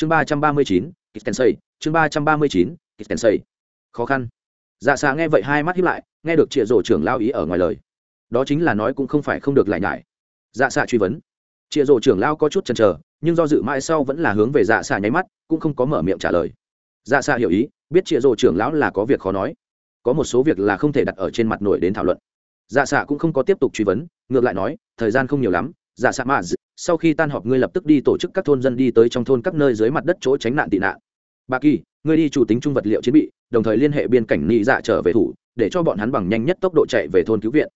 chương ba trăm ba mươi chín kistensei chương ba trăm ba mươi chín kistensei khó khăn. Dạ xạ nghe vậy hai mắt hiếp lại, nghe được trịa rổ trưởng lao ý ở ngoài lời. Đó chính là nói cũng không phải không được lại nhải. Dạ xạ truy vấn. Trịa rổ trưởng lao có chút chần chờ, nhưng do dự mãi sau vẫn là hướng về dạ xạ nháy mắt, cũng không có mở miệng trả lời. Dạ xạ hiểu ý, biết trịa rổ trưởng lão là có việc khó nói. Có một số việc là không thể đặt ở trên mặt nổi đến thảo luận. Dạ xạ cũng không có tiếp tục truy vấn, ngược lại nói, thời gian không nhiều lắm dạ sa maz sau khi tan họp ngươi lập tức đi tổ chức các thôn dân đi tới trong thôn các nơi dưới mặt đất chỗ tránh nạn tị nạn. Bà kỳ, ngươi đi chủ tính trung vật liệu chiến bị, đồng thời liên hệ biên cảnh nị dạ trở về thủ, để cho bọn hắn bằng nhanh nhất tốc độ chạy về thôn cứu viện.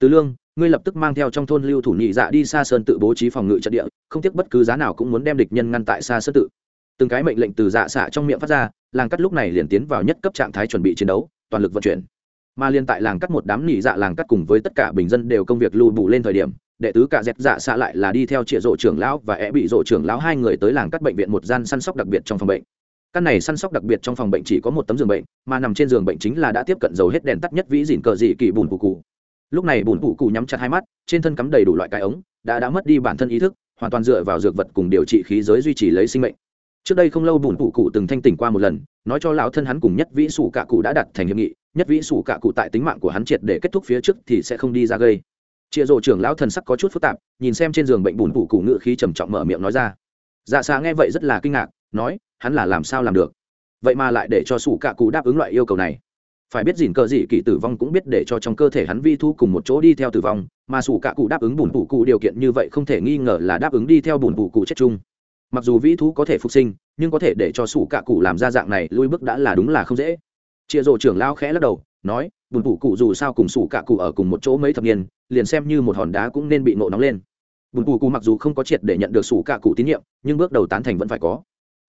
Từ lương, ngươi lập tức mang theo trong thôn lưu thủ nhị dạ đi xa sơn tự bố trí phòng ngự trận địa, không tiếc bất cứ giá nào cũng muốn đem địch nhân ngăn tại xa sơn tự. Từng cái mệnh lệnh từ dạ xạ trong miệng phát ra, làng cắt lúc này liền tiến vào nhất cấp trạng thái chuẩn bị chiến đấu, toàn lực vận chuyển. Mà liên tại làng cắt một đám nhị dạ làng cắt cùng với tất cả bình dân đều công việc lưu bù lên thời điểm đệ tứ cả dẹt dạ xạ lại là đi theo trịa rộ trưởng lão và é bị rộ trưởng lão hai người tới làng cắt bệnh viện một gian săn sóc đặc biệt trong phòng bệnh. Căn này săn sóc đặc biệt trong phòng bệnh chỉ có một tấm giường bệnh, mà nằm trên giường bệnh chính là đã tiếp cận dầu hết đèn tắt nhất vĩ dìn cờ dị kỳ bùn cụ cụ. Lúc này bùn cụ cụ nhắm chặt hai mắt, trên thân cắm đầy đủ loại cái ống, đã đã mất đi bản thân ý thức, hoàn toàn dựa vào dược vật cùng điều trị khí giới duy trì lấy sinh mệnh. Trước đây không lâu bùn cụ cụ từng thanh tỉnh qua một lần, nói cho lão thân hắn cùng nhất vĩ sủ cả cụ đã đặt thành hiệp nghị, nhất vĩ sủ cả cụ tại tính mạng của hắn triệt để kết thúc phía trước thì sẽ không đi ra gây chịa rổ trưởng lão thần sắc có chút phức tạp, nhìn xem trên giường bệnh bùn bù cụ ngự khí trầm trọng mở miệng nói ra. Dạ xa nghe vậy rất là kinh ngạc, nói, hắn là làm sao làm được? Vậy mà lại để cho sủ cạ cụ đáp ứng loại yêu cầu này. Phải biết dìn cờ dị kỳ tử vong cũng biết để cho trong cơ thể hắn vi thu cùng một chỗ đi theo tử vong, mà sủ cạ cụ đáp ứng bùn bù cụ điều kiện như vậy không thể nghi ngờ là đáp ứng đi theo bùn bù cụ chết chung. Mặc dù vĩ thú có thể phục sinh, nhưng có thể để cho sủ cạ cụ làm ra dạng này lui bước đã là đúng là không dễ. Chịa rổ trưởng lao khẽ lắc đầu, nói bùn cụ cụ dù sao cùng sủ cả cụ ở cùng một chỗ mấy thập niên, liền xem như một hòn đá cũng nên bị nộ nóng lên. Bùn cụ cụ mặc dù không có triệt để nhận được sủ cả cụ tín nhiệm, nhưng bước đầu tán thành vẫn phải có.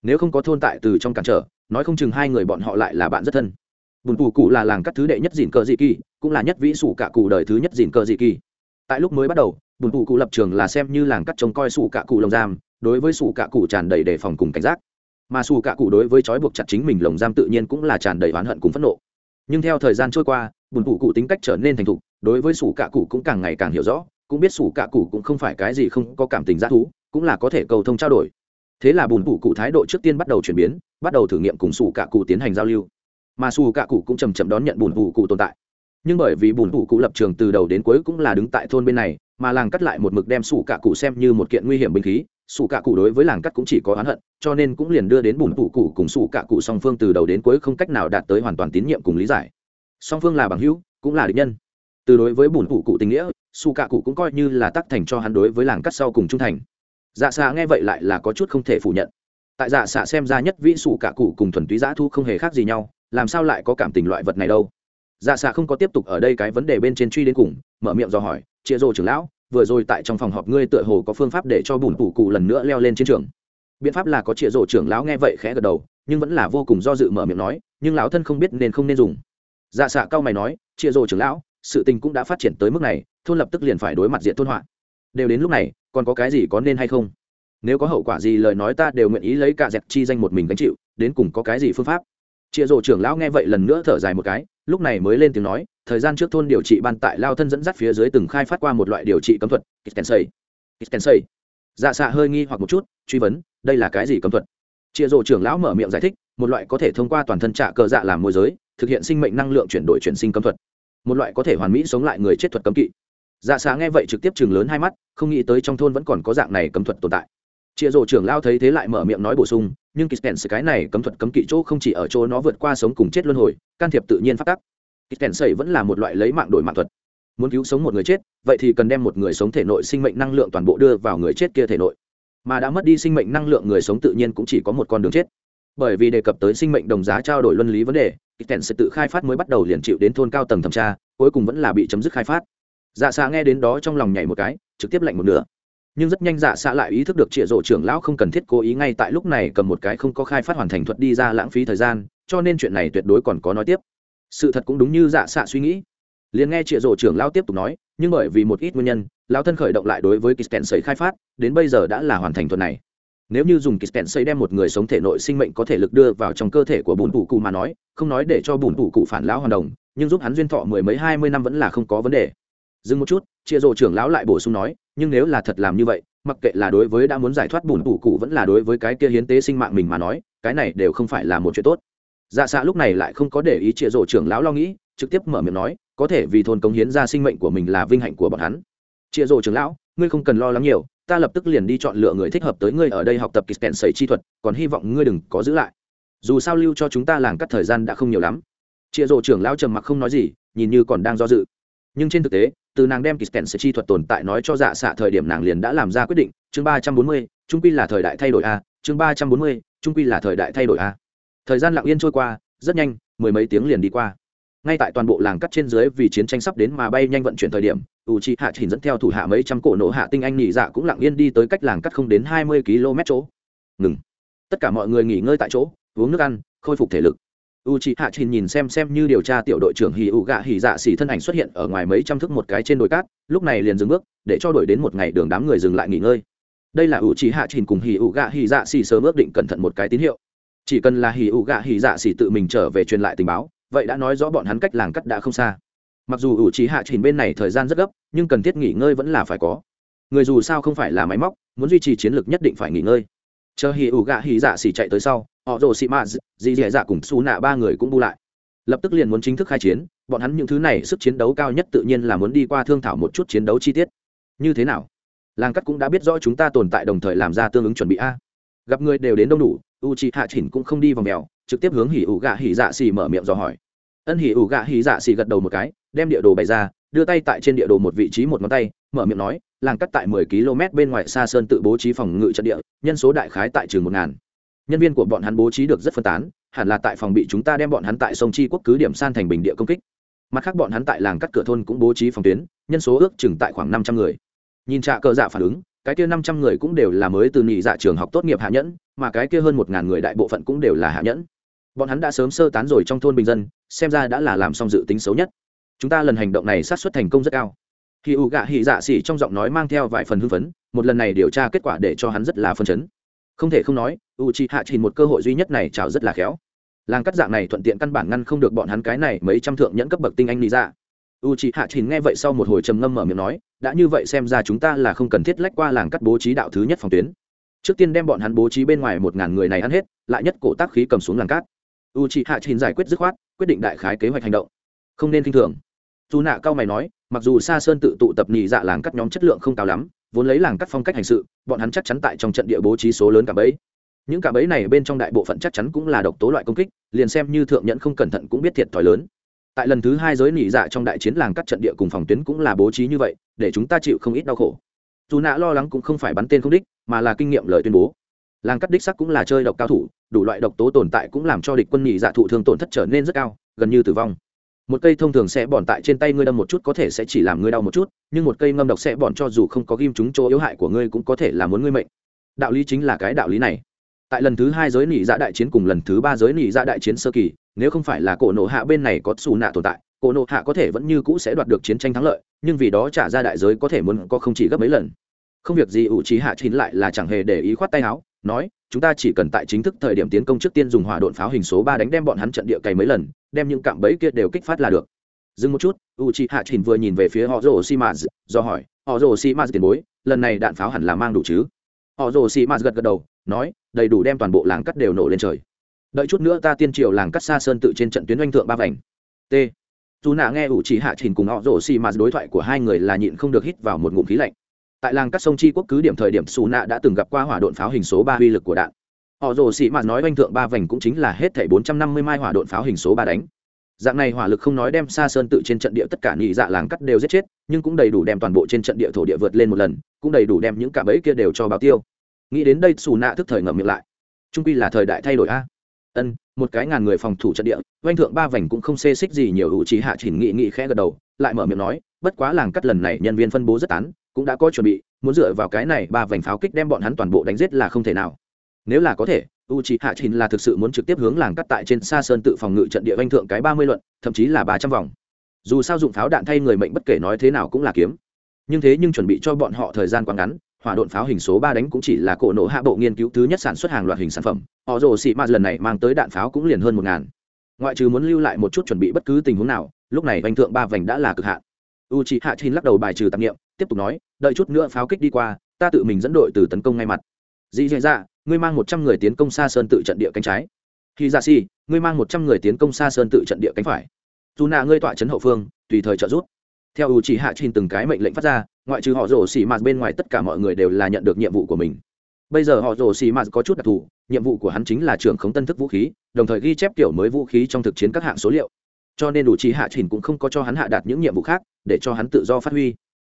Nếu không có thôn tại từ trong cản trở, nói không chừng hai người bọn họ lại là bạn rất thân. Bùn cụ cụ là làng cắt thứ đệ nhất dìn cờ dị kỳ, cũng là nhất vĩ sủ cả cụ đời thứ nhất dìn cờ dị kỳ. Tại lúc mới bắt đầu, bùn cụ cụ lập trường là xem như làng cắt trông coi sủ cả cụ lồng giam, đối với sủ cả cụ tràn đầy đề phòng cùng cảnh giác. Mà sủ cả cụ đối với trói buộc chặt chính mình lồng giam tự nhiên cũng là tràn đầy oán hận cùng phẫn nộ nhưng theo thời gian trôi qua, bùn cụ cụ tính cách trở nên thành thục, đối với sủ cạ cụ cũng càng ngày càng hiểu rõ, cũng biết sủ cạ cụ cũng không phải cái gì không có cảm tình g thú, cũng là có thể cầu thông trao đổi. Thế là bùn cụ cụ thái độ trước tiên bắt đầu chuyển biến, bắt đầu thử nghiệm cùng sủ cạ cụ tiến hành giao lưu. Mà sủ cạ cụ cũng chầm chậm đón nhận bùn cụ cụ tồn tại. Nhưng bởi vì bùn cụ cụ lập trường từ đầu đến cuối cũng là đứng tại thôn bên này, mà làng cắt lại một mực đem sủ cạ cụ xem như một kiện nguy hiểm binh khí sủ cạ cụ đối với làng cắt cũng chỉ có oán hận, cho nên cũng liền đưa đến bùn tủ cụ cùng sủ cạ cụ song phương từ đầu đến cuối không cách nào đạt tới hoàn toàn tín nhiệm cùng lý giải. Song phương là bằng hữu, cũng là địch nhân. Từ đối với bùn tủ cụ tình nghĩa, sủ cạ cụ cũng coi như là tắc thành cho hắn đối với làng cắt sau cùng trung thành. Dạ xạ nghe vậy lại là có chút không thể phủ nhận. Tại dạ xạ xem ra nhất vĩ sủ cạ cụ cùng thuần túy giã thu không hề khác gì nhau, làm sao lại có cảm tình loại vật này đâu? Dạ xạ không có tiếp tục ở đây cái vấn đề bên trên truy đến cùng, mở miệng dò hỏi chia rô trưởng lão vừa rồi tại trong phòng họp ngươi tựa hồ có phương pháp để cho bùn tủ cụ lần nữa leo lên chiến trường. Biện pháp là có chia rổ trưởng lão nghe vậy khẽ gật đầu, nhưng vẫn là vô cùng do dự mở miệng nói, nhưng lão thân không biết nên không nên dùng. Dạ xạ cao mày nói chia rổ trưởng lão, sự tình cũng đã phát triển tới mức này, thôn lập tức liền phải đối mặt diện thôn họa đều đến lúc này, còn có cái gì có nên hay không? Nếu có hậu quả gì lời nói ta đều nguyện ý lấy cả dẹp chi danh một mình gánh chịu, đến cùng có cái gì phương pháp? Chia rổ trưởng lão nghe vậy lần nữa thở dài một cái, lúc này mới lên tiếng nói thời gian trước thôn điều trị ban tại lao thân dẫn dắt phía dưới từng khai phát qua một loại điều trị cấm thuật kistensei kistensei dạ xạ hơi nghi hoặc một chút, truy vấn, đây là cái gì cấm thuật? Chia rổ trưởng lão mở miệng giải thích, một loại có thể thông qua toàn thân trạ cờ dạ làm môi giới, thực hiện sinh mệnh năng lượng chuyển đổi chuyển sinh cấm thuật. Một loại có thể hoàn mỹ sống lại người chết thuật cấm kỵ. Dạ xạ nghe vậy trực tiếp chừng lớn hai mắt, không nghĩ tới trong thôn vẫn còn có dạng này cấm thuật tồn tại. Chia rộ trưởng lao thấy thế lại mở miệng nói bổ sung, nhưng kitten cái này cấm thuật cấm kỵ chỗ không chỉ ở chỗ nó vượt qua sống cùng chết luân hồi, can thiệp tự nhiên phát tắc kitten sẩy vẫn là một loại lấy mạng đổi mạng thuật. Muốn cứu sống một người chết, vậy thì cần đem một người sống thể nội sinh mệnh năng lượng toàn bộ đưa vào người chết kia thể nội. Mà đã mất đi sinh mệnh năng lượng, người sống tự nhiên cũng chỉ có một con đường chết. Bởi vì đề cập tới sinh mệnh đồng giá trao đổi luân lý vấn đề kitten sẽ tự khai phát mới bắt đầu liền chịu đến thôn cao tầng thẩm tra, cuối cùng vẫn là bị chấm dứt khai phát. Dạ xạ nghe đến đó trong lòng nhảy một cái, trực tiếp lạnh một nửa. Nhưng rất nhanh dạ xạ lại ý thức được trịa rộ trưởng lão không cần thiết cố ý ngay tại lúc này cầm một cái không có khai phát hoàn thành thuật đi ra lãng phí thời gian, cho nên chuyện này tuyệt đối còn có nói tiếp sự thật cũng đúng như dạ xạ suy nghĩ. Liền nghe trịa rộ trưởng lão tiếp tục nói, nhưng bởi vì một ít nguyên nhân, lão thân khởi động lại đối với kisten xây khai phát, đến bây giờ đã là hoàn thành thuật này. Nếu như dùng kisten xây đem một người sống thể nội sinh mệnh có thể lực đưa vào trong cơ thể của bùn thủ cụ mà nói, không nói để cho bùn thủ cụ phản lão hoàn đồng, nhưng giúp hắn duyên thọ mười mấy hai mươi năm vẫn là không có vấn đề. Dừng một chút chia rộ trưởng lão lại bổ sung nói, nhưng nếu là thật làm như vậy, mặc kệ là đối với đã muốn giải thoát bùn bù cụ vẫn là đối với cái kia hiến tế sinh mạng mình mà nói, cái này đều không phải là một chuyện tốt dạ xạ lúc này lại không có để ý chĩa rổ trưởng lão lo nghĩ, trực tiếp mở miệng nói, có thể vì thôn cống hiến ra sinh mệnh của mình là vinh hạnh của bọn hắn. Chĩa rổ trưởng lão, ngươi không cần lo lắng nhiều, ta lập tức liền đi chọn lựa người thích hợp tới ngươi ở đây học tập kịch kèn sẩy chi thuật, còn hy vọng ngươi đừng có giữ lại. Dù sao lưu cho chúng ta làng cắt thời gian đã không nhiều lắm. Chịa rổ trưởng lão trầm mặc không nói gì, nhìn như còn đang do dự. Nhưng trên thực tế, từ nàng đem kịch kèn sẩy chi thuật tồn tại nói cho dạ xạ thời điểm nàng liền đã làm ra quyết định, chương ba trăm bốn mươi trung quy là thời đại thay đổi a, chương ba trăm bốn mươi trung quy là thời đại thay đổi a thời gian lặng yên trôi qua, rất nhanh, mười mấy tiếng liền đi qua. Ngay tại toàn bộ làng cắt trên dưới vì chiến tranh sắp đến mà bay nhanh vận chuyển thời điểm u chi hạ chỉ dẫn theo thủ hạ mấy trăm cổ nổ hạ tinh anh nghỉ dạ cũng lặng yên đi tới cách làng cắt không đến hai mươi km chỗ. Ngừng. Tất cả mọi người nghỉ ngơi tại chỗ, uống nước ăn, khôi phục thể lực. U chi hạ chỉ nhìn xem xem như điều tra tiểu đội trưởng hì ụ gạ hì dạ xỉ thân ảnh xuất hiện ở ngoài mấy trăm thước một cái trên đồi cát, lúc này liền dừng bước, để cho đổi đến một ngày đường đám người dừng lại nghỉ ngơi. Đây là u chi hạ chỉ cùng hì ụ gạ hì dạ xỉ sớm ước định cẩn thận một cái tín hiệu chỉ cần là hỉ ủ gạ hỉ dạ xỉ tự mình trở về truyền lại tình báo, vậy đã nói rõ bọn hắn cách làng cắt đã không xa. Mặc dù ủ trí hạ trình bên này thời gian rất gấp, nhưng cần thiết nghỉ ngơi vẫn là phải có. Người dù sao không phải là máy móc, muốn duy trì chiến lược nhất định phải nghỉ ngơi. Chờ hì ủ gạ hì dạ xỉ chạy tới sau, họ rồ xị mạ dì dì dạ cùng xù nạ ba người cũng bu lại. Lập tức liền muốn chính thức khai chiến, bọn hắn những thứ này sức chiến đấu cao nhất tự nhiên là muốn đi qua thương thảo một chút chiến đấu chi tiết. Như thế nào? Làng cắt cũng đã biết rõ chúng ta tồn tại đồng thời làm ra tương ứng chuẩn bị a. Gặp người đều đến đông đủ u c hạ chỉnh cũng không đi vòng mèo, trực tiếp hướng hỉ ủ gạ hỉ dạ xì mở miệng dò hỏi. Ân hỉ ủ gạ hỉ dạ xì gật đầu một cái, đem địa đồ bày ra, đưa tay tại trên địa đồ một vị trí một ngón tay, mở miệng nói, làng cắt tại mười km bên ngoài xa sơn tự bố trí phòng ngự trận địa, nhân số đại khái tại trường một ngàn. Nhân viên của bọn hắn bố trí được rất phân tán, hẳn là tại phòng bị chúng ta đem bọn hắn tại sông chi quốc cứ điểm san thành bình địa công kích. Mặt khác bọn hắn tại làng cắt cửa thôn cũng bố trí phòng tuyến, nhân số ước chừng tại khoảng năm trăm người. Nhìn trạ cờ dạ phản ứng, cái kia năm trăm người cũng đều là mới từ nhị dạ trường học tốt nghiệp hạ nhẫn mà cái kia hơn một ngàn người đại bộ phận cũng đều là hạ nhẫn. Bọn hắn đã sớm sơ tán rồi trong thôn bình dân, xem ra đã là làm xong dự tính xấu nhất. Chúng ta lần hành động này sát xuất thành công rất cao. Khi u gạ hỉ dạ xỉ trong giọng nói mang theo vài phần hưng phấn, một lần này điều tra kết quả để cho hắn rất là phân chấn. Không thể không nói u chi hạ chỉ một cơ hội duy nhất này chào rất là khéo. Làng cắt dạng này thuận tiện căn bản ngăn không được bọn hắn cái này mấy trăm thượng nhẫn cấp bậc tinh anh lý ra dạ. u chi hạ chỉ nghe vậy sau một hồi trầm ngâm mở miệng nói, đã như vậy xem ra chúng ta là không cần thiết lách qua làng cắt bố trí đạo thứ nhất phòng tuyến trước tiên đem bọn hắn bố trí bên ngoài một ngàn người này ăn hết, lại nhất cổ tác khí cầm xuống làng cát. U c h ị hạ chín giải quyết dứt khoát, quyết định đại khái kế hoạch hành động. Không nên k i n h thường. Dù nạ cao mày nói, mặc dù xa sơn tự tụ tập nhị dạ làng cắt nhóm chất lượng không cao lắm, vốn lấy làng cắt phong cách hành sự, bọn hắn chắc chắn tại trong trận địa bố trí số lớn cả bẫy. Những cả bẫy này bên trong đại bộ phận chắc chắn cũng là độc tố loại công kích, liền xem như thượng nhẫn không cẩn thận cũng biết thiệt thòi lớn. Tại lần thứ hai giới nhị dạ trong đại chiến làng cắt trận địa cùng phòng tuyến cũng là bố trí như vậy, để chúng ta chịu không ít đau khổ dù nạ lo lắng cũng không phải bắn tên không đích, mà là kinh nghiệm lời tuyên bố. Làng cắt đích sắc cũng là chơi độc cao thủ, đủ loại độc tố tồn tại cũng làm cho địch quân nhị dạ thụ thương tổn thất trở nên rất cao, gần như tử vong. Một cây thông thường sẽ bòn tại trên tay ngươi đâm một chút có thể sẽ chỉ làm ngươi đau một chút, nhưng một cây ngâm độc sẽ bòn cho dù không có ghim chúng chỗ yếu hại của ngươi cũng có thể là muốn ngươi mệnh. Đạo lý chính là cái đạo lý này tại lần thứ hai giới nỉ dạ đại chiến cùng lần thứ ba giới nỉ dạ đại chiến sơ kỳ, nếu không phải là cổ nộ hạ bên này có xù nạ tồn tại, cổ nộ hạ có thể vẫn như cũ sẽ đoạt được chiến tranh thắng lợi, nhưng vì đó trả ra đại giới có thể muốn có không chỉ gấp mấy lần. Không việc gì ủ trí hạ chín lại là chẳng hề để ý khoát tay áo, nói, chúng ta chỉ cần tại chính thức thời điểm tiến công trước tiên dùng hỏa độn pháo hình số ba đánh đem bọn hắn trận địa cày mấy lần, đem những cạm bẫy kia đều kích phát là được. Dừng một chút u c hạ trình vừa nhìn về phía họ rồ si maz do hỏi họ rồ si maz tiền bối, lần này đạn pháo hẳn là mang đủ chứ? Họ rồ si maz gật gật đầu, nói đầy đủ đem toàn bộ làng cắt đều nổ lên trời. Đợi chút nữa ta tiên triều làng cắt xa sơn tự trên trận tuyến oanh thượng ba vành. T. Dù nạ nghe ủ chỉ hạ trình cùng họ rổ xì mạt đối thoại của hai người là nhịn không được hít vào một ngụm khí lạnh. Tại làng cắt sông chi quốc cứ điểm thời điểm, xù nạ đã từng gặp qua hỏa độn pháo hình số ba uy lực của đạn. Họ rồ xị mạt nói oanh thượng ba vành cũng chính là hết thảy bốn trăm năm mươi mai hỏa độn pháo hình số ba đánh. Dạng này hỏa lực không nói đem xa sơn tự trên trận địa tất cả nhị dạ làng cắt đều giết chết, nhưng cũng đầy đủ đem toàn bộ trên trận địa thổ địa vượt lên một lần, cũng đầy đủ đem những cả bẫy kia đều cho báo tiêu nghĩ đến đây xù nạ thức thời ngậm miệng lại. Trung quy là thời đại thay đổi a. Ân, một cái ngàn người phòng thủ trận địa oanh thượng ba vành cũng không xê xích gì nhiều hữu trí hạ chỉnh nghị nghị khẽ gật đầu, lại mở miệng nói, bất quá làng cắt lần này nhân viên phân bố rất tán, cũng đã có chuẩn bị, muốn dựa vào cái này ba vành pháo kích đem bọn hắn toàn bộ đánh giết là không thể nào. Nếu là có thể u trí hạ chỉnh là thực sự muốn trực tiếp hướng làng cắt tại trên xa sơn tự phòng ngự trận địa oanh thượng cái ba mươi luận, thậm chí là ba trăm vòng. Dù sao dụng pháo đạn thay người mệnh bất kể nói thế nào cũng là kiếm. Nhưng thế nhưng chuẩn bị cho bọn họ thời gian quá ngắn hỏa độn pháo hình số ba đánh cũng chỉ là cổ nổ hạ bộ nghiên cứu thứ nhất sản xuất hàng loạt hình sản phẩm. Họ rồ xị mà lần này mang tới đạn pháo cũng liền hơn một ngàn. Ngoại trừ muốn lưu lại một chút chuẩn bị bất cứ tình huống nào, lúc này vành thượng ba vành đã là cực hạn. U c h i hạ chin lắc đầu bài trừ tạp nghiệm tiếp tục nói, đợi chút nữa pháo kích đi qua, ta tự mình dẫn đội từ tấn công ngay mặt. Dì dĩ dạ ngươi mang một trăm người tiến công xa sơn tự trận địa cánh trái. Khi dạ si ngươi mang một trăm người tiến công xa sơn tự trận địa cánh phải. Dù nạ ngươi tọa trấn hậu phương, tùy thời trợ giúp. Theo u chỉ hạ trình từng cái mệnh lệnh phát ra ngoại trừ họ rổ xì mạt bên ngoài tất cả mọi người đều là nhận được nhiệm vụ của mình. Bây giờ họ rổ xì mạt có chút đặc thù, nhiệm vụ của hắn chính là trưởng khống tân thức vũ khí, đồng thời ghi chép kiểu mới vũ khí trong thực chiến các hạng số liệu. Cho nên ủ trí hạ trình cũng không có cho hắn hạ đạt những nhiệm vụ khác, để cho hắn tự do phát huy.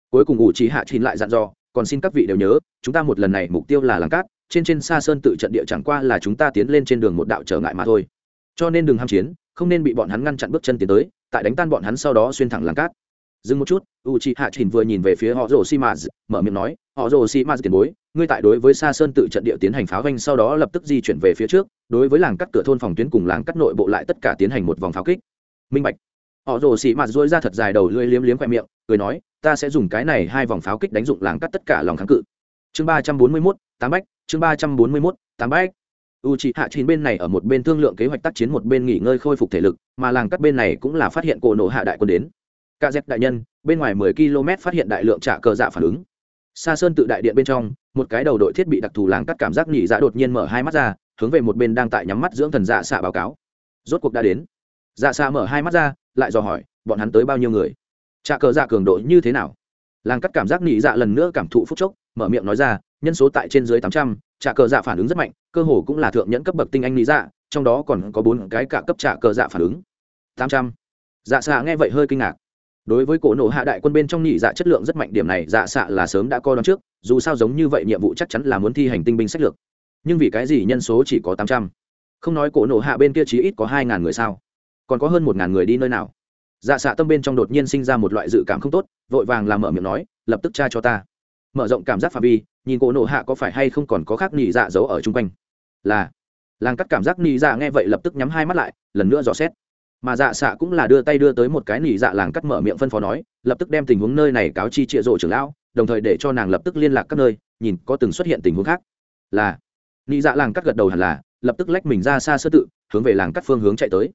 Cuối cùng ủ trí hạ trình lại dặn dò, còn xin các vị đều nhớ, chúng ta một lần này mục tiêu là làng cát, trên trên xa sơn tự trận địa chẳng qua là chúng ta tiến lên trên đường một đạo trở ngại mà thôi. Cho nên đừng ham chiến, không nên bị bọn hắn ngăn chặn bước chân tiến tới, tại đánh tan bọn hắn sau đó xuyên thẳng làng cát dừng một chút u c hạ trình vừa nhìn về phía họ rồ si maz mở miệng nói họ rồ si maz tiền bối, ngươi tại đối với Sa sơn tự trận địa tiến hành pháo vanh sau đó lập tức di chuyển về phía trước, đối với làng cắt cửa thôn phòng tuyến cùng làng cắt nội bộ lại tất cả tiến hành một vòng pháo kích. Minh bạch. Họ rồ si maz dỗi ra thật dài đầu lưỡi liếm liếm khoe miệng, cười nói, ta sẽ dùng cái này hai vòng pháo kích đánh dụng làng cắt tất cả lòng kháng cự. Chương ba trăm bốn mươi mốt, tám bách, chương ba trăm bốn mươi mốt, tám bách. U c hạ chín bên này ở một bên thương lượng kế hoạch tác chiến một bên nghỉ ngơi khôi phục thể lực, mà làng cắt bên này cũng là phát hiện cổ nổ hạ đại quân đến. Cả dẹp đại nhân, bên ngoài mười km phát hiện đại lượng trả cờ dạ phản ứng. Xa sơn tự đại điện bên trong, một cái đầu đội thiết bị đặc thù làng cắt cảm giác nhị dạ đột nhiên mở hai mắt ra, hướng về một bên đang tại nhắm mắt dưỡng thần dạ xạ báo cáo. Rốt cuộc đã đến. Dạ xạ mở hai mắt ra, lại dò hỏi, bọn hắn tới bao nhiêu người? Trả cờ dạ cường độ như thế nào? Làng cắt cảm giác nhị dạ lần nữa cảm thụ phúc chốc, mở miệng nói ra, nhân số tại trên dưới tám trăm, trả cờ dạ phản ứng rất mạnh, cơ hồ cũng là thượng nhẫn cấp bậc tinh anh nhị dạ trong đó còn có bốn cái cả cấp trả cờ dạ phản ứng. tám trăm. Dạ xạ nghe vậy hơi kinh ngạc đối với cổ nộ hạ đại quân bên trong nhị dạ chất lượng rất mạnh, điểm này dạ xạ là sớm đã coi đón trước, dù sao giống như vậy nhiệm vụ chắc chắn là muốn thi hành tinh binh sách lược. Nhưng vì cái gì nhân số chỉ có tám trăm? Không nói cổ nộ hạ bên kia chí ít có hai ngàn người sao? Còn có hơn một ngàn người đi nơi nào? Dạ xạ tâm bên trong đột nhiên sinh ra một loại dự cảm không tốt, vội vàng làm mở miệng nói, lập tức tra cho ta. Mở rộng cảm giác phạm vi, nhìn cổ nộ hạ có phải hay không còn có khác nhị dạ giấu ở chung quanh. Là, làng cắt cảm giác nhị dạ nghe vậy lập tức nhắm hai mắt lại, lần nữa dò xét mà dạ xạ cũng là đưa tay đưa tới một cái nỉ dạ làng cắt mở miệng phân phó nói, lập tức đem tình huống nơi này cáo chi trịa rộ trưởng lão, đồng thời để cho nàng lập tức liên lạc các nơi, nhìn có từng xuất hiện tình huống khác. Là, nỉ dạ làng cắt gật đầu hẳn là, lập tức lách mình ra xa sơ tự, hướng về làng cắt phương hướng chạy tới.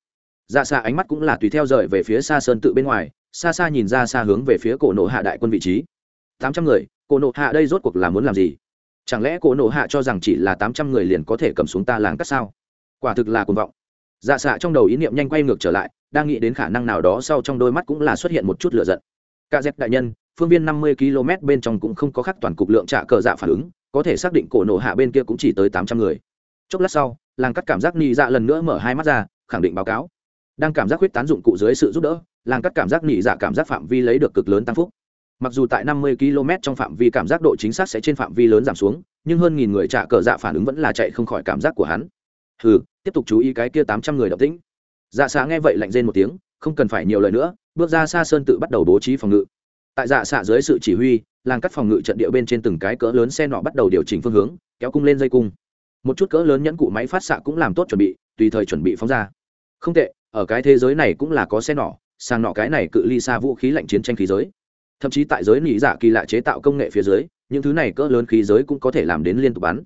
Dạ xạ ánh mắt cũng là tùy theo rời về phía xa sơn tự bên ngoài, xa xa nhìn ra xa hướng về phía cổ nộ hạ đại quân vị trí. Tám trăm người, cổ nộ hạ đây rốt cuộc là muốn làm gì? Chẳng lẽ cổ nộ hạ cho rằng chỉ là tám trăm người liền có thể cầm xuống ta làng cắt sao? Quả thực là cuồng vọng dạ xạ trong đầu ý niệm nhanh quay ngược trở lại, đang nghĩ đến khả năng nào đó sau trong đôi mắt cũng là xuất hiện một chút lửa giận. Ca dép đại nhân, phương viên năm mươi km bên trong cũng không có khắc toàn cục lượng trả cờ dạ phản ứng, có thể xác định cổ nổ hạ bên kia cũng chỉ tới tám trăm người. Chốc lát sau, làng cắt cảm giác nị dạ lần nữa mở hai mắt ra, khẳng định báo cáo. Đang cảm giác huyết tán dụng cụ dưới sự giúp đỡ, làng cắt cảm giác nị dạ cảm giác phạm vi lấy được cực lớn tăng phúc. Mặc dù tại năm mươi km trong phạm vi cảm giác độ chính xác sẽ trên phạm vi lớn giảm xuống, nhưng hơn nghìn người trả cờ dạ phản ứng vẫn là chạy không khỏi cảm giác của hắn hừ, tiếp tục chú ý cái kia tám trăm người động tĩnh. Dạ xạ nghe vậy lạnh rên một tiếng, không cần phải nhiều lời nữa, bước ra xa sơn tự bắt đầu bố trí phòng ngự. Tại dạ xạ dưới sự chỉ huy, làng cắt phòng ngự trận địa bên trên từng cái cỡ lớn xe nọ bắt đầu điều chỉnh phương hướng, kéo cung lên dây cung. Một chút cỡ lớn nhẫn cụ máy phát xạ cũng làm tốt chuẩn bị, tùy thời chuẩn bị phóng ra. Không tệ, ở cái thế giới này cũng là có xe nọ sang nọ cái này cự ly xa vũ khí lạnh chiến tranh khí giới. Thậm chí tại giới nỉ dạ kỳ lạ chế tạo công nghệ phía dưới, những thứ này cỡ lớn khí giới cũng có thể làm đến liên tục bắn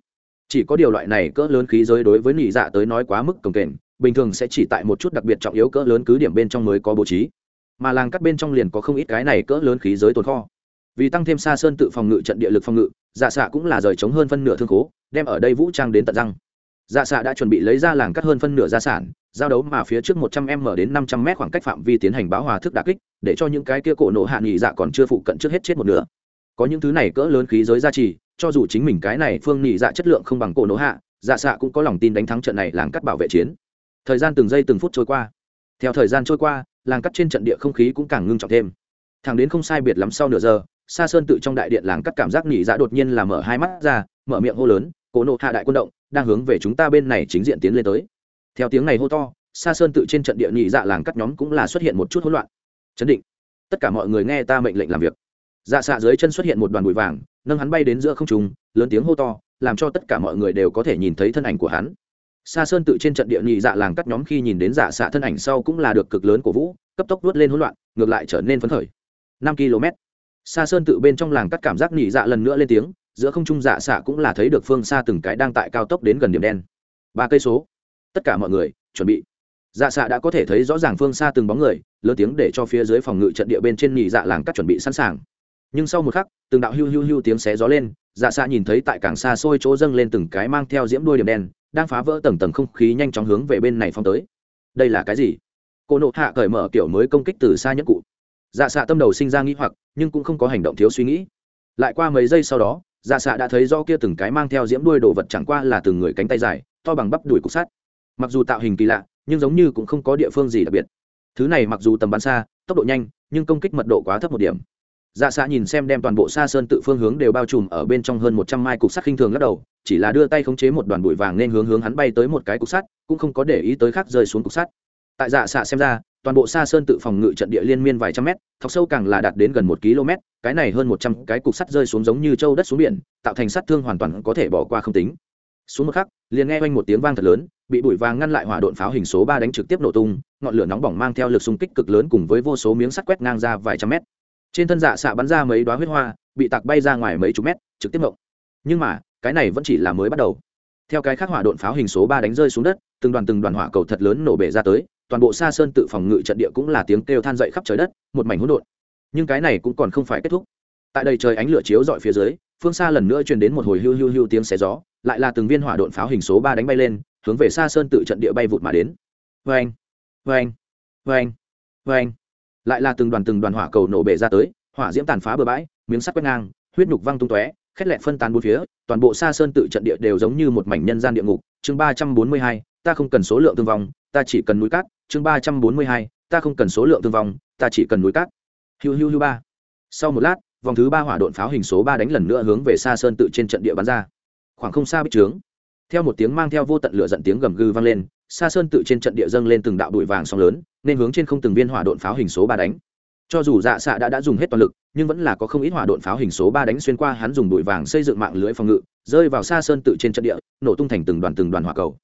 chỉ có điều loại này cỡ lớn khí giới đối với nị dạ tới nói quá mức cồng kềnh, bình thường sẽ chỉ tại một chút đặc biệt trọng yếu cỡ lớn cứ điểm bên trong mới có bố trí. Mà làng cắt bên trong liền có không ít cái này cỡ lớn khí giới tồn kho. Vì tăng thêm xa sơn tự phòng ngự trận địa lực phòng ngự dạ xạ cũng là rời chống hơn phân nửa thương khố, đem ở đây vũ trang đến tận răng. Dạ xạ đã chuẩn bị lấy ra làng cắt hơn phân nửa gia sản, giao đấu mà phía trước một trăm m đến năm trăm m khoảng cách phạm vi tiến hành báo hòa thức đà kích, để cho những cái kia cổ nộ hạ nghỉ dạ còn chưa phụ cận trước hết chết một nửa có những thứ này cỡ lớn khí giới gia trì, cho dù chính mình cái này phương nhị dạ chất lượng không bằng cổ nỗ hạ dạ xạ cũng có lòng tin đánh thắng trận này làng cắt bảo vệ chiến. Thời gian từng giây từng phút trôi qua. Theo thời gian trôi qua, làng cắt trên trận địa không khí cũng càng ngưng trọng thêm. Thằng đến không sai biệt lắm sau nửa giờ xa sơn tự trong đại điện làng cắt cảm giác nhị dạ đột nhiên là mở hai mắt ra, mở miệng hô lớn, cổ nộ hạ đại quân động, đang hướng về chúng ta bên này chính diện tiến lên tới. Theo tiếng này hô to xa sơn tự trên trận địa nhị dạ làng cắt nhóm cũng là xuất hiện một chút hỗn loạn. Chấn định. Tất cả mọi người nghe ta mệnh lệnh làm việc dạ xạ dưới chân xuất hiện một đoàn bụi vàng, nâng hắn bay đến giữa không trùng lớn tiếng hô to, làm cho tất cả mọi người đều có thể nhìn thấy thân ảnh của hắn. Xa sơn tự trên trận địa nhị dạ làng cắt nhóm khi nhìn đến dạ xạ thân ảnh sau cũng là được cực lớn của vũ, cấp tốc vớt lên hỗn loạn, ngược lại trở nên phấn khởi. Năm km xa sơn tự bên trong làng cắt cảm giác nhị dạ lần nữa lên tiếng, giữa không trung dạ xạ cũng là thấy được phương xa từng cái đang tại cao tốc đến gần điểm đen. Ba cây số. Tất cả mọi người, chuẩn bị. Dạ xạ đã có thể thấy rõ ràng phương xa từng bóng người, lớn tiếng để cho phía dưới phòng ngự trận địa bên trên nhị dạ làng cắt chuẩn bị sẵn sàng nhưng sau một khắc, từng đạo hưu hưu hưu tiếng xé gió lên dạ xa nhìn thấy tại cảng xa xôi chỗ dâng lên từng cái mang theo diễm đuôi điểm đen, đang phá vỡ tầng tầng không khí nhanh chóng hướng về bên này phong tới. Đây là cái gì? Cô nộ hạ cởi mở kiểu mới công kích từ xa nhất cụ. Dạ xạ tâm đầu sinh ra nghĩ hoặc, nhưng cũng không có hành động thiếu suy nghĩ. Lại qua mấy giây sau đó dạ xạ đã thấy do kia từng cái mang theo diễm đuôi đồ vật chẳng qua là từng người cánh tay dài, to bằng bắp đùi cục sắt. Mặc dù tạo hình kỳ lạ, nhưng giống như cũng không có địa phương gì đặc biệt. Thứ này mặc dù tầm bắn xa, tốc độ nhanh, nhưng công kích mật độ quá thấp một điểm dạ xạ nhìn xem đem toàn bộ xa sơn tự phương hướng đều bao trùm ở bên trong hơn một trăm mai cục sắt khinh thường lắc đầu, chỉ là đưa tay khống chế một đoàn bụi vàng nên hướng hướng hắn bay tới một cái cục sắt, cũng không có để ý tới khác rơi xuống cục sắt. Tại dạ xạ xem ra, toàn bộ xa sơn tự phòng ngự trận địa liên miên vài trăm mét, thọc sâu càng là đạt đến gần một km, cái này hơn một trăm cái cục sắt rơi xuống giống như châu đất xuống biển, tạo thành sát thương hoàn toàn có thể bỏ qua không tính. Xuống một khắc, liền nghe oanh một tiếng vang thật lớn, bị bụi vàng ngăn lại hỏa độn pháo hình số ba đánh trực tiếp nổ tung, ngọn lửa nóng bỏng mang theo lực xung kích cực lớn cùng với vô số miếng sắt quét ngang ra vài trăm mét trên thân dạ xạ bắn ra mấy đoá huyết hoa, bị tạc bay ra ngoài mấy chục mét, trực tiếp ngộng. Nhưng mà, cái này vẫn chỉ là mới bắt đầu. Theo cái khác hỏa đột pháo hình số ba đánh rơi xuống đất, từng đoàn từng đoàn hỏa cầu thật lớn nổ bể ra tới, toàn bộ xa sơn tự phòng ngự trận địa cũng là tiếng kêu than dậy khắp trời đất, một mảnh hỗn độn. Nhưng cái này cũng còn không phải kết thúc. Tại đây trời ánh lửa chiếu dọi phía dưới, phương xa lần nữa truyền đến một hồi hưu hưu hưu tiếng xé gió, lại là từng viên hỏa đột pháo hình số ba đánh bay lên, hướng về xa sơn tự trận địa bay vụt mà đến. Vê anh vê anh vê anh vê anh lại là từng đoàn từng đoàn hỏa cầu nổ bể ra tới, hỏa diễm tàn phá bừa bãi, miếng sắt quét ngang, huyết nhục văng tung tóe, khét lẹn phân tán bốn phía, toàn bộ xa sơn tự trận địa đều giống như một mảnh nhân gian địa ngục. Chương ba trăm bốn mươi hai, ta không cần số lượng thương vong, ta chỉ cần núi cát. Chương ba trăm bốn mươi hai, ta không cần số lượng thương vong, ta chỉ cần núi cát. Hiu hiu hiu ba. Sau một lát, vòng thứ ba hỏa đột pháo hình số ba đánh lần nữa hướng về xa sơn tự trên trận địa bắn ra. Khoảng không xa bích trướng. Theo một tiếng mang theo vô tận lửa dẫn tiếng gầm gừ vang lên xa sơn tự trên trận địa dâng lên từng đạo bụi vàng sóng lớn, nên hướng trên không từng viên hỏa độn pháo hình số ba đánh. Cho dù dạ xạ đã đã dùng hết toàn lực, nhưng vẫn là có không ít hỏa độn pháo hình số ba đánh xuyên qua hắn dùng bụi vàng xây dựng mạng lưới phòng ngự, rơi vào xa sơn tự trên trận địa, nổ tung thành từng đoàn từng đoàn hỏa cầu.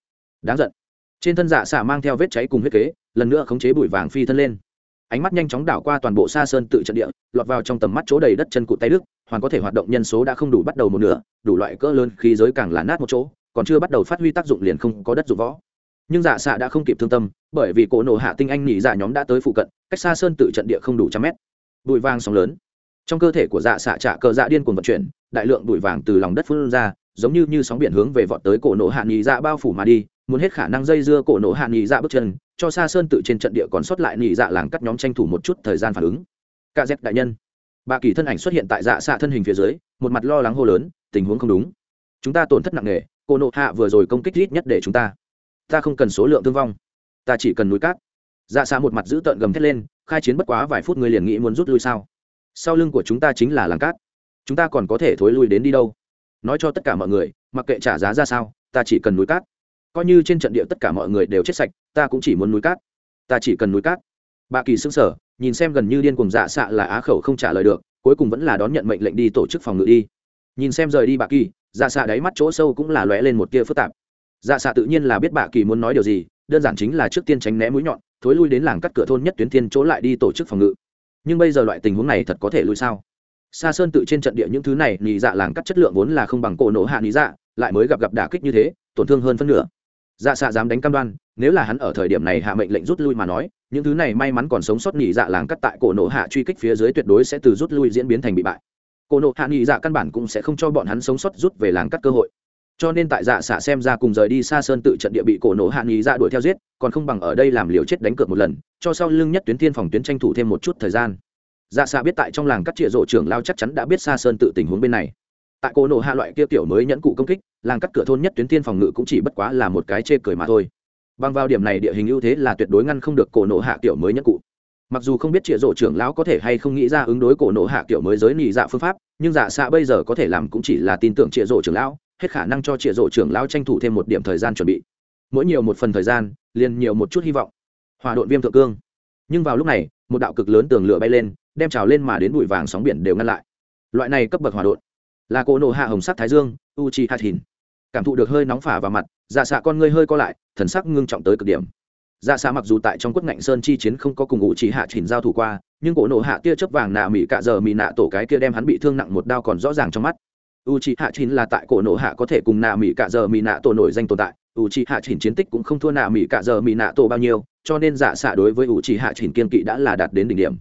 Đáng giận. Trên thân dạ xạ mang theo vết cháy cùng huyết kế, lần nữa khống chế bụi vàng phi thân lên. Ánh mắt nhanh chóng đảo qua toàn bộ xa sơn tự trận địa, lọt vào trong tầm mắt chỗ đầy đất chân cụt tay đức, hoàn có thể hoạt động nhân số đã không đủ bắt đầu một nửa, đủ loại cỡ lớn khí giới càng là nát một chỗ, còn chưa bắt đầu phát huy tác dụng liền không có đất dụng võ nhưng dạ xạ đã không kịp thương tâm, bởi vì cỗ nổ hạ tinh anh nhị dạ nhóm đã tới phụ cận, cách xa sơn tự trận địa không đủ trăm mét. Bụi vàng sóng lớn. Trong cơ thể của dạ xạ trạ cờ dạ điên cuồng vận chuyển, đại lượng bụi vàng từ lòng đất phun ra, giống như như sóng biển hướng về vọt tới cổ nổ hạ nhị dạ bao phủ mà đi, muốn hết khả năng dây dưa cổ nổ hạ nhị dạ bước chân, cho xa sơn tự trên trận địa còn sót lại nhị dạ làng cắt nhóm tranh thủ một chút thời gian phản ứng. Ca dép đại nhân. Bà kỳ thân ảnh xuất hiện tại dạ xạ thân hình phía dưới, một mặt lo lắng hô lớn, tình huống không đúng. Chúng ta tổn thất nặng nề, cổ nộ hạ vừa rồi công kích ít nhất để chúng ta ta không cần số lượng thương vong. Ta chỉ cần núi cát. Dạ xa một mặt giữ tợn gầm thét lên, khai chiến bất quá vài phút người liền nghĩ muốn rút lui sao? Sau lưng của chúng ta chính là làng cát. Chúng ta còn có thể thối lui đến đi đâu? Nói cho tất cả mọi người, mặc kệ trả giá ra sao, ta chỉ cần núi cát. Coi như trên trận địa tất cả mọi người đều chết sạch, ta cũng chỉ muốn núi cát. Ta chỉ cần núi cát. Bà kỳ xứng sở nhìn xem gần như điên cùng dạ xạ là á khẩu không trả lời được, cuối cùng vẫn là đón nhận mệnh lệnh đi tổ chức phòng ngự đi. Nhìn xem rời đi bà kỳ dạ xạ đáy mắt chỗ sâu cũng là lóe lên một tia phức tạp dạ xạ tự nhiên là biết bà kỳ muốn nói điều gì, đơn giản chính là trước tiên tránh né mũi nhọn, thối lui đến làng cắt cửa thôn nhất tuyến thiên chỗ lại đi tổ chức phòng ngự. Nhưng bây giờ loại tình huống này thật có thể lui sao? Xa sơn tự trên trận địa những thứ này nhị dạ làng cắt chất lượng vốn là không bằng cổ nổ hạ nhị dạ lại mới gặp gặp đả kích như thế, tổn thương hơn phân nửa. Dạ xạ dám đánh cam đoan, nếu là hắn ở thời điểm này hạ mệnh lệnh rút lui mà nói, những thứ này may mắn còn sống sót nhị dạ làng cắt tại cổ nổ hạ truy kích phía dưới tuyệt đối sẽ từ rút lui diễn biến thành bị bại. Cổ nổ hạ nhị dạ căn bản cũng sẽ không cho bọn hắn sống sót rút về làng cắt cơ hội cho nên tại dạ xạ xem ra cùng rời đi xa sơn tự trận địa bị cổ nổ hạ nhị dạ đuổi theo giết, còn không bằng ở đây làm liều chết đánh cược một lần, cho sau lưng nhất tuyến thiên phòng tuyến tranh thủ thêm một chút thời gian. Dạ xạ biết tại trong làng cắt trịa rộ trưởng lao chắc chắn đã biết xa sơn tự tình huống bên này. Tại cổ nổ hạ loại kia kiểu mới nhẫn cụ công kích, làng cắt cửa thôn nhất tuyến thiên phòng ngự cũng chỉ bất quá là một cái chê cười mà thôi. Bằng vào điểm này địa hình ưu thế là tuyệt đối ngăn không được cổ nổ hạ kiểu mới nhẫn cụ. Mặc dù không biết trịa rộ trưởng lão có thể hay không nghĩ ra ứng đối cổ nổ hạ kiểu mới giới nỉ dạ phương pháp, nhưng dạ xạ bây giờ có thể làm cũng chỉ là tin tưởng trịa rộ trưởng lão hết khả năng cho trịa rộ trưởng lão tranh thủ thêm một điểm thời gian chuẩn bị. Mỗi nhiều một phần thời gian, liền nhiều một chút hy vọng. Hòa đội viêm thượng cương. Nhưng vào lúc này, một đạo cực lớn tường lửa bay lên, đem trào lên mà đến bụi vàng sóng biển đều ngăn lại. Loại này cấp bậc hòa đội. Là cỗ nổ hạ hồng sắc thái dương u chi hạt hình cảm thụ được hơi nóng phả vào mặt dạ xạ con ngươi hơi co lại, thần sắc ngưng trọng tới cực điểm. Dạ xạ mặc dù tại trong quất ngạnh sơn chi chiến không có cùng u chi hạ chỉnh giao thủ qua, nhưng cổ nổ hạ tia chớp vàng nạ mỹ cạ giờ mỹ nạ tổ cái kia đem hắn bị thương nặng một đao còn rõ ràng trong mắt u chi hạ chín là tại cổ nộ hạ có thể cùng nạ mỹ cả giờ mỹ nạ tổ nổi danh tồn tại. U chi hạ chín chiến tích cũng không thua nạ mỹ cả giờ mỹ nạ tổ bao nhiêu, cho nên dạ xạ đối với ủ trì hạ chín kiên kỵ đã là đạt đến đỉnh điểm.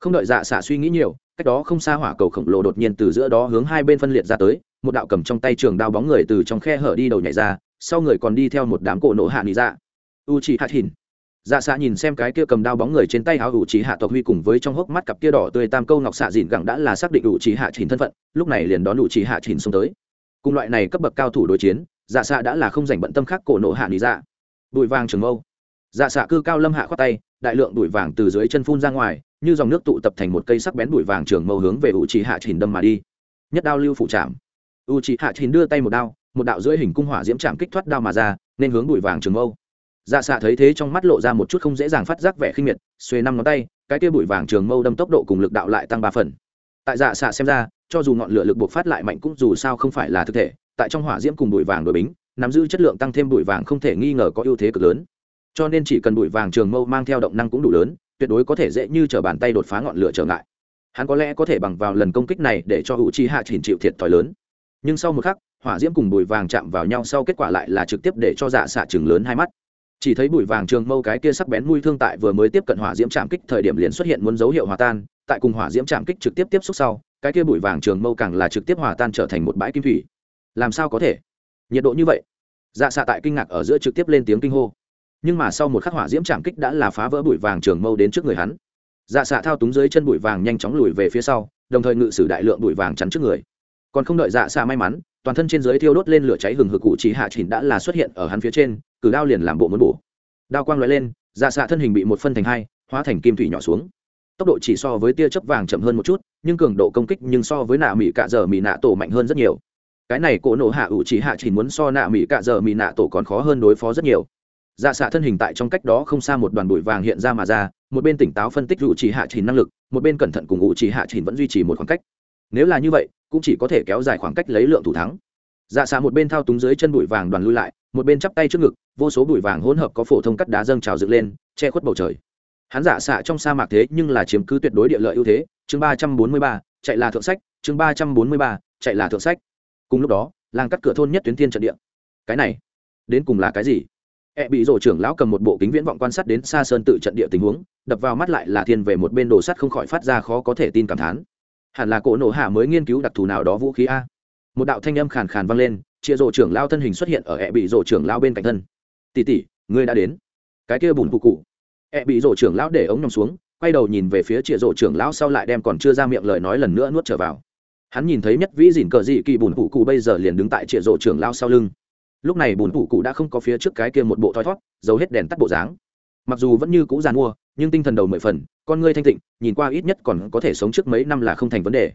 Không đợi dạ xạ suy nghĩ nhiều, cách đó không xa hỏa cầu khổng lồ đột nhiên từ giữa đó hướng hai bên phân liệt ra tới, một đạo cầm trong tay trường đao bóng người từ trong khe hở đi đầu nhảy ra, sau người còn đi theo một đám cổ nộ hạ nghỉ dạ. U trì hạ chín dạ xạ nhìn xem cái kia cầm đao bóng người trên tay áo ủ trì hạ tộc huy cùng với trong hốc mắt cặp kia đỏ tươi tam câu ngọc xạ dìn gẳng đã là xác định ủ trì hạ chỉnh thân phận, lúc này liền đón ủ trì hạ chỉnh xuống tới. Cùng loại này cấp bậc cao thủ đối chiến dạ xạ đã là không dành bận tâm khác cổ nộ hạ lý dạ. Bụi vàng trường mâu. Dạ xạ cư cao lâm hạ khoát tay, đại lượng bụi vàng từ dưới chân phun ra ngoài, như dòng nước tụ tập thành một cây sắc bén bụi vàng trường mâu hướng về u trì hạ chỉnh đâm mà đi. Nhất đao lưu phụ chạm. U trì hạ chỉnh đưa tay một đao, một đạo dưới hình cung hỏa diễm chạm kích thoát đao mà ra, nên hướng bụi vàng trường mâu dạ xạ thấy thế trong mắt lộ ra một chút không dễ dàng phát giác vẻ khinh miệt xuê năm ngón tay, cái kia bụi vàng trường mâu đâm tốc độ cùng lực đạo lại tăng ba phần. Tại dạ xạ xem ra, cho dù ngọn lửa lực buộc phát lại mạnh cũng dù sao không phải là thực thể, tại trong hỏa diễm cùng bụi vàng đổi bính, nắm giữ chất lượng tăng thêm bụi vàng không thể nghi ngờ có ưu thế cực lớn. Cho nên chỉ cần bụi vàng trường mâu mang theo động năng cũng đủ lớn, tuyệt đối có thể dễ như t bàn tay đột phá ngọn lửa trở ngại. Hắn có lẽ có thể bằng vào lần công kích này để cho hữu chi hạ chỉnh chịu thiệt thòi lớn. Nhưng sau một khắc, hỏa diễm cùng bụi vàng chạm vào nhau sau kết quả lại là trực tiếp để cho dạ xạ chừng lớn hai mắt chỉ thấy bụi vàng trường mâu cái kia sắc bén mùi thương tại vừa mới tiếp cận hỏa diễm chạm kích thời điểm liền xuất hiện muốn dấu hiệu hòa tan, tại cùng hỏa diễm chạm kích trực tiếp tiếp xúc sau, cái kia bụi vàng trường mâu càng là trực tiếp hòa tan trở thành một bãi kim thủy. Làm sao có thể? Nhiệt độ như vậy? Dạ xạ tại kinh ngạc ở giữa trực tiếp lên tiếng kinh hô. Nhưng mà sau một khắc hỏa diễm chạm kích đã là phá vỡ bụi vàng trường mâu đến trước người hắn. Dạ xạ thao túng dưới chân bụi vàng nhanh chóng lùi về phía sau, đồng thời ngự sử đại lượng bụi vàng chắn trước người. Còn không đợi dạ xạ may mắn, toàn thân trên dưới thiêu đốt lên lửa cháy hừng hực cụ chỉ hạ chỉnh đã là xuất hiện ở hắn phía trên cử đao liền làm bộ muốn bổ. Đao quang loại lên dạ xạ thân hình bị một phân thành hai, hóa thành kim thủy nhỏ xuống. Tốc độ chỉ so với tia chớp vàng chậm hơn một chút, nhưng cường độ công kích nhưng so với nạ mỹ cạ giờ mỹ nạ tổ mạnh hơn rất nhiều. Cái này cổ nổ hạ ủ chỉ hạ chỉ muốn so nạ mỹ cạ giờ mỹ nạ tổ còn khó hơn đối phó rất nhiều. Dạ xạ thân hình tại trong cách đó không xa một đoàn bụi vàng hiện ra mà ra, một bên tỉnh táo phân tích ủ chỉ hạ chỉ năng lực, một bên cẩn thận cùng ủ chỉ hạ chỉ vẫn duy trì một khoảng cách. Nếu là như vậy, cũng chỉ có thể kéo dài khoảng cách lấy lượng thủ thắng. Dạ xạ một bên thao túng dưới chân bụi vàng đoàn lui lại một bên chắp tay trước ngực, vô số bụi vàng hỗn hợp có phổ thông cắt đá dâng trào dựng lên, che khuất bầu trời. Hắn giả xạ trong sa mạc thế nhưng là chiếm cứ tuyệt đối địa lợi ưu thế. Chương ba trăm bốn mươi ba, chạy là thượng sách. Chương ba trăm bốn mươi ba, chạy là thượng sách. Cùng lúc đó, làng cắt cửa thôn nhất tuyến thiên trận địa. Cái này, đến cùng là cái gì? E bị rổ trưởng lão cầm một bộ kính viễn vọng quan sát đến xa sơn tự trận địa tình huống, đập vào mắt lại là thiên về một bên đồ sắt không khỏi phát ra khó có thể tin cảm thán. Hẳn là cổ nổ hạ mới nghiên cứu đặc thù nào đó vũ khí a. Một đạo thanh âm khàn khàn vang lên chia rổ trưởng lao thân hình xuất hiện ở E bị rổ trưởng lao bên cạnh thân. Tỷ tỷ, ngươi đã đến. Cái kia bùn cụ cụ. E bị rổ trưởng lão để ống nằm xuống, quay đầu nhìn về phía chia rổ trưởng lão sau lại đem còn chưa ra miệng lời nói lần nữa nuốt trở vào. Hắn nhìn thấy nhất vĩ dìn cờ dị kỳ bùn cụ cụ bây giờ liền đứng tại chia rổ trưởng lao sau lưng. Lúc này bùn cụ cụ đã không có phía trước cái kia một bộ thoi thót giấu hết đèn tắt bộ dáng. Mặc dù vẫn như cũ n mua, nhưng tinh thần đầu mười phần, con ngươi thanh tịnh, nhìn qua ít nhất còn có thể sống trước mấy năm là không thành vấn đề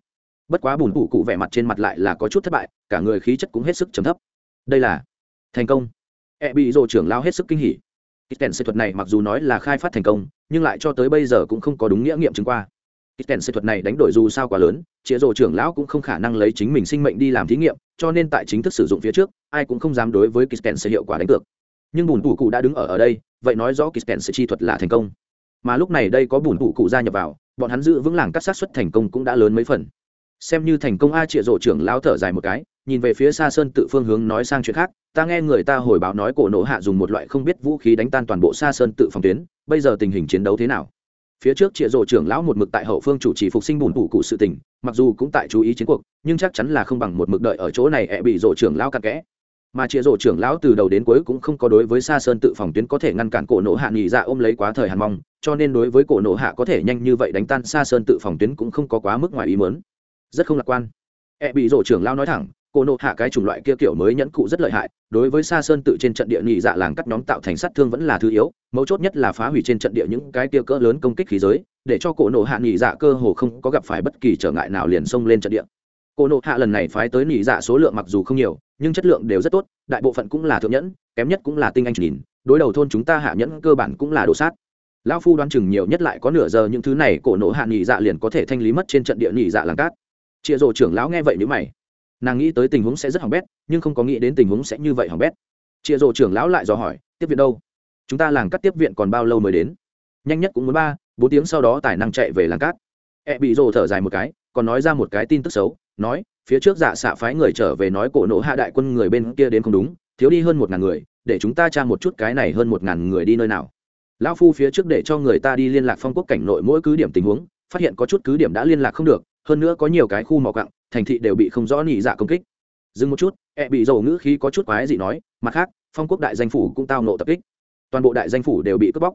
bất quá bùn cụ cụ vẻ mặt trên mặt lại là có chút thất bại, cả người khí chất cũng hết sức trầm thấp. Đây là thành công. E bị rồ trưởng lao hết sức kinh hỉ. Kích tèn sư thuật này mặc dù nói là khai phát thành công, nhưng lại cho tới bây giờ cũng không có đúng nghĩa nghiệm chứng qua. Kích tèn sư thuật này đánh đổi dù sao quá lớn, chĩa rồ trưởng lão cũng không khả năng lấy chính mình sinh mệnh đi làm thí nghiệm, cho nên tại chính thức sử dụng phía trước, ai cũng không dám đối với kích tèn sư hiệu quả đánh cược. Nhưng bùn tủ cụ đã đứng ở ở đây, vậy nói rõ kích tèn sư chi thuật là thành công. Mà lúc này đây có bùn tủ cụ gia nhập vào, bọn hắn giữ vững làng cắt sát xuất thành công cũng đã lớn mấy phần xem như thành công a trịa rộ trưởng lao thở dài một cái, nhìn về phía xa sơn tự phương hướng nói sang chuyện khác, ta nghe người ta hồi báo nói cổ nổ hạ dùng một loại không biết vũ khí đánh tan toàn bộ xa sơn tự phòng tuyến, bây giờ tình hình chiến đấu thế nào? Phía trước trịa rộ trưởng lão một mực tại hậu phương chủ trì phục sinh bùn tủ cụ sự tình, mặc dù cũng tại chú ý chiến cuộc, nhưng chắc chắn là không bằng một mực đợi ở chỗ này ẹ bị rộ trưởng lão cặn kẽ. Mà trịa rộ trưởng lão từ đầu đến cuối cũng không có đối với xa sơn tự phòng tuyến có thể ngăn cản cổ nổ hạ nghỉ dạ ôm lấy quá thời hàn mong, cho nên đối với cổ nổ hạ có thể nhanh như vậy đánh tan xa sơn tự phòng tuyến cũng không có quá mức ngoài ý mớn rất không lạc quan. E bị rổ trưởng lao nói thẳng, cô nộ hạ cái chủng loại kia kiểu mới nhẫn cụ rất lợi hại, đối với xa sơn tự trên trận địa nhị dạ làng cắt nhóm tạo thành sát thương vẫn là thứ yếu, mấu chốt nhất là phá hủy trên trận địa những cái kia cỡ lớn công kích khí giới, để cho cổ nộ hạ nhị dạ cơ hồ không có gặp phải bất kỳ trở ngại nào liền xông lên trận địa. Cổ nộ hạ lần này phái tới nhị dạ số lượng mặc dù không nhiều, nhưng chất lượng đều rất tốt, đại bộ phận cũng là thượng nhẫn, kém nhất cũng là tinh anh nhìn, đối đầu thôn chúng ta hạ nhẫn cơ bản cũng là đồ sát. Lao phu đoán chừng nhiều nhất lại có nửa giờ những thứ này cổ nộ hạ nhị dạ liền có thể thanh lý mất trên trận địa nhị dạ làng cát chịa rổ trưởng lão nghe vậy nếu mày. Nàng nghĩ tới tình huống sẽ rất hỏng bét, nhưng không có nghĩ đến tình huống sẽ như vậy hỏng bét. Chịa rổ trưởng lão lại dò hỏi, tiếp viện đâu? Chúng ta làng cắt tiếp viện còn bao lâu mới đến? Nhanh nhất cũng muốn ba, bốn tiếng sau đó tài năng chạy về làng cát e bị rộ thở dài một cái, còn nói ra một cái tin tức xấu, nói, phía trước giả xạ phái người trở về nói cổ nộ hạ đại quân người bên kia đến không đúng, thiếu đi hơn một ngàn người, để chúng ta tra một chút cái này hơn một ngàn người đi nơi nào. Lão phu phía trước để cho người ta đi liên lạc phong quốc cảnh nội mỗi cứ điểm tình huống, phát hiện có chút cứ điểm đã liên lạc không được hơn nữa có nhiều cái khu mỏ cặng thành thị đều bị không rõ nỉ dạ công kích. Dừng một chút e bị dầu ngữ khí có chút quái gì nói, mặt khác, phong quốc đại danh phủ cũng tao nộ tập kích. Toàn bộ đại danh phủ đều bị cướp bóc.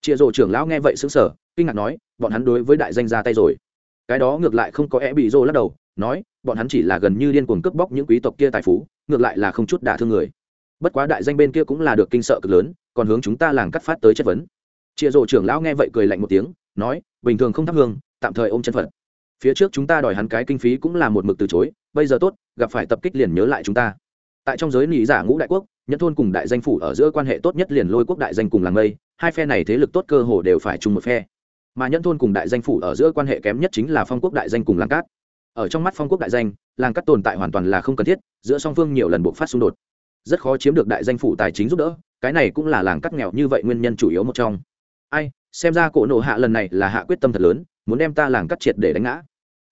Chịa rổ trưởng lão nghe vậy xứng sở kinh ngạc nói, bọn hắn đối với đại danh ra tay rồi. Cái đó ngược lại không có e bị dô lắc đầu, nói, bọn hắn chỉ là gần như điên cuồng cướp bóc những quý tộc kia tài phú, ngược lại là không chút đả thương người. Bất quá đại danh bên kia cũng là được kinh sợ cực lớn, còn hướng chúng ta làng cắt phát tới chất vấn. Chịa rổ trưởng lão nghe vậy cười lạnh một tiếng, nói, bình thường không thắp hương, tạm thời ôm chân phật phía trước chúng ta đòi hắn cái kinh phí cũng là một mực từ chối, bây giờ tốt, gặp phải tập kích liền nhớ lại chúng ta. Tại trong giới nỉ giả ngũ đại quốc nhẫn thôn cùng đại danh phủ ở giữa quan hệ tốt nhất liền lôi quốc đại danh cùng làng mây, hai phe này thế lực tốt cơ hồ đều phải chung một phe. Mà nhẫn thôn cùng đại danh phủ ở giữa quan hệ kém nhất chính là phong quốc đại danh cùng làng cát. Ở trong mắt phong quốc đại danh, làng cát tồn tại hoàn toàn là không cần thiết, giữa song phương nhiều lần buộc phát xung đột. Rất khó chiếm được đại danh phủ tài chính giúp đỡ, cái này cũng là làng cát nghèo như vậy nguyên nhân chủ yếu một trong. Ai, xem ra cổ nộ hạ lần này là hạ quyết tâm thật lớn, muốn đem ta làng cát triệt để đánh ngã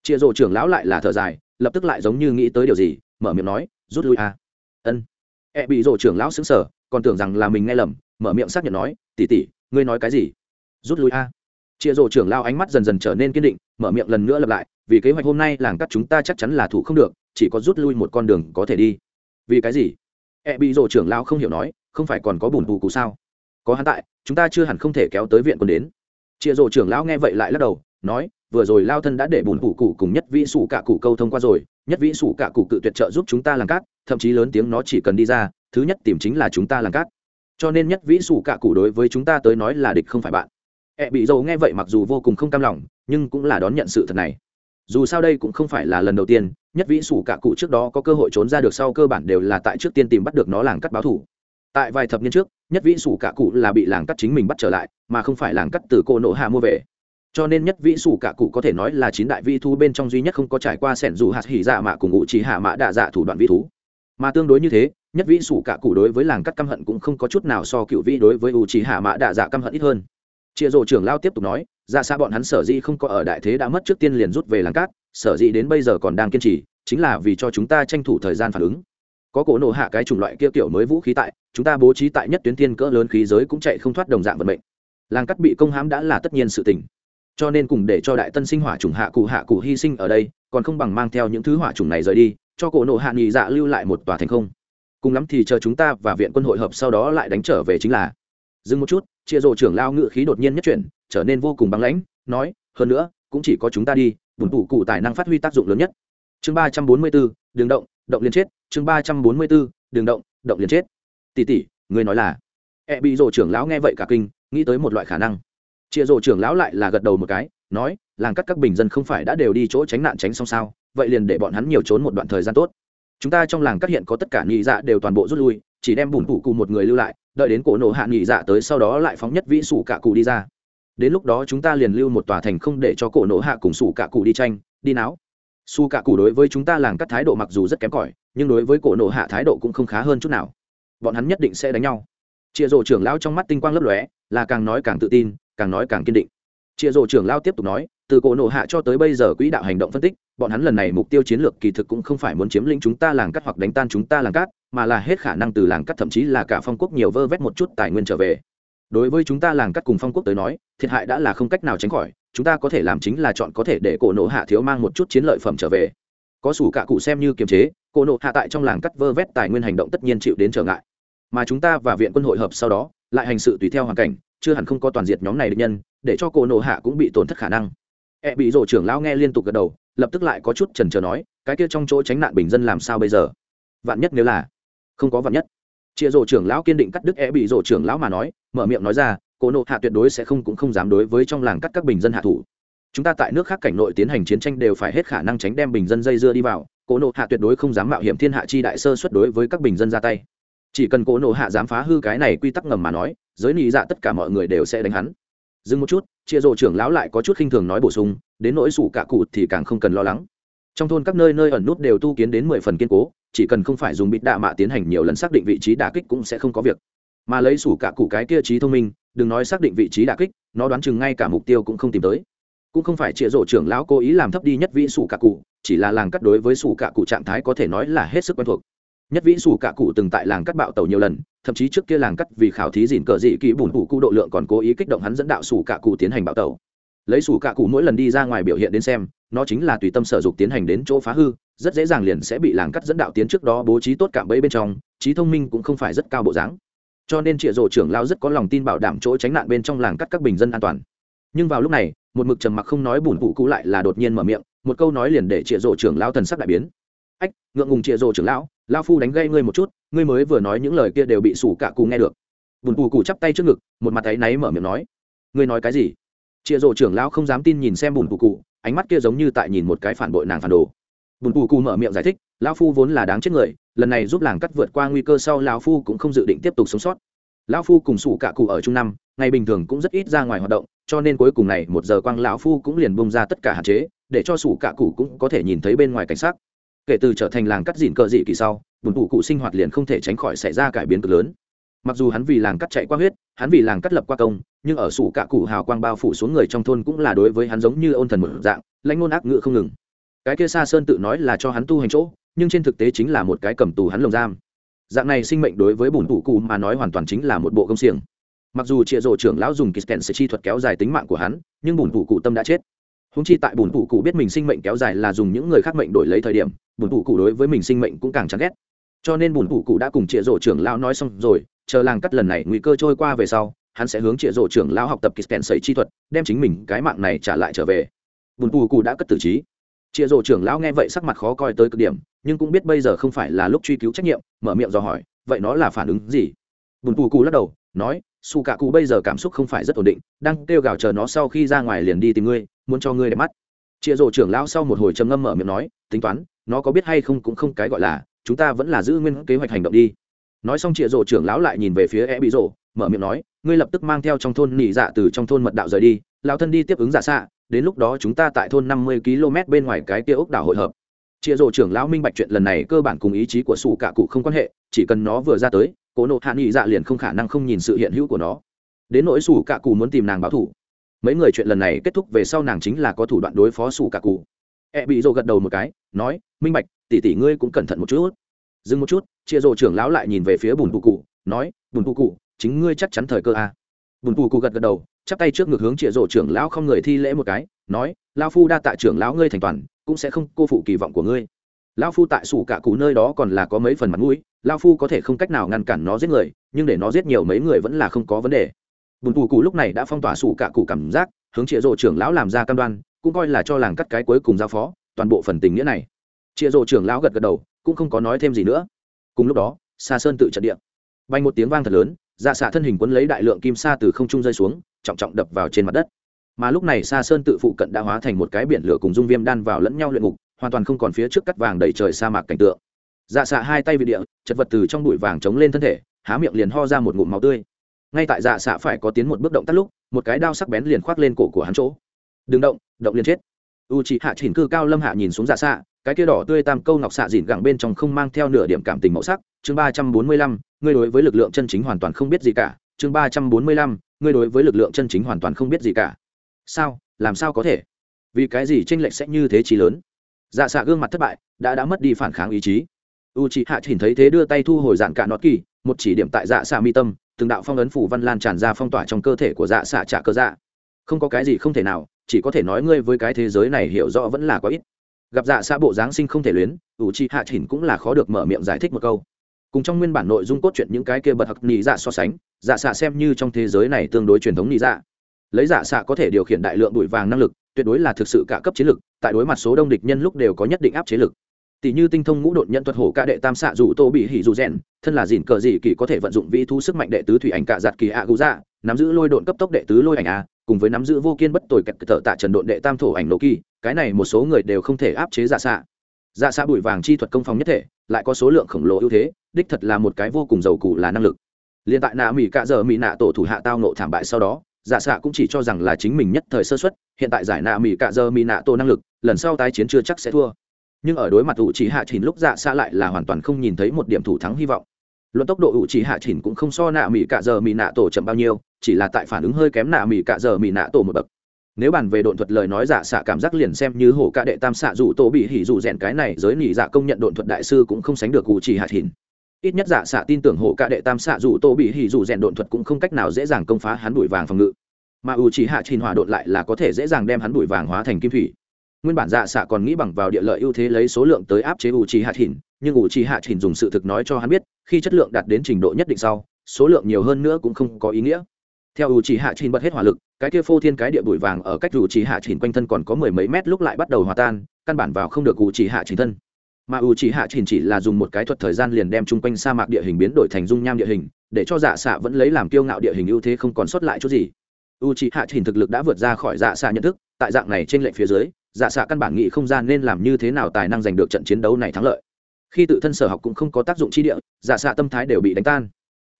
chia rổ trưởng lão lại là thở dài, lập tức lại giống như nghĩ tới điều gì, mở miệng nói, rút lui a à. ân. E bị rổ trưởng lão xứng sở còn tưởng rằng là mình nghe lầm, mở miệng xác nhận nói tỉ tỉ ngươi nói cái gì? Rút lui a à. chia rổ trưởng lão ánh mắt dần dần trở nên kiên định, mở miệng lần nữa lặp lại, vì kế hoạch hôm nay làng cắt chúng ta chắc chắn là thủ không được, chỉ có rút lui một con đường có thể đi. Vì cái gì? E bị rổ trưởng lão không hiểu nói, không phải còn có bùn bù cụ sao? Có hắn tại, chúng ta chưa hẳn không thể kéo tới viện quân đến. Chia rổ trưởng lão nghe vậy lại lắc đầu, nói vừa rồi lao thân đã để bùn cụ cụ cùng nhất vĩ sủ cả cụ câu thông qua rồi, nhất vĩ sủ cả cụ cự tuyệt trợ giúp chúng ta làm cát, thậm chí lớn tiếng nó chỉ cần đi ra, thứ nhất tìm chính là chúng ta làm cát. Cho nên nhất vĩ sủ cả cụ đối với chúng ta tới nói là địch không phải bạn. Ẹ e bị dầu nghe vậy mặc dù vô cùng không cam lòng, nhưng cũng là đón nhận sự thật này. Dù sao đây cũng không phải là lần đầu tiên, nhất vĩ sủ cả cụ trước đó có cơ hội trốn ra được sau cơ bản đều là tại trước tiên tìm bắt được nó làng cắt báo thủ. Tại vài thập niên trước, nhất vĩ sủ cả cụ là bị làng cắt chính mình bắt trở lại, mà không phải làng cắt từ cô nộ hạ mua về cho nên nhất vĩ sủ cả cụ có thể nói là chín đại vi thú bên trong duy nhất không có trải qua sẻn dù hạt hỉ dạ mạ cùng ngụ trí hạ mã đạ dạ thủ đoạn vi thú. Mà tương đối như thế, nhất vĩ sủ cả cụ đối với làng cắt căm hận cũng không có chút nào so cựu vĩ đối với u trí hạ mã đạ dạ căm hận ít hơn. Chia rổ trưởng lao tiếp tục nói ra xa bọn hắn sở dĩ không có ở đại thế đã mất trước tiên liền rút về làng cát, sở dĩ đến bây giờ còn đang kiên trì, chính là vì cho chúng ta tranh thủ thời gian phản ứng. Có cổ nổ hạ cái chủng loại kia kiểu mới vũ khí tại, chúng ta bố trí tại nhất tuyến tiên cỡ lớn khí giới cũng chạy không thoát đồng dạng vận mệnh. Làng cắt bị công hãm đã là tất nhiên sự tình cho nên cùng để cho đại tân sinh hỏa trùng hạ cụ hạ cụ hy sinh ở đây, còn không bằng mang theo những thứ hỏa trùng này rời đi, cho cổ nộ hạ nghị dạ lưu lại một tòa thành không. Cùng lắm thì chờ chúng ta và viện quân hội hợp sau đó lại đánh trở về chính là. Dừng một chút, chia rộ trưởng lao ngự khí đột nhiên nhất chuyển, trở nên vô cùng băng lãnh, nói, hơn nữa, cũng chỉ có chúng ta đi bùn tủ cụ tài năng phát huy tác dụng lớn nhất. Chương ba trăm bốn mươi bốn đường động động liên chết. Chương ba trăm bốn mươi bốn đường động động liên chết. Tỷ tỷ, người nói là. E bị rộ trưởng lão nghe vậy cả kinh, nghĩ tới một loại khả năng chia rổ trưởng lão lại là gật đầu một cái, nói, làng cắt các bình dân không phải đã đều đi chỗ tránh nạn tránh xong sao, vậy liền để bọn hắn nhiều trốn một đoạn thời gian tốt. Chúng ta trong làng các hiện có tất cả nhị dạ đều toàn bộ rút lui, chỉ đem bùn cụ cụ một người lưu lại, đợi đến cổ nổ hạ nhị dạ tới sau đó lại phóng nhất vĩ sủ cả cụ đi ra. Đến lúc đó chúng ta liền lưu một tòa thành không để cho cổ nổ hạ cùng sủ cả cụ đi tranh, đi náo. Su cả cụ đối với chúng ta làng các thái độ mặc dù rất kém cỏi, nhưng đối với cổ nổ hạ thái độ cũng không khá hơn chút nào. Bọn hắn nhất định sẽ đánh nhau. Chia rộ trưởng lão trong mắt tinh quang lấp lóe, là càng nói càng tự tin càng nói càng kiên định. Chịa rộ trưởng lao tiếp tục nói, từ cổ nộ hạ cho tới bây giờ quỹ đạo hành động phân tích, bọn hắn lần này mục tiêu chiến lược kỳ thực cũng không phải muốn chiếm lĩnh chúng ta làng cắt hoặc đánh tan chúng ta làng cát, mà là hết khả năng từ làng cắt thậm chí là cả phong quốc nhiều vơ vét một chút tài nguyên trở về. Đối với chúng ta làng cắt cùng phong quốc tới nói, thiệt hại đã là không cách nào tránh khỏi, chúng ta có thể làm chính là chọn có thể để cổ nộ hạ thiếu mang một chút chiến lợi phẩm trở về. Có sủ cả cụ xem như kiềm chế, cổ nộ hạ tại trong làng cắt vơ vét tài nguyên hành động tất nhiên chịu đến trở ngại. Mà chúng ta và viện quân hội hợp sau đó, lại hành sự tùy theo hoàn cảnh chưa hẳn không có toàn diệt nhóm này định nhân, để cho cổ nộ hạ cũng bị tổn thất khả năng. E bị rổ trưởng lão nghe liên tục gật đầu, lập tức lại có chút trần trờ nói, cái kia trong chỗ tránh nạn bình dân làm sao bây giờ? Vạn nhất nếu là, không có vạn nhất. Chia rổ trưởng lão kiên định cắt đứt e bị rổ trưởng lão mà nói, mở miệng nói ra, cổ nộ hạ tuyệt đối sẽ không cũng không dám đối với trong làng cắt các bình dân hạ thủ. Chúng ta tại nước khác cảnh nội tiến hành chiến tranh đều phải hết khả năng tránh đem bình dân dây dưa đi vào, cổ nộ hạ tuyệt đối không dám mạo hiểm thiên hạ chi đại sơ xuất đối với các bình dân ra tay chỉ cần cổ nộ hạ dám phá hư cái này quy tắc ngầm mà nói, giới nị dạ tất cả mọi người đều sẽ đánh hắn. Dừng một chút, chia rộ trưởng lão lại có chút khinh thường nói bổ sung, đến nỗi sủ cả cụ thì càng không cần lo lắng. Trong thôn các nơi nơi ẩn nút đều tu kiến đến mười phần kiên cố, chỉ cần không phải dùng bịt đạ mạ tiến hành nhiều lần xác định vị trí đả kích cũng sẽ không có việc. Mà lấy sủ cả cụ cái kia trí thông minh, đừng nói xác định vị trí đả kích, nó đoán chừng ngay cả mục tiêu cũng không tìm tới. Cũng không phải chia rộ trưởng lão cố ý làm thấp đi nhất vị sủ cả cụ, chỉ là làng cắt đối với sủ cả cụ trạng thái có thể nói là hết sức quen thuộc nhất vĩ sủ cả cụ từng tại làng cắt bạo tàu nhiều lần, thậm chí trước kia làng cắt vì khảo thí dìn cờ dị kỹ bùn cụ cụ độ lượng còn cố ý kích động hắn dẫn đạo sủ cả cụ tiến hành bạo tàu. Lấy sủ cả cụ mỗi lần đi ra ngoài biểu hiện đến xem, nó chính là tùy tâm sở dục tiến hành đến chỗ phá hư, rất dễ dàng liền sẽ bị làng cắt dẫn đạo tiến trước đó bố trí tốt cạm bẫy bên trong, trí thông minh cũng không phải rất cao bộ dáng. Cho nên trịa rộ trưởng lao rất có lòng tin bảo đảm chỗ tránh nạn bên trong làng cắt các bình dân an toàn. Nhưng vào lúc này, một mực trầm mặc không nói bùn cụ cụ lại là đột nhiên mở miệng, một câu nói liền để trịa rộ trưởng lao thần sắc đại biến. Ách, ngượng ngùng trịa rộ trưởng lão lao phu đánh gây ngươi một chút, ngươi mới vừa nói những lời kia đều bị sủ cả cụ nghe được. Bùn cù cụ chắp tay trước ngực, một mặt áy náy mở miệng nói, ngươi nói cái gì? Chịa rộ trưởng lão không dám tin nhìn xem bùn cù cụ ánh mắt kia giống như tại nhìn một cái phản bội nàng phản đồ. Bùn cù cụ mở miệng giải thích, lão phu vốn là đáng chết người, lần này giúp làng cắt vượt qua nguy cơ sau lão phu cũng không dự định tiếp tục sống sót. Lão phu cùng sủ cả cụ ở trung năm, ngày bình thường cũng rất ít ra ngoài hoạt động, cho nên cuối cùng này một giờ quang lão phu cũng liền bông ra tất cả hạn chế, để cho sủ cả cụ cũng có thể nhìn thấy bên ngoài cảnh sát kể từ trở thành làng cắt dìn cờ dị kỳ sau, bùn cụ cụ sinh hoạt liền không thể tránh khỏi xảy ra cải biến cực lớn. Mặc dù hắn vì làng cắt chạy qua huyết, hắn vì làng cắt lập qua công, nhưng ở sủ cả cụ hào quang bao phủ xuống người trong thôn cũng là đối với hắn giống như ôn thần một dạng, lãnh ngôn ác ngự không ngừng. Cái kia xa sơn tự nói là cho hắn tu hành chỗ, nhưng trên thực tế chính là một cái cầm tù hắn lồng giam. Dạng này sinh mệnh đối với bùn cụ cụ mà nói hoàn toàn chính là một bộ công xiềng. Mặc dù trịa rộ trưởng lão dùng kisken sẽ chi thuật kéo dài tính mạng của hắn, nhưng bùn cụ cụ tâm đã chết húng chi tại bùn tủ cụ biết mình sinh mệnh kéo dài là dùng những người khác mệnh đổi lấy thời điểm, bùn tủ cụ đối với mình sinh mệnh cũng càng chán ghét. Cho nên bùn tủ cụ đã cùng trịa rổ trưởng lão nói xong rồi, chờ làng cắt lần này nguy cơ trôi qua về sau, hắn sẽ hướng trịa rổ trưởng lão học tập kisken sấy chi thuật, đem chính mình cái mạng này trả lại trở về. Bùn tủ cụ đã cất tử trí. Trịa rổ trưởng lão nghe vậy sắc mặt khó coi tới cực điểm, nhưng cũng biết bây giờ không phải là lúc truy cứu trách nhiệm, mở miệng dò hỏi, vậy nó là phản ứng gì? Bùn cù cù lắc đầu, nói su Cả cụ bây giờ cảm xúc không phải rất ổn định, đang kêu gào chờ nó sau khi ra ngoài liền đi tìm ngươi, muốn cho ngươi đẹp mắt. Chịa rổ trưởng lão sau một hồi trầm ngâm mở miệng nói, tính toán, nó có biết hay không cũng không cái gọi là, chúng ta vẫn là giữ nguyên kế hoạch hành động đi. Nói xong chịa rổ trưởng lão lại nhìn về phía e bị rổ mở miệng nói, ngươi lập tức mang theo trong thôn nỉ dạ từ trong thôn mật đạo rời đi, lão thân đi tiếp ứng giả xạ, đến lúc đó chúng ta tại thôn năm mươi km bên ngoài cái kia ốc đảo hội hợp. Chia rộ trưởng lão minh bạch chuyện lần này cơ bản cùng ý chí của sủ cả cụ không quan hệ, chỉ cần nó vừa ra tới cố nộ hạ nghị dạ liền không khả năng không nhìn sự hiện hữu của nó. Đến nỗi sủ cả cụ muốn tìm nàng báo thủ mấy người chuyện lần này kết thúc về sau nàng chính là có thủ đoạn đối phó sủ cả cụ. E bị rồ gật đầu một cái, nói, minh bạch, tỷ tỷ ngươi cũng cẩn thận một chút. Dừng một chút. Chia rộ trưởng lão lại nhìn về phía bùn cụ cụ, nói, bùn cụ cụ, chính ngươi chắc chắn thời cơ a à. bùn cụ cụ gật gật đầu, chắp tay trước ngực hướng Chia rộ trưởng lão không người thi lễ một cái, nói lao phu đa tạ trưởng lão ngươi thành toàn, cũng sẽ không cô phụ kỳ vọng của ngươi lao phu tại sủ cả cụ nơi đó còn là có mấy phần mặt mũi, lao phu có thể không cách nào ngăn cản nó giết người, nhưng để nó giết nhiều mấy người vẫn là không có vấn đề. Bùn cù cụ lúc này đã phong tỏa sủ cả cụ cảm giác, hướng chịa rộ trưởng lão làm ra cam đoan, cũng coi là cho làng cắt cái cuối cùng giao phó, toàn bộ phần tình nghĩa này. Chịa rộ trưởng lão gật gật đầu, cũng không có nói thêm gì nữa. Cùng lúc đó xa sơn tự trận địa. Bay một tiếng vang thật lớn dạ xạ thân hình quấn lấy đại lượng kim sa từ không trung rơi xuống, trọng trọng đập vào trên mặt đất. Mà lúc này xa sơn tự phụ cận đã hóa thành một cái biển lửa cùng dung viêm đan vào lẫn nhau luyện ngục hoàn toàn không còn phía trước cắt vàng đầy trời sa mạc cảnh tượng. Dạ xạ hai tay vị địa, chật vật từ trong bụi vàng chống lên thân thể, há miệng liền ho ra một ngụm máu tươi. Ngay tại dạ xạ phải có tiến một bước động tắt lúc, một cái đao sắc bén liền khoác lên cổ của hắn chỗ. Đừng động động liền chết. U chị hạ chỉnh cư cao lâm hạ nhìn xuống dạ xạ, cái kia đỏ tươi tam câu ngọc xạ dịn gẳng bên trong không mang theo nửa điểm cảm tình màu sắc. Chương ba trăm bốn mươi lăm, ngươi đối với lực lượng chân chính hoàn toàn không biết gì cả. Chương ba trăm bốn mươi lăm, ngươi đối với lực lượng chân chính hoàn toàn không biết gì cả. Sao? Làm sao có thể? Vì cái gì tranh lệch sẽ như thế trí lớn? Dạ xạ gương mặt thất bại, đã đã mất đi phản kháng ý chí. U chị hạ nhìn thấy thế đưa tay thu hồi dạng cả nọt kỳ một chỉ điểm tại dạ xạ mi tâm, từng đạo phong ấn phủ văn lan tràn ra phong tỏa trong cơ thể của dạ xạ trả cơ dạ. Không có cái gì không thể nào, chỉ có thể nói ngươi với cái thế giới này hiểu rõ vẫn là quá ít. Gặp dạ xạ bộ giáng sinh không thể luyến u chị hạ chỉnh cũng là khó được mở miệng giải thích một câu. Cùng trong nguyên bản nội dung cốt truyện những cái kia bật hặc nị dạ so sánh dạ xạ xem như trong thế giới này tương đối truyền thống nị dạ lấy giả xạ có thể điều khiển đại lượng bụi vàng năng lực, tuyệt đối là thực sự cả cấp chiến lực, tại đối mặt số đông địch nhân lúc đều có nhất định áp chế lực. Tỷ như tinh thông ngũ đột nhận thuật hổ ca đệ tam xạ dù tô bị hỉ dù rèn, thân là dìn cờ dị kỳ có thể vận dụng vĩ thu sức mạnh đệ tứ thủy ảnh cạ giạt kỳ ạ gú dạ nắm giữ lôi độn cấp tốc đệ tứ lôi ảnh a, cùng với nắm giữ vô kiên bất tồi kẹt thợ tạ trần độn đệ tam thổ ảnh nổ kỳ, cái này một số người đều không thể áp chế giả xạ. Dạ xạ bụi vàng chi thuật công phòng nhất thể, lại có số lượng khổng lồ ưu thế, đích thật là một cái vô cùng giàu cụ là năng lực. Liên tại nạ mỹ cạ giờ mỹ nạ tổ thủ hạ tao nộ thảm bại sau đó Dạ giả xạ cũng chỉ cho rằng là chính mình nhất thời sơ xuất hiện tại giải nạ mỹ cạ giờ mỹ nạ tổ năng lực, lần sau tái chiến chưa chắc sẽ thua. Nhưng ở đối mặt ủ chỉ hạ chỉnh lúc dạ xạ lại là hoàn toàn không nhìn thấy một điểm thủ thắng hy vọng. Luận tốc độ ủ chỉ hạ chỉnh cũng không so nạ mỹ cạ giờ mỹ nạ tổ chậm bao nhiêu, chỉ là tại phản ứng hơi kém nạ mỹ cạ giờ mỹ nạ tổ một bậc. Nếu bàn về độn thuật lời nói dạ giả xạ cảm giác liền xem như hổ ca đệ tam xạ dù tổ bị hỉ dù rèn cái này, giới nỉ dạ công nhận độn thuật đại sư cũng không sánh được ủ chỉ hạ thìn ít nhất dạ xạ tin tưởng hộ cả đệ tam xạ dù tô bị hỉ dù rèn độn thuật cũng không cách nào dễ dàng công phá hắn đuổi vàng phòng ngự. Mà u chỉ hạ trình hỏa độn lại là có thể dễ dàng đem hắn đuổi vàng hóa thành kim thủy. Nguyên bản dạ xạ còn nghĩ bằng vào địa lợi ưu thế lấy số lượng tới áp chế u chỉ hạ trình, nhưng u chỉ hạ trình dùng sự thực nói cho hắn biết, khi chất lượng đạt đến trình độ nhất định sau, số lượng nhiều hơn nữa cũng không có ý nghĩa. Theo u chỉ hạ trình bật hết hỏa lực, cái kia phô thiên cái địa bụi vàng ở cách u chỉ hạ trình quanh thân còn có mười mấy mét lúc lại bắt đầu hòa tan, căn bản vào không được u chỉ hạ trình thân mà u chỉ hạ chỉnh chỉ là dùng một cái thuật thời gian liền đem chung quanh sa mạc địa hình biến đổi thành dung nham địa hình, để cho dạ xạ vẫn lấy làm kiêu ngạo địa hình ưu thế không còn sót lại chút gì. u chỉ hạ chỉnh thực lực đã vượt ra khỏi dạ xạ nhận thức, tại dạng này trên lệnh phía dưới dạ xạ căn bản nghĩ không gian nên làm như thế nào tài năng giành được trận chiến đấu này thắng lợi. khi tự thân sở học cũng không có tác dụng chi địa dạ xạ tâm thái đều bị đánh tan.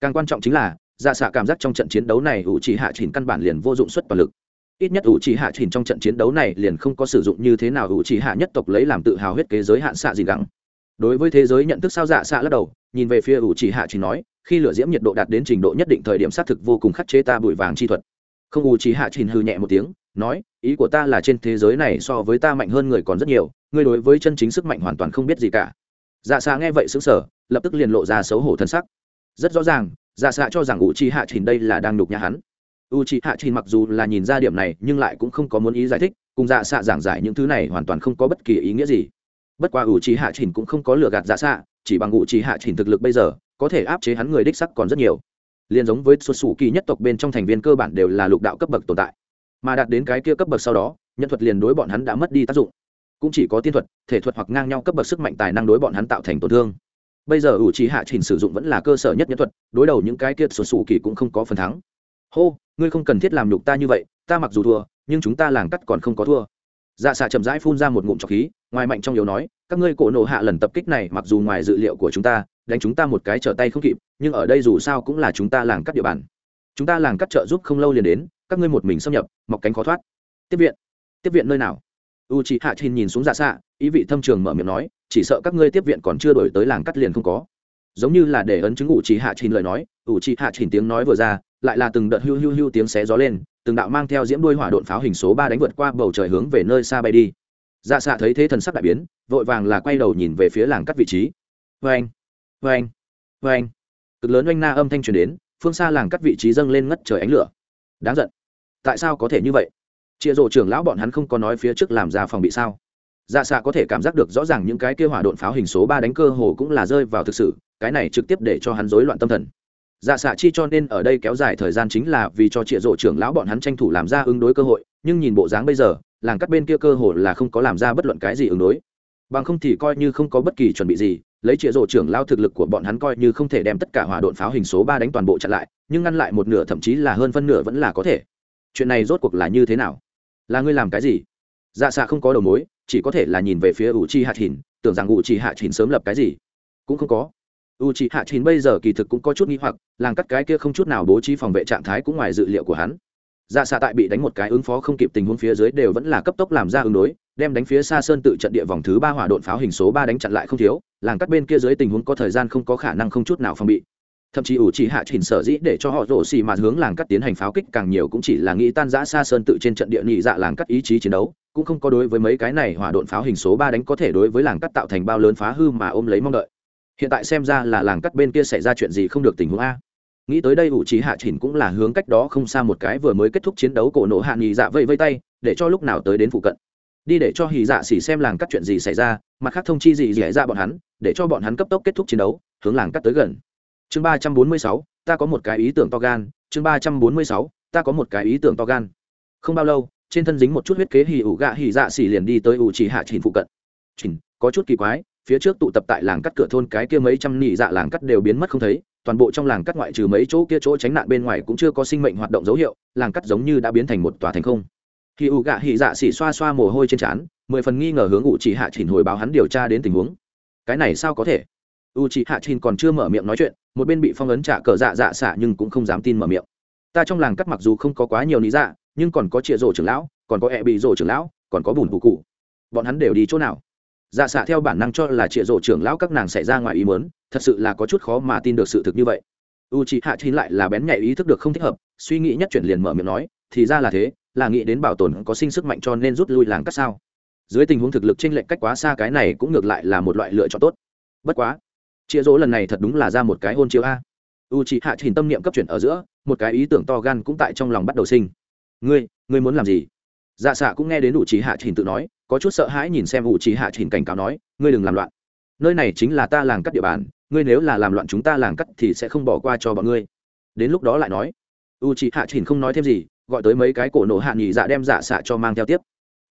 càng quan trọng chính là dạ xạ cảm giác trong trận chiến đấu này u chỉ hạ chỉnh căn bản liền vô dụng suất toàn lực ít nhất ủ chỉ hạ chỉnh trong trận chiến đấu này liền không có sử dụng như thế nào ủ chỉ hạ nhất tộc lấy làm tự hào huyết kế giới hạn xạ gì gắng. Đối với thế giới nhận thức sao dạ xạ lắc đầu, nhìn về phía ủ chỉ hạ chỉ nói, khi lửa diễm nhiệt độ đạt đến trình độ nhất định thời điểm xác thực vô cùng khắc chế ta bụi vàng chi thuật. Không ủ chỉ hạ chỉ hư nhẹ một tiếng, nói, ý của ta là trên thế giới này so với ta mạnh hơn người còn rất nhiều, ngươi đối với chân chính sức mạnh hoàn toàn không biết gì cả. Dạ xạ nghe vậy xứng sở lập tức liền lộ ra xấu hổ thân sắc. Rất rõ ràng dạ xạ cho rằng ủ chỉ hạ chỉ đây là đang nhục nhà hắn u c h ị hạ trình mặc dù là nhìn ra điểm này, nhưng lại cũng không có muốn ý giải thích, cùng dạ xạ giảng giải những thứ này hoàn toàn không có bất kỳ ý nghĩa gì. Bất qua u c h ị hạ trình cũng không có lừa gạt dạ xạ, chỉ bằng u c h ị hạ trình thực lực bây giờ, có thể áp chế hắn người đích sắc còn rất nhiều. Liền giống với xuất xù kỳ nhất tộc bên trong thành viên cơ bản đều là lục đạo cấp bậc tồn tại. Mà đạt đến cái kia cấp bậc sau đó, nhân thuật liền đối bọn hắn đã mất đi tác dụng. Cũng chỉ có tiên thuật, thể thuật hoặc ngang nhau cấp bậc sức mạnh tài năng đối bọn hắn tạo thành tổn thương. Bây giờ ủ trì hạ trình sử dụng vẫn là cơ sở nhất nhân thuật, đối đầu những cái kia sổ sủ kỳ cũng không có phần thắng. Hô! Ngươi không cần thiết làm nhục ta như vậy, ta mặc dù thua, nhưng chúng ta làng cắt còn không có thua. Dạ xạ chậm rãi phun ra một ngụm trọc khí, ngoài mạnh trong yếu nói, các ngươi cổ nổ hạ lần tập kích này mặc dù ngoài dự liệu của chúng ta, đánh chúng ta một cái trở tay không kịp, nhưng ở đây dù sao cũng là chúng ta làng cắt địa bàn. Chúng ta làng cắt trợ giúp không lâu liền đến, các ngươi một mình xâm nhập, mọc cánh khó thoát. Tiếp viện. Tiếp viện nơi nào? U chị hạ trên nhìn xuống dạ xạ, ý vị thâm trường mở miệng nói, chỉ sợ các ngươi tiếp viện còn chưa đổi tới làng cắt liền không có. Giống như là để ấn chứng u chị hạ trên lời nói u chị hạ trên tiếng nói vừa ra lại là từng đợt hưu hưu hưu tiếng xé gió lên, từng đạo mang theo diễm đuôi hỏa độn pháo hình số ba đánh vượt qua bầu trời hướng về nơi xa bay đi. Dạ xạ thấy thế thần sắc đại biến, vội vàng là quay đầu nhìn về phía làng cắt vị trí. Vê anh vê anh vê anh cực lớn oanh na âm thanh truyền đến, phương xa làng cắt vị trí dâng lên ngất trời ánh lửa. Đáng giận. Tại sao có thể như vậy? Chịa rộ trưởng lão bọn hắn không có nói phía trước làm ra phòng bị sao? Dạ xạ có thể cảm giác được rõ ràng những cái kia hỏa độn pháo hình số ba đánh cơ hồ cũng là rơi vào thực sự, cái này trực tiếp để cho hắn rối loạn tâm thần dạ xạ chi cho nên ở đây kéo dài thời gian chính là vì cho trịa rộ trưởng lão bọn hắn tranh thủ làm ra ứng đối cơ hội, nhưng nhìn bộ dáng bây giờ, làng cắt bên kia cơ hội là không có làm ra bất luận cái gì ứng đối. Bằng không thì coi như không có bất kỳ chuẩn bị gì, lấy trịa rộ trưởng lão thực lực của bọn hắn coi như không thể đem tất cả hỏa độn pháo hình số ba đánh toàn bộ chặn lại, nhưng ngăn lại một nửa thậm chí là hơn phân nửa vẫn là có thể. Chuyện này rốt cuộc là như thế nào? Là ngươi làm cái gì? Dạ xạ không có đầu mối, chỉ có thể là nhìn về phía ủ chi hạ thìn tưởng rằng ủ chi hạ thìn sớm lập cái gì? Cũng không có u c h ị hạ chín bây giờ kỳ thực cũng có chút nghi hoặc, làng cắt cái kia không chút nào bố trí phòng vệ trạng thái cũng ngoài dự liệu của hắn. Dạ xạ tại bị đánh một cái ứng phó không kịp tình huống phía dưới đều vẫn là cấp tốc làm ra ứng đối, đem đánh phía xa sơn tự trận địa vòng thứ ba hỏa đột pháo hình số ba đánh chặn lại không thiếu, làng cắt bên kia dưới tình huống có thời gian không có khả năng không chút nào phòng bị. Thậm chí ủ chỉ hạ chỉnh sở dĩ để cho họ rổ xì mà hướng làng cắt tiến hành pháo kích càng nhiều cũng chỉ là nghĩ tan giã xa sơn tự trên trận địa nhị dạ làng cắt ý chí chiến đấu, cũng không có đối với mấy cái này hỏa đột pháo hình số ba đánh có thể đối với làng cắt tạo thành bao lớn phá hư mà ôm lấy mong đợi hiện tại xem ra là làng cắt bên kia xảy ra chuyện gì không được tình huống a. Nghĩ tới đây, ủ trí hạ chỉnh cũng là hướng cách đó không xa một cái vừa mới kết thúc chiến đấu cổ nộ hạ nghỉ dạ vây vây tay, để cho lúc nào tới đến phụ cận. Đi để cho hì dạ xỉ xem làng cắt chuyện gì xảy ra, mặt khác thông chi gì dỉ ra dạ bọn hắn, để cho bọn hắn cấp tốc kết thúc chiến đấu, hướng làng cắt tới gần. Chương ba trăm bốn mươi sáu, ta có một cái ý tưởng to gan. Chương ba trăm bốn mươi sáu, ta có một cái ý tưởng to gan. Không bao lâu, trên thân dính một chút huyết kế hì ủ gạ hì dạ xỉ liền đi tới ủ trì hạ chỉnh phụ cận. Chỉnh, có chút kỳ quái phía trước tụ tập tại làng cắt cửa thôn cái kia mấy trăm nỉ dạ làng cắt đều biến mất không thấy, toàn bộ trong làng cắt ngoại trừ mấy chỗ kia chỗ tránh nạn bên ngoài cũng chưa có sinh mệnh hoạt động dấu hiệu, làng cắt giống như đã biến thành một tòa thành không. Khi u gạ hỉ dạ xỉ xoa xoa mồ hôi trên trán, mười phần nghi ngờ hướng u chỉ hạ chỉnh hồi báo hắn điều tra đến tình huống. Cái này sao có thể? U chỉ hạ chỉnh còn chưa mở miệng nói chuyện, một bên bị phong ấn trả cờ dạ dạ xạ nhưng cũng không dám tin mở miệng. Ta trong làng cắt mặc dù không có quá nhiều lý dạ nhưng còn có trịa rổ trưởng lão, còn có ẹ bị rổ trưởng lão, còn có bùn cụ cụ. Bọn hắn đều đi chỗ nào? Dạ xạ theo bản năng cho là trịa rổ trưởng lão các nàng xảy ra ngoài ý mớn thật sự là có chút khó mà tin được sự thực như vậy. U c h ị hạ chín lại là bén nhạy ý thức được không thích hợp, suy nghĩ nhất chuyển liền mở miệng nói, thì ra là thế, là nghĩ đến bảo tồn có sinh sức mạnh cho nên rút lui làng cắt sao. Dưới tình huống thực lực t r ê n lệch cách quá xa cái này cũng ngược lại là một loại lựa chọn tốt. Bất quá chia rỗ lần này thật đúng là ra một cái hôn chiếu a. U chị hạ trình tâm niệm cấp chuyển ở giữa, một cái ý tưởng to gan cũng tại trong lòng bắt đầu sinh. Ngươi ngươi muốn làm gì? Dạ xạ cũng nghe đến u chị hạ trình tự nói có chút sợ hãi nhìn xem u chị hạ trình cảnh cáo nói, ngươi đừng làm loạn. Nơi này chính là ta làng cắt địa bàn, ngươi nếu là làm loạn chúng ta làng cắt thì sẽ không bỏ qua cho bọn ngươi. Đến lúc đó lại nói u chị hạ trình không nói thêm gì, gọi tới mấy cái cổ nổ hạ nhị dạ đem dạ xạ cho mang theo tiếp.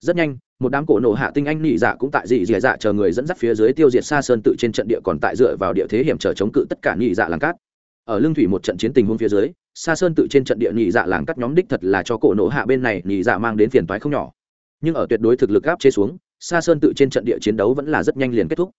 Rất nhanh, một đám cổ nổ hạ tinh anh nhị dạ cũng tại dị dị dạ chờ người dẫn dắt phía dưới tiêu diệt xa sơn tự trên trận địa còn tại dựa vào địa thế hiểm trở chống cự tất cả nhị dạ làng cát ở lương thủy một trận chiến tình huống phía dưới, xa sơn tự trên trận địa nhị dạ làng cắt nhóm đích thật là cho cổ nổ hạ bên này nhị dạ mang đến phiền toái không nhỏ nhưng ở tuyệt đối thực lực áp chế xuống xa sơn tự trên trận địa chiến đấu vẫn là rất nhanh liền kết thúc.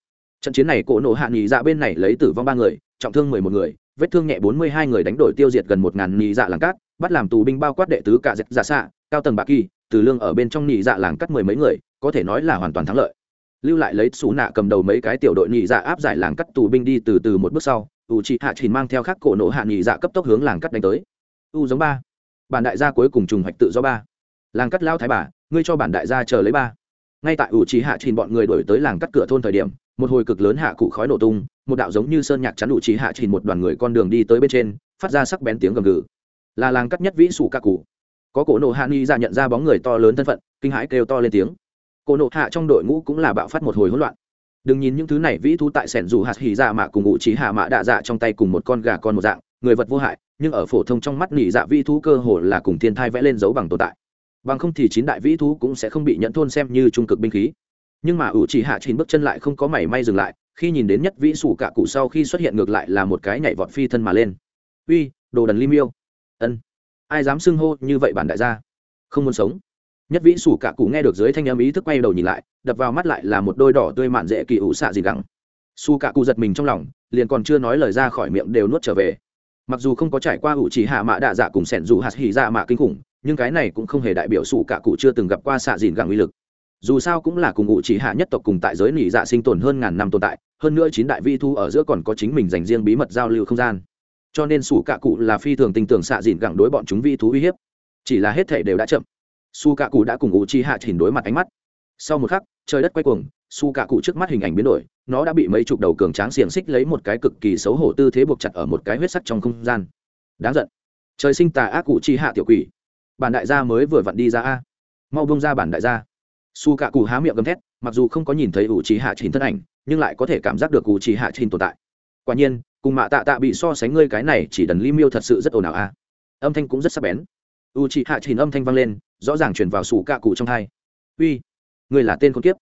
Trận chiến này cổ nộ hạ nghỉ dạ bên này lấy tử vong ba người, trọng thương mười một người, vết thương nhẹ bốn mươi hai người đánh đổi tiêu diệt gần một ngàn nghỉ dạ làng cát, bắt làm tù binh bao quát đệ tứ cả dẹp giả dạ xạ, cao tầng bạc kỳ, từ lương ở bên trong nghỉ dạ làng cắt mười mấy người, có thể nói là hoàn toàn thắng lợi. Lưu lại lấy xú nạ cầm đầu mấy cái tiểu đội nghỉ dạ áp giải làng cắt tù binh đi từ từ một bước sau, u chị hạ trình mang theo khắc cổ nộ hạ nghỉ dạ cấp tốc hướng làng cắt đánh tới. U giống ba. Bản đại gia cuối cùng trùng hoạch tự do ba. Làng cắt lao thái bà ngươi cho bản đại gia chờ lấy ba. Ngay tại ủ trí hạ chỉnh bọn người đổi tới làng cắt cửa thôn thời điểm, một hồi cực lớn hạ cụ khói nổ tung, một đạo giống như sơn nhạc chắn ủ trí hạ chỉnh một đoàn người con đường đi tới bên trên, phát ra sắc bén tiếng gầm gừ. Là làng cắt nhất vĩ sủ ca cụ. Có cổ nộ hạ nghi ra nhận ra bóng người to lớn thân phận, kinh hãi kêu to lên tiếng. Cổ nộ hạ trong đội ngũ cũng là bạo phát một hồi hỗn loạn. Đừng nhìn những thứ này vĩ thú tại sẻn dù hạt hỉ dạ mạ cùng ngụ trí hạ mạ đạ dạ trong tay cùng một con gà con một dạng, người vật vô hại, nhưng ở phổ thông trong mắt nỉ dạ vĩ thú cơ hồ là cùng thiên thai vẽ lên dấu bằng tồn tại bằng không thì chín đại vĩ thú cũng sẽ không bị nhận thôn xem như trung cực binh khí. Nhưng mà ủ chỉ hạ chín bước chân lại không có mảy may dừng lại, khi nhìn đến nhất vĩ sủ cả cụ sau khi xuất hiện ngược lại là một cái nhảy vọt phi thân mà lên. Uy, đồ đần lim yêu ân. Ai dám xưng hô như vậy bản đại gia? Không muốn sống. Nhất vĩ sủ cả cụ nghe được dưới thanh âm ý thức quay đầu nhìn lại, đập vào mắt lại là một đôi đỏ tươi mạn dễ kỳ ủ xạ gì gắng. Su cả cụ giật mình trong lòng, liền còn chưa nói lời ra khỏi miệng đều nuốt trở về. Mặc dù không có trải qua ủ chỉ hạ mạ đạ dạ cùng sẻn dù hạt hỉ dạ mạ kinh khủng nhưng cái này cũng không hề đại biểu sủ cả cụ chưa từng gặp qua xạ dìn gẳng uy lực. Dù sao cũng là cùng Ngụ chỉ hạ nhất tộc cùng tại giới nỉ dạ sinh tồn hơn ngàn năm tồn tại, hơn nữa chín đại vi thu ở giữa còn có chính mình dành riêng bí mật giao lưu không gian. Cho nên sủ cạ cụ là phi thường tình tưởng xạ dìn gẳng đối bọn chúng vi thú uy hiếp. Chỉ là hết thể đều đã chậm. Su cạ cụ đã cùng Ngụ chi hạ chỉnh đối mặt ánh mắt. Sau một khắc, trời đất quay cuồng su cạ cụ trước mắt hình ảnh biến đổi, nó đã bị mấy chục đầu cường tráng xiềng xích lấy một cái cực kỳ xấu hổ tư thế buộc chặt ở một cái huyết sắc trong không gian. Đáng giận. Trời sinh tà ác cụ chi hạ tiểu quỷ bản đại gia mới vừa vặn đi ra a. Mau bông ra bản đại gia. Su cạ cụ há miệng gầm thét, mặc dù không có nhìn thấy u trí hạ trình thân ảnh, nhưng lại có thể cảm giác được u trí hạ trình tồn tại. Quả nhiên, cùng mạ tạ tạ bị so sánh ngươi cái này chỉ đần ly miêu thật sự rất ồn ào a. Âm thanh cũng rất sắc bén. U chị hạ trình âm thanh vang lên, rõ ràng truyền vào sủ cạ cụ trong hai uy, ngươi là tên con kiếp.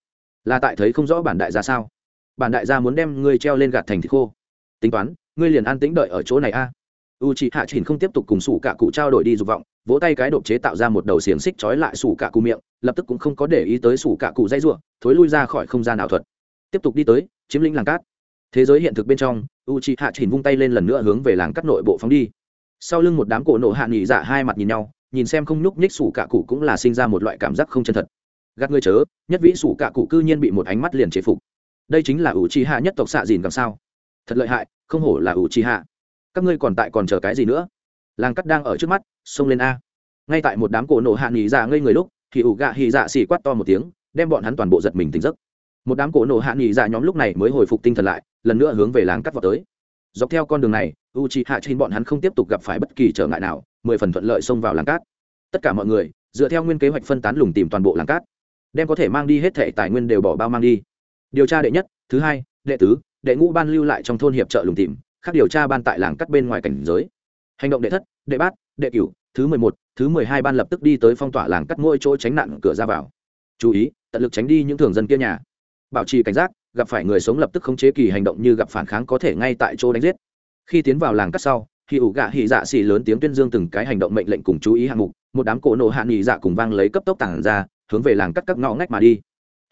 Là tại thấy không rõ bản đại gia sao? Bản đại gia muốn đem ngươi treo lên gạt thành thịt khô. Tính toán, ngươi liền an tĩnh đợi ở chỗ này a. U chị hạ trình không tiếp tục cùng sủ cạ cụ trao đổi đi dục vọng vỗ tay cái độc chế tạo ra một đầu xiềng xích trói lại sủ cả cụ miệng, lập tức cũng không có để ý tới sủ cả cụ dây ruộng thối lui ra khỏi không gian ảo thuật. Tiếp tục đi tới, chiếm lĩnh làng cát. Thế giới hiện thực bên trong u chi hạ chỉnh vung tay lên lần nữa hướng về làng cắt nội bộ phóng đi. Sau lưng một đám cổ nổ hạ nghỉ dạ hai mặt nhìn nhau, nhìn xem không nhúc nhích sủ cả cụ cũng là sinh ra một loại cảm giác không chân thật. Gạt ngươi chớ, nhất vĩ sủ cả cụ cư nhiên bị một ánh mắt liền chế phục. Đây chính là u chi hạ nhất tộc xạ dìn làm sao. Thật lợi hại, không hổ là u chi hạ các ngươi còn tại còn chờ cái gì nữa? Làng cắt đang ở trước mắt, xông lên a. Ngay tại một đám cổ nổ hạ nghỉ dạ ngây người lúc, thì ủ gạ hì dạ xì quát to một tiếng, đem bọn hắn toàn bộ giật mình tỉnh giấc. Một đám cổ nổ hạ nghỉ dạ nhóm lúc này mới hồi phục tinh thần lại, lần nữa hướng về làng cắt vào tới. Dọc theo con đường này u c h i hạ trên bọn hắn không tiếp tục gặp phải bất kỳ trở ngại nào, mười phần thuận lợi xông vào làng cát tất cả mọi người, dựa theo nguyên kế hoạch phân tán lùng tìm toàn bộ làng cát đem có thể mang đi hết thẻ tài nguyên đều bỏ bao mang đi. Điều tra đệ nhất, thứ hai, đệ tứ, đệ ngũ ban lưu lại trong thôn hiệp trợ lùng tìm, khác điều tra ban tại làng cắt bên ngoài cảnh giới hành động đệ thất, đệ bát, đệ cửu, thứ mười một, thứ mười hai ban lập tức đi tới phong tỏa làng cắt mỗi chỗ tránh nạn cửa ra vào. Chú ý, tận lực tránh đi những thường dân kia nhà. Bảo trì cảnh giác, gặp phải người sống lập tức khống chế kỳ hành động như gặp phản kháng có thể ngay tại chỗ đánh giết. Khi tiến vào làng cắt sau khi ủ gạ hỉ dạ xì lớn tiếng tuyên dương từng cái hành động mệnh lệnh cùng chú ý hạng mục, một đám cổ nổ hạ nghỉ dạ cùng vang lấy cấp tốc tảng ra, hướng về làng cắt các ngõ ngách mà đi.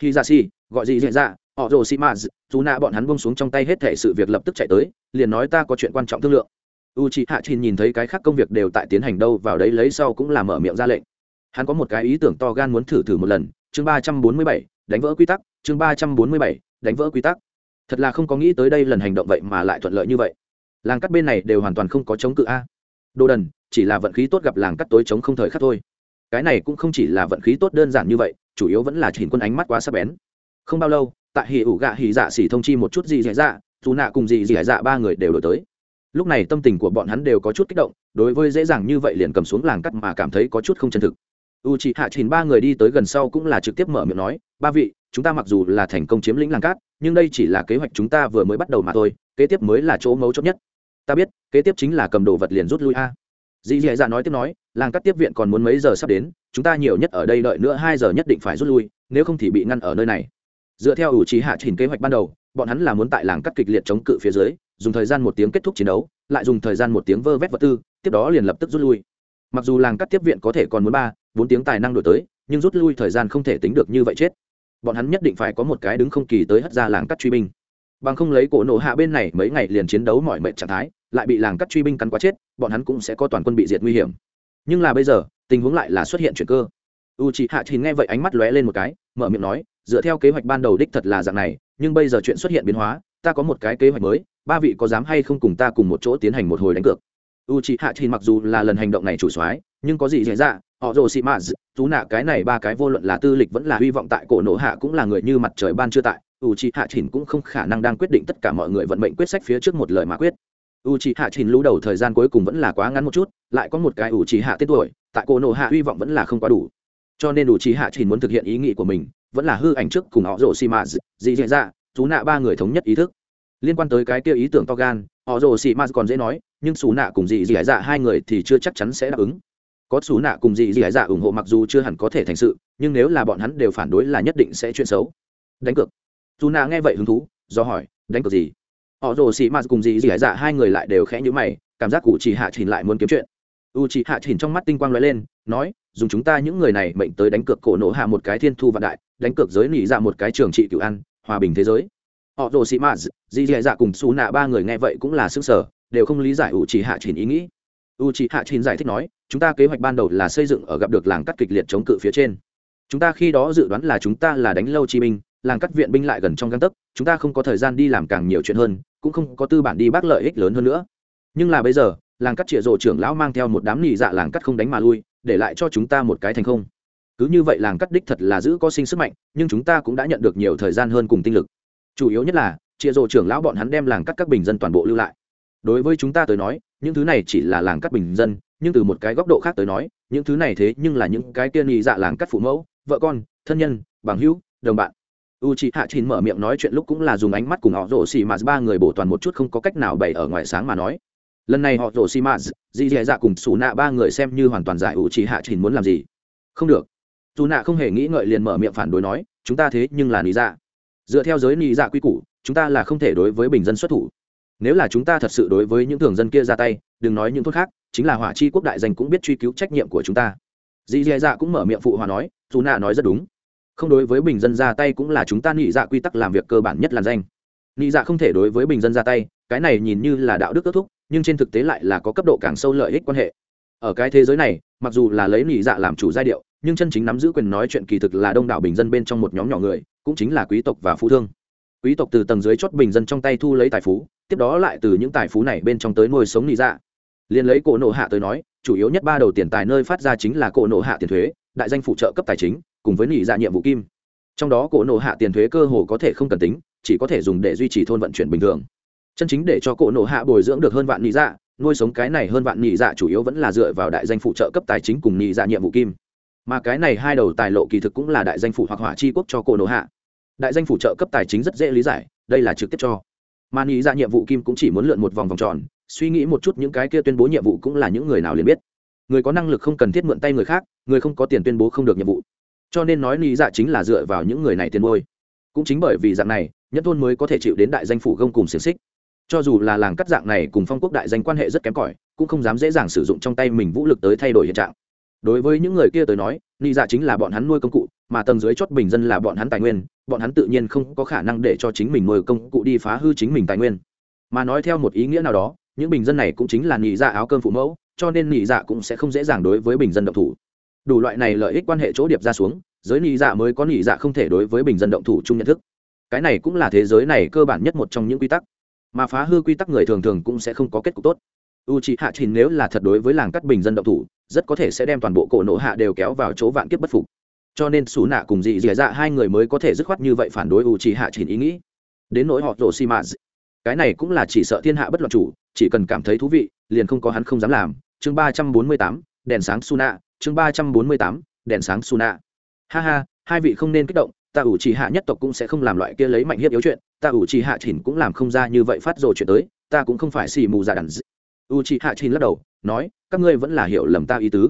Khi dạ xì gọi gì dạ dạ họ rồ xì maz dù nạ bọn hắn buông xuống trong tay hết thể sự việc lập tức chạy tới, liền nói ta có chuyện quan trọng thương lượng u chị hạ chín nhìn thấy cái khác công việc đều tại tiến hành đâu vào đấy lấy sau cũng là mở miệng ra lệnh. Hắn có một cái ý tưởng to gan muốn thử thử một lần. Chương ba trăm bốn mươi bảy, đánh vỡ quy tắc. Chương ba trăm bốn mươi bảy, đánh vỡ quy tắc. Thật là không có nghĩ tới đây lần hành động vậy mà lại thuận lợi như vậy. Làng cắt bên này đều hoàn toàn không có chống cự a. Đồ đần, chỉ là vận khí tốt gặp làng cắt tối chống không thời khắc thôi. Cái này cũng không chỉ là vận khí tốt đơn giản như vậy, chủ yếu vẫn là chỉ quân ánh mắt quá sắc bén. Không bao lâu, tại hì ủ gạ hì dạ xỉ thông chi một chút gì dễ dạ, dạ dù nạ cùng gì dị dạ, dạ ba người đều đổi tới lúc này tâm tình của bọn hắn đều có chút kích động, đối với dễ dàng như vậy liền cầm xuống làng cắt mà cảm thấy có chút không chân thực. U chị hạ trình ba người đi tới gần sau cũng là trực tiếp mở miệng nói, ba vị, chúng ta mặc dù là thành công chiếm lĩnh làng cát, nhưng đây chỉ là kế hoạch chúng ta vừa mới bắt đầu mà thôi, kế tiếp mới là chỗ mấu chốt nhất. Ta biết, kế tiếp chính là cầm đồ vật liền rút lui a. Dì dì dạ nói tiếp nói, làng cát tiếp viện còn muốn mấy giờ sắp đến, chúng ta nhiều nhất ở đây đợi nữa hai giờ nhất định phải rút lui, nếu không thì bị ngăn ở nơi này. Dựa theo ủ trí hạ trình kế hoạch ban đầu, bọn hắn là muốn tại làng cắt kịch liệt chống cự phía dưới dùng thời gian một tiếng kết thúc chiến đấu, lại dùng thời gian một tiếng vơ vét vật tư, tiếp đó liền lập tức rút lui. Mặc dù làng cắt tiếp viện có thể còn muốn ba, bốn tiếng tài năng đổi tới, nhưng rút lui thời gian không thể tính được như vậy chết. Bọn hắn nhất định phải có một cái đứng không kỳ tới hất ra làng cắt truy binh. Bằng không lấy cổ nổ hạ bên này mấy ngày liền chiến đấu mọi mệnh trạng thái, lại bị làng cắt truy binh cắn quá chết, bọn hắn cũng sẽ có toàn quân bị diệt nguy hiểm. Nhưng là bây giờ, tình huống lại là xuất hiện chuyện cơ. U c h ị hạ thì nghe vậy ánh mắt lóe lên một cái, mở miệng nói, dựa theo kế hoạch ban đầu đích thật là dạng này, nhưng bây giờ chuyện xuất hiện biến hóa, ta có một cái kế hoạch mới ba vị có dám hay không cùng ta cùng một chỗ tiến hành một hồi đánh cược? U c h ị hạ thì mặc dù là lần hành động này chủ soái, nhưng có gì xảy ra dạ, họ rồ xị mã chú nạ cái này ba cái vô luận là tư lịch vẫn là hy vọng tại cổ nổ hạ cũng là người như mặt trời ban chưa tại. U c h ị hạ chỉnh cũng không khả năng đang quyết định tất cả mọi người vận mệnh quyết sách phía trước một lời mà quyết. U c h ị hạ chỉnh lũ đầu thời gian cuối cùng vẫn là quá ngắn một chút, lại có một cái u c h ị hạ tên tuổi, tại cổ nổ hạ hy vọng vẫn là không quá đủ. Cho nên u c h ị hạ chỉnh muốn thực hiện ý nghĩ của mình, vẫn là hư ảnh trước cùng họ rồ xị mã dị dễ dạ chú nạ ba người thống nhất ý thức liên quan tới cái kia ý tưởng to gan, họ rồ xì mã còn dễ nói, nhưng xù nạ cùng dị dị dạ hai người thì chưa chắc chắn sẽ đáp ứng. Có xù nạ cùng dị dị dạ ủng hộ mặc dù chưa hẳn có thể thành sự, nhưng nếu là bọn hắn đều phản đối là nhất định sẽ chuyện xấu. Đánh cược. Dù nạ nghe vậy hứng thú, do hỏi, đánh cược gì? Họ rồ xì mạt cùng dị dị dạ hai người lại đều khẽ nhữ mày, cảm giác cụ chỉ hạ chỉnh lại muốn kiếm chuyện. U chỉ hạ chỉnh trong mắt tinh quang lóe lên, nói, dùng chúng ta những người này mệnh tới đánh cược cổ nổ hạ một cái thiên thu vạn đại, đánh cược giới nỉ dạ một cái trường trị cựu ăn, hòa bình thế giới họ rồ xì mạt dì dị dạ cùng xù nạ ba người nghe vậy cũng là sức sở, đều không lý giải u chỉ hạ chỉnh ý nghĩ. U c h hạ chín giải thích nói, chúng ta kế hoạch ban đầu là xây dựng ở gặp được làng cắt kịch liệt chống cự phía trên. Chúng ta khi đó dự đoán là chúng ta là đánh lâu chi binh làng cắt viện binh lại gần trong găng tấc, chúng ta không có thời gian đi làm càng nhiều chuyện hơn, cũng không có tư bản đi bác lợi ích lớn hơn nữa. Nhưng là bây giờ, làng cắt trịa rộ trưởng lão mang theo một đám nị dạ làng cắt không đánh mà lui, để lại cho chúng ta một cái thành không. Cứ như vậy làng cắt đích thật là giữ có sinh sức mạnh, nhưng chúng ta cũng đã nhận được nhiều thời gian hơn cùng tinh lực chủ yếu nhất là chịa rộ trưởng lão bọn hắn đem làng cắt các bình dân toàn bộ lưu lại. Đối với chúng ta tới nói, những thứ này chỉ là làng cắt bình dân, nhưng từ một cái góc độ khác tới nói, những thứ này thế nhưng là những cái tiên nghị dạ làng cắt phụ mẫu, vợ con, thân nhân, bằng hữu, đồng bạn. U chị hạ chín mở miệng nói chuyện lúc cũng là dùng ánh mắt cùng họ rổ xì mạt ba người bổ toàn một chút không có cách nào bày ở ngoài sáng mà nói. Lần này họ rổ xì mạt dì dì dạ cùng xù nạ ba người xem như hoàn toàn giải u chị hạ chín muốn làm gì. Không được. Dù nạ không hề nghĩ ngợi liền mở miệng phản đối nói, chúng ta thế nhưng là lý dạ dựa theo giới nị dạ quy củ, chúng ta là không thể đối với bình dân xuất thủ. Nếu là chúng ta thật sự đối với những thường dân kia ra tay, đừng nói những thốt khác, chính là hỏa chi quốc đại danh cũng biết truy cứu trách nhiệm của chúng ta. Dì dì dạ cũng mở miệng phụ hòa nói, dù nạ nói rất đúng. Không đối với bình dân ra tay cũng là chúng ta nghị dạ quy tắc làm việc cơ bản nhất là danh. Nghị dạ không thể đối với bình dân ra tay, cái này nhìn như là đạo đức kết thúc, nhưng trên thực tế lại là có cấp độ càng sâu lợi ích quan hệ. Ở cái thế giới này, mặc dù là lấy nghị dạ làm chủ giai điệu, nhưng chân chính nắm giữ quyền nói chuyện kỳ thực là đông đảo bình dân bên trong một nhóm nhỏ người cũng chính là quý tộc và phú thương. Quý tộc từ tầng dưới chót bình dân trong tay thu lấy tài phú, tiếp đó lại từ những tài phú này bên trong tới nuôi sống nị dạ. Liền lấy cổ nộ hạ tới nói, chủ yếu nhất ba đầu tiền tài nơi phát ra chính là cổ nộ hạ tiền thuế, đại danh phụ trợ cấp tài chính, cùng với nị dạ nhiệm vụ kim. Trong đó cổ nộ hạ tiền thuế cơ hồ có thể không cần tính, chỉ có thể dùng để duy trì thôn vận chuyển bình thường. Chân chính để cho cổ nộ hạ bồi dưỡng được hơn vạn nị dạ nuôi sống cái này hơn vạn nị dạ chủ yếu vẫn là dựa vào đại danh phụ trợ cấp tài chính cùng nị dạ nhiệm vụ kim. Mà cái này hai đầu tài lộ kỳ thực cũng là đại danh phụ hoặc hỏa chi quốc cho cổ nộ hạ đại danh phụ trợ cấp tài chính rất dễ lý giải, đây là trực tiếp cho. Mà nghĩ ra dạ nhiệm vụ kim cũng chỉ muốn lượn một vòng vòng tròn, suy nghĩ một chút những cái kia tuyên bố nhiệm vụ cũng là những người nào liền biết. Người có năng lực không cần thiết mượn tay người khác, người không có tiền tuyên bố không được nhiệm vụ. Cho nên nói nghĩ dạ chính là dựa vào những người này tiền bôi cũng chính bởi vì dạng này, nhất thôn mới có thể chịu đến đại danh phủ gông cùng xiềng xích. Cho dù là làng cắt dạng này cùng phong quốc đại danh quan hệ rất kém cỏi, cũng không dám dễ dàng sử dụng trong tay mình vũ lực tới thay đổi hiện trạng. Đối với những người kia tới nói nghĩ dạ chính là bọn hắn nuôi công cụ mà tầng dưới chót bình dân là bọn hắn tài nguyên, bọn hắn tự nhiên không có khả năng để cho chính mình nuôi công cụ đi phá hư chính mình tài nguyên. Mà nói theo một ý nghĩa nào đó, những bình dân này cũng chính là nhị dạ áo cơm phụ mẫu, cho nên nhị dạ cũng sẽ không dễ dàng đối với bình dân động thủ. Đủ loại này lợi ích quan hệ chỗ điệp ra xuống, giới nhị dạ mới có nhị dạ không thể đối với bình dân động thủ chung nhận thức. Cái này cũng là thế giới này cơ bản nhất một trong những quy tắc. Mà phá hư quy tắc người thường thường cũng sẽ không có kết cục tốt. U c h ị hạ trình nếu là thật đối với làng cắt bình dân động thủ, rất có thể sẽ đem toàn bộ cổ nộ hạ đều kéo vào chỗ vạn kiếp bất phục cho nên xú nạ cùng dị dị dạ hai người mới có thể dứt khoát như vậy phản đối u trí hạ chỉ ý nghĩ. Đến nỗi họ rổ xi mã cái này cũng là chỉ sợ thiên hạ bất loạn chủ, chỉ cần cảm thấy thú vị, liền không có hắn không dám làm. Chương ba trăm bốn mươi tám, đèn sáng suna. Chương ba trăm bốn mươi tám, đèn sáng suna. Ha ha, hai vị không nên kích động, ta ủ trì hạ nhất tộc cũng sẽ không làm loại kia lấy mạnh hiếp yếu chuyện, ta ủ trì hạ chỉnh cũng làm không ra như vậy phát rồi chuyện tới, ta cũng không phải xì mù giả đàn u trì hạ chỉnh lắc đầu, nói, các ngươi vẫn là hiểu lầm ta ý tứ.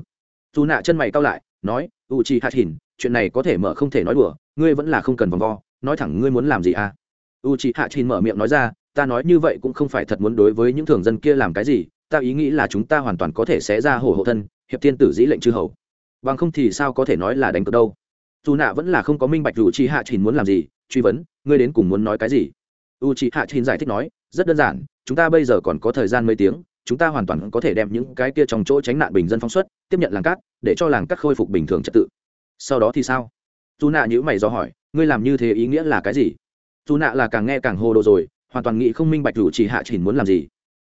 Dù nạ chân mày cao lại, nói u trì hạ chỉnh chuyện này có thể mở không thể nói đùa, ngươi vẫn là không cần vòng vo, nói thẳng ngươi muốn làm gì à? U trì hạ chỉnh mở miệng nói ra, ta nói như vậy cũng không phải thật muốn đối với những thường dân kia làm cái gì, ta ý nghĩ là chúng ta hoàn toàn có thể sẽ ra hổ hộ thân, hiệp thiên tử dĩ lệnh chư hầu. Bằng không thì sao có thể nói là đánh cược đâu? Dù nạ vẫn là không có minh bạch U chi hạ trình muốn làm gì, truy vấn, ngươi đến cùng muốn nói cái gì? U chi hạ trình giải thích nói, rất đơn giản, chúng ta bây giờ còn có thời gian mấy tiếng, chúng ta hoàn toàn có thể đem những cái kia trong chỗ tránh nạn bình dân phóng xuất, tiếp nhận làng cát, để cho làng cát khôi phục bình thường trật tự sau đó thì sao? Dù nạ nhữ mày do hỏi, ngươi làm như thế ý nghĩa là cái gì? Dù nạ là càng nghe càng hồ đồ rồi, hoàn toàn nghĩ không minh bạch rủ chỉ hạ chỉnh muốn làm gì.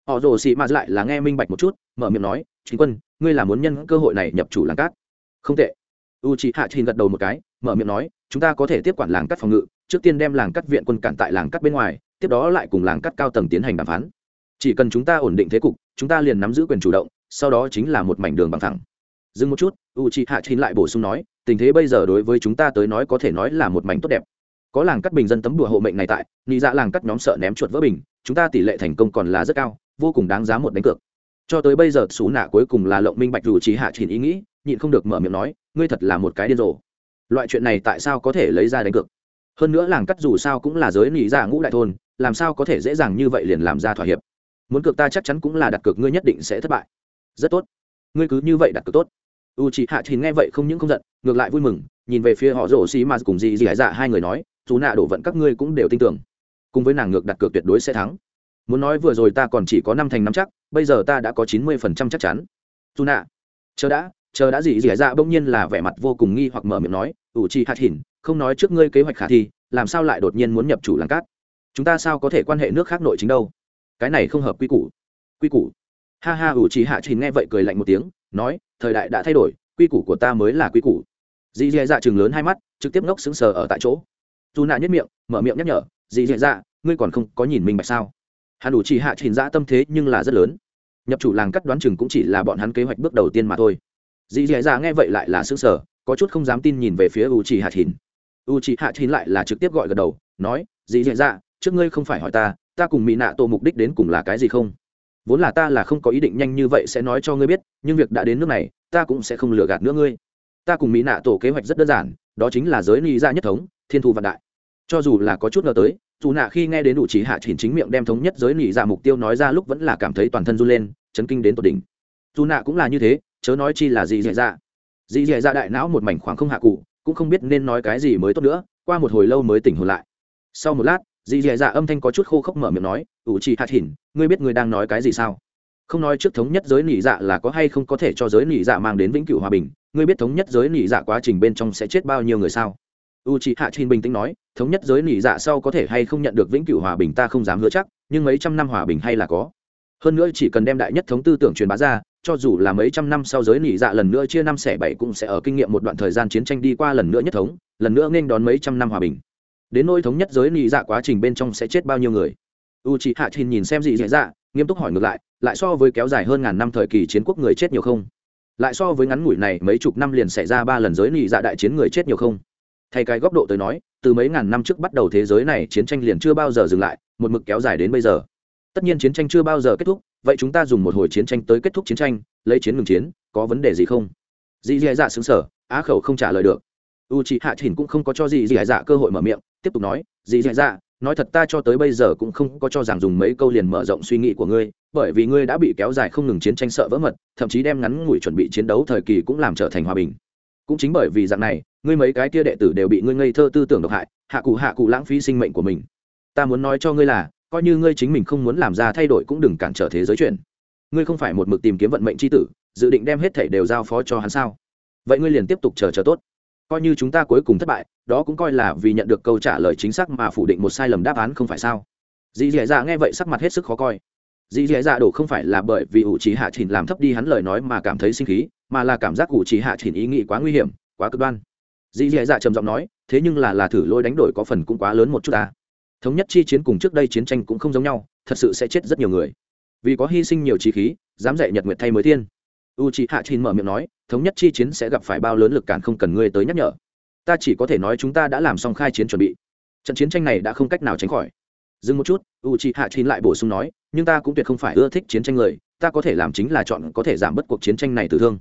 Họ rồ xị mà lại là nghe minh bạch một chút, mở miệng nói, chính quân, ngươi là muốn nhân cơ hội này nhập chủ làng cát? Không tệ. U chị hạ chỉnh gật đầu một cái, mở miệng nói, chúng ta có thể tiếp quản làng cát phòng ngự, trước tiên đem làng cát viện quân cản tại làng cát bên ngoài, tiếp đó lại cùng làng cát cao tầng tiến hành đàm phán. Chỉ cần chúng ta ổn định thế cục, chúng ta liền nắm giữ quyền chủ động, sau đó chính là một mảnh đường bằng thẳng. Dừng một chút, u chị hạ chỉnh lại bổ sung nói tình thế bây giờ đối với chúng ta tới nói có thể nói là một mảnh tốt đẹp. Có làng cắt bình dân tấm đùa hộ mệnh này tại nghĩ dạ làng cắt nhóm sợ ném chuột vỡ bình, chúng ta tỷ lệ thành công còn là rất cao, vô cùng đáng giá một đánh cược. Cho tới bây giờ, xú nạ cuối cùng là lộng minh bạch dù trí hạ trình ý nghĩ, nhịn không được mở miệng nói, ngươi thật là một cái điên rồ. Loại chuyện này tại sao có thể lấy ra đánh cược? Hơn nữa làng cắt dù sao cũng là giới nỉ dạ ngũ đại thôn, làm sao có thể dễ dàng như vậy liền làm ra thỏa hiệp? Muốn cược ta chắc chắn cũng là đặt cược, ngươi nhất định sẽ thất bại. Rất tốt. Ngươi cứ như vậy đặt cược tốt u chị hạ trình nghe vậy không những không giận, ngược lại vui mừng, nhìn về phía họ rổ xì mà cùng dì dì hải dạ hai người nói dù nạ đổ vận các ngươi cũng đều tin tưởng. Cùng với nàng ngược đặt cược tuyệt đối sẽ thắng. Muốn nói vừa rồi ta còn chỉ có năm thành năm chắc, bây giờ ta đã có chín mươi phần trăm chắc chắn. Dù nạ. Chờ đã chờ đã dì gì dạ bỗng nhiên là vẻ mặt vô cùng nghi hoặc mở miệng nói ủ chi hạ hỉn không nói trước ngươi kế hoạch khả thi, làm sao lại đột nhiên muốn nhập chủ làng cát? Chúng ta sao có thể quan hệ nước khác nội chính đâu? Cái này không hợp quy củ. Quy củ. Ha ha ủ chi hạ trình nghe vậy cười lạnh một tiếng, nói thời đại đã thay đổi quy củ của ta mới là quy củ. Dì dì dạ chừng lớn hai mắt trực tiếp ngốc sững sờ ở tại chỗ. Dù nạ nhất miệng mở miệng nhắc nhở dì dì dạ ngươi còn không có nhìn mình bạch sao? Hắn đủ chỉ hạ trình dã tâm thế nhưng là rất lớn. Nhập chủ làng cắt đoán chừng cũng chỉ là bọn hắn kế hoạch bước đầu tiên mà thôi. Dì dì dạ nghe vậy lại là sững sờ, có chút không dám tin nhìn về phía u chỉ hạ trình u chỉ hạ trình lại là trực tiếp gọi gật đầu nói dì dì dạ trước ngươi không phải hỏi ta ta cùng mỹ nạ tổ mục đích đến cùng là cái gì không? Vốn là ta là không có ý định nhanh như vậy sẽ nói cho ngươi biết, nhưng việc đã đến nước này, ta cũng sẽ không lừa gạt nữa ngươi. Ta cùng mỹ nạ tổ kế hoạch rất đơn giản, đó chính là giới ly ra nhất thống, thiên thu vạn đại. Cho dù là có chút ngờ tới, dù nạ khi nghe đến đủ chỉ hạ chỉnh chính miệng đem thống nhất giới nỉ ra mục tiêu nói ra lúc vẫn là cảm thấy toàn thân run lên, chấn kinh đến tột đỉnh. Dù nạ cũng là như thế, chớ nói chi là gì dạy ra dì dạy ra đại não một mảnh khoảng không hạ cụ, cũng không biết nên nói cái gì mới tốt nữa, qua một hồi lâu mới tỉnh hồn lại. Sau một lát dì dì dạ âm thanh có chút khô khốc mở miệng nói, ủ chỉ hạ hỉn, ngươi biết ngươi đang nói cái gì sao? Không nói trước thống nhất giới nỉ dạ là có hay không có thể cho giới nỉ dạ mang đến vĩnh cửu hòa bình, ngươi biết thống nhất giới nỉ dạ quá trình bên trong sẽ chết bao nhiêu người sao? U c h hạ trình bình tĩnh nói, thống nhất giới nỉ dạ sau có thể hay không nhận được vĩnh cửu hòa bình ta không dám hứa chắc, nhưng mấy trăm năm hòa bình hay là có. Hơn nữa chỉ cần đem đại nhất thống tư tưởng truyền bá ra, cho dù là mấy trăm năm sau giới nỉ dạ lần nữa chia năm xẻ bảy cũng sẽ ở kinh nghiệm một đoạn thời gian chiến tranh đi qua lần nữa nhất thống, lần nữa nên đón mấy trăm năm hòa bình đến nỗi thống nhất giới nị dạ quá trình bên trong sẽ chết bao nhiêu người. U c h ị hạ trình nhìn xem dị dạ dạ nghiêm túc hỏi ngược lại lại so với kéo dài hơn ngàn năm thời kỳ chiến quốc người chết nhiều không? Lại so với ngắn ngủi này mấy chục năm liền xảy ra ba lần giới nị dạ đại chiến người chết nhiều không? Thay cái góc độ tới nói, từ mấy ngàn năm trước bắt đầu thế giới này chiến tranh liền chưa bao giờ dừng lại, một mực kéo dài đến bây giờ. Tất nhiên chiến tranh chưa bao giờ kết thúc, vậy chúng ta dùng một hồi chiến tranh tới kết thúc chiến tranh, lấy chiến ngừng chiến, có vấn đề gì không? Dị dạ dạ xứng sở á khẩu không trả lời được u chị hạ chỉnh cũng không có cho dì dì dạ cơ hội mở miệng, tiếp tục nói dì dì dạ nói thật ta cho tới bây giờ cũng không có cho rằng dùng mấy câu liền mở rộng suy nghĩ của ngươi, bởi vì ngươi đã bị kéo dài không ngừng chiến tranh sợ vỡ mật, thậm chí đem ngắn ngủi chuẩn bị chiến đấu thời kỳ cũng làm trở thành hòa bình. Cũng chính bởi vì dạng này, ngươi mấy cái tia đệ tử đều bị ngươi ngây thơ tư tưởng độc hại, hạ cụ hạ cụ lãng phí sinh mệnh của mình. Ta muốn nói cho ngươi là, coi như ngươi chính mình không muốn làm ra thay đổi cũng đừng cản trở thế giới chuyển. ngươi không phải một mực tìm kiếm vận mệnh tri tử, dự định đem hết thảy đều giao phó cho hắn sao? Vậy ngươi liền tiếp tục chờ chờ tốt coi như chúng ta cuối cùng thất bại, đó cũng coi là vì nhận được câu trả lời chính xác mà phủ định một sai lầm đáp án không phải sao? Dì dì dạ nghe vậy sắc mặt hết sức khó coi. Dì dì dạ đổ không phải là bởi vì ủ trí hạ chỉnh làm thấp đi hắn lời nói mà cảm thấy sinh khí, mà là cảm giác ủ trí hạ chỉnh ý nghĩ quá nguy hiểm, quá cực đoan. Dì dì dạ trầm giọng nói, thế nhưng là là thử lôi đánh đổi có phần cũng quá lớn một chút ta. Thống nhất chi chiến cùng trước đây chiến tranh cũng không giống nhau, thật sự sẽ chết rất nhiều người. Vì có hy sinh nhiều trí khí, dám dạy nhật nguyệt thay mới thiên u c hạ chin mở miệng nói, thống nhất chi chiến sẽ gặp phải bao lớn lực cản không cần ngươi tới nhắc nhở. Ta chỉ có thể nói chúng ta đã làm xong khai chiến chuẩn bị. Trận chiến tranh này đã không cách nào tránh khỏi. Dừng một chút u c hạ chin lại bổ sung nói, nhưng ta cũng tuyệt không phải ưa thích chiến tranh người, ta có thể làm chính là chọn có thể giảm bớt cuộc chiến tranh này tử thương.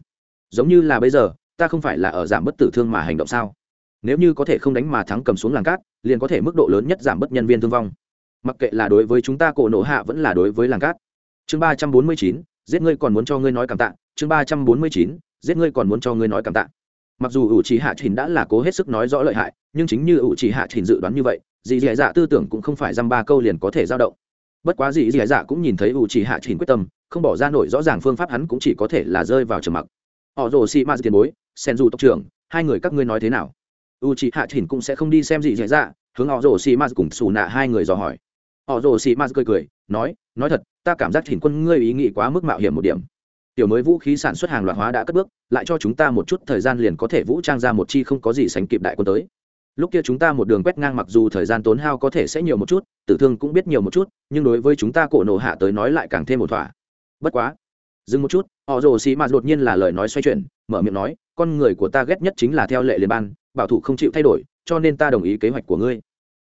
Giống như là bây giờ, ta không phải là ở giảm bớt tử thương mà hành động sao? Nếu như có thể không đánh mà thắng cầm xuống làng cát, liền có thể mức độ lớn nhất giảm bớt nhân viên thương vong. Mặc kệ là đối với chúng ta cổ nổ hạ vẫn là đối với làng cát. Chương ba trăm bốn mươi chín, giết ngươi còn muốn cho ngươi nói cảm tạ chương ba trăm bốn mươi chín, giết ngươi còn muốn cho ngươi nói cảm tạ. Mặc dù ủ trì hạ trình đã là cố hết sức nói rõ lợi hại, nhưng chính như ủ trì hạ trình dự đoán như vậy, dì dì dạ tư tưởng cũng không phải dăm ba câu liền có thể dao động. Bất quá dì dì dạ cũng nhìn thấy ủ trì hạ trình quyết tâm, không bỏ ra nổi rõ ràng phương pháp hắn cũng chỉ có thể là rơi vào trầm mặc. Họ rồ xị ma tiền bối, sen dù tộc trưởng, hai người các ngươi nói thế nào? U chị hạ chỉnh cũng sẽ không đi xem gì dễ dạ hướng họ rồ xì ma cùng xù nạ hai người dò hỏi. Họ rồ xì ma cười cười, nói nói thật, ta cảm giác chỉnh quân ngươi ý nghĩ quá mức mạo hiểm một điểm tiểu mới vũ khí sản xuất hàng loạt hóa đã cất bước, lại cho chúng ta một chút thời gian liền có thể vũ trang ra một chi không có gì sánh kịp đại quân tới. Lúc kia chúng ta một đường quét ngang mặc dù thời gian tốn hao có thể sẽ nhiều một chút, tử thương cũng biết nhiều một chút, nhưng đối với chúng ta cổ nổ hạ tới nói lại càng thêm một thỏa. Bất quá, dừng một chút, họ rồ xì mạt đột nhiên là lời nói xoay chuyển, mở miệng nói, con người của ta ghét nhất chính là theo lệ liên ban bảo thủ không chịu thay đổi, cho nên ta đồng ý kế hoạch của ngươi.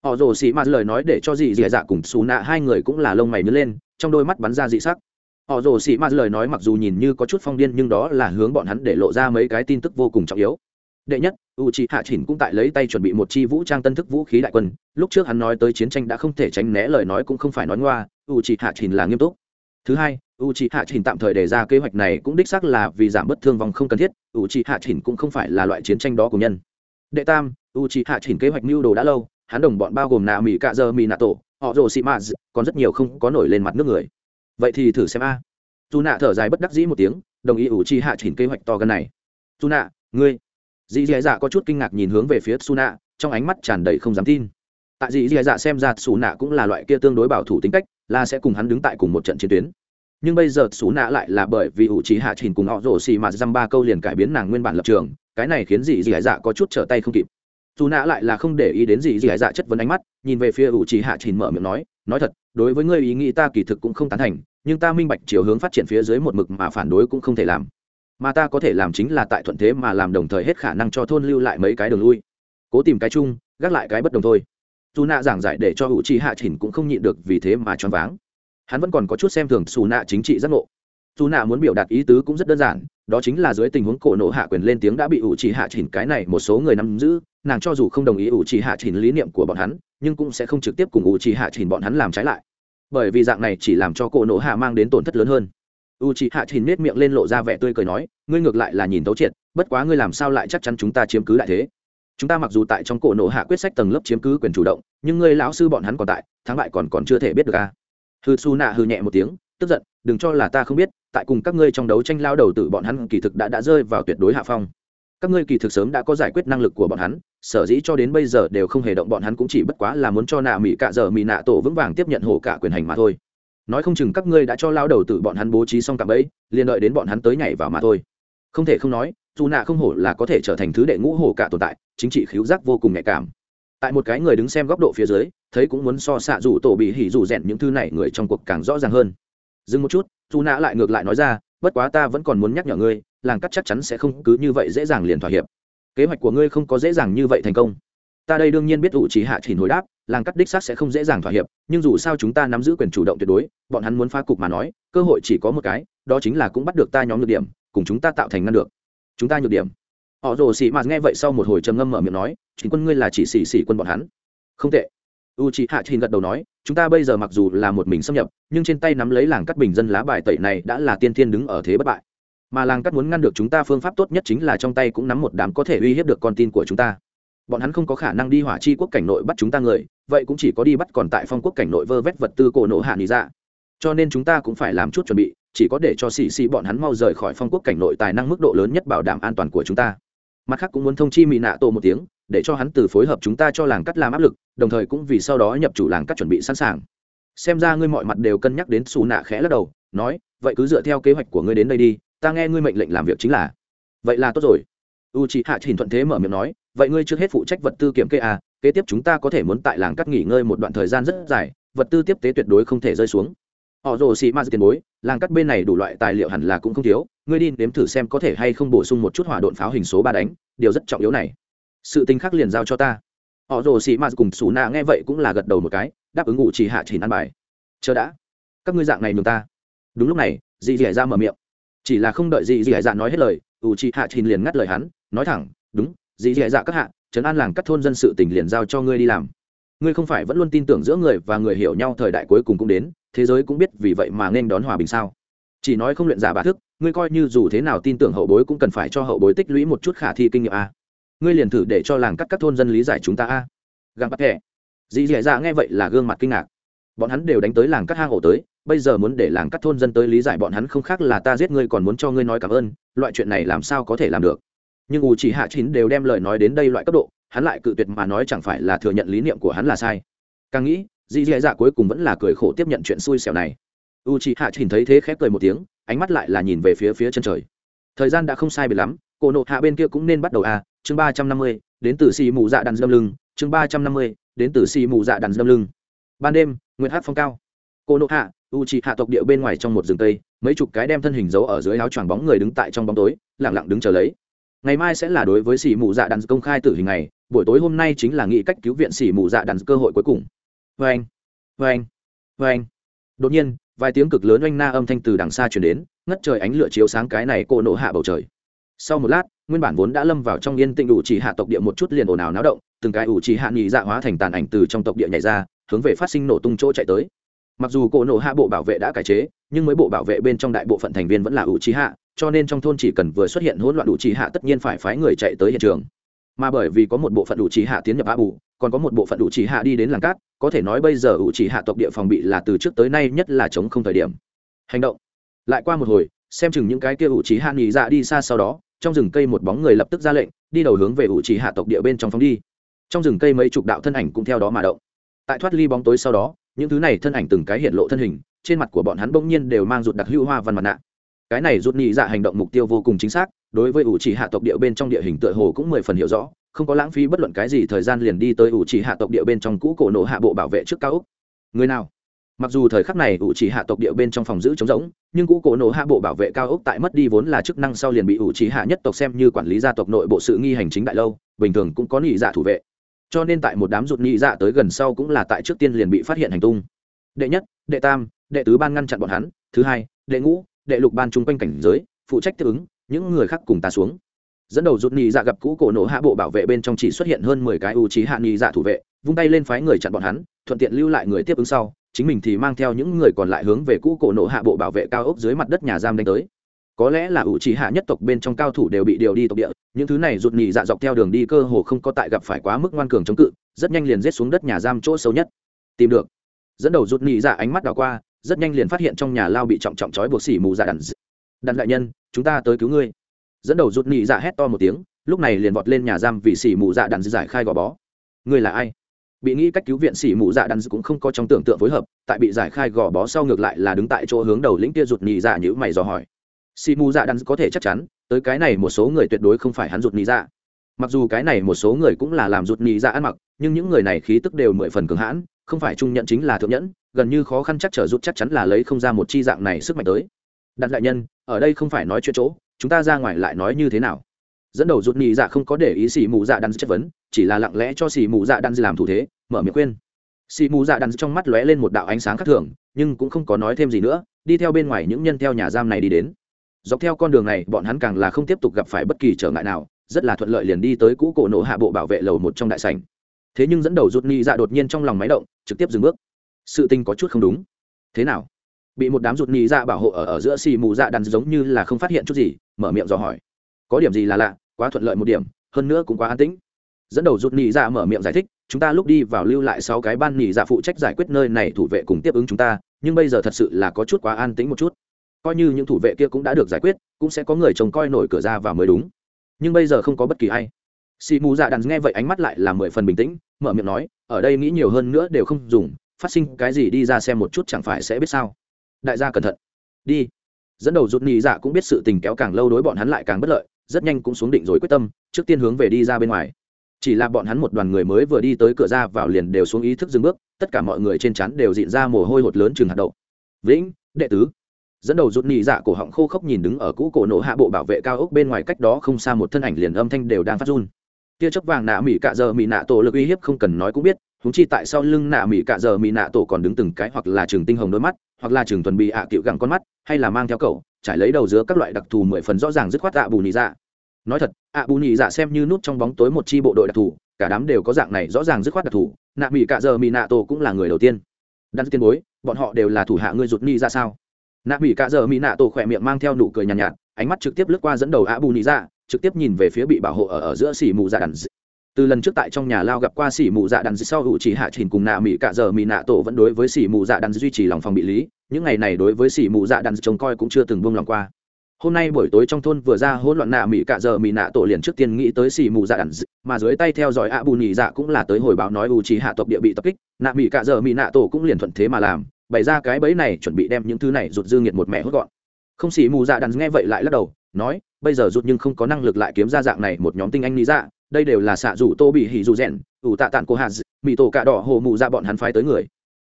Họ rồ xì mạt lời nói để cho dì dì dạ cùng xù nạ hai người cũng là lông mày nứt lên, trong đôi mắt bắn ra dị sắc họ rồ xì mạt lời nói mặc dù nhìn như có chút phong điên nhưng đó là hướng bọn hắn để lộ ra mấy cái tin tức vô cùng trọng yếu. Đệ nhất u c hạ chỉnh cũng tại lấy tay chuẩn bị một chi vũ trang tân thức vũ khí đại quân. Lúc trước hắn nói tới chiến tranh đã không thể tránh né lời nói cũng không phải nói ngoa u c hạ chỉnh là nghiêm túc. Thứ hai u c hạ chỉnh tạm thời đề ra kế hoạch này cũng đích xác là vì giảm bất thương vong không cần thiết u c hạ chỉnh cũng không phải là loại chiến tranh đó của nhân. Đệ tam u c hạ chỉnh kế hoạch mưu đồ đã lâu, hắn đồng bọn bao gồm nạ mỹ cạ dơ mỹ nạ tổ họ rồ xị maz còn rất nhiều không có nổi lên mặt nước người vậy thì thử xem a. Dù nạ thở dài bất đắc dĩ một tiếng, đồng ý ủ chi hạ chỉnh kế hoạch to gần này. Dù nạ ngươi. Dì dì dạ có chút kinh ngạc nhìn hướng về phía su nạ trong ánh mắt tràn đầy không dám tin. Tại dì dì dạ xem ra su nạ cũng là loại kia tương đối bảo thủ tính cách, là sẽ cùng hắn đứng tại cùng một trận chiến tuyến. Nhưng bây giờ su nạ lại là bởi vì ủ trí hạ trình cùng họ rổ xì mà dăm ba câu liền cải biến nàng nguyên bản lập trường, cái này khiến dì dì dạ có chút trở tay không kịp. Dù nạ lại là không để ý đến dì dì dạ chất vấn ánh mắt, nhìn về phía ủ trí hạ trình mở miệng nói nói thật, đối với ngươi ý nghĩ ta kỳ thực cũng không tán thành nhưng ta minh bạch chiều hướng phát triển phía dưới một mực mà phản đối cũng không thể làm. Mà ta có thể làm chính là tại thuận thế mà làm đồng thời hết khả năng cho thôn lưu lại mấy cái đường lui. Cố tìm cái chung, gác lại cái bất đồng thôi. Dù nạ giảng giải để cho hữu trí hạ chỉnh cũng không nhịn được vì thế mà choáng váng. Hắn vẫn còn có chút xem thường xù nạ chính trị giác ngộ. Dù nạ muốn biểu đạt ý tứ cũng rất đơn giản, đó chính là dưới tình huống cổ nộ hạ quyền lên tiếng đã bị ủ trì hạ chỉnh cái này một số người nắm giữ, nàng cho dù không đồng ý ủ trì hạ chỉnh lý niệm của bọn hắn, nhưng cũng sẽ không trực tiếp cùng ủ trì hạ chỉnh bọn hắn làm trái lại bởi vì dạng này chỉ làm cho cổ nộ hạ mang đến tổn thất lớn hơn. U c hạ chỉnh nết miệng lên lộ ra vẻ tươi cười nói, ngươi ngược lại là nhìn tấu triệt, bất quá ngươi làm sao lại chắc chắn chúng ta chiếm cứ đại thế? Chúng ta mặc dù tại trong cổ nộ hạ quyết sách tầng lớp chiếm cứ quyền chủ động, nhưng ngươi lão sư bọn hắn còn tại, thắng bại còn còn chưa thể biết được à? Hư su nạ hư nhẹ một tiếng, tức giận, đừng cho là ta không biết, tại cùng các ngươi trong đấu tranh lao đầu tử bọn hắn kỳ thực đã đã rơi vào tuyệt đối hạ phong các ngươi kỳ thực sớm đã có giải quyết năng lực của bọn hắn, sở dĩ cho đến bây giờ đều không hề động bọn hắn cũng chỉ bất quá là muốn cho nạ mỹ cạ giờ mỹ nạ tổ vững vàng tiếp nhận hổ cả quyền hành mà thôi. Nói không chừng các ngươi đã cho lao đầu tử bọn hắn bố trí xong cạm ấy liền đợi đến bọn hắn tới nhảy vào mà thôi. Không thể không nói, dù nạ không hổ là có thể trở thành thứ đệ ngũ hổ cả tồn tại, chính trị khiếu giác vô cùng nhạy cảm. Tại một cái người đứng xem góc độ phía dưới, thấy cũng muốn so xạ dù tổ bị hỉ dù rèn những thứ này người trong cuộc càng rõ ràng hơn. Dừng một chút, dù nạ lại ngược lại nói ra, bất quá ta vẫn còn muốn nhắc nhở ngươi làng cắt chắc chắn sẽ không cứ như vậy dễ dàng liền thỏa hiệp. Kế hoạch của ngươi không có dễ dàng như vậy thành công. Ta đây đương nhiên biết ủ chỉ hạ chỉ hồi đáp, làng cắt đích xác sẽ không dễ dàng thỏa hiệp, nhưng dù sao chúng ta nắm giữ quyền chủ động tuyệt đối, bọn hắn muốn phá cục mà nói, cơ hội chỉ có một cái, đó chính là cũng bắt được ta nhóm nhược điểm, cùng chúng ta tạo thành ngăn được. Chúng ta nhược điểm. Họ rồ xì mạt nghe vậy sau một hồi trầm ngâm mở miệng nói chính quân ngươi là chỉ xì xì quân bọn hắn. Không tệ. U c hạ trình gật đầu nói, chúng ta bây giờ mặc dù là một mình xâm nhập, nhưng trên tay nắm lấy làng cắt bình dân lá bài tẩy này đã là tiên thiên đứng ở thế bất bại mà làng cắt muốn ngăn được chúng ta phương pháp tốt nhất chính là trong tay cũng nắm một đám có thể uy hiếp được con tin của chúng ta. Bọn hắn không có khả năng đi hỏa chi quốc cảnh nội bắt chúng ta người, vậy cũng chỉ có đi bắt còn tại phong quốc cảnh nội vơ vét vật tư cổ nổ hạ nghỉ ra dạ. cho nên chúng ta cũng phải làm chút chuẩn bị, chỉ có để cho xì xì bọn hắn mau rời khỏi phong quốc cảnh nội tài năng mức độ lớn nhất bảo đảm an toàn của chúng ta. Mặt khác cũng muốn thông chi mỹ nạ tổ một tiếng, để cho hắn từ phối hợp chúng ta cho làng cắt làm áp lực, đồng thời cũng vì sau đó nhập chủ làng cắt chuẩn bị sẵn sàng. Xem ra ngươi mọi mặt đều cân nhắc đến xù nạ khẽ lắc đầu, nói, vậy cứ dựa theo kế hoạch của ngươi đến đây đi ta nghe ngươi mệnh lệnh làm việc chính là, vậy là tốt rồi. U chị hạ trình thuận thế mở miệng nói, vậy ngươi trước hết phụ trách vật tư kiểm kê à kế tiếp chúng ta có thể muốn tại làng cắt nghỉ ngơi một đoạn thời gian rất dài, vật tư tiếp tế tuyệt đối không thể rơi xuống. Họ rồ xì ma tiền bối, làng cắt bên này đủ loại tài liệu hẳn là cũng không thiếu, ngươi đi nếm thử xem có thể hay không bổ sung một chút hỏa độn pháo hình số ba đánh, điều rất trọng yếu này. Sự tính khác liền giao cho ta. Họ rồ xì ma cùng xù nạ nghe vậy cũng là gật đầu một cái, đáp ứng ngụ chỉ hạ chỉ ăn bài. Chờ đã. Các ngươi dạng này nhường ta. Đúng lúc này dì dẻ ra mở miệng chỉ là không đợi gì dì dạ nói hết lời ủ chị hạ trình liền ngắt lời hắn, nói thẳng, đúng, dì dì dạ các hạ, trấn an làng cắt thôn dân sự tỉnh liền giao cho ngươi đi làm. Ngươi không phải vẫn luôn tin tưởng giữa người và người hiểu nhau thời đại cuối cùng cũng đến, thế giới cũng biết vì vậy mà nên đón hòa bình sao? Chỉ nói không luyện giả bà thức, ngươi coi như dù thế nào tin tưởng hậu bối cũng cần phải cho hậu bối tích lũy một chút khả thi kinh nghiệm a. Ngươi liền thử để cho làng cắt các thôn dân lý giải chúng ta a. Găng bắt thẻ. Dì dì dạ nghe vậy là gương mặt kinh ngạc. Bọn hắn đều đánh tới làng cắt hang ổ tới bây giờ muốn để làng cắt thôn dân tới lý giải bọn hắn không khác là ta giết ngươi còn muốn cho ngươi nói cảm ơn, loại chuyện này làm sao có thể làm được? Nhưng ủ chỉ hạ chín đều đem lời nói đến đây loại cấp độ, hắn lại cự tuyệt mà nói chẳng phải là thừa nhận lý niệm của hắn là sai. Càng nghĩ dì dì dạ cuối cùng vẫn là cười khổ tiếp nhận chuyện xui xẻo này. U chị hạ nhìn thấy thế khép cười một tiếng, ánh mắt lại là nhìn về phía phía chân trời. Thời gian đã không sai bị lắm cổ nộ hạ bên kia cũng nên bắt đầu à chương ba trăm năm mươi, đến từ xì mù dạ đàn dâm lưng, chương ba trăm năm mươi, đến từ xì mù dạ đàn dâm lưng. Ban đêm, nguyệt hát phong cao. Cô nộ hạ u c hạ tộc địa bên ngoài trong một rừng tây, mấy chục cái đem thân hình giấu ở dưới áo choàng bóng người đứng tại trong bóng tối lẳng lặng đứng chờ lấy. Ngày mai sẽ là đối với xỉ mù dạ đàn công khai tử hình này buổi tối hôm nay chính là nghị cách cứu viện xỉ mù dạ đàn cơ hội cuối cùng. Vê anh vê anh vê anh đột nhiên, vài tiếng cực lớn oanh na âm thanh từ đằng xa chuyển đến, ngất trời ánh lửa chiếu sáng cái này cô nộ hạ bầu trời. Sau một lát, nguyên bản vốn đã lâm vào trong yên tĩnh ủ chỉ hạ tộc địa một chút liền ồn ào náo động, từng cái ủ chỉ hạ nghỉ dạ hóa thành tàn ảnh từ trong tộc địa nhảy ra, hướng về phát sinh nổ tung chỗ chạy tới mặc dù cổ nộ hạ bộ bảo vệ đã cải chế, nhưng mới bộ bảo vệ bên trong đại bộ phận thành viên vẫn là ủ trí hạ, cho nên trong thôn chỉ cần vừa xuất hiện hỗn loạn ủ trí hạ tất nhiên phải phái người chạy tới hiện trường. Mà bởi vì có một bộ phận ủ trí hạ tiến nhập a bù, còn có một bộ phận ủ trí hạ đi đến làng cát, có thể nói bây giờ ủ trí hạ tộc địa phòng bị là từ trước tới nay nhất là chống không thời điểm. Hành động. Lại qua một hồi, xem chừng những cái kia ủ trí hạ nghỉ dạ đi xa sau đó, trong rừng cây một bóng người lập tức ra lệnh, đi đầu hướng về ủ trí hạ tộc địa bên trong phóng đi. Trong rừng cây mấy chục đạo thân ảnh cũng theo đó mà động. Tại thoát ly bóng tối sau đó những thứ này thân ảnh từng cái hiện lộ thân hình, trên mặt của bọn hắn bỗng nhiên đều mang rụt đặc hữu hoa văn mặt nạ. Cái này rụt nhị dạ hành động mục tiêu vô cùng chính xác, đối với ủ chỉ hạ tộc địa bên trong địa hình tựa hồ cũng mười phần hiểu rõ, không có lãng phí bất luận cái gì thời gian liền đi tới ủ chỉ hạ tộc địa bên trong cũ cổ nổ hạ bộ bảo vệ trước cao úc người nào? Mặc dù thời khắc này ủ chỉ hạ tộc địa bên trong phòng giữ trống rỗng, nhưng cũ cổ nổ hạ bộ bảo vệ cao ốc tại mất đi vốn là chức năng sau liền bị ủ chỉ hạ nhất tộc xem như quản lý gia tộc nội bộ sự nghi hành chính đại lâu, bình thường cũng có nhị dạ thủ vệ cho nên tại một đám rụt nhị dạ tới gần sau cũng là tại trước tiên liền bị phát hiện hành tung. Đệ nhất, đệ tam, đệ tứ ban ngăn chặn bọn hắn, thứ hai, đệ ngũ, đệ lục ban chung quanh cảnh giới, phụ trách tiếp ứng, những người khác cùng ta xuống. Dẫn đầu rụt nhị dạ gặp cũ cổ nổ hạ bộ bảo vệ bên trong chỉ xuất hiện hơn mười cái ưu trí hạ nhị dạ thủ vệ, vung tay lên phái người chặn bọn hắn, thuận tiện lưu lại người tiếp ứng sau, chính mình thì mang theo những người còn lại hướng về cũ cổ nổ hạ bộ bảo vệ cao ốc dưới mặt đất nhà giam đánh tới có lẽ là ủ trì hạ nhất tộc bên trong cao thủ đều bị điều đi tộc địa, những thứ này rụt nhị dạ dọc theo đường đi cơ hồ không có tại gặp phải quá mức ngoan cường chống cự, rất nhanh liền rết xuống đất nhà giam chỗ sâu nhất. Tìm được. Dẫn đầu rụt nhị dạ ánh mắt đảo qua, rất nhanh liền phát hiện trong nhà lao bị trọng trọng trói buộc xỉ mù dạ đàn đàn đại nhân, chúng ta tới cứu ngươi. Dẫn đầu rụt nhị dạ hét to một tiếng, lúc này liền vọt lên nhà giam vì xỉ mù dạ đàn giải khai gò bó. Ngươi là ai? Bị nghĩ cách cứu viện xỉ mù dạ đàn cũng không có trong tưởng tượng phối hợp, tại bị giải khai gò bó sau ngược lại là đứng tại chỗ hướng đầu lĩnh kia rụt nhị dạ nhữ mày dò hỏi xỉ mù dạ đàn có thể chắc chắn, tới cái này một số người tuyệt đối không phải hắn rụt nhị dạ. Mặc dù cái này một số người cũng là làm rụt nhị dạ ăn mặc, nhưng những người này khí tức đều mười phần cường hãn, không phải trung nhận chính là thượng nhẫn, gần như khó khăn chắc trở rút chắc chắn là lấy không ra một chi dạng này sức mạnh tới. Đặt lại nhân, ở đây không phải nói chuyện chỗ, chúng ta ra ngoài lại nói như thế nào? Dẫn đầu rụt nhị dạ không có để ý xì mù dạ đan chất vấn, chỉ là lặng lẽ cho xì mù dạ đan làm thủ thế, mở miệng khuyên. Xì mù dạ đan trong mắt lóe lên một đạo ánh sáng khác thường, nhưng cũng không có nói thêm gì nữa, đi theo bên ngoài những nhân theo nhà giam này đi đến dọc theo con đường này, bọn hắn càng là không tiếp tục gặp phải bất kỳ trở ngại nào, rất là thuận lợi liền đi tới cũ cổ nổ hạ bộ bảo vệ lầu một trong đại sảnh. Thế nhưng dẫn đầu rút ni dạ đột nhiên trong lòng máy động, trực tiếp dừng bước. Sự tình có chút không đúng. Thế nào? Bị một đám rụt ni dạ bảo hộ ở ở giữa xì mù dạ đàn giống như là không phát hiện chút gì, mở miệng dò hỏi. Có điểm gì là lạ, quá thuận lợi một điểm, hơn nữa cũng quá an tĩnh. Dẫn đầu rụt ni dạ mở miệng giải thích, chúng ta lúc đi vào lưu lại sáu cái ban nỉ dạ phụ trách giải quyết nơi này thủ vệ cùng tiếp ứng chúng ta, nhưng bây giờ thật sự là có chút quá an tĩnh một chút coi như những thủ vệ kia cũng đã được giải quyết, cũng sẽ có người trông coi nổi cửa ra và mới đúng. Nhưng bây giờ không có bất kỳ ai. Xì mù dạ đàn nghe vậy ánh mắt lại là mười phần bình tĩnh, mở miệng nói, ở đây nghĩ nhiều hơn nữa đều không dùng, phát sinh cái gì đi ra xem một chút chẳng phải sẽ biết sao? Đại gia cẩn thận. Đi. Dẫn đầu rụt nhị dạ cũng biết sự tình kéo càng lâu đối bọn hắn lại càng bất lợi, rất nhanh cũng xuống định rồi quyết tâm, trước tiên hướng về đi ra bên ngoài. Chỉ là bọn hắn một đoàn người mới vừa đi tới cửa ra vào liền đều xuống ý thức dừng bước, tất cả mọi người trên chắn đều dịn ra mồ hôi hột lớn chừng hạt đậu. Vĩnh, đệ tứ dẫn đầu rụt nhị dạ cổ họng khô khốc nhìn đứng ở cũ cổ nổ hạ bộ bảo vệ cao ốc bên ngoài cách đó không xa một thân ảnh liền âm thanh đều đang phát run. Tia chớp vàng nạ mỹ cạ giờ mỹ nạ tổ lực uy hiếp không cần nói cũng biết húng chi tại sau lưng nạ mỹ cạ giờ mỹ nạ tổ còn đứng từng cái hoặc là trường tinh hồng đôi mắt, hoặc là trường tuần bị ạ à cựu gẳng con mắt, hay là mang theo cậu, trải lấy đầu giữa các loại đặc thù mười phần rõ ràng dứt khoát ạ bù nhị dạ. Nói thật, ạ bù nhị dạ xem như nút trong bóng tối một chi bộ đội đặc thù, cả đám đều có dạng này rõ ràng dứt khoát đặc thù, nạ mỹ cạ giờ mỹ nạ tổ cũng là người đầu tiên. Đan tiên bối, bọn họ đều là thủ hạ ngươi rụt nhị ra dạ sao? Nạ mỹ cạ giờ mỹ nạ tổ khỏe miệng mang theo nụ cười nhàn nhạt, nhạt ánh mắt trực tiếp lướt qua dẫn đầu ạ bù nị dạ trực tiếp nhìn về phía bị bảo hộ ở ở giữa xỉ mù dạ đàn từ lần trước tại trong nhà lao gặp qua xỉ mù dạ đàn sau hữu chỉ hạ trình cùng nạ mỹ cạ giờ mỹ nạ tổ vẫn đối với xỉ mù dạ đàn duy trì lòng phòng bị lý những ngày này đối với xỉ mù dạ đàn trông coi cũng chưa từng buông lòng qua. Hôm nay buổi tối trong thôn vừa ra hỗn loạn nạ mỹ cạ giờ mỹ nạ tổ liền trước tiên nghĩ tới xì mù dạ đàn mà dưới tay theo dõi ạ bù nhị dạ cũng là tới hồi báo nói u trí hạ tộc địa bị tập kích nạ mỹ cạ giờ mỹ nạ tổ cũng liền thuận thế mà làm bày ra cái bẫy này chuẩn bị đem những thứ này rụt dư nghiệt một mẹ hốt gọn. Không xỉ mù dạ đàn nghe vậy lại lắc đầu, nói, bây giờ rụt nhưng không có năng lực lại kiếm ra dạng này một nhóm tinh anh lý dạ đây đều là xạ rủ tô bị hỉ rủ rèn, ủ tạ tản cô hạt mì tổ cạ đỏ hồ mù ra dạ bọn hắn phái tới người.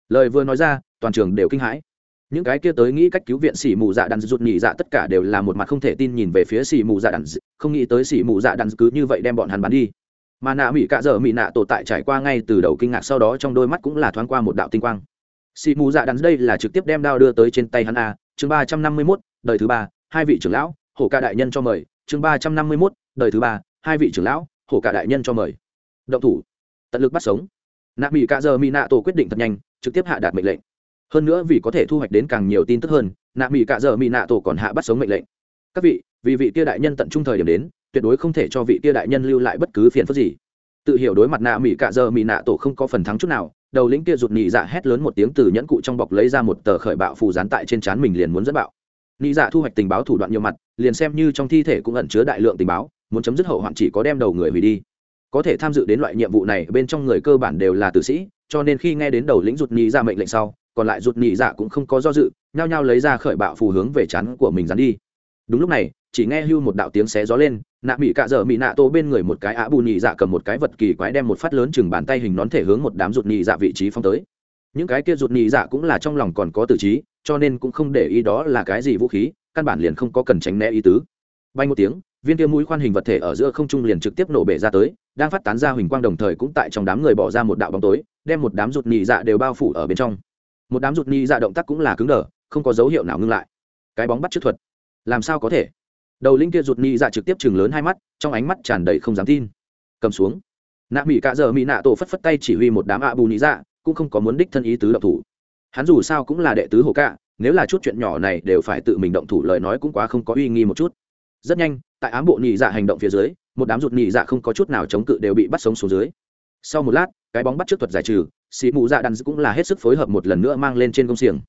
Lời vừa nói ra, toàn trường đều kinh hãi. Những cái kia tới nghĩ cách cứu viện xỉ mù dạ đàn rụt nhị dạ tất cả đều là một mặt không thể tin nhìn về phía xỉ mù dạ đàn không nghĩ tới xỉ mù dạ đàn cứ như vậy đem bọn hắn bắn đi. Mà nạ mỹ cạ dở mỹ nạ tổ tại trải qua ngay từ đầu kinh ngạc sau đó trong đôi mắt cũng là thoáng qua một đạo tinh quang xỉ mù dạ đàn đây là trực tiếp đem đao đưa tới trên tay hắn a, chương ba trăm năm mươi mốt, đời thứ ba, hai vị trưởng lão, hổ ca đại nhân cho mời, chương ba trăm năm mươi mốt, đời thứ ba, hai vị trưởng lão, hổ ca đại nhân cho mời. Động thủ. Tận lực bắt sống. Nạ mỹ cạ giờ mỹ nạ tổ quyết định thật nhanh, trực tiếp hạ đạt mệnh lệnh. Hơn nữa vì có thể thu hoạch đến càng nhiều tin tức hơn, nạ mỹ cạ giờ mỹ nạ tổ còn hạ bắt sống mệnh lệnh. Các vị, vì vị kia đại nhân tận trung thời điểm đến, tuyệt đối không thể cho vị kia đại nhân lưu lại bất cứ phiền phức gì. Tự hiểu đối mặt nạ mỹ cạ giờ mỹ nạ tổ không có phần thắng chút nào đầu lĩnh kia rụt nhị dạ hét lớn một tiếng từ nhẫn cụ trong bọc lấy ra một tờ khởi bạo phù dán tại trên trán mình liền muốn dẫn bạo. Nhị dạ thu hoạch tình báo thủ đoạn nhiều mặt, liền xem như trong thi thể cũng ẩn chứa đại lượng tình báo, muốn chấm dứt hậu hoạn chỉ có đem đầu người hủy đi. Có thể tham dự đến loại nhiệm vụ này, bên trong người cơ bản đều là tử sĩ, cho nên khi nghe đến đầu lĩnh rụt nhị dạ mệnh lệnh sau, còn lại rụt nhị dạ cũng không có do dự, nhao nhao lấy ra khởi bạo phù hướng về chắn của mình dán đi đúng lúc này, chỉ nghe hưu một đạo tiếng xé gió lên, nạ mỹ cạ dở mỹ nạ tô bên người một cái á bù nhị dạ cầm một cái vật kỳ quái đem một phát lớn chừng bàn tay hình nón thể hướng một đám rụt nhị dạ vị trí phong tới. Những cái kia rụt nhị dạ cũng là trong lòng còn có tử trí, cho nên cũng không để ý đó là cái gì vũ khí, căn bản liền không có cần tránh né ý tứ. Bay một tiếng, viên kia mũi khoan hình vật thể ở giữa không trung liền trực tiếp nổ bể ra tới, đang phát tán ra huỳnh quang đồng thời cũng tại trong đám người bỏ ra một đạo bóng tối, đem một đám rụt nhị dạ đều bao phủ ở bên trong. Một đám rụt nhị dạ động tác cũng là cứng đờ, không có dấu hiệu nào ngưng lại. Cái bóng bắt trước thuật làm sao có thể? Đầu linh kia rụt nhị dạ trực tiếp chừng lớn hai mắt, trong ánh mắt tràn đầy không dám tin. Cầm xuống. Nạ mỹ cạ giờ mỹ nạ tổ phất phất tay chỉ huy một đám ạ bù nhị dạ cũng không có muốn đích thân ý tứ động thủ. Hắn dù sao cũng là đệ tứ hồ cạ, nếu là chút chuyện nhỏ này đều phải tự mình động thủ lời nói cũng quá không có uy nghi một chút. Rất nhanh, tại ám bộ nhị dạ hành động phía dưới, một đám rụt nhị dạ không có chút nào chống cự đều bị bắt sống xuống dưới. Sau một lát, cái bóng bắt trước thuật giải trừ, sĩ mụ dạ đàn cũng là hết sức phối hợp một lần nữa mang lên trên công xiềng.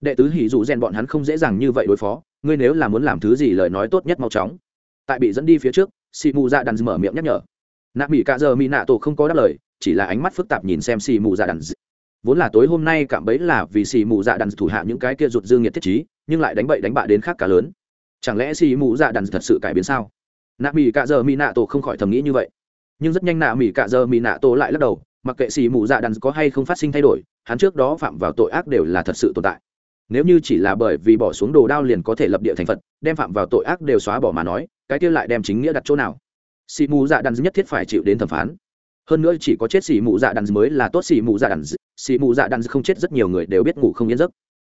Đệ tứ hỉ dụ rèn bọn hắn không dễ dàng như vậy đối phó ngươi nếu là muốn làm thứ gì lời nói tốt nhất mau chóng. Tại bị dẫn đi phía trước xì mù dạ đàn mở miệng nhắc nhở. Nạ mỹ cạ giờ mỹ nạ tổ không có đáp lời, chỉ là ánh mắt phức tạp nhìn xem xì mù dạ đàn vốn là tối hôm nay cảm bấy là vì xì mù dạ đàn thủ hạ những cái kia rụt dương nhiệt thiết trí, nhưng lại đánh bậy đánh bạ đến khác cả lớn. Chẳng lẽ xì mù dạ đàn thật sự cải biến sao? Nạ mỹ cạ giờ mỹ nạ tổ không khỏi thầm nghĩ như vậy. Nhưng rất nhanh nạ mỹ cạ giờ mỹ nạ tổ lại lắc đầu, mặc kệ xì mù dạ đàn có hay không phát sinh thay đổi, hắn trước đó phạm vào tội ác đều là thật sự tồn tại nếu như chỉ là bởi vì bỏ xuống đồ đao liền có thể lập địa thành phật, đem phạm vào tội ác đều xóa bỏ mà nói, cái kia lại đem chính nghĩa đặt chỗ nào? Xì mù dạ đàn nhất thiết phải chịu đến thẩm phán. Hơn nữa chỉ có chết xì mù dạ đàn mới là tốt xì mù dạ đàn xì mù dạ đàn không chết rất nhiều người đều biết ngủ không yên giấc.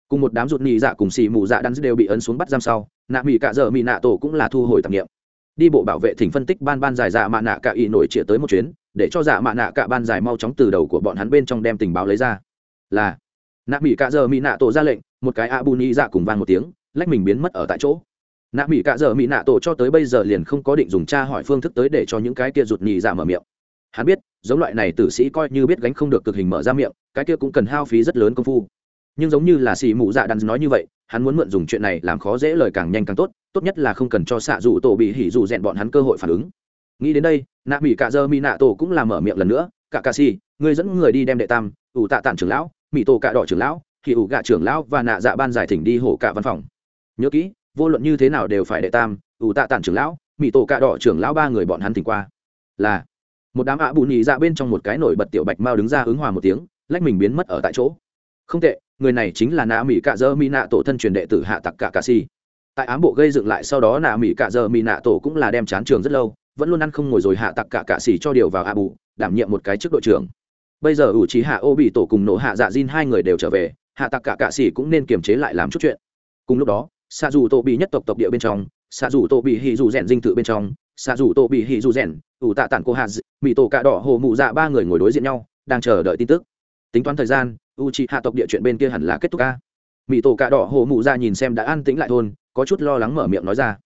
Cùng một đám ruột nhị dạ cùng xì mù dạ đàn đều bị ấn xuống bắt giam sau, nạ mỹ cạ dợ mỹ nạ tổ cũng là thu hồi tạp nghiệm đi bộ bảo vệ thỉnh phân tích ban ban dài dạ mạ nạ cạ y nổi chĩa tới một chuyến, để cho dạ mạ nạ cạ ban dài mau chóng từ đầu của bọn hắn bên trong đem tình báo lấy ra. Là nạ mỹ cạ giờ mỹ nạ tổ ra lệnh, một cái a bù ni dạ cùng vang một tiếng, lách mình biến mất ở tại chỗ. Nạ mỹ cạ giờ mỹ nạ tổ cho tới bây giờ liền không có định dùng tra hỏi phương thức tới để cho những cái kia rụt nhị dạ mở miệng. Hắn biết, giống loại này tử sĩ coi như biết gánh không được cực hình mở ra miệng, cái kia cũng cần hao phí rất lớn công phu. Nhưng giống như là xì mụ dạ đắn nói như vậy, hắn muốn mượn dùng chuyện này làm khó dễ lời càng nhanh càng tốt tốt nhất là không cần cho xạ dù tổ bị hỉ dù rèn bọn hắn cơ hội phản ứng. Nghĩ đến đây, nạ mỹ cạ dơ mỹ nạ tổ cũng làm mở miệng lần nữa cả ca si người dẫn người đi đem đệ tam, ủ tạ tản trưởng lão mỹ tổ cạ đỏ trưởng lão kỳ ủ gạ trưởng lão và nạ dạ ban giải thỉnh đi hổ cạ văn phòng. Nhớ kỹ, vô luận như thế nào đều phải đệ tam, ủ tạ tản trưởng lão mỹ tổ cạ đỏ trưởng lão ba người bọn hắn thỉnh qua. Là, một đám ạ bù nhì dạ bên trong một cái nổi bật tiểu bạch mao đứng ra ứng hòa một tiếng, lách mình biến mất ở tại chỗ. Không tệ, người này chính là nạ mỹ cạ dơ mỹ nạ tổ thân truyền đệ tử hạ tặc cả cà si. Tại ám bộ gây dựng lại sau đó nạ mỹ cạ dơ mỹ nạ tổ cũng là đem chán trường rất lâu, vẫn luôn ăn không ngồi rồi hạ tặc cả cạ si cho điều vào ạ bù, đảm nhiệm một cái chức đội trưởng bây giờ ủ trí hạ ô bị tổ cùng nổ hạ dạ diên hai người đều trở về, hạ tặc cả cạ xỉ cũng nên kiềm chế lại làm chút chuyện. Cùng lúc đó xạ dù tổ bị nhất tộc tộc địa bên trong xạ dù tổ bị hì dù rèn dinh tự bên trong xạ dù tổ bị hì dù rèn, ủ tạ tản cô Hạ mỹ tổ cạ đỏ hồ mụ dạ ba người ngồi đối diện nhau, đang chờ đợi tin tức. Tính toán thời gian u trí hạ tộc địa chuyện bên kia hẳn là kết thúc ca. Mỹ tổ cạ đỏ hồ mụ dạ nhìn xem đã an tĩnh lại thôn, có chút lo lắng mở miệng nói ra.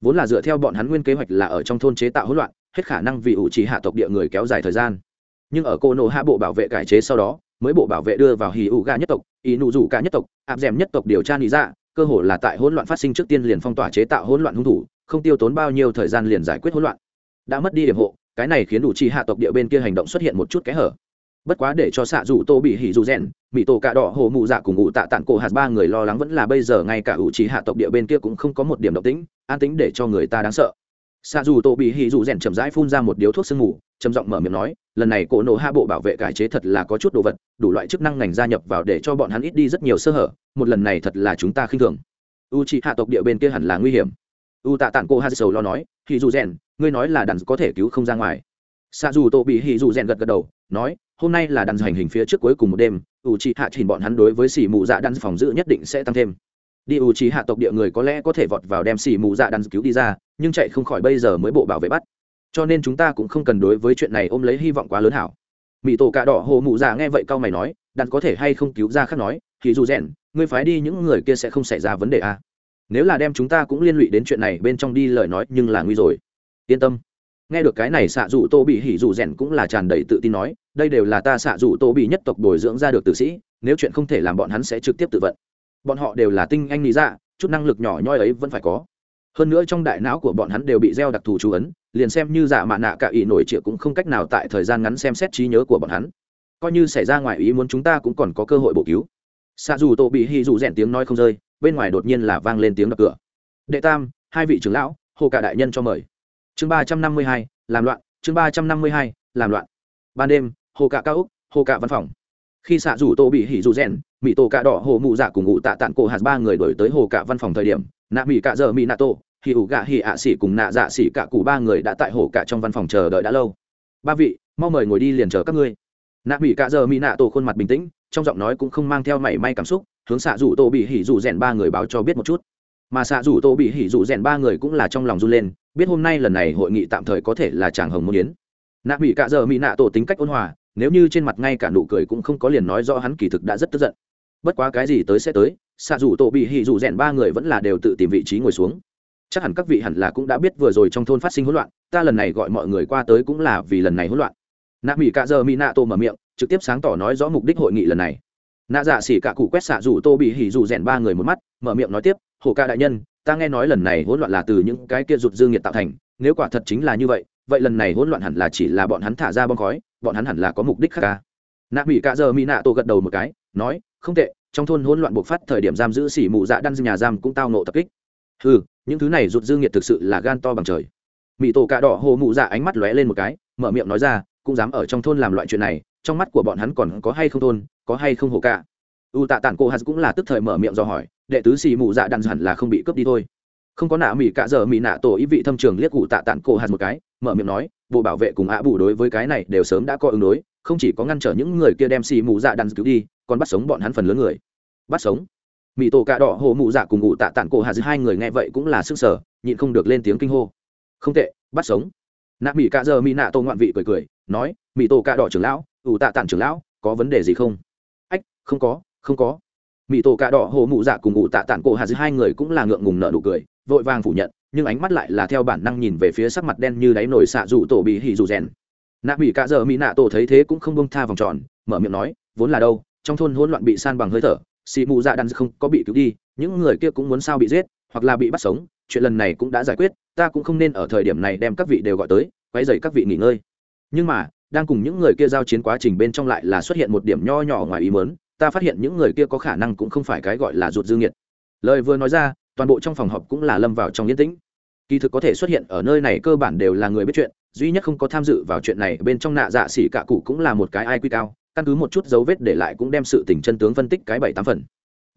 Vốn là dựa theo bọn hắn nguyên kế hoạch là ở trong thôn chế tạo hỗn loạn, hết khả năng vì ủ trì hạ tộc địa người kéo dài thời gian nhưng ở cô nộ hạ bộ bảo vệ cải chế sau đó, mới bộ bảo vệ đưa vào hì ủ gà nhất tộc, ý nụ rủ cả nhất tộc áp d nhất tộc điều tra lý ra dạ, cơ hội là tại hỗn loạn phát sinh trước tiên liền phong tỏa chế tạo hỗn loạn hung thủ, không tiêu tốn bao nhiêu thời gian liền giải quyết hỗn loạn. Đã mất đi điểm hộ, cái này khiến đủ chi hạ tộc địa bên kia hành động xuất hiện một chút kẽ hở. Bất quá để cho xạ dù tô bị hỉ dù rèn mỹ tổ cạ đỏ hồ mụ dạ cùng ngụ tạ tản cổ hạt ba người lo lắng vẫn là bây giờ ngay cả ủ trí hạ tộc địa bên kia cũng không có một điểm động tĩnh, an tính để cho người ta đáng sợ xạ dù tổ bị hì dù rèn chậm rãi phun ra một điếu thuốc sương mù, trầm giọng mở miệng nói, lần này cổ nổ hạ bộ bảo vệ cải chế thật là có chút đồ vật, đủ loại chức năng ngành gia nhập vào để cho bọn hắn ít đi rất nhiều sơ hở, một lần này thật là chúng ta khinh thường. U chị hạ tộc địa bên kia hẳn là nguy hiểm. U tạ tản cô hạt sầu lo nói hì dù rèn, ngươi nói là đàn có thể cứu không ra ngoài. Xạ dù tổ bị hì dù rèn gật gật đầu, nói, hôm nay là đàn hành hình phía trước cuối cùng một đêm u chị hạ chỉnh bọn hắn đối với xỉ mù dạ đan phòng giữ nhất định sẽ tăng thêm. Đi u c hạ tộc địa người có lẽ có thể vọt vào đem xỉ mù dạ đan cứu đi ra nhưng chạy không khỏi bây giờ mới bộ bảo vệ bắt. Cho nên chúng ta cũng không cần đối với chuyện này ôm lấy hy vọng quá lớn hảo. Mỹ tổ cà đỏ hồ mụ già nghe vậy cao mày nói, đàn có thể hay không cứu ra khác nói, thì dù rèn, ngươi phái đi những người kia sẽ không xảy ra vấn đề à. nếu là đem chúng ta cũng liên lụy đến chuyện này bên trong đi lời nói nhưng là nguy rồi. Yên tâm. Nghe được cái này xạ dù tô bị hỉ dù rèn cũng là tràn đầy tự tin nói, đây đều là ta xạ dù tô bị nhất tộc bồi dưỡng ra được tử sĩ, nếu chuyện không thể làm bọn hắn sẽ trực tiếp tự vận. Bọn họ đều là tinh anh lý dạ chút năng lực nhỏ nhoi ấy vẫn phải có hơn nữa trong đại não của bọn hắn đều bị gieo đặc thù chú ấn, liền xem như giả mạ nạ cả ý nổi triệu cũng không cách nào tại thời gian ngắn xem xét trí nhớ của bọn hắn. Coi như xảy ra ngoài ý muốn chúng ta cũng còn có cơ hội bổ cứu. Xạ dù tổ bị hỉ dù rèn tiếng nói không rơi, bên ngoài đột nhiên là vang lên tiếng đập cửa. Đệ tam, hai vị trưởng lão, hồ cả đại nhân cho mời. Chương ba trăm năm mươi hai, làm loạn, chương ba trăm năm mươi hai, làm loạn. Ban đêm, hồ cả cao úc, hồ cả văn phòng. Khi xạ rủ tô bị hỉ dù rèn mỹ tổ cạ đỏ, hồ mụ dạ cùng ngụ tạ tạng cổ hạt ba người đổi tới hồ cả văn phòng thời điểm, nạ mỹ cạ giờ mỹ nạ tô hỉ ủ gạ hỉ ạ xỉ cùng nạ dạ xỉ cả cụ ba người đã tại hổ cả trong văn phòng chờ đợi đã lâu. Ba vị, mau mời ngồi đi liền chờ các ngươi. Nạ mỹ cả giờ mỹ nạ tổ khuôn mặt bình tĩnh, trong giọng nói cũng không mang theo mảy may cảm xúc, hướng xạ rủ tô bị hỉ rủ rèn ba người báo cho biết một chút. Mà xạ rủ tô bị hỉ rủ rèn ba người cũng là trong lòng run lên, biết hôm nay lần này hội nghị tạm thời có thể là chàng hồng môn yến. Nạ bị cả giờ mỹ nạ tổ tính cách ôn hòa, nếu như trên mặt ngay cả nụ cười cũng không có liền nói rõ hắn kỳ thực đã rất tức giận. Bất quá cái gì tới sẽ tới xạ rủ tổ bị hỉ rủ rèn ba người vẫn là đều tự tìm vị trí ngồi xuống chắc hẳn các vị hẳn là cũng đã biết vừa rồi trong thôn phát sinh hỗn loạn, ta lần này gọi mọi người qua tới cũng là vì lần này hỗn loạn. Nạ mỹ cạ giờ mỹ nạ tô mở miệng, trực tiếp sáng tỏ nói rõ mục đích hội nghị lần này. Nạ dạ xỉ cả cụ quét xạ rủ tô bị hỉ rủ rèn ba người một mắt, mở miệng nói tiếp, hồ ca đại nhân, ta nghe nói lần này hỗn loạn là từ những cái kia rụt dương nhiệt tạo thành, nếu quả thật chính là như vậy vậy lần này hỗn loạn hẳn là chỉ là bọn hắn thả ra bom khói, bọn hắn hẳn là có mục đích khác ca nạ mỹ cạ giờ mỹ nạ tô gật đầu một cái, nói, không tệ, trong thôn hỗn loạn buộc phát thời điểm giam giữ xỉ mụ dạ đan nhà giam cũng tao nộ tập kích ừ những thứ này rụt dương nhiệt thực sự là gan to bằng trời. Mỹ tổ cạ đỏ hồ mụ dạ ánh mắt lóe lên một cái, mở miệng nói ra, cũng dám ở trong thôn làm loại chuyện này, trong mắt của bọn hắn còn có hay không thôn, có hay không hồ cạ. U tạ tản cô hạt cũng là tức thời mở miệng do hỏi, đệ tứ xì mụ dạ đằng hẳn là không bị cướp đi thôi. Không có nạ mỹ cả giờ mỹ nạ tổ ý vị thâm trường liếc cụ tạ tản cổ hạt một cái, mở miệng nói, bộ bảo vệ cùng ạ bù đối với cái này đều sớm đã có ứng đối, không chỉ có ngăn trở những người kia đem xì mù dạ đàn cứu đi, còn bắt sống bọn hắn phần lớn người. Bắt sống? Mỹ tổ cạ đỏ hồ mụ dạ cùng ngụ tạ tản cổ hạt hai người nghe vậy cũng là sức sở, nhịn không được lên tiếng kinh hô. Không tệ, bắt sống. Nạ mỹ cạ giờ mỹ nạ tô ngoạn vị cười cười, nói mỹ tổ cạ đỏ trưởng lão ủ tạ tản trưởng lão, có vấn đề gì không? Ách, không có không có. Mỹ tổ cạ đỏ hồ mụ dạ cùng ngụ tạ tản cổ hạt hai người cũng là ngượng ngùng nợ nụ cười, vội vàng phủ nhận, nhưng ánh mắt lại là theo bản năng nhìn về phía sắc mặt đen như đáy nổi xạ dù tổ bị hỉ dù rèn. Nạ mỹ cạ giờ mỹ nạ tổ thấy thế cũng không bông tha vòng tròn, mở miệng nói, vốn là đâu, trong thôn hỗn loạn bị san bằng hơi thở xì mù dạ đàn không có bị cứu đi, những người kia cũng muốn sao bị giết, hoặc là bị bắt sống, chuyện lần này cũng đã giải quyết, ta cũng không nên ở thời điểm này đem các vị đều gọi tới quay dày các vị nghỉ ngơi. Nhưng mà, đang cùng những người kia giao chiến quá trình bên trong lại là xuất hiện một điểm nho nhỏ ngoài ý mớn ta phát hiện những người kia có khả năng cũng không phải cái gọi là ruột dư nghiệt. Lời vừa nói ra, toàn bộ trong phòng họp cũng là lâm vào trong yên tĩnh. Kỳ thực có thể xuất hiện ở nơi này cơ bản đều là người biết chuyện, duy nhất không có tham dự vào chuyện này bên trong nạ dạ xỉ cả cụ cũng là một cái ai quy cao căn cứ một chút dấu vết để lại cũng đem sự tình chân tướng phân tích cái bảy tám phần.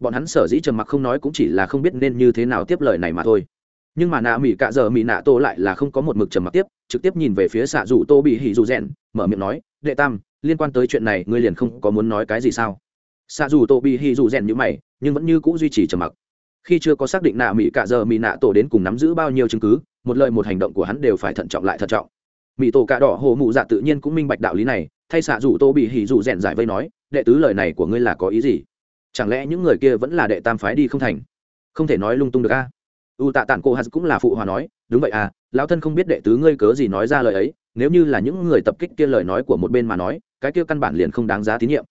Bọn hắn sở dĩ trầm mặc không nói cũng chỉ là không biết nên như thế nào tiếp lời này mà thôi. Nhưng mà nạ mỹ cạ giờ mỹ nạ tô lại là không có một mực trầm mặc tiếp, trực tiếp nhìn về phía xạ dù tô bị hỉ dù rèn, mở miệng nói, đệ tam, liên quan tới chuyện này, ngươi liền không có muốn nói cái gì sao? Xạ dù tô bị hỉ dù rèn như mày, nhưng vẫn như c ũ duy trì trầm mặc. Khi chưa có xác định nạ mỹ cạ giờ mỹ nạ tổ đến cùng nắm giữ bao nhiêu chứng cứ, một lời một hành động của hắn đều phải thận trọng lại thận trọng mỹ tổ cạ đỏ hồ mụ dạ tự nhiên cũng minh bạch đạo lý này, thay xạ rủ tô bị hỉ rủ rèn giải vây nói, đệ tứ lời này của ngươi là có ý gì? Chẳng lẽ những người kia vẫn là đệ tam phái đi không thành? Không thể nói lung tung được a. U tạ tản cô hạt cũng là phụ hòa nói, đúng vậy à lão thân không biết đệ tứ ngươi cớ gì nói ra lời ấy, nếu như là những người tập kích kia lời nói của một bên mà nói, cái kia căn bản liền không đáng giá tín nhiệm.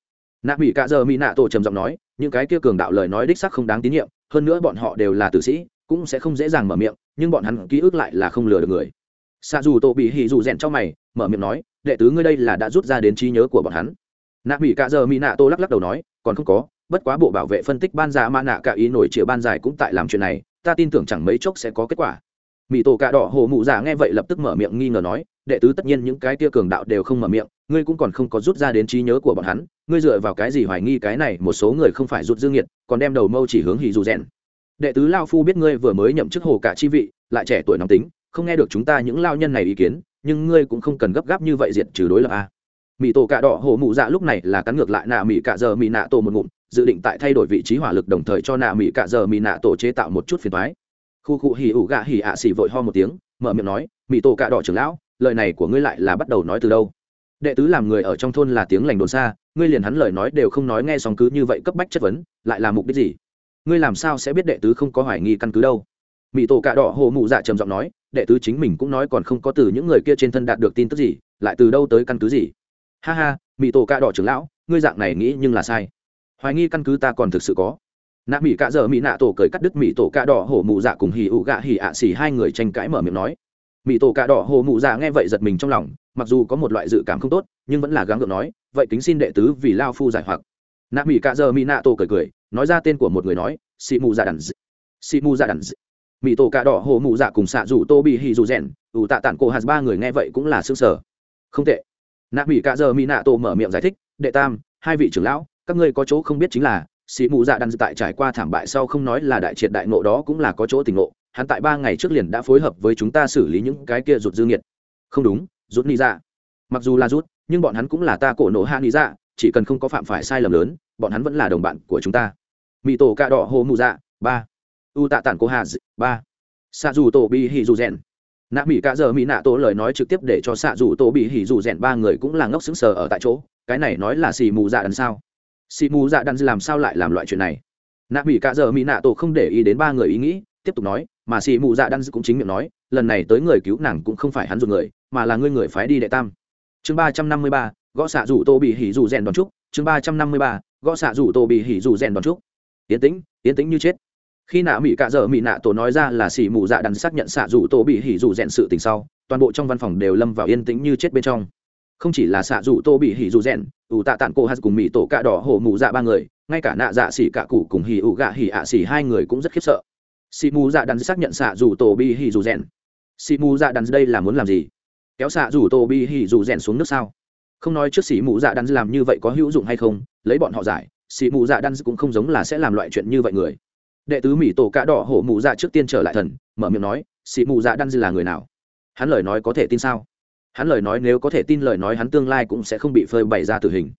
Nạ mỹ cạ giờ mỹ nạ tổ trầm giọng nói, những cái kia cường đạo lời nói đích sắc không đáng tín nhiệm, hơn nữa bọn họ đều là tử sĩ, cũng sẽ không dễ dàng mở miệng, nhưng bọn hắn ký ức lại là không lừa được người xa dù tổ bị hỉ dù rèn trong mày, mở miệng nói, đệ tứ ngươi đây là đã rút ra đến trí nhớ của bọn hắn. Nạ mỹ cạ giờ mỹ nạ tô lắc lắc đầu nói, còn không có, bất quá bộ bảo vệ phân tích ban giả mã nạ cả ý nổi chĩa ban giải cũng tại làm chuyện này, ta tin tưởng chẳng mấy chốc sẽ có kết quả. Mỹ tổ cạ đỏ hồ mụ giả nghe vậy lập tức mở miệng nghi ngờ nói, đệ tứ tất nhiên những cái tia cường đạo đều không mở miệng, ngươi cũng còn không có rút ra đến trí nhớ của bọn hắn, ngươi dựa vào cái gì hoài nghi cái này một số người không phải rút dương nhiệt, còn đem đầu mâu chỉ hướng hì dù rèn? Đệ tứ lao phu biết ngươi vừa mới nhậm chức hồ cả chi vị, lại trẻ tuổi nóng tính không nghe được chúng ta những lao nhân này ý kiến, nhưng ngươi cũng không cần gấp gáp như vậy diệt trừ đối lập à. a mỹ tổ cạ đỏ hồ mụ dạ lúc này là cắn ngược lại nạ mỹ cạ giờ mỹ nạ tổ một ngụm, dự định tại thay đổi vị trí hỏa lực đồng thời cho nạ mỹ cạ giờ mỹ nạ tổ chế tạo một chút phiền thoái khu cụ hỉ ủ gạ hỉ ạ xỉ vội ho một tiếng, mở miệng nói mỹ tổ cạ đỏ trưởng lão, lời này của ngươi lại là bắt đầu nói từ đâu? Đệ tứ làm người ở trong thôn là tiếng lành đồn xa, ngươi liền hắn lời nói đều không nói nghe xong cứ như vậy cấp bách chất vấn, lại là mục đích gì? Ngươi làm sao sẽ biết đệ tứ không có hoài nghi căn cứ đâu? Mỹ tổ cạ đỏ hồ mụ dạ trầm giọng nói đệ tứ chính mình cũng nói còn không có từ những người kia trên thân đạt được tin tức gì, lại từ đâu tới căn cứ gì? Ha ha mỹ tổ cạ đỏ trưởng lão, ngươi dạng này nghĩ nhưng là sai. Hoài nghi căn cứ ta còn thực sự có. Nạ mỹ cạ dợ mỹ nạ tổ cởi cắt đứt mỹ tổ cạ đỏ hổ mụ dạ cùng hì ụ gạ hì ạ xỉ hai người tranh cãi mở miệng nói. Mỹ tổ cạ đỏ hổ mụ dạ nghe vậy giật mình trong lòng, mặc dù có một loại dự cảm không tốt, nhưng vẫn là gắng gượng nói, vậy kính xin đệ tứ vì lao phu giải hoặc. Nạ mỹ cạ dợ mỹ nạ tổ cười cười, nói ra tên của một người nói, xị mụ dạ đàn dị. Xị dạ đàn dị mỹ tổ cạ đỏ hồ mụ dạ cùng xạ rủ tô bị hì dù rèn, ủ tạ tản cổ hạt ba người nghe vậy cũng là xương sở không tệ. Nạ mỹ cạ giờ mỹ nạ tổ mở miệng giải thích, đệ tam, hai vị trưởng lão, các ngươi có chỗ không biết chính là sĩ mù dạ đan tại trải qua thảm bại sau không nói là đại triệt đại nộ đó cũng là có chỗ tình nộ hắn tại ba ngày trước liền đã phối hợp với chúng ta xử lý những cái kia rụt dư nghiệt. Không đúng rút ni dạ. Mặc dù là rút nhưng bọn hắn cũng là ta cổ nổ hạ ni dạ chỉ cần không có phạm phải sai lầm lớn, bọn hắn vẫn là đồng bạn của chúng ta. Mỹ tổ cạ đỏ hồ mù dạ ba u tạ tản cô hà ba. Xạ dù tổ bị hỉ dù rèn. Nạ mỹ cạ giờ mỹ nạ tổ lời nói trực tiếp để cho xạ dù tổ bị hỉ dù rèn ba người cũng là ngốc xứng sờ ở tại chỗ. Cái này nói là xì mù dạ đằng sao xì mù dạ đằng làm sao lại làm loại chuyện này? Nạ mỹ cạ giờ mỹ nạ tổ không để ý đến ba người ý nghĩ, tiếp tục nói, mà xì mù dạ đan cũng chính miệng nói, lần này tới người cứu nàng cũng không phải hắn dùng người, mà là ngươi người phái đi đệ tam. Chương ba trăm năm mươi ba, gõ xạ rủ tô bị hỉ rủ rèn đòn trúc chương ba trăm năm mươi ba, gõ xạ rủ tô bị hỉ rủ rèn đòn trúc yến tĩnh yến tĩnh như chết khi nạ mỹ cạ dở mỹ nạ tổ nói ra là xì mù dạ đan xác nhận xạ rủ tổ bị hỉ rủ rèn sự tình sau, toàn bộ trong văn phòng đều lâm vào yên tĩnh như chết bên trong. Không chỉ là xạ rủ tô bị hỉ rủ rèn, ủ tạ tản cô hát cùng mỹ tổ cạ đỏ hổ mù dạ ba người, ngay cả nạ dạ xỉ cạ cụ cùng hỉ ủ gạ hỉ ạ xỉ hai người cũng rất khiếp sợ. Xì mù dạ đắn xác nhận xạ rủ tổ bị hỉ rủ rèn. Xì mù dạ đắn đây là muốn làm gì? Kéo xạ rủ tổ bị hỉ rủ rèn xuống nước sao? Không nói trước xì mù dạ đắn làm như vậy có hữu dụng hay không, lấy bọn họ giải xì mù dạ đắn cũng không giống là sẽ làm loại chuyện như vậy người đệ tứ mỹ tổ cạ đỏ hổ mụ dạ trước tiên trở lại thần, mở miệng nói xì mù dạ đắn là người nào? Hắn lời nói có thể tin sao? Hắn lời nói nếu có thể tin lời nói hắn tương lai cũng sẽ không bị phơi bày ra tử hình.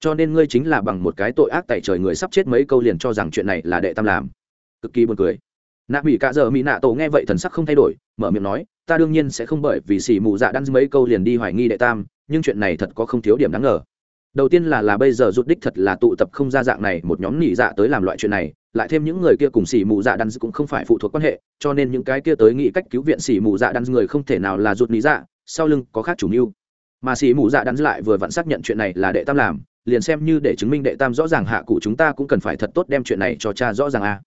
Cho nên ngươi chính là bằng một cái tội ác tại trời người sắp chết mấy câu liền cho rằng chuyện này là đệ tam làm. Cực kỳ buồn cười. Nạ mỹ cạ giờ mỹ nạ tổ nghe vậy thần sắc không thay đổi, mở miệng nói, ta đương nhiên sẽ không bởi vì xì mù dạ đăn mấy câu liền đi hoài nghi đệ tam, nhưng chuyện này thật có không thiếu điểm đáng ngờ đầu tiên là là bây giờ rút đích thật là tụ tập không ra dạng này, một nhóm nỉ dạ tới làm loại chuyện này, lại thêm những người kia cùng xỉ mù dạ đăn cũng không phải phụ thuộc quan hệ, cho nên những cái kia tới nghĩ cách cứu viện xỉ mù dạ đan người không thể nào là rút nỉ dạ sau lưng có khác chủ mưu. Mà xỉ mù dạ đắn lại vừa vặn xác nhận chuyện này là đệ tam làm, liền xem như để chứng minh đệ tam rõ ràng hạ cụ chúng ta cũng cần phải thật tốt đem chuyện này cho cha rõ ràng a.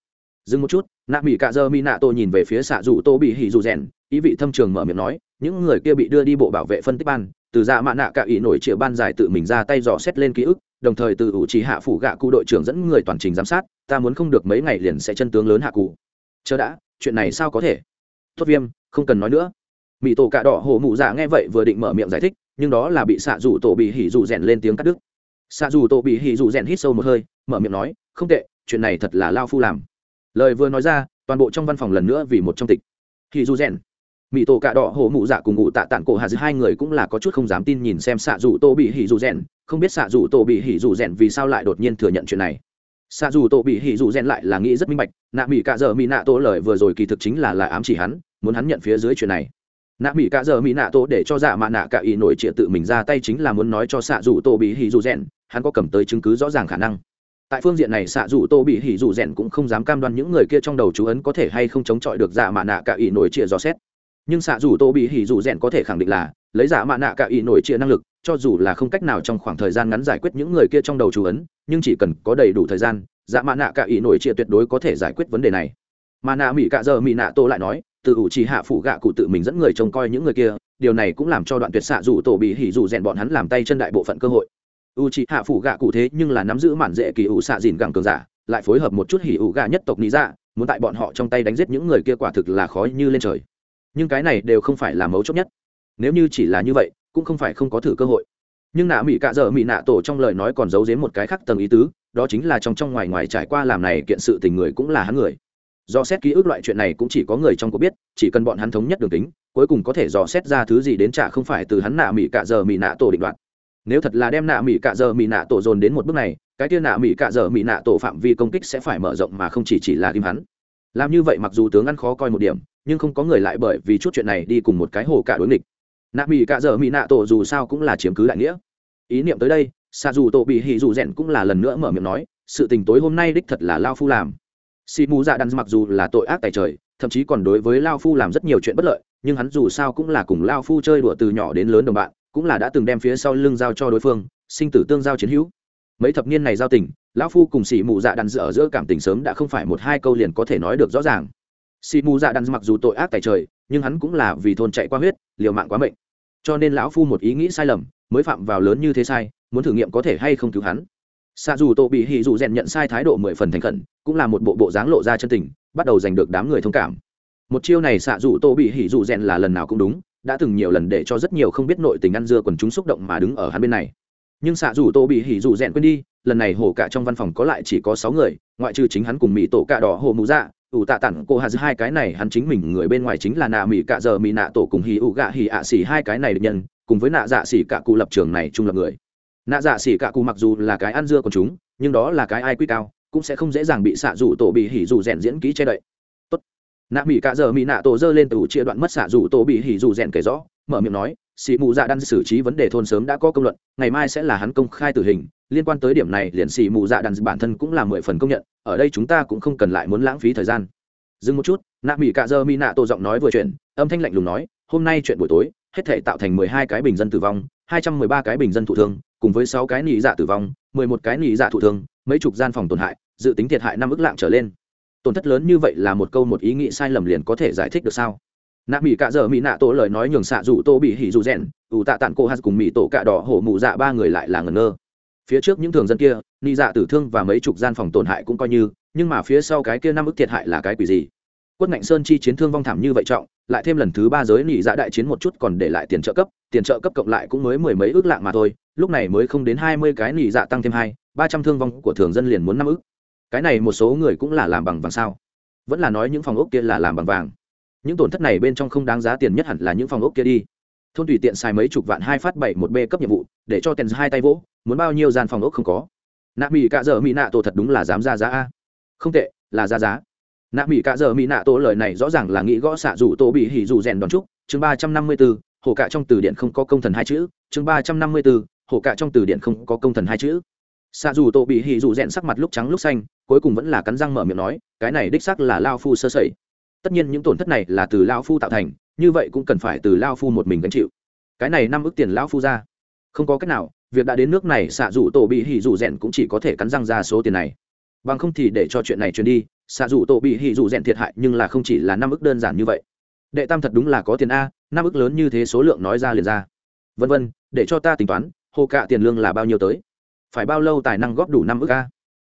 Dừng một chút, nạ mỹ cạ dơ mi nạ tô nhìn về phía xạ dù tô bị hỉ dù rèn, ý vị thâm trường mở miệng nói, những người kia bị đưa đi bộ bảo vệ phân tích ban từ dạ mạ nạ cả ý nổi triệu ban giải tự mình ra tay dò xét lên ký ức, đồng thời từ ủ trì hạ phủ gạ cụ đội trưởng dẫn người toàn trình giám sát, ta muốn không được mấy ngày liền sẽ chân tướng lớn hạ cụ. Chờ đã, chuyện này sao có thể? Tốt viêm, không cần nói nữa. Mỹ tổ cạ đỏ hổ mụ dạ nghe vậy vừa định mở miệng giải thích, nhưng đó là bị xạ dù tổ bị hỉ dù rèn lên tiếng cắt đứt. Xạ dù tổ bị hỉ dù rèn hít sâu một hơi, mở miệng nói, không tệ, chuyện này thật là lao phu làm. Lời vừa nói ra, toàn bộ trong văn phòng lần nữa vì một trong tịch. Hỉ dù rèn mỹ tổ cạ đỏ, hổ mụ dạ cùng ngụ tạ tản cổ hà dư, hai người cũng là có chút không dám tin nhìn xem xạ dù tô bị hỉ dù rèn. Không biết xạ dù tô bị hỉ dù rèn vì sao lại đột nhiên thừa nhận chuyện này. Xạ dù tô bị hỉ dù rèn lại là nghĩ rất minh bạch, nạ mỹ cạ giờ mỹ nạ tô lời vừa rồi kỳ thực chính là là ám chỉ hắn, muốn hắn nhận phía dưới chuyện này. Nạ mỹ cạ giờ mỹ nạ tô để cho dạ mạ nạ cạ ý nổi trịa tự mình ra tay chính là muốn nói cho xạ dù tô bị hỉ dù rèn, hắn có cầm tới chứng cứ rõ ràng khả năng. Tại phương diện này xạ dù tô bị hỉ dù rèn cũng không dám cam đoan những người kia trong đầu chú ấn có thể hay không chống chọi được dạ mạ nạ cạ ý nổi trịa dò xét nhưng xạ dù tô bị hỉ dù rèn có thể khẳng định là lấy giả mạ nạ cả ý nổi trịa năng lực, cho dù là không cách nào trong khoảng thời gian ngắn giải quyết những người kia trong đầu chú ấn, nhưng chỉ cần có đầy đủ thời gian, giả mạ nạ cả ý nổi trịa tuyệt đối có thể giải quyết vấn đề này. Mà nạ mỹ cạ giờ mỹ nạ tô lại nói, từ ủ trì hạ phủ gạ cụ tự mình dẫn người trông coi những người kia, điều này cũng làm cho đoạn tuyệt xạ dù tổ bị hỉ dù rèn bọn hắn làm tay chân đại bộ phận cơ hội. U trì hạ phủ gạ cụ thế nhưng là nắm giữ mản dễ kỳ ủ xạ dìn gẳng cường giả, lại phối hợp một chút hỉ ủ gạ nhất tộc lý dạ muốn tại bọn họ trong tay đánh giết những người kia quả thực là khó như lên trời nhưng cái này đều không phải là mấu chốt nhất. Nếu như chỉ là như vậy, cũng không phải không có thử cơ hội. Nhưng nạ mỹ cạ dở mỹ nạ tổ trong lời nói còn giấu giếm một cái khác tầng ý tứ, đó chính là trong trong ngoài ngoài trải qua làm này kiện sự tình người cũng là hắn người. Do xét ký ức loại chuyện này cũng chỉ có người trong cuộc biết, chỉ cần bọn hắn thống nhất đường tính cuối cùng có thể dò xét ra thứ gì đến trả không phải từ hắn nạ mỹ cạ giờ mỹ nạ tổ định đoạt. Nếu thật là đem nạ mỹ cạ giờ mỹ nạ tổ dồn đến một bước này, cái kia nạ mỹ cạ giờ mỹ nạ tổ phạm vi công kích sẽ phải mở rộng mà không chỉ chỉ là tim hắn. Làm như vậy mặc dù tướng ăn khó coi một điểm nhưng không có người lại bởi vì chút chuyện này đi cùng một cái hồ cả đối nghịch. Nạ mỹ cạ dở mỹ nạ tổ dù sao cũng là chiếm cứ đại nghĩa. Ý niệm tới đây xa dù tổ bị hỉ dù rèn cũng là lần nữa mở miệng nói, sự tình tối hôm nay đích thật là lao phu làm. Xì mù dạ đắn mặc dù là tội ác tài trời, thậm chí còn đối với lao phu làm rất nhiều chuyện bất lợi, nhưng hắn dù sao cũng là cùng lao phu chơi đùa từ nhỏ đến lớn đồng bạn, cũng là đã từng đem phía sau lưng giao cho đối phương, sinh tử tương giao chiến hữu. Mấy thập niên này giao tình lão phu cùng xì mù dạ đắn dựa giữa cảm tình sớm đã không phải một hai câu liền có thể nói được rõ ràng xì mù dạ đắn mặc dù tội ác tài trời, nhưng hắn cũng là vì thôn chạy qua huyết, liều mạng quá mệnh. Cho nên lão phu một ý nghĩ sai lầm, mới phạm vào lớn như thế sai, muốn thử nghiệm có thể hay không cứu hắn. Xa dù Tô bị hỉ dù rèn nhận sai thái độ mười phần thành khẩn, cũng là một bộ bộ dáng lộ ra chân tình, bắt đầu giành được đám người thông cảm. Một chiêu này xạ dù tô bị hỉ dù rèn là lần nào cũng đúng, đã từng nhiều lần để cho rất nhiều không biết nội tình ăn dưa quần chúng xúc động mà đứng ở hắn bên này. Nhưng xạ dù tô bị hỉ dù rèn quên đi, lần này hổ cả trong văn phòng có lại chỉ có sáu người, ngoại trừ chính hắn cùng mỹ tổ Cả đỏ hồ mù dạ ủ tạ tản cô hà giữa hai cái này, hắn chính mình người bên ngoài chính là nạ mỹ cạ giờ mỹ nạ tổ cùng hì ủ gạ hì ạ xỉ hai cái này được nhân, cùng với nạ dạ xỉ cạ cụ lập trường này trung lập người. Nạ dạ xỉ cạ cụ mặc dù là cái ăn dưa của chúng, nhưng đó là cái ai quy cao, cũng sẽ không dễ dàng bị xạ rủ tổ bị hỉ dù rèn diễn kỹ che đậy. Tốt. Nạ mỹ cạ giờ mỹ nạ tổ dơ lên từ chia đoạn mất xạ rủ tổ bị hỉ dù rèn kể rõ, mở miệng nói xị mù dạ đang xử trí vấn đề thôn sớm đã có công luận, ngày mai sẽ là hắn công khai tử hình liên quan tới điểm này liền xị mù dạ đan bản thân cũng là mười phần công nhận, ở đây chúng ta cũng không cần lại muốn lãng phí thời gian. Dừng một chút, nạ mỹ cạ dơ mi nạ tổ giọng nói vừa chuyện âm thanh lạnh lùng nói, hôm nay chuyện buổi tối, hết thể tạo thành mười hai cái bình dân tử vong, hai trăm mười ba cái bình dân thụ thương, cùng với sáu cái nị dạ tử vong, mười một cái nị dạ thụ thương, mấy chục gian phòng tổn hại, dự tính thiệt hại năm ức lạng trở lên. Tổn thất lớn như vậy là một câu một ý nghĩ sai lầm liền có thể giải thích được sao? Nạ mỹ cạ dơ mỹ nạ tổ lời nói nhường xạ dù tô bị hỉ dù rèn ủ tạ tản cô hát cùng mỹ tổ cạ đỏ hổ mụ dạ ba người lại là ngẩn ngơ phía trước những thường dân kia, nị dạ tử thương và mấy chục gian phòng tổn hại cũng coi như, nhưng mà phía sau cái kia năm ức thiệt hại là cái quỷ gì? Quất ngạnh sơn chi chiến thương vong thảm như vậy trọng, lại thêm lần thứ ba giới nị dạ đại chiến một chút còn để lại tiền trợ cấp, tiền trợ cấp cộng lại cũng mới mười mấy ước lạng mà thôi, lúc này mới không đến hai mươi cái nị dạ tăng thêm hai, ba trăm thương vong của thường dân liền muốn năm ước cái này một số người cũng là làm bằng vàng sao? Vẫn là nói những phòng ốc kia là làm bằng vàng. Những tổn thất này bên trong không đáng giá tiền nhất hẳn là những phòng ốc kia đi. Thôn tùy tiện xài mấy chục vạn hai phát bảy một b cấp nhiệm vụ, để cho tiền hai tay vỗ muốn bao nhiêu gian phòng ốc không có. Nạ mỹ cạ dợ mỹ nạ tổ thật đúng là dám ra giá a. Không tệ, là ra giá. Nạ mỹ cạ dợ mỹ nạ tổ lời này rõ ràng là nghĩ gõ xạ rủ tổ bị hỉ dù rèn đón trúc chương ba trăm năm mươi bốn hồ cạ trong từ điện không có công thần hai chữ. Chương ba trăm năm mươi bốn hồ cạ trong từ điện không có công thần hai chữ. Xạ dù tổ bị hỉ dù rèn sắc mặt lúc trắng lúc xanh, cuối cùng vẫn là cắn răng mở miệng nói, cái này đích sắc là lao phu sơ sẩy. Tất nhiên những tổn thất này là từ lao phu tạo thành, như vậy cũng cần phải từ lao phu một mình gánh chịu. Cái này năm ước tiền lao phu ra. Không có cách nào việc đã đến nước này xạ dù tổ bị hỉ dù rèn cũng chỉ có thể cắn răng ra số tiền này. Bằng không thì để cho chuyện này truyền đi, xạ dù tổ bị hỉ dù rèn thiệt hại nhưng là không chỉ là năm ức đơn giản như vậy. Đệ tam thật đúng là có tiền a, năm ức lớn như thế số lượng nói ra liền ra. Vân vân, để cho ta tính toán, hồ cạ tiền lương là bao nhiêu tới? Phải bao lâu tài năng góp đủ năm ức a?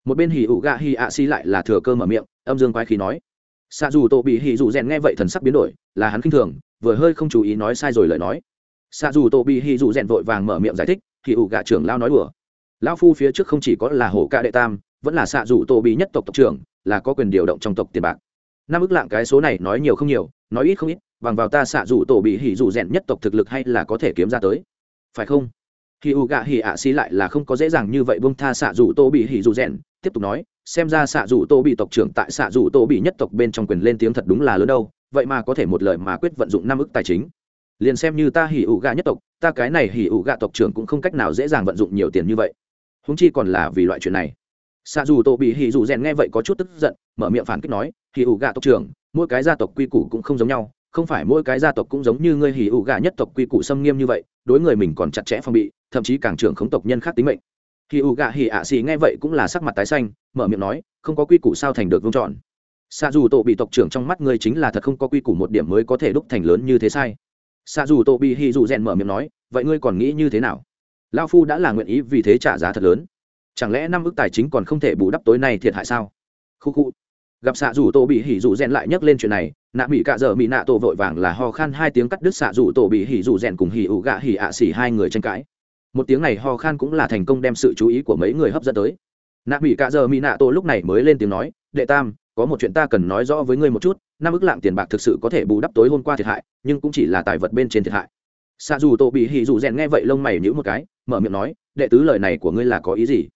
Một bên hỉ ụ gạ hỉ ạ xi lại là thừa cơ mở miệng, âm dương quái khí nói. Xạ dù tổ bị hỉ dù rèn nghe vậy thần sắc biến đổi, là hắn khinh thường, vừa hơi không chú ý nói sai rồi lời nói. Xạ dù tổ bị hỉ dù rèn vội vàng mở miệng giải thích hỉ ủ gạ trưởng lao nói đùa. Lão phu phía trước không chỉ có là hổ ca đệ tam, vẫn là xạ rủ tổ bị nhất tộc tộc trưởng, là có quyền điều động trong tộc tiền bạc. Năm ức lạng cái số này nói nhiều không nhiều, nói ít không ít, bằng vào ta xạ rủ tổ bị hỉ rủ rèn nhất tộc thực lực hay là có thể kiếm ra tới. Phải không? Hì ụ gạ hì ạ xí lại là không có dễ dàng như vậy bông tha xạ rủ tô bị hỉ rủ rèn, tiếp tục nói, xem ra xạ rủ tô bị tộc trưởng tại xạ rủ tô bị nhất tộc bên trong quyền lên tiếng thật đúng là lớn đâu, vậy mà có thể một lời mà quyết vận dụng năm ức tài chính liền xem như ta hỉ ủ gạ nhất tộc, ta cái này hỉ ủ gạ tộc trưởng cũng không cách nào dễ dàng vận dụng nhiều tiền như vậy. Húng chi còn là vì loại chuyện này. Xạ dù tổ bị hỉ dù rèn nghe vậy có chút tức giận, mở miệng phản kích nói, hỉ ủ gạ tộc trưởng, mỗi cái gia tộc quy củ cũng không giống nhau, không phải mỗi cái gia tộc cũng giống như ngươi hỉ ủ gạ nhất tộc quy củ xâm nghiêm như vậy, đối người mình còn chặt chẽ phong bị, thậm chí càng trưởng khống tộc nhân khác tính mệnh. Hỉ ủ gạ hỉ ạ xì nghe vậy cũng là sắc mặt tái xanh, mở miệng nói, không có quy củ sao thành được vương chọn? Xạ dù tổ bị tộc trưởng trong mắt ngươi chính là thật không có quy củ một điểm mới có thể đúc thành lớn như thế sai xạ dù Tô bị hỉ dù rèn mở miệng nói, vậy ngươi còn nghĩ như thế nào? Lao phu đã là nguyện ý vì thế trả giá thật lớn. Chẳng lẽ năm ước tài chính còn không thể bù đắp tối nay thiệt hại sao? Khu khu. Gặp xạ dù Tô bị hỉ dù rèn lại nhắc lên chuyện này, nạ mỹ cạ giờ mỹ nạ tổ vội vàng là ho khan hai tiếng cắt đứt xạ dù tổ bị hỉ dù rèn cùng hỉ ủ gạ hỉ ạ xỉ hai người tranh cãi. Một tiếng này ho khan cũng là thành công đem sự chú ý của mấy người hấp dẫn tới. Nạ mỹ cạ giờ mỹ nạ tổ lúc này mới lên tiếng nói, đệ tam có một chuyện ta cần nói rõ với ngươi một chút, năm ước lạng tiền bạc thực sự có thể bù đắp tối hôm qua thiệt hại, nhưng cũng chỉ là tài vật bên trên thiệt hại. Xạ dù tổ bị hỉ dù rèn nghe vậy lông mày nhữ một cái, mở miệng nói, đệ tứ lời này của ngươi là có ý gì?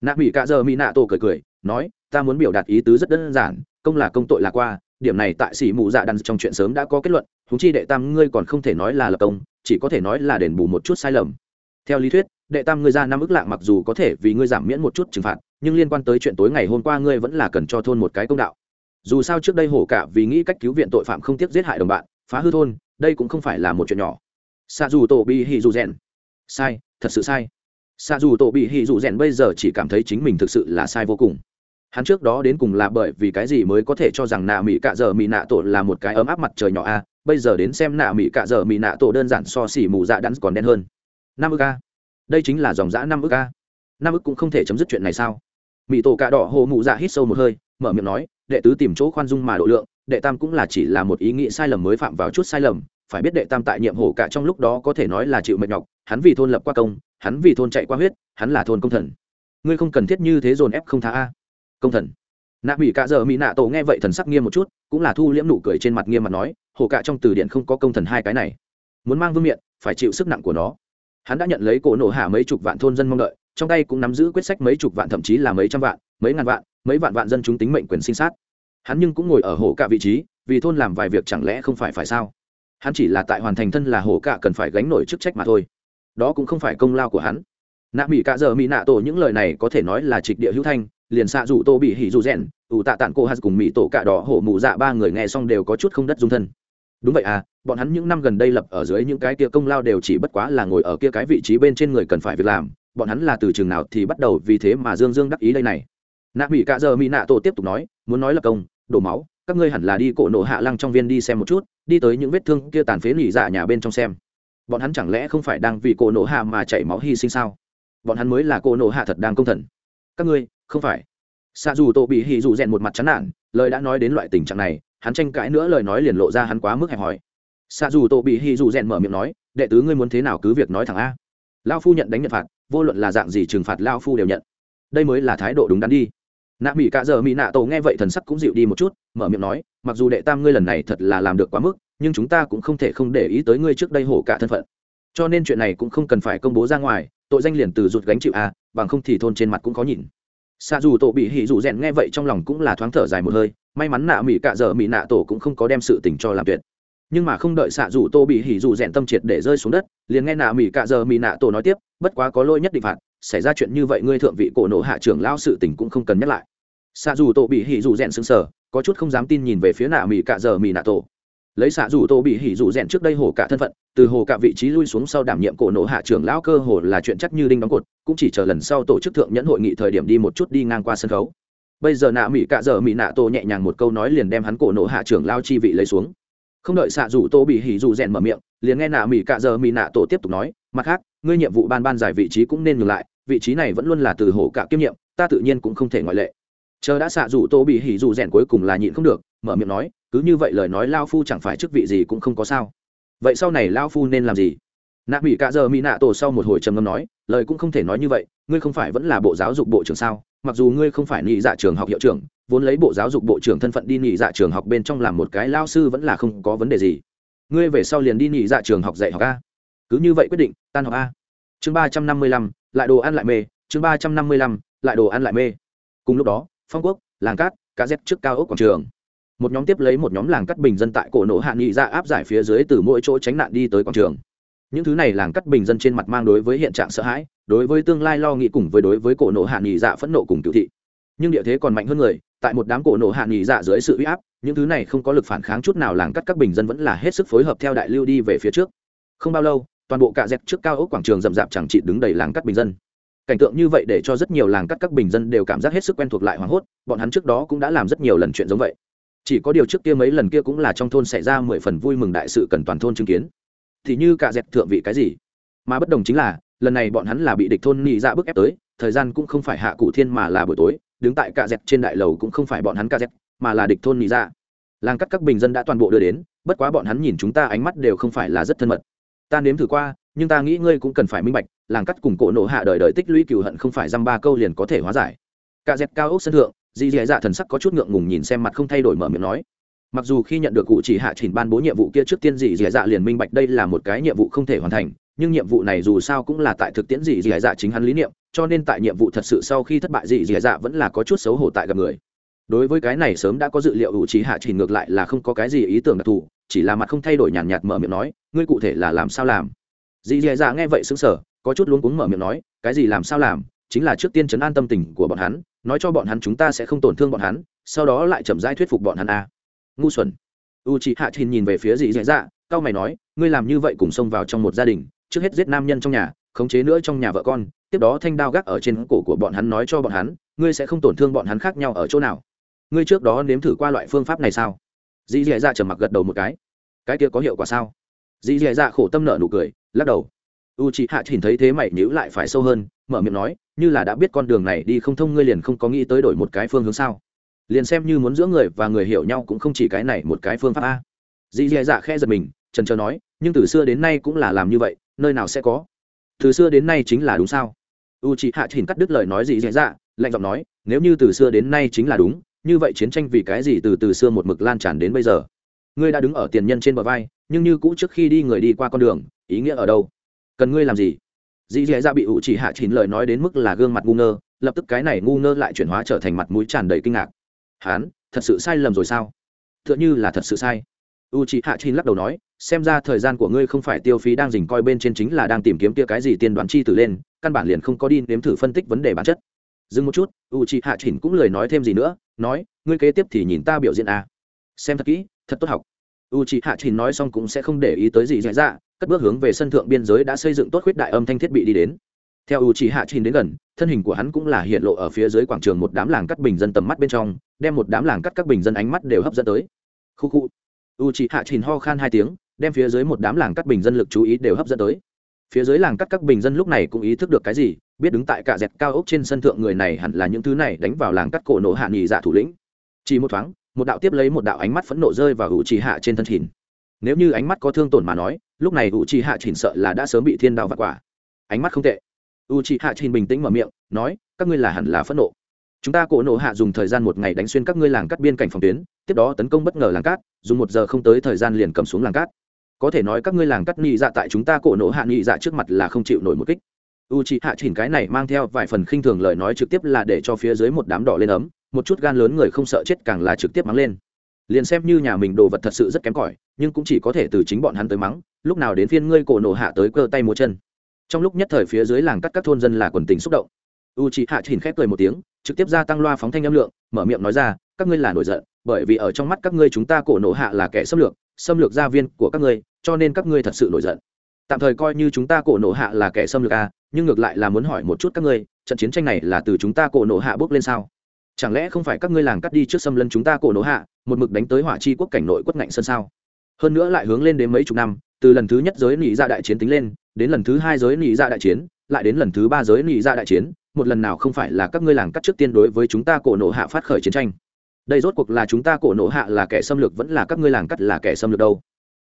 Nạ bị cạ giờ mỹ nạ tổ cười cười, nói, ta muốn biểu đạt ý tứ rất đơn giản, công là công tội là qua, điểm này tại sĩ mụ dạ đàn trong chuyện sớm đã có kết luận húng chi đệ tam ngươi còn không thể nói là lập công, chỉ có thể nói là đền bù một chút sai lầm. Theo lý thuyết đệ tam ngươi ra năm ức lạng mặc dù có thể vì ngươi giảm miễn một chút trừng phạt, nhưng liên quan tới chuyện tối ngày hôm qua ngươi vẫn là cần cho thôn một cái công đạo. Dù sao trước đây hổ cả vì nghĩ cách cứu viện tội phạm không tiếc giết hại đồng bạn, phá hư thôn, đây cũng không phải là một chuyện nhỏ. Xa dù tổ bị hì dù rèn. Sai, thật sự sai. Xa dù tổ bị hì dù rèn bây giờ chỉ cảm thấy chính mình thực sự là sai vô cùng. Hắn trước đó đến cùng là bởi vì cái gì mới có thể cho rằng nạ mỹ cạ giờ mỹ nạ tổ là một cái ấm áp mặt trời nhỏ a, bây giờ đến xem nạ mỹ cạ giờ mỹ nạ tổ đơn giản so xỉ mù dạ đắn còn đen hơn. Năm mươi ca đây chính là dòng giã năm ức a. Năm ức cũng không thể chấm dứt chuyện này sao? Mỹ tổ cạ đỏ hồ mụ dạ hít sâu một hơi, mở miệng nói, đệ tứ tìm chỗ khoan dung mà độ lượng, đệ tam cũng là chỉ là một ý nghĩ sai lầm mới phạm vào chút sai lầm, phải biết đệ tam tại nhiệm hổ cả trong lúc đó có thể nói là chịu mệt nhọc, hắn vì thôn lập qua công, hắn vì thôn chạy qua huyết, hắn là thôn công thần. Ngươi không cần thiết như thế dồn ép không tha a. Công thần. Nạ mỹ cạ giờ mỹ nạ tổ nghe vậy thần sắc nghiêm một chút, cũng là thu liễm nụ cười trên mặt nghiêm mặt nói, hổ cạ trong từ điển không có công thần hai cái này. Muốn mang vương miện, phải chịu sức nặng của nó hắn đã nhận lấy cổ nổ hạ mấy chục vạn thôn dân mong đợi, trong tay cũng nắm giữ quyết sách mấy chục vạn thậm chí là mấy trăm vạn, mấy ngàn vạn, mấy vạn vạn dân chúng tính mệnh quyền sinh sát. Hắn nhưng cũng ngồi ở hổ cả vị trí, vì thôn làm vài việc chẳng lẽ không phải phải sao? Hắn chỉ là tại hoàn thành thân là hổ cả cần phải gánh nổi chức trách mà thôi. Đó cũng không phải công lao của hắn. Nạ mỹ cạ giờ mỹ nạ tổ những lời này có thể nói là trịch địa hữu thanh, liền xạ dù tô bị hỉ dù rèn, ủ tạ tản cô hạt cùng mỹ tổ cạ đỏ hổ mụ dạ ba người nghe xong đều có chút không đất dung thân đúng vậy à bọn hắn những năm gần đây lập ở dưới những cái kia công lao đều chỉ bất quá là ngồi ở kia cái vị trí bên trên người cần phải việc làm, bọn hắn là từ trường nào thì bắt đầu vì thế mà dương dương đắc ý đây này. Nạ mỹ cạ giờ mỹ nạ tổ tiếp tục nói, muốn nói là công, đổ máu, các ngươi hẳn là đi cổ nổ hạ lăng trong viên đi xem một chút, đi tới những vết thương kia tàn phế nỉ dạ nhà bên trong xem. Bọn hắn chẳng lẽ không phải đang vì cổ nổ hạ mà chảy máu hy sinh sao? Bọn hắn mới là cổ nổ hạ thật đang công thần. Các ngươi, không phải. Xa dù tổ bị hì dù rèn một mặt chán nản, lời đã nói đến loại tình trạng này hắn tranh cãi nữa lời nói liền lộ ra hắn quá mức hẹp hòi. Xa dù tổ bị hì dù rèn mở miệng nói đệ tứ ngươi muốn thế nào cứ việc nói thẳng a. Lao phu nhận đánh nhận phạt vô luận là dạng gì trừng phạt lao phu đều nhận. Đây mới là thái độ đúng đắn đi. Nạ mỹ cạ giờ mỹ nạ tổ nghe vậy thần sắc cũng dịu đi một chút mở miệng nói mặc dù đệ tam ngươi lần này thật là làm được quá mức nhưng chúng ta cũng không thể không để ý tới ngươi trước đây hổ cả thân phận. Cho nên chuyện này cũng không cần phải công bố ra ngoài tội danh liền từ rụt gánh chịu a, bằng không thì thôn trên mặt cũng khó nhìn xa dù tổ bị hỉ dù rèn nghe vậy trong lòng cũng là thoáng thở dài một hơi, may mắn nạ mỹ cạ giờ mỹ nạ tổ cũng không có đem sự tình cho làm tuyệt. Nhưng mà không đợi xạ dù tô bị hỉ dù rèn tâm triệt để rơi xuống đất, liền nghe nạ mỹ cạ giờ mỹ nạ tổ nói tiếp, bất quá có lỗi nhất định phạt, xảy ra chuyện như vậy ngươi thượng vị cổ nổ hạ trưởng lao sự tình cũng không cần nhắc lại. Xạ dù tổ bị hỉ dù rèn sững sờ, có chút không dám tin nhìn về phía nạ mỹ cạ giờ mỹ nạ tổ lấy xạ dù tô bị hỉ dù rèn trước đây hồ cả thân phận, từ hồ cả vị trí lui xuống sau đảm nhiệm cổ nộ hạ trưởng lão cơ hồ là chuyện chắc như đinh đóng cột, cũng chỉ chờ lần sau tổ chức thượng nhẫn hội nghị thời điểm đi một chút đi ngang qua sân khấu. Bây giờ nạ mỹ cạ giờ mỹ nạ tô nhẹ nhàng một câu nói liền đem hắn cổ nộ hạ trưởng lao chi vị lấy xuống. Không đợi xạ dù tô bị hỉ dù rèn mở miệng, liền nghe nạ mỹ cạ giờ mỹ nạ tổ tiếp tục nói, mặt khác, ngươi nhiệm vụ ban ban giải vị trí cũng nên ngừng lại, vị trí này vẫn luôn là từ hồ cả kiêm nhiệm, ta tự nhiên cũng không thể ngoại lệ chờ đã xạ dù tô bị hỉ dù rèn cuối cùng là nhịn không được, mở miệng nói, cứ như vậy lời nói lao phu chẳng phải chức vị gì cũng không có sao. Vậy sau này lao phu nên làm gì? Nạ mỹ cạ giờ mỹ nạ tổ sau một hồi trầm ngâm nói, lời cũng không thể nói như vậy, ngươi không phải vẫn là bộ giáo dục bộ trưởng sao? Mặc dù ngươi không phải nghỉ dạ trường học hiệu trưởng, vốn lấy bộ giáo dục bộ trưởng thân phận đi nghỉ dạ trường học bên trong làm một cái lao sư vẫn là không có vấn đề gì. Ngươi về sau liền đi nghỉ dạ trường học dạy học a. Cứ như vậy quyết định, tan học a. Chương ba trăm năm mươi lăm, lại đồ ăn lại mê, chương ba trăm năm mươi lăm, lại đồ ăn lại mê. Cùng lúc đó phong quốc, làng cát, cá z trước cao ốc quảng trường. Một nhóm tiếp lấy một nhóm làng cắt bình dân tại cổ nổ hạ nghị ra áp giải phía dưới từ mỗi chỗ tránh nạn đi tới quảng trường. Những thứ này làng cắt bình dân trên mặt mang đối với hiện trạng sợ hãi, đối với tương lai lo nghĩ cùng với đối với cổ nổ hạ nghị dạ phẫn nộ cùng cựu thị. Nhưng địa thế còn mạnh hơn người, tại một đám cổ nổ hạ nghị dạ dưới sự uy áp, những thứ này không có lực phản kháng chút nào làng cắt các bình dân vẫn là hết sức phối hợp theo đại lưu đi về phía trước. Không bao lâu, toàn bộ cạ dẹp trước cao ốc quảng trường rậm rạp chẳng trị đứng đầy làng cắt bình dân cảnh tượng như vậy để cho rất nhiều làng cắt các bình dân đều cảm giác hết sức quen thuộc lại hoảng hốt, bọn hắn trước đó cũng đã làm rất nhiều lần chuyện giống vậy. Chỉ có điều trước kia mấy lần kia cũng là trong thôn xảy ra mười phần vui mừng đại sự cần toàn thôn chứng kiến. Thì như cả dẹp thượng vị cái gì? Mà bất đồng chính là, lần này bọn hắn là bị địch thôn nhị ra dạ bức ép tới, thời gian cũng không phải hạ cụ thiên mà là buổi tối, đứng tại cả dẹp trên đại lầu cũng không phải bọn hắn cả dẹp mà là địch thôn nhị ra dạ. làng cắt các bình dân đã toàn bộ đưa đến, bất quá bọn hắn nhìn chúng ta ánh mắt đều không phải là rất thân mật. Ta nếm thử qua, nhưng ta nghĩ ngươi cũng cần phải minh bạch làng cắt cùng cổ nổ hạ đời đời tích lũy cừu hận không phải dăm ba câu liền có thể hóa giải. Cả dẹp cao ốc sân thượng dì dì dạ thần sắc có chút ngượng ngùng nhìn xem mặt không thay đổi mở miệng nói. Mặc dù khi nhận được cụ chỉ hạ chỉnh ban bố nhiệm vụ kia trước tiên dì dì dạ liền minh bạch đây là một cái nhiệm vụ không thể hoàn thành nhưng nhiệm vụ này dù sao cũng là tại thực tiễn dì dì dạ chính hắn lý niệm cho nên tại nhiệm vụ thật sự sau khi thất bại dì dì dạ vẫn là có chút xấu hổ tại gặp người. Đối với cái này sớm đã có dự liệu ủ trí hạ trình ngược lại là không có cái gì ý tưởng đặc thù chỉ là mặt không thay đổi nhàn nhạt, nhạt mở miệng nói ngươi cụ thể là làm sao làm? Dì dì dạ nghe vậy xứng sở có chút luống cuống mở miệng nói, cái gì làm sao làm? Chính là trước tiên chấn an tâm tình của bọn hắn, nói cho bọn hắn chúng ta sẽ không tổn thương bọn hắn, sau đó lại chậm rãi thuyết phục bọn hắn a ngu xuẩn. U chị hạ thìn nhìn về phía dì dì dạ, dạ cao mày nói, ngươi làm như vậy cùng xông vào trong một gia đình, trước hết giết nam nhân trong nhà, khống chế nữa trong nhà vợ con, tiếp đó thanh đao gác ở trên cổ của bọn hắn nói cho bọn hắn, ngươi sẽ không tổn thương bọn hắn khác nhau ở chỗ nào. Ngươi trước đó nếm thử qua loại phương pháp này sao? Dì dì dạ, dạ trầm mặc gật đầu một cái. Cái kia có hiệu quả sao? Dì dì dạ, dạ khổ tâm nợ nụ cười, lắc đầu u chị hạ nhìn thấy thế mày nhữ lại phải sâu hơn, mở miệng nói, như là đã biết con đường này đi không thông ngươi liền không có nghĩ tới đổi một cái phương hướng sao? Liền xem như muốn giữa người và người hiểu nhau cũng không chỉ cái này một cái phương pháp a. Dì dì dạ khe giật mình, trần trờ nói, nhưng từ xưa đến nay cũng là làm như vậy, nơi nào sẽ có? Từ xưa đến nay chính là đúng sao? U chị hạ chỉnh cắt đứt lời nói dì dì dạ lạnh giọng nói, nếu như từ xưa đến nay chính là đúng, như vậy chiến tranh vì cái gì từ từ xưa một mực lan tràn đến bây giờ? Ngươi đã đứng ở tiền nhân trên bờ vai, nhưng như cũ trước khi đi người đi qua con đường, ý nghĩa ở đâu? Cần ngươi làm gì? Dì dì dạ bị ủ chỉ hạ chín lời nói đến mức là gương mặt ngu ngơ, lập tức cái này ngu ngơ lại chuyển hóa trở thành mặt mũi tràn đầy kinh ngạc. Hán, thật sự sai lầm rồi sao? T h ư ợ n h ư là thật sự sai. U chị hạ chín lắc đầu nói, xem ra thời gian của ngươi không phải tiêu phí đang dình coi bên trên chính là đang tìm kiếm kia cái gì tiên đoán chi tử lên, căn bản liền không có đi nếm thử phân tích vấn đề bản chất. Dừng một chút u chị hạ chín cũng lời nói thêm gì nữa, nói, ngươi kế tiếp thì nhìn ta biểu diễn a à. xem thật kỹ, thật tốt học u chị hạ Trình nói xong cũng sẽ không để ý tới gì dạy dạ cất bước hướng về sân thượng biên giới đã xây dựng tốt khuyết đại âm thanh thiết bị đi đến. Theo u chỉ hạ chín đến gần, thân hình của hắn cũng là hiện lộ ở phía dưới quảng trường một đám làng cắt bình dân tầm mắt bên trong, đem một đám làng cắt các bình dân ánh mắt đều hấp dẫn tới. Khu khu. U chỉ hạ chín ho khan hai tiếng, đem phía dưới một đám làng cắt bình dân lực chú ý đều hấp dẫn tới. Phía dưới làng cắt các bình dân lúc này cũng ý thức được cái gì, biết đứng tại cả dẹt cao ốc trên sân thượng người này hẳn là những thứ này đánh vào làng cắt cổ nổ hạ nghỉ dạ thủ lĩnh. Chỉ một thoáng một đạo tiếp lấy một đạo ánh mắt phẫn nộ rơi vào u trì hạ trên thân thìn nếu như ánh mắt có thương tổn mà nói, lúc này u trì hạ chỉnh sợ là đã sớm bị thiên đao vặt quả. Ánh mắt không tệ. U trì hạ chỉnh bình tĩnh mở miệng, nói, các ngươi là hẳn là phẫn nộ. Chúng ta cổ nộ hạ dùng thời gian một ngày đánh xuyên các ngươi làng cắt biên cảnh phòng tuyến, tiếp đó tấn công bất ngờ làng cát, dùng một giờ không tới thời gian liền cầm xuống làng cát. Có thể nói các ngươi làng cắt nhị dạ tại chúng ta cổ nộ hạ nhị dạ trước mặt là không chịu nổi một kích. U c h ị hạ chỉnh cái này mang theo vài phần khinh thường lời nói trực tiếp là để cho phía dưới một đám đỏ lên ấm một chút gan lớn người không sợ chết càng là trực tiếp mắng lên. Liền xem như nhà mình đồ vật thật sự rất kém cỏi, nhưng cũng chỉ có thể từ chính bọn hắn tới mắng, lúc nào đến phiên ngươi cổ nổ hạ tới cơ tay múa chân. Trong lúc nhất thời phía dưới làng cắt các thôn dân là quần tình xúc động. U chị hạ chỉnh khép cười một tiếng, trực tiếp gia tăng loa phóng thanh âm lượng, mở miệng nói ra, các ngươi là nổi giận, bởi vì ở trong mắt các ngươi chúng ta cổ nổ hạ là kẻ xâm lược xâm lược gia viên của các ngươi, cho nên các ngươi thật sự nổi giận. Tạm thời coi như chúng ta cổ nổ hạ là kẻ xâm lược a nhưng ngược lại là muốn hỏi một chút các ngươi, trận chiến tranh này là từ chúng ta cổ nổ hạ bước lên sao? Chẳng lẽ không phải các ngươi làng cắt đi trước xâm lân chúng ta cổ nổ hạ, một mực đánh tới hỏa chi quốc cảnh nội quất ngạnh sân sao? Hơn nữa lại hướng lên đến mấy chục năm, từ lần thứ nhất giới nỉ ra dạ đại chiến tính lên, đến lần thứ hai giới nỉ ra dạ đại chiến, lại đến lần thứ ba giới nỉ ra dạ đại chiến, một lần nào không phải là các ngươi làng cắt trước tiên đối với chúng ta cổ nổ hạ phát khởi chiến tranh. Đây rốt cuộc là chúng ta cổ nổ hạ là kẻ xâm lược vẫn là các ngươi làng cắt là kẻ xâm lược đâu?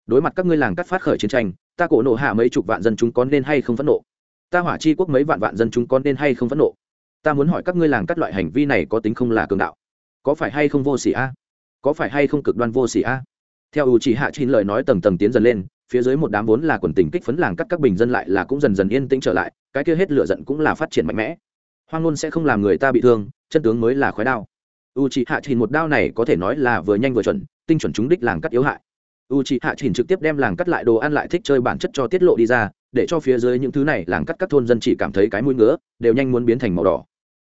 Đối mặt các ngươi làng cắt phát khởi chiến tranh, ta cổ nổ hạ mấy chục vạn dân chúng có nên hay không phẫn nộ? Ta hỏa chi quốc mấy vạn vạn dân chúng con nên hay không phẫn nộ? Ta muốn hỏi các ngươi làng cắt loại hành vi này có tính không là cường đạo? Có phải hay không vô s ỉ a? Có phải hay không cực đoan vô s ỉ a? Theo ủ chỉ hạ chín lời nói tầng tầng tiến dần lên, phía dưới một đám vốn là quần tình kích phấn làng cắt các bình dân lại là cũng dần dần yên tĩnh trở lại, cái kia hết lửa giận cũng là phát triển mạnh mẽ. Hoang ngôn sẽ không làm người ta bị thương, chân tướng mới là khói đao. U chỉ hạ trình một đao này có thể nói là vừa nhanh vừa chuẩn, tinh chuẩn chúng đích làng cắt yếu hại. U chị hạ trình trực tiếp đem làng cắt lại đồ ăn lại thích chơi bản chất cho tiết lộ đi ra để cho phía dưới những thứ này làng cắt các thôn dân chỉ cảm thấy cái mũi ngứa, đều nhanh muốn biến thành màu đỏ.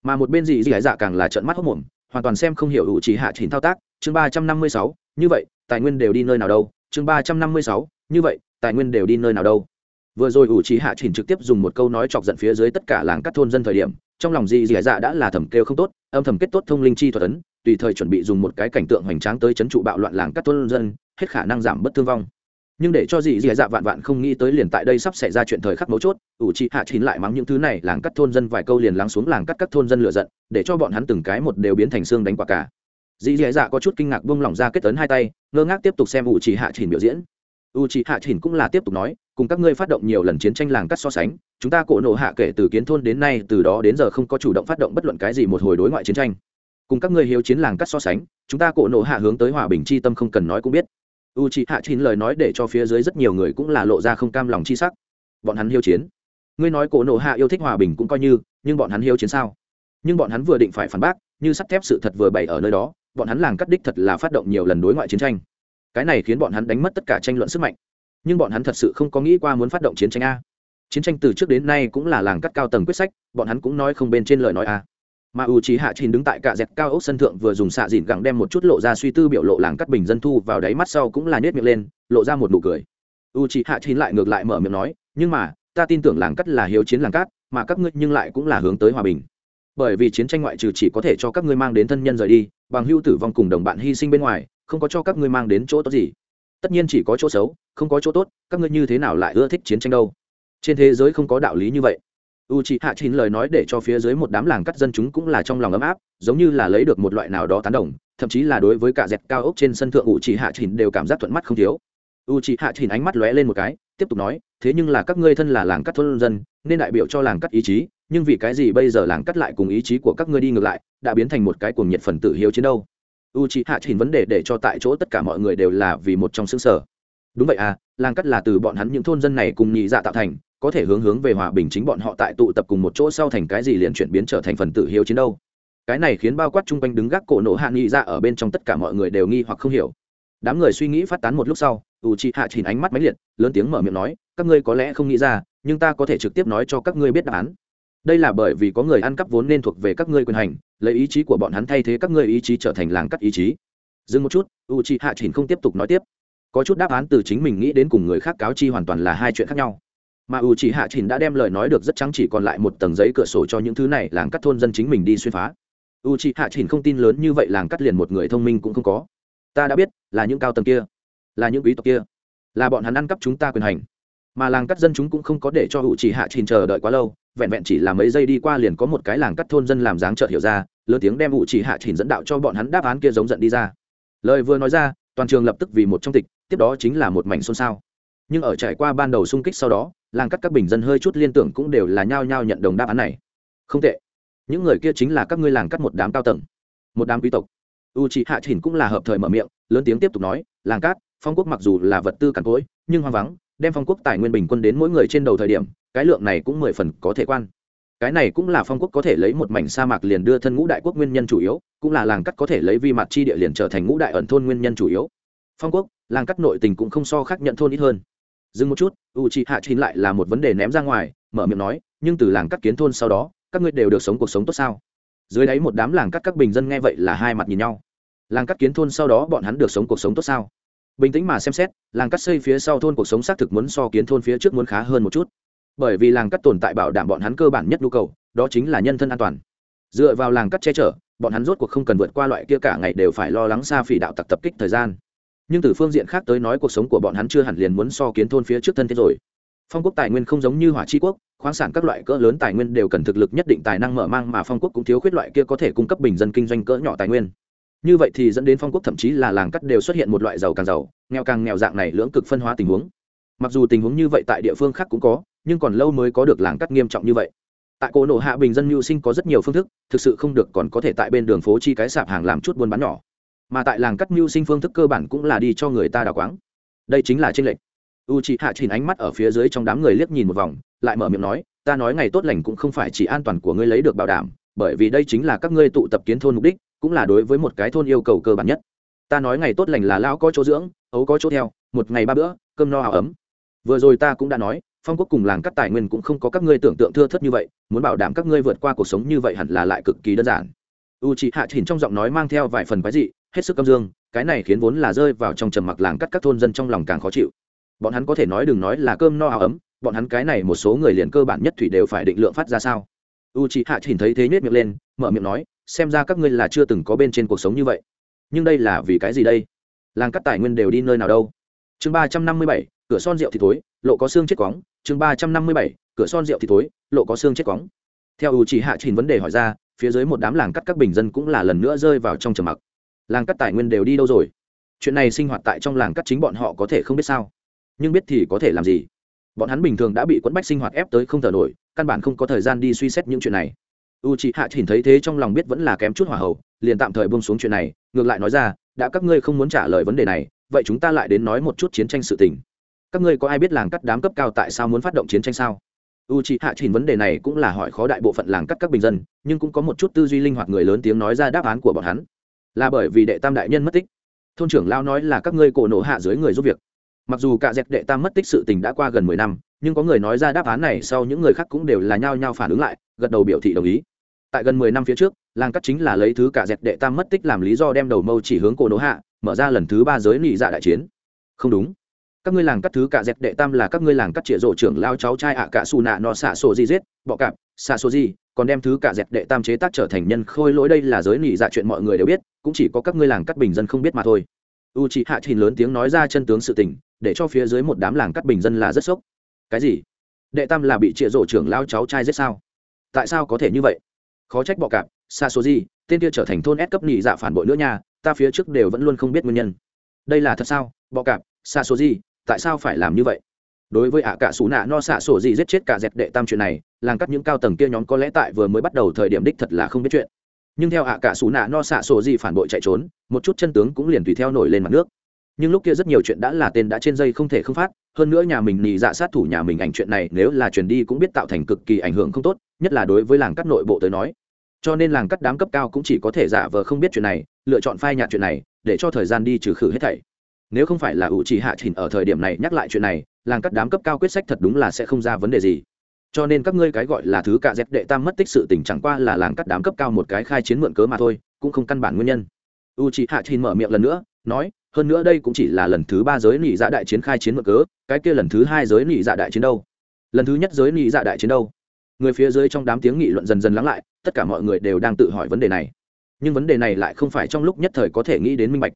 Mà một bên gì gì dạ càng là trận mắt hốc mồm hoàn toàn xem không hiểu hữu trí hạ chín thao tác, chương ba trăm năm mươi sáu, như vậy, tài nguyên đều đi nơi nào đâu, chương ba trăm năm mươi sáu, như vậy, tài nguyên đều đi nơi nào đâu. Vừa rồi ủ trí hạ chỉnh trực tiếp dùng một câu nói chọc giận phía dưới tất cả làng cắt thôn dân thời điểm, trong lòng gì gì dạ đã là thầm kêu không tốt, âm thầm kết tốt thông linh chi thuật ấn, tùy thời chuẩn bị dùng một cái cảnh tượng hoành tráng tới chấn trụ bạo loạn làng các thôn dân, hết khả năng giảm bất thương vong nhưng để cho gì dì dạ vạn vạn không nghĩ tới liền tại đây sắp xảy ra chuyện thời khắc mấu chốt, ủ trị hạ chín lại mắng những thứ này, làng cắt thôn dân vài câu liền lắng xuống làng cắt các thôn dân lựa giận, để cho bọn hắn từng cái một đều biến thành xương đánh quả cả. Dì dì dạ có chút kinh ngạc buông lỏng ra kết tấn hai tay, ngơ ngác tiếp tục xem ủ trị hạ chín biểu diễn. Ủ trị hạ chín cũng là tiếp tục nói, cùng các ngươi phát động nhiều lần chiến tranh làng cắt so sánh, chúng ta cổ nộ hạ kể từ kiến thôn đến nay, từ đó đến giờ không có chủ động phát động bất luận cái gì một hồi đối ngoại chiến tranh. Cùng các ngươi hiếu chiến làng cắt so sánh, chúng ta cổ nộ hạ hướng tới hòa bình c h i tâm không cần nói cũng biết u c h hạ chín lời nói để cho phía dưới rất nhiều người cũng là lộ ra không cam lòng c h i sắc. Bọn hắn hiếu chiến. Ngươi nói cổ nộ hạ yêu thích hòa bình cũng coi như, nhưng bọn hắn hiếu chiến sao? Nhưng bọn hắn vừa định phải phản bác, như sắt thép sự thật vừa bày ở nơi đó, bọn hắn làng cắt đích thật là phát động nhiều lần đối ngoại chiến tranh. Cái này khiến bọn hắn đánh mất tất cả tranh luận sức mạnh. Nhưng bọn hắn thật sự không có nghĩ qua muốn phát động chiến tranh a. Chiến tranh từ trước đến nay cũng là làng cắt cao tầng quyết sách, bọn hắn cũng nói không bên trên lời nói a mà u trí hạ chín đứng tại cạ dẹt cao ốc sân thượng vừa dùng xạ dìn gẳng đem một chút lộ ra suy tư biểu lộ làng cắt bình dân thu vào đáy mắt sau cũng là nhét miệng lên, lộ ra một nụ cười. U trí hạ chín lại ngược lại mở miệng nói, nhưng mà, ta tin tưởng làng cắt là hiếu chiến làng cát mà các ngươi nhưng lại cũng là hướng tới hòa bình. Bởi vì chiến tranh ngoại trừ chỉ có thể cho các ngươi mang đến thân nhân rời đi, bằng hưu tử vong cùng đồng bạn hy sinh bên ngoài, không có cho các ngươi mang đến chỗ tốt gì. Tất nhiên chỉ có chỗ xấu, không có chỗ tốt, các ngươi như thế nào lại ưa thích chiến tranh đâu? Trên thế giới không có đạo lý như vậy u c h ị hạ chín lời nói để cho phía dưới một đám làng cắt dân chúng cũng là trong lòng ấm áp, giống như là lấy được một loại nào đó tán đồng, thậm chí là đối với cả dẹp cao ốc trên sân thượng u c h ị hạ chín đều cảm giác thuận mắt không thiếu. U c h ị hạ chín ánh mắt lóe lên một cái, tiếp tục nói, thế nhưng là các ngươi thân là làng cắt thôn dân, nên đại biểu cho làng cắt ý chí, nhưng vì cái gì bây giờ làng cắt lại cùng ý chí của các ngươi đi ngược lại, đã biến thành một cái cuồng nhiệt phần tử hiếu chiến đâu? U c h ị hạ chín vấn đề để cho tại chỗ tất cả mọi người đều là vì một trong xương sở. Đúng vậy à làng cắt là từ bọn hắn những thôn dân này cùng nhị dạ tạo thành có thể hướng hướng về hòa bình chính bọn họ tại tụ tập cùng một chỗ sau thành cái gì liền chuyển biến trở thành phần tử hiếu chiến đâu. Cái này khiến bao quát chung quanh đứng gác cổ nổ hạ nghị ra ở bên trong tất cả mọi người đều nghi hoặc không hiểu. Đám người suy nghĩ phát tán một lúc sau, u chị hạ chỉnh ánh mắt máy liệt, lớn tiếng mở miệng nói, các ngươi có lẽ không nghĩ ra, nhưng ta có thể trực tiếp nói cho các ngươi biết đáp án. Đây là bởi vì có người ăn cắp vốn nên thuộc về các ngươi quyền hành, lấy ý chí của bọn hắn thay thế các ngươi ý chí trở thành làng cắt ý chí. Dừng một chút, u chị hạ chỉnh không tiếp tục nói tiếp. Có chút đáp án từ chính mình nghĩ đến cùng người khác cáo chi hoàn toàn là hai chuyện khác nhau mà u chỉ hạ chỉnh đã đem lời nói được rất trắng chỉ còn lại một tầng giấy cửa sổ cho những thứ này làng cắt thôn dân chính mình đi xuyên phá. U chỉ hạ chỉnh không tin lớn như vậy làng cắt liền một người thông minh cũng không có. Ta đã biết, là những cao tầng kia, là những quý tộc kia, là bọn hắn ăn cắp chúng ta quyền hành. Mà làng cắt dân chúng cũng không có để cho u chỉ hạ chỉnh chờ đợi quá lâu, vẹn vẹn chỉ là mấy giây đi qua liền có một cái làng cắt thôn dân làm dáng chợt hiểu ra, lớn tiếng đem u chỉ hạ chỉnh dẫn đạo cho bọn hắn đáp án kia giống giận đi ra. Lời vừa nói ra, toàn trường lập tức vì một trong tịch, tiếp đó chính là một mảnh xôn xao. Nhưng ở trải qua ban đầu xung kích sau đó làng cắt các bình dân hơi chút liên tưởng cũng đều là nhao nhao nhận đồng đáp án này. Không tệ. Những người kia chính là các ngươi làng cắt một đám cao tầng, một đám quý tộc. U chị hạ chỉnh cũng là hợp thời mở miệng, lớn tiếng tiếp tục nói, làng cát phong quốc mặc dù là vật tư cằn cỗi, nhưng hoang vắng, đem phong quốc tài nguyên bình quân đến mỗi người trên đầu thời điểm, cái lượng này cũng mười phần có thể quan. Cái này cũng là phong quốc có thể lấy một mảnh sa mạc liền đưa thân ngũ đại quốc nguyên nhân chủ yếu, cũng là làng cắt có thể lấy vi mặt chi địa liền trở thành ngũ đại ẩn thôn nguyên nhân chủ yếu. Phong quốc, làng cắt nội tình cũng không so khác nhận thôn ít hơn dừng một chút u chị hạ chín lại là một vấn đề ném ra ngoài, mở miệng nói, nhưng từ làng cắt kiến thôn sau đó, các ngươi đều được sống cuộc sống tốt sao? Dưới đáy một đám làng cắt các bình dân nghe vậy là hai mặt nhìn nhau. Làng cắt kiến thôn sau đó bọn hắn được sống cuộc sống tốt sao? Bình tĩnh mà xem xét, làng cắt xây phía sau thôn cuộc sống xác thực muốn so kiến thôn phía trước muốn khá hơn một chút. Bởi vì làng cắt tồn tại bảo đảm bọn hắn cơ bản nhất nhu cầu, đó chính là nhân thân an toàn. Dựa vào làng cắt che chở, bọn hắn rốt cuộc không cần vượt qua loại kia cả ngày đều phải lo lắng xa phỉ đạo tặc tập kích thời gian nhưng từ phương diện khác tới nói cuộc sống của bọn hắn chưa hẳn liền muốn so kiến thôn phía trước thân thế rồi. Phong quốc tài nguyên không giống như hỏa chi quốc, khoáng sản các loại cỡ lớn tài nguyên đều cần thực lực nhất định tài năng mở mang mà phong quốc cũng thiếu khuyết loại kia có thể cung cấp bình dân kinh doanh cỡ nhỏ tài nguyên. Như vậy thì dẫn đến phong quốc thậm chí là làng cắt đều xuất hiện một loại giàu càng giàu, nghèo càng nghèo dạng này lưỡng cực phân hóa tình huống. Mặc dù tình huống như vậy tại địa phương khác cũng có, nhưng còn lâu mới có được làng cắt nghiêm trọng như vậy. Tại cổ nổ hạ bình dân mưu sinh có rất nhiều phương thức, thực sự không được còn có thể tại bên đường phố chi cái sạp hàng làm chút buôn bán nhỏ mà tại làng cắt mưu sinh phương thức cơ bản cũng là đi cho người ta đào quáng. Đây chính là tranh lệch. U chị hạ chỉnh ánh mắt ở phía dưới trong đám người liếc nhìn một vòng, lại mở miệng nói, ta nói ngày tốt lành cũng không phải chỉ an toàn của ngươi lấy được bảo đảm, bởi vì đây chính là các ngươi tụ tập kiến thôn mục đích, cũng là đối với một cái thôn yêu cầu cơ bản nhất. Ta nói ngày tốt lành là lão có chỗ dưỡng, ấu có chỗ theo, một ngày ba bữa, cơm no áo ấm. Vừa rồi ta cũng đã nói, phong quốc cùng làng cắt tài nguyên cũng không có các ngươi tưởng tượng thưa thất như vậy, muốn bảo đảm các ngươi vượt qua cuộc sống như vậy hẳn là lại cực kỳ đơn giản. U chị hạ chỉnh trong giọng nói mang theo vài phần quái dị hết sức căm dương, cái này khiến vốn là rơi vào trong trầm mặc làng cắt các thôn dân trong lòng càng khó chịu. Bọn hắn có thể nói đừng nói là cơm no áo ấm, bọn hắn cái này một số người liền cơ bản nhất thủy đều phải định lượng phát ra sao? U chị hạ chỉnh thấy thế nhét miệng lên, mở miệng nói, xem ra các ngươi là chưa từng có bên trên cuộc sống như vậy. Nhưng đây là vì cái gì đây? Làng cắt tài nguyên đều đi nơi nào đâu? Chương ba trăm năm mươi bảy, cửa son rượu thì thối, lộ có xương chết quóng. Chương ba trăm năm mươi bảy, cửa son rượu thì thối, lộ có xương chết quóng. Theo u chị hạ trình vấn đề hỏi ra, phía dưới một đám làng cắt các bình dân cũng là lần nữa rơi vào trong trầm mặc làng cắt tài nguyên đều đi đâu rồi? Chuyện này sinh hoạt tại trong làng cắt chính bọn họ có thể không biết sao? Nhưng biết thì có thể làm gì? Bọn hắn bình thường đã bị quẫn bách sinh hoạt ép tới không thở nổi, căn bản không có thời gian đi suy xét những chuyện này. U chị hạ chỉnh thấy thế trong lòng biết vẫn là kém chút hỏa hậu liền tạm thời bông xuống chuyện này, ngược lại nói ra, đã các ngươi không muốn trả lời vấn đề này, vậy chúng ta lại đến nói một chút chiến tranh sự tình. Các ngươi có ai biết làng cắt đám cấp cao tại sao muốn phát động chiến tranh sao? U chị hạ chỉnh vấn đề này cũng là hỏi khó đại bộ phận làng cắt các bình dân, nhưng cũng có một chút tư duy linh hoạt người lớn tiếng nói ra đáp án của bọn hắn là bởi vì đệ tam đại nhân mất tích. Thôn trưởng lao nói là các ngươi cổ nổ hạ dưới người giúp việc. Mặc dù cả dẹp đệ tam mất tích sự tình đã qua gần mười năm, nhưng có người nói ra đáp án này sau những người khác cũng đều là nhao nhao phản ứng lại, gật đầu biểu thị đồng ý. Tại gần mười năm phía trước, làng cắt chính là lấy thứ cả dẹp đệ tam mất tích làm lý do đem đầu mâu chỉ hướng cổ nổ hạ, mở ra lần thứ ba giới nị dạ đại chiến. Không đúng. Các ngươi làng cắt thứ cả dẹp đệ tam là các ngươi làng cắt trịa rộ trưởng lao cháu trai ạ cả xù nạ nọ xạ sổ di giết, bọ cạp xạ số gì, còn đem thứ cả dẹp đệ tam chế tác trở thành nhân khôi lỗi đây là giới nỉ dạ chuyện mọi người đều biết cũng chỉ có các ngươi làng cắt bình dân không biết mà thôi. U chị hạ thìn lớn tiếng nói ra chân tướng sự tình để cho phía dưới một đám làng cắt bình dân là rất sốc. Cái gì? Đệ tam là bị trịa rộ trưởng lao cháu trai giết sao? Tại sao có thể như vậy? Khó trách bọ cạp xa số gì tên kia trở thành thôn ép cấp nhị dạ phản bội nữa nha ta phía trước đều vẫn luôn không biết nguyên nhân. Đây là thật sao? Bọ cạp xa số gì tại sao phải làm như vậy? Đối với ạ cả xù nạ no xạ sổ gì giết chết cả dẹp đệ tam chuyện này, làng cắt những cao tầng kia nhóm có lẽ tại vừa mới bắt đầu thời điểm đích thật là không biết chuyện. Nhưng theo ạ cả xù nạ no xạ sổ gì phản bội chạy trốn, một chút chân tướng cũng liền tùy theo nổi lên mặt nước. Nhưng lúc kia rất nhiều chuyện đã là tên đã trên dây không thể không phát, hơn nữa nhà mình nì dạ sát thủ nhà mình ảnh chuyện này nếu là truyền đi cũng biết tạo thành cực kỳ ảnh hưởng không tốt, nhất là đối với làng cắt nội bộ tới nói. Cho nên làng cắt đám cấp cao cũng chỉ có thể giả vờ không biết chuyện này, lựa chọn phai nhạt chuyện này, để cho thời gian đi trừ khử hết thảy nếu không phải là ủ trì hạ chỉnh ở thời điểm này nhắc lại chuyện này, làng cắt đám cấp cao quyết sách thật đúng là sẽ không ra vấn đề gì. Cho nên các ngươi cái gọi là thứ cạ dép đệ tam mất tích sự tình chẳng qua là làng cắt đám cấp cao một cái khai chiến mượn cớ mà thôi, cũng không căn bản nguyên nhân. U c hạ chỉnh mở miệng lần nữa, nói, hơn nữa đây cũng chỉ là lần thứ ba giới nị dạ đại chiến khai chiến mượn cớ, cái kia lần thứ hai giới nị dạ đại chiến đâu? Lần thứ nhất giới nị dạ đại chiến đâu? Người phía dưới trong đám tiếng nghị luận dần dần lắng lại, tất cả mọi người đều đang tự hỏi vấn đề này. Nhưng vấn đề này lại không phải trong lúc nhất thời có thể nghĩ đến minh bạch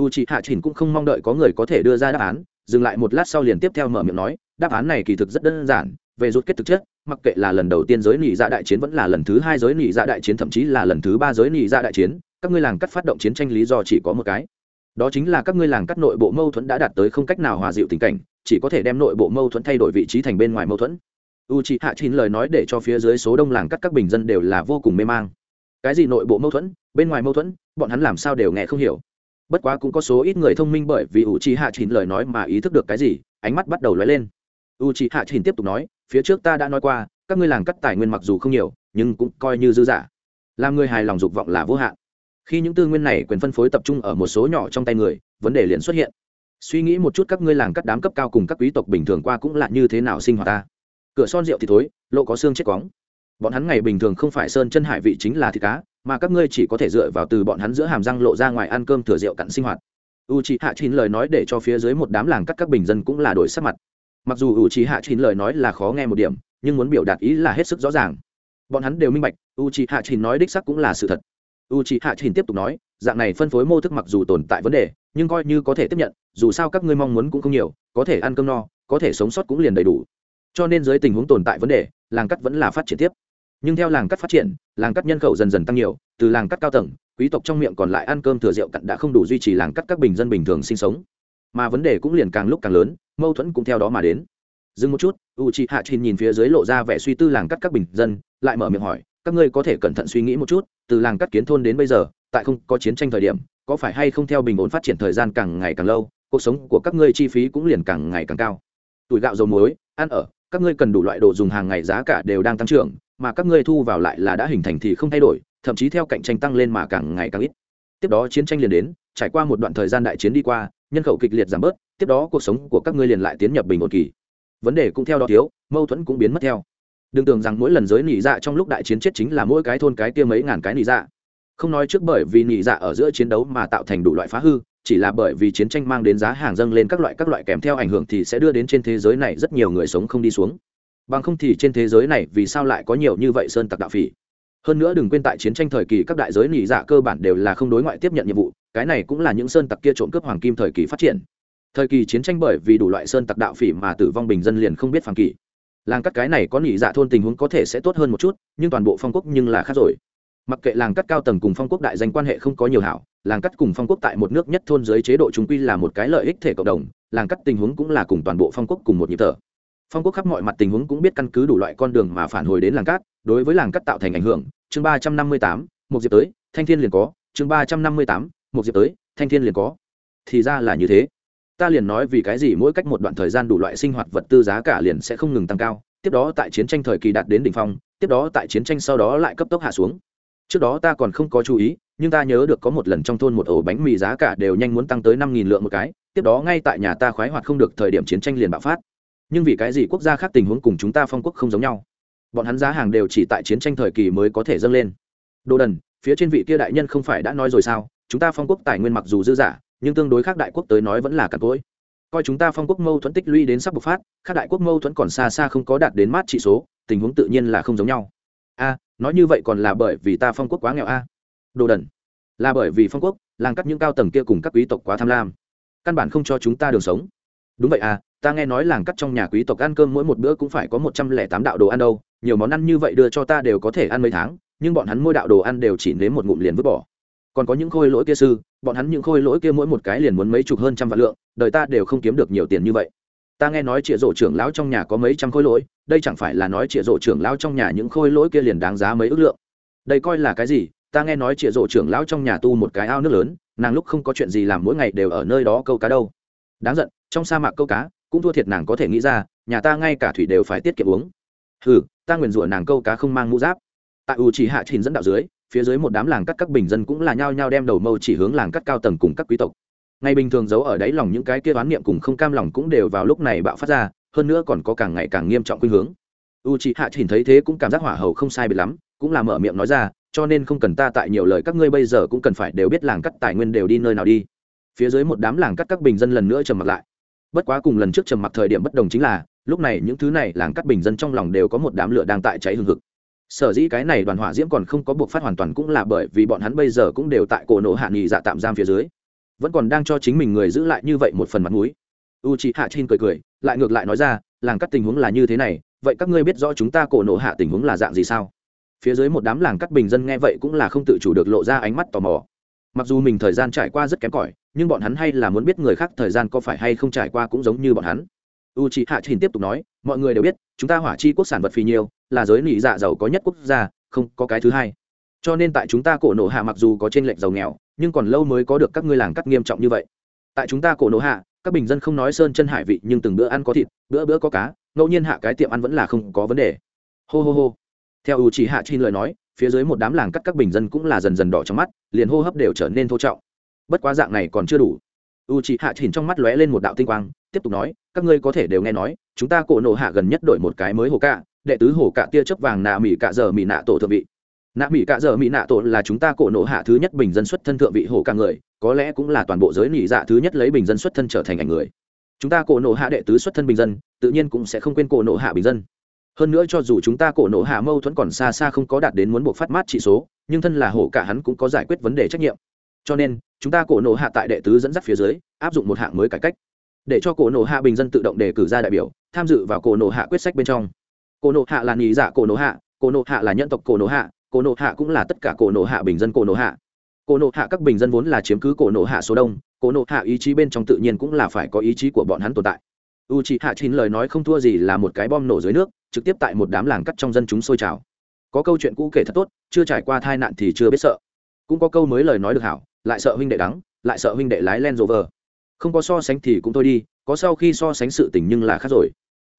u c h ị hạ Trình cũng không mong đợi có người có thể đưa ra đáp án, dừng lại một lát sau liền tiếp theo mở miệng nói, đáp án này kỳ thực rất đơn giản, về rút kết thực chất, mặc kệ là lần đầu tiên giới nị dạ đại chiến vẫn là lần thứ hai giới nị dạ đại chiến, thậm chí là lần thứ ba giới nị dạ đại chiến, các ngươi làng cắt phát động chiến tranh lý do chỉ có một cái. Đó chính là các ngươi làng cắt nội bộ mâu thuẫn đã đạt tới không cách nào hòa dịu tình cảnh, chỉ có thể đem nội bộ mâu thuẫn thay đổi vị trí thành bên ngoài mâu thuẫn. U c h ị hạ chín lời nói để cho phía dưới số đông làng cắt các bình dân đều là vô cùng mê mang. Cái gì nội bộ mâu thuẫn, bên ngoài mâu thuẫn, bọn hắn làm sao đều nghe không hiểu bất quá cũng có số ít người thông minh bởi vì u c h hạ chín lời nói mà ý thức được cái gì, ánh mắt bắt đầu lóe lên. U c h hạ chín tiếp tục nói, phía trước ta đã nói qua, các ngươi làng cắt tài nguyên mặc dù không nhiều, nhưng cũng coi như dư dả. Làm người hài lòng dục vọng là vô hạn. Khi những tư nguyên này quyền phân phối tập trung ở một số nhỏ trong tay người, vấn đề liền xuất hiện. Suy nghĩ một chút các ngươi làng cắt đám cấp cao cùng các quý tộc bình thường qua cũng là như thế nào sinh hoạt ta? Cửa son rượu thì thối, lộ có xương chết cóng bọn hắn ngày bình thường không phải sơn chân hải vị chính là thịt cá mà các ngươi chỉ có thể dựa vào từ bọn hắn giữa hàm răng lộ ra ngoài ăn cơm thừa rượu cặn sinh hoạt. U c hạ chín lời nói để cho phía dưới một đám làng cắt các bình dân cũng là đổi sắc mặt. Mặc dù u c hạ chín lời nói là khó nghe một điểm, nhưng muốn biểu đạt ý là hết sức rõ ràng. Bọn hắn đều minh bạch u c hạ chín nói đích sắc cũng là sự thật. U c h i hạ chín tiếp tục nói, dạng này phân phối mô thức mặc dù tồn tại vấn đề, nhưng coi như có thể tiếp nhận, dù sao các ngươi mong muốn cũng không nhiều, có thể ăn cơm no, có thể sống sót cũng liền đầy đủ. Cho nên dưới tình huống tồn tại vấn đề, làng cắt vẫn là phát triển tiếp nhưng theo làng cắt phát triển, làng cắt nhân khẩu dần dần tăng nhiều, từ làng cắt cao tầng, quý tộc trong miệng còn lại ăn cơm thừa rượu cặn đã không đủ duy trì làng cắt các bình dân bình thường sinh sống. Mà vấn đề cũng liền càng lúc càng lớn, mâu thuẫn cũng theo đó mà đến. Dừng một chút u chị hạ trình nhìn phía dưới lộ ra vẻ suy tư làng cắt các bình dân, lại mở miệng hỏi, các ngươi có thể cẩn thận suy nghĩ một chút, từ làng cắt kiến thôn đến bây giờ, tại không có chiến tranh thời điểm, có phải hay không theo bình ổn phát triển thời gian càng ngày càng lâu, cuộc sống của các ngươi chi phí cũng liền càng ngày càng cao? Tuổi gạo dầu muối, ăn ở, các ngươi cần đủ loại đồ dùng hàng ngày giá cả đều đang tăng trưởng mà các ngươi thu vào lại là đã hình thành thì không thay đổi, thậm chí theo cạnh tranh tăng lên mà càng ngày càng ít. Tiếp đó chiến tranh liền đến, trải qua một đoạn thời gian đại chiến đi qua, nhân khẩu kịch liệt giảm bớt, tiếp đó cuộc sống của các ngươi liền lại tiến nhập bình ổn kỳ. Vấn đề cũng theo đó thiếu, mâu thuẫn cũng biến mất theo. Đừng tưởng rằng mỗi lần giới nỉ dạ trong lúc đại chiến chết chính là mỗi cái thôn cái kia mấy ngàn cái nỉ dạ. Không nói trước bởi vì nỉ dạ ở giữa chiến đấu mà tạo thành đủ loại phá hư, chỉ là bởi vì chiến tranh mang đến giá hàng dâng lên các loại các loại kèm theo ảnh hưởng thì sẽ đưa đến trên thế giới này rất nhiều người sống không đi xuống bằng không thì trên thế giới này vì sao lại có nhiều như vậy sơn tặc đạo phỉ? Hơn nữa đừng quên tại chiến tranh thời kỳ các đại giới nỉ dạ cơ bản đều là không đối ngoại tiếp nhận nhiệm vụ, cái này cũng là những sơn tặc kia trộm cướp hoàng kim thời kỳ phát triển. Thời kỳ chiến tranh bởi vì đủ loại sơn tặc đạo phỉ mà tử vong bình dân liền không biết phàm kỳ. Làng cắt cái này có nỉ dạ thôn tình huống có thể sẽ tốt hơn một chút, nhưng toàn bộ phong quốc nhưng là khác rồi. Mặc kệ làng cắt cao tầng cùng phong quốc đại danh quan hệ không có nhiều hảo, làng cắt cùng phong quốc tại một nước nhất thôn dưới chế độ chúng quy là một cái lợi ích thể cộng đồng, làng cắt tình huống cũng là cùng toàn bộ phong quốc cùng một nhịp thở phong quốc khắp mọi mặt tình huống cũng biết căn cứ đủ loại con đường mà phản hồi đến làng cát, đối với làng cát tạo thành ảnh hưởng, chương ba trăm năm mươi tám, một diệp tới, thanh thiên liền có, chương ba trăm năm mươi tám, một diệp tới, thanh thiên liền có. Thì ra là như thế. Ta liền nói vì cái gì mỗi cách một đoạn thời gian đủ loại sinh hoạt vật tư giá cả liền sẽ không ngừng tăng cao, tiếp đó tại chiến tranh thời kỳ đạt đến đỉnh phong, tiếp đó tại chiến tranh sau đó lại cấp tốc hạ xuống. Trước đó ta còn không có chú ý, nhưng ta nhớ được có một lần trong thôn một ổ bánh mì giá cả đều nhanh muốn tăng tới năm nghìn lượng một cái, tiếp đó ngay tại nhà ta khoái hoạt không được thời điểm chiến tranh liền bạo phát nhưng vì cái gì quốc gia khác tình huống cùng chúng ta phong quốc không giống nhau? Bọn hắn giá hàng đều chỉ tại chiến tranh thời kỳ mới có thể dâng lên. Đồ đần, phía trên vị kia đại nhân không phải đã nói rồi sao? Chúng ta phong quốc tài nguyên mặc dù dư giả, nhưng tương đối khác đại quốc tới nói vẫn là cặp cỗi. Coi chúng ta phong quốc mâu thuẫn tích lũy đến sắp bộc phát, khác đại quốc mâu thuẫn còn xa xa không có đạt đến mát trị số, tình huống tự nhiên là không giống nhau. A, nói như vậy còn là bởi vì ta phong quốc quá nghèo a. Đồ đần, là bởi vì phong quốc, làng cắt những cao tầng kia cùng các quý tộc quá tham lam. Căn bản không cho chúng ta đường sống. Đúng vậy à ta nghe nói làng cắt trong nhà quý tộc ăn cơm mỗi một bữa cũng phải có một trăm lẻ tám đạo đồ ăn đâu, nhiều món ăn như vậy đưa cho ta đều có thể ăn mấy tháng, nhưng bọn hắn mỗi đạo đồ ăn đều chỉ nếm một ngụm liền vứt bỏ. Còn có những khôi lỗi kia sư, bọn hắn những khôi lỗi kia mỗi một cái liền muốn mấy chục hơn trăm vạn lượng, đời ta đều không kiếm được nhiều tiền như vậy. Ta nghe nói chĩa rổ trưởng lão trong nhà có mấy trăm khôi lỗi, đây chẳng phải là nói chĩa rổ trưởng lão trong nhà những khôi lỗi kia liền đáng giá mấy ước lượng. Đây coi là cái gì? Ta nghe nói chĩa rổ trưởng lão trong nhà tu một cái ao nước lớn, nàng lúc không có chuyện gì làm mỗi ngày đều ở nơi đó câu cá đâu. Đáng giận, trong sa mạc câu cá cũng thua thiệt nàng có thể nghĩ ra, nhà ta ngay cả thủy đều phải tiết kiệm uống. Hừ, ta nguyền rủa nàng câu cá không mang mũ giáp. Tại u chỉ hạ trình dẫn đạo dưới, phía dưới một đám làng cắt các bình dân cũng là nhao nhao đem đầu mâu chỉ hướng làng cắt cao tầng cùng các quý tộc. Ngày bình thường giấu ở đáy lòng những cái kia đoán niệm cùng không cam lòng cũng đều vào lúc này bạo phát ra, hơn nữa còn có càng ngày càng nghiêm trọng khuynh hướng. U chị hạ trình thấy thế cũng cảm giác hỏa hầu không sai biệt lắm, cũng là mở miệng nói ra, cho nên không cần ta tại nhiều lời các ngươi bây giờ cũng cần phải đều biết làng cắt tài nguyên đều đi nơi nào đi. Phía dưới một đám làng cắt các bình dân lần nữa trầm mặt lại bất quá cùng lần trước trầm mặc thời điểm bất đồng chính là, lúc này những thứ này làng cắt bình dân trong lòng đều có một đám lửa đang tại cháy hừng hực. Sở dĩ cái này đoàn hỏa diễm còn không có buộc phát hoàn toàn cũng là bởi vì bọn hắn bây giờ cũng đều tại cổ nổ hạ nghị dạ tạm giam phía dưới. Vẫn còn đang cho chính mình người giữ lại như vậy một phần mặt mũi. U chị hạ chin cười cười, lại ngược lại nói ra, làng cắt tình huống là như thế này, vậy các ngươi biết rõ chúng ta cổ nổ hạ tình huống là dạng gì sao? Phía dưới một đám làng cắt bình dân nghe vậy cũng là không tự chủ được lộ ra ánh mắt tò mò mặc dù mình thời gian trải qua rất kém cỏi, nhưng bọn hắn hay là muốn biết người khác thời gian có phải hay không trải qua cũng giống như bọn hắn. U chị hạ trình tiếp tục nói, mọi người đều biết, chúng ta hỏa chi quốc sản vật phì nhiều, là giới nỉ dạ giàu có nhất quốc gia, không có cái thứ hai. Cho nên tại chúng ta cổ nộ hạ mặc dù có t r ê n lệch giàu nghèo, nhưng còn lâu mới có được các ngươi làng cắt nghiêm trọng như vậy. Tại chúng ta cổ nộ hạ, các bình dân không nói sơn chân hải vị, nhưng từng bữa ăn có thịt, bữa bữa có cá, ngẫu nhiên hạ cái tiệm ăn vẫn là không có vấn đề. Hô hô hô. Theo u chỉ hạ chi lời nói phía dưới một đám làng cắt các bình dân cũng là dần dần đỏ trong mắt, liền hô hấp đều trở nên thô trọng. Bất quá dạng này còn chưa đủ. U chỉ hạ chỉnh trong mắt lóe lên một đạo tinh quang, tiếp tục nói, các ngươi có thể đều nghe nói, chúng ta cổ nộ hạ gần nhất đổi một cái mới hồ cạ, đệ tứ hồ cạ tia chớp vàng nạ mỹ cạ giờ mỹ nạ tổ thượng vị. Nạ mỹ cạ giờ mỹ nạ tổ là chúng ta cổ nộ hạ thứ nhất bình dân xuất thân thượng vị hồ cạ người, có lẽ cũng là toàn bộ giới nỉ dạ thứ nhất lấy bình dân xuất thân trở thành ảnh người. Chúng ta cổ nộ hạ đệ tứ xuất thân bình dân, tự nhiên cũng sẽ không quên cổ nộ hạ bình dân hơn nữa cho dù chúng ta cổ nổ hạ mâu thuẫn còn xa xa không có đạt đến muốn buộc phát mát trị số nhưng thân là hổ cả hắn cũng có giải quyết vấn đề trách nhiệm cho nên chúng ta cổ nổ hạ tại đệ tứ dẫn dắt phía dưới áp dụng một hạng mới cải cách để cho cổ nổ hạ bình dân tự động đề cử ra đại biểu tham dự vào cổ nổ hạ quyết sách bên trong cổ nổ hạ là nghỉ giả cổ nổ hạ cổ nổ hạ là nhân tộc cổ nổ hạ cổ nổ hạ cũng là tất cả cổ nổ hạ bình dân cổ nổ hạ cổ nộ hạ các bình dân vốn là chiếm cứ cổ nộ hạ số đông cổ nộ hạ ý chí bên trong tự nhiên cũng là phải có ý chí của bọn hắn tồn tại u chị hạ chín lời nói không thua gì là một cái bom nổ dưới nước, trực tiếp tại một đám làng cắt trong dân chúng sôi trào. Có câu chuyện cũ kể thật tốt, chưa trải qua tai nạn thì chưa biết sợ. Cũng có câu mới lời nói được hảo, lại sợ huynh đệ đắng, lại sợ huynh đệ lái len vờ. không có so sánh thì cũng thôi đi, có sau khi so sánh sự tình nhưng là khác rồi.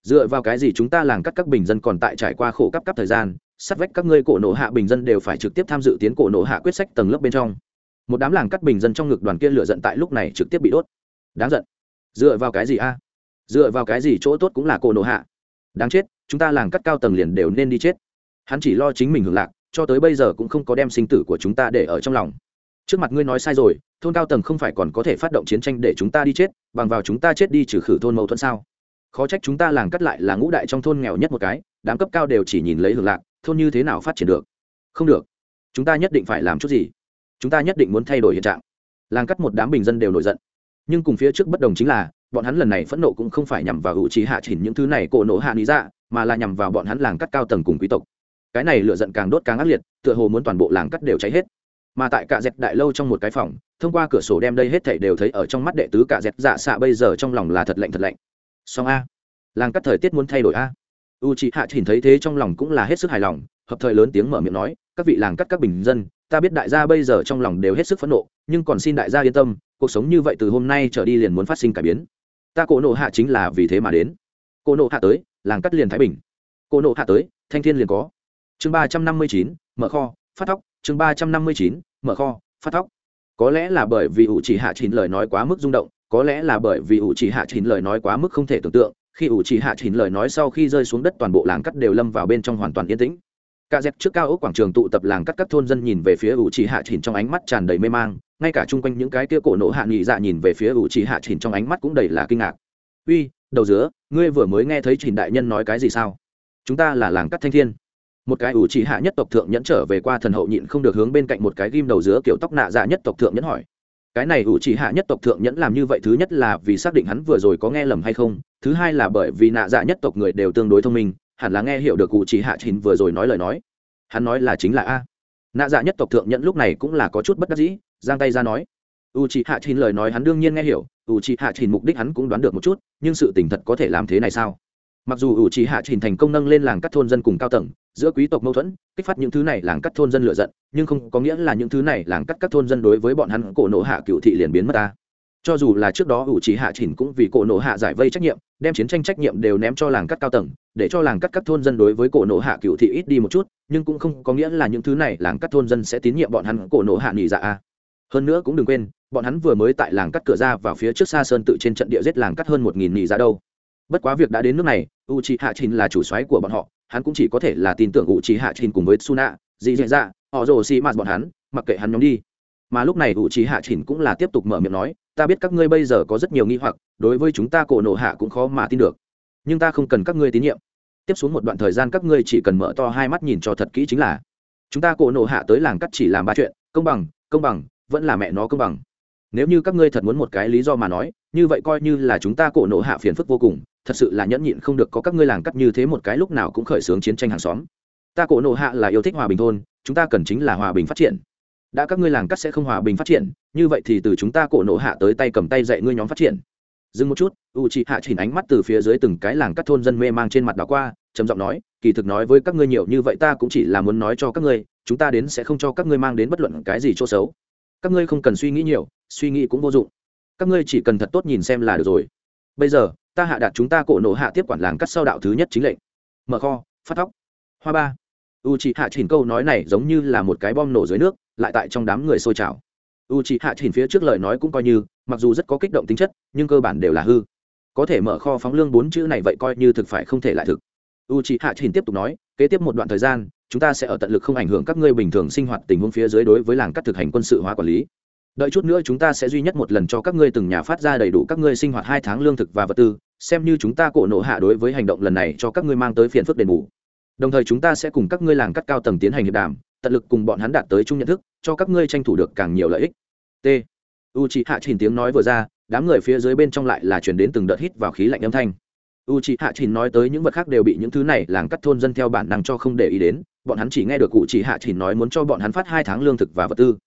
Dựa vào cái gì chúng ta làng cắt các bình dân còn tại trải qua khổ cấp cấp thời gian, sát vách các ngươi cổ nổ hạ bình dân đều phải trực tiếp tham dự tiến cổ nổ hạ quyết sách tầng lớp bên trong. Một đám làng cắt bình dân trong ngực đoàn kia lửa giận tại lúc này trực tiếp bị đốt. Đáng giận. Dựa vào cái gì a? Dựa vào cái gì chỗ tốt cũng là cô nô hạ. Đáng chết, chúng ta làng cắt cao tầng liền đều nên đi chết. Hắn chỉ lo chính mình hưởng lạc, cho tới bây giờ cũng không có đem sinh tử của chúng ta để ở trong lòng. Trước mặt ngươi nói sai rồi, thôn cao tầng không phải còn có thể phát động chiến tranh để chúng ta đi chết, bằng vào chúng ta chết đi trừ khử thôn mâu thuẫn sao? Khó trách chúng ta làng cắt lại là ngũ đại trong thôn nghèo nhất một cái, đám cấp cao đều chỉ nhìn lấy hưởng lạc, thôn như thế nào phát triển được? Không được. Chúng ta nhất định phải làm chút gì? Chúng ta nhất định muốn thay đổi hiện trạng. Làng cắt một đám bình dân đều nổi giận. Nhưng cùng phía trước bất đồng chính là bọn hắn lần này phẫn nộ cũng không phải nhằm vào hữu trí hạ chỉnh những thứ này cổ nổ hạ lý ra mà là nhằm vào bọn hắn làng cắt cao tầng cùng quý tộc. Cái này lựa giận càng đốt càng ác liệt, tựa hồ muốn toàn bộ làng cắt đều cháy hết. Mà tại cả dẹp đại lâu trong một cái phòng, thông qua cửa sổ đem đây hết thảy đều thấy ở trong mắt đệ tứ cả dẹp dạ xạ bây giờ trong lòng là thật lạnh thật lạnh. Song a. Làng cắt thời tiết muốn thay đổi a. U chị hạ chỉnh thấy thế trong lòng cũng là hết sức hài lòng, hợp thời lớn tiếng mở miệng nói, các vị làng cắt các bình dân, ta biết đại gia bây giờ trong lòng đều hết sức phẫn nộ, nhưng còn xin đại gia yên tâm, cuộc sống như vậy từ hôm nay trở đi liền muốn phát sinh cải biến ta cổ nộ hạ chính là vì thế mà đến. Cổ nộ hạ tới, làng cắt liền thái bình. Cổ nộ hạ tới, thanh thiên liền có. Chương ba trăm năm mươi chín, mở kho, phát thóc. Chương ba trăm năm mươi chín, mở kho, phát thóc. Có lẽ là bởi vì ủ chỉ hạ chín lời nói quá mức rung động, có lẽ là bởi vì ủ chỉ hạ chín lời nói quá mức không thể tưởng tượng. Khi ủ chỉ hạ chín lời nói sau khi rơi xuống đất, toàn bộ làng cắt đều lâm vào bên trong hoàn toàn yên tĩnh cả dẹt trước cao ốc quảng trường tụ tập làng cắt các thôn dân nhìn về phía ủ chỉ hạ chỉnh trong ánh mắt tràn đầy mê mang, ngay cả chung quanh những cái kia cổ nổ hạ nghị dạ nhìn về phía ủ chỉ hạ chỉnh trong ánh mắt cũng đầy là kinh ngạc. Uy, đầu dứa, ngươi vừa mới nghe thấy chỉnh đại nhân nói cái gì sao? Chúng ta là làng cắt thanh thiên. Một cái ủ chỉ hạ nhất tộc thượng nhẫn trở về qua thần hậu nhịn không được hướng bên cạnh một cái ghim đầu dứa kiểu tóc nạ dạ nhất tộc thượng nhẫn hỏi. Cái này ủ chỉ hạ nhất tộc thượng nhẫn làm như vậy thứ nhất là vì xác định hắn vừa rồi có nghe lầm hay không, thứ hai là bởi vì nạ dạ nhất tộc người đều tương đối thông minh hẳn là nghe hiểu được cụ chỉ hạ chín vừa rồi nói lời nói. Hắn nói là chính là a. Nạ dạ nhất tộc thượng nhẫn lúc này cũng là có chút bất đắc dĩ, giang tay ra nói. U c hạ chín lời nói hắn đương nhiên nghe hiểu, u c hạ chín mục đích hắn cũng đoán được một chút, nhưng sự tình thật có thể làm thế này sao? Mặc dù u c hạ chín thành công nâng lên làng cắt thôn dân cùng cao tầng, giữa quý tộc mâu thuẫn, kích phát những thứ này làng cắt thôn dân lựa giận, nhưng không có nghĩa là những thứ này làng cắt các thôn dân đối với bọn hắn cổ nộ hạ cựu thị liền biến mất ta cho dù là trước đó u trí hạ chỉnh cũng vì cổ nộ hạ giải vây trách nhiệm, đem chiến tranh trách nhiệm đều ném cho làng cắt cao tầng, để cho làng cắt các thôn dân đối với cổ nộ hạ cựu thị ít đi một chút, nhưng cũng không có nghĩa là những thứ này làng cắt thôn dân sẽ tín nhiệm bọn hắn cổ nộ hạ nghỉ dạ a. Hơn nữa cũng đừng quên, bọn hắn vừa mới tại làng cắt cửa ra vào phía trước xa sơn tự trên trận địa giết làng cắt hơn một nghìn nghỉ dạ đâu. Bất quá việc đã đến nước này u trí hạ trình là chủ soái của bọn họ, hắn cũng chỉ có thể là tin tưởng u trí hạ trình cùng với suna dị dạ dạ họ rồ xì mạt bọn hắn, mặc kệ hắn nhóm đi. Mà lúc này u trí hạ trình cũng là tiếp tục mở miệng nói ta biết các ngươi bây giờ có rất nhiều nghi hoặc, đối với chúng ta cổ nộ hạ cũng khó mà tin được. Nhưng ta không cần các ngươi tín nhiệm. Tiếp xuống một đoạn thời gian các ngươi chỉ cần mở to hai mắt nhìn cho thật kỹ chính là, chúng ta cổ nộ hạ tới làng cắt chỉ làm ba chuyện, công bằng công bằng, vẫn là mẹ nó công bằng. Nếu như các ngươi thật muốn một cái lý do mà nói, như vậy coi như là chúng ta cổ nộ hạ phiền phức vô cùng, thật sự là nhẫn nhịn không được có các ngươi làng cắt như thế một cái lúc nào cũng khởi xướng chiến tranh hàng xóm. Ta cổ nộ hạ là yêu thích hòa bình thôn, chúng ta cần chính là hòa bình phát triển đã các ngươi làng cắt sẽ không hòa bình phát triển, như vậy thì từ chúng ta cổ nộ hạ tới tay cầm tay dạy ngươi nhóm phát triển. Dừng một chút, u c h ị hạ chỉnh ánh mắt từ phía dưới từng cái làng cắt thôn dân mê mang trên mặt đó qua, trầm giọng nói, kỳ thực nói với các ngươi nhiều như vậy ta cũng chỉ là muốn nói cho các ngươi, chúng ta đến sẽ không cho các ngươi mang đến bất luận cái gì chỗ xấu. Các ngươi không cần suy nghĩ nhiều, suy nghĩ cũng vô dụng. Các ngươi chỉ cần thật tốt nhìn xem là được rồi. Bây giờ, ta hạ đạt chúng ta cổ nộ hạ tiếp quản làng cắt sau đạo thứ nhất chính lệnh. Mở kho, phát thóc. Hoa ba u c h ị hạ chỉnh câu nói này giống như là một cái bom nổ dưới nước, lại tại trong đám người sôi trào. U c h ị hạ chỉnh phía trước lời nói cũng coi như, mặc dù rất có kích động tính chất, nhưng cơ bản đều là hư. Có thể mở kho phóng lương bốn chữ này vậy coi như thực phải không thể lại thực. U c hạ chỉnh tiếp tục nói, kế tiếp một đoạn thời gian, chúng ta sẽ ở tận lực không ảnh hưởng các ngươi bình thường sinh hoạt tình huống phía dưới đối với làng cắt thực hành quân sự hóa quản lý. Đợi chút nữa chúng ta sẽ duy nhất một lần cho các ngươi từng nhà phát ra đầy đủ các ngươi sinh hoạt hai tháng lương thực và vật tư, xem như chúng ta cổ nộ hạ đối với hành động lần này cho các ngươi mang tới phiền phức đền bù đồng thời chúng ta sẽ cùng các ngươi làng cắt cao tầng tiến hành hiệp đàm, tận lực cùng bọn hắn đạt tới chung nhận thức, cho các ngươi tranh thủ được càng nhiều lợi ích. T. U c hạ trình tiếng nói vừa ra, đám người phía dưới bên trong lại là chuyển đến từng đợt hít vào khí lạnh âm thanh. U c hạ trình nói tới những vật khác đều bị những thứ này làng cắt thôn dân theo bản năng cho không để ý đến, bọn hắn chỉ nghe được cụ chỉ hạ trình nói muốn cho bọn hắn phát hai tháng lương thực và vật tư.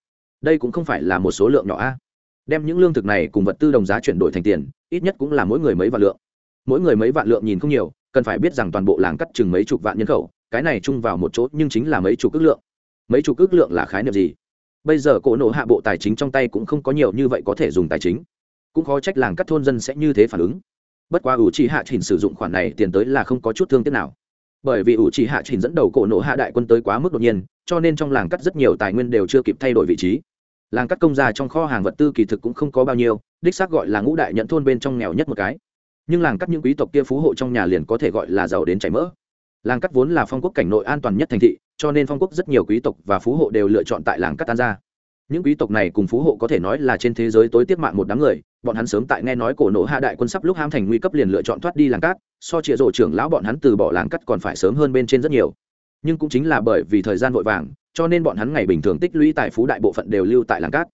Đây cũng không phải là một số lượng nhỏ a. Đem những lương thực này cùng vật tư đồng giá chuyển đổi thành tiền, ít nhất cũng là mỗi người mấy vạn lượng. Mỗi người mấy vạn lượng nhìn không nhiều cần phải biết rằng toàn bộ làng cắt chừng mấy chục vạn nhân khẩu, cái này chung vào một chỗ nhưng chính là mấy chục ước lượng. Mấy chục ước lượng là khái niệm gì? Bây giờ cổ nộ hạ bộ tài chính trong tay cũng không có nhiều như vậy có thể dùng tài chính. Cũng khó trách làng cắt thôn dân sẽ như thế phản ứng. Bất quá ủ trì hạ trình sử dụng khoản này tiền tới là không có chút thương tiếc nào. Bởi vì ủ trì hạ trình dẫn đầu cổ nộ hạ đại quân tới quá mức đột nhiên, cho nên trong làng cắt rất nhiều tài nguyên đều chưa kịp thay đổi vị trí. Làng cắt công gia trong kho hàng vật tư kỳ thực cũng không có bao nhiêu, đích xác gọi là ngũ đại nhận thôn bên trong nghèo nhất một cái nhưng làng cắt những quý tộc kia phú hộ trong nhà liền có thể gọi là giàu đến chảy mỡ. Làng cắt vốn là phong quốc cảnh nội an toàn nhất thành thị, cho nên phong quốc rất nhiều quý tộc và phú hộ đều lựa chọn tại làng cắt tan ra những quý tộc này cùng phú hộ có thể nói là trên thế giới tối tiết mạng một đám người, bọn hắn sớm tại nghe nói cổ nổ hạ đại quân sắp lúc ham thành nguy cấp liền lựa chọn thoát đi làng cát so chĩa rộ trưởng lão bọn hắn từ bỏ làng cắt còn phải sớm hơn bên trên rất nhiều. Nhưng cũng chính là bởi vì thời gian vội vàng, cho nên bọn hắn ngày bình thường tích lũy tài phú đại bộ phận đều lưu tại làng cát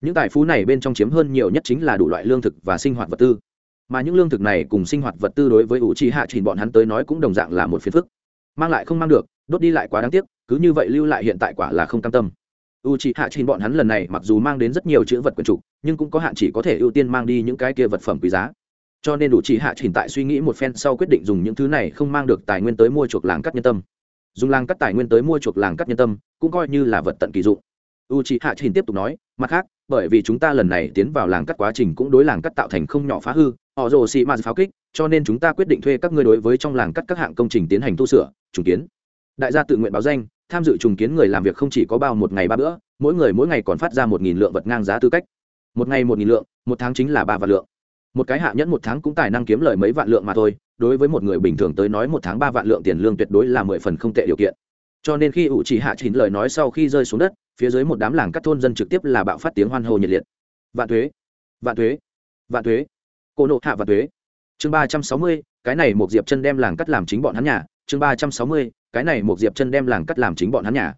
những tài phú này bên trong chiếm hơn nhiều nhất chính là đủ loại lương thực và sinh hoạt vật tư mà những lương thực này cùng sinh hoạt vật tư đối với ủ trì hạ trình bọn hắn tới nói cũng đồng dạng là một phiền phức. Mang lại không mang được, đốt đi lại quá đáng tiếc, cứ như vậy lưu lại hiện tại quả là không cam tâm. U c h ị hạ trình bọn hắn lần này mặc dù mang đến rất nhiều chữ vật quần trục, nhưng cũng có hạn chỉ có thể ưu tiên mang đi những cái kia vật phẩm quý giá. Cho nên đủ trì hạ trình tại suy nghĩ một phen sau quyết định dùng những thứ này không mang được tài nguyên tới mua chuộc làng cắt nhân tâm. Dùng làng cắt tài nguyên tới mua chuộc làng cắt nhân tâm, cũng coi như là vật tận kỳ dụng. U c h ị hạ trình tiếp tục nói, mặt khác bởi vì chúng ta lần này tiến vào làng cắt quá trình cũng đối làng cắt tạo thành không nhỏ phá hư, họ rồ xị mạt pháo kích, cho nên chúng ta quyết định thuê các ngươi đối với trong làng cắt các hạng công trình tiến hành tu sửa, trùng kiến. Đại gia tự nguyện báo danh, tham dự trùng kiến người làm việc không chỉ có bao một ngày ba bữa, mỗi người mỗi ngày còn phát ra một nghìn lượng vật ngang giá tư cách. Một ngày một nghìn lượng, một tháng chính là ba vạn lượng. Một cái hạ nhẫn một tháng cũng tài năng kiếm lời mấy vạn lượng mà thôi, đối với một người bình thường tới nói một tháng ba vạn lượng tiền lương tuyệt đối là mười phần không tệ điều kiện cho nên khi ủ chỉ hạ chín lời nói sau khi rơi xuống đất, phía dưới một đám làng các thôn dân trực tiếp là bạo phát tiếng hoan hô nhiệt liệt. Vạn thuế vạn thuế vạn thuế, cô nộ hạ vạn thuế. Chương ba trăm sáu mươi, cái này một diệp chân đem làng cắt làm chính bọn hắn nhà. Chương ba trăm sáu mươi, cái này một diệp chân đem làng cắt làm chính bọn hắn nhà.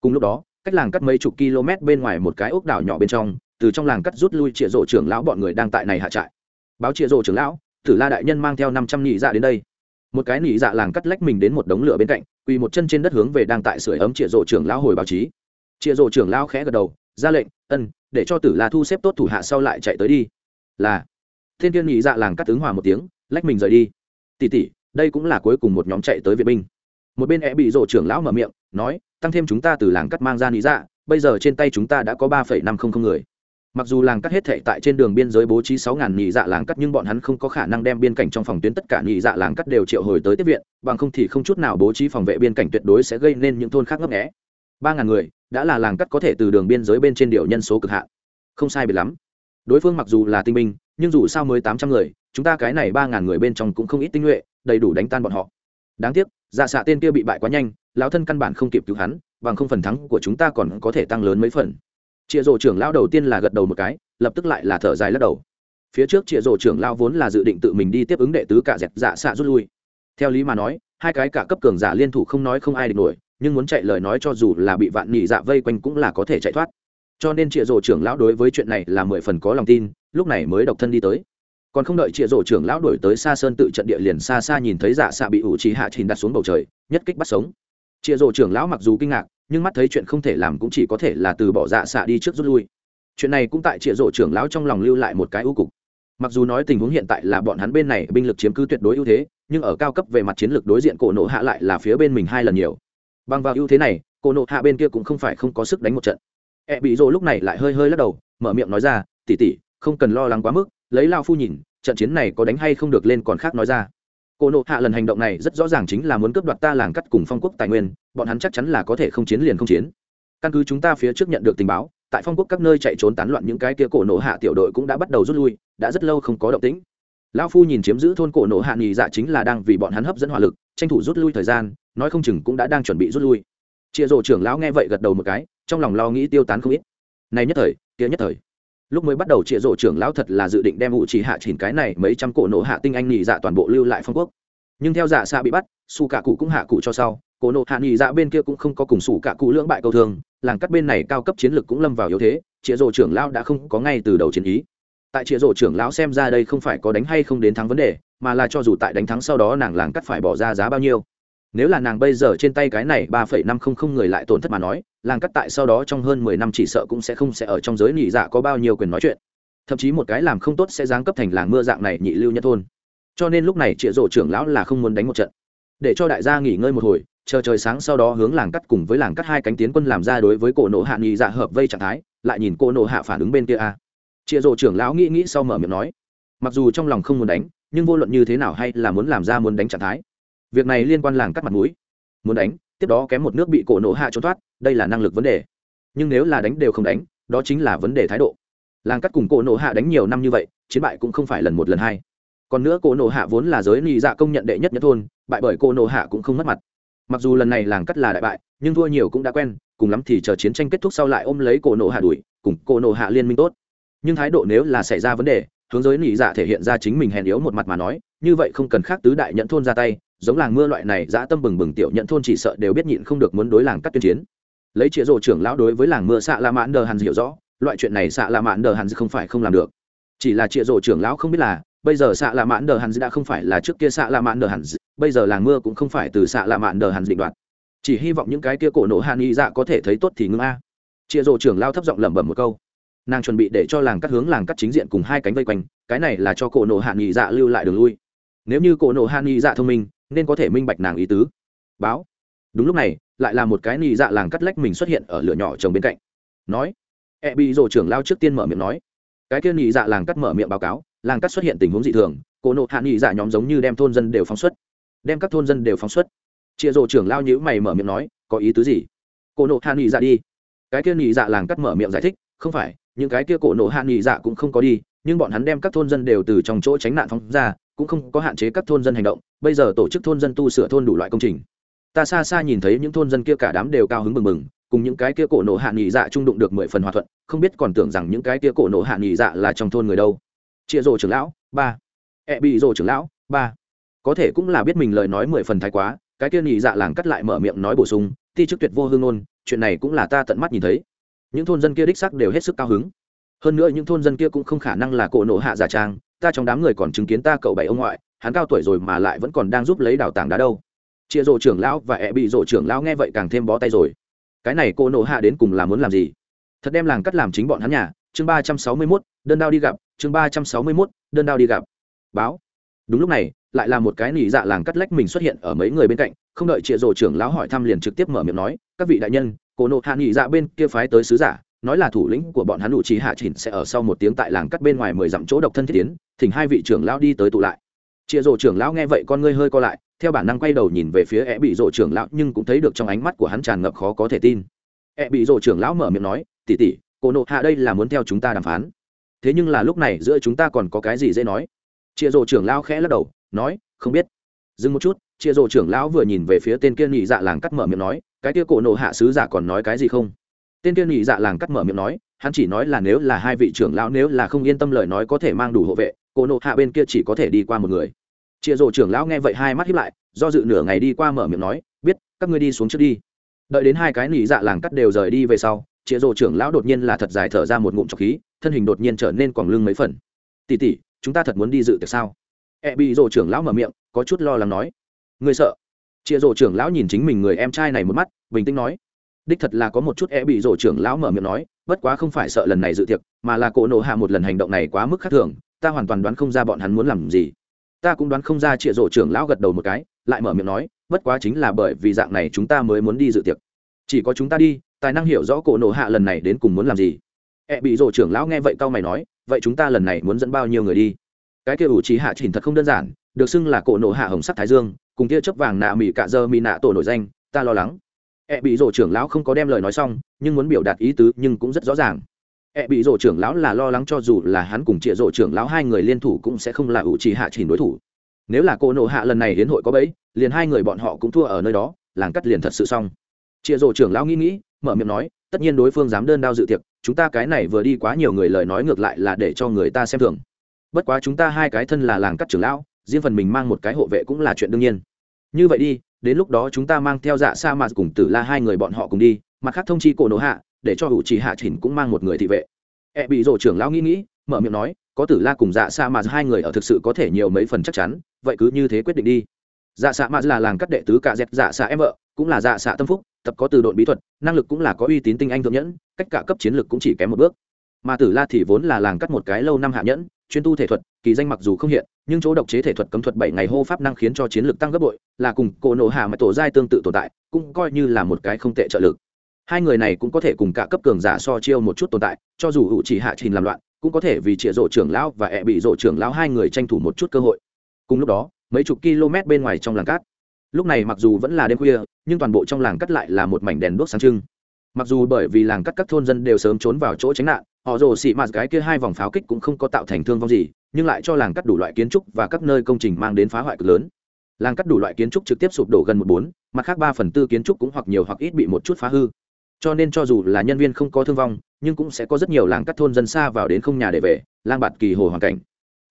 Cùng lúc đó, cách làng cắt mấy chục km bên ngoài một cái ốc đảo nhỏ bên trong, từ trong làng cắt rút lui trịa rộ trưởng lão bọn người đang tại này hạ trại. Báo trịa rộ trưởng lão, tử la đại nhân mang theo năm trăm nhị ra đến đây một cái nỉ dạ làng cắt lách mình đến một đống lửa bên cạnh, quỳ một chân trên đất hướng về đang tại sửa ấm trịa rộ trưởng lão hồi báo chí. Trịa rộ trưởng lão khẽ gật đầu, ra lệnh, ân, để cho tử la thu xếp tốt thủ hạ sau lại chạy tới đi. Là. Thiên tiên nỉ dạ làng cắt ứng hòa một tiếng, lách mình rời đi. Tỉ tỉ đây cũng là cuối cùng một nhóm chạy tới viện binh. Một bên e bị rộ trưởng lão mở miệng, nói, tăng thêm chúng ta từ làng cắt mang ra nỉ dạ bây giờ trên tay chúng ta đã có ba phẩy năm không không người mặc dù làng cắt hết thệ tại trên đường biên giới bố trí sáu ngàn nhị dạ làng cắt, nhưng bọn hắn không có khả năng đem biên cảnh trong phòng tuyến tất cả nhị dạ làng cắt đều triệu hồi tới tiếp viện, bằng không thì không chút nào bố trí phòng vệ biên cảnh tuyệt đối sẽ gây nên những thôn khác ngấp nghẽ ba ngàn người, đã là làng cắt có thể từ đường biên giới bên trên điều nhân số cực hạn. Không sai biệt lắm. Đối phương mặc dù là tinh binh, nhưng dù sao mới tám trăm người, chúng ta cái này ba ngàn người bên trong cũng không ít tinh nhuệ, đầy đủ đánh tan bọn họ. Đáng tiếc dạ xạ tên kia bị bại quá nhanh, lão thân căn bản không kịp cứu hắn, bằng không phần thắng của chúng ta còn có thể tăng lớn mấy phần chịa rổ trưởng lão đầu tiên là gật đầu một cái, lập tức lại là thở dài lắc đầu. Phía trước chịa rổ trưởng lão vốn là dự định tự mình đi tiếp ứng đệ tứ cả dẹp dạ xạ rút lui. Theo lý mà nói, hai cái cả cấp cường giả liên thủ không nói không ai địch nổi, nhưng muốn chạy lời nói cho dù là bị vạn nhị dạ vây quanh cũng là có thể chạy thoát. Cho nên chịa rổ trưởng lão đối với chuyện này là mười phần có lòng tin, lúc này mới độc thân đi tới. Còn không đợi chịa rổ trưởng lão đổi tới xa sơn tự trận địa liền xa xa nhìn thấy dạ xạ bị ủ trí hạ trình đặt xuống bầu trời, nhất kích bắt sống. Chịa rổ trưởng lão mặc dù kinh ngạc nhưng mắt thấy chuyện không thể làm cũng chỉ có thể là từ bỏ dạ xạ đi trước rút lui. Chuyện này cũng tại trịa rộ trưởng lão trong lòng lưu lại một cái ưu cục. Mặc dù nói tình huống hiện tại là bọn hắn bên này binh lực chiếm cứ tuyệt đối ưu thế, nhưng ở cao cấp về mặt chiến lược đối diện cổ nộ hạ lại là phía bên mình hai lần nhiều. Bằng vào ưu thế này, cổ nộ hạ bên kia cũng không phải không có sức đánh một trận. E bị rồ lúc này lại hơi hơi lắc đầu, mở miệng nói ra tỉ tỉ không cần lo lắng quá mức, lấy lao phu nhìn, trận chiến này có đánh hay không được lên còn khác nói ra cô nộ hạ lần hành động này rất rõ ràng chính là muốn cướp đoạt ta làng cắt cùng phong quốc tài nguyên, bọn hắn chắc chắn là có thể không chiến liền không chiến. Căn cứ chúng ta phía trước nhận được tình báo, tại phong quốc các nơi chạy trốn tán loạn những cái kia cổ nộ hạ tiểu đội cũng đã bắt đầu rút lui, đã rất lâu không có động tĩnh. Lão phu nhìn chiếm giữ thôn cổ nộ hạ nghỉ dạ chính là đang vì bọn hắn hấp dẫn hỏa lực, tranh thủ rút lui thời gian, nói không chừng cũng đã đang chuẩn bị rút lui. Chia rộ trưởng lão nghe vậy gật đầu một cái, trong lòng lo nghĩ tiêu tán không ít. Này nhất thời, kia nhất thời lúc mới bắt đầu trịa rộ trưởng lão thật là dự định đem ủ chỉ hạ chỉnh cái này mấy trăm cổ nộ hạ tinh anh nhị dạ toàn bộ lưu lại phong quốc. Nhưng theo dạ xa bị bắt su cả cụ cũng hạ cụ cho sau, cổ nộ hạ nhị dạ bên kia cũng không có cùng su cả cụ lưỡng bại câu thương, làng cắt bên này cao cấp chiến lược cũng lâm vào yếu thế, trịa rộ trưởng lão đã không có ngay từ đầu chiến ý. Tại trịa rộ trưởng lão xem ra đây không phải có đánh hay không đến thắng vấn đề, mà là cho dù tại đánh thắng sau đó nàng làng cắt phải bỏ ra giá bao nhiêu. Nếu là nàng bây giờ trên tay cái này ba phẩy năm không không người lại tổn thất mà nói làng cắt tại sau đó trong hơn mười năm chỉ sợ cũng sẽ không sẽ ở trong giới nhị dạ có bao nhiêu quyền nói chuyện. Thậm chí một cái làm không tốt sẽ giáng cấp thành làng mưa dạng này nhị lưu nhất thôn. Cho nên lúc này trịa rộ trưởng lão là không muốn đánh một trận. Để cho đại gia nghỉ ngơi một hồi, chờ trời sáng sau đó hướng làng cắt cùng với làng cắt hai cánh tiến quân làm ra đối với cổ nộ hạ nhị dạ hợp vây trạng thái, lại nhìn cô nộ hạ phản ứng bên kia a. Chịa rộ trưởng lão nghĩ nghĩ sau mở miệng nói, mặc dù trong lòng không muốn đánh, nhưng vô luận như thế nào hay là muốn làm ra muốn đánh trạng thái, việc này liên quan làng cắt mặt mũi. Muốn đánh tiếp đó kém một nước bị cổ nổ hạ trốn thoát, đây là năng lực vấn đề. Nhưng nếu là đánh đều không đánh, đó chính là vấn đề thái độ. Làng cắt cùng cổ nổ hạ đánh nhiều năm như vậy, chiến bại cũng không phải lần một lần hai. Còn nữa cổ nổ hạ vốn là giới nị dạ công nhận đệ nhất nhất thôn, bại bởi cổ nổ hạ cũng không mất mặt. Mặc dù lần này làng cắt là đại bại, nhưng thua nhiều cũng đã quen, cùng lắm thì chờ chiến tranh kết thúc sau lại ôm lấy cổ nổ hạ đuổi, cùng cổ nổ hạ liên minh tốt. Nhưng thái độ nếu là xảy ra vấn đề, hướng giới nị dạ thể hiện ra chính mình hèn yếu một mặt mà nói, như vậy không cần khác tứ đại nhận thôn ra tay giống làng mưa loại này, dã tâm bừng bừng tiểu nhận thôn chỉ sợ đều biết nhịn không được muốn đối làng cắt tuyên chiến. Lấy chĩa rổ trưởng lão đối với làng mưa xạ la mãn đờ hàn hiểu rõ, loại chuyện này xạ la mãn đờ hàn không phải không làm được. Chỉ là chĩa rổ trưởng lão không biết là, bây giờ xạ la mãn đờ hàn đã không phải là trước kia xạ la mãn đờ hàn bây giờ làng mưa cũng không phải từ xạ la mãn đờ hàn định đoạt. Chỉ hy vọng những cái kia cổ nổ hàn y dạ có thể thấy tốt thì ngưng a. Chĩa rổ trưởng lão thấp giọng lẩm bẩm một câu. Nàng chuẩn bị để cho làng cắt hướng làng cắt chính diện cùng hai cánh vây quanh, cái này là cho cổ nổ hàn y dạ lưu lại đường lui. Nếu như cổ nổ hàn y dạ thông minh nên có thể minh bạch nàng ý tứ. Báo. Đúng lúc này, lại là một cái nị dạ làng cắt lách mình xuất hiện ở lửa nhỏ trồng bên cạnh. Nói. E bị rổ trưởng lao trước tiên mở miệng nói. Cái kia nị dạ làng cắt mở miệng báo cáo, làng cắt xuất hiện tình huống dị thường cổ nộ hạ nị dạ nhóm giống như đem thôn dân đều phóng xuất. Đem các thôn dân đều phóng xuất. Chia rổ trưởng lao nhữ mày mở miệng nói, có ý tứ gì? Cổ nộ hạ nị dạ đi. Cái kia nị dạ làng cắt mở miệng giải thích, không phải, những cái kia cổ nộ hạ nị dạ cũng không có đi, nhưng bọn hắn đem các thôn dân đều từ trong chỗ tránh nạn phóng ra cũng không có hạn chế các thôn dân hành động, bây giờ tổ chức thôn dân tu sửa thôn đủ loại công trình. Ta xa xa nhìn thấy những thôn dân kia cả đám đều cao hứng mừng mừng, cùng những cái kia cổ nổ hạ nghỉ dạ trung đụng được mười phần hòa thuận, không biết còn tưởng rằng những cái kia cổ nổ hạ nghỉ dạ là trong thôn người đâu. Chia rồ trưởng lão, ba. Ẹ bị rồ trưởng lão, ba. Có thể cũng là biết mình lời nói mười phần thái quá, cái kia nghỉ dạ làng cắt lại mở miệng nói bổ sung, ti chức tuyệt vô hương ngôn, chuyện này cũng là ta tận mắt nhìn thấy. Những thôn dân kia đích sắc đều hết sức cao hứng hơn nữa những thôn dân kia cũng không khả năng là cổ nổ hạ giả trang, ta trong đám người còn chứng kiến ta cậu bảy ông ngoại, hắn cao tuổi rồi mà lại vẫn còn đang giúp lấy đào tảng đá đâu. Chia rộ trưởng lão và ẹ bị rộ trưởng lão nghe vậy càng thêm bó tay rồi. Cái này cô nộ hạ đến cùng là muốn làm gì? Thật đem làng cắt làm chính bọn hắn nhà. Chương ba trăm sáu mươi mốt, đơn đao đi gặp. Chương ba trăm sáu mươi mốt, đơn đao đi gặp. Báo. Đúng lúc này, lại là một cái nỉ dạ làng cắt lách mình xuất hiện ở mấy người bên cạnh, không đợi chịa rộ trưởng lão hỏi thăm liền trực tiếp mở miệng nói, các vị đại nhân cô nộ hạ nỉ dạ bên kia phái tới sứ giả nói là thủ lĩnh của bọn hắn đủ trí hạ chỉnh sẽ ở sau một tiếng tại làng cắt bên ngoài mười dặm chỗ độc thân thiết tiến, thỉnh hai vị trưởng lão đi tới tụ lại. Chịa rộ trưởng lão nghe vậy con ngươi hơi co lại, theo bản năng quay đầu nhìn về phía e bị rộ trưởng lão nhưng cũng thấy được trong ánh mắt của hắn tràn ngập khó có thể tin. E bị rộ trưởng lão mở miệng nói tỉ tỉ cô nộ hạ đây là muốn theo chúng ta đàm phán. Thế nhưng là lúc này giữa chúng ta còn có cái gì dễ nói? Chịa rộ trưởng lão khẽ lắc đầu, nói, không biết. Dừng một chút chịa rộ trưởng lão vừa nhìn về phía tên kia nhị dạ làng cắt mở miệng nói, cái kia cổ nộ hạ sứ giả còn nói cái gì không? Tên tiên nhị dạ làng cắt mở miệng nói, hắn chỉ nói là nếu là hai vị trưởng lão nếu là không yên tâm lời nói có thể mang đủ hộ vệ, cô nộ hạ bên kia chỉ có thể đi qua một người. Chịa rộ trưởng lão nghe vậy hai mắt hiếp lại, do dự nửa ngày đi qua mở miệng nói, biết, các ngươi đi xuống trước đi. Đợi đến hai cái nỉ dạ làng cắt đều rời đi về sau chịa rộ trưởng lão đột nhiên là thật dài thở ra một ngụm trọc khí, thân hình đột nhiên trở nên quẳng lưng mấy phần. Tỉ tỉ chúng ta thật muốn đi dự tiệc sao? E bị rộ trưởng lão mở miệng, có chút lo lắng nói. Ngươi sợ? Chịa rộ trưởng lão nhìn chính mình người em trai này một mắt, bình tĩnh nói đích thật là có một chút e bị rổ trưởng lão mở miệng nói, bất quá không phải sợ lần này dự tiệc, mà là cổ nộ hạ một lần hành động này quá mức khác thường, ta hoàn toàn đoán không ra bọn hắn muốn làm gì. Ta cũng đoán không ra trịa rổ trưởng lão gật đầu một cái, lại mở miệng nói, bất quá chính là bởi vì dạng này chúng ta mới muốn đi dự tiệc. Chỉ có chúng ta đi, tài năng hiểu rõ cổ nộ hạ lần này đến cùng muốn làm gì. E bị rổ trưởng lão nghe vậy cau mày nói, vậy chúng ta lần này muốn dẫn bao nhiêu người đi? Cái kia ủ trí hạ chỉnh thật không đơn giản, được xưng là cổ nộ hạ hồng sắc thái dương, cùng kia chấp vàng nạ mỹ cạ dơ mỹ nạ tổ nổi danh, ta lo lắng. E bị rộ trưởng lão không có đem lời nói xong, nhưng muốn biểu đạt ý tứ nhưng cũng rất rõ ràng. E bị rộ trưởng lão là lo lắng cho dù là hắn cùng trịa rộ trưởng lão hai người liên thủ cũng sẽ không là ủ trì hạ chỉnh đối thủ. Nếu là cô nộ hạ lần này hiến hội có bấy liền hai người bọn họ cũng thua ở nơi đó, làng cắt liền thật sự xong. Trịa rộ trưởng lão nghĩ nghĩ, mở miệng nói, tất nhiên đối phương dám đơn đao dự tiệc, chúng ta cái này vừa đi quá nhiều người lời nói ngược lại là để cho người ta xem thường. Bất quá chúng ta hai cái thân là làng cắt trưởng lão, riêng phần mình mang một cái hộ vệ cũng là chuyện đương nhiên. Như vậy đi đến lúc đó chúng ta mang theo dạ sa mà cùng tử la hai người bọn họ cùng đi, mặt khác thông chi cổ nổ hạ, để cho hữu chỉ hạ chỉnh cũng mang một người thị vệ. E bị rộ trưởng lão nghĩ nghĩ, mở miệng nói, có tử la cùng dạ sa mà hai người ở thực sự có thể nhiều mấy phần chắc chắn, vậy cứ như thế quyết định đi. Dạ sa mà là làng cắt đệ tứ cả dẹp dạ sa em vợ, cũng là dạ sa tâm phúc, tập có từ đội bí thuật, năng lực cũng là có uy tín tinh anh thượng nhẫn, cách cả cấp chiến lược cũng chỉ kém một bước. Mà tử la thì vốn là làng cắt một cái lâu năm hạ nhẫn, chuyên tu thể thuật, kỳ danh mặc dù không hiện nhưng chỗ độc chế thể thuật cấm thuật bảy ngày hô pháp năng khiến cho chiến lược tăng gấp bội, là cùng cổ nổ hạ mà tổ giai tương tự tồn tại, cũng coi như là một cái không tệ trợ lực. Hai người này cũng có thể cùng cả cấp cường giả so chiêu một chút tồn tại, cho dù hữu chỉ hạ trình làm loạn, cũng có thể vì trịa rộ trưởng lão và ẹ bị rộ trưởng lão hai người tranh thủ một chút cơ hội. Cùng lúc đó, mấy chục km bên ngoài trong làng cát. Lúc này mặc dù vẫn là đêm khuya, nhưng toàn bộ trong làng cắt lại là một mảnh đèn đuốc sáng trưng. Mặc dù bởi vì làng cắt các thôn dân đều sớm trốn vào chỗ tránh nạn họ rồ xị mạt cái kia hai vòng pháo kích cũng không có tạo thành thương vong gì, nhưng lại cho làng cắt đủ loại kiến trúc và các nơi công trình mang đến phá hoại cực lớn. Làng cắt đủ loại kiến trúc trực tiếp sụp đổ gần một bốn, mặt khác ba phần tư kiến trúc cũng hoặc nhiều hoặc ít bị một chút phá hư. Cho nên cho dù là nhân viên không có thương vong, nhưng cũng sẽ có rất nhiều làng cắt thôn dân xa vào đến không nhà để về, lang bạt kỳ hồ hoàn cảnh.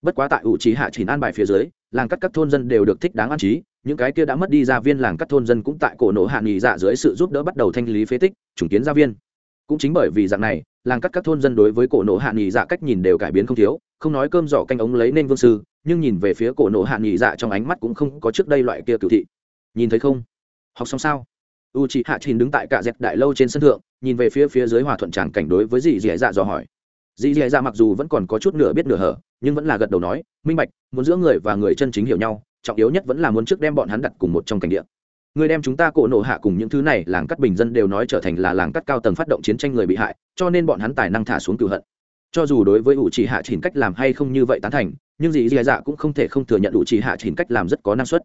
Bất quá tại ủ trí hạ chỉ an bài phía dưới, làng cắt các thôn dân đều được thích đáng an trí, những cái kia đã mất đi gia viên làng cắt thôn dân cũng tại cổ nổ hạ nghỉ dạ dưới sự giúp đỡ bắt đầu thanh lý phế tích chủng kiến gia viên. Cũng chính bởi vì dạng này làng cắt các thôn dân đối với cổ nổ hạ nghỉ dạ cách nhìn đều cải biến không thiếu, không nói cơm giỏ canh ống lấy nên vương sư, nhưng nhìn về phía cổ nổ hạ nghỉ dạ trong ánh mắt cũng không có trước đây loại kia cựu thị. Nhìn thấy không? Học xong sao? U chị hạ trình đứng tại cạ dẹp đại lâu trên sân thượng, nhìn về phía phía dưới hòa thuận tràn cảnh đối với dì dì dạ dò hỏi. Dì dì dạ mặc dù vẫn còn có chút nửa biết nửa hở, nhưng vẫn là gật đầu nói, minh bạch, muốn giữa người và người chân chính hiểu nhau, trọng yếu nhất vẫn là muốn trước đem bọn hắn đặt cùng một trong cảnh địa người đem chúng ta cổ nộ hạ cùng những thứ này làng cắt bình dân đều nói trở thành là làng cắt cao tầng phát động chiến tranh người bị hại, cho nên bọn hắn tài năng thả xuống cựu hận. Cho dù đối với ủ trì hạ chỉnh cách làm hay không như vậy tán thành, nhưng dì dì dạ cũng không thể không thừa nhận ủ trì hạ chỉnh cách làm rất có năng suất.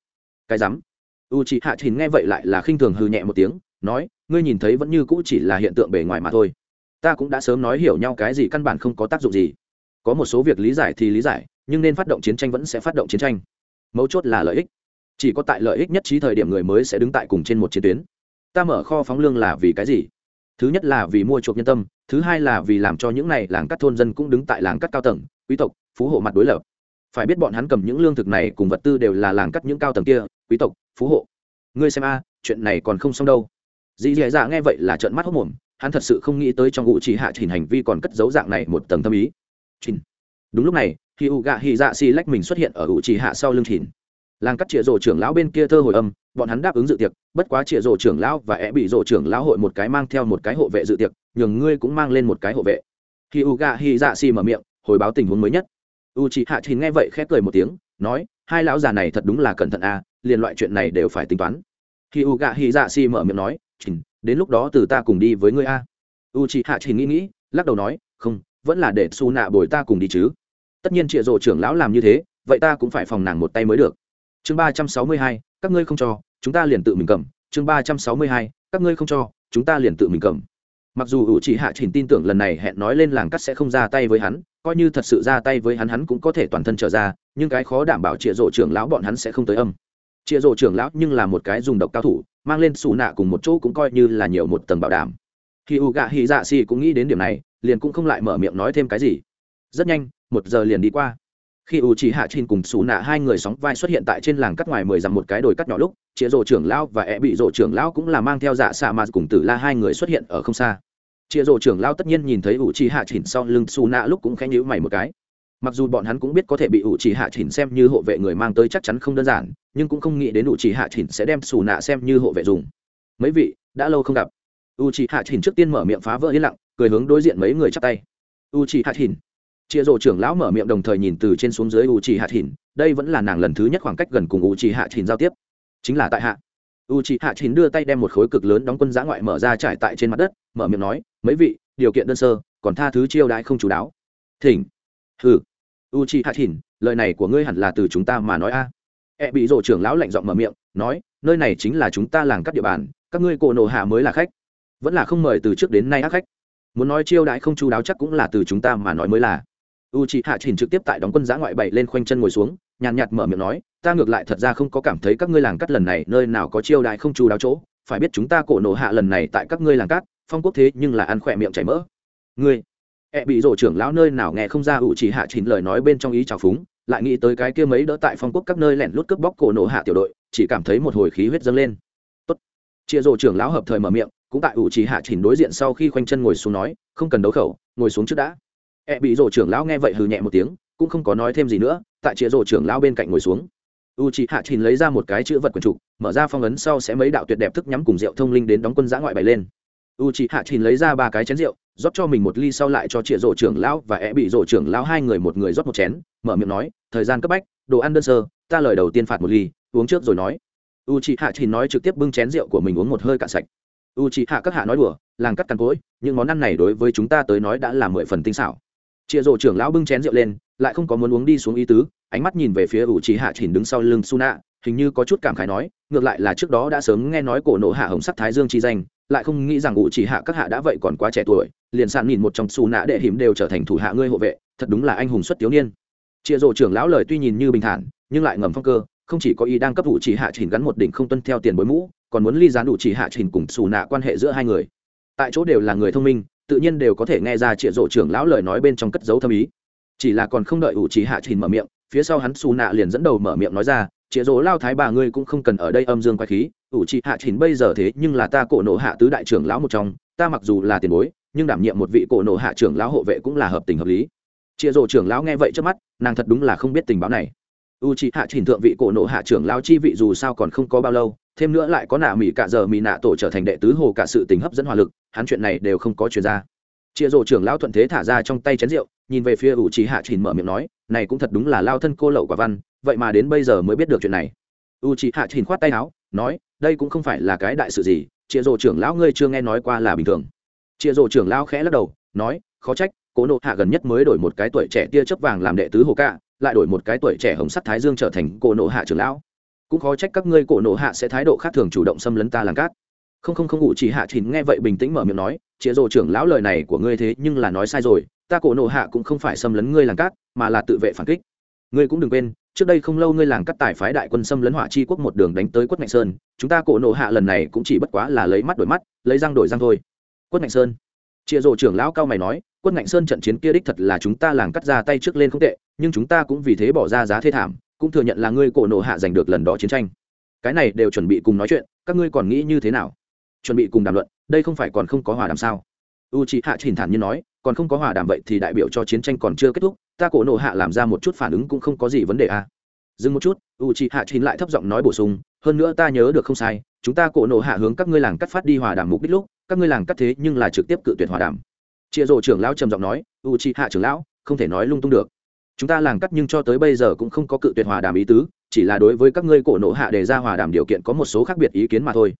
Cái rắm. U trì hạ chỉnh nghe vậy lại là khinh thường hư nhẹ một tiếng, nói, ngươi nhìn thấy vẫn như cũ chỉ là hiện tượng bề ngoài mà thôi. Ta cũng đã sớm nói hiểu nhau cái gì căn bản không có tác dụng gì. Có một số việc lý giải thì lý giải, nhưng nên phát động chiến tranh vẫn sẽ phát động chiến tranh. Mấu chốt là lợi ích chỉ có tại lợi ích nhất trí thời điểm người mới sẽ đứng tại cùng trên một chiến tuyến. Ta mở kho phóng lương là vì cái gì? Thứ nhất là vì mua chuộc nhân tâm, thứ hai là vì làm cho những này làng cắt thôn dân cũng đứng tại làng cắt cao tầng, quý tộc, phú hộ mặt đối lập. Phải biết bọn hắn cầm những lương thực này cùng vật tư đều là làng cắt những cao tầng kia, quý tộc, phú hộ. Ngươi xem a, chuyện này còn không xong đâu. Dì dì dạ nghe vậy là trợn mắt hốc mồm, hắn thật sự không nghĩ tới trong ngụ chỉ hạ trình hành vi còn cất dấu dạng này một tầng tâm ý. Chỉnh đúng lúc này, khi u gạ hy dạ xì lách mình xuất hiện ở ngụ chỉ hạ sau lưng trình làng cắt chĩa rổ trưởng lão bên kia thơ hồi âm bọn hắn đáp ứng dự tiệc bất quá chĩa rổ trưởng lão và é bị rổ trưởng lão hội một cái mang theo một cái hộ vệ dự tiệc nhường ngươi cũng mang lên một cái hộ vệ. Khi u gà hì dạ xì mở miệng hồi báo tình huống mới nhất. U chị hạ thì nghe vậy khép cười một tiếng nói hai lão già này thật đúng là cẩn thận à, liền loại chuyện này đều phải tính toán. Khi u gà hì dạ xì mở miệng nói chỉnh đến lúc đó từ ta cùng đi với ngươi a. U chị hạ chỉ nghĩ nghĩ lắc đầu nói không vẫn là để su nạ bồi ta cùng đi chứ. Tất nhiên trịa rộ trưởng lão làm như thế vậy ta cũng phải phòng nàng một tay mới được chương ba trăm sáu mươi hai, các ngươi không cho, chúng ta liền tự mình cầm. chương ba trăm sáu mươi hai, các ngươi không cho, chúng ta liền tự mình cầm. Mặc dù u chị hạ chỉnh tin tưởng lần này hẹn nói lên làng cắt sẽ không ra tay với hắn, coi như thật sự ra tay với hắn hắn cũng có thể toàn thân trở ra, nhưng cái khó đảm bảo trịa rộ trưởng lão bọn hắn sẽ không tới âm. Trịa rộ trưởng lão nhưng là một cái dùng độc cao thủ, mang lên xù nạ cùng một chỗ cũng coi như là nhiều một tầng bảo đảm. Khi u gạ hì dạ xì cũng nghĩ đến điểm này, liền cũng không lại mở miệng nói thêm cái gì. Rất nhanh, một giờ liền đi qua khi u chỉ hạ trên cùng xù nạ hai người sóng vai xuất hiện tại trên làng cắt ngoài mười dặm một cái đồi cắt nhỏ lúc, chĩa rổ trưởng lão và e bị rổ trưởng lão cũng là mang theo dạ xạ mà cùng tử la hai người xuất hiện ở không xa. Chĩa rổ trưởng lão tất nhiên nhìn thấy u chỉ hạ chin sau lưng xù nạ lúc cũng khẽ nhíu mày một cái. Mặc dù bọn hắn cũng biết có thể bị ủ chỉ hạ chỉnh xem như hộ vệ người mang tới chắc chắn không đơn giản, nhưng cũng không nghĩ đến ủ chỉ hạ chỉnh sẽ đem xù nạ xem như hộ vệ dùng. Mấy vị, đã lâu không gặp. U chỉ hạ chỉnh trước tiên mở miệng phá vỡ yên lặng, cười hướng đối diện mấy người chắp tay. U chỉ hạ chỉnh chia rổ trưởng lão mở miệng đồng thời nhìn từ trên xuống dưới u chỉ hạ chỉnh đây vẫn là nàng lần thứ nhất khoảng cách gần cùng u chỉ hạ chỉnh giao tiếp. Chính là tại hạ. U chỉ hạ chỉnh đưa tay đem một khối cực lớn đóng quân giã ngoại mở ra trải tại trên mặt đất, mở miệng nói, mấy vị, điều kiện đơn sơ, còn tha thứ chiêu đãi không chú đáo. Thỉnh. Hừ. U c h i hạ thìn lời này của ngươi hẳn là từ chúng ta mà nói a. E bị rổ trưởng lão lạnh giọng mở miệng, nói, nơi này chính là chúng ta làng các địa bàn, các ngươi cổ nổ hạ mới là khách. Vẫn là không mời từ trước đến nay ác khách. Muốn nói chiêu đãi không chú đáo chắc cũng là từ chúng ta mà nói mới là u c h i hạ trình trực tiếp tại đóng quân giã ngoại bậy lên khoanh chân ngồi xuống nhàn nhạt mở miệng nói ta ngược lại thật ra không có cảm thấy các ngươi làng cắt lần này nơi nào có chiêu đại không chú đáo chỗ phải biết chúng ta cổ nổ hạ lần này tại các ngươi làng cát phong quốc thế nhưng là ăn khỏe miệng chảy mỡ ngươi E bị rổ trưởng lão nơi nào nghe không ra ủ chỉ hạ trình lời nói bên trong ý trào phúng, lại nghĩ tới cái kia mấy đỡ tại phong quốc các nơi lẻn lút cướp bóc cổ nổ hạ tiểu đội, chỉ cảm thấy một hồi khí huyết dâng lên. Tốt. Chia rổ trưởng lão hợp thời mở miệng, cũng tại u chỉ hạ trình đối diện sau khi khoanh chân ngồi xuống nói, không cần đấu khẩu, ngồi xuống trước đã. E bị rổ trưởng lão nghe vậy hừ nhẹ một tiếng, cũng không có nói thêm gì nữa, tại chĩa rổ trưởng lão bên cạnh ngồi xuống. U chỉ hạ chín lấy ra một cái chữ vật quần trục, mở ra phong ấn sau sẽ mấy đạo tuyệt đẹp thức nhắm cùng rượu thông linh đến đóng quân giã ngoại bày lên. U c h ị hạ chín lấy ra ba cái chén rượu rót cho mình một ly sau lại cho chĩa rổ trưởng lão và é bị rổ trưởng lão hai người một người rót một chén mở miệng nói thời gian cấp bách đồ ăn đơn sơ ta lời đầu tiên phạt một ly uống trước rồi nói. U chị hạ trình nói trực tiếp bưng chén rượu của mình uống một hơi cạn sạch. U chị hạ các hạ nói đùa làng cắt cằn cỗi những món ăn này đối với chúng ta tới nói đã là mười phần tinh xảo chịa rộ trưởng lão bưng chén rượu lên, lại không có muốn uống đi xuống ý tứ, ánh mắt nhìn về phía u trí hạ chỉnh đứng sau lưng su nạ hình như có chút cảm khái nói, ngược lại là trước đó đã sớm nghe nói cổ nộ hạ hồng sắc thái dương chi danh, lại không nghĩ rằng u trí hạ các hạ đã vậy còn quá trẻ tuổi, liền sàn nhìn một trong su nạ đệ hiểm đều trở thành thủ hạ ngươi hộ vệ, thật đúng là anh hùng xuất thiếu niên. Chịa rộ trưởng lão lời tuy nhìn như bình thản, nhưng lại ngầm phong cơ, không chỉ có ý đang cấp ủ chỉ hạ chỉnh gắn một đỉnh không tuân theo tiền bối mũ, còn muốn ly gián ủ chỉ hạ chỉnh cùng xù nạ quan hệ giữa hai người. Tại chỗ đều là người thông minh tự nhiên đều có thể nghe ra trịa rộ trưởng lão lời nói bên trong cất dấu thâm ý. Chỉ là còn không đợi ủ trí hạ Trình mở miệng, phía sau hắn xù nạ liền dẫn đầu mở miệng nói ra, trịa rộ lao thái bà ngươi cũng không cần ở đây âm dương quay khí, ủ trí hạ Trình bây giờ thế nhưng là ta cổ nộ hạ tứ đại trưởng lão một trong, ta mặc dù là tiền bối, nhưng đảm nhiệm một vị cổ nộ hạ trưởng lão hộ vệ cũng là hợp tình hợp lý. Trịa rộ trưởng lão nghe vậy trước mắt, nàng thật đúng là không biết tình báo này. U c h hạ Trình thượng vị cổ nộ hạ trưởng lao chi vị dù sao còn không có bao lâu thêm nữa lại có nạ mỹ cả giờ mỹ nạ tổ trở thành đệ tứ hồ cả sự tình hấp dẫn hỏa lực, hắn chuyện này đều không có chuyện ra. Chia rổ trưởng lão thuận thế thả ra trong tay chén rượu, nhìn về phía u trí hạ trình mở miệng nói, này cũng thật đúng là lao thân cô lậu quả văn, vậy mà đến bây giờ mới biết được chuyện này. U trí hạ trình khoát tay áo, nói, đây cũng không phải là cái đại sự gì, chia rổ trưởng lão ngươi chưa nghe nói qua là bình thường. Chia rổ trưởng lão khẽ lắc đầu, nói, khó trách, cố nộ hạ gần nhất mới đổi một cái tuổi trẻ tia chấp vàng làm đệ tứ hồ cả lại đổi một cái tuổi trẻ hồng sắt thái dương trở thành cô nộ hạ trưởng lão cũng khó trách các ngươi cổ nộ hạ sẽ thái độ khác thường chủ động xâm lấn ta làng cát. Không không không ngụ chỉ hạ chín nghe vậy bình tĩnh mở miệng nói chĩa rồ trưởng lão lời này của ngươi thế nhưng là nói sai rồi, ta cổ nộ hạ cũng không phải xâm lấn ngươi làng cát, mà là tự vệ phản kích. Ngươi cũng đừng quên, trước đây không lâu ngươi làng cắt tài phái đại quân xâm lấn hỏa chi quốc một đường đánh tới quất ngạnh sơn, chúng ta cổ nộ hạ lần này cũng chỉ bất quá là lấy mắt đổi mắt, lấy răng đổi răng thôi. Quất ngạnh sơn. Chĩa rồ trưởng lão cao mày nói, quất ngạnh sơn trận chiến kia đích thật là chúng ta làng cắt ra tay trước lên không tệ, nhưng chúng ta cũng vì thế bỏ ra giá thê thảm cũng thừa nhận là ngươi cổ nộ hạ giành được lần đó chiến tranh. Cái này đều chuẩn bị cùng nói chuyện, các ngươi còn nghĩ như thế nào? Chuẩn bị cùng đàm luận, đây không phải còn không có hòa đàm sao? U c h ị hạ trình thản như nói, còn không có hòa đàm vậy thì đại biểu cho chiến tranh còn chưa kết thúc, ta cổ nộ hạ làm ra một chút phản ứng cũng không có gì vấn đề à. dừng một chút u c h ị hạ trình lại thấp giọng nói bổ sung, hơn nữa ta nhớ được không sai, chúng ta cổ nộ hạ hướng các ngươi làng cắt phát đi hòa đàm mục đích lúc, các ngươi làng cắt thế nhưng là trực tiếp cự tuyệt hòa đàm. Chịa rộ trưởng lão trầm giọng nói u c h ị hạ trưởng lão, không thể nói lung tung được chúng ta làng cắt nhưng cho tới bây giờ cũng không có cự tuyệt hòa đàm ý tứ, chỉ là đối với các ngươi cổ nộ hạ đề ra hòa đàm điều kiện có một số khác biệt ý kiến mà thôi.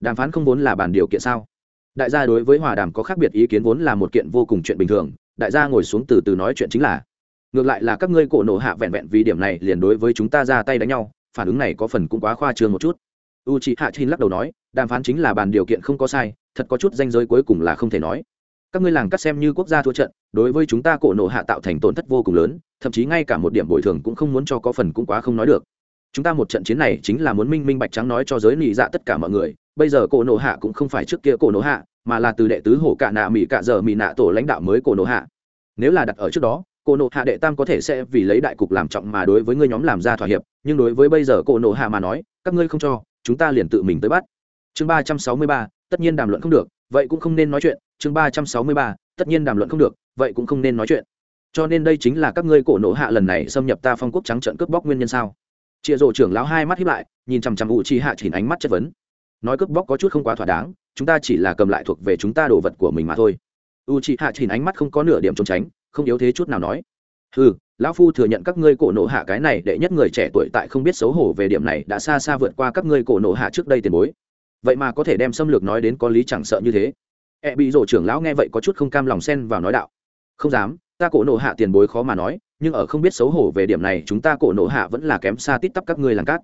Đàm phán không vốn là bàn điều kiện sao? Đại gia đối với hòa đàm có khác biệt ý kiến vốn là một kiện vô cùng chuyện bình thường, đại gia ngồi xuống từ từ nói chuyện chính là. Ngược lại là các ngươi cổ nộ hạ vẹn vẹn vì điểm này liền đối với chúng ta ra tay đánh nhau, phản ứng này có phần cũng quá khoa trương một chút. U c h hạ chin lắc đầu nói, đàm phán chính là bàn điều kiện không có sai, thật có chút danh giới cuối cùng là không thể nói. Các ngươi làng cắt xem như quốc gia thua trận, đối với chúng ta cổ nộ hạ tạo thành tổn thất vô cùng lớn thậm chí ngay cả một điểm bồi thường cũng không muốn cho có phần cũng quá không nói được. Chúng ta một trận chiến này chính là muốn minh minh bạch trắng nói cho giới nị dạ tất cả mọi người, bây giờ cổ nổ hạ cũng không phải trước kia cổ nổ hạ, mà là từ đệ tứ hổ cả nạ mỹ cả giờ mỹ nạ tổ lãnh đạo mới cổ nổ hạ. Nếu là đặt ở trước đó, cổ nộ hạ đệ tam có thể sẽ vì lấy đại cục làm trọng mà đối với ngươi nhóm làm ra thỏa hiệp, nhưng đối với bây giờ cổ nộ hạ mà nói, các ngươi không cho, chúng ta liền tự mình tới bắt. Chương ba trăm sáu mươi ba, tất nhiên đàm luận không được, vậy cũng không nên nói chuyện. Chương ba trăm sáu mươi ba, tất nhiên đàm luận không được, vậy cũng không nên nói chuyện cho nên đây chính là các ngươi cổ nổ hạ lần này xâm nhập ta phong quốc trắng trận cướp bóc nguyên nhân sao? Chịa rộ trưởng lão hai mắt hiếp lại, nhìn chằm chằm u chi hạ chỉnh ánh mắt chất vấn. Nói cướp bóc có chút không quá thỏa đáng, chúng ta chỉ là cầm lại thuộc về chúng ta đồ vật của mình mà thôi. U chi hạ chỉnh ánh mắt không có nửa điểm trốn tránh, không yếu thế chút nào nói. Ừ lão phu thừa nhận các ngươi cổ nổ hạ cái này đệ nhất người trẻ tuổi tại không biết xấu hổ về điểm này đã xa xa vượt qua các ngươi cổ nổ hạ trước đây tiền bối. Vậy mà có thể đem xâm lược nói đến có lý chẳng sợ như thế. E bị rổ trưởng lão nghe vậy có chút không cam lòng xen vào nói đạo. Không dám ta cổ nộ hạ tiền bối khó mà nói, nhưng ở không biết xấu hổ về điểm này, chúng ta cổ nộ hạ vẫn là kém xa tít tắp các ngươi làng cát.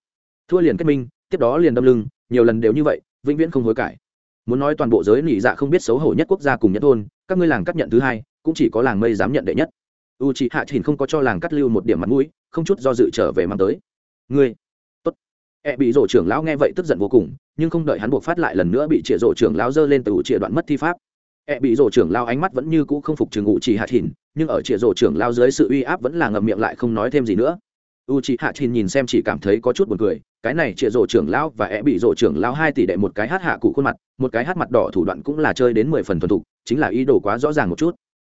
Thua liền kết minh, tiếp đó liền đâm lưng, nhiều lần đều như vậy, vĩnh viễn không hối cải. Muốn nói toàn bộ giới nỉ dạ không biết xấu hổ nhất quốc gia cùng nhất thôn, các ngươi làng cắt nhận thứ hai, cũng chỉ có làng mây dám nhận đệ nhất. U chị hạ chỉnh không có cho làng cắt lưu một điểm mặt mũi, không chút do dự trở về mang tới. Ngươi, tốt. E bị rổ trưởng lão nghe vậy tức giận vô cùng, nhưng không đợi hắn buộc phát lại lần nữa bị trịa rổ trưởng lão dơ lên từ trịa đoạn mất thi pháp e bị rồ trưởng lao ánh mắt vẫn như cũ không phục trường ngụ chỉ hạ thìn, nhưng ở trịa rồ trưởng lao dưới sự uy áp vẫn là ngậm miệng lại không nói thêm gì nữa. U chỉ hạ thìn nhìn xem chỉ cảm thấy có chút buồn cười, cái này trịa rổ trưởng lão và e bị rổ trưởng lão hai tỷ đệ một cái hát hạ cụ khuôn mặt, một cái hát mặt đỏ thủ đoạn cũng là chơi đến mười phần thuần thục, chính là ý đồ quá rõ ràng một chút.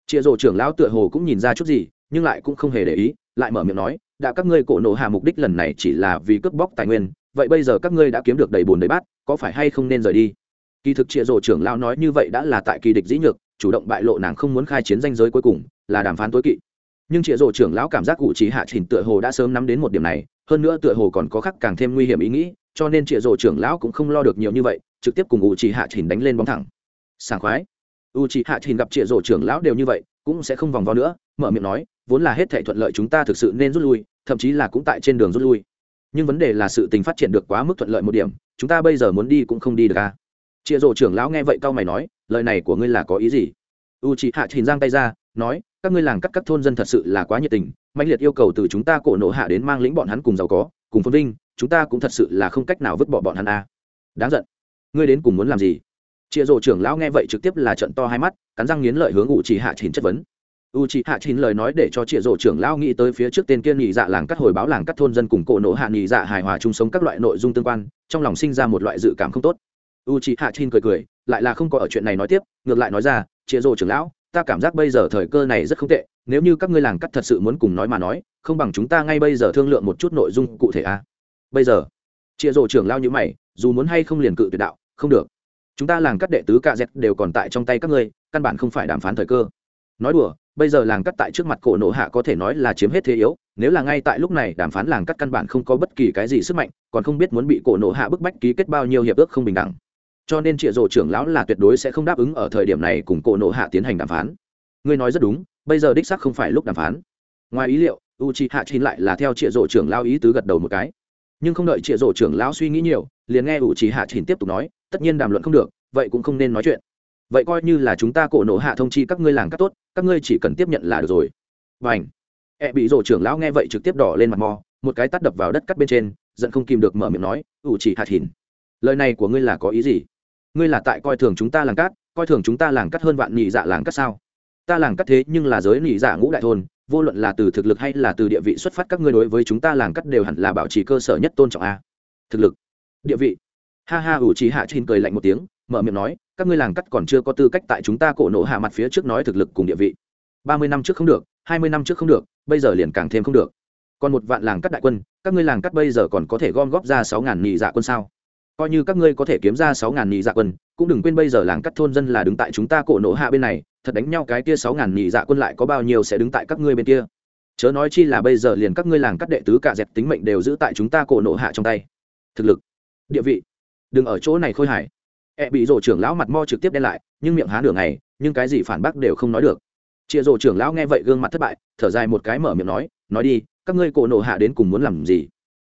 Trịa rổ trưởng lão tựa hồ cũng nhìn ra chút gì, nhưng lại cũng không hề để ý, lại mở miệng nói, đã các ngươi cổ nổ hạ mục đích lần này chỉ là vì cướp bóc tài nguyên, vậy bây giờ các ngươi đã kiếm được đầy bùn đầy bát, có phải hay không nên rời đi? Kỳ thực chia rổ trưởng lao nói như vậy đã là tại kỳ địch dĩ nhược, chủ động bại lộ nàng không muốn khai chiến danh giới cuối cùng, là đàm phán tối kỵ. Nhưng chia rổ trưởng lão cảm giác cụ trí hạ chỉnh tựa hồ đã sớm nắm đến một điểm này, hơn nữa tựa hồ còn có khắc càng thêm nguy hiểm ý nghĩ, cho nên chia rổ trưởng lão cũng không lo được nhiều như vậy, trực tiếp cùng u trí hạ chỉnh đánh lên bóng thẳng. Sảng khoái. U trí hạ chỉnh gặp chia rổ trưởng lão đều như vậy, cũng sẽ không vòng vo nữa, mở miệng nói, vốn là hết thể thuận lợi chúng ta thực sự nên rút lui, thậm chí là cũng tại trên đường rút lui. Nhưng vấn đề là sự tình phát triển được quá mức thuận lợi một điểm, chúng ta bây giờ muốn đi cũng không đi được à chịa rổ trưởng lão nghe vậy cau mày nói, lời này của ngươi là có ý gì? U chị hạ trình giang tay ra, nói, các ngươi làng cắt các thôn dân thật sự là quá nhiệt tình mạnh liệt yêu cầu từ chúng ta cổ nộ hạ đến mang lĩnh bọn hắn cùng giàu có, cùng phồn vinh, chúng ta cũng thật sự là không cách nào vứt bỏ bọn hắn à. đáng giận. Ngươi đến cùng muốn làm gì? Chịa rổ trưởng lão nghe vậy trực tiếp là trận to hai mắt, cắn răng nghiến lợi hướng u chị hạ trình chất vấn. U chị hạ chín lời nói để cho chịa rổ trưởng lão nghĩ tới phía trước tên kia nhị dạ làng cắt hồi báo làng cắt thôn dân cùng cổ nộ hạ nhị dạ hài hòa chung sống các loại nội dung tương quan, trong lòng sinh ra một loại dự cảm không tốt u c h hạ chin cười cười, lại là không có ở chuyện này nói tiếp, ngược lại nói ra chia rô trưởng lão, ta cảm giác bây giờ thời cơ này rất không tệ, nếu như các ngươi làng cắt thật sự muốn cùng nói mà nói, không bằng chúng ta ngay bây giờ thương lượng một chút nội dung cụ thể a. À? bây giờ? Chia rô trưởng lao như mày, dù muốn hay không liền cự tuyệt đạo, không được. Chúng ta làng cắt đệ tứ cạ dẹt đều còn tại trong tay các ngươi, căn bản không phải đàm phán thời cơ. Nói đùa, bây giờ làng cắt tại trước mặt cổ nổ hạ có thể nói là chiếm hết thế yếu, nếu là ngay tại lúc này đàm phán làng cắt căn bản không có bất kỳ cái gì sức mạnh, còn không biết muốn bị cổ nổ hạ bức bách ký kết bao nhiêu hiệp ước không bình đẳng cho nên trịa rộ trưởng lão là tuyệt đối sẽ không đáp ứng ở thời điểm này cùng cổ nộ hạ tiến hành đàm phán. Ngươi nói rất đúng, bây giờ đích sắc không phải lúc đàm phán. Ngoài ý liệu u c hạ chín lại là theo trịa rộ trưởng lão ý tứ gật đầu một cái. Nhưng không đợi trịa rộ trưởng lão suy nghĩ nhiều, liền nghe u c hạ chín tiếp tục nói, tất nhiên đàm luận không được, vậy cũng không nên nói chuyện. Vậy coi như là chúng ta cổ nộ hạ thông chi các ngươi làng cắt tốt, các ngươi chỉ cần tiếp nhận là được rồi. Và ảnh e bị rổ trưởng lão nghe vậy trực tiếp đỏ lên mặt mò, một cái tắt đập vào đất cắt bên trên, giận không kìm được mở miệng nói ủ chỉ hạt hìn lời này của ngươi là có ý gì? Ngươi là tại coi thường chúng ta làng cát, coi thường chúng ta làng cát hơn vạn nhị dạ làng cát sao? Ta làng cát thế nhưng là giới nhị dạ ngũ đại thôn, vô luận là từ thực lực hay là từ địa vị xuất phát, các ngươi đối với chúng ta làng cát đều hẳn là bảo trì cơ sở nhất tôn trọng a. Thực lực, địa vị. Ha ha, ủ trí hạ trên cười lạnh một tiếng, mở miệng nói, các ngươi làng cắt còn chưa có tư cách tại chúng ta cổ nổ hạ mặt phía trước nói thực lực cùng địa vị. Ba mươi năm trước không được, hai mươi năm trước không được, bây giờ liền càng thêm không được. Còn một vạn làng cắt đại quân, các ngươi làng cắt bây giờ còn có thể gom góp ra sáu ngàn nhị dạ quân sao? Coi như các ngươi có thể kiếm ra sáu ngàn nhị dạ quân cũng đừng quên bây giờ làng cắt thôn dân là đứng tại chúng ta cổ nổ hạ bên này thật đánh nhau cái kia sáu ngàn nhị dạ quân lại có bao nhiêu sẽ đứng tại các ngươi bên kia chớ nói chi là bây giờ liền các ngươi làng cắt đệ tứ cả dẹp tính mệnh đều giữ tại chúng ta cổ nổ hạ trong tay thực lực địa vị đừng ở chỗ này khôi hài E bị rổ trưởng lão mặt mo trực tiếp đen lại, nhưng miệng há nửa ngày, nhưng cái gì phản bác đều không nói được. Chia rổ trưởng lão nghe vậy gương mặt thất bại, thở dài một cái mở miệng nói, nói đi, các ngươi cổ nổ hạ đến cùng muốn làm gì?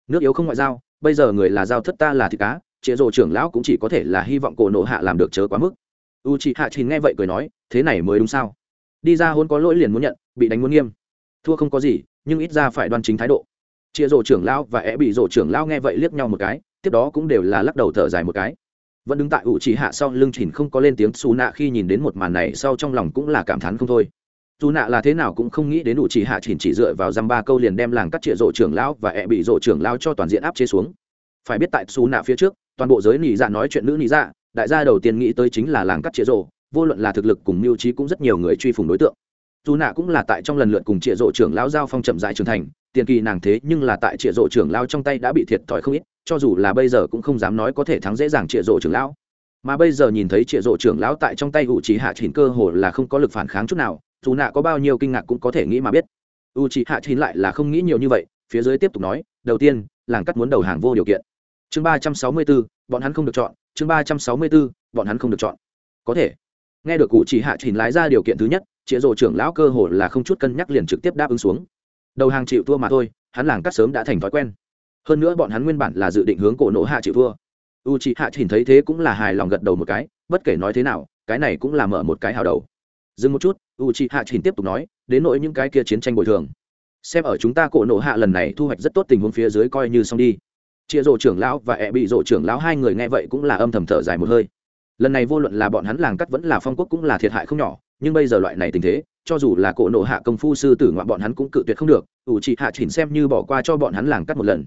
Nước yếu không ngoại giao, bây giờ người là giao thất ta là thịt cá, chia rổ trưởng lão cũng chỉ có thể là hy vọng cổ nộ hạ làm được chớ quá mức. U chị hạ chín nghe vậy cười nói, thế này mới đúng sao? Đi ra hôn có lỗi liền muốn nhận, bị đánh muốn nghiêm. Thua không có gì, nhưng ít ra phải đoan chính thái độ. Chia rổ trưởng lão và é bị rổ trưởng lão nghe vậy liếc nhau một cái, tiếp đó cũng đều là lắc đầu thở dài một cái vẫn đứng tại ủ trì hạ sau lưng chỉnh không có lên tiếng xù nạ khi nhìn đến một màn này sau trong lòng cũng là cảm thán không thôi dù nạ là thế nào cũng không nghĩ đến ủ trì hạ chỉnh chỉ dựa vào dăm ba câu liền đem làng cắt trịa rộ trưởng lão và ẹ bị rộ trưởng lão cho toàn diện áp chế xuống phải biết tại xù nạ phía trước toàn bộ giới nỉ dạ nói chuyện nữ nỉ dạ đại gia đầu tiên nghĩ tới chính là làng cắt chĩa rộ vô luận là thực lực cùng mưu trí cũng rất nhiều người truy phủng đối tượng. Dù nạ cũng là tại trong lần lượt cùng chĩa rộ trưởng lão giao phong chậm dại trưởng thành, tiền kỳ nàng thế nhưng là tại chĩa rộ trưởng lão trong tay đã bị thiệt thòi không ít, cho dù là bây giờ cũng không dám nói có thể thắng dễ dàng chĩa rộ trưởng lão. Mà bây giờ nhìn thấy chĩa rộ trưởng lão tại trong tay u trí hạ chín cơ hồ là không có lực phản kháng chút nào, dù nạ có bao nhiêu kinh ngạc cũng có thể nghĩ mà biết. U trí hạ chín lại là không nghĩ nhiều như vậy, phía dưới tiếp tục nói, đầu tiên, làng cắt muốn đầu hàng vô điều kiện chương ba trăm sáu mươi bốn bọn hắn không được chọn. Chương ba trăm sáu mươi bốn bọn hắn không được chọn. Có thể. Nghe được cụ chỉ hạ trình lái ra điều kiện thứ nhất chĩa rổ trưởng lão cơ hồ là không chút cân nhắc liền trực tiếp đáp ứng xuống. Đầu hàng chịu thua mà thôi, hắn làng cắt sớm đã thành thói quen. Hơn nữa bọn hắn nguyên bản là dự định hướng cổ nổ hạ chịu thua. U c hạ chỉnh thấy thế cũng là hài lòng gật đầu một cái, bất kể nói thế nào, cái này cũng là mở một cái hào đầu. Dừng một chút, u c hạ chỉnh tiếp tục nói, đến nỗi những cái kia chiến tranh bồi thường. Xem ở chúng ta cổ nổ hạ lần này thu hoạch rất tốt tình huống phía dưới coi như xong đi chia rộ trưởng lão và ẹ bị rộ trưởng lão hai người nghe vậy cũng là âm thầm thở dài một hơi. Lần này vô luận là bọn hắn làng cắt vẫn là phong quốc cũng là thiệt hại không nhỏ, nhưng bây giờ loại này tình thế, cho dù là cổ nộ hạ công phu sư tử ngoạn bọn hắn cũng cự tuyệt không được, ủ trị hạ chỉnh xem như bỏ qua cho bọn hắn làng cắt một lần.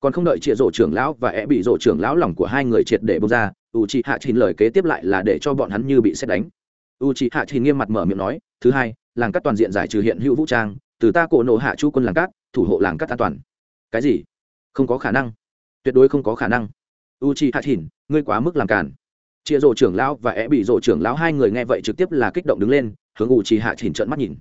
Còn không đợi trịa rộ trưởng lão và ẹ bị rộ trưởng lão lòng của hai người triệt để bông ra, ủ trị hạ chỉnh lời kế tiếp lại là để cho bọn hắn như bị xét đánh. Ủ trị hạ chỉnh nghiêm mặt mở miệng nói, thứ hai, làng cắt toàn diện giải trừ hiện hữu vũ trang, từ ta cổ nộ hạ chu quân làng cát thủ hộ làng cát an toàn. Cái gì? Không có khả năng tuyệt đối không có khả năng. U chi hạ thìn, ngươi quá mức làm cản chịa rổ trưởng lão và é bị rổ trưởng lão hai người nghe vậy trực tiếp là kích động đứng lên hướng u chi hạ thìn trợn mắt nhìn.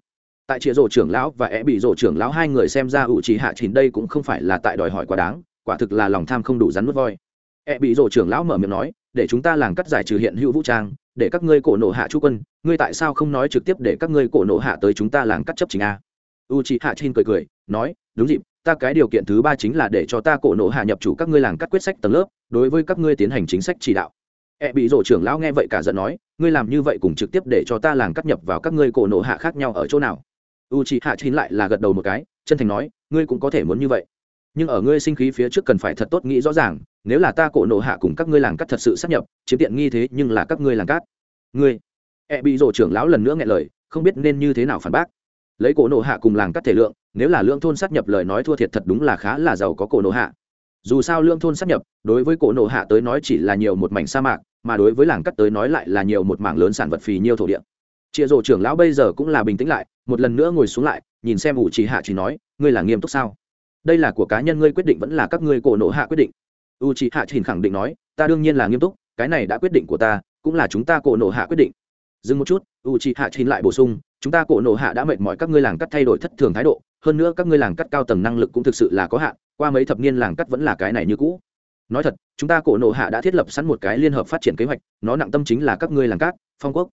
Tại chịa rổ trưởng lão và é bị rổ trưởng lão hai người xem ra u chi hạ thìn đây cũng không phải là tại đòi hỏi quá đáng quả thực là lòng tham không đủ rắn mất voi. É bị rổ trưởng lão mở miệng nói để chúng ta làng cắt giải trừ hiện hữu vũ trang để các ngươi cổ nộ hạ chú quân ngươi tại sao không nói trực tiếp để các ngươi cổ nộ hạ tới chúng ta làng cắt chấp chính a? U chị hạ thìn cười cười nói đúng dịp ta cái điều kiện thứ ba chính là để cho ta cổ nộ hạ nhập chủ các ngươi làng cắt quyết sách tầng lớp đối với các ngươi tiến hành chính sách chỉ đạo E bị rổ trưởng lão nghe vậy cả giận nói, ngươi làm như vậy cùng trực tiếp để cho ta làng cắt nhập vào các ngươi cổ nổ hạ khác nhau ở chỗ nào? U Chỉ Hạ chín lại là gật đầu một cái, chân thành nói, ngươi cũng có thể muốn như vậy. Nhưng ở ngươi sinh khí phía trước cần phải thật tốt nghĩ rõ ràng, nếu là ta cổ nổ hạ cùng các ngươi làng cắt thật sự sát nhập, chiếm tiện nghi thế nhưng là các ngươi làng cắt, Ngươi, E bị rổ trưởng lão lần nữa nghẹn lời, không biết nên như thế nào phản bác. Lấy cổ nổ hạ cùng làng cắt thể lượng, nếu là lương thôn sát nhập lời nói thua thiệt thật đúng là khá là giàu có cổ nổ hạ. Dù sao lương thôn sắp nhập, đối với cổ nổ hạ tới nói chỉ là nhiều một mảnh sa mạc, mà đối với làng cắt tới nói lại là nhiều một mảng lớn sản vật phì nhiêu thổ địa. Chịa rổ trưởng lão bây giờ cũng là bình tĩnh lại, một lần nữa ngồi xuống lại, nhìn xem ủ trì hạ chỉ nói, ngươi là nghiêm túc sao? Đây là của cá nhân ngươi quyết định vẫn là các ngươi cổ nổ hạ quyết định. U trì hạ chỉ khẳng định nói, ta đương nhiên là nghiêm túc, cái này đã quyết định của ta, cũng là chúng ta cổ nổ hạ quyết định. Dừng một chút u trì hạ chỉ lại bổ sung chúng ta cổ nộ hạ đã mệt mỏi các ngươi làng cắt thay đổi thất thường thái độ, hơn nữa các ngươi làng cắt cao tầng năng lực cũng thực sự là có hạn, qua mấy thập niên làng cắt vẫn là cái này như cũ. Nói thật, chúng ta cổ nộ hạ đã thiết lập sẵn một cái liên hợp phát triển kế hoạch, nó nặng tâm chính là các ngươi làng cát phong quốc.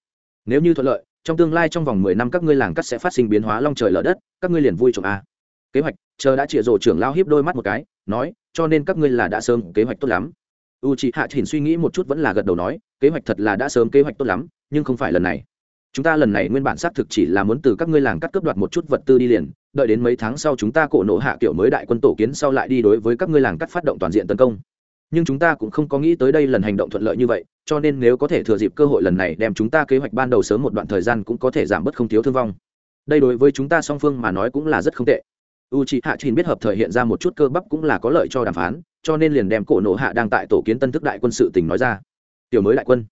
Nếu như thuận lợi, trong tương lai trong vòng mười năm các ngươi làng cắt sẽ phát sinh biến hóa long trời lở đất, các ngươi liền vui trộm a. Kế hoạch, chờ đã chịa rổ trưởng lao hiếp đôi mắt một cái, nói, cho nên các ngươi là đã sớm, kế hoạch tốt lắm. U chị hạ chỉnh suy nghĩ một chút vẫn là gật đầu nói, kế hoạch thật là đã sớm, kế hoạch tốt lắm, nhưng không phải lần này chúng ta lần này nguyên bản xác thực chỉ là muốn từ các ngươi làng cắt cướp đoạt một chút vật tư đi liền, đợi đến mấy tháng sau chúng ta cổ nộ hạ kiểu mới đại quân tổ kiến sau lại đi đối với các ngươi làng cắt phát động toàn diện tấn công. Nhưng chúng ta cũng không có nghĩ tới đây lần hành động thuận lợi như vậy, cho nên nếu có thể thừa dịp cơ hội lần này đem chúng ta kế hoạch ban đầu sớm một đoạn thời gian cũng có thể giảm bớt không thiếu thương vong. Đây đối với chúng ta song phương mà nói cũng là rất không tệ. U c h ị hạ trình biết hợp thời hiện ra một chút cơ bắp cũng là có lợi cho đàm phán, cho nên liền đem cổ nộ hạ đang tại tổ kiến tân thức đại quân sự tình nói ra. Tiểu mới đại quân.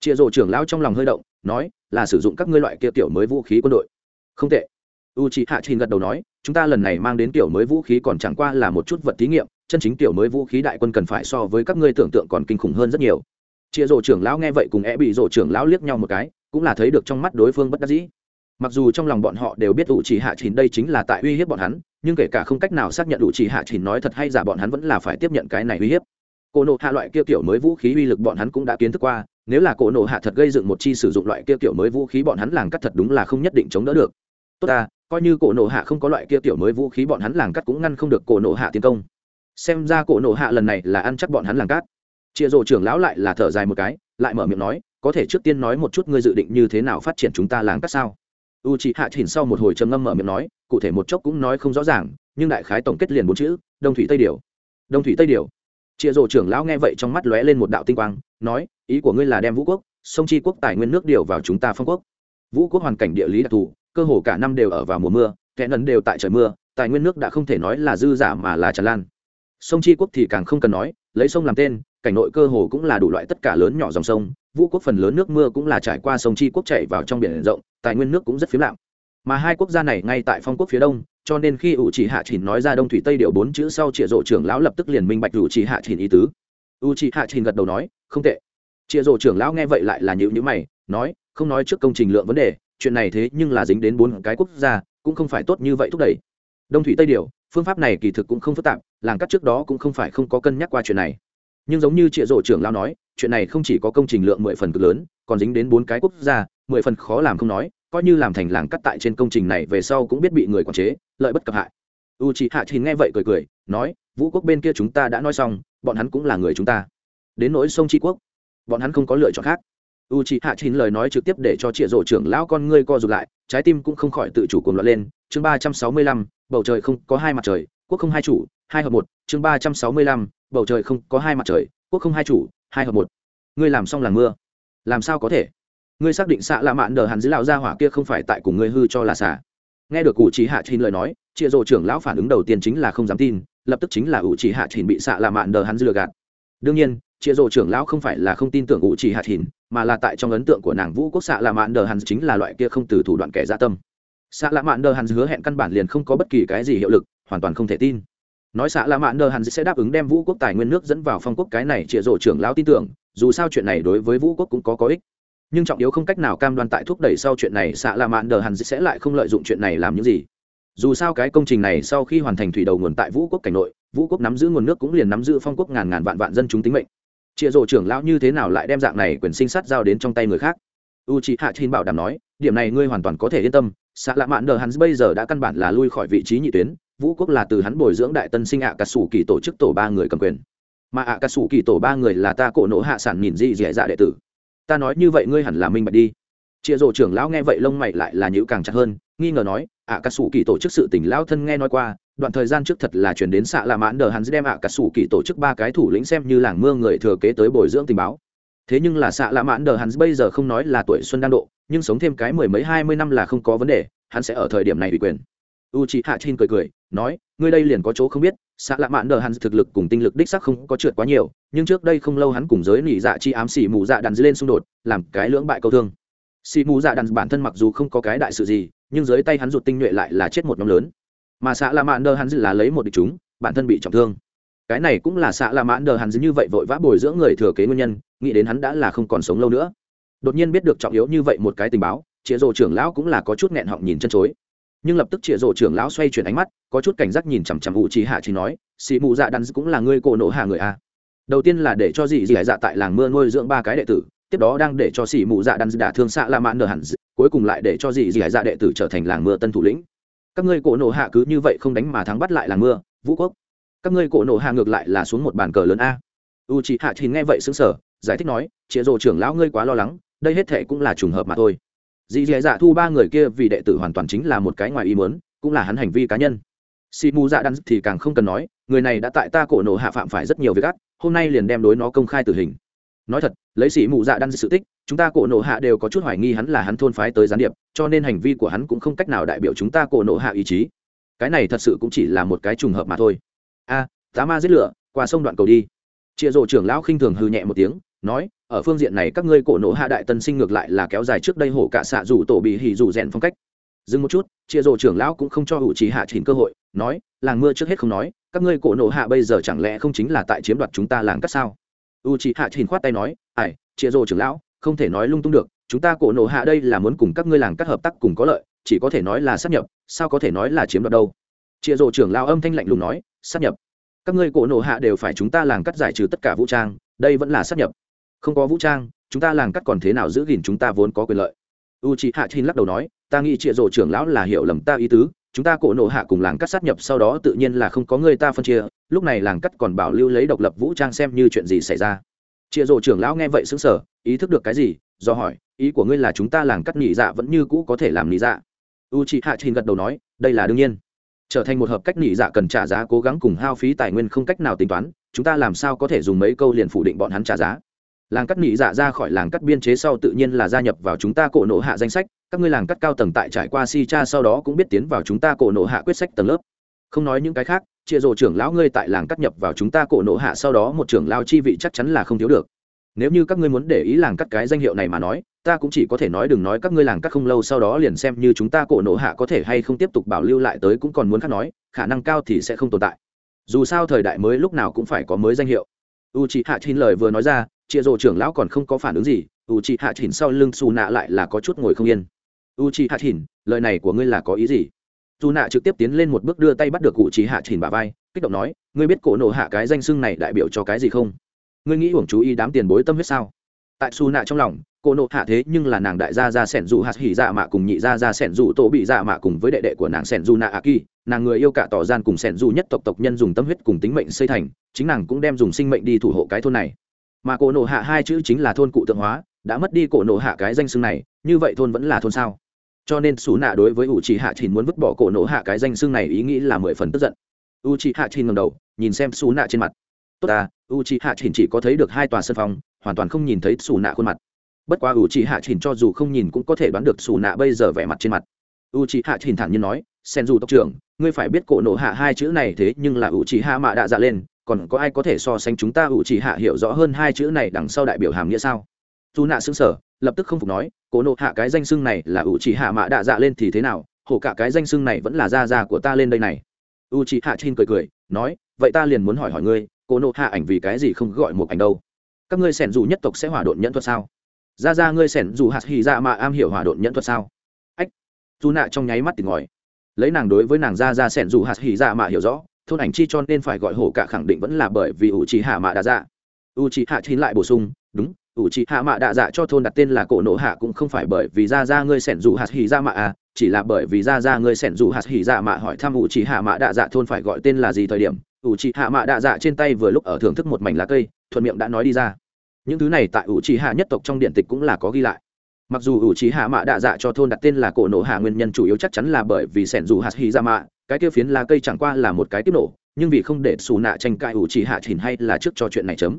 Chịa rộ trưởng lão trong lòng hơi động nói, là sử dụng các ngươi loại kia tiểu mới vũ khí quân đội. Không tệ. U c h i hạ trình gật đầu nói, chúng ta lần này mang đến tiểu mới vũ khí còn chẳng qua là một chút vật thí nghiệm, chân chính tiểu mới vũ khí đại quân cần phải so với các ngươi tưởng tượng còn kinh khủng hơn rất nhiều. Chia rổ trưởng lão nghe vậy cùng é bị rổ trưởng lão liếc nhau một cái, cũng là thấy được trong mắt đối phương bất đắc dĩ. Mặc dù trong lòng bọn họ đều biết u chỉ hạ trình đây chính là tại uy hiếp bọn hắn, nhưng kể cả không cách nào xác nhận u chỉ hạ trình nói thật hay giả bọn hắn vẫn là phải tiếp nhận cái này uy hiếp. Cô nộ hạ loại kia kiểu mới vũ khí uy lực bọn hắn cũng đã kiến thức qua nếu là cổ nộ hạ thật gây dựng một chi sử dụng loại kia kiểu mới vũ khí, bọn hắn làng cắt thật đúng là không nhất định chống đỡ được. Tốt ta, coi như cổ nộ hạ không có loại kia kiểu mới vũ khí, bọn hắn làng cắt cũng ngăn không được cổ nộ hạ tiến công. Xem ra cổ nộ hạ lần này là ăn chắc bọn hắn làng cát chịa rồ trưởng lão lại là thở dài một cái, lại mở miệng nói, có thể trước tiên nói một chút ngươi dự định như thế nào phát triển chúng ta làng cát sao? U c h ị hạ chỉnh sau một hồi trầm ngâm mở miệng nói, cụ thể một chốc cũng nói không rõ ràng, nhưng đại khái tổng kết liền bốn chữ, đông thủy tây điều. Đông thủy tây điều Chia rộ trưởng lão nghe vậy trong mắt lóe lên một đạo tinh quang, nói, ý của ngươi là đem vũ quốc, sông chi quốc tài nguyên nước điều vào chúng ta phong quốc. Vũ quốc hoàn cảnh địa lý đặc thù, cơ hồ cả năm đều ở vào mùa mưa kẽ nấn đều tại trời mưa, tài nguyên nước đã không thể nói là dư giả mà là tràn lan. Sông chi quốc thì càng không cần nói, lấy sông làm tên, cảnh nội cơ hồ cũng là đủ loại tất cả lớn nhỏ dòng sông, vũ quốc phần lớn nước mưa cũng là trải qua sông chi quốc chảy vào trong biển rộng, tài nguyên nước cũng rất phiếm lạm mà hai quốc gia này ngay tại phong quốc phía đông cho nên khi U chỉ hạ chỉnh nói ra đông thủy tây điệu bốn chữ sau chĩa rộ trưởng lão lập tức liền minh bạch u chỉ hạ chỉnh ý tứ. U chỉ hạ chỉnh gật đầu nói, không tệ. Chĩa rộ trưởng lão nghe vậy lại là nhữ nhữ mày, nói, không nói trước công trình lượng vấn đề, chuyện này thế nhưng là dính đến bốn cái quốc gia, cũng không phải tốt như vậy thúc đẩy. Đông thủy tây điệu, phương pháp này kỳ thực cũng không phức tạp, làng cắt trước đó cũng không phải không có cân nhắc qua chuyện này. Nhưng giống như trịa rộ trưởng lão nói, chuyện này không chỉ có công trình lượng mười phần cực lớn, còn dính đến bốn cái quốc gia, mười phần khó làm không nói coi như làm thành làng cắt tại trên công trình này về sau cũng biết bị người quản chế, lợi bất cập hại. U chị hạ thì nghe vậy cười cười, nói, vũ quốc bên kia chúng ta đã nói xong, bọn hắn cũng là người chúng ta. Đến nỗi sông tri quốc, bọn hắn không có lựa chọn khác. U chị hạ chín lời nói trực tiếp để cho trịa rộ trưởng lão con ngươi co rụt lại, trái tim cũng không khỏi tự chủ cuồng loạn lên. Chương ba trăm sáu mươi lăm, bầu trời không có hai mặt trời, quốc không hai chủ, hai hợp một. Chương ba trăm sáu mươi lăm, bầu trời không có hai mặt trời, quốc không hai chủ, hai hợp một. Ngươi làm xong làng mưa, làm sao có thể? Ngươi xác định xạ lạ mạn đờ hàn dưới lão gia hỏa kia không phải tại cùng ngươi hư cho là xạ. nghe được cụ chỉ hạ trình lời nói chịa rộ trưởng lão phản ứng đầu tiên chính là không dám tin, lập tức chính là ủ chỉ hạ trình bị xạ lạ mạn đờ hắn dư gạt. Đương nhiên chịa rộ trưởng lão không phải là không tin tưởng ủ chỉ hạ trình mà là tại trong ấn tượng của nàng vũ quốc xạ lạ mạn đờ hắn chính là loại kia không từ thủ đoạn kẻ gia tâm. Xạ lạ mạn đờ hắn hứa hẹn căn bản liền không có bất kỳ cái gì hiệu lực, hoàn toàn không thể tin. Nói xạ lạ mạn đờ hắn sẽ đáp ứng đem vũ quốc tài nguyên nước dẫn vào phong quốc cái này chịa rộ trưởng lão tin tưởng, dù sao chuyện này đối với vũ quốc cũng có có ích nhưng trọng yếu không cách nào cam đoan tại thúc đẩy sau chuyện này xạ là mạn đờ hẳn sẽ lại không lợi dụng chuyện này làm những gì. Dù sao cái công trình này sau khi hoàn thành thủy đầu nguồn tại vũ quốc cảnh nội, vũ quốc nắm giữ nguồn nước cũng liền nắm giữ phong quốc ngàn ngàn vạn vạn dân chúng tính mệnh. Chịa rổ trưởng lão như thế nào lại đem dạng này quyền sinh sát giao đến trong tay người khác? U c h hạ chín bảo đảm nói, điểm này ngươi hoàn toàn có thể yên tâm xạ lạ mạn đờ hắn bây giờ đã căn bản là lui khỏi vị trí nhị tuyến, vũ quốc là từ hắn bồi dưỡng đại tân sinh ạ cà sủ kỳ tổ chức tổ ba người cầm quyền. Mà ạ cà sủ kỳ tổ ba người là ta cổ Nỗ hạ sản nhìn dị dẻ dạ đệ tử ta nói như vậy ngươi hẳn là minh bạch đi. Chịa rổ trưởng lão nghe vậy lông mày lại là nhữ càng chặt hơn, nghi ngờ nói ạ cà sủ kỳ tổ chức sự tỉnh lão thân nghe nói qua, đoạn thời gian trước thật là chuyển đến xạ lạ mãn đờ hắn đem ạ cà sủ kỳ tổ chức ba cái thủ lĩnh xem như làng mưa người thừa kế tới bồi dưỡng tình báo. Thế nhưng là xạ lạ mãn đờ hắn bây giờ không nói là tuổi xuân đang độ, nhưng sống thêm cái mười mấy hai mươi năm là không có vấn đề, hắn sẽ ở thời điểm này ủy quyền. U chị hạ chin cười cười, nói, ngươi đây liền có chỗ không biết xạ lạ mạn đờ hắn thực lực cùng tinh lực đích sắc không có trượt quá nhiều, nhưng trước đây không lâu hắn cùng giới nỉ dạ chi ám xỉ mù dạ đàn lên xung đột, làm cái lưỡng bại câu thương. Xỉ mù dạ đàn bản thân mặc dù không có cái đại sự gì, nhưng dưới tay hắn rụt tinh nhuệ lại là chết một nhóm lớn. Mà xạ lạ mạn đờ hắn là lấy một địch chúng, bản thân bị trọng thương. Cái này cũng là xạ lạ mạn đờ hắn như vậy vội vã bồi dưỡng người thừa kế nguyên nhân, nghĩ đến hắn đã là không còn sống lâu nữa. Đột nhiên biết được trọng yếu như vậy một cái tình báo chĩa rồ trưởng lão cũng là có chút nghẹn họng nhìn chân chối nhưng lập tức chĩa rồ trưởng lão xoay chuyển ánh mắt, có chút cảnh giác nhìn chằm chằm ủ trì hạ chỉ nói, xì mù dạ đắn cũng là ngươi cổ nộ hạ người a. Đầu tiên là để cho dì dì dạ tại làng mưa nuôi dưỡng ba cái đệ tử, tiếp đó đang để cho xì mù dạ đắn đả thương xạ la mãn nở hẳn cuối cùng lại để cho dì dì dạ đệ tử trở thành làng mưa tân thủ lĩnh. Các ngươi cổ nộ hạ cứ như vậy không đánh mà thắng bắt lại làng mưa, vũ quốc. Các ngươi cổ nộ hạ ngược lại là xuống một bàn cờ lớn a. U chị hạ thì nghe vậy xứng sở giải thích nói chĩa rồ trưởng lão ngươi quá lo lắng, đây hết thệ cũng là trùng hợp mà thôi dì dì dạ thu ba người kia vì đệ tử hoàn toàn chính là một cái ngoài ý muốn, cũng là hắn hành vi cá nhân. Si mu dạ đắn thì càng không cần nói, người này đã tại ta cổ nổ hạ phạm phải rất nhiều việc ác, hôm nay liền đem đối nó công khai tử hình. Nói thật, lấy sĩ mù dạ đan sự tích, chúng ta cổ nổ hạ đều có chút hoài nghi hắn là hắn thôn phái tới gián điệp, cho nên hành vi của hắn cũng không cách nào đại biểu chúng ta cổ nổ hạ ý chí. Cái này thật sự cũng chỉ là một cái trùng hợp mà thôi. A tá ma giết lửa, qua sông đoạn cầu đi. Chịa rộ trưởng lão khinh thường hư nhẹ một tiếng nói, ở phương diện này các ngươi cổ nộ hạ đại tân sinh ngược lại là kéo dài trước đây hổ cả xạ dù tổ bị hỉ dù rèn phong cách. Dừng một chút, chia rộ trưởng lão cũng không cho hữu trí hạ chỉnh cơ hội, nói, làng mưa trước hết không nói, các ngươi cổ nộ hạ bây giờ chẳng lẽ không chính là tại chiếm đoạt chúng ta làng cắt sao? U trí hạ chỉnh khoát tay nói ải chia rộ trưởng lão, không thể nói lung tung được, chúng ta cổ nộ hạ đây là muốn cùng các ngươi làng cắt hợp tác cùng có lợi, chỉ có thể nói là sát nhập, sao có thể nói là chiếm đoạt đâu? Chia rộ trưởng lão âm thanh lạnh lùng nói sát nhập. Các ngươi cổ nộ hạ đều phải chúng ta làng cắt giải trừ tất cả vũ trang, đây vẫn là sát nhập không có vũ trang, chúng ta làng cắt còn thế nào giữ gìn chúng ta vốn có quyền lợi? U c hạ chin lắc đầu nói, ta nghĩ trịa rổ trưởng lão là hiểu lầm ta ý tứ, chúng ta cổ nộ hạ cùng làng cắt sát nhập sau đó tự nhiên là không có người ta phân chia, lúc này làng cắt còn bảo lưu lấy độc lập vũ trang xem như chuyện gì xảy ra. Trịa rổ trưởng lão nghe vậy xứng sở ý thức được cái gì? Do hỏi, ý của ngươi là chúng ta làng cắt nhị dạ vẫn như cũ có thể làm nhị dạ? U c hạ chin gật đầu nói, đây là đương nhiên. Trở thành một hợp cách nhị dạ cần trả giá cố gắng cùng hao phí tài nguyên không cách nào tính toán, chúng ta làm sao có thể dùng mấy câu liền phủ định bọn hắn trả giá? Làng cắt nhị dạ ra khỏi làng cắt biên chế sau tự nhiên là gia nhập vào chúng ta cổ nộ hạ danh sách. Các ngươi làng cắt cao tầng tại trải qua si cha sau đó cũng biết tiến vào chúng ta cổ nộ hạ quyết sách tầng lớp. Không nói những cái khác, chia rồ trưởng lão ngươi tại làng cắt nhập vào chúng ta cổ nộ hạ sau đó một trưởng lao chi vị chắc chắn là không thiếu được. Nếu như các ngươi muốn để ý làng cắt cái danh hiệu này mà nói, ta cũng chỉ có thể nói đừng nói các ngươi làng cắt không lâu sau đó liền xem như chúng ta cổ nộ hạ có thể hay không tiếp tục bảo lưu lại tới cũng còn muốn khác nói, khả năng cao thì sẽ không tồn tại. Dù sao thời đại mới lúc nào cũng phải có mới danh hiệu. U c h ị hạ chín lời vừa nói ra chia rồ trưởng lão còn không có phản ứng gì u chị hạ chín sau lưng xù nạ lại là có chút ngồi không yên. U chị hạ chín lời này của ngươi là có ý gì? Dù nạ trực tiếp tiến lên một bước đưa tay bắt được u c hạ chín bà vai, kích động nói, ngươi biết cổ nộ hạ cái danh xưng này đại biểu cho cái gì không? Ngươi nghĩ uổng chú ý đám tiền bối tâm huyết sao? Tại xù nạ trong lòng, cổ nộ hạ thế nhưng là nàng đại gia ra sẻn dù hạt hỉ dạ mạ cùng nhị gia ra sẻn dù tổ bị dạ mạ cùng với đệ đệ của nàng sẻn dù nạ a kỳ. Nàng người yêu cả tỏ gian cùng sẻn dù nhất tộc tộc nhân dùng tâm huyết cùng tính mệnh xây thành, chính nàng cũng đem dùng sinh mệnh đi thủ hộ cái thôn này mà cổ nổ hạ hai chữ chính là thôn cụ tượng hóa, đã mất đi cổ nổ hạ cái danh xưng này, như vậy thôn vẫn là thôn sao? Cho nên xú nạ đối với u trì hạ chỉnh muốn vứt bỏ cổ nổ hạ cái danh xưng này ý nghĩ là mười phần tức giận. U trì hạ chỉnh ngầm đầu, nhìn xem xú nạ trên mặt. Tốt à u trì hạ chỉnh chỉ có thấy được hai tòa sân phòng, hoàn toàn không nhìn thấy xù nạ khuôn mặt. Bất quá u trì hạ chỉnh cho dù không nhìn cũng có thể đoán được xù nạ bây giờ vẻ mặt trên mặt. U trì hạ chỉnh thản nhiên nói sen dù tộc trưởng, ngươi phải biết cổ nổ hạ hai chữ này thế nhưng là u trì hạ mạ đạ dạ lên còn có ai có thể so sánh chúng ta u chỉ hạ hiểu rõ hơn hai chữ này đằng sau đại biểu hàm nghĩa sao? Dù nạ xứng sở, lập tức không phục nói, cố nộ hạ cái danh xưng này là u chỉ hạ mạ đạ dạ lên thì thế nào? Hổ cả cái danh xưng này vẫn là gia gia của ta lên đây này. U chỉ hạ trên cười cười, nói, vậy ta liền muốn hỏi hỏi ngươi, cố nộ hạ ảnh vì cái gì không gọi một ảnh đâu? Các ngươi sẻn dù nhất tộc sẽ hỏa độn nhẫn thuật sao? Ra ra ngươi sẻn dù hạt hì dạ mà am hiểu hỏa độn nhẫn thuật sao? Ách, dù nạ trong nháy mắt tỉnh ngòi lấy nàng đối với nàng ra ra sẻn dù hạt hì dạ mà hiểu rõ thôn ảnh chi cho nên phải gọi hổ cả khẳng định vẫn là bởi vì ủ trì hạ mạ đã dạ u trì hạ chín lại bổ sung, đúng ủ trì hạ mạ đạ dạ cho thôn đặt tên là cổ nổ hạ cũng không phải bởi vì ra ra ngươi sẻn dù hạt hì ra mạ à chỉ là bởi vì ra ra ngươi sẻn dù hạt hì ra mạ hỏi thăm ủ trì hạ mạ đạ dạ thôn phải gọi tên là gì thời điểm. Ủ trì hạ mạ đạ dạ trên tay vừa lúc ở thưởng thức một mảnh lá cây, thuận miệng đã nói đi ra. Những thứ này tại ủ trì hạ nhất tộc trong điện tịch cũng là có ghi lại. Mặc dù ủ trì hạ mạ đạ dạ cho thôn đặt tên là cổ nổ hạ nguyên nhân chủ yếu chắc chắn là bởi vì sẻn dù hạt hỉ ra mạ cái kia phiến lá cây chẳng qua là một cái tiếp nổ, nhưng vì không để xù nạ tranh cãi ủ chỉ hạ chỉnh hay là trước cho chuyện này chấm.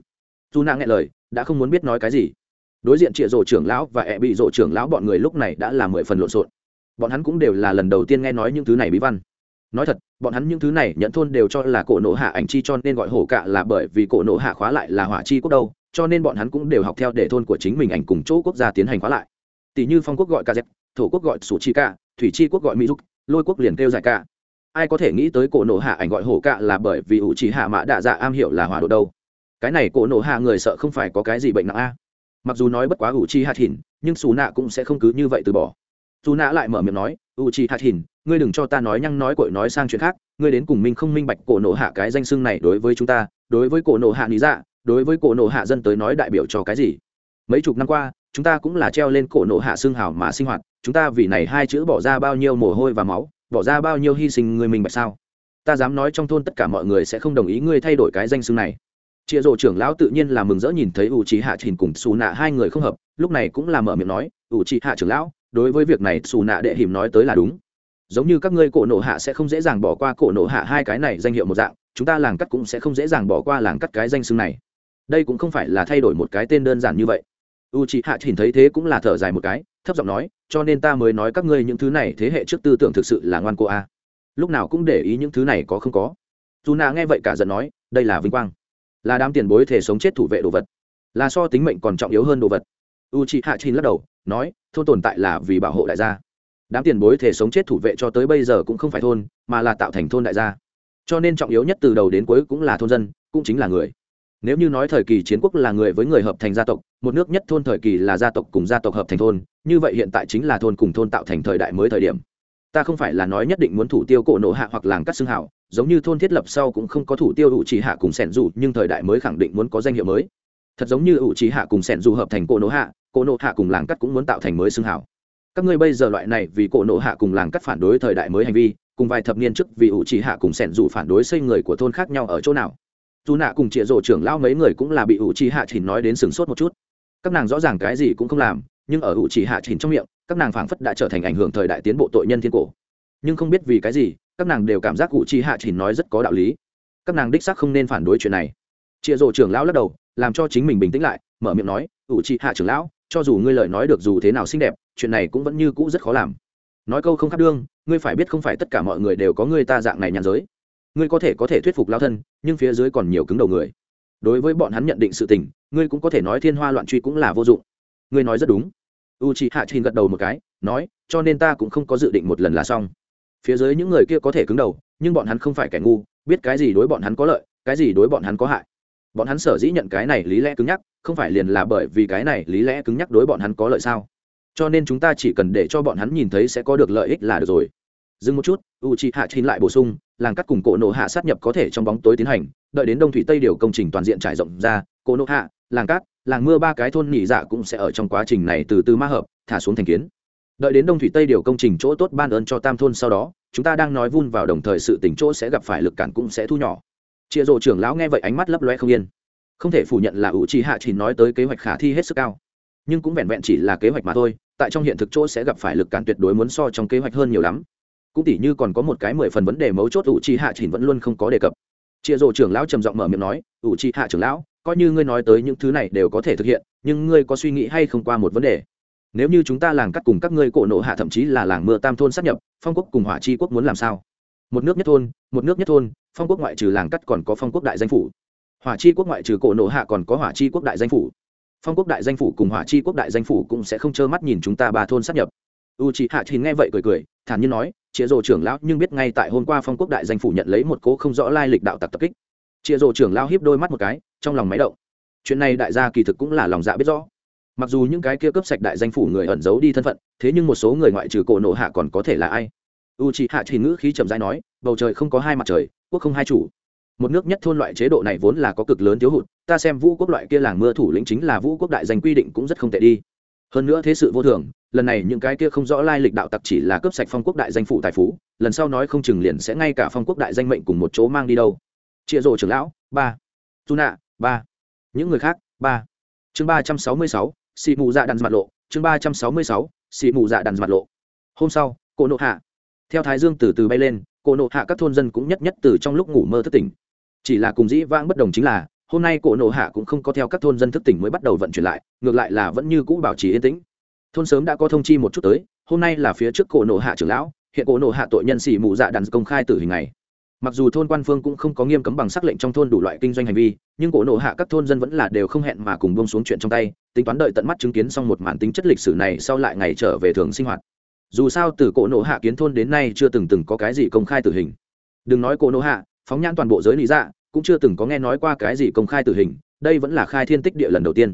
Dù nạ nghe lời, đã không muốn biết nói cái gì. Đối diện trịa rổ trưởng lão và ẹ bị rổ trưởng lão bọn người lúc này đã là mười phần lộn xộn. Bọn hắn cũng đều là lần đầu tiên nghe nói những thứ này bí văn. Nói thật, bọn hắn những thứ này nhận thôn đều cho là cổ nộ hạ ảnh chi cho nên gọi hổ cạ là bởi vì cổ nộ hạ khóa lại là hỏa chi quốc đâu, cho nên bọn hắn cũng đều học theo để thôn của chính mình ảnh cùng chỗ quốc gia tiến hành khóa lại. Tỷ như phong quốc gọi kz thổ quốc gọi sủ chi ca thủy chi quốc gọi mỹ dục lôi quốc liền kêu dài ca ai có thể nghĩ tới cổ nổ hạ ảnh gọi hổ cạ là bởi vì ủ chỉ hạ mã đạ dạ am hiểu là hỏa độ đâu. Cái này cổ nổ hạ người sợ không phải có cái gì bệnh nặng a. Mặc dù nói bất quá ủ chi hạt hìn nhưng xù nạ cũng sẽ không cứ như vậy từ bỏ. Dù nạ lại mở miệng nói, ủ chi hạt hìn ngươi đừng cho ta nói nhăng nói cội nói sang chuyện khác, ngươi đến cùng minh không minh bạch cổ nổ hạ cái danh xưng này đối với chúng ta, đối với cổ nổ hạ lý dạ đối với cổ nổ hạ dân tới nói đại biểu cho cái gì? Mấy chục năm qua, chúng ta cũng là treo lên cổ nổ hạ xương hào mà sinh hoạt, chúng ta vì này hai chữ bỏ ra bao nhiêu mồ hôi và máu bỏ ra bao nhiêu hy sinh người mình bạch sao? Ta dám nói trong thôn tất cả mọi người sẽ không đồng ý ngươi thay đổi cái danh xưng này. Chịa rộ trưởng lão tự nhiên là mừng rỡ nhìn thấy u trí hạ trình cùng xù nạ hai người không hợp, lúc này cũng là mở miệng nói u trí hạ trưởng lão, đối với việc này xù nạ đệ hiểm nói tới là đúng. Giống như các ngươi cổ nộ hạ sẽ không dễ dàng bỏ qua cổ nộ hạ hai cái này danh hiệu một dạng, chúng ta làng cắt cũng sẽ không dễ dàng bỏ qua làng cắt cái danh xưng này. Đây cũng không phải là thay đổi một cái tên đơn giản như vậy. U chị hạ nhìn thấy thế cũng là thở dài một cái thấp giọng nói, cho nên ta mới nói các ngươi những thứ này thế hệ trước tư tưởng thực sự là ngoan cô a. Lúc nào cũng để ý những thứ này có không có. Dù nạ nghe vậy cả giận nói, đây là vinh quang. Là đám tiền bối thể sống chết thủ vệ đồ vật. Là so tính mệnh còn trọng yếu hơn đồ vật. U chị hạ chín lắc đầu, nói, thôn tồn tại là vì bảo hộ đại gia. Đám tiền bối thể sống chết thủ vệ cho tới bây giờ cũng không phải thôn, mà là tạo thành thôn đại gia. Cho nên trọng yếu nhất từ đầu đến cuối cũng là thôn dân, cũng chính là người. Nếu như nói thời kỳ chiến quốc là người với người hợp thành gia tộc một nước nhất thôn thời kỳ là gia tộc cùng gia tộc hợp thành thôn, như vậy hiện tại chính là thôn cùng thôn tạo thành thời đại mới thời điểm. Ta không phải là nói nhất định muốn thủ tiêu cổ nộ hạ hoặc làng cắt xương hảo, giống như thôn thiết lập sau cũng không có thủ tiêu ủ trì hạ cùng sẻn dù, nhưng thời đại mới khẳng định muốn có danh hiệu mới. Thật giống như ủ trì hạ cùng sẻn dù hợp thành cổ nộ hạ, cổ nộ hạ cùng làng cắt cũng muốn tạo thành mới xương hảo. Các ngươi bây giờ loại này vì cổ nộ hạ cùng làng cắt phản đối thời đại mới hành vi, cùng vài thập niên trước vì ủ trì hạ cùng sẻn dù phản đối xây người của thôn khác nhau ở chỗ nào? Dù nạ cùng chịa rộ trưởng lao mấy người cũng là bị ủ trì hạ chỉ nói đến sừng sốt một chút các nàng rõ ràng cái gì cũng không làm, nhưng ở hữu chỉ hạ chỉnh trong miệng, các nàng phảng phất đã trở thành ảnh hưởng thời đại tiến bộ tội nhân thiên cổ. Nhưng không biết vì cái gì, các nàng đều cảm giác hữu chỉ hạ chỉnh nói rất có đạo lý. Các nàng đích xác không nên phản đối chuyện này. Chịa rộ trưởng lão lắc đầu, làm cho chính mình bình tĩnh lại, mở miệng nói hữu chỉ hạ trưởng lão, cho dù ngươi lời nói được dù thế nào xinh đẹp, chuyện này cũng vẫn như cũ rất khó làm. Nói câu không khác đương, ngươi phải biết không phải tất cả mọi người đều có ngươi ta dạng này nhàn giới. Ngươi có thể có thể thuyết phục lao thân, nhưng phía dưới còn nhiều cứng đầu người đối với bọn hắn nhận định sự tình, ngươi cũng có thể nói thiên hoa loạn truy cũng là vô dụng. Ngươi nói rất đúng. U chị hạ trình gật đầu một cái, nói, cho nên ta cũng không có dự định một lần là xong. Phía dưới những người kia có thể cứng đầu, nhưng bọn hắn không phải kẻ ngu, biết cái gì đối bọn hắn có lợi, cái gì đối bọn hắn có hại. Bọn hắn sở dĩ nhận cái này lý lẽ cứng nhắc, không phải liền là bởi vì cái này lý lẽ cứng nhắc đối bọn hắn có lợi sao? Cho nên chúng ta chỉ cần để cho bọn hắn nhìn thấy sẽ có được lợi ích là được rồi dừng một chút u chị hạ chín lại bổ sung, làng cắt cùng cổ nộ hạ sát nhập có thể trong bóng tối tiến hành, đợi đến đông thủy tây điều công trình toàn diện trải rộng ra, cổ nộ hạ, làng cát làng mưa ba cái thôn nhị dạ cũng sẽ ở trong quá trình này từ từ ma hợp, thả xuống thành kiến. Đợi đến đông thủy tây điều công trình chỗ tốt ban ơn cho tam thôn sau đó, chúng ta đang nói vun vào đồng thời sự tỉnh chỗ sẽ gặp phải lực cản cũng sẽ thu nhỏ. Chịa rộ trưởng lão nghe vậy ánh mắt lấp loe không yên. Không thể phủ nhận là ủ trì hạ chỉ nói tới kế hoạch khả thi hết sức cao. Nhưng cũng vẹn vẹn chỉ là kế hoạch mà thôi, tại trong hiện thực chỗ sẽ gặp phải lực cản tuyệt đối muốn so trong kế hoạch hơn nhiều lắm cũng tỉ như còn có một cái mười phần vấn đề mấu chốt ủ trì hạ chỉnh vẫn luôn không có đề cập. Chia rổ trưởng lão trầm giọng mở miệng nói ủ trì hạ trưởng lão, coi như ngươi nói tới những thứ này đều có thể thực hiện, nhưng ngươi có suy nghĩ hay không qua một vấn đề? Nếu như chúng ta làng cắt cùng các ngươi cổ nộ hạ thậm chí là làng mưa tam thôn sát nhập, phong quốc cùng hỏa chi quốc muốn làm sao? Một nước nhất thôn, một nước nhất thôn, phong quốc ngoại trừ làng cắt còn có phong quốc đại danh phủ. Hỏa chi quốc ngoại trừ cổ nộ hạ còn có hỏa chi quốc đại danh phủ. Phong quốc đại danh phủ cùng hỏa chi quốc đại danh phủ cũng sẽ không trơ mắt nhìn chúng ta ba thôn sát nhập. U chị hạ thì nghe vậy cười cười, thản nhiên nói chia rồ trưởng lão nhưng biết ngay tại hôm qua phong quốc đại danh phủ nhận lấy một cố không rõ lai lịch đạo tặc tập kích. Chia rồ trưởng lão hiếp đôi mắt một cái, trong lòng máy động. Chuyện này đại gia kỳ thực cũng là lòng dạ biết rõ. Mặc dù những cái kia cướp sạch đại danh phủ người ẩn giấu đi thân phận, thế nhưng một số người ngoại trừ cổ nộ hạ còn có thể là ai? U c hạ chỉ ngữ khí trầm dai nói, bầu trời không có hai mặt trời, quốc không hai chủ. Một nước nhất thôn loại chế độ này vốn là có cực lớn thiếu hụt, ta xem vũ quốc loại kia làng mưa thủ lĩnh chính là vũ quốc đại danh quy định cũng rất không tệ đi. Hơn nữa thế sự vô thường lần này những cái kia không rõ lai lịch đạo tặc chỉ là cướp sạch phong quốc đại danh phủ tài phú, lần sau nói không chừng liền sẽ ngay cả phong quốc đại danh mệnh cùng một chỗ mang đi đâu. Chia rồ trưởng lão, ba. Dù nạ ba. Những người khác, ba. Chương ba trăm sáu mươi sáu xị mù dạ đàn mặt lộ. Chương ba trăm sáu mươi sáu xị mù dạ đàn mặt lộ. Hôm sau, cổ nộ hạ. Theo thái dương từ từ bay lên, cổ nộ hạ các thôn dân cũng nhất nhất từ trong lúc ngủ mơ thức tỉnh. Chỉ là cùng dĩ vãng bất đồng chính là, hôm nay cổ nộ hạ cũng không có theo các thôn dân thức tỉnh mới bắt đầu vận chuyển lại, ngược lại là vẫn như cũ bảo trì yên tĩnh thôn sớm đã có thông chi một chút tới, hôm nay là phía trước cổ nộ hạ trưởng lão, hiện cổ nộ hạ tội nhân xỉ mù dạ đàn công khai tử hình này. Mặc dù thôn quan phương cũng không có nghiêm cấm bằng sắc lệnh trong thôn đủ loại kinh doanh hành vi, nhưng cổ nộ hạ các thôn dân vẫn là đều không hẹn mà cùng bông xuống chuyện trong tay, tính toán đợi tận mắt chứng kiến xong một màn tính chất lịch sử này sau lại ngày trở về thường sinh hoạt. Dù sao từ cổ nộ hạ kiến thôn đến nay chưa từng từng có cái gì công khai tử hình. Đừng nói cổ nộ hạ, phóng nhãn toàn bộ giới lý dạ cũng chưa từng có nghe nói qua cái gì công khai tử hình, đây vẫn là khai thiên tích địa lần đầu tiên.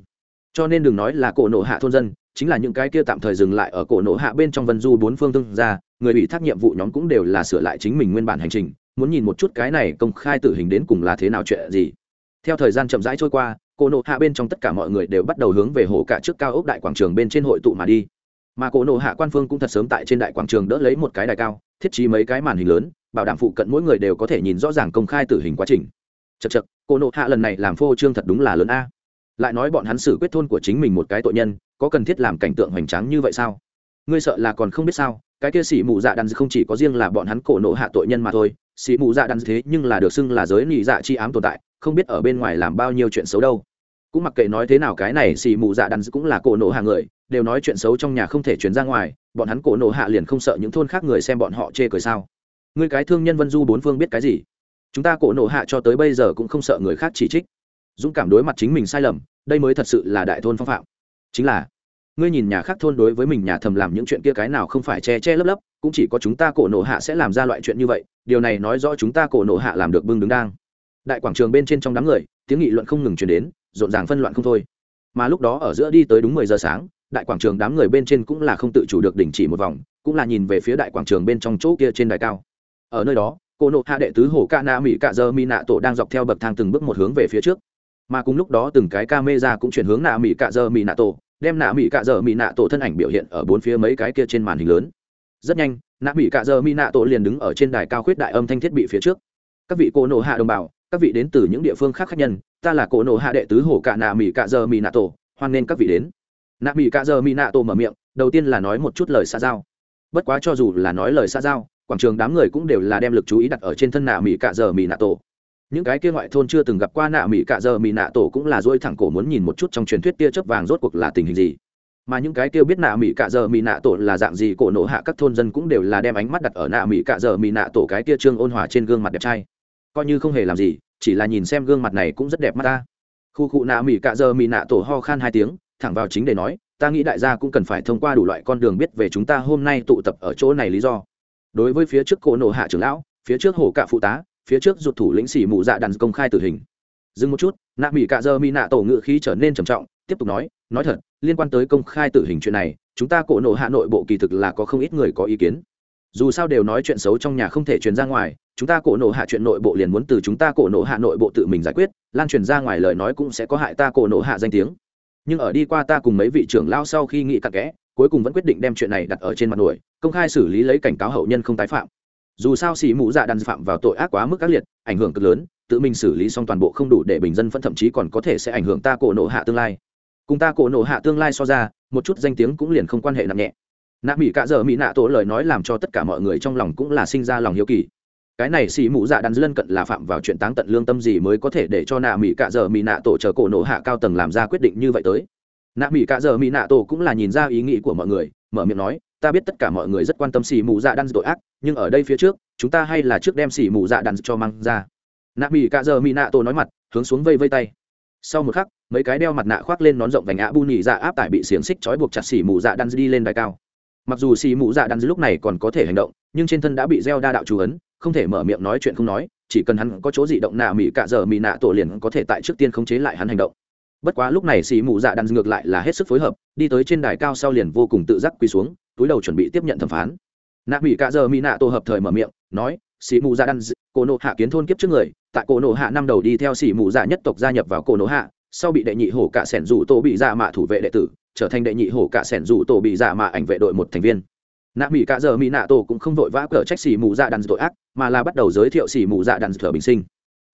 Cho nên đừng nói là cổ nộ hạ thôn dân chính là những cái kia tạm thời dừng lại ở cổ nổ hạ bên trong vân du bốn phương tương ra người bị thác nhiệm vụ nhóm cũng đều là sửa lại chính mình nguyên bản hành trình, muốn nhìn một chút cái này công khai tử hình đến cùng là thế nào chuyện gì. Theo thời gian chậm rãi trôi qua, cổ nộ hạ bên trong tất cả mọi người đều bắt đầu hướng về hồ cả trước cao ốc đại quảng trường bên trên hội tụ mà đi. Mà cổ nộ hạ quan phương cũng thật sớm tại trên đại quảng trường đỡ lấy một cái đài cao, thiết trí mấy cái màn hình lớn, bảo đảm phụ cận mỗi người đều có thể nhìn rõ ràng công khai tử hình quá trình. Chật chật cổ nộ hạ lần này làm phô trương thật đúng là lớn a lại nói bọn hắn xử quyết thôn của chính mình một cái tội nhân, có cần thiết làm cảnh tượng hoành tráng như vậy sao? Ngươi sợ là còn không biết sao, cái kia sĩ mù dạ đàn không chỉ có riêng là bọn hắn cổ nộ hạ tội nhân mà thôi, sĩ mù dạ đàn thế nhưng là được xưng là giới nị dạ chi ám tồn tại, không biết ở bên ngoài làm bao nhiêu chuyện xấu đâu. Cũng mặc kệ nói thế nào cái này, sĩ mù dạ đàn cũng là cổ nộ hạ người, đều nói chuyện xấu trong nhà không thể chuyển ra ngoài, bọn hắn cổ nộ hạ liền không sợ những thôn khác người xem bọn họ chê cười sao? Ngươi cái thương nhân vân du bốn phương biết cái gì? Chúng ta cổ nộ hạ cho tới bây giờ cũng không sợ người khác chỉ trích. Dũng cảm đối mặt chính mình sai lầm đây mới thật sự là đại thôn phong phạm. Chính là, ngươi nhìn nhà khác thôn đối với mình nhà thầm làm những chuyện kia cái nào không phải che che lấp lấp, cũng chỉ có chúng ta cổ nổ hạ sẽ làm ra loại chuyện như vậy, điều này nói rõ chúng ta cổ nổ hạ làm được bưng đứng đang. Đại quảng trường bên trên trong đám người, tiếng nghị luận không ngừng chuyển đến, rộn ràng phân loạn không thôi. Mà lúc đó ở giữa đi tới đúng mười giờ sáng, đại quảng trường đám người bên trên cũng là không tự chủ được đình chỉ một vòng, cũng là nhìn về phía đại quảng trường bên trong chỗ kia trên đài cao. Ở nơi đó cô nộ hạ đệ tứ hồ ca na mỹ cạ dơ mi nạ tổ đang dọc theo bậc thang từng bước một hướng về phía trước mà cùng lúc đó từng cái ca mê ra cũng chuyển hướng nạ mỹ cạ dơ mỹ nạ tổ, đem nạ mỹ cạ dơ mỹ nạ tổ thân ảnh biểu hiện ở bốn phía mấy cái kia trên màn hình lớn. Rất nhanh, nạ mỹ cạ dơ mỹ nạ tổ liền đứng ở trên đài cao khuyết đại âm thanh thiết bị phía trước. Các vị cô nộ hạ đồng bào, các vị đến từ những địa phương khác khác nhân, ta là cô nộ hạ đệ tứ hồ cạ nạ mỹ cạ dơ mỹ nạ tổ, hoan nên các vị đến. Nạ mỹ cạ dơ mỹ nạ tổ mở miệng, đầu tiên là nói một chút lời xa giao. Bất quá cho dù là nói lời xa giao, quảng trường đám người cũng đều là đem lực chú ý đặt ở trên thân nạ mỹ cạ giờ mỹ nạ tổ những cái kia ngoại thôn chưa từng gặp qua nạ mỹ cạ giờ mỹ nạ tổ cũng là dôi thẳng cổ muốn nhìn một chút trong truyền thuyết tia chớp vàng rốt cuộc là tình hình gì. Mà những cái kia biết nạ mỹ cạ giờ mỹ nạ tổ là dạng gì, cổ nổ hạ các thôn dân cũng đều là đem ánh mắt đặt ở nạ mỹ cạ giờ mỹ nạ tổ cái tia trương ôn hòa trên gương mặt đẹp trai. Coi như không hề làm gì, chỉ là nhìn xem gương mặt này cũng rất đẹp mắt ta. Khu cụ nạ mỹ cạ giờ mỹ nạ tổ ho khan hai tiếng, thẳng vào chính để nói, ta nghĩ đại gia cũng cần phải thông qua đủ loại con đường biết về chúng ta hôm nay tụ tập ở chỗ này lý do. Đối với phía trước cổ nổ hạ trưởng lão, phía trước hồ cạ phụ tá phía trước ruột thủ lĩnh xỉ mụ dạ đàn công khai tử hình. Dừng một chút, nạ mỹ cạ dơ mỹ nạ tổ ngự khí trở nên trầm trọng, tiếp tục nói nói thật, liên quan tới công khai tử hình chuyện này, chúng ta cổ nộ hạ nội bộ kỳ thực là có không ít người có ý kiến. Dù sao đều nói chuyện xấu trong nhà không thể truyền ra ngoài, chúng ta cổ nộ hạ chuyện nội bộ liền muốn từ chúng ta cổ nộ hạ nội bộ tự mình giải quyết, lan truyền ra ngoài lời nói cũng sẽ có hại ta cổ nộ hạ danh tiếng. Nhưng ở đi qua ta cùng mấy vị trưởng lao sau khi nghị cặn kẽ, cuối cùng vẫn quyết định đem chuyện này đặt ở trên mặt nổi công khai xử lý lấy cảnh cáo hậu nhân không tái phạm dù sao xì mũ dạ đàn phạm vào tội ác quá mức ác liệt, ảnh hưởng cực lớn, tự mình xử lý xong toàn bộ không đủ để bình dân phân thậm chí còn có thể sẽ ảnh hưởng ta cổ nộ hạ tương lai. Cùng ta cổ nộ hạ tương lai so ra, một chút danh tiếng cũng liền không quan hệ nặng nhẹ. Nạ mỹ cạ dở mỹ nạ tổ lời nói làm cho tất cả mọi người trong lòng cũng là sinh ra lòng hiếu kỳ. Cái này xì mũ dạ đàn lân cận là phạm vào chuyện táng tận lương tâm gì mới có thể để cho nạ mỹ cạ dở mỹ nạ tổ chờ cổ nộ hạ cao tầng làm ra quyết định như vậy tới. Nạ mỹ cạ dở mỹ nạ tổ cũng là nhìn ra ý nghĩ của mọi người, mở miệng nói ta biết tất cả mọi người rất quan tâm xì mù dạ đan tội ác, nhưng ở đây phía trước, chúng ta hay là trước đem xì mù dạ đan cho mang ra. Nạ mỹ cạ giờ mỹ nạ tổ nói mặt, hướng xuống vây vây tay. Sau một khắc, mấy cái đeo mặt nạ khoác lên nón rộng vành ạ bu nhị dạ áp tải bị xiềng xích trói buộc chặt xì mù dạ đan đi lên đài cao. Mặc dù xì mù dạ đan lúc này còn có thể hành động, nhưng trên thân đã bị gieo đa đạo chú ấn, không thể mở miệng nói chuyện không nói, chỉ cần hắn có chỗ dị động nạ mỹ cạ giờ mỹ nạ tổ liền có thể tại trước tiên khống chế lại hắn hành động. Bất quá lúc này xì mù dạ đan ngược lại là hết sức phối hợp, đi tới trên đài cao sau liền vô cùng tự giác quỳ xuống túi đầu chuẩn bị tiếp nhận thẩm phán. Nạ mỹ cạ giờ mỹ nạ tổ hợp thời mở miệng, nói xì mù dạ đan cổ nộ hạ kiến thôn kiếp trước người, tại cổ nộ hạ năm đầu đi theo xì mù dạ nhất tộc gia nhập vào cổ nộ hạ, sau bị đệ nhị hổ cả sẻn rủ tổ bị dạ mạ thủ vệ đệ tử, trở thành đệ nhị hổ cả sẻn rủ tổ bị dạ mạ ảnh vệ đội một thành viên. Nạ mỹ cạ giờ mỹ nạ tổ cũng không vội vã cờ trách xì mù dạ đan tội ác, mà là bắt đầu giới thiệu xì mù dạ đan thở bình sinh.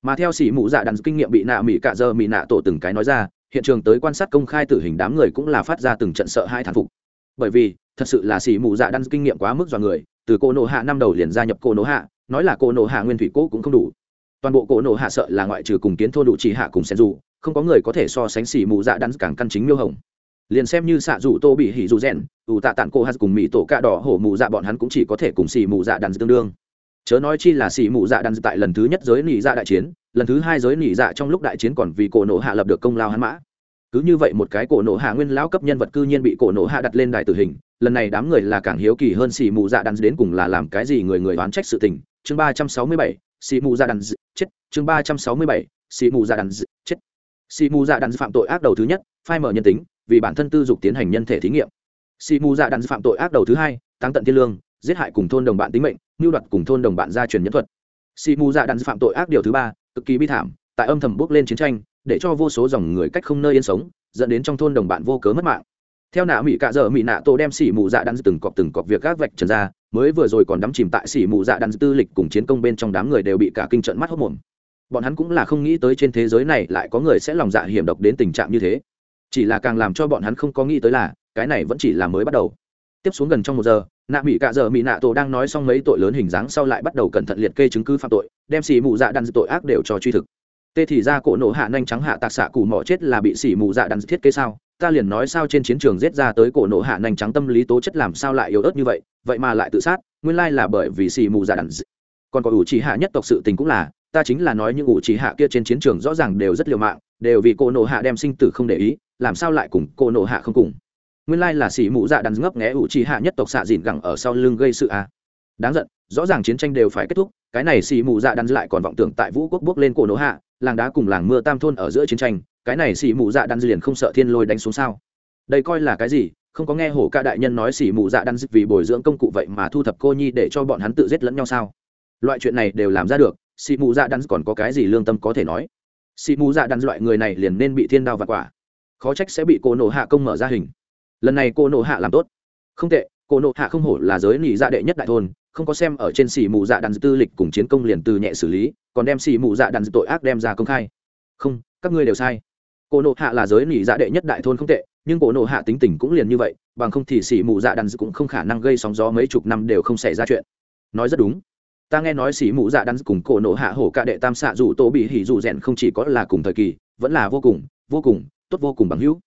Mà theo xì mù dạ đan kinh nghiệm bị nạ mỹ cạ giờ mỹ nạ tổ từng cái nói ra, hiện trường tới quan sát công khai tử hình đám người cũng là phát ra từng trận sợ hai thán phục. Bởi vì thật sự là xì mù dạ đan kinh nghiệm quá mức dọa người, từ cô nộ hạ năm đầu liền gia nhập cô nộ hạ, nói là cô nộ hạ nguyên thủy cố cũng không đủ. Toàn bộ cô nộ hạ sợ là ngoại trừ cùng kiến thôn đủ chỉ hạ cùng sen dù không có người có thể so sánh xì mù dạ đan càng căn chính miêu hồng. Liền xem như xạ dù tô bị hỉ dù rèn, ủ tạ tản cô hát cùng mỹ tổ cạ đỏ hổ mù dạ bọn hắn cũng chỉ có thể cùng xì mù dạ đan tương đương. Chớ nói chi là xì mù dạ đan tại lần thứ nhất giới nỉ dạ đại chiến, lần thứ hai giới nỉ dạ trong lúc đại chiến còn vì cổ nộ hạ lập được công lao hắn mã cứ như vậy một cái cổ nổ hạ nguyên lão cấp nhân vật cư nhiên bị cổ nổ hạ đặt lên đài tử hình, lần này đám người là càng hiếu kỳ hơn xì mù dạ đàn đến cùng là làm cái gì người người đoán trách sự tình. Chương ba trăm sáu mươi bảy, xì mù dạ đàn chết. Chương ba trăm sáu mươi bảy, xì mù dạ đàn chết. Xì mù dạ đàn phạm tội ác đầu thứ nhất, phai mở nhân tính, vì bản thân tư dục tiến hành nhân thể thí nghiệm. Xì mù dạ đàn phạm tội ác đầu thứ hai tăng tận thiên lương, giết hại cùng thôn đồng bạn tính mệnh, mưu đoạt cùng thôn đồng bạn gia truyền nhân thuật. Xì mù dạ đàn phạm tội ác điều thứ ba, cực kỳ bi thảm, tại âm thầm bước lên chiến tranh để cho vô số dòng người cách không nơi yên sống, dẫn đến trong thôn đồng bạn vô cớ mất mạng. Theo nạ mỹ cạ dở mỹ nạ tổ đem xỉ mù dạ đắn từng cọp từng cọp việc các vạch trần ra, mới vừa rồi còn đắm chìm tại xỉ mù dạ đắn tư lịch cùng chiến công bên trong đám người đều bị cả kinh trận mắt hốc mồm. Bọn hắn cũng là không nghĩ tới trên thế giới này lại có người sẽ lòng dạ hiểm độc đến tình trạng như thế. Chỉ là càng làm cho bọn hắn không có nghĩ tới là, cái này vẫn chỉ là mới bắt đầu. Tiếp xuống gần trong một giờ, nạ mỹ cạ dở mỹ nạ tổ đang nói xong mấy tội lớn hình dáng sau lại bắt đầu cẩn thận liệt kê chứng cứ phạm tội, đem xỉ mù dạ đắn tội ác đều cho truy thực tê thì ra cổ nổ hạ nhanh trắng hạ tạc xạ cù mỏ chết là bị xỉ mù dạ đắn thiết kế sao? Ta liền nói sao trên chiến trường giết ra tới cổ nổ hạ nhanh trắng tâm lý tố chất làm sao lại yếu ớt như vậy vậy mà lại tự sát, nguyên lai là bởi vì xỉ mù dạ đắn còn có ủ trì hạ nhất tộc sự tình cũng là, ta chính là nói những ủ trì hạ kia trên chiến trường rõ ràng đều rất liều mạng, đều vì cổ nổ hạ đem sinh tử không để ý, làm sao lại cùng cổ nổ hạ không cùng? Nguyên lai là xỉ mù dạ đắn ngấp nghé ủ trì hạ nhất tộc xạ dìn gẳng ở sau lưng gây sự à. đáng giận, rõ ràng chiến tranh đều phải kết thúc, cái này xì mù dạ đắn lại còn vọng tưởng tại vũ quốc bước lên cổ nổ hạ làng đá cùng làng mưa tam thôn ở giữa chiến tranh, cái này xỉ mù dạ đan liền không sợ thiên lôi đánh xuống sao? Đây coi là cái gì? Không có nghe hổ ca đại nhân nói xỉ mù dạ đan đắn vì bồi dưỡng công cụ vậy mà thu thập cô nhi để cho bọn hắn tự giết lẫn nhau sao? Loại chuyện này đều làm ra được, xỉ mù dạ đan còn có cái gì lương tâm có thể nói? Xỉ mù dạ đan loại người này liền nên bị thiên đao và quả. Khó trách sẽ bị cô nổ hạ công mở ra hình. Lần này cô nổ hạ làm tốt. Không tệ, cô nổ hạ không hổ là giới nỉ dạ đệ nhất đại thôn, không có xem ở trên xỉ mù dạ đàn tư lịch cùng chiến công liền từ nhẹ xử lý còn đem xì mù dạ đàn tội ác đem ra công khai. Không, các ngươi đều sai. Cổ nộ hạ là giới nỉ dạ đệ nhất đại thôn không tệ, nhưng cổ nộ hạ tính tình cũng liền như vậy, bằng không thì xì mù dạ đàn cũng không khả năng gây sóng gió mấy chục năm đều không xảy ra chuyện. Nói rất đúng. Ta nghe nói xì mù dạ đàn cùng cổ nộ hạ hổ ca đệ tam xạ dù tổ bị hỉ dù rèn không chỉ có là cùng thời kỳ, vẫn là vô cùng vô cùng, tốt vô cùng bằng hữu.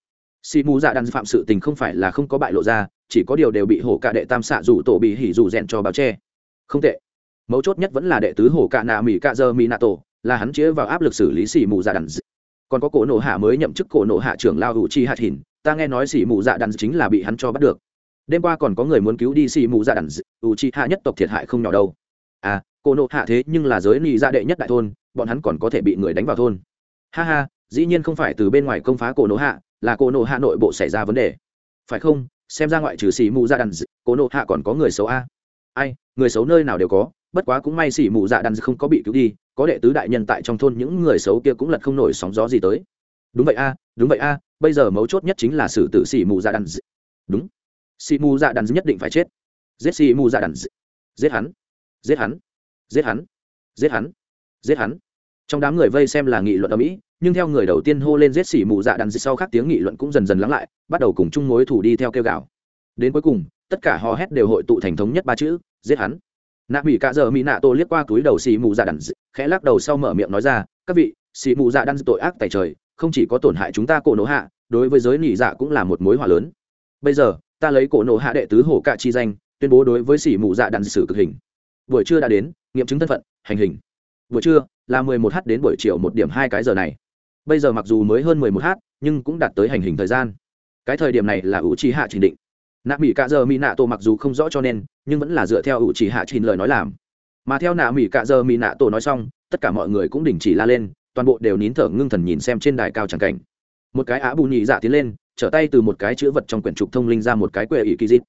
Xì mù dạ đàn phạm sự tình không phải là không có bại lộ ra, chỉ có điều đều bị hổ cả đệ tam xạ dù tổ bị hỉ dù rèn cho báo che. Không tệ mấu chốt nhất vẫn là đệ tứ hồ cạ nạ mỹ cạ dơ mỹ nạ tổ, là hắn chĩa vào áp lực xử lý xì mù dạ đàn còn có cổ nổ hạ mới nhậm chức cổ nổ hạ trưởng lao hữu chi hạt hình ta nghe nói xì mù dạ đàn chính là bị hắn cho bắt được. Đêm qua còn có người muốn cứu đi xì mù dạ đàn hữu chi hạ nhất tộc thiệt hại không nhỏ đâu. À cổ nổ hạ thế nhưng là giới nị gia đệ nhất đại thôn, bọn hắn còn có thể bị người đánh vào thôn. Ha ha, dĩ nhiên không phải từ bên ngoài công phá cổ nổ hạ, là cổ nổ hạ nội bộ xảy ra vấn đề. Phải không? Xem ra ngoại trừ xì mù dạ đàn cổ nổ hạ còn có người xấu a ai, người xấu nơi nào đều có, bất quá cũng may xỉ mù dạ đàn không có bị cứu đi, có đệ tứ đại nhân tại trong thôn những người xấu kia cũng lật không nổi sóng gió gì tới. Đúng vậy a, đúng vậy a, bây giờ mấu chốt nhất chính là xử tử xỉ mù dạ đàn đúng. Xỉ mù dạ đàn nhất định phải chết. Giết xỉ mù dạ đàn giết hắn. Giết hắn. Giết hắn. Giết hắn. Giết hắn. Trong đám người vây xem là nghị luận ở mỹ, nhưng theo người đầu tiên hô lên giết xỉ mù dạ đàn sau khác tiếng nghị luận cũng dần dần lắng lại, bắt đầu cùng chung mối thủ đi theo kêu gào. đến cuối cùng tất cả hò hét đều hội tụ thành thống nhất ba chữ, giết hắn. Nạ mỹ cạ giờ mỹ nạ tô liếc qua túi đầu xì mù dạ đàn khẽ lắc đầu sau mở miệng nói ra, các vị, xì mù dạ đàn tội ác tại trời, không chỉ có tổn hại chúng ta cổ nổ hạ, đối với giới nỉ dạ cũng là một mối hỏa lớn. Bây giờ, ta lấy cổ nổ hạ đệ tứ hổ cạ chi danh, tuyên bố đối với xì mù dạ đàn xử cực hình. Buổi trưa đã đến, nghiệm chứng thân phận, hành hình. Buổi trưa, là mười một h đến buổi chiều một điểm hai cái giờ này. Bây giờ mặc dù mới hơn mười một h nhưng cũng đạt tới hành hình thời gian. Cái thời điểm này là ủ trì hạ chỉ định nạ mỹ cạ giờ mỹ nạ tổ mặc dù không rõ cho nên, nhưng vẫn là dựa theo ủ chỉ hạ trình lời nói làm. Mà theo nạ mỹ cạ giờ mỹ nạ tổ nói xong, tất cả mọi người cũng đình chỉ la lên, toàn bộ đều nín thở ngưng thần nhìn xem trên đài cao tràng cảnh. Một cái á bù nhị dạ tiến lên, trở tay từ một cái chữ vật trong quyển trục thông linh ra một cái quệ ỷ kỳ dịp.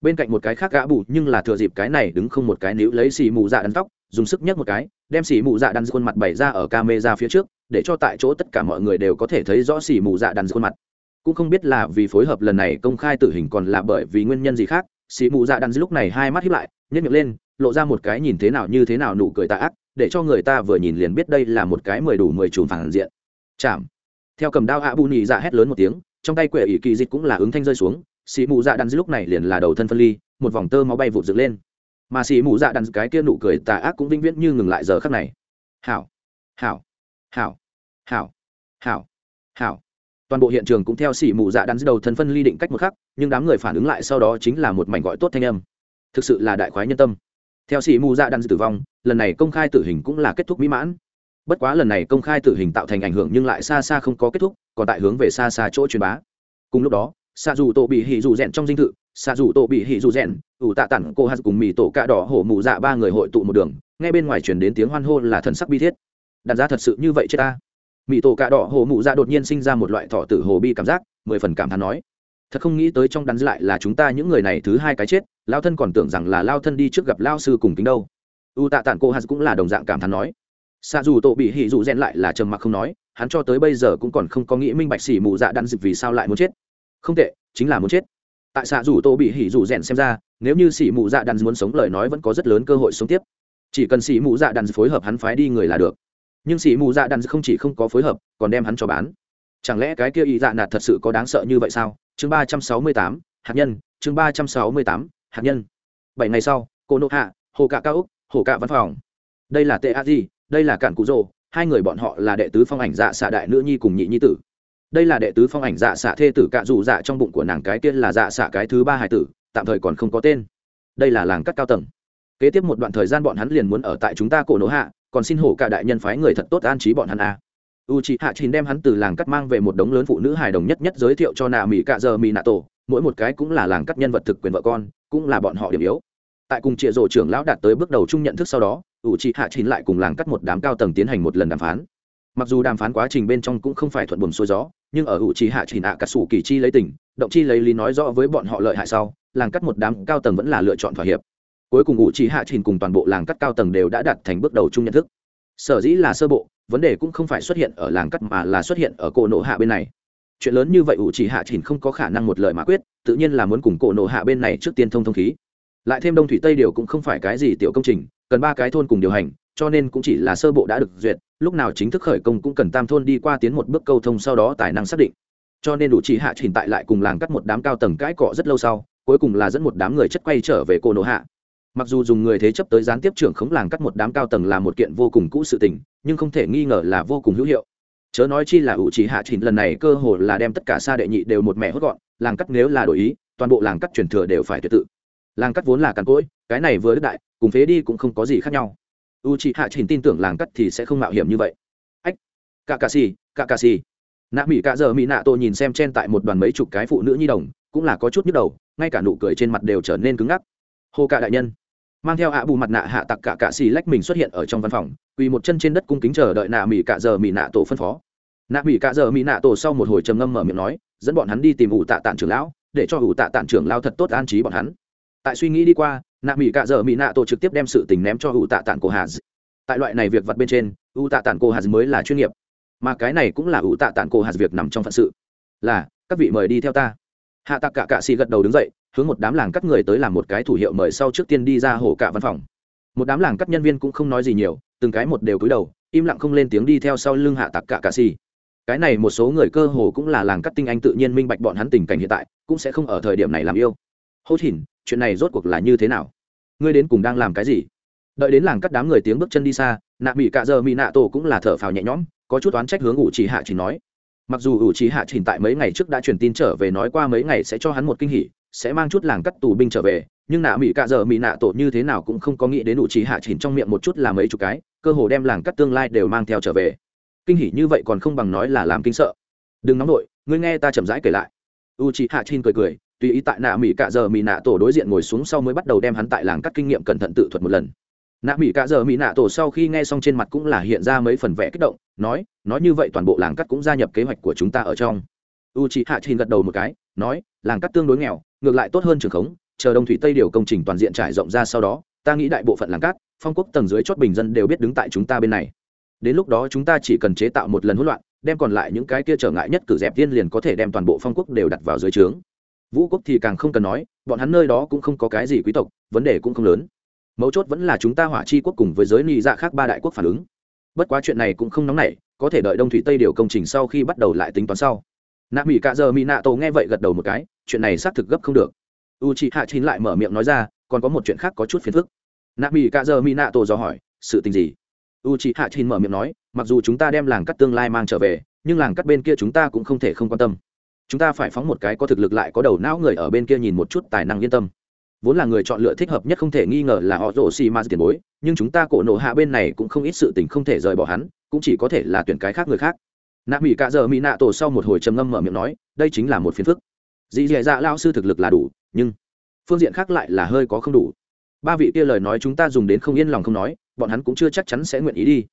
Bên cạnh một cái khác gã bù, nhưng là thừa dịp cái này đứng không một cái níu lấy xì mù dạ đắn tóc, dùng sức nhấc một cái, đem xì mù dạ đắn khuôn mặt bày ra ở ca mê ra phía trước, để cho tại chỗ tất cả mọi người đều có thể thấy rõ xì mù dạ đắn khuôn mặt cũng không biết là vì phối hợp lần này công khai tử hình còn là bởi vì nguyên nhân gì khác, sĩ mù dạ đắn lúc này hai mắt hiếp lại nhét miệng lên, lộ ra một cái nhìn thế nào như thế nào nụ cười tạ ác, để cho người ta vừa nhìn liền biết đây là một cái mười đủ mười chùm phản diện. Chạm. Theo cầm đao ạ bù nhị dạ hét lớn một tiếng, trong tay quệ ỷ kỳ dịch cũng là ứng thanh rơi xuống, sĩ mù dạ đắn lúc này liền là đầu thân phân ly, một vòng tơ máu bay vụt dựng lên. Mà sĩ mù dạ đan cái kia nụ cười tà ác cũng vĩnh viễn như ngừng lại giờ khắc này. Hảo. Hảo. Hảo. Hảo. Hảo. Hảo toàn bộ hiện trường cũng theo xỉ mù dạ đắn đầu thân phân ly định cách một khắc, nhưng đám người phản ứng lại sau đó chính là một mảnh gọi tốt thanh âm. Thực sự là đại khoái nhân tâm. Theo sĩ mù dạ đắn tử vong, lần này công khai tử hình cũng là kết thúc mỹ mãn. Bất quá lần này công khai tử hình tạo thành ảnh hưởng nhưng lại xa xa không có kết thúc, còn tại hướng về xa xa chỗ truyền bá. Cùng lúc đó xạ dù tổ bị hỉ dù rèn trong dinh thự xạ dù tổ bị hỉ dù rèn, ủ tạ tặng cô hát cùng mì tổ cạ đỏ hổ mù dạ ba người hội tụ một đường ngay bên ngoài chuyển đến tiếng hoan hô là thần sắc bi thiết. Đặt ra thật sự như vậy chết ta mỹ tổ cạ đỏ hồ mụ dạ đột nhiên sinh ra một loại thọ tử hồ bi cảm giác, mười phần cảm thán nói. Thật không nghĩ tới trong đắn lại là chúng ta những người này thứ hai cái chết, lao thân còn tưởng rằng là lao thân đi trước gặp lao sư cùng kính đâu. U tạ tản cô hát cũng là đồng dạng cảm thán nói. Xa dù tổ bị hỉ dù rèn lại là trầm mặc không nói, hắn cho tới bây giờ cũng còn không có nghĩ minh bạch xỉ mụ dạ đắn dịp vì sao lại muốn chết. Không tệ, chính là muốn chết. Tại xạ dù tô bị hỉ dù rèn xem ra, nếu như xỉ mụ dạ đan muốn sống lời nói vẫn có rất lớn cơ hội sống tiếp. Chỉ cần xỉ mụ dạ đan phối hợp hắn phái đi người là được nhưng sĩ mù dạ đàn không chỉ không có phối hợp, còn đem hắn cho bán. Chẳng lẽ cái kia ý dạ nạt thật sự có đáng sợ như vậy sao? Chương ba trăm sáu mươi tám, hạt nhân. Chương ba trăm sáu mươi tám, hạt nhân. Bảy ngày sau, cô nộp hạ, hồ cạ cao úc, hồ cạ văn phòng. Đây là tệ a di, đây là cản cụ rồ. Hai người bọn họ là đệ tứ phong ảnh dạ xạ đại nữ nhi cùng nhị nhi tử. Đây là đệ tứ phong ảnh dạ xạ thê tử cạ dù dạ trong bụng của nàng cái kia là dạ xạ cái thứ ba hải tử, tạm thời còn không có tên. Đây là làng cắt cao tầng. Kế tiếp một đoạn thời gian bọn hắn liền muốn ở tại chúng ta cổ nổ hạ còn xin hổ cả đại nhân phái người thật tốt an trí bọn hắn a à. u chị hạ chín đem hắn từ làng cắt mang về một đống lớn phụ nữ hài đồng nhất nhất giới thiệu cho nạ mỹ cạ giờ mỹ nạ tổ, mỗi một cái cũng là làng cắt nhân vật thực quyền vợ con, cũng là bọn họ điểm yếu. Tại cùng trịa rổ trưởng lão đạt tới bước đầu chung nhận thức sau đó u chị hạ chín lại cùng làng cắt một đám cao tầng tiến hành một lần đàm phán. Mặc dù đàm phán quá trình bên trong cũng không phải thuận buồm xuôi gió, nhưng ở hữu trí hạ trình ạ cắt xù kỳ chi lấy tỉnh động chi lấy lý nói rõ với bọn họ lợi hại sau, làng cắt một đám cao tầng vẫn là lựa chọn thỏa hiệp cuối cùng ủ trí hạ trình cùng toàn bộ làng cắt cao tầng đều đã đạt thành bước đầu chung nhận thức. Sở dĩ là sơ bộ, vấn đề cũng không phải xuất hiện ở làng cắt mà là xuất hiện ở cổ nộ hạ bên này. Chuyện lớn như vậy ủ chỉ hạ Trình không có khả năng một lời mà quyết, tự nhiên là muốn cùng cổ nộ hạ bên này trước tiên thông thông khí. Lại thêm đông thủy tây điều cũng không phải cái gì tiểu công trình, cần ba cái thôn cùng điều hành, cho nên cũng chỉ là sơ bộ đã được duyệt, lúc nào chính thức khởi công cũng cần tam thôn đi qua tiến một bước câu thông sau đó tài năng xác định. Cho nên đủ chỉ hạ Trình tại lại cùng làng cắt một đám cao tầng cãi cọ rất lâu sau, cuối cùng là dẫn một đám người chất quay trở về Cổ nộ hạ mặc dù dùng người thế chấp tới gián tiếp trưởng khống làng cắt một đám cao tầng là một kiện vô cùng cũ sự tình, nhưng không thể nghi ngờ là vô cùng hữu hiệu. Chớ nói chi là ủ chỉ hạ Trình lần này cơ hồ là đem tất cả xa đệ nhị đều một mẹ hốt gọn, làng cắt nếu là đổi ý, toàn bộ làng cắt truyền thừa đều phải tuyệt tự. Làng cắt vốn là càn cỗi, cái này vừa đức đại, cùng phế đi cũng không có gì khác nhau. U chị hạ Trình tin tưởng làng cắt thì sẽ không mạo hiểm như vậy. Ách cả cà xì cả cà xì. Nạ mỹ cả giờ mỹ nạ tôi nhìn xem chen tại một đoàn mấy chục cái phụ nữ nhi đồng, cũng là có chút nhức đầu, ngay cả nụ cười trên mặt đều trở nên cứng ngắc hồ cả đại nhân. Mang theo ạ bù mặt nạ hạ tặc cả cạ xì lách mình xuất hiện ở trong văn phòng, quỳ một chân trên đất cung kính chờ đợi nạ mỹ cạ giờ mỹ nạ tổ phân phó. Nạ mỹ cạ giờ mỹ nạ tổ sau một hồi trầm ngâm mở miệng nói, dẫn bọn hắn đi tìm ủ tạ tản trưởng lão, để cho ủ tạ tản trưởng lão thật tốt an trí bọn hắn. Tại suy nghĩ đi qua, nạ mỹ cạ giờ mỹ nạ tổ trực tiếp đem sự tình ném cho ủ tạ tản cổ hà tại loại này việc vặt bên trên, ủ tạ tản cổ hà mới là chuyên nghiệp. Mà cái này cũng là ủ tạ tản cổ hà việc nằm trong phận sự. Là, các vị mời đi theo ta. Hạ tặc cả cạ xì gật đầu đứng dậy hướng một đám làng cắt người tới làm một cái thủ hiệu mời sau trước tiên đi ra hồ cả văn phòng. Một đám làng cắt nhân viên cũng không nói gì nhiều, từng cái một đều cúi đầu, im lặng không lên tiếng đi theo sau lưng hạ tặc cả cà xì. Cái này một số người cơ hồ cũng là làng cắt tinh anh tự nhiên minh bạch bọn hắn tình cảnh hiện tại, cũng sẽ không ở thời điểm này làm yêu. Hốt hỉn chuyện này rốt cuộc là như thế nào? Ngươi đến cùng đang làm cái gì? Đợi đến làng cắt đám người tiếng bước chân đi xa, nạ mỹ cạ giờ mỹ nạ tổ cũng là thở phào nhẹ nhõm, có chút oán trách hướng ủ trì hạ chỉ nói. Mặc dù ủ trì hạ chỉ tại mấy ngày trước đã truyền tin trở về nói qua mấy ngày sẽ cho hắn một kinh hỉ sẽ mang chút làng cắt tù binh trở về, nhưng nạ mỹ cạ giờ mỹ nạ tổ như thế nào cũng không có nghĩ đến ủ trí hạ chỉ trong miệng một chút là mấy chục cái, cơ hồ đem làng cắt tương lai đều mang theo trở về. Kinh hỉ như vậy còn không bằng nói là làm kinh sợ. Đừng nóng nổi ngươi nghe ta chậm rãi kể lại. U trí hạ chỉnh cười cười, tùy ý tại nạ mỹ cạ giờ mỹ nạ tổ đối diện ngồi xuống sau mới bắt đầu đem hắn tại làng cắt kinh nghiệm cẩn thận tự thuật một lần. Nạ mỹ cạ giờ mỹ nạ tổ sau khi nghe xong trên mặt cũng là hiện ra mấy phần vẽ kích động, nói nói như vậy toàn bộ làng cắt cũng gia nhập kế hoạch của chúng ta ở trong. U trí hạ chỉnh gật đầu một cái, nói, làng cắt tương đối nghèo ngược lại tốt hơn trường khống, chờ đông thủy tây điều công trình toàn diện trải rộng ra sau đó, ta nghĩ đại bộ phận làng cát, phong quốc tầng dưới chót bình dân đều biết đứng tại chúng ta bên này. Đến lúc đó chúng ta chỉ cần chế tạo một lần hỗn loạn, đem còn lại những cái kia trở ngại nhất cử dẹp tiên liền có thể đem toàn bộ phong quốc đều đặt vào dưới trướng. Vũ quốc thì càng không cần nói, bọn hắn nơi đó cũng không có cái gì quý tộc, vấn đề cũng không lớn. Mấu chốt vẫn là chúng ta hỏa chi quốc cùng với giới nị dạ khác ba đại quốc phản ứng. Bất quá chuyện này cũng không nóng nảy, có thể đợi đông thủy tây điều công trình sau khi bắt đầu lại tính toán sau. Nạ mỹ cạ giờ mỹ nạ tổ nghe vậy gật đầu một cái chuyện này xác thực gấp không được. U chị hạ chín lại mở miệng nói ra, còn có một chuyện khác có chút phiền phức. Nạ mỹ cạ giờ mỹ nạ tổ dò hỏi, sự tình gì? U chị hạ chín mở miệng nói, mặc dù chúng ta đem làng cắt tương lai mang trở về, nhưng làng cắt bên kia chúng ta cũng không thể không quan tâm. Chúng ta phải phóng một cái có thực lực lại có đầu não người ở bên kia nhìn một chút tài năng yên tâm. Vốn là người chọn lựa thích hợp nhất không thể nghi ngờ là họ rổ xì ma tiền bối, nhưng chúng ta cổ nộ hạ bên này cũng không ít sự tình không thể rời bỏ hắn, cũng chỉ có thể là tuyển cái khác người khác. Nạ mỹ cạ giờ mỹ nạ tổ sau một hồi trầm ngâm mở miệng nói, đây chính là một phiền phức dì dì dạ lao sư thực lực là đủ, nhưng phương diện khác lại là hơi có không đủ. Ba vị kia lời nói chúng ta dùng đến không yên lòng không nói, bọn hắn cũng chưa chắc chắn sẽ nguyện ý đi.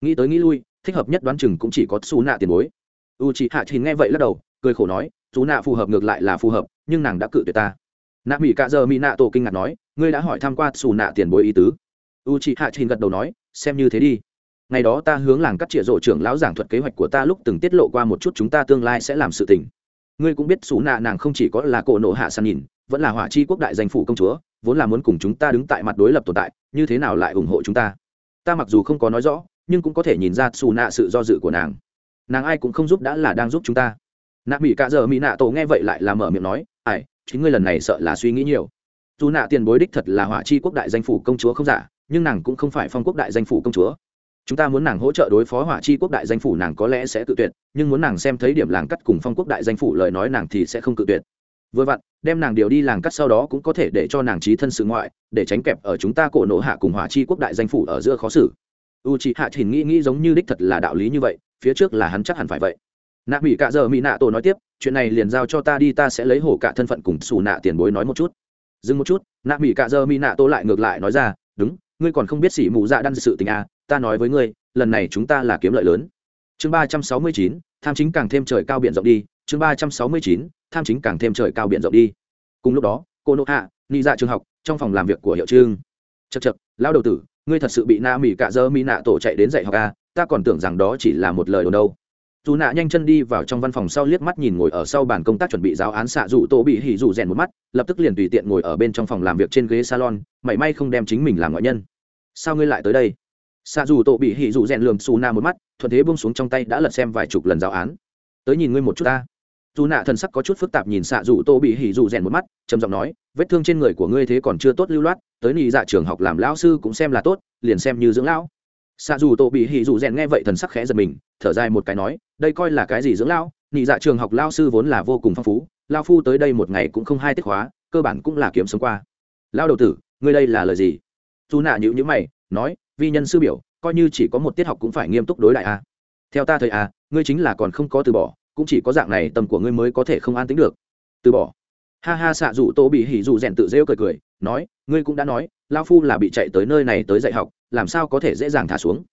Nghĩ tới nghĩ lui, thích hợp nhất đoán chừng cũng chỉ có xù nạ tiền bối. U chị hạ thì nghe vậy lắc đầu, cười khổ nói xù nạ phù hợp ngược lại là phù hợp, nhưng nàng đã cự tuyệt ta. Nạ mỹ cạ giờ mỹ nạ tổ kinh ngạc nói, ngươi đã hỏi tham q u a xù nạ tiền bối ý tứ. U chị hạ thì gật đầu nói, xem như thế đi. Ngày đó ta hướng làng cắt trịa rộ trưởng lão giảng thuật kế hoạch của ta lúc từng tiết lộ qua một chút chúng ta tương lai sẽ làm sự tình ngươi cũng biết xù nạ nàng không chỉ có là cổ nộ hạ san nhìn, vẫn là hỏa chi quốc đại danh phủ công chúa, vốn là muốn cùng chúng ta đứng tại mặt đối lập tồn tại, như thế nào lại ủng hộ chúng ta? Ta mặc dù không có nói rõ, nhưng cũng có thể nhìn ra xù nạ sự do dự của nàng. Nàng ai cũng không giúp đã là đang giúp chúng ta. Nạ mỹ cả giờ mỹ nạ tổ nghe vậy lại là mở miệng nói, ai, chính ngươi lần này sợ là suy nghĩ nhiều. Dù nạ tiền bối đích thật là hỏa chi quốc đại danh phủ công chúa không giả, nhưng nàng cũng không phải phong quốc đại danh phủ công chúa chúng ta muốn nàng hỗ trợ đối phó hỏa chi quốc đại danh phủ nàng có lẽ sẽ tự tuyệt, nhưng muốn nàng xem thấy điểm làng cắt cùng phong quốc đại danh phủ lời nói nàng thì sẽ không tự tuyệt. Vừa vặn, đem nàng điều đi làng cắt sau đó cũng có thể để cho nàng trí thân sự ngoại, để tránh kẹp ở chúng ta cổ nộ hạ cùng hỏa chi quốc đại danh phủ ở giữa khó xử. U c h ị hạ thìn nghĩ nghĩ giống như đích thật là đạo lý như vậy, phía trước là hắn chắc hẳn phải vậy. Nạ mỹ cạ giờ mỹ nạ tổ nói tiếp, chuyện này liền giao cho ta đi, ta sẽ lấy hổ cả thân phận cùng xù nạ tiền bối nói một chút. Dừng một chút, nạ mỹ cạ giờ mỹ nạ tổ lại ngược lại nói ra, đúng, ngươi còn không biết xỉ mù dạ đan sự tình à ta nói với ngươi, lần này chúng ta là kiếm lợi lớn. Chương ba trăm sáu mươi chín, tham chính càng thêm trời cao biển rộng đi. Chương ba trăm sáu mươi chín, tham chính càng thêm trời cao biển rộng đi. Cùng lúc đó, cô nộ hạ ni dạ trường học, trong phòng làm việc của hiệu trương. Chật chật lão đầu tử, ngươi thật sự bị na mỹ cạ dơ mỹ nạ tổ chạy đến dạy học à? Ta còn tưởng rằng đó chỉ là một lời đồn đâu. Dù nạ nhanh chân đi vào trong văn phòng sau liếc mắt nhìn ngồi ở sau bàn công tác chuẩn bị giáo án xạ dụ tổ bị hỉ dụ rèn một mắt, lập tức liền tùy tiện ngồi ở bên trong phòng làm việc trên ghế salon, mảy may không đem chính mình làm ngoại nhân. Sao ngươi lại tới đây? Xạ dù tổ bị hỉ dụ rèn lườm xù na một mắt thuận thế bông xuống trong tay đã lật xem vài chục lần giáo án. Tới nhìn ngươi một chút ta. Dù nạ thần sắc có chút phức tạp nhìn xạ dù tô bị hỉ dù rèn một mắt trầm giọng nói vết thương trên người của ngươi thế còn chưa tốt lưu loát tới nị dạ trường học làm lão sư cũng xem là tốt liền xem như dưỡng lão. Xạ dù tô bị hỉ dù rèn nghe vậy thần sắc khẽ giật mình thở dài một cái nói đây coi là cái gì dưỡng lão? Nị dạ trường học lão sư vốn là vô cùng phong phú lao phu tới đây một ngày cũng không hai tiết hóa, cơ bản cũng là kiếm sống qua. Lao đầu tử ngươi đây là lời gì? Dù nạ nhữ nhữ mày nói vi nhân sư biểu, coi như chỉ có một tiết học cũng phải nghiêm túc đối đại a. Theo ta thời a, ngươi chính là còn không có từ bỏ, cũng chỉ có dạng này tầm của ngươi mới có thể không an tính được. Từ bỏ. Ha ha, xạ dù tô bị hỉ dù rèn tự rêu cười cười, nói, ngươi cũng đã nói lao phu là bị chạy tới nơi này tới dạy học, làm sao có thể dễ dàng thả xuống.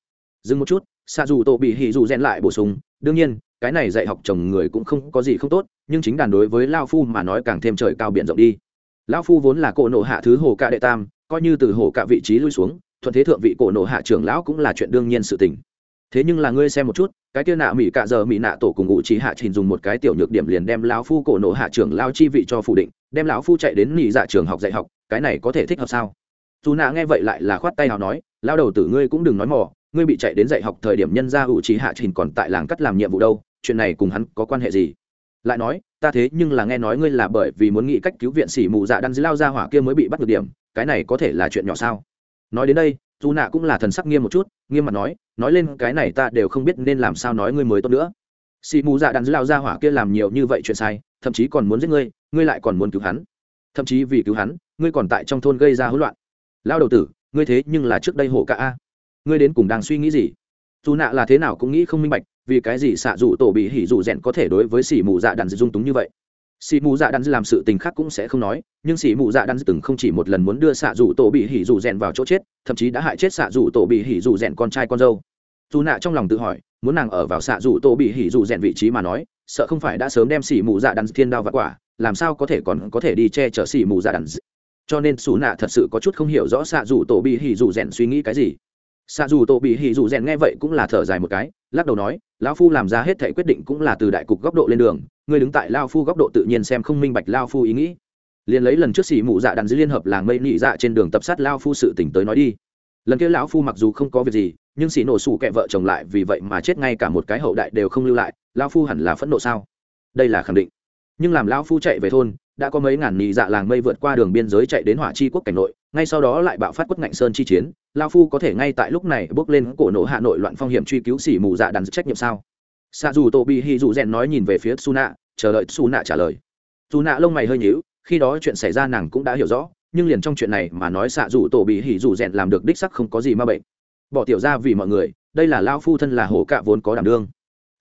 Dừng một chút, xạ dù tô bị hỉ dù rèn lại bổ sung, đương nhiên, cái này dạy học chồng người cũng không có gì không tốt, nhưng chính đàn đối với lao phu mà nói càng thêm trời cao biển rộng đi. Lao phu vốn là cỗ nộ hạ thứ hồ cạ đệ tam, coi như từ hồ cạ vị trí lui xuống thuận thế thượng vị cổ nộ hạ trưởng lão cũng là chuyện đương nhiên sự tình. Thế nhưng là ngươi xem một chút, cái kia nạ mỹ cạ giờ mỹ nạ tổ cùng ngụ trí hạ trình dùng một cái tiểu nhược điểm liền đem lão phu cổ nộ hạ trưởng lao chi vị cho phủ định, đem lão phu chạy đến nghỉ dạ trường học dạy học, cái này có thể thích hợp sao? Dù nạ nghe vậy lại là khoát tay nào nói lao đầu tử ngươi cũng đừng nói mỏ ngươi bị chạy đến dạy học thời điểm nhân ra ngụ trí hạ trình còn tại làng cắt làm nhiệm vụ đâu, chuyện này cùng hắn có quan hệ gì? Lại nói, ta thế nhưng là nghe nói ngươi là bởi vì muốn nghĩ cách cứu viện sĩ mù dạ đan dưới lao ra hỏa kia mới bị bắt được điểm, cái này có thể là chuyện nhỏ sao? Nói đến đây dù nạ cũng là thần sắc nghiêm một chút, nghiêm mặt nói nói lên cái này ta đều không biết nên làm sao nói ngươi mới tốt nữa. Xì mù dạ đàn dữ lao ra hỏa kia làm nhiều như vậy chuyện sai, thậm chí còn muốn giết ngươi ngươi lại còn muốn cứu hắn. Thậm chí vì cứu hắn, ngươi còn tại trong thôn gây ra hỗn loạn. Lao đầu tử, ngươi thế nhưng là trước đây hổ cả a. Ngươi đến cùng đang suy nghĩ gì? Dù nạ là thế nào cũng nghĩ không minh bạch, vì cái gì xạ dù tổ bị hỉ dù rèn có thể đối với xì mù dạ đàn dung túng như vậy? Sĩ mù dạ đan làm sự tình khác cũng sẽ không nói, nhưng sĩ mù dạ đan từng không chỉ một lần muốn đưa xạ dù tổ bị hỉ dù rèn vào chỗ chết, thậm chí đã hại chết xạ dù tổ bị hỉ dù rèn con trai con dâu. Dù nạ trong lòng tự hỏi, muốn nàng ở vào xạ dù tổ bị hỉ dù rèn vị trí mà nói, sợ không phải đã sớm đem xỉ mù dạ đắn thiên đao vặt quả, làm sao có thể còn có thể đi che chở xỉ mù dạ đắn cho nên xù nạ thật sự có chút không hiểu rõ xạ dù tổ bị hỉ dù rèn suy nghĩ cái gì. Xạ dù tổ bị hỉ dù rèn nghe vậy cũng là thở dài một cái, lắc đầu nói lão phu làm ra hết thể quyết định cũng là từ đại cục góc độ lên đường ngươi đứng tại lao phu góc độ tự nhiên xem không minh bạch lao phu ý nghĩ. Liền lấy lần trước xỉ mụ dạ đàn dưới liên hợp làng mây nị dạ trên đường tập sát lao phu sự tỉnh tới nói đi. Lần kia lão phu mặc dù không có việc gì, nhưng xỉ nổ sủ kẹ vợ chồng lại vì vậy mà chết ngay cả một cái hậu đại đều không lưu lại lao phu hẳn là phẫn nộ sao? Đây là khẳng định. Nhưng làm lao phu chạy về thôn, đã có mấy ngàn nị dạ làng mây vượt qua đường biên giới chạy đến hỏa chi quốc cảnh nội ngay sau đó lại bạo phát quất ngạnh sơn chi chiến, lao phu có thể ngay tại lúc này bước lên cổ nổ hà nội loạn phong hiểm truy cứu xỉ mù dạ đàn trách nhiệm sao? Xạ dù tổ bị hì dù rèn nói nhìn về phía su nạ chờ đợi su nạ trả lời. Dù nạ lông mày hơi nhíu, khi đó chuyện xảy ra nàng cũng đã hiểu rõ, nhưng liền trong chuyện này mà nói xạ dù tổ bị hỉ dù rèn làm được đích sắc không có gì ma bệnh. Bỏ tiểu ra vì mọi người, đây là lao phu thân là hổ cạ vốn có đảm đương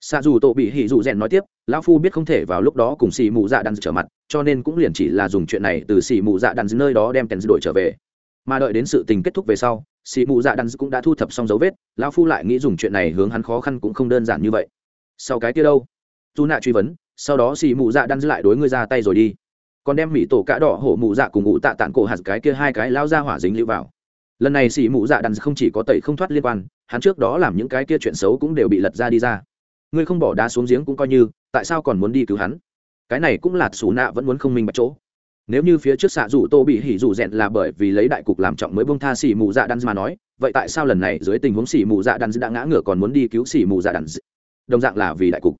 xạ dù tổ bị hỉ dù rèn nói tiếp, lão phu biết không thể vào lúc đó cùng xì mù dạ đan trở mặt, cho nên cũng liền chỉ là dùng chuyện này từ xì mù dạ đan nơi đó đem kèn đổi trở về. Mà đợi đến sự tình kết thúc về sau, xì mù dạ đan cũng đã thu thập xong dấu vết, lão phu lại nghĩ dùng chuyện này hướng hắn khó khăn cũng không đơn giản như vậy. Sau cái kia đâu? Dù nạ truy vấn, sau đó xì mù dạ đan lại đối ngươi ra tay rồi đi. Còn đem mỹ tổ cá đỏ hổ mù dạ cùng ngụ tạ tản cổ hạt cái kia hai cái lao ra hỏa dính lưu vào. Lần này xì mù dạ đan không chỉ có tẩy không thoát liên quan, hắn trước đó làm những cái kia chuyện xấu cũng đều bị lật ra đi ra ngươi không bỏ đá xuống giếng cũng coi như, tại sao còn muốn đi cứu hắn? Cái này cũng là xù nạ vẫn muốn không minh bạch chỗ. Nếu như phía trước xạ dù tô bị hỉ dù rèn là bởi vì lấy đại cục làm trọng mới bông tha xỉ mù dạ đan mà nói, vậy tại sao lần này dưới tình huống xỉ mù dạ đan đã ngã ngửa còn muốn đi cứu xỉ mù dạ đan? Đồng dạng là vì đại cục.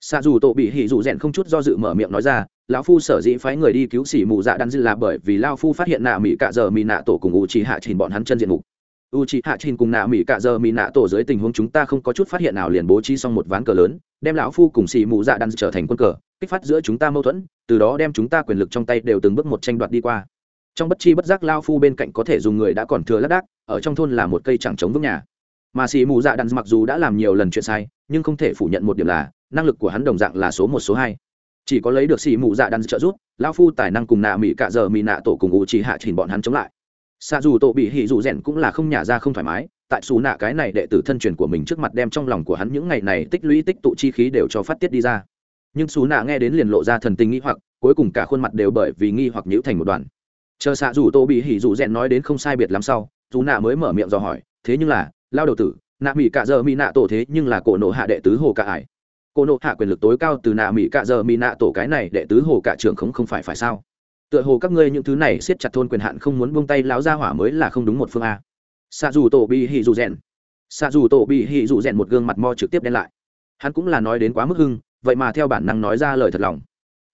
Xạ dù tô bị hỉ dù rèn không chút do dự mở miệng nói ra, lão phu sở dĩ phái người đi cứu xỉ mù dạ đan là bởi vì lao phu phát hiện nạ mỹ cạ giờ mỹ nạ tổ cùng u trí hạ trình bọn hắn chân diện mục u trí hạ trình cùng nạ mỹ cạ giờ mỹ nạ tổ dưới tình huống chúng ta không có chút phát hiện nào liền bố trí xong một ván cờ lớn, đem lão phu cùng xì mù dạ đan trở thành quân cờ, kích phát giữa chúng ta mâu thuẫn, từ đó đem chúng ta quyền lực trong tay đều từng bước một tranh đoạt đi qua. Trong bất chi bất giác lao phu bên cạnh có thể dùng người đã còn thừa lác đác, ở trong thôn là một cây chẳng chống vững nhà. Mà xì mù dạ đan mặc dù đã làm nhiều lần chuyện sai, nhưng không thể phủ nhận một điểm là, năng lực của hắn đồng dạng là số một, số hai. Chỉ có lấy được xì mù dạ đan trợ giúp lao phu tài năng cùng nạ mỹ cạ giờ mỹ nạ tổ cùng u chỉ hạ trình bọn hắn chống lại xa dù tổ bị hỉ dù rèn cũng là không nhả ra không thoải mái, tại xù nạ cái này đệ tử thân truyền của mình trước mặt đem trong lòng của hắn những ngày này tích lũy tích tụ chi khí đều cho phát tiết đi ra. Nhưng xù nạ nghe đến liền lộ ra thần tình nghi hoặc, cuối cùng cả khuôn mặt đều bởi vì nghi hoặc nhữ thành một đoàn. Chờ xạ dù tô bị hỉ dù rèn nói đến không sai biệt lắm sau dù nạ mới mở miệng dò hỏi, thế nhưng là, lao đầu tử, nạ mỹ cạ giờ mỹ nạ tổ thế nhưng là cổ nộ hạ đệ tứ hồ cạ ải? Cổ nộ hạ quyền lực tối cao từ nạ mỹ cạ giờ mỹ nạ tổ cái này đệ tứ hồ cạ trưởng không không phải phải sao? Tựa hồ các ngươi những thứ này siết chặt thôn quyền hạn không muốn buông tay láo ra hỏa mới là không đúng một phương a. Xạ dù tổ bị hỉ dù rèn. Xạ dù tổ bị hỉ dù rèn một gương mặt mo trực tiếp đen lại. Hắn cũng là nói đến quá mức hưng, vậy mà theo bản năng nói ra lời thật lòng.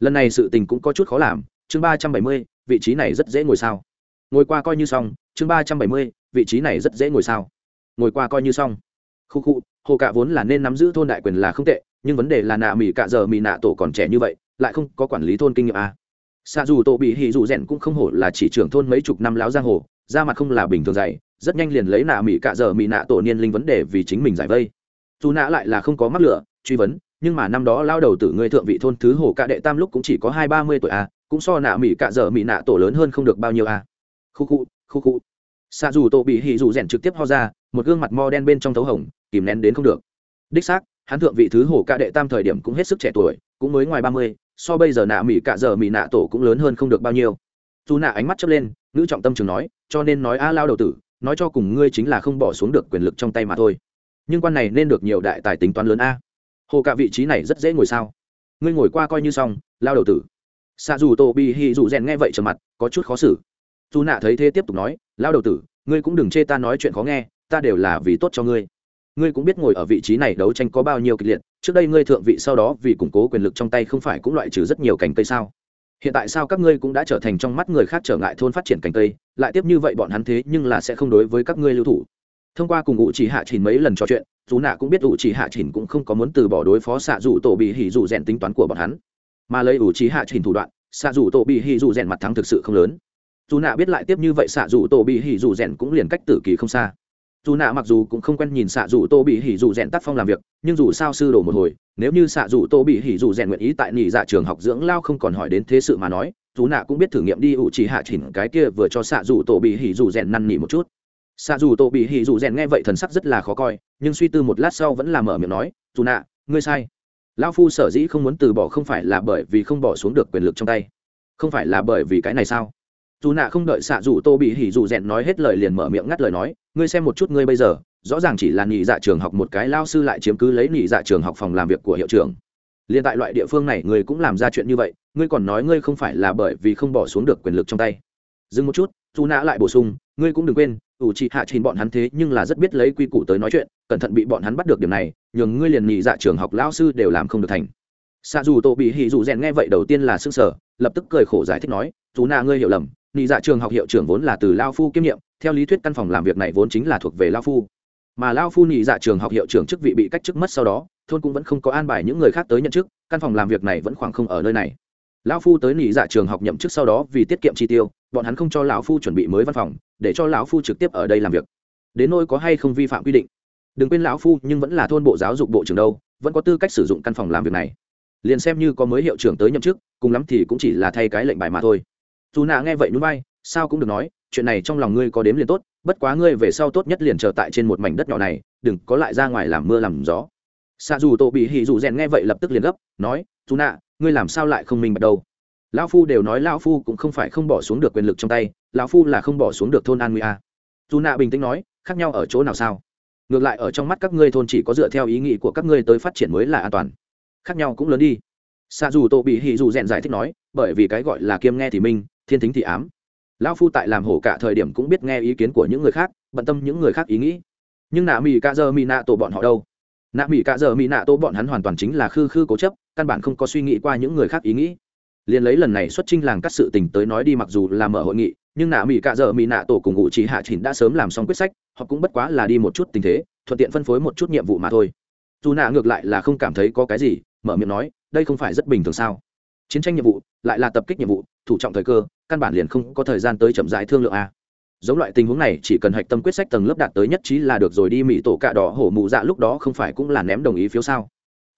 Lần này sự tình cũng có chút khó làm, chương ba trăm bảy mươi, vị trí này rất dễ ngồi sao. Ngồi qua coi như xong, chương ba trăm bảy mươi, vị trí này rất dễ ngồi sao. Ngồi qua coi như xong. Khu khu, hồ cạ vốn là nên nắm giữ thôn đại quyền là không tệ, nhưng vấn đề là nạ mỹ cạ giờ mỹ nạ tổ còn trẻ như vậy, lại không có quản lý thôn kinh nghiệm à? Xa dù tổ bị hỉ dù rèn cũng không hổ là chỉ trưởng thôn mấy chục năm láo giang hồ ra mặt không là bình thường dày, rất nhanh liền lấy nạ mỹ cạ giờ mỹ nạ tổ niên linh vấn đề vì chính mình giải vây. Dù nạ lại là không có mắc lửa, truy vấn, nhưng mà năm đó lao đầu tử người thượng vị thôn thứ hồ cạ đệ tam lúc cũng chỉ có hai ba mươi tuổi a, cũng so nạ mỹ cạ giờ mỹ nạ tổ lớn hơn không được bao nhiêu a. Khu khu khu khu. Xa dù tổ bị hỉ dù rèn trực tiếp ho ra, một gương mặt mo đen bên trong thấu hồng, kìm nén đến không được. Đích xác, hắn thượng vị thứ hổ cạ đệ tam thời điểm cũng hết sức trẻ tuổi, cũng mới ngoài ba mươi so bây giờ nạ mỹ cả giờ mỹ nạ tổ cũng lớn hơn không được bao nhiêu. Dù nạ ánh mắt chớp lên nữ trọng tâm trường nói, cho nên nói a lao đầu tử, nói cho cùng ngươi chính là không bỏ xuống được quyền lực trong tay mà thôi. Nhưng quan này nên được nhiều đại tài tính toán lớn a. Hồ cả vị trí này rất dễ ngồi sao? Ngươi ngồi qua coi như xong, lao đầu tử. Xa dù tô bị hì dù rèn nghe vậy trầm mặt, có chút khó xử. Dù nạ thấy thế tiếp tục nói, lao đầu tử, ngươi cũng đừng chê ta nói chuyện khó nghe, ta đều là vì tốt cho ngươi ngươi cũng biết ngồi ở vị trí này đấu tranh có bao nhiêu kịch liệt, trước đây ngươi thượng vị sau đó vì củng cố quyền lực trong tay không phải cũng loại trừ rất nhiều cành cây sao? Hiện tại sao các ngươi cũng đã trở thành trong mắt người khác trở ngại thôn phát triển cành cây, lại tiếp như vậy bọn hắn thế nhưng là sẽ không đối với các ngươi lưu thủ. Thông qua cùng ngụ chỉ hạ chỉnh mấy lần trò chuyện, dù nạ cũng biết ủ chỉ hạ chỉnh cũng không có muốn từ bỏ đối phó xạ dù tổ bị hỉ dù rèn tính toán của bọn hắn. Mà lấy ủ chỉ hạ chỉnh thủ đoạn xạ dù tổ bị hỉ dù rèn mặt thắng thực sự không lớn. Dù nạ biết lại tiếp như vậy xạ dù tổ bị hỉ dù rèn cũng liền cách tử kỳ không xa dù nạ mặc dù cũng không quen nhìn xạ dù tô bị hỉ dù rèn tác phong làm việc, nhưng dù sao sư đổ một hồi, nếu như xạ dù tô bị hỉ dù rèn nguyện ý tại nỉ dạ trường học dưỡng lao không còn hỏi đến thế sự mà nói, dù nạ cũng biết thử nghiệm đi ủ chỉ hạ chỉnh cái kia vừa cho xạ dù tô bị hỉ dù rèn năn nỉ một chút. Xạ dù tô bị hỉ dù rèn nghe vậy thần sắc rất là khó coi, nhưng suy tư một lát sau vẫn là mở miệng nói, dù nạ, ngươi sai. Lão phu sở dĩ không muốn từ bỏ không phải là bởi vì không bỏ xuống được quyền lực trong tay. Không phải là bởi vì cái này sao? Dù nạ không đợi xạ dù tô bị hỉ dù rèn nói hết lời liền mở miệng ngắt lời nói, ngươi xem một chút ngươi bây giờ, rõ ràng chỉ là nghỉ dạ trường học một cái lao sư lại chiếm cứ lấy nghỉ dạ trường học phòng làm việc của hiệu trưởng. Liên tại loại địa phương này ngươi cũng làm ra chuyện như vậy, ngươi còn nói ngươi không phải là bởi vì không bỏ xuống được quyền lực trong tay. Dừng một chút, dù nạ lại bổ sung, ngươi cũng đừng quên, ủ trị hạ trình bọn hắn thế nhưng là rất biết lấy quy củ tới nói chuyện, cẩn thận bị bọn hắn bắt được điểm này, nhường ngươi liền nghỉ dạ trường học lao sư đều làm không được thành. Xạ dù tô bị hỉ dù rèn nghe vậy đầu tiên là s ư n g sở lập tức cười khổ giải thích nói, dù nạ ngươi hiểu lầm nị dạ trường học hiệu trưởng vốn là từ lao phu kiêm nhiệm, theo lý thuyết căn phòng làm việc này vốn chính là thuộc về lao phu. Mà lao phu nị dạ trường học hiệu trưởng chức vị bị cách chức mất sau đó, thôn cũng vẫn không có an bài những người khác tới nhận chức, căn phòng làm việc này vẫn khoảng không ở nơi này. Lão phu tới nị dạ trường học nhậm chức sau đó vì tiết kiệm chi tiêu, bọn hắn không cho lão phu chuẩn bị mới văn phòng, để cho lão phu trực tiếp ở đây làm việc. Đến nôi có hay không vi phạm quy định? Đừng quên lão phu nhưng vẫn là thôn bộ giáo dục bộ trưởng đâu, vẫn có tư cách sử dụng căn phòng làm việc này. Liền xem như có mới hiệu trưởng tới nhậm chức, cùng lắm thì cũng chỉ là thay cái lệnh bài mà thôi dù nạ nghe vậy núi bay sao cũng được nói, chuyện này trong lòng ngươi có đếm liền tốt, bất quá ngươi về sau tốt nhất liền chờ tại trên một mảnh đất nhỏ này, đừng có lại ra ngoài làm mưa làm gió. Xa dù tổ bị hỉ dù rèn nghe vậy lập tức liền gấp, nói, dù nạ, ngươi làm sao lại không minh bạch đâu? Lão phu đều nói lão phu cũng không phải không bỏ xuống được quyền lực trong tay, lão phu là không bỏ xuống được thôn an nguy a. Dù nạ bình tĩnh nói, khác nhau ở chỗ nào sao? Ngược lại ở trong mắt các ngươi thôn chỉ có dựa theo ý nghĩ của các ngươi tới phát triển mới là an toàn. Khác nhau cũng lớn đi. Xa dù tổ bị hì dù rèn giải thích nói, bởi vì cái gọi là kiêm nghe thì minh thiên thính thì ám. Lão phu tại làm hổ cả thời điểm cũng biết nghe ý kiến của những người khác, bận tâm những người khác ý nghĩ. Nhưng nạ mỹ cạ giờ mỹ nạ tổ bọn họ đâu? Nạ mỹ cạ giờ mỹ nạ tổ bọn hắn hoàn toàn chính là khư khư cố chấp, căn bản không có suy nghĩ qua những người khác ý nghĩ. Liền lấy lần này xuất trinh làng cắt sự tình tới nói đi mặc dù là mở hội nghị, nhưng nạ mỹ cạ giờ mỹ nạ tổ cùng ngụ trí hạ chỉnh đã sớm làm xong quyết sách, họ cũng bất quá là đi một chút tình thế, thuận tiện phân phối một chút nhiệm vụ mà thôi. Dù nạ ngược lại là không cảm thấy có cái gì, mở miệng nói, đây không phải rất bình thường sao? Chiến tranh nhiệm vụ, lại là tập kích nhiệm vụ, thủ trọng thời cơ, căn bản liền không có thời gian tới chậm rãi thương lượng a. Giống loại tình huống này, chỉ cần hạch tâm quyết sách tầng lớp đạt tới nhất trí là được rồi đi mỹ tổ cạ đỏ hổ mụ dạ lúc đó không phải cũng là ném đồng ý phiếu sao?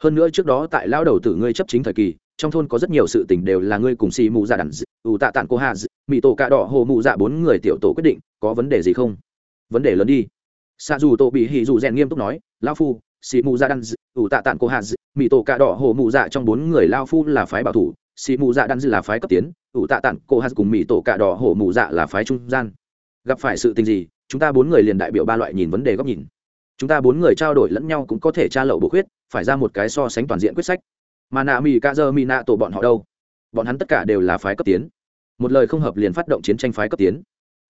Hơn nữa trước đó tại lao đầu tử ngươi chấp chính thời kỳ, trong thôn có rất nhiều sự tình đều là ngươi cùng xì mù dạ đàn ủ tạ tản cô hạ mỹ tổ cạ đỏ hổ mù dạ bốn người tiểu tổ quyết định, có vấn đề gì không? Vấn đề lớn đi. Xa dù tổ bị hì dù rèn nghiêm túc nói lao phu, xì mù dạ đàn ủ tạ tản cô hạ mỹ tổ cạ đỏ hổ mù dạ trong bốn người lao phu là phái bảo thủ xì mù dạ đàn là phái cấp tiến, ủ tạ tản, cô hát cùng mỹ tổ cạ đỏ Hổ mù dạ là phái trung gian. Gặp phải sự tình gì, chúng ta bốn người liền đại biểu ba loại nhìn vấn đề góc nhìn. Chúng ta bốn người trao đổi lẫn nhau cũng có thể tra lậu bổ khuyết, phải ra một cái so sánh toàn diện quyết sách. Mà nạ mỹ ca dơ mỹ nạ tổ bọn họ đâu? Bọn hắn tất cả đều là phái cấp tiến. Một lời không hợp liền phát động chiến tranh phái cấp tiến.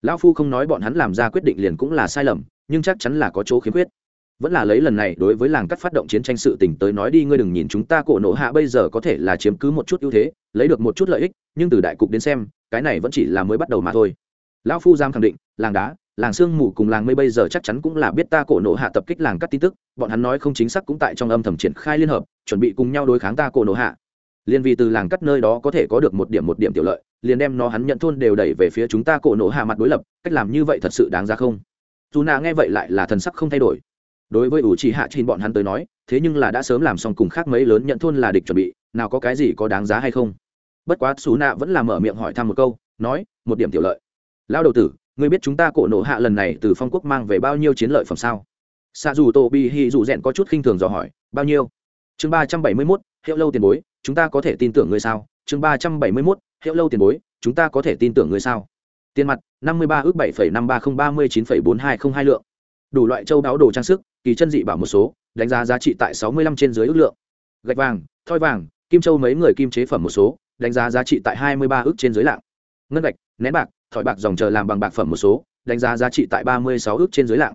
Lão phu không nói bọn hắn làm ra quyết định liền cũng là sai lầm, nhưng chắc chắn là có chỗ khiếm khuyết vẫn là lấy lần này đối với làng cắt phát động chiến tranh sự tỉnh tới nói đi, ngươi đừng nhìn chúng ta cổ nổ hạ bây giờ có thể là chiếm cứ một chút ưu thế, lấy được một chút lợi ích, nhưng từ đại cục đến xem, cái này vẫn chỉ là mới bắt đầu mà thôi. Lão phu giam khẳng định, làng đá, làng sương mù cùng làng mây bây giờ chắc chắn cũng là biết ta cổ nổ hạ tập kích làng cắt tin tức, bọn hắn nói không chính xác cũng tại trong âm thầm triển khai liên hợp, chuẩn bị cùng nhau đối kháng ta cổ nổ hạ. Liên vì từ làng cắt nơi đó có thể có được một điểm một điểm tiểu lợi, liền đem nó hắn nhận thôn đều đẩy về phía chúng ta cổ nổ hạ mặt đối lập, cách làm như vậy thật sự đáng ra không? Dù nạ nghe vậy lại là thần sắc không thay đổi đối với ủ trì hạ trên bọn hắn tới nói, thế nhưng là đã sớm làm xong cùng khác mấy lớn nhận thôn là địch chuẩn bị, nào có cái gì có đáng giá hay không? Bất quá xú nạ vẫn là mở miệng hỏi thăm một câu, nói, một điểm tiểu lợi. Lao đầu tử, ngươi biết chúng ta cổ nổ hạ lần này từ phong quốc mang về bao nhiêu chiến lợi phẩm sao? Xa dù tô bi hi dù rẽn có chút khinh thường dò hỏi, bao nhiêu? Chương ba trăm bảy mươi mốt, hiệu lâu tiền bối, chúng ta có thể tin tưởng ngươi sao? Chương ba trăm bảy mươi mốt, hiệu lâu tiền bối, chúng ta có thể tin tưởng ngươi sao? Tiền mặt, năm mươi ba ước bảy phẩy năm ba không ba mươi chín phẩy bốn hai không hai lượng. Đủ loại châu đáo đồ trang sức kỳ chân dị bảo một số, đánh giá giá trị tại sáu mươi lăm trên dưới ước lượng. Gạch vàng, thoi vàng, kim châu mấy người kim chế phẩm một số, đánh giá giá trị tại hai mươi ba ước trên dưới lạng. Ngân gạch, nén bạc, thỏi bạc dòng chờ làm bằng bạc phẩm một số, đánh giá giá trị tại ba mươi sáu ước trên dưới lạng.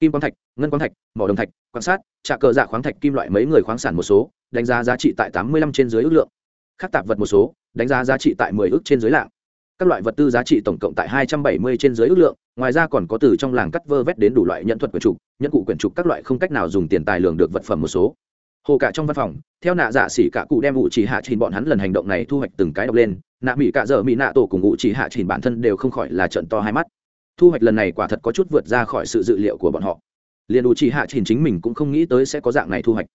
Kim quang thạch, ngân quang thạch, mỏ đồng thạch quan sát trà cờ dạ khoáng thạch kim loại mấy người khoáng sản một số, đánh giá giá trị tại tám mươi lăm trên dưới ước lượng. Khắc tạp vật một số, đánh giá giá trị tại mười ước trên dưới lạng các loại vật tư giá trị tổng cộng tại hai trăm bảy mươi trên dưới ước lượng, ngoài ra còn có từ trong làng cắt vơ vét đến đủ loại nhận thuật quyển trục nhận cụ quyển trục các loại không cách nào dùng tiền tài lường được vật phẩm một số. Hồ cả trong văn phòng, theo nạ dạ xỉ cả cụ đem ủ chỉ hạ trình bọn hắn lần hành động này thu hoạch từng cái đọc lên, nạ mỹ cả giờ mỹ nạ tổ cùng ủ chỉ hạ trình bản thân đều không khỏi là trận to hai mắt. Thu hoạch lần này quả thật có chút vượt ra khỏi sự dự liệu của bọn họ. Liền ủ chỉ hạ trình chính mình cũng không nghĩ tới sẽ có dạng này thu hoạch.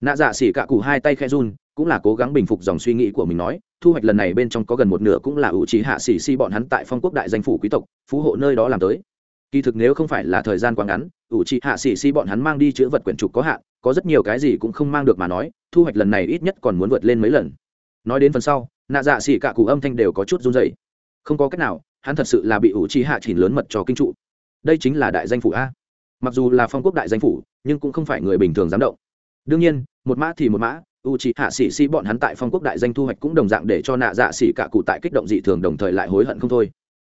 Nạ dạ xỉ cả cụ hai tay khe run, cũng là cố gắng bình phục dòng suy nghĩ của mình nói thu hoạch lần này bên trong có gần một nửa cũng là ủ trí hạ xỉ si bọn hắn tại phong quốc đại danh phủ quý tộc, phú hộ nơi đó làm tới. Kỳ thực nếu không phải là thời gian quá ngắn, ủ trị hạ xỉ xi bọn hắn mang đi chữ vật quyển trục có hạn, có rất nhiều cái gì cũng không mang được mà nói, thu hoạch lần này ít nhất còn muốn vượt lên mấy lần. Nói đến phần sau, nạ dạ xỉ cả cụ âm thanh đều có chút run dày không có cách nào, hắn thật sự là bị ủ trì hạ chỉnh lớn mật cho kinh trụ. Đây chính là đại danh phủ a. Mặc dù là phong quốc đại danh phủ, nhưng cũng không phải người bình thường dám động. Đương nhiên, một mã thì một mã u c hạ sĩ sĩ bọn hắn tại phong quốc đại danh thu hoạch cũng đồng dạng để cho nạ dạ sĩ cả cụ tại kích động dị thường, đồng thời lại hối hận không thôi.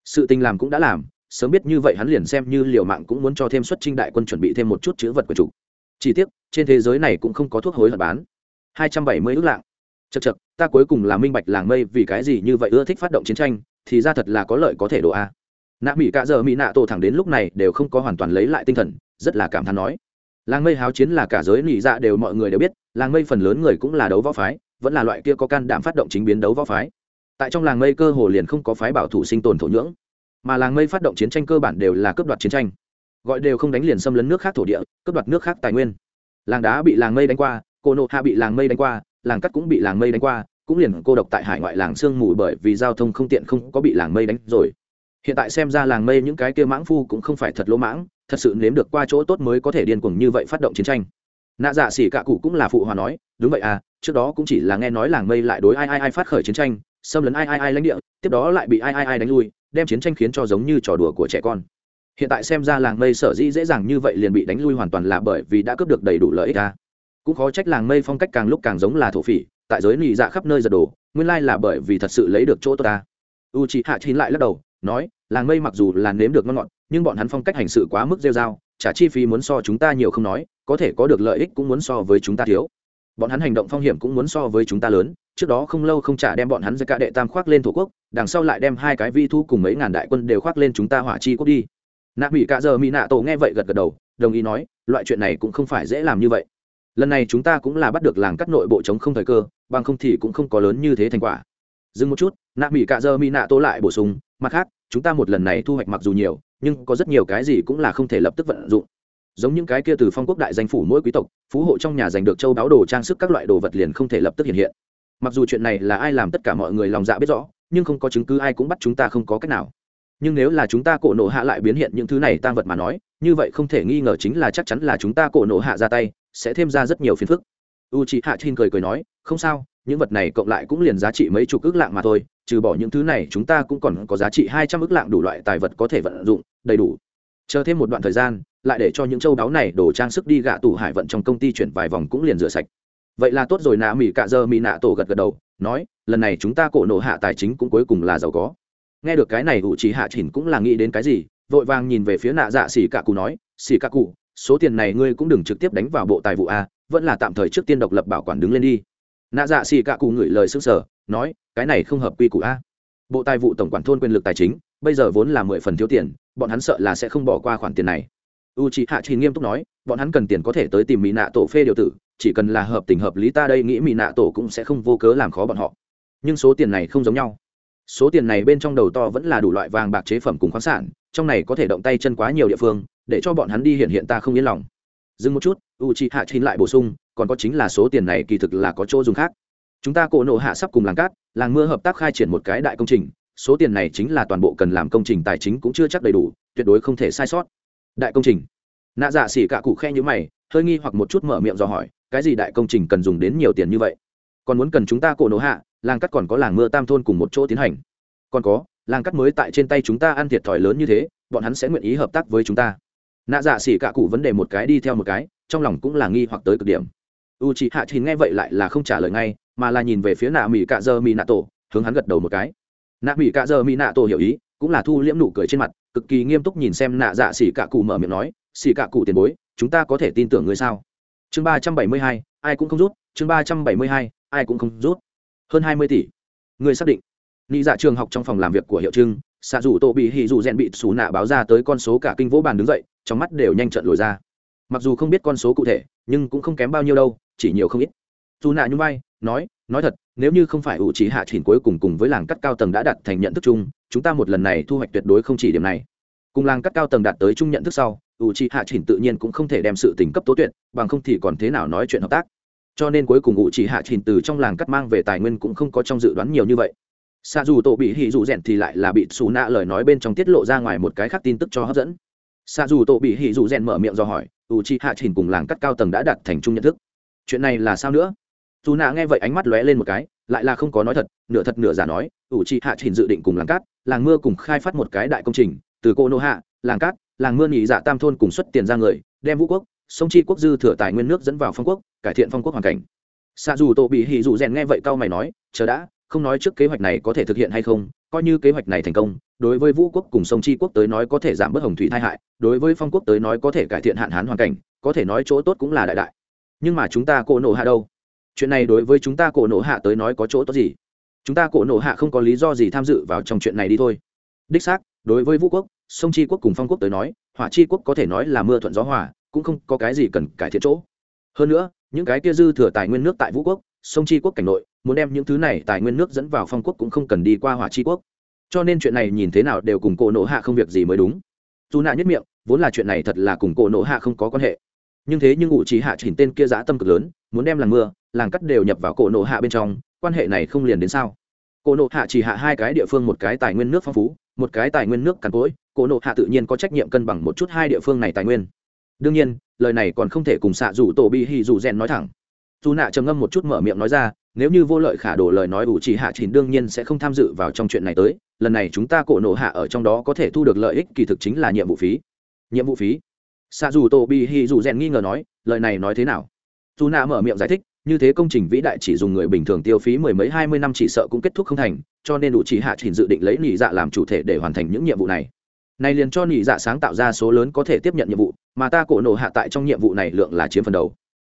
Sự tình làm cũng đã làm, sớm biết như vậy hắn liền xem như liều mạng cũng muốn cho thêm xuất trinh đại quân chuẩn bị thêm một chút chữ vật của chủ. Chỉ tiếc, trên thế giới này cũng không có thuốc hối hận bán. Hai trăm bảy mươi ước lạng. Chật chật ta cuối cùng là minh bạch làng mây vì cái gì như vậy ưa thích phát động chiến tranh, thì ra thật là có lợi có thể độ a. Nạ mỹ cả giờ mỹ nạ tổ thẳng đến lúc này đều không có hoàn toàn lấy lại tinh thần, rất là cảm thán nói làng mây háo chiến là cả giới nỉ dạ đều mọi người đều biết, làng mây phần lớn người cũng là đấu võ phái, vẫn là loại kia có can đảm phát động chính biến đấu võ phái. Tại trong làng mây cơ hồ liền không có phái bảo thủ sinh tồn thổ nhưỡng, mà làng mây phát động chiến tranh cơ bản đều là cướp đoạt chiến tranh. Gọi đều không đánh liền xâm lấn nước khác thổ địa, cướp đoạt nước khác tài nguyên. Làng đá bị làng mây đánh qua, cô nộ hạ bị làng mây đánh qua, làng cắt cũng bị làng mây đánh qua, cũng liền cô độc tại hải ngoại làng sương mù bởi vì giao thông không tiện không có bị làng mây đánh rồi. Hiện tại xem ra làng mây những cái kia mãng phu cũng không phải thật lỗ mãng thật sự nếm được qua chỗ tốt mới có thể điên cuồng như vậy phát động chiến tranh. Nạ dạ xỉ cạ cụ cũng là phụ hòa nói, đúng vậy à trước đó cũng chỉ là nghe nói làng mây lại đối ai ai ai phát khởi chiến tranh, xâm lấn ai ai ai lãnh địa, tiếp đó lại bị ai ai ai đánh lui, đem chiến tranh khiến cho giống như trò đùa của trẻ con. Hiện tại xem ra làng mây sở dĩ dễ dàng như vậy liền bị đánh lui hoàn toàn là bởi vì đã cướp được đầy đủ lợi ích ta cũng khó trách làng mây phong cách càng lúc càng giống là thổ phỉ, tại giới nị dạ khắp nơi giật đồ nguyên lai là bởi vì thật sự lấy được chỗ tốt ta u chị hạ chín lại lắc đầu, nói, làng mây mặc dù là nếm được ngon ngọt nhưng bọn hắn phong cách hành sự quá mức rêu dao trả chi phí muốn so chúng ta nhiều không nói, có thể có được lợi ích cũng muốn so với chúng ta thiếu. Bọn hắn hành động phong hiểm cũng muốn so với chúng ta lớn, trước đó không lâu không trả đem bọn hắn ra cả đệ tam khoác lên thổ quốc, đằng sau lại đem hai cái vi thu cùng mấy ngàn đại quân đều khoác lên chúng ta hỏa chi quốc đi. Nạ mỹ cả giờ mỹ nạ tổ nghe vậy gật gật đầu, đồng ý nói, loại chuyện này cũng không phải dễ làm như vậy. Lần này chúng ta cũng là bắt được làng cắt nội bộ chống không thời cơ, bằng không thì cũng không có lớn như thế thành quả dừng một chút, nạ mỹ cạ dơ mỹ nạ tô lại bổ sung, mặt khác, chúng ta một lần này thu hoạch mặc dù nhiều, nhưng có rất nhiều cái gì cũng là không thể lập tức vận dụng. Giống những cái kia từ phong quốc đại danh phủ mỗi quý tộc, phú hộ trong nhà giành được châu đáo đồ trang sức các loại đồ vật liền không thể lập tức hiện hiện. Mặc dù chuyện này là ai làm tất cả mọi người lòng dạ biết rõ, nhưng không có chứng cứ ai cũng bắt chúng ta không có cách nào. Nhưng nếu là chúng ta cổ nổ hạ lại biến hiện những thứ này tăng vật mà nói, như vậy không thể nghi ngờ chính là chắc chắn là chúng ta cổ nổ hạ ra tay, sẽ thêm ra rất nhiều phiền phức. U chị hạ chin cười cười nói, không sao những vật này cộng lại cũng liền giá trị mấy chục ước lạng mà thôi, trừ bỏ những thứ này chúng ta cũng còn có giá trị hai trăm ước lạng đủ loại tài vật có thể vận dụng, đầy đủ. Chờ thêm một đoạn thời gian, lại để cho những châu đáo này đổ trang sức đi gạ tủ hải vận trong công ty chuyển vài vòng cũng liền rửa sạch. Vậy là tốt rồi, nạ mỹ cạ dơ mỹ nạ tổ gật gật đầu, nói, lần này chúng ta cổ nổ hạ tài chính cũng cuối cùng là giàu có. Nghe được cái này, ủ trí hạ chỉnh cũng là nghĩ đến cái gì, vội vàng nhìn về phía nạ dạ xỉ cạ cụ nói, xỉ cạ cụ, số tiền này ngươi cũng đừng trực tiếp đánh vào bộ tài vụ a, vẫn là tạm thời trước tiên độc lập bảo quản đứng lên đi nạ dạ xì cạ cụ ngửi lời xứng sở nói, cái này không hợp quy củ a. Bộ tài vụ tổng quản thôn quyền lực tài chính, bây giờ vốn là mười phần thiếu tiền, bọn hắn sợ là sẽ không bỏ qua khoản tiền này. U c hạ chỉ nghiêm túc nói, bọn hắn cần tiền có thể tới tìm mỹ nạ tổ phê điều tử, chỉ cần là hợp tình hợp lý ta đây nghĩ mỹ nạ tổ cũng sẽ không vô cớ làm khó bọn họ. Nhưng số tiền này không giống nhau. Số tiền này bên trong đầu to vẫn là đủ loại vàng bạc chế phẩm cùng khoáng sản, trong này có thể động tay chân quá nhiều địa phương, để cho bọn hắn đi hiện hiện ta không yên lòng. Dừng một chút u c hạ chín lại bổ sung còn có chính là số tiền này kỳ thực là có chỗ dùng khác. Chúng ta cổ nộ hạ sắp cùng làng cát, làng mưa hợp tác khai triển một cái đại công trình, số tiền này chính là toàn bộ cần làm công trình tài chính cũng chưa chắc đầy đủ, tuyệt đối không thể sai sót. Đại công trình. Nạ dạ xỉ cả cụ khe như mày, hơi nghi hoặc một chút mở miệng dò hỏi, cái gì đại công trình cần dùng đến nhiều tiền như vậy? Còn muốn cần chúng ta cổ nổ hạ, làng cắt còn có làng mưa tam thôn cùng một chỗ tiến hành. Còn có, làng cắt mới tại trên tay chúng ta ăn thiệt thòi lớn như thế, bọn hắn sẽ nguyện ý hợp tác với chúng ta. Nạ dạ xỉ cả cụ vấn đề một cái đi theo một cái, trong lòng cũng là nghi hoặc tới cực điểm u chị hạ thì nghe vậy lại là không trả lời ngay, mà là nhìn về phía nạ mỹ cạ dơ mỹ nạ tổ hướng hắn gật đầu một cái. Nạ mỹ cạ dơ mỹ nạ tổ hiểu ý, cũng là thu liễm nụ cười trên mặt, cực kỳ nghiêm túc nhìn xem nạ dạ xỉ cạ cụ mở miệng nói, xỉ cạ cụ tiền bối, chúng ta có thể tin tưởng ngươi sao? Chương ba trăm bảy mươi hai, ai cũng không rút. Chương ba trăm bảy mươi hai, ai cũng không rút. Hơn hai mươi tỷ. Người xác định. Nghĩ dạ trường học trong phòng làm việc của hiệu trưng xạ dù tổ bị hì dù rèn bị xù nạ báo ra tới con số cả kinh vỗ bàn đứng dậy, trong mắt đều nhanh trận lồi ra mặc dù không biết con số cụ thể, nhưng cũng không kém bao nhiêu đâu, chỉ nhiều không ít. Dù nạ nhung vai, nói nói thật, nếu như không phải ủ trí hạ chỉnh cuối cùng cùng với làng cắt cao tầng đã đạt thành nhận thức chung, chúng ta một lần này thu hoạch tuyệt đối không chỉ điểm này. Cùng làng cắt cao tầng đạt tới chung nhận thức sau, ủ trí hạ chỉnh tự nhiên cũng không thể đem sự tình cấp tố tuyệt, bằng không thì còn thế nào nói chuyện hợp tác. Cho nên cuối cùng ủ trí hạ chỉnh từ trong làng cắt mang về tài nguyên cũng không có trong dự đoán nhiều như vậy. Xa dù tổ bị hỉ dù rèn thì lại là bị xù nạ lời nói bên trong tiết lộ ra ngoài một cái khác tin tức cho hấp dẫn. Xa dù tổ bị hỉ dù rèn mở miệng do hỏi u chi hạ trình cùng làng cắt cao tầng đã đạt thành chung nhận thức. Chuyện này là sao nữa? Dù nạ nghe vậy ánh mắt lóe lên một cái, lại là không có nói thật, nửa thật nửa giả nói, u chi hạ trình dự định cùng làng cát làng mưa cùng khai phát một cái đại công trình, từ cô nô hạ, làng cát làng mưa nghỉ dạ tam thôn cùng xuất tiền ra người, đem vũ quốc, sông chi quốc dư thừa tài nguyên nước dẫn vào phong quốc, cải thiện phong quốc hoàn cảnh. Xa dù tổ bị hỉ dù rèn nghe vậy cao mày nói, chờ đã, không nói trước kế hoạch này có thể thực hiện hay không coi như kế hoạch này thành công, đối với vũ quốc cùng sông chi quốc tới nói có thể giảm bớt hồng thủy tai hại, đối với phong quốc tới nói có thể cải thiện hạn hán hoàn cảnh, có thể nói chỗ tốt cũng là đại đại. Nhưng mà chúng ta cổ nổ hạ đâu? Chuyện này đối với chúng ta cổ nổ hạ tới nói có chỗ tốt gì? Chúng ta cổ nổ hạ không có lý do gì tham dự vào trong chuyện này đi thôi. Đích xác, đối với vũ quốc, sông chi quốc cùng phong quốc tới nói, hỏa chi quốc có thể nói là mưa thuận gió hòa, cũng không có cái gì cần cải thiện chỗ. Hơn nữa, những cái kia dư thừa tài nguyên nước tại vũ quốc, sông chi quốc cảnh nội muốn đem những thứ này tài nguyên nước dẫn vào phong quốc cũng không cần đi qua hỏa chi quốc. Cho nên chuyện này nhìn thế nào đều cùng cổ nộ hạ không việc gì mới đúng. Dù nạ nhất miệng, vốn là chuyện này thật là cùng cổ nộ hạ không có quan hệ. Nhưng thế nhưng ủ trí hạ chỉnh tên kia giã tâm cực lớn, muốn đem làng mưa, làng cắt đều nhập vào cổ nộ hạ bên trong, quan hệ này không liền đến sao? Cổ nộ hạ chỉ hạ hai cái địa phương một cái tài nguyên nước phong phú, một cái tài nguyên nước cằn cỗi, cổ nộ hạ tự nhiên có trách nhiệm cân bằng một chút hai địa phương này tài nguyên. Đương nhiên, lời này còn không thể cùng xạ rủ tổ bi hì rủ rèn nói thẳng. Dù nạ trầm ngâm một chút mở miệng nói ra nếu như vô lợi khả đổ lời nói ủ chỉ hạ chín đương nhiên sẽ không tham dự vào trong chuyện này tới. Lần này chúng ta cổ nộ hạ ở trong đó có thể thu được lợi ích kỳ thực chính là nhiệm vụ phí. Nhiệm vụ phí? Xạ dù tổ bị hì dù rèn nghi ngờ nói, lời này nói thế nào? Dù nạ mở miệng giải thích, như thế công trình vĩ đại chỉ dùng người bình thường tiêu phí mười mấy, hai mươi năm chỉ sợ cũng kết thúc không thành, cho nên đủ chỉ hạ chỉnh dự định lấy nỉ dạ làm chủ thể để hoàn thành những nhiệm vụ này. Này liền cho nỉ dạ sáng tạo ra số lớn có thể tiếp nhận nhiệm vụ, mà ta cổ nộ hạ tại trong nhiệm vụ này lượng là chiếm phần đầu.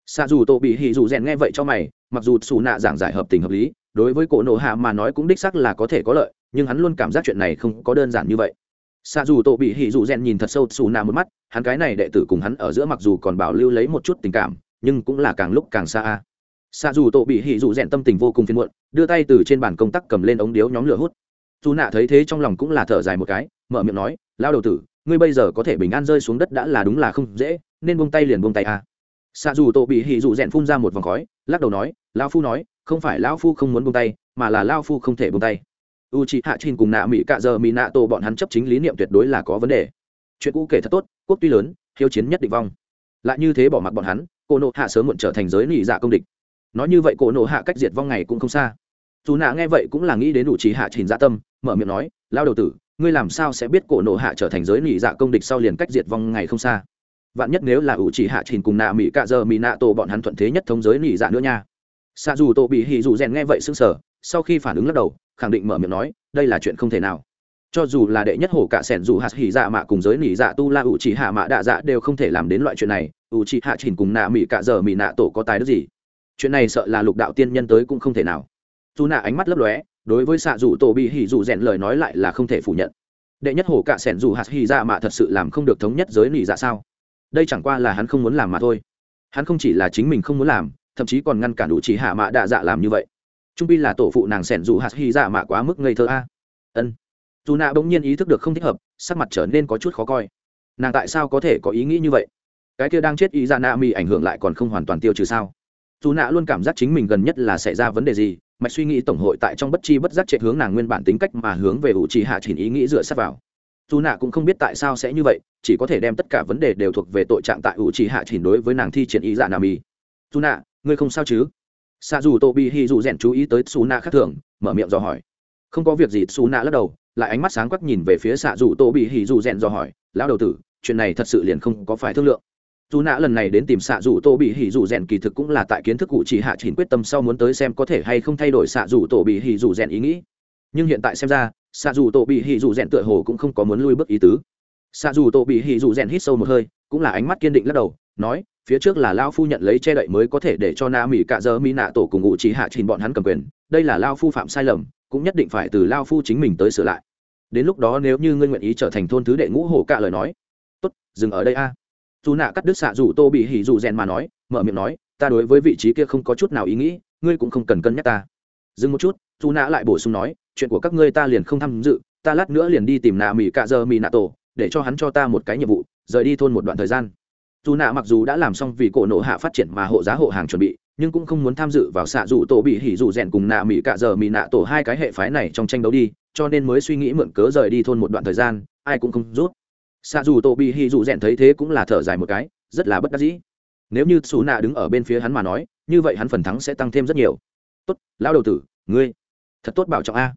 Xạ dù tổ bị hì dù rèn nghe vậy cho mày mặc dù xù nạ giảng giải hợp tình hợp lý, đối với cổ nộ hạ mà nói cũng đích sắc là có thể có lợi, nhưng hắn luôn cảm giác chuyện này không có đơn giản như vậy. Xạ dù tổ bị Hỉ dù rèn nhìn thật sâu xù nạ một mắt, hắn cái này đệ tử cùng hắn ở giữa mặc dù còn bảo lưu lấy một chút tình cảm, nhưng cũng là càng lúc càng xa a. Xạ dù tổ bị Hỉ dù rèn tâm tình vô cùng phiền muộn, đưa tay từ trên bàn công tắc cầm lên ống điếu nhóm lửa hút. Dù nạ thấy thế trong lòng cũng là thở dài một cái, mở miệng nói lao đầu tử, ngươi bây giờ có thể bình an rơi xuống đất đã là đúng là không dễ, nên buông tay liền buông tay a xạ dù tổ bị hì dù rèn phun ra một vòng khói, lắc đầu nói lao phu nói, không phải lao phu không muốn buông tay, mà là lao phu không thể buông tay. U c h ị hạ trình cùng nạ mỹ cạ giờ mỹ nạ tổ bọn hắn chấp chính lý niệm tuyệt đối là có vấn đề. Chuyện cũ kể thật tốt, quốc tuy lớn, hiếu chiến nhất định vong. Lại như thế bỏ mặc bọn hắn cô nộ hạ sớm muộn trở thành giới nị dạ công địch. Nói như vậy cổ nộ hạ cách diệt vong ngày cũng không xa. Dù nạ nghe vậy cũng là nghĩ đến đủ trí hạ trình dạ tâm, mở miệng nói lao đầu tử, ngươi làm sao sẽ biết cổ nộ hạ trở thành giới nị dạ công địch sau liền cách diệt vong ngày không xa? Vạn nhất nếu là ủ chỉ hạ trình cùng nạ mỹ cạ giờ mỹ nạ tổ bọn hắn thuận thế nhất thống giới nỉ dạ nữa nha. Xa dù tổ bị hì dù rèn nghe vậy sững sờ, sau khi phản ứng lắc đầu, khẳng định mở miệng nói, đây là chuyện không thể nào. Cho dù là đệ nhất hổ cả sẻn dù hạt hỉ dạ mạ cùng giới nỉ dạ tu la ủ chỉ hạ mạ đạ dạ đều không thể làm đến loại chuyện này, ủ chỉ hạ trình cùng nạ mỹ cạ giờ mỹ nạ tổ có tài đức gì? Chuyện này sợ là lục đạo tiên nhân tới cũng không thể nào. Dù nạ ánh mắt lấp lóe, đối với xạ dù tổ bị hỉ dù rèn lời nói lại là không thể phủ nhận. Đệ nhất hổ cả sẻn dù hạt hỉ dạ mạ thật sự làm không được thống nhất giới nỉ dạ sao? Đây chẳng qua là hắn không muốn làm mà thôi. Hắn không chỉ là chính mình không muốn làm, thậm chí còn ngăn cản đủ chỉ hạ mạ đạ dạ làm như vậy. Trung pi là tổ phụ nàng sẻn dù hạt hy dạ mạ quá mức ngây thơ a. Ân. Dù nạ bỗng nhiên ý thức được không thích hợp, sắc mặt trở nên có chút khó coi. Nàng tại sao có thể có ý nghĩ như vậy? Cái kia đang chết ý ra nạ mi ảnh hưởng lại còn không hoàn toàn tiêu trừ sao? Dù nạ luôn cảm giác chính mình gần nhất là xảy ra vấn đề gì, mạch suy nghĩ tổng hội tại trong bất chi bất giác chạy hướng nàng nguyên bản tính cách mà hướng về ủ trì hạ chỉnh ý nghĩ dựa sát vào dù nạ cũng không biết tại sao sẽ như vậy, chỉ có thể đem tất cả vấn đề đều thuộc về tội trạng tại ủ trì hạ chỉnh đối với nàng thi triển ý dạ Nam mi dù nạ, ngươi không sao chứ? Xa dù tô bị hì dù rèn chú ý tới xù nạ khác thường, mở miệng dò hỏi. Không có việc gì, xù nạ lắc đầu, lại ánh mắt sáng quắc nhìn về phía xạ dù tô bị hì dù rèn dò hỏi, lão đầu tử, chuyện này thật sự liền không có phải thương lượng. Dù nạ lần này đến tìm xạ dù tô bị hì dù rèn kỳ thực cũng là tại kiến thức cụ chỉ hạ chỉnh quyết tâm sau muốn tới xem có thể hay không thay đổi xạ dù tô bị hì dù rèn ý nghĩ. Nhưng hiện tại xem ra xạ dù tổ bị hì dù rèn tựa hồ cũng không có muốn lui bước ý tứ. Xạ dù tổ bị hì dù rèn hít sâu một hơi, cũng là ánh mắt kiên định lắc đầu, nói, phía trước là lao phu nhận lấy che đậy mới có thể để cho na mỹ cạ dơ mỹ nạ tổ cùng ngụ trí hạ trình bọn hắn cầm quyền. Đây là lao phu phạm sai lầm, cũng nhất định phải từ lao phu chính mình tới sửa lại. Đến lúc đó nếu như ngươi nguyện ý trở thành thôn thứ đệ ngũ hổ cạ lời nói, tốt, dừng ở đây a. Dù nạ cắt đứt xạ dù tô bị hỉ dù rèn mà nói, mở miệng nói, ta đối với vị trí kia không có chút nào ý nghĩ, ngươi cũng không cần cân nhắc ta. Dừng một chút, dù nạ lại bổ sung nói chuyện của các ngươi ta liền không tham dự, ta lát nữa liền đi tìm nạ mỹ cạ dơ mỹ nạ tổ, để cho hắn cho ta một cái nhiệm vụ, rời đi thôn một đoạn thời gian. Dù nạ mặc dù đã làm xong vì cổ nộ hạ phát triển mà hộ giá hộ hàng chuẩn bị, nhưng cũng không muốn tham dự vào xạ dù tổ bị hỉ dù rèn cùng nạ mỹ cạ giờ mỹ nạ tổ hai cái hệ phái này trong tranh đấu đi, cho nên mới suy nghĩ mượn cớ rời đi thôn một đoạn thời gian, ai cũng không rút. Xạ dù tổ bị hỉ dù rèn thấy thế cũng là thở dài một cái, rất là bất đắc dĩ. Nếu như xù nạ đứng ở bên phía hắn mà nói, như vậy hắn phần thắng sẽ tăng thêm rất nhiều. Tốt, lão đầu tử, ngươi, thật tốt bảo trọng a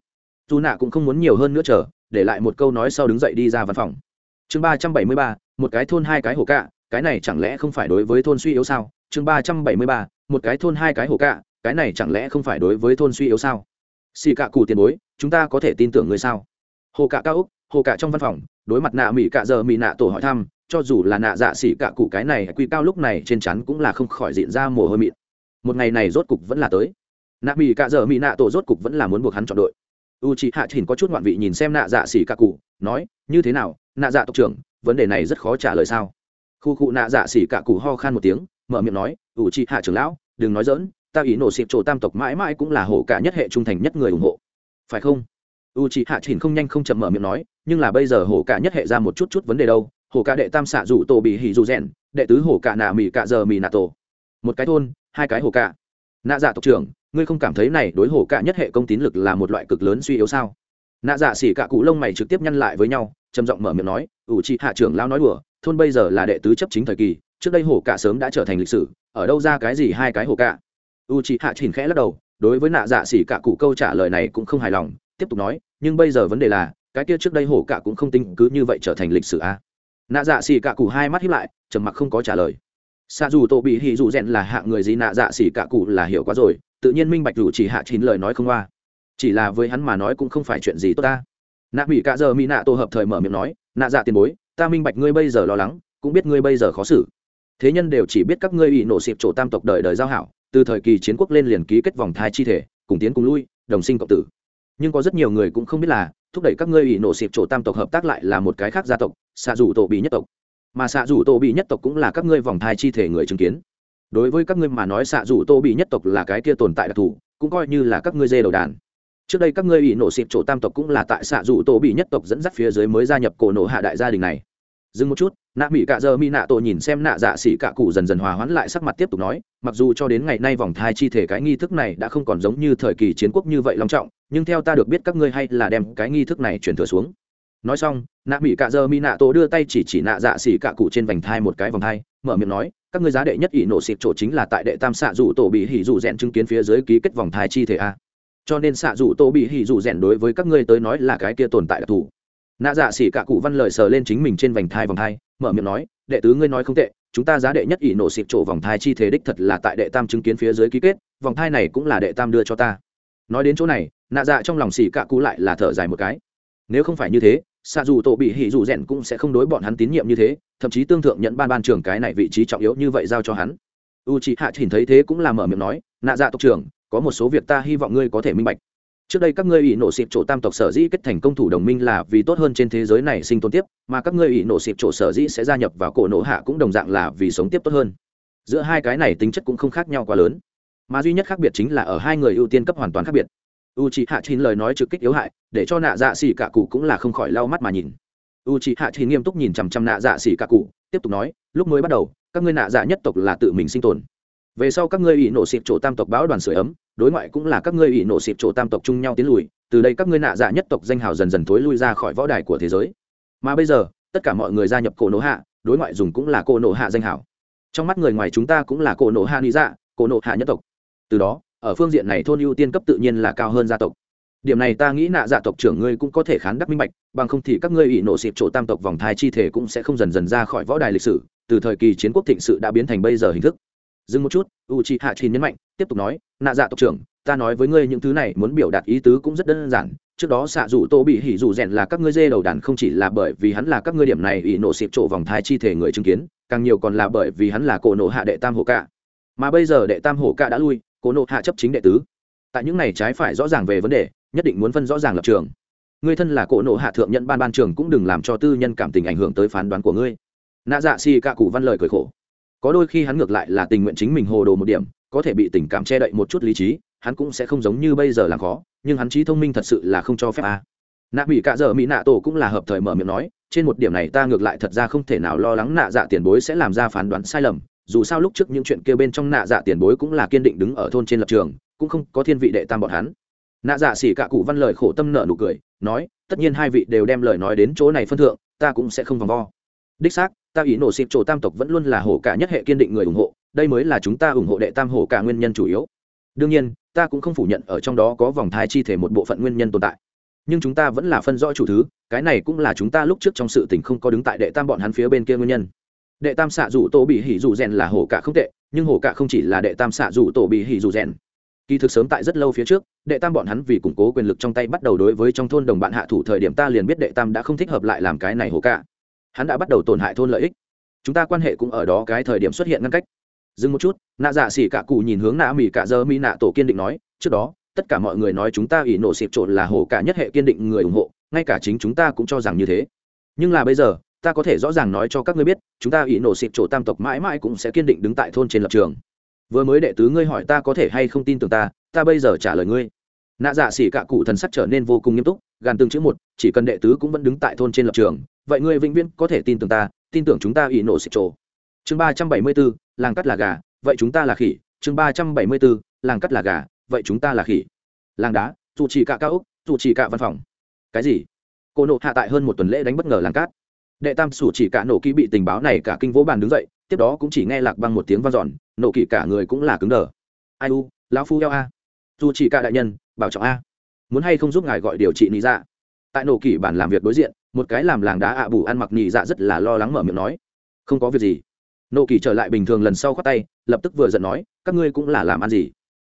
dù nạ cũng không muốn nhiều hơn nữa chờ, để lại một câu nói sau đứng dậy đi ra văn phòng. Chương ba trăm bảy mươi ba, một cái thôn hai cái hổ cạ, cái này chẳng lẽ không phải đối với thôn suy yếu sao? Chương ba trăm bảy mươi ba, một cái thôn hai cái hổ cạ, cái này chẳng lẽ không phải đối với thôn suy yếu sao? Xì cạ cụ tiền bối, chúng ta có thể tin tưởng người sao? Hồ cạ cao úc hồ cạ trong văn phòng, đối mặt nạ mỹ cạ giờ mỹ nạ tổ hỏi thăm, cho dù là nạ dạ xỉ cạ cụ cái này quy cao lúc này trên chắn cũng là không khỏi diện ra mồ hôi mịn. Một ngày này rốt cục vẫn là tới. Nạ mỹ cạ giờ mỹ nạ tổ rốt cục vẫn là muốn buộc hắn chọn đội u chị hạ chỉnh có chút ngoạn vị nhìn xem nạ dạ xỉ cạ cụ, nói, như thế nào, nạ dạ tộc trưởng, vấn đề này rất khó trả lời sao? Khu cụ nạ dạ xỉ cạ cụ ho khan một tiếng, mở miệng nói, u chị hạ trưởng lão, đừng nói dỡn ta ý nổ xịp chỗ tam tộc mãi mãi cũng là hổ cả nhất hệ trung thành nhất người ủng hộ. Phải không? U chị hạ chỉnh không nhanh không chậm mở miệng nói, nhưng là bây giờ hổ cả nhất hệ ra một chút chút vấn đề đâu, hổ cả đệ tam xạ dụ tổ bị hỉ dù rèn, đệ tứ hổ cả nạ mì cạ giờ mì nạ tổ. Một cái thôn, hai cái hổ cả nạ dạ tộc trưởng, ngươi không cảm thấy này đối hổ cả nhất hệ công tín lực là một loại cực lớn suy yếu sao? Nạ dạ xỉ cạ cụ lông mày trực tiếp nhăn lại với nhau, trầm giọng mở miệng nói, ủ trị hạ trưởng lao nói đùa, thôn bây giờ là đệ tứ chấp chính thời kỳ, trước đây hổ cả sớm đã trở thành lịch sử, ở đâu ra cái gì hai cái hổ cả? U trị hạ chỉnh khẽ lắc đầu, đối với nạ dạ xỉ cạ cụ câu trả lời này cũng không hài lòng, tiếp tục nói, nhưng bây giờ vấn đề là, cái kia trước đây hổ cả cũng không tính cứ như vậy trở thành lịch sử a nạ dạ xỉ cạ cụ hai mắt hiếp lại, trầm mặc không có trả lời xa dù tô bị hì dù rèn là hạng người gì nạ dạ xỉ cả cụ là hiểu quá rồi, tự nhiên minh bạch dù chỉ hạ chín lời nói không qua. Chỉ là với hắn mà nói cũng không phải chuyện gì tốt ta. Nạ bị cả giờ mỹ nạ tô hợp thời mở miệng nói, nạ dạ tiền bối, ta minh bạch ngươi bây giờ lo lắng, cũng biết ngươi bây giờ khó xử. Thế nhân đều chỉ biết các ngươi bị nổ xịp chỗ tam tộc đời đời giao hảo, từ thời kỳ chiến quốc lên liền ký kết vòng thai chi thể, cùng tiến cùng lui, đồng sinh cộng tử. Nhưng có rất nhiều người cũng không biết là, thúc đẩy các ngươi bị nổ xịp chỗ tam tộc hợp tác lại là một cái khác gia tộc xạ dù tổ bị nhất tộc mà xạ dù tổ bị nhất tộc cũng là các ngươi vòng thai chi thể người chứng kiến. Đối với các ngươi mà nói, xạ dù tô bị nhất tộc là cái kia tồn tại đặc thù, cũng coi như là các ngươi dê đầu đàn. Trước đây các ngươi bị nổ xịp chỗ tam tộc cũng là tại xạ dù tô bị nhất tộc dẫn dắt phía dưới mới gia nhập cổ nổ hạ đại gia đình này. Dừng một chút, nạ mỹ cạ giờ mi nạ tổ nhìn xem nạ dạ xỉ cạ cụ dần dần hòa hoãn lại sắc mặt tiếp tục nói, mặc dù cho đến ngày nay vòng thai chi thể cái nghi thức này đã không còn giống như thời kỳ chiến quốc như vậy long trọng, nhưng theo ta được biết các ngươi hay là đem cái nghi thức này chuyển thừa xuống nói xong, nạ mỹ cạ dơ mỹ nạ tổ đưa tay chỉ chỉ nạ dạ xỉ cạ cụ trên vành thai một cái vòng thai, mở miệng nói, các ngươi giá đệ nhất ỷ nổ xịp chỗ chính là tại đệ tam xạ dù tổ bị hỉ dù rèn chứng kiến phía dưới ký kết vòng thai chi thể a. Cho nên xạ dù tổ bị hỉ dù rèn đối với các ngươi tới nói là cái kia tồn tại đặc thù. Nạ dạ xỉ cạ cụ văn lời sờ lên chính mình trên vành thai vòng thai, mở miệng nói, đệ tứ ngươi nói không tệ, chúng ta giá đệ nhất ỷ nổ xịp chỗ vòng thai chi thể đích thật là tại đệ tam chứng kiến phía dưới ký kết, vòng thai này cũng là đệ tam đưa cho ta. Nói đến chỗ này, nạ dạ trong lòng xỉ cạ cụ lại là thở dài một cái. Nếu không phải như thế xạ dù tổ bị hỉ dù rèn cũng sẽ không đối bọn hắn tín nhiệm như thế, thậm chí tương thượng nhận ban ban trưởng cái này vị trí trọng yếu như vậy giao cho hắn. U c h ị hạ chỉnh thấy thế cũng là mở miệng nói, nạ dạ tộc trưởng, có một số việc ta hy vọng ngươi có thể minh bạch. Trước đây các ngươi ủy nổ xịp chỗ tam tộc sở dĩ kết thành công thủ đồng minh là vì tốt hơn trên thế giới này sinh tồn tiếp, mà các ngươi ủy nổ xịp chỗ sở dĩ sẽ gia nhập vào cổ nổ hạ cũng đồng dạng là vì sống tiếp tốt hơn. Giữa hai cái này tính chất cũng không khác nhau quá lớn. Mà duy nhất khác biệt chính là ở hai người ưu tiên cấp hoàn toàn khác biệt u c h i hạ chín lời nói trực kích yếu hại, để cho nạ dạ xỉ cả cụ cũng là không khỏi lau mắt mà nhìn. U c h i hạ chín nghiêm túc nhìn chằm chằm nạ dạ xỉ cả cụ tiếp tục nói, lúc mới bắt đầu, các ngươi nạ dạ nhất tộc là tự mình sinh tồn. Về sau các ngươi ủy nổ xịp chỗ tam tộc báo đoàn sửa ấm, đối ngoại cũng là các ngươi ủy nổ xịp chỗ tam tộc chung nhau tiến lùi, từ đây các ngươi nạ dạ nhất tộc danh hào dần dần thối lui ra khỏi võ đài của thế giới. Mà bây giờ, tất cả mọi người gia nhập cổ nổ hạ, đối ngoại dùng cũng là cổ nổ hạ danh hào. Trong mắt người ngoài chúng ta cũng là cổ nổ hạ lý dạ cổ nổ hạ nhất tộc. Từ đó ở phương diện này thôn ưu tiên cấp tự nhiên là cao hơn gia tộc. Điểm này ta nghĩ nạ dạ tộc trưởng ngươi cũng có thể khán đắc minh bạch, bằng không thì các ngươi ủy nổ xịp chỗ tam tộc vòng thai chi thể cũng sẽ không dần dần ra khỏi võ đài lịch sử, từ thời kỳ chiến quốc thịnh sự đã biến thành bây giờ hình thức. Dừng một chút u c h hạ chi nhấn mạnh, tiếp tục nói, nạ dạ tộc trưởng, ta nói với ngươi những thứ này muốn biểu đạt ý tứ cũng rất đơn giản, trước đó xạ dù tô bị hỉ dù rèn là các ngươi dê đầu đàn không chỉ là bởi vì hắn là các ngươi điểm này ỷ nổ xịp chỗ vòng thai chi thể người chứng kiến, càng nhiều còn là bởi vì hắn là cổ nộ hạ đệ tam hổ cạ mà bây giờ đệ tam hổ cạ đã lui cố nộ hạ chấp chính đệ tứ. Tại những này trái phải rõ ràng về vấn đề, nhất định muốn phân rõ ràng lập trường. Ngươi thân là cổ nộ hạ thượng nhận ban ban trường cũng đừng làm cho tư nhân cảm tình ảnh hưởng tới phán đoán của ngươi. Nạ dạ xì cạ cụ văn lời cười khổ. Có đôi khi hắn ngược lại là tình nguyện chính mình hồ đồ một điểm, có thể bị tình cảm che đậy một chút lý trí, hắn cũng sẽ không giống như bây giờ làm khó, nhưng hắn trí thông minh thật sự là không cho phép a. À. nạ bị cạ dở mỹ nạ tổ cũng là hợp thời mở miệng nói, trên một điểm này ta ngược lại thật ra không thể nào lo lắng nạ dạ tiền bối sẽ làm ra phán đoán sai lầm dù sao lúc trước những chuyện kia bên trong nạ dạ tiền bối cũng là kiên định đứng ở thôn trên lập trường, cũng không có thiên vị đệ tam bọn hắn. Nạ dạ xỉ cả cụ văn lời khổ tâm nợ nụ cười, nói, tất nhiên hai vị đều đem lời nói đến chỗ này phân thượng, ta cũng sẽ không vòng vo. Đích xác, ta ý nổ xịp chỗ tam tộc vẫn luôn là hổ cả nhất hệ kiên định người ủng hộ, đây mới là chúng ta ủng hộ đệ tam hổ cả nguyên nhân chủ yếu. Đương nhiên, ta cũng không phủ nhận ở trong đó có vòng thai chi thể một bộ phận nguyên nhân tồn tại. Nhưng chúng ta vẫn là phân rõ chủ thứ, cái này cũng là chúng ta lúc trước trong sự tình không có đứng tại đệ tam bọn hắn phía bên kia nguyên nhân đệ tam xạ rủ tổ bị hỉ dù rèn là hổ cả không tệ, nhưng hổ cả không chỉ là đệ tam xạ rủ tổ bị hỉ dù rèn. Kỳ thực sớm tại rất lâu phía trước, đệ tam bọn hắn vì củng cố quyền lực trong tay bắt đầu đối với trong thôn đồng bạn hạ thủ thời điểm ta liền biết đệ tam đã không thích hợp lại làm cái này hổ cả. Hắn đã bắt đầu tổn hại thôn lợi ích. Chúng ta quan hệ cũng ở đó cái thời điểm xuất hiện ngăn cách. Dừng một chút, nạ dạ xỉ cả cụ nhìn hướng nạ mỹ cả giờ mỹ nạ tổ kiên định nói, trước đó, tất cả mọi người nói chúng ta ỷ nổ xịp trộn là hổ cả nhất hệ kiên định người ủng hộ, ngay cả chính chúng ta cũng cho rằng như thế. Nhưng là bây giờ ta có thể rõ ràng nói cho các ngươi biết, chúng ta ỷ nổ xịt chỗ tam tộc mãi mãi cũng sẽ kiên định đứng tại thôn trên lập trường. Vừa mới đệ tứ ngươi hỏi ta có thể hay không tin tưởng ta ta bây giờ trả lời ngươi. Nạ dạ xỉ cả cụ thần sắc trở nên vô cùng nghiêm túc, gàn từng chữ một, chỉ cần đệ tứ cũng vẫn đứng tại thôn trên lập trường, vậy ngươi vĩnh viễn có thể tin tưởng ta, tin tưởng chúng ta ỷ nổ xịt chỗ. Chương ba trăm bảy mươi bốn, làng cắt là gà, vậy chúng ta là khỉ. Chương ba trăm bảy mươi bốn, làng cắt là gà, vậy chúng ta là khỉ. Làng đá, dù chỉ cả cao úc dù chỉ cả văn phòng. Cái gì? Cô nộ hạ tại hơn một tuần lễ đánh bất ngờ làng cát đệ tam sủ chỉ cả nổ kỹ bị tình báo này cả kinh vỗ bàn đứng dậy, tiếp đó cũng chỉ nghe lạc băng một tiếng vang dọn, nổ kỹ cả người cũng là cứng đờ. Ai u, lão phu eo a. Dù chỉ cả đại nhân, bảo trọng a. Muốn hay không giúp ngài gọi điều trị nị dạ? Tại nổ kỹ bản làm việc đối diện, một cái làm làng đá ạ bù ăn mặc nị dạ rất là lo lắng mở miệng nói. Không có việc gì. Nổ kỳ trở lại bình thường lần sau khoát tay, lập tức vừa giận nói, các ngươi cũng là làm ăn gì?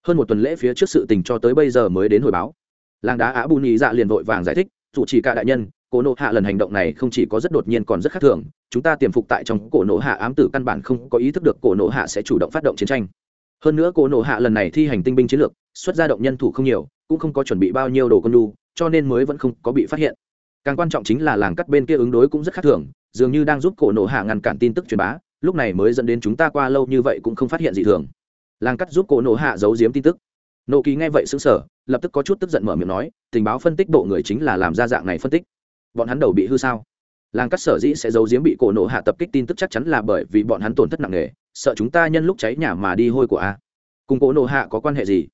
Hơn một tuần lễ phía trước sự tình cho tới bây giờ mới đến hồi báo. Làng đá á bù nhị dạ liền vội vàng giải thích, dù chỉ cả đại nhân cổ nộ hạ lần hành động này không chỉ có rất đột nhiên còn rất khác thường, chúng ta tiềm phục tại trong cổ nộ hạ ám tử căn bản không có ý thức được cổ nộ hạ sẽ chủ động phát động chiến tranh. Hơn nữa cổ nộ hạ lần này thi hành tinh binh chiến lược, xuất ra động nhân thủ không nhiều, cũng không có chuẩn bị bao nhiêu đồ con đu cho nên mới vẫn không có bị phát hiện. Càng quan trọng chính là làng cắt bên kia ứng đối cũng rất khác thường, dường như đang giúp cổ nộ hạ ngăn cản tin tức truyền bá, lúc này mới dẫn đến chúng ta qua lâu như vậy cũng không phát hiện gì thường. Làng cắt giúp cổ nộ hạ giấu giếm tin tức. Nộ kỳ nghe vậy xứng sở lập tức có chút tức giận mở miệng nói, tình báo phân tích bộ người chính là làm ra dạng này phân tích bọn hắn đầu bị hư sao? Làng cắt sở dĩ sẽ giấu giếm bị cổ nộ hạ tập kích tin tức chắc chắn là bởi vì bọn hắn tổn thất nặng nề, sợ chúng ta nhân lúc cháy nhà mà đi hôi của a. Cùng cổ nộ hạ có quan hệ gì?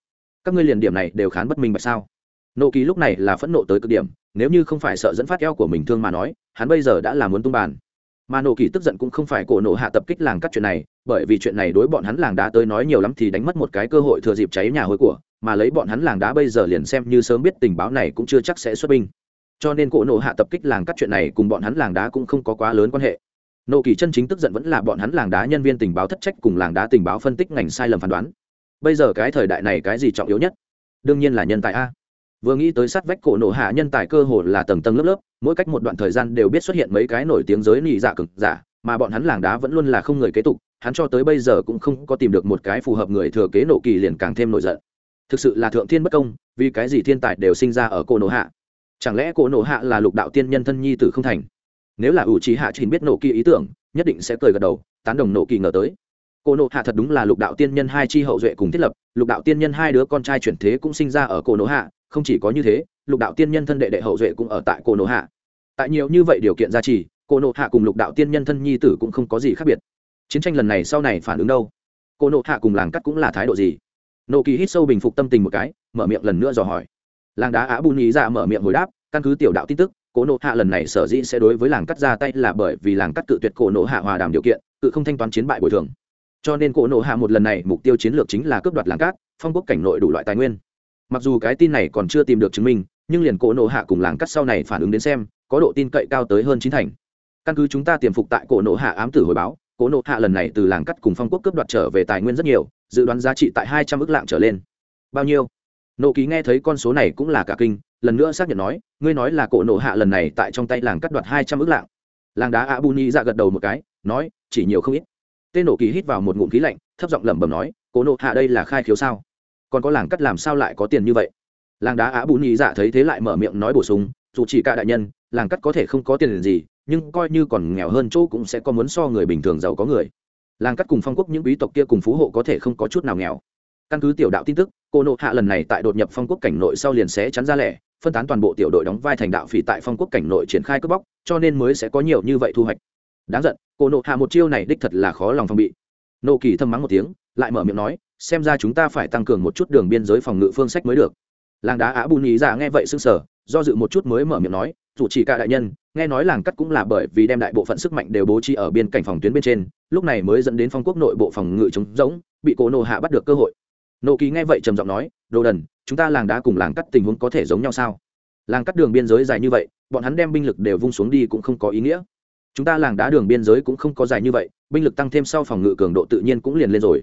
Các ngươi liền điểm này đều khán bất minh bạch sao? Nộ kỳ lúc này là phẫn nộ tới cực điểm, nếu như không phải sợ dẫn phát eo của mình thương mà nói, hắn bây giờ đã là muốn tung bàn. Mà nộ kỳ tức giận cũng không phải cổ nổ hạ tập kích làng cắt chuyện này, bởi vì chuyện này đối bọn hắn làng đá tới nói nhiều lắm thì đánh mất một cái cơ hội thừa dịp cháy nhà hối của, mà lấy bọn hắn làng đá bây giờ liền xem như sớm biết tình báo này cũng chưa chắc sẽ xuất binh cho nên cỗ nổ hạ tập kích làng cắt chuyện này cùng bọn hắn làng đá cũng không có quá lớn quan hệ. Nổ kỳ chân chính tức giận vẫn là bọn hắn làng đá nhân viên tình báo thất trách cùng làng đá tình báo phân tích ngành sai lầm phán đoán. Bây giờ cái thời đại này cái gì trọng yếu nhất? Đương nhiên là nhân tài a. Vừa nghĩ tới sát vách cổ nổ hạ nhân tài cơ hồ là tầng tầng lớp lớp, mỗi cách một đoạn thời gian đều biết xuất hiện mấy cái nổi tiếng giới nị dạ cực giả, mà bọn hắn làng đá vẫn luôn là không người kế tục, hắn cho tới bây giờ cũng không có tìm được một cái phù hợp người thừa kế nộ kỳ liền càng thêm nổi giận. Thực sự là thượng thiên bất công, vì cái gì thiên tài đều sinh ra ở cổ nổ hạ? Chẳng lẽ cổ nổ hạ là lục đạo tiên nhân thân nhi tử không thành? Nếu là ủ trí hạ chỉ biết nộ kỳ ý tưởng, nhất định sẽ cười gật đầu, tán đồng nộ kỳ ngờ tới. Cổ nộ hạ thật đúng là lục đạo tiên nhân hai chi hậu duệ cùng thiết lập, lục đạo tiên nhân hai đứa con trai chuyển thế cũng sinh ra ở cổ nộ hạ, không chỉ có như thế, lục đạo tiên nhân thân đệ đệ hậu duệ cũng ở tại cổ nộ hạ. Tại nhiều như vậy điều kiện gia trì, cổ nộ hạ cùng lục đạo tiên nhân thân nhi tử cũng không có gì khác biệt. Chiến tranh lần này sau này phản ứng đâu? Cổ nộ hạ cùng làng cắt cũng là thái độ gì? Nộ kỳ hít sâu bình phục tâm tình một cái, mở miệng lần nữa dò hỏi làng đá á bù nhí ra dạ mở miệng hồi đáp, căn cứ tiểu đạo tin tức, cổ nộ hạ lần này sở dĩ sẽ đối với làng cắt ra tay là bởi vì làng cắt cự tuyệt cổ nộ hạ hòa đàm điều kiện, cự không thanh toán chiến bại bồi thường. Cho nên cổ nộ hạ một lần này mục tiêu chiến lược chính là cướp đoạt làng cát, phong quốc cảnh nội đủ loại tài nguyên. Mặc dù cái tin này còn chưa tìm được chứng minh, nhưng liền cổ nộ hạ cùng làng cắt sau này phản ứng đến xem, có độ tin cậy cao tới hơn chín thành. Căn cứ chúng ta tiềm phục tại cổ nộ hạ ám tử hồi báo, cổ nộ hạ lần này từ làng cắt cùng phong quốc cướp đoạt trở về tài nguyên rất nhiều, dự đoán giá trị tại hai trăm ước lạng trở lên. Bao nhiêu? Nộ ký nghe thấy con số này cũng là cả kinh, lần nữa xác nhận nói, ngươi nói là cổ nộ hạ lần này tại trong tay làng cắt đoạt hai trăm ước lạng. Làng đá a bu ni ra gật đầu một cái, nói, chỉ nhiều không ít. Tên nộ ký hít vào một ngụm khí lạnh, thấp giọng lẩm bẩm nói, cổ nộ hạ đây là khai khiếu sao? Còn có làng cắt làm sao lại có tiền như vậy? Làng đá á bù nhị dạ thấy thế lại mở miệng nói bổ sung, dù chỉ cả đại nhân, làng cắt có thể không có tiền gì, nhưng coi như còn nghèo hơn chỗ cũng sẽ có muốn so người bình thường giàu có người. Làng cắt cùng phong quốc những quý tộc kia cùng phú hộ có thể không có chút nào nghèo. Căn cứ tiểu đạo tin tức cô nộ hạ lần này tại đột nhập phong quốc cảnh nội sau liền sẽ chắn ra lẻ, phân tán toàn bộ tiểu đội đóng vai thành đạo phỉ tại phong quốc cảnh nội triển khai cướp bóc, cho nên mới sẽ có nhiều như vậy thu hoạch. Đáng giận, cô nộ hạ một chiêu này đích thật là khó lòng phòng bị. Nộ kỳ thâm mắng một tiếng, lại mở miệng nói, xem ra chúng ta phải tăng cường một chút đường biên giới phòng ngự phương sách mới được. Làng đá á bù nhí ra dạ nghe vậy sưng sở do dự một chút mới mở miệng nói, dù chỉ cả đại nhân, nghe nói làng cắt cũng là bởi vì đem đại bộ phận sức mạnh đều bố trí ở biên cảnh phòng tuyến bên trên, lúc này mới dẫn đến phong quốc nội bộ phòng ngự chống rỗng, bị cổ nộ hạ bắt được cơ hội nộ kỳ nghe vậy trầm giọng nói, đồ đần, chúng ta làng đá cùng làng cắt tình huống có thể giống nhau sao? Làng cắt đường biên giới dài như vậy, bọn hắn đem binh lực đều vung xuống đi cũng không có ý nghĩa. Chúng ta làng đá đường biên giới cũng không có dài như vậy, binh lực tăng thêm sau phòng ngự cường độ tự nhiên cũng liền lên rồi.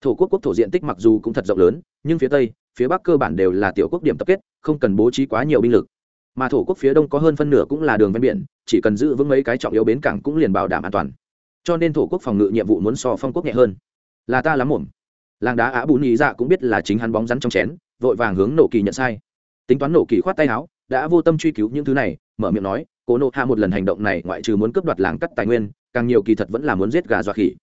Thổ quốc quốc thổ diện tích mặc dù cũng thật rộng lớn, nhưng phía tây, phía bắc cơ bản đều là tiểu quốc điểm tập kết, không cần bố trí quá nhiều binh lực. Mà thổ quốc phía đông có hơn phân nửa cũng là đường ven biển, chỉ cần giữ vững mấy cái trọng yếu bến cảng cũng liền bảo đảm an toàn. Cho nên thổ quốc phòng ngự nhiệm vụ muốn so phong quốc nhẹ hơn. Là ta lắm ổn làng đá á bù nhị dạ cũng biết là chính hắn bóng rắn trong chén, vội vàng hướng nổ kỳ nhận sai. Tính toán nổ kỳ khoát tay áo, đã vô tâm truy cứu những thứ này, mở miệng nói, cố nộ hạ một lần hành động này ngoại trừ muốn cướp đoạt làng cắt tài nguyên, càng nhiều kỳ thật vẫn là muốn giết gà dọa khỉ.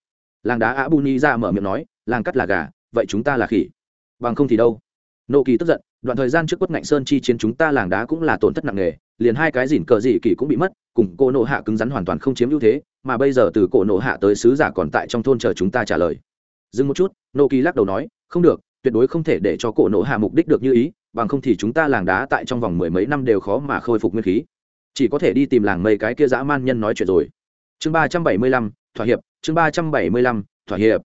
Làng đá á bù nhị dạ mở miệng nói, làng cắt là gà, vậy chúng ta là khỉ. Bằng không thì đâu. Nộ kỳ tức giận, đoạn thời gian trước quất ngạnh sơn chi chiến chúng ta làng đá cũng là tổn thất nặng nề, liền hai cái dỉn cờ dị kỳ cũng bị mất, cùng cô nộ hạ cứng rắn hoàn toàn không chiếm ưu thế, mà bây giờ từ cổ nộ hạ tới sứ giả còn tại trong thôn chờ chúng ta trả lời dừng một chút Nô kỳ lắc đầu nói, không được, tuyệt đối không thể để cho cổ nộ hạ mục đích được như ý, bằng không thì chúng ta làng đá tại trong vòng mười mấy năm đều khó mà khôi phục nguyên khí. Chỉ có thể đi tìm làng mây cái kia dã man nhân nói chuyện rồi. Chương ba trăm bảy mươi lăm, thỏa hiệp, chương ba trăm bảy mươi lăm, thỏa hiệp.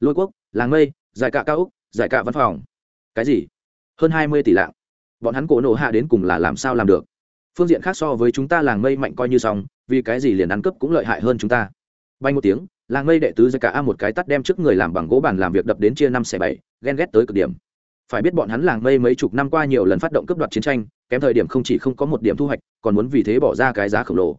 Lôi quốc, làng mây, giải cạ cao úc, giải cạ văn phòng. Cái gì? Hơn hai mươi tỷ lạng. Bọn hắn cổ nộ hạ đến cùng là làm sao làm được? Phương diện khác so với chúng ta làng mây mạnh coi như xong, vì cái gì liền ăn cướp cũng lợi hại hơn chúng ta? Bay một tiếng làng mây đệ tứ giải cả a một cái tắt đem trước người làm bằng gỗ bàn làm việc đập đến chia năm xẻ bảy, ghen ghét tới cực điểm. Phải biết bọn hắn làng mây mấy chục năm qua nhiều lần phát động cướp đoạt chiến tranh, kém thời điểm không chỉ không có một điểm thu hoạch, còn muốn vì thế bỏ ra cái giá khổng lồ.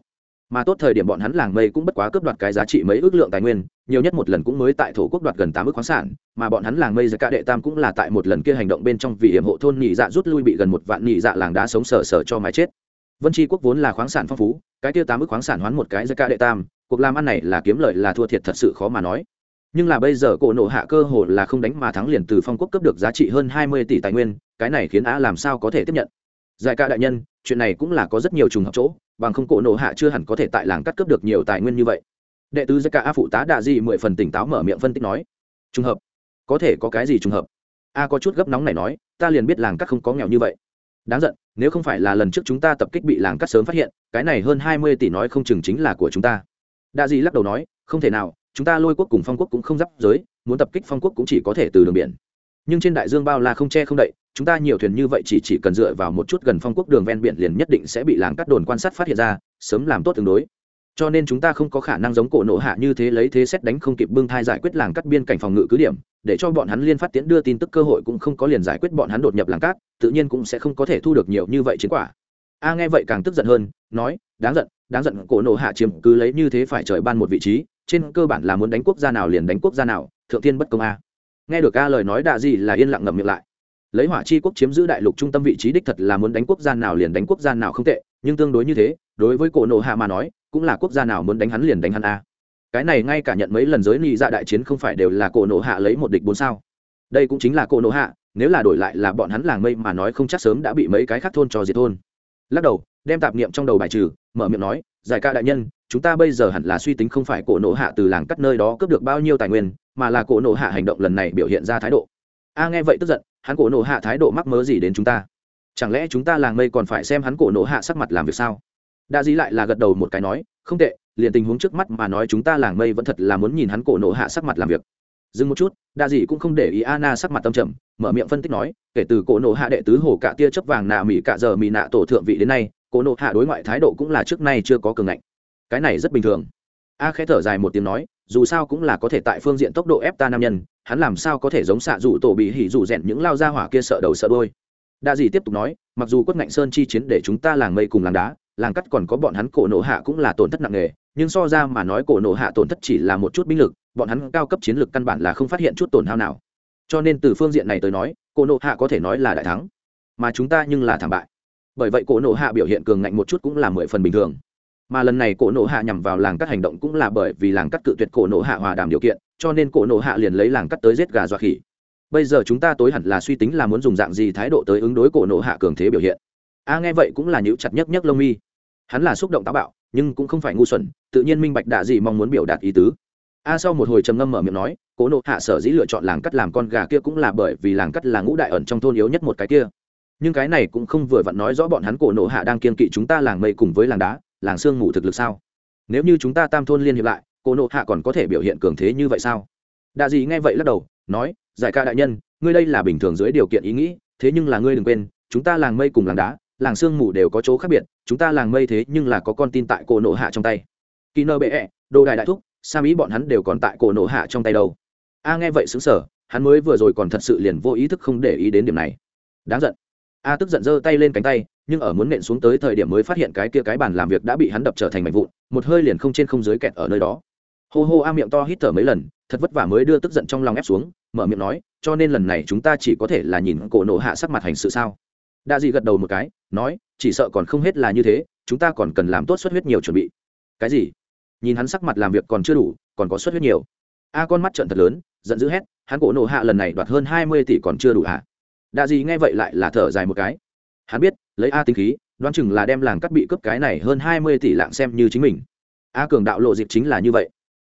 Mà tốt thời điểm bọn hắn làng mây cũng bất quá cướp đoạt cái giá trị mấy ước lượng tài nguyên, nhiều nhất một lần cũng mới tại thổ quốc đoạt gần tám ước khoáng sản, mà bọn hắn làng mây ra cả đệ tam cũng là tại một lần kia hành động bên trong vì hiểm hộ thôn nhị dạ rút lui bị gần một vạn nhị dạ làng đá sống sờ sờ cho mái chết. Vân tri quốc vốn là khoáng sản phong phú, cái tiêu tám ước khoáng sản hoán một cái ra cả đệ tam cuộc làm ăn này là kiếm lợi là thua thiệt thật sự khó mà nói. Nhưng là bây giờ cổ nộ hạ cơ hồ là không đánh mà thắng liền từ phong quốc cấp được giá trị hơn hai mươi tỷ tài nguyên, cái này khiến á làm sao có thể tiếp nhận? Giải ca đại nhân, chuyện này cũng là có rất nhiều trùng hợp chỗ, bằng không cổ nộ hạ chưa hẳn có thể tại làng cắt cướp được nhiều tài nguyên như vậy. Đệ tứ giải ca a phụ tá đạ di mười phần tỉnh táo mở miệng phân tích nói, trùng hợp? Có thể có cái gì trùng hợp? A có chút gấp nóng này nói, ta liền biết làng cắt không có nghèo như vậy. Đáng giận, nếu không phải là lần trước chúng ta tập kích bị làng cắt sớm phát hiện, cái này hơn hai mươi tỷ nói không chừng chính là của chúng ta đa di lắc đầu nói, không thể nào, chúng ta lôi quốc cùng phong quốc cũng không giáp giới, muốn tập kích phong quốc cũng chỉ có thể từ đường biển. Nhưng trên đại dương bao la không che không đậy, chúng ta nhiều thuyền như vậy chỉ chỉ cần dựa vào một chút gần phong quốc đường ven biển liền nhất định sẽ bị làng cắt đồn quan sát phát hiện ra, sớm làm tốt tương đối. Cho nên chúng ta không có khả năng giống cổ nộ hạ như thế lấy thế xét đánh không kịp bưng thai giải quyết làng cắt biên cảnh phòng ngự cứ điểm, để cho bọn hắn liên phát tiến đưa tin tức cơ hội cũng không có liền giải quyết bọn hắn đột nhập làng cát, tự nhiên cũng sẽ không có thể thu được nhiều như vậy chiến quả. A nghe vậy càng tức giận hơn, nói, đáng giận đáng giận cổ nộ hạ chiếm cứ lấy như thế phải trời ban một vị trí, trên cơ bản là muốn đánh quốc gia nào liền đánh quốc gia nào, thượng tiên bất công a. Nghe được a lời nói đạ gì là yên lặng ngậm miệng lại. Lấy hỏa chi quốc chiếm giữ đại lục trung tâm vị trí đích thật là muốn đánh quốc gia nào liền đánh quốc gia nào không tệ, nhưng tương đối như thế, đối với cổ nộ hạ mà nói, cũng là quốc gia nào muốn đánh hắn liền đánh hắn a. Cái này ngay cả nhận mấy lần giới nghị dạ đại chiến không phải đều là cổ nộ hạ lấy một địch bốn sao. Đây cũng chính là cổ nộ hạ, nếu là đổi lại là bọn hắn làng mây mà nói không chắc sớm đã bị mấy cái khác thôn cho diệt thôn. Lắc đầu đem tạp niệm trong đầu bài trừ, mở miệng nói, giải ca đại nhân, chúng ta bây giờ hẳn là suy tính không phải cổ nộ hạ từ làng cắt nơi đó cướp được bao nhiêu tài nguyên, mà là cổ nộ hạ hành động lần này biểu hiện ra thái độ. A nghe vậy tức giận, hắn cổ nộ hạ thái độ mắc mớ gì đến chúng ta? Chẳng lẽ chúng ta làng mây còn phải xem hắn cổ nộ hạ sắc mặt làm việc sao? Đa dĩ lại là gật đầu một cái nói, không tệ, liền tình huống trước mắt mà nói chúng ta làng mây vẫn thật là muốn nhìn hắn cổ nộ hạ sắc mặt làm việc. Dừng một chút, đa dĩ cũng không để ý ana sắc mặt tâm trầm, mở miệng phân tích nói, kể từ cổ nộ hạ đệ tứ hồ cạ tia chấp vàng nạ mỹ cạ giờ mỹ nạ tổ thượng vị đến nay cổ nộ hạ đối ngoại thái độ cũng là trước nay chưa có cường ngạnh. Cái này rất bình thường. A khẽ thở dài một tiếng nói, dù sao cũng là có thể tại phương diện tốc độ ép ta nam nhân, hắn làm sao có thể giống xạ dù tổ bị hỉ dù rèn những lao ra hỏa kia sợ đầu sợ đôi đa dì tiếp tục nói, mặc dù quất ngạnh sơn chi chiến để chúng ta làng mây cùng làng đá, làng cắt còn có bọn hắn cổ nộ hạ cũng là tổn thất nặng nề, nhưng so ra mà nói cổ nộ hạ tổn thất chỉ là một chút binh lực, bọn hắn cao cấp chiến lược căn bản là không phát hiện chút tổn hao nào. Cho nên từ phương diện này tới nói cổ nộ hạ có thể nói là đại thắng, mà chúng ta nhưng là thảm bại bởi vậy cổ nộ hạ biểu hiện cường ngạnh một chút cũng là mười phần bình thường. Mà lần này cổ nộ hạ nhằm vào làng cắt hành động cũng là bởi vì làng cắt cự tuyệt cổ nộ hạ hòa đàm điều kiện, cho nên cổ nộ hạ liền lấy làng cắt tới giết gà dọa khỉ. Bây giờ chúng ta tối hẳn là suy tính là muốn dùng dạng gì thái độ tới ứng đối cổ nộ hạ cường thế biểu hiện. A nghe vậy cũng là nhữ chặt nhất nhất lông mi. Hắn là xúc động táo bạo, nhưng cũng không phải ngu xuẩn, tự nhiên minh bạch đạ gì mong muốn biểu đạt ý tứ. A sau một hồi trầm ngâm mở miệng nói cố nộ hạ sở dĩ lựa chọn làng cắt làm con gà kia cũng là bởi vì làng cắt là ngũ đại ẩn trong thôn yếu nhất một cái kia nhưng cái này cũng không vừa vặn nói rõ bọn hắn cổ nộ hạ đang kiên kỵ chúng ta làng mây cùng với làng đá, làng sương mù thực lực sao? Nếu như chúng ta tam thôn liên hiệp lại, cổ nộ hạ còn có thể biểu hiện cường thế như vậy sao? Đạ dị nghe vậy lắc đầu, nói, giải ca đại nhân, ngươi đây là bình thường dưới điều kiện ý nghĩ, thế nhưng là ngươi đừng quên, chúng ta làng mây cùng làng đá, làng sương mù đều có chỗ khác biệt, chúng ta làng mây thế nhưng là có con tin tại cổ nộ hạ trong tay. Kỳ nơ bệ ẹ, đồ đại đại thúc sa mỹ bọn hắn đều còn tại cổ nộ hạ trong tay đâu. A nghe vậy xứng sở hắn mới vừa rồi còn thật sự liền vô ý thức không để ý đến điểm này. Đáng giận a tức giận giơ tay lên cánh tay, nhưng ở muốn nện xuống tới thời điểm mới phát hiện cái kia cái bàn làm việc đã bị hắn đập trở thành mảnh vụn, một hơi liền không trên không dưới kẹt ở nơi đó. Hô hô a miệng to hít thở mấy lần, thật vất vả mới đưa tức giận trong lòng ép xuống, mở miệng nói, cho nên lần này chúng ta chỉ có thể là nhìn cổ nổ hạ sắc mặt hành sự sao? Đa dị gật đầu một cái, nói, chỉ sợ còn không hết là như thế, chúng ta còn cần làm tốt xuất huyết nhiều chuẩn bị. Cái gì? Nhìn hắn sắc mặt làm việc còn chưa đủ, còn có xuất huyết nhiều. A con mắt trợn thật lớn, giận dữ hét, hắn cổ nổ hạ lần này đoạt hơn hai mươi tỷ còn chưa đủ hạ đa dị nghe vậy lại là thở dài một cái. Hắn biết, lấy a tinh khí, đoán chừng là đem làng cắt bị cướp cái này hơn hai mươi tỷ lạng xem như chính mình. A cường đạo lộ dịp chính là như vậy.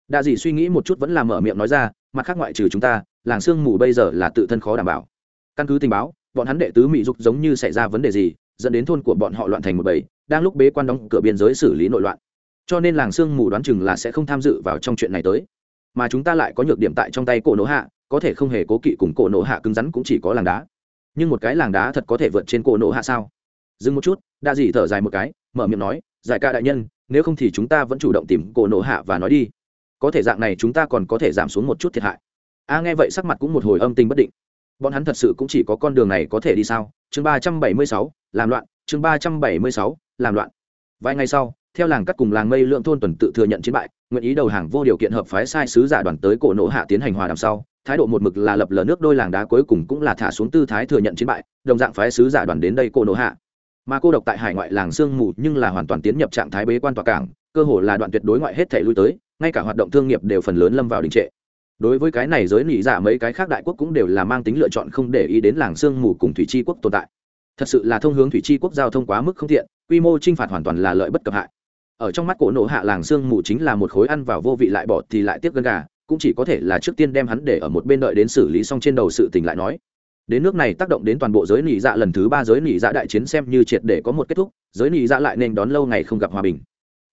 Đa dị suy nghĩ một chút vẫn là mở miệng nói ra, mặt khác ngoại trừ chúng ta, làng sương mù bây giờ là tự thân khó đảm bảo. Căn cứ tình báo, bọn hắn đệ tứ mỹ dục giống như xảy ra vấn đề gì, dẫn đến thôn của bọn họ loạn thành một bầy, đang lúc bế quan đóng cửa biên giới xử lý nội loạn. Cho nên làng sương mù đoán chừng là sẽ không tham dự vào trong chuyện này tới. Mà chúng ta lại có nhược điểm tại trong tay cổ nổ hạ, có thể không hề cố kỵ cùng cổ nổ hạ cứng rắn cũng chỉ có làng đá nhưng một cái làng đá thật có thể vượt trên cổ nổ hạ sao? Dừng một chút, đa dì thở dài một cái, mở miệng nói, giải ca đại nhân, nếu không thì chúng ta vẫn chủ động tìm cổ nổ hạ và nói đi. Có thể dạng này chúng ta còn có thể giảm xuống một chút thiệt hại. A nghe vậy sắc mặt cũng một hồi âm tình bất định. Bọn hắn thật sự cũng chỉ có con đường này có thể đi sao? Chương ba trăm bảy mươi sáu, làm loạn, chương ba trăm bảy mươi sáu, làm loạn. Vài ngày sau theo làng cắt cùng làng mây lượng thôn tuần tự thừa nhận chiến bại, nguyện ý đầu hàng vô điều kiện hợp phái sai sứ giả đoàn tới cổ nộ hạ tiến hành hòa đàm sau, thái độ một mực là lập lờ nước đôi làng đá cuối cùng cũng là thả xuống tư thái thừa nhận chiến bại, đồng dạng phái sứ giả đoàn đến đây cổ nộ hạ. Mà cô độc tại hải ngoại làng sương mù nhưng là hoàn toàn tiến nhập trạng thái bế quan tòa cảng, cơ hồ là đoạn tuyệt đối ngoại hết thể lui tới, ngay cả hoạt động thương nghiệp đều phần lớn lâm vào đình trệ. Đối với cái này giới nỉ giả dạ mấy cái khác đại quốc cũng đều là mang tính lựa chọn không để ý đến làng sương mù cùng thủy tri quốc tồn tại. Thật sự là thông hướng thủy tri quốc giao thông quá mức không thiện, quy mô t r i n h phạt hoàn toàn là lợi bất cập hại ở trong mắt cổ nộ hạ làng sương mù chính là một khối ăn vào vô vị lại bỏ thì lại tiếp gân gà, cũng chỉ có thể là trước tiên đem hắn để ở một bên đợi đến xử lý xong trên đầu sự tình lại nói. Đến nước này tác động đến toàn bộ giới nỉ dạ lần thứ ba giới nỉ dạ đại chiến xem như triệt để có một kết thúc, giới nỉ dạ lại nên đón lâu ngày không gặp hòa bình.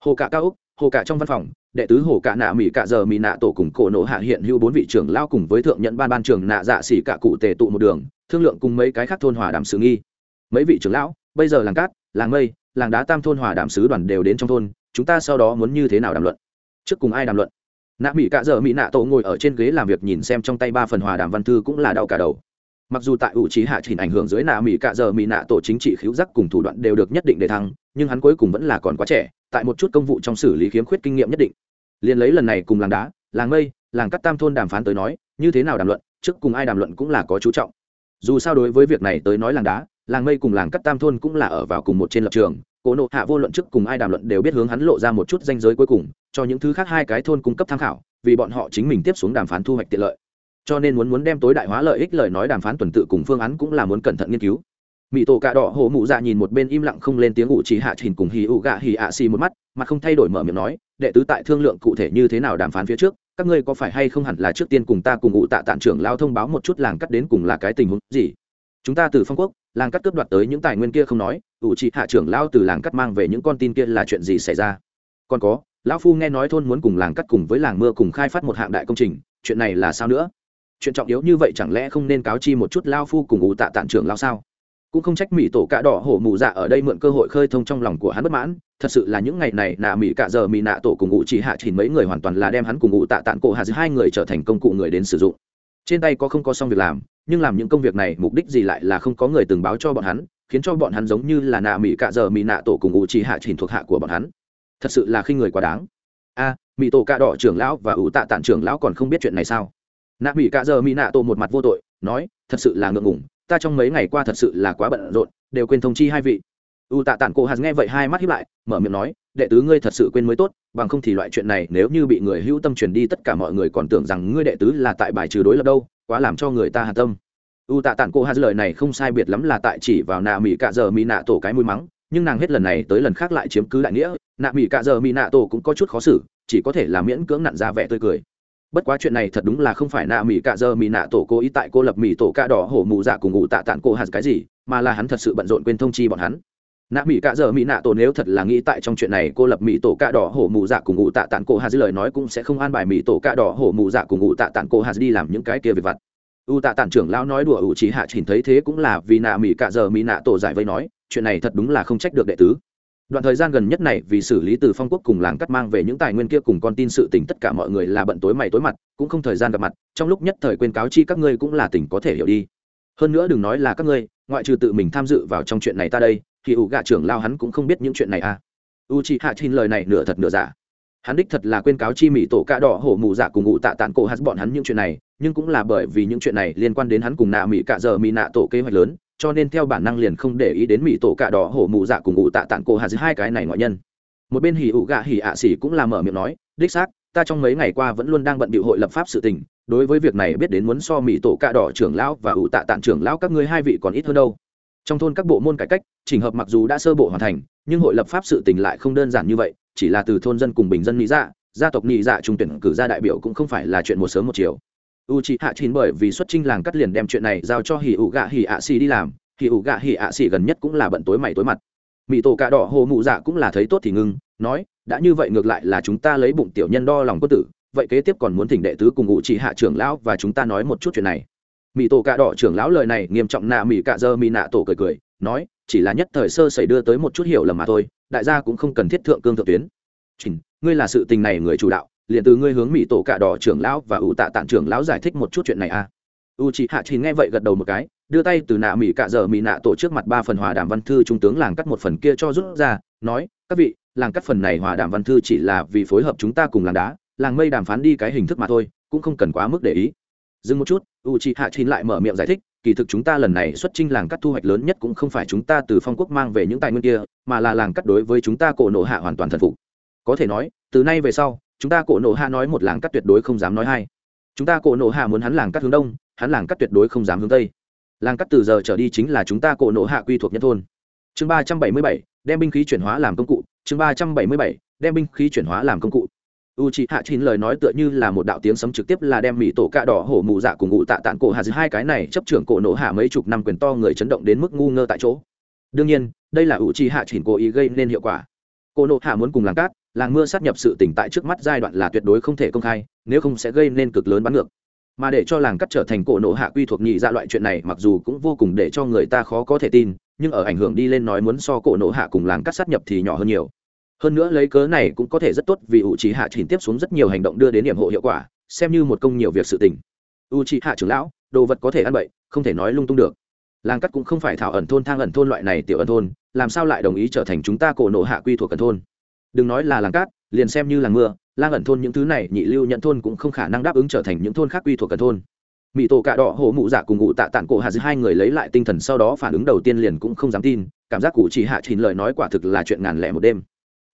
Hồ cả cao úc, hồ cả trong văn phòng, đệ tứ hồ cả nạ mỹ cả giờ mỹ nạ tổ cùng cổ nộ hạ hiện hữu bốn vị trưởng lao cùng với thượng nhận ban ban trưởng nạ dạ xỉ cả cụ tề tụ một đường, thương lượng cùng mấy cái khác thôn hòa đàm sự nghi. Mấy vị trưởng lão, bây giờ làng cát, làng mây làng đá tam thôn hòa đàm sứ đoàn đều đến trong thôn, chúng ta sau đó muốn như thế nào đàm luận? Trước cùng ai đàm luận? Nạ mỹ cạ giờ mỹ nạ tổ ngồi ở trên ghế làm việc nhìn xem trong tay ba phần hòa đàm văn thư cũng là đau cả đầu. Mặc dù tại ủ trí hạ trình ảnh hưởng dưới nạ mỹ cạ giờ mỹ nạ tổ chính trị khiếu giác cùng thủ đoạn đều được nhất định để thăng, nhưng hắn cuối cùng vẫn là còn quá trẻ, tại một chút công vụ trong xử lý khiếm khuyết kinh nghiệm nhất định. Liền lấy lần này cùng làng đá, làng mây, làng cắt tam thôn đàm phán tới nói, như thế nào đàm luận, trước cùng ai đàm luận cũng là có chú trọng. Dù sao đối với việc này tới nói làng đá làng mây cùng làng cắt tam thôn cũng là ở vào cùng một trên lập trường, cố nộ hạ vô luận trước cùng ai đàm luận đều biết hướng hắn lộ ra một chút danh giới cuối cùng, cho những thứ khác hai cái thôn cung cấp tham khảo, vì bọn họ chính mình tiếp xuống đàm phán thu hoạch tiện lợi. Cho nên muốn muốn đem tối đại hóa lợi ích lời nói đàm phán tuần tự cùng phương án cũng là muốn cẩn thận nghiên cứu. Mỹ tổ cà đỏ hổ mụ dạ nhìn một bên im lặng không lên tiếng ủ chỉ hạ trình cùng hì ụ gạ hì ạ xì một mắt, mà không thay đổi mở miệng nói, đệ tứ tại thương lượng cụ thể như thế nào đàm phán phía trước, các ngươi có phải hay không hẳn là trước tiên cùng ta cùng ụ tạ tạm trưởng lao thông báo một chút làng cắt đến cùng là cái tình huống gì? Chúng ta từ phong quốc làng cắt cướp đoạt tới những tài nguyên kia không nói, ủ trị hạ trưởng lao từ làng cắt mang về những con tin kia là chuyện gì xảy ra? Còn có, lão phu nghe nói thôn muốn cùng làng cắt cùng với làng mưa cùng khai phát một hạng đại công trình, chuyện này là sao nữa? Chuyện trọng yếu như vậy chẳng lẽ không nên cáo chi một chút lao phu cùng ủ tạ tản trưởng lao sao? Cũng không trách mỹ tổ cạ đỏ hổ mù dạ ở đây mượn cơ hội khơi thông trong lòng của hắn bất mãn, thật sự là những ngày này nạ mỹ cạ giờ mỹ nạ tổ cùng ngụ chỉ hạ chỉ mấy người hoàn toàn là đem hắn cùng ngụ tạ tạng cổ hạ hai người trở thành công cụ người đến sử dụng trên tay có không có xong việc làm, nhưng làm những công việc này mục đích gì lại là không có người từng báo cho bọn hắn, khiến cho bọn hắn giống như là nạ mỹ cạ giờ mỹ nạ tổ cùng ủ trì hạ chỉnh thuộc hạ của bọn hắn. Thật sự là khi người quá đáng. A mỹ tổ cạ đỏ trưởng lão và ủ tạ tản trưởng lão còn không biết chuyện này sao? Nạ mỹ cạ giờ mỹ nạ tổ một mặt vô tội, nói, thật sự là ngượng ngùng, ta trong mấy ngày qua thật sự là quá bận rộn, đều quên thông chi hai vị. Ủ tạ tản cổ hạt nghe vậy hai mắt hiếp lại, mở miệng nói đệ tứ ngươi thật sự quên mới tốt, bằng không thì loại chuyện này nếu như bị người hữu tâm truyền đi, tất cả mọi người còn tưởng rằng ngươi đệ tứ là tại bài trừ đối lập đâu, quá làm cho người ta hạ tâm. U tạ tản cô hát lời này không sai biệt lắm là tại chỉ vào nạ mỹ cạ giờ mỹ nạ tổ cái mũi mắng, nhưng nàng hết lần này tới lần khác lại chiếm cứ đại nghĩa, nạ mỹ cạ giờ mỹ nạ tổ cũng có chút khó xử, chỉ có thể là miễn cưỡng nặn ra vẻ tươi cười. Bất quá chuyện này thật đúng là không phải nạ mỹ cạ giờ mỹ nạ tổ cố ý tại cô lập mỹ tổ cạ đỏ hổ mụ dạ cùng ngụ tạ tản cô hạt cái gì, mà là hắn thật sự bận rộn quên thông chi bọn hắn nạ mỹ cạ dở mỹ nạ tổ nếu thật là nghĩ tại trong chuyện này, cô lập mỹ tổ cạ đỏ hổ mù dạ cùng ngụ tạ tản cổ hà dư lời nói cũng sẽ không an bài mỹ tổ cạ đỏ hổ mù dạ cùng ngụ tạ tản cổ hà đi làm những cái kia về vặt. U tạ tản trưởng lão nói đùa ủ trí hạ chỉnh thấy thế cũng là vì nạ mỹ cạ dở mỹ nạ tổ giải vây nói, chuyện này thật đúng là không trách được đệ tứ. Đoạn thời gian gần nhất này, vì xử lý từ phong quốc cùng làng cắt mang về những tài nguyên kia cùng con tin sự tình, tất cả mọi người là bận tối mày tối mặt, cũng không thời gian gặp mặt, trong lúc nhất thời quên cáo chi các ngươi cũng là tình có thể hiểu đi. Hơn nữa đừng nói là các ngươi, ngoại trừ tự mình tham dự vào trong chuyện này ta đây thì ủ gạ trưởng lao hắn cũng không biết những chuyện này à. U chị hạ trên lời này nửa thật nửa giả. Hắn đích thật là quên cáo chi mỹ tổ cạ đỏ hổ mù dạ cùng ngụ tạ tản cổ hát bọn hắn những chuyện này, nhưng cũng là bởi vì những chuyện này liên quan đến hắn cùng nạ mỹ cạ giờ mỹ nạ tổ kế hoạch lớn, cho nên theo bản năng liền không để ý đến mỹ tổ cạ đỏ hổ mù dạ cùng ngụ tạ tản cổ hát hai cái này ngoại nhân. Một bên hỉ ủ gạ hỉ ạ xỉ cũng là mở miệng nói, đích xác, ta trong mấy ngày qua vẫn luôn đang bận bịu hội lập pháp sự tình, đối với việc này biết đến muốn so mỹ tổ cạ đỏ trưởng lão và ủ tạ tản trưởng lão các ngươi hai vị còn ít hơn đâu trong thôn các bộ môn cải cách, chỉnh hợp mặc dù đã sơ bộ hoàn thành, nhưng hội lập pháp sự tình lại không đơn giản như vậy, chỉ là từ thôn dân cùng bình dân nghĩ dạ gia tộc nghĩ dạ trung tuyển cử ra đại biểu cũng không phải là chuyện một sớm một chiều. U chị hạ chín bởi vì xuất trinh làng cắt liền đem chuyện này giao cho hỉ ụ gạ hỉ ạ xì đi làm hỉ ụ gạ hỉ ạ xì gần nhất cũng là bận tối mày tối mặt. Mỹ tổ cà đỏ hồ mụ dạ cũng là thấy tốt thì ngưng, nói, đã như vậy ngược lại là chúng ta lấy bụng tiểu nhân đo lòng quân tử, vậy kế tiếp còn muốn thỉnh đệ tứ cùng ngụ chỉ hạ trưởng lão và chúng ta nói một chút chuyện này mỹ tổ cạ đỏ trưởng lão lời này nghiêm trọng nạ mỹ cạ dơ mỹ nạ tổ cười cười nói chỉ là nhất thời sơ xảy đưa tới một chút hiểu lầm mà thôi đại gia cũng không cần thiết thượng cương thượng tuyến Chỉnh, ngươi là sự tình này người chủ đạo liền từ ngươi hướng mỹ tổ cạ đỏ trưởng lão và ủ tạ tạng trưởng lão giải thích một chút chuyện này a à. u chị hạ chỉ nghe vậy gật đầu một cái đưa tay từ nạ mỹ cạ dơ mỹ nạ tổ trước mặt ba phần hòa đàm văn thư trung tướng làng cắt một phần kia cho rút ra nói các vị làng cắt phần này hòa đàm văn thư chỉ là vì phối hợp chúng ta cùng làng đá làng mây đàm phán đi cái hình thức mà thôi cũng không cần quá mức để ý dừng một chút u c h i hạ chín lại mở miệng giải thích, kỳ thực chúng ta lần này xuất trinh làng cắt thu hoạch lớn nhất cũng không phải chúng ta từ phong quốc mang về những tài nguyên kia, mà là làng cắt đối với chúng ta cổ nộ hạ hoàn toàn thần phục. Có thể nói, từ nay về sau, chúng ta cổ nộ hạ nói một làng cắt tuyệt đối không dám nói hai. Chúng ta cổ nộ hạ muốn hắn làng cắt hướng đông, hắn làng cắt tuyệt đối không dám hướng tây. Làng cắt từ giờ trở đi chính là chúng ta cổ nộ hạ quy thuộc nhân thôn. Chương ba trăm bảy mươi bảy, đem binh khí chuyển hóa làm công cụ, chương ba trăm bảy mươi bảy, đem binh khí chuyển hóa làm công cụ u c h ị hạ chín lời nói tựa như là một đạo tiếng sấm trực tiếp là đem mỹ tổ cạ đỏ hổ mù dạ cùng ngụ tạ tạng cổ hạ hai cái này chấp trưởng cổ nổ hạ mấy chục năm quyền to người chấn động đến mức ngu ngơ tại chỗ. Đương nhiên, đây là u c h ị hạ chín cố ý gây nên hiệu quả. Cổ nổ hạ muốn cùng làng cát, làng mưa sát nhập sự tỉnh tại trước mắt giai đoạn là tuyệt đối không thể công khai, nếu không sẽ gây nên cực lớn bắn ngược. Mà để cho làng cắt trở thành cổ nổ hạ quy thuộc nhị ra dạ loại chuyện này mặc dù cũng vô cùng để cho người ta khó có thể tin, nhưng ở ảnh hưởng đi lên nói muốn so cổ nổ hạ cùng làng cắt sát nhập thì nhỏ hơn nhiều hơn nữa lấy cớ này cũng có thể rất tốt vì u trí hạ chỉnh tiếp xuống rất nhiều hành động đưa đến điểm hộ hiệu quả, xem như một công nhiều việc sự tình. U trí hạ trưởng lão, đồ vật có thể ăn bậy, không thể nói lung tung được. Làng cắt cũng không phải thảo ẩn thôn, thang ẩn thôn loại này tiểu ẩn thôn, làm sao lại đồng ý trở thành chúng ta cổ nộ hạ quy thuộc ẩn thôn? Đừng nói là làng cát liền xem như làng mưa, lang ẩn thôn những thứ này, nhị lưu nhận thôn cũng không khả năng đáp ứng trở thành những thôn khác quy thuộc ẩn thôn. Mỹ tổ cạ đỏ hổ mụ dạ cùng ngụ tạ tản cổ hạ giữa hai người lấy lại tinh thần sau đó phản ứng đầu tiên liền cũng không dám tin, cảm giác cụ chỉ hạ trình lời nói quả thực là chuyện ngàn lẻ một đêm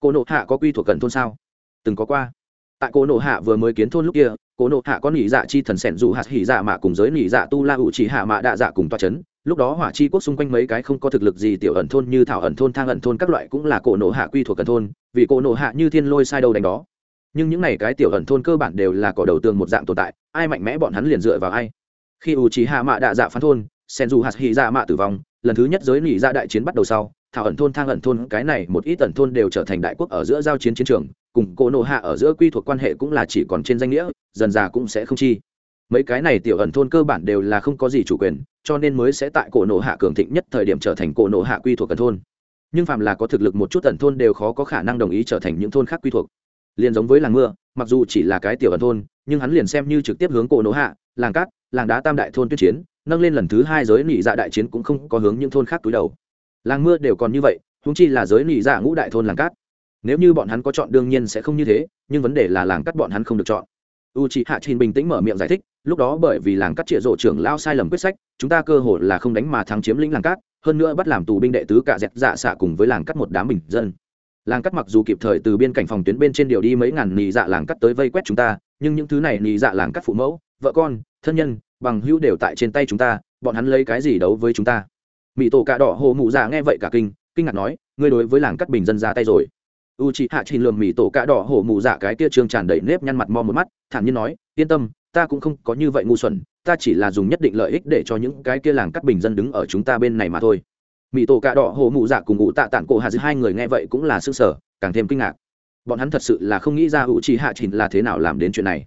cô nộ hạ có quy thuộc cần thôn sao? Từng có qua. Tại cô nộ hạ vừa mới kiến thôn lúc kia, cô nộ hạ có nỉ dạ chi thần sẻn dù hạt hỉ dạ mạ cùng giới nỉ dạ tu la hữu chỉ hạ mạ đạ dạ cùng toa c h ấ n lúc đó hỏa chi quốc xung quanh mấy cái không có thực lực gì tiểu ẩn thôn như thảo ẩn thôn, thang ẩn thôn các loại cũng là cổ nộ hạ quy thuộc cần thôn, vì cổ nộ hạ như thiên lôi sai đâu đánh đó. Nhưng những n à y cái tiểu ẩn thôn cơ bản đều là cỏ đầu tường một dạng tồn tại, ai mạnh mẽ bọn hắn liền dựa vào ai. Khi ủ chỉ hạ mạ đạ dạ phán thôn sen dù hạt hỉ dạ mạ tử vong, lần thứ nhất giới nỉ dạ đại chiến bắt đầu sau thảo ẩn thôn thang ẩn thôn, cái này một ít ẩn thôn đều trở thành đại quốc ở giữa giao chiến chiến trường, cùng cổ nộ hạ ở giữa quy thuộc quan hệ cũng là chỉ còn trên danh nghĩa, dần già cũng sẽ không chi. Mấy cái này tiểu ẩn thôn cơ bản đều là không có gì chủ quyền, cho nên mới sẽ tại cổ nộ hạ cường thịnh nhất thời điểm trở thành cổ nộ hạ quy thuộc ẩn thôn. Nhưng phạm là có thực lực một chút ẩn thôn đều khó có khả năng đồng ý trở thành những thôn khác quy thuộc. Liền giống với làng mưa, mặc dù chỉ là cái tiểu ẩn thôn, nhưng hắn liền xem như trực tiếp hướng cổ nộ hạ, làng cát, làng đá tam đại thôn tuyên chiến, nâng lên lần thứ hai giới nị dạ đại chiến cũng không có hướng những thôn khác túi đầu làng mưa đều còn như vậy húng chi là giới nị dạ ngũ đại thôn làng cát. Nếu như bọn hắn có chọn đương nhiên sẽ không như thế, nhưng vấn đề là làng cắt bọn hắn không được chọn. U c h ị hạ trình bình tĩnh mở miệng giải thích, lúc đó bởi vì làng cắt trịa rộ trưởng lao sai lầm quyết sách, chúng ta cơ hội là không đánh mà thắng chiếm lĩnh làng cát, hơn nữa bắt làm tù binh đệ tứ cả dẹp dạ xạ cùng với làng cắt một đám bình dân. Làng cắt mặc dù kịp thời từ biên cảnh phòng tuyến bên trên điều đi mấy ngàn nì dạ làng cắt tới vây quét chúng ta, nhưng những thứ này nì dạ làng cắt phụ mẫu, vợ con, thân nhân, bằng hữu đều tại trên tay chúng ta, bọn hắn lấy cái gì đấu với chúng ta? Mỹ tổ cạ đỏ hồ mụ dạ nghe vậy cả kinh kinh ngạc nói, ngươi đối với làng cắt bình dân ra tay rồi? U chị hạ trình lườm mỹ tổ cạ đỏ hổ mụ dạ cái kia trương tràn đầy nếp nhăn mặt mo một mắt, thản nhiên nói, yên tâm, ta cũng không có như vậy ngu xuẩn, ta chỉ là dùng nhất định lợi ích để cho những cái kia làng cắt bình dân đứng ở chúng ta bên này mà thôi. Mỹ tổ cạ đỏ hồ mụ dạ cùng ngụ tạ tản cổ hà giữa hai người nghe vậy cũng là s ư ơ n g sở càng thêm kinh ngạc. Bọn hắn thật sự là không nghĩ ra u trì hạ trình là thế nào làm đến chuyện này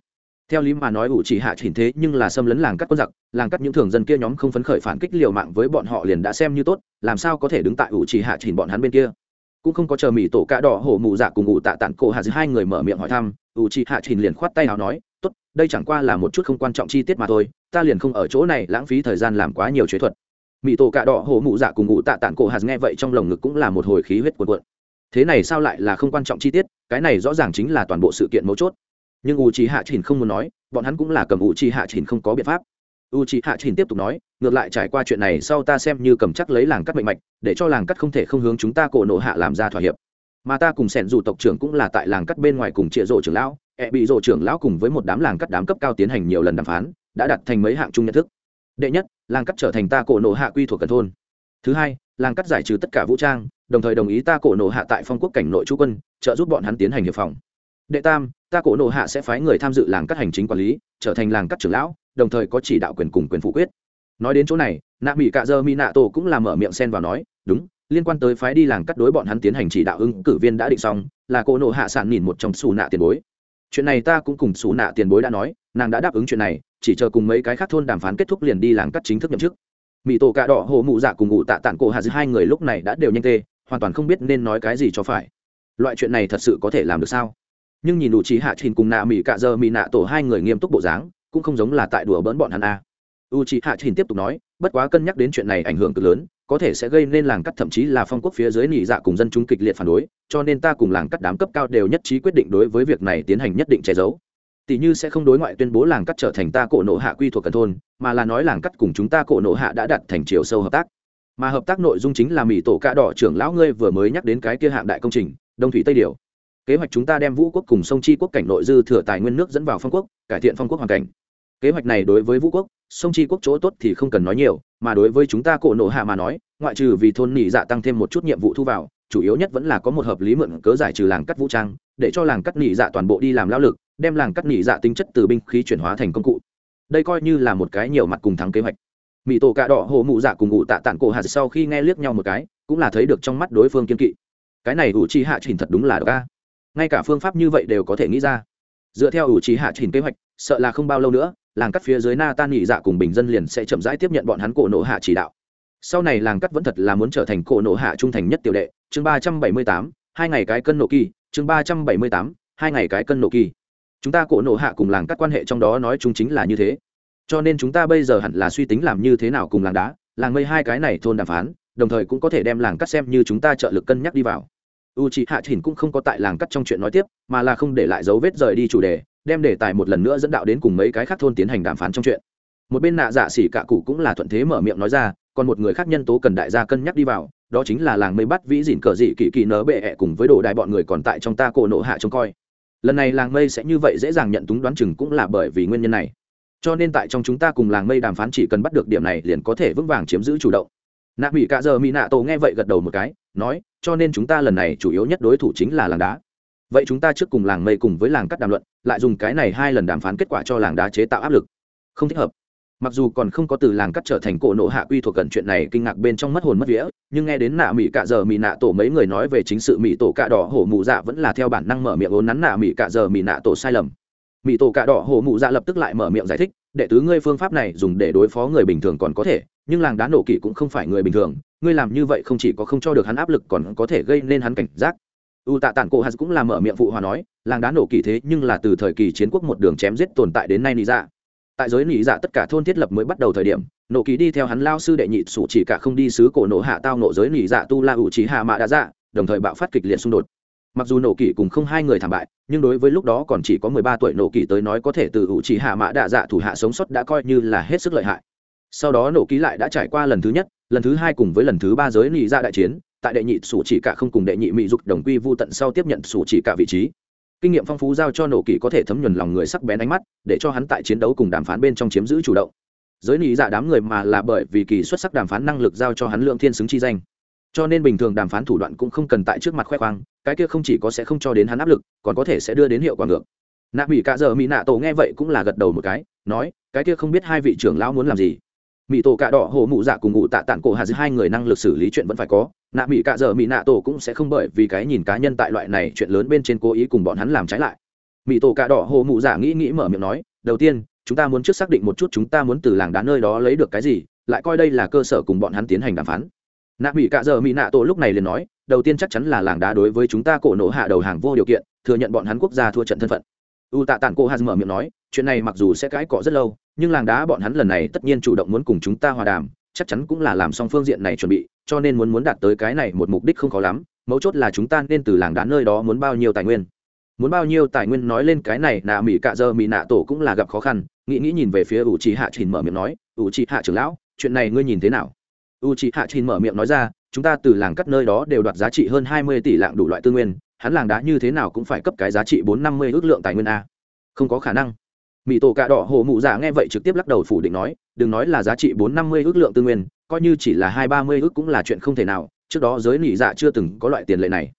theo lý mà nói, ủ chỉ hạ chỉnh thế, nhưng là xâm lấn làng cắt quân giặc, làng cắt những thường dân kia nhóm không phấn khởi phản kích liều mạng với bọn họ liền đã xem như tốt, làm sao có thể đứng tại ủ chỉ hạ chỉnh bọn hắn bên kia? Cũng không có chờ mỹ tổ cạ đỏ hổ mụ dạ cùng ủ tạ tản cổ hạ giữa hai người mở miệng hỏi thăm, ủ chỉ hạ chỉnh liền khoát tay nào nói, tốt, đây chẳng qua là một chút không quan trọng chi tiết mà thôi, ta liền không ở chỗ này lãng phí thời gian làm quá nhiều chế thuật. Mỹ tổ cạ đỏ hổ mụ dạ cùng ủ tạ tản cổ hạ nghe vậy trong lồng ngực cũng là một hồi khí huyết cuộn cuộn. Thế này sao lại là không quan trọng chi tiết? Cái này rõ ràng chính là toàn bộ sự kiện mấu chốt nhưng u trí hạ chỉnh không muốn nói, bọn hắn cũng là cầm u trí hạ chỉnh không có biện pháp. U trí hạ chỉnh tiếp tục nói, ngược lại trải qua chuyện này sau ta xem như cầm chắc lấy làng cắt mệnh mạnh để cho làng cắt không thể không hướng chúng ta cổ nộ hạ làm ra thỏa hiệp. Mà ta cùng sẻn dù tộc trưởng cũng là tại làng cắt bên ngoài cùng trịa rộ trưởng lão, ẹ bị rộ trưởng lão cùng với một đám làng cắt đám cấp cao tiến hành nhiều lần đàm phán, đã đặt thành mấy hạng chung nhận thức. Đệ nhất, làng cắt trở thành ta cổ nộ hạ quy thuộc cần thôn. Thứ hai, làng cắt giải trừ tất cả vũ trang, đồng thời đồng ý ta cổ nộ hạ tại phong quốc cảnh nội chú quân, trợ giúp bọn hắn tiến hành hiệp phòng. Đệ tam ta cổ nộ hạ sẽ phái người tham dự làng cắt hành chính quản lý, trở thành làng cắt trưởng lão, đồng thời có chỉ đạo quyền cùng quyền phụ quyết. Nói đến chỗ này, nạ mỹ cạ dơ mỹ nạ tổ cũng làm mở miệng xen vào nói, đúng, liên quan tới phái đi làng cắt đối bọn hắn tiến hành chỉ đạo ứng cử viên đã định xong, là cổ nộ hạ sản nhìn một trong xù nạ tiền bối. Chuyện này ta cũng cùng xù nạ tiền bối đã nói, nàng đã đáp ứng chuyện này, chỉ chờ cùng mấy cái khác thôn đàm phán kết thúc liền đi làng cắt chính thức nhậm chức. Mỹ tổ cạ đỏ hồ mụ dạ cùng ngụ tạ tản cổ hạ giữa hai người lúc này đã đều nhanh tê, hoàn toàn không biết nên nói cái gì cho phải. Loại chuyện này thật sự có thể làm được sao? Nhưng nhìn đủ trí hạ trình cùng nạ mỹ cạ dơ mỹ nạ tổ hai người nghiêm túc bộ dáng, cũng không giống là tại đùa bỡn bọn hắn a. U trí hạ trình tiếp tục nói, bất quá cân nhắc đến chuyện này ảnh hưởng cực lớn, có thể sẽ gây nên làng cắt thậm chí là phong quốc phía dưới nỉ dạ cùng dân chúng kịch liệt phản đối, cho nên ta cùng làng cắt đám cấp cao đều nhất trí quyết định đối với việc này tiến hành nhất định che giấu. Tỷ như sẽ không đối ngoại tuyên bố làng cắt trở thành ta cổ nộ hạ quy thuộc cần thôn, mà là nói làng cắt cùng chúng ta cổ nộ hạ đã đặt thành chiều sâu hợp tác. Mà hợp tác nội dung chính là mỹ tổ ca đỏ trưởng lão ngươi vừa mới nhắc đến cái kia hạng đại công trình, đông thủy tây điều kế hoạch chúng ta đem vũ quốc cùng sông chi quốc cảnh nội dư thừa tài nguyên nước dẫn vào phong quốc, cải thiện phong quốc hoàn cảnh. Kế hoạch này đối với vũ quốc, sông chi quốc chỗ tốt thì không cần nói nhiều, mà đối với chúng ta cổ nộ hạ mà nói, ngoại trừ vì thôn nỉ dạ tăng thêm một chút nhiệm vụ thu vào, chủ yếu nhất vẫn là có một hợp lý mượn cớ giải trừ làng cắt vũ trang, để cho làng cắt nỉ dạ toàn bộ đi làm lao lực, đem làng cắt nỉ dạ tính chất từ binh khí chuyển hóa thành công cụ. Đây coi như là một cái nhiều mặt cùng thắng kế hoạch. Mỹ tổ cạ đỏ, hồ mụ dạ cùng ngụ tạ tản cổ hạt sau khi nghe liếc nhau một cái, cũng là thấy được trong mắt đối phương kiên kỵ. Cái này ủ chi hạ trình thật đúng là đ ca ngay cả phương pháp như vậy đều có thể nghĩ ra. Dựa theo ủ trí hạ trình kế hoạch, sợ là không bao lâu nữa, làng cắt phía dưới na tan nghỉ dạ cùng bình dân liền sẽ chậm rãi tiếp nhận bọn hắn cổ nộ hạ chỉ đạo. Sau này làng cắt vẫn thật là muốn trở thành cổ nộ hạ trung thành nhất tiểu đệ. Chương ba trăm bảy mươi tám, hai ngày cái cân nộ kỳ. Chương ba trăm bảy mươi tám, hai ngày cái cân nộ kỳ. Chúng ta cổ nộ hạ cùng làng cắt quan hệ trong đó nói chung chính là như thế. Cho nên chúng ta bây giờ hẳn là suy tính làm như thế nào cùng làng đá, làng mây hai cái này thôn đàm phán, đồng thời cũng có thể đem làng cắt xem như chúng ta trợ lực cân nhắc đi vào u c h ị hạ chỉnh cũng không có tại làng cắt trong chuyện nói tiếp, mà là không để lại dấu vết rời đi chủ đề, đem đề tài một lần nữa dẫn đạo đến cùng mấy cái khác thôn tiến hành đàm phán trong chuyện. Một bên nạ dạ xỉ cạ cụ cũng là thuận thế mở miệng nói ra, còn một người khác nhân tố cần đại gia cân nhắc đi vào, đó chính là làng mây bắt vĩ dìn cờ dị kỳ kỳ nớ bệ ẹ cùng với đồ đại bọn người còn tại trong ta cổ nộ hạ trông coi. Lần này làng mây sẽ như vậy dễ dàng nhận túng đoán chừng cũng là bởi vì nguyên nhân này. Cho nên tại trong chúng ta cùng làng mây đàm phán chỉ cần bắt được điểm này liền có thể vững vàng chiếm giữ chủ động. Nạ mỹ cạ giờ mỹ nạ tổ nghe vậy gật đầu một cái, nói cho nên chúng ta lần này chủ yếu nhất đối thủ chính là làng đá. Vậy chúng ta trước cùng làng mây cùng với làng cắt đàm luận, lại dùng cái này hai lần đàm phán kết quả cho làng đá chế tạo áp lực. Không thích hợp. Mặc dù còn không có từ làng cắt trở thành cổ nộ hạ quy thuộc gần chuyện này kinh ngạc bên trong mất hồn mất vía, nhưng nghe đến nạ mỹ cạ giờ mỹ nạ tổ mấy người nói về chính sự mỹ tổ cạ đỏ hổ mụ dạ vẫn là theo bản năng mở miệng ốn nắn nạ mỹ cạ giờ mỹ nạ tổ sai lầm. Mỹ tổ cạ đỏ hổ mụ dạ lập tức lại mở miệng giải thích đệ tứ ngươi phương pháp này dùng để đối phó người bình thường còn có thể, nhưng làng đá nổ kỵ cũng không phải người bình thường, ngươi làm như vậy không chỉ có không cho được hắn áp lực còn có thể gây nên hắn cảnh giác. U tạ tản cổ hạt cũng là mở miệng phụ hòa nói, làng đá nổ kỵ thế nhưng là từ thời kỳ chiến quốc một đường chém giết tồn tại đến nay nị dạ. Tại giới nị dạ tất cả thôn thiết lập mới bắt đầu thời điểm, nổ kỵ đi theo hắn lao sư đệ nhị sủ chỉ cả không đi sứ cổ nổ hạ tao nổ giới nị dạ tu la ủ trí hạ mạ đã dạ đồng thời bạo phát kịch liệt xung đột mặc dù nổ kỳ cùng không hai người thảm bại, nhưng đối với lúc đó còn chỉ có mười ba tuổi nổ kỳ tới nói có thể từ ủ chỉ hạ mã đạ dạ thủ hạ sống sót đã coi như là hết sức lợi hại. Sau đó nổ ký lại đã trải qua lần thứ nhất, lần thứ hai cùng với lần thứ ba giới nị ra dạ đại chiến, tại đệ nhị sủ chỉ cả không cùng đệ nhị mỹ dục đồng quy vô tận sau tiếp nhận sủ chỉ cả vị trí. Kinh nghiệm phong phú giao cho nổ kỳ có thể thấm nhuần lòng người sắc bén ánh mắt, để cho hắn tại chiến đấu cùng đàm phán bên trong chiếm giữ chủ động. Giới nị dạ đám người mà là bởi vì kỳ xuất sắc đàm phán năng lực giao cho hắn lượng thiên xứng chi danh cho nên bình thường đàm phán thủ đoạn cũng không cần tại trước mặt khoe khoang, cái kia không chỉ có sẽ không cho đến hắn áp lực, còn có thể sẽ đưa đến hiệu quả ngược. Nạ mỹ cạ giờ mỹ nạ tổ nghe vậy cũng là gật đầu một cái, nói, cái kia không biết hai vị trưởng lão muốn làm gì. Mỹ tổ cạ đỏ hồ mụ dạ cùng ngụ tạ tản cổ hà giữa hai người năng lực xử lý chuyện vẫn phải có, nạ mỹ cạ giờ mỹ nạ tổ cũng sẽ không bởi vì cái nhìn cá nhân tại loại này chuyện lớn bên trên cố ý cùng bọn hắn làm trái lại. Mỹ tổ cạ đỏ hồ mụ dạ nghĩ nghĩ mở miệng nói, đầu tiên, chúng ta muốn trước xác định một chút chúng ta muốn từ làng đá nơi đó lấy được cái gì, lại coi đây là cơ sở cùng bọn hắn tiến hành đàm phán nạ mỹ cạ dợ mỹ nạ tổ lúc này liền nói, đầu tiên chắc chắn là làng đá đối với chúng ta cổ nổ hạ đầu hàng vô điều kiện, thừa nhận bọn hắn quốc gia thua trận thân phận. U tạ tản cô hà mở miệng nói, chuyện này mặc dù sẽ cãi cọ rất lâu, nhưng làng đá bọn hắn lần này tất nhiên chủ động muốn cùng chúng ta hòa đàm, chắc chắn cũng là làm xong phương diện này chuẩn bị, cho nên muốn muốn đạt tới cái này một mục đích không khó lắm, mấu chốt là chúng ta nên từ làng đá nơi đó muốn bao nhiêu tài nguyên. Muốn bao nhiêu tài nguyên nói lên cái này, nạ mỹ cạ dơ mỹ nạ tổ cũng là gặp khó khăn, nghĩ nghĩ nhìn về phía ủ trì hạ trình mở miệng nói ủ trì hạ trưởng lão, chuyện này ngươi nhìn thế nào? U trì hạ trình mở miệng nói ra, chúng ta từ làng cắt nơi đó đều đoạt giá trị hơn hai mươi tỷ lạng đủ loại tư nguyên, hắn làng đá như thế nào cũng phải cấp cái giá trị bốn năm mươi ước lượng tài nguyên a. Không có khả năng. Mỹ tổ cạ đỏ hồ mụ dạ nghe vậy trực tiếp lắc đầu phủ định nói, đừng nói là giá trị bốn năm mươi ước lượng tư nguyên, coi như chỉ là hai ba mươi ước cũng là chuyện không thể nào, trước đó giới nỉ dạ chưa từng có loại tiền lệ này.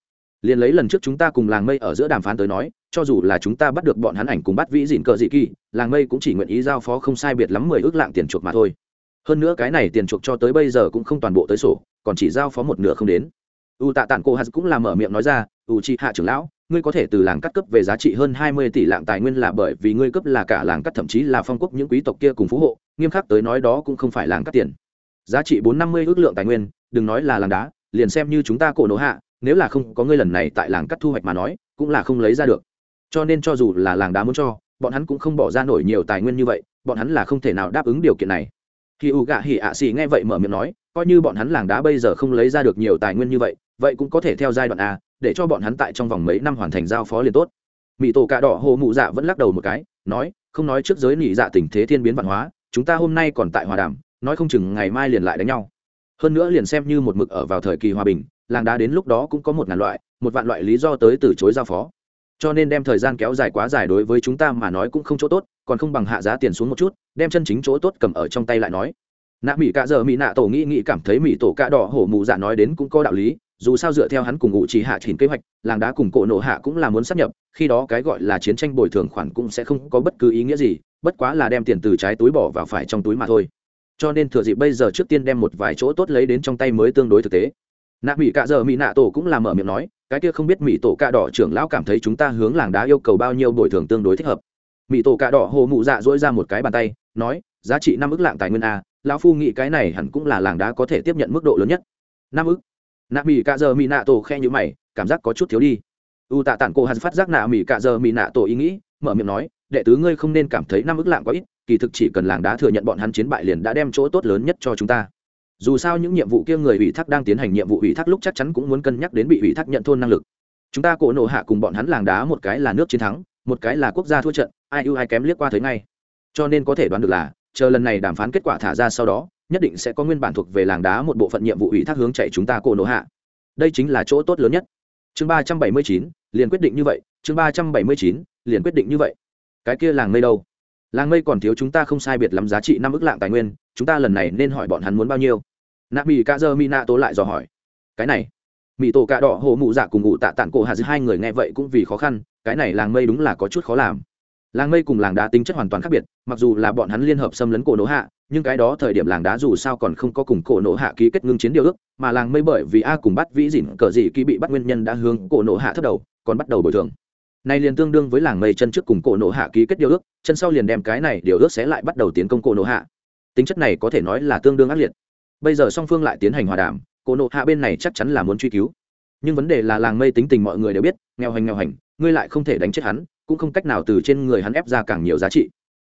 Liền lấy lần trước chúng ta cùng làng mây ở giữa đàm phán tới nói, cho dù là chúng ta bắt được bọn hắn ảnh cùng bắt vĩ dịn cờ dị kỳ, làng mây cũng chỉ nguyện ý giao phó không sai biệt lắm mười ước lạng tiền chuộc mà thôi hơn nữa cái này tiền chuộc cho tới bây giờ cũng không toàn bộ tới sổ, còn chỉ giao phó một nửa không đến. U tạ tản cô hạt cũng làm mở miệng nói ra, u chi hạ trưởng lão, ngươi có thể từ làng cắt cấp về giá trị hơn hai mươi tỷ lạng tài nguyên là bởi vì ngươi cấp là cả làng cắt, thậm chí là phong quốc những quý tộc kia cùng phú hộ, nghiêm khắc tới nói đó cũng không phải làng cắt tiền. Giá trị bốn năm mươi ước lượng tài nguyên, đừng nói là làng đá, liền xem như chúng ta cổ nổ hạ, nếu là không có ngươi lần này tại làng cắt thu hoạch mà nói, cũng là không lấy ra được. Cho nên cho dù là làng đá muốn cho, bọn hắn cũng không bỏ ra nổi nhiều tài nguyên như vậy, bọn hắn là không thể nào đáp ứng điều kiện này khi u gạ hỉ ạ xì nghe vậy mở miệng nói, coi như bọn hắn làng đá bây giờ không lấy ra được nhiều tài nguyên như vậy vậy cũng có thể theo giai đoạn a, để cho bọn hắn tại trong vòng mấy năm hoàn thành giao phó liền tốt. Mỹ tổ cạ đỏ hồ mụ dạ vẫn lắc đầu một cái, nói, không nói trước giới nỉ dạ tình thế thiên biến văn hóa, chúng ta hôm nay còn tại hòa đàm, nói không chừng ngày mai liền lại đánh nhau. Hơn nữa liền xem như một mực ở vào thời kỳ hòa bình, làng đá đến lúc đó cũng có một ngàn loại, một vạn loại lý do tới từ chối giao phó cho nên đem thời gian kéo dài quá dài đối với chúng ta mà nói cũng không chỗ tốt, còn không bằng hạ giá tiền xuống một chút, đem chân chính chỗ tốt cầm ở trong tay lại nói. Nạ mỹ cạ giờ mỹ nạ tổ nghĩ nghĩ cảm thấy mỹ tổ cạ đỏ hổ mụ dạ nói đến cũng có đạo lý, dù sao dựa theo hắn cùng ngụ chỉ hạ chỉnh kế hoạch, làng đá cùng cổ nộ hạ cũng là muốn sắp nhập, khi đó cái gọi là chiến tranh bồi thường khoản cũng sẽ không có bất cứ ý nghĩa gì, bất quá là đem tiền từ trái túi bỏ vào phải trong túi mà thôi. Cho nên thừa dịp bây giờ trước tiên đem một vài chỗ tốt lấy đến trong tay mới tương đối thực tế. Nạ mỹ cạ giờ mỹ nạ tổ cũng là mở miệng nói cái kia không biết mỹ tổ cạ đỏ trưởng lão cảm thấy chúng ta hướng làng đá yêu cầu bao nhiêu bồi thường tương đối thích hợp. Mỹ tổ cạ đỏ hồ mụ dạ dỗi ra một cái bàn tay, nói, giá trị năm ức lạng tài nguyên a, lão phu nghĩ cái này hẳn cũng là làng đá có thể tiếp nhận mức độ lớn nhất. Năm ức? Nạ mỹ cạ giờ mỹ nạ tổ khe như mày, cảm giác có chút thiếu đi. U tạ tản cô hắn phát giác nạ mỹ cạ giờ mỹ nạ tổ ý nghĩ, mở miệng nói, đệ tứ ngươi không nên cảm thấy năm ức lạng quá ít, kỳ thực chỉ cần làng đá thừa nhận bọn hắn chiến bại liền đã đem chỗ tốt lớn nhất cho chúng ta dù sao những nhiệm vụ kia người ủy thác đang tiến hành nhiệm vụ ủy thác lúc chắc chắn cũng muốn cân nhắc đến bị ủy thác nhận thôn năng lực. Chúng ta cổ nộ hạ cùng bọn hắn làng đá một cái là nước chiến thắng, một cái là quốc gia thua trận, ai ưu ai kém liếc qua thấy ngay. Cho nên có thể đoán được là, chờ lần này đàm phán kết quả thả ra sau đó, nhất định sẽ có nguyên bản thuộc về làng đá một bộ phận nhiệm vụ ủy thác hướng chạy chúng ta cổ nộ hạ. Đây chính là chỗ tốt lớn nhất. Chương ba trăm bảy mươi chín, liền quyết định như vậy, chương ba trăm bảy mươi chín, liền quyết định như vậy. Cái kia làng mây đâu? Làng mây còn thiếu chúng ta không sai biệt lắm giá trị năm ước lạng tài nguyên, chúng ta lần này nên hỏi bọn hắn muốn bao nhiêu nạ mỹ ca dơ mi nạ tố lại dò hỏi. Cái này mỹ tổ cạ đỏ hồ mụ dạ cùng ngụ tạ tản cổ hà giữa hai người nghe vậy cũng vì khó khăn, cái này làng mây đúng là có chút khó làm. Làng mây cùng làng đá tính chất hoàn toàn khác biệt, mặc dù là bọn hắn liên hợp xâm lấn cổ nổ hạ, nhưng cái đó thời điểm làng đá dù sao còn không có cùng cổ nổ hạ ký kết ngưng chiến điều ước, mà làng mây bởi vì a cùng bắt vĩ dỉn cờ dị ký bị bắt nguyên nhân đã hướng cổ nổ hạ thất đầu, còn bắt đầu bồi thường. Này liền tương đương với làng mây chân trước cùng cổ nổ hạ ký kết điều ước, chân sau liền đem cái này điều ước sẽ lại bắt đầu tiến công cổ nổ hạ. Tính chất này có thể nói là tương đương ác liệt bây giờ song phương lại tiến hành hòa đàm, cổ nộ hạ bên này chắc chắn là muốn truy cứu. Nhưng vấn đề là làng mây tính tình mọi người đều biết, nghèo hành nghèo hành, ngươi lại không thể đánh chết hắn, cũng không cách nào từ trên người hắn ép ra càng nhiều giá trị.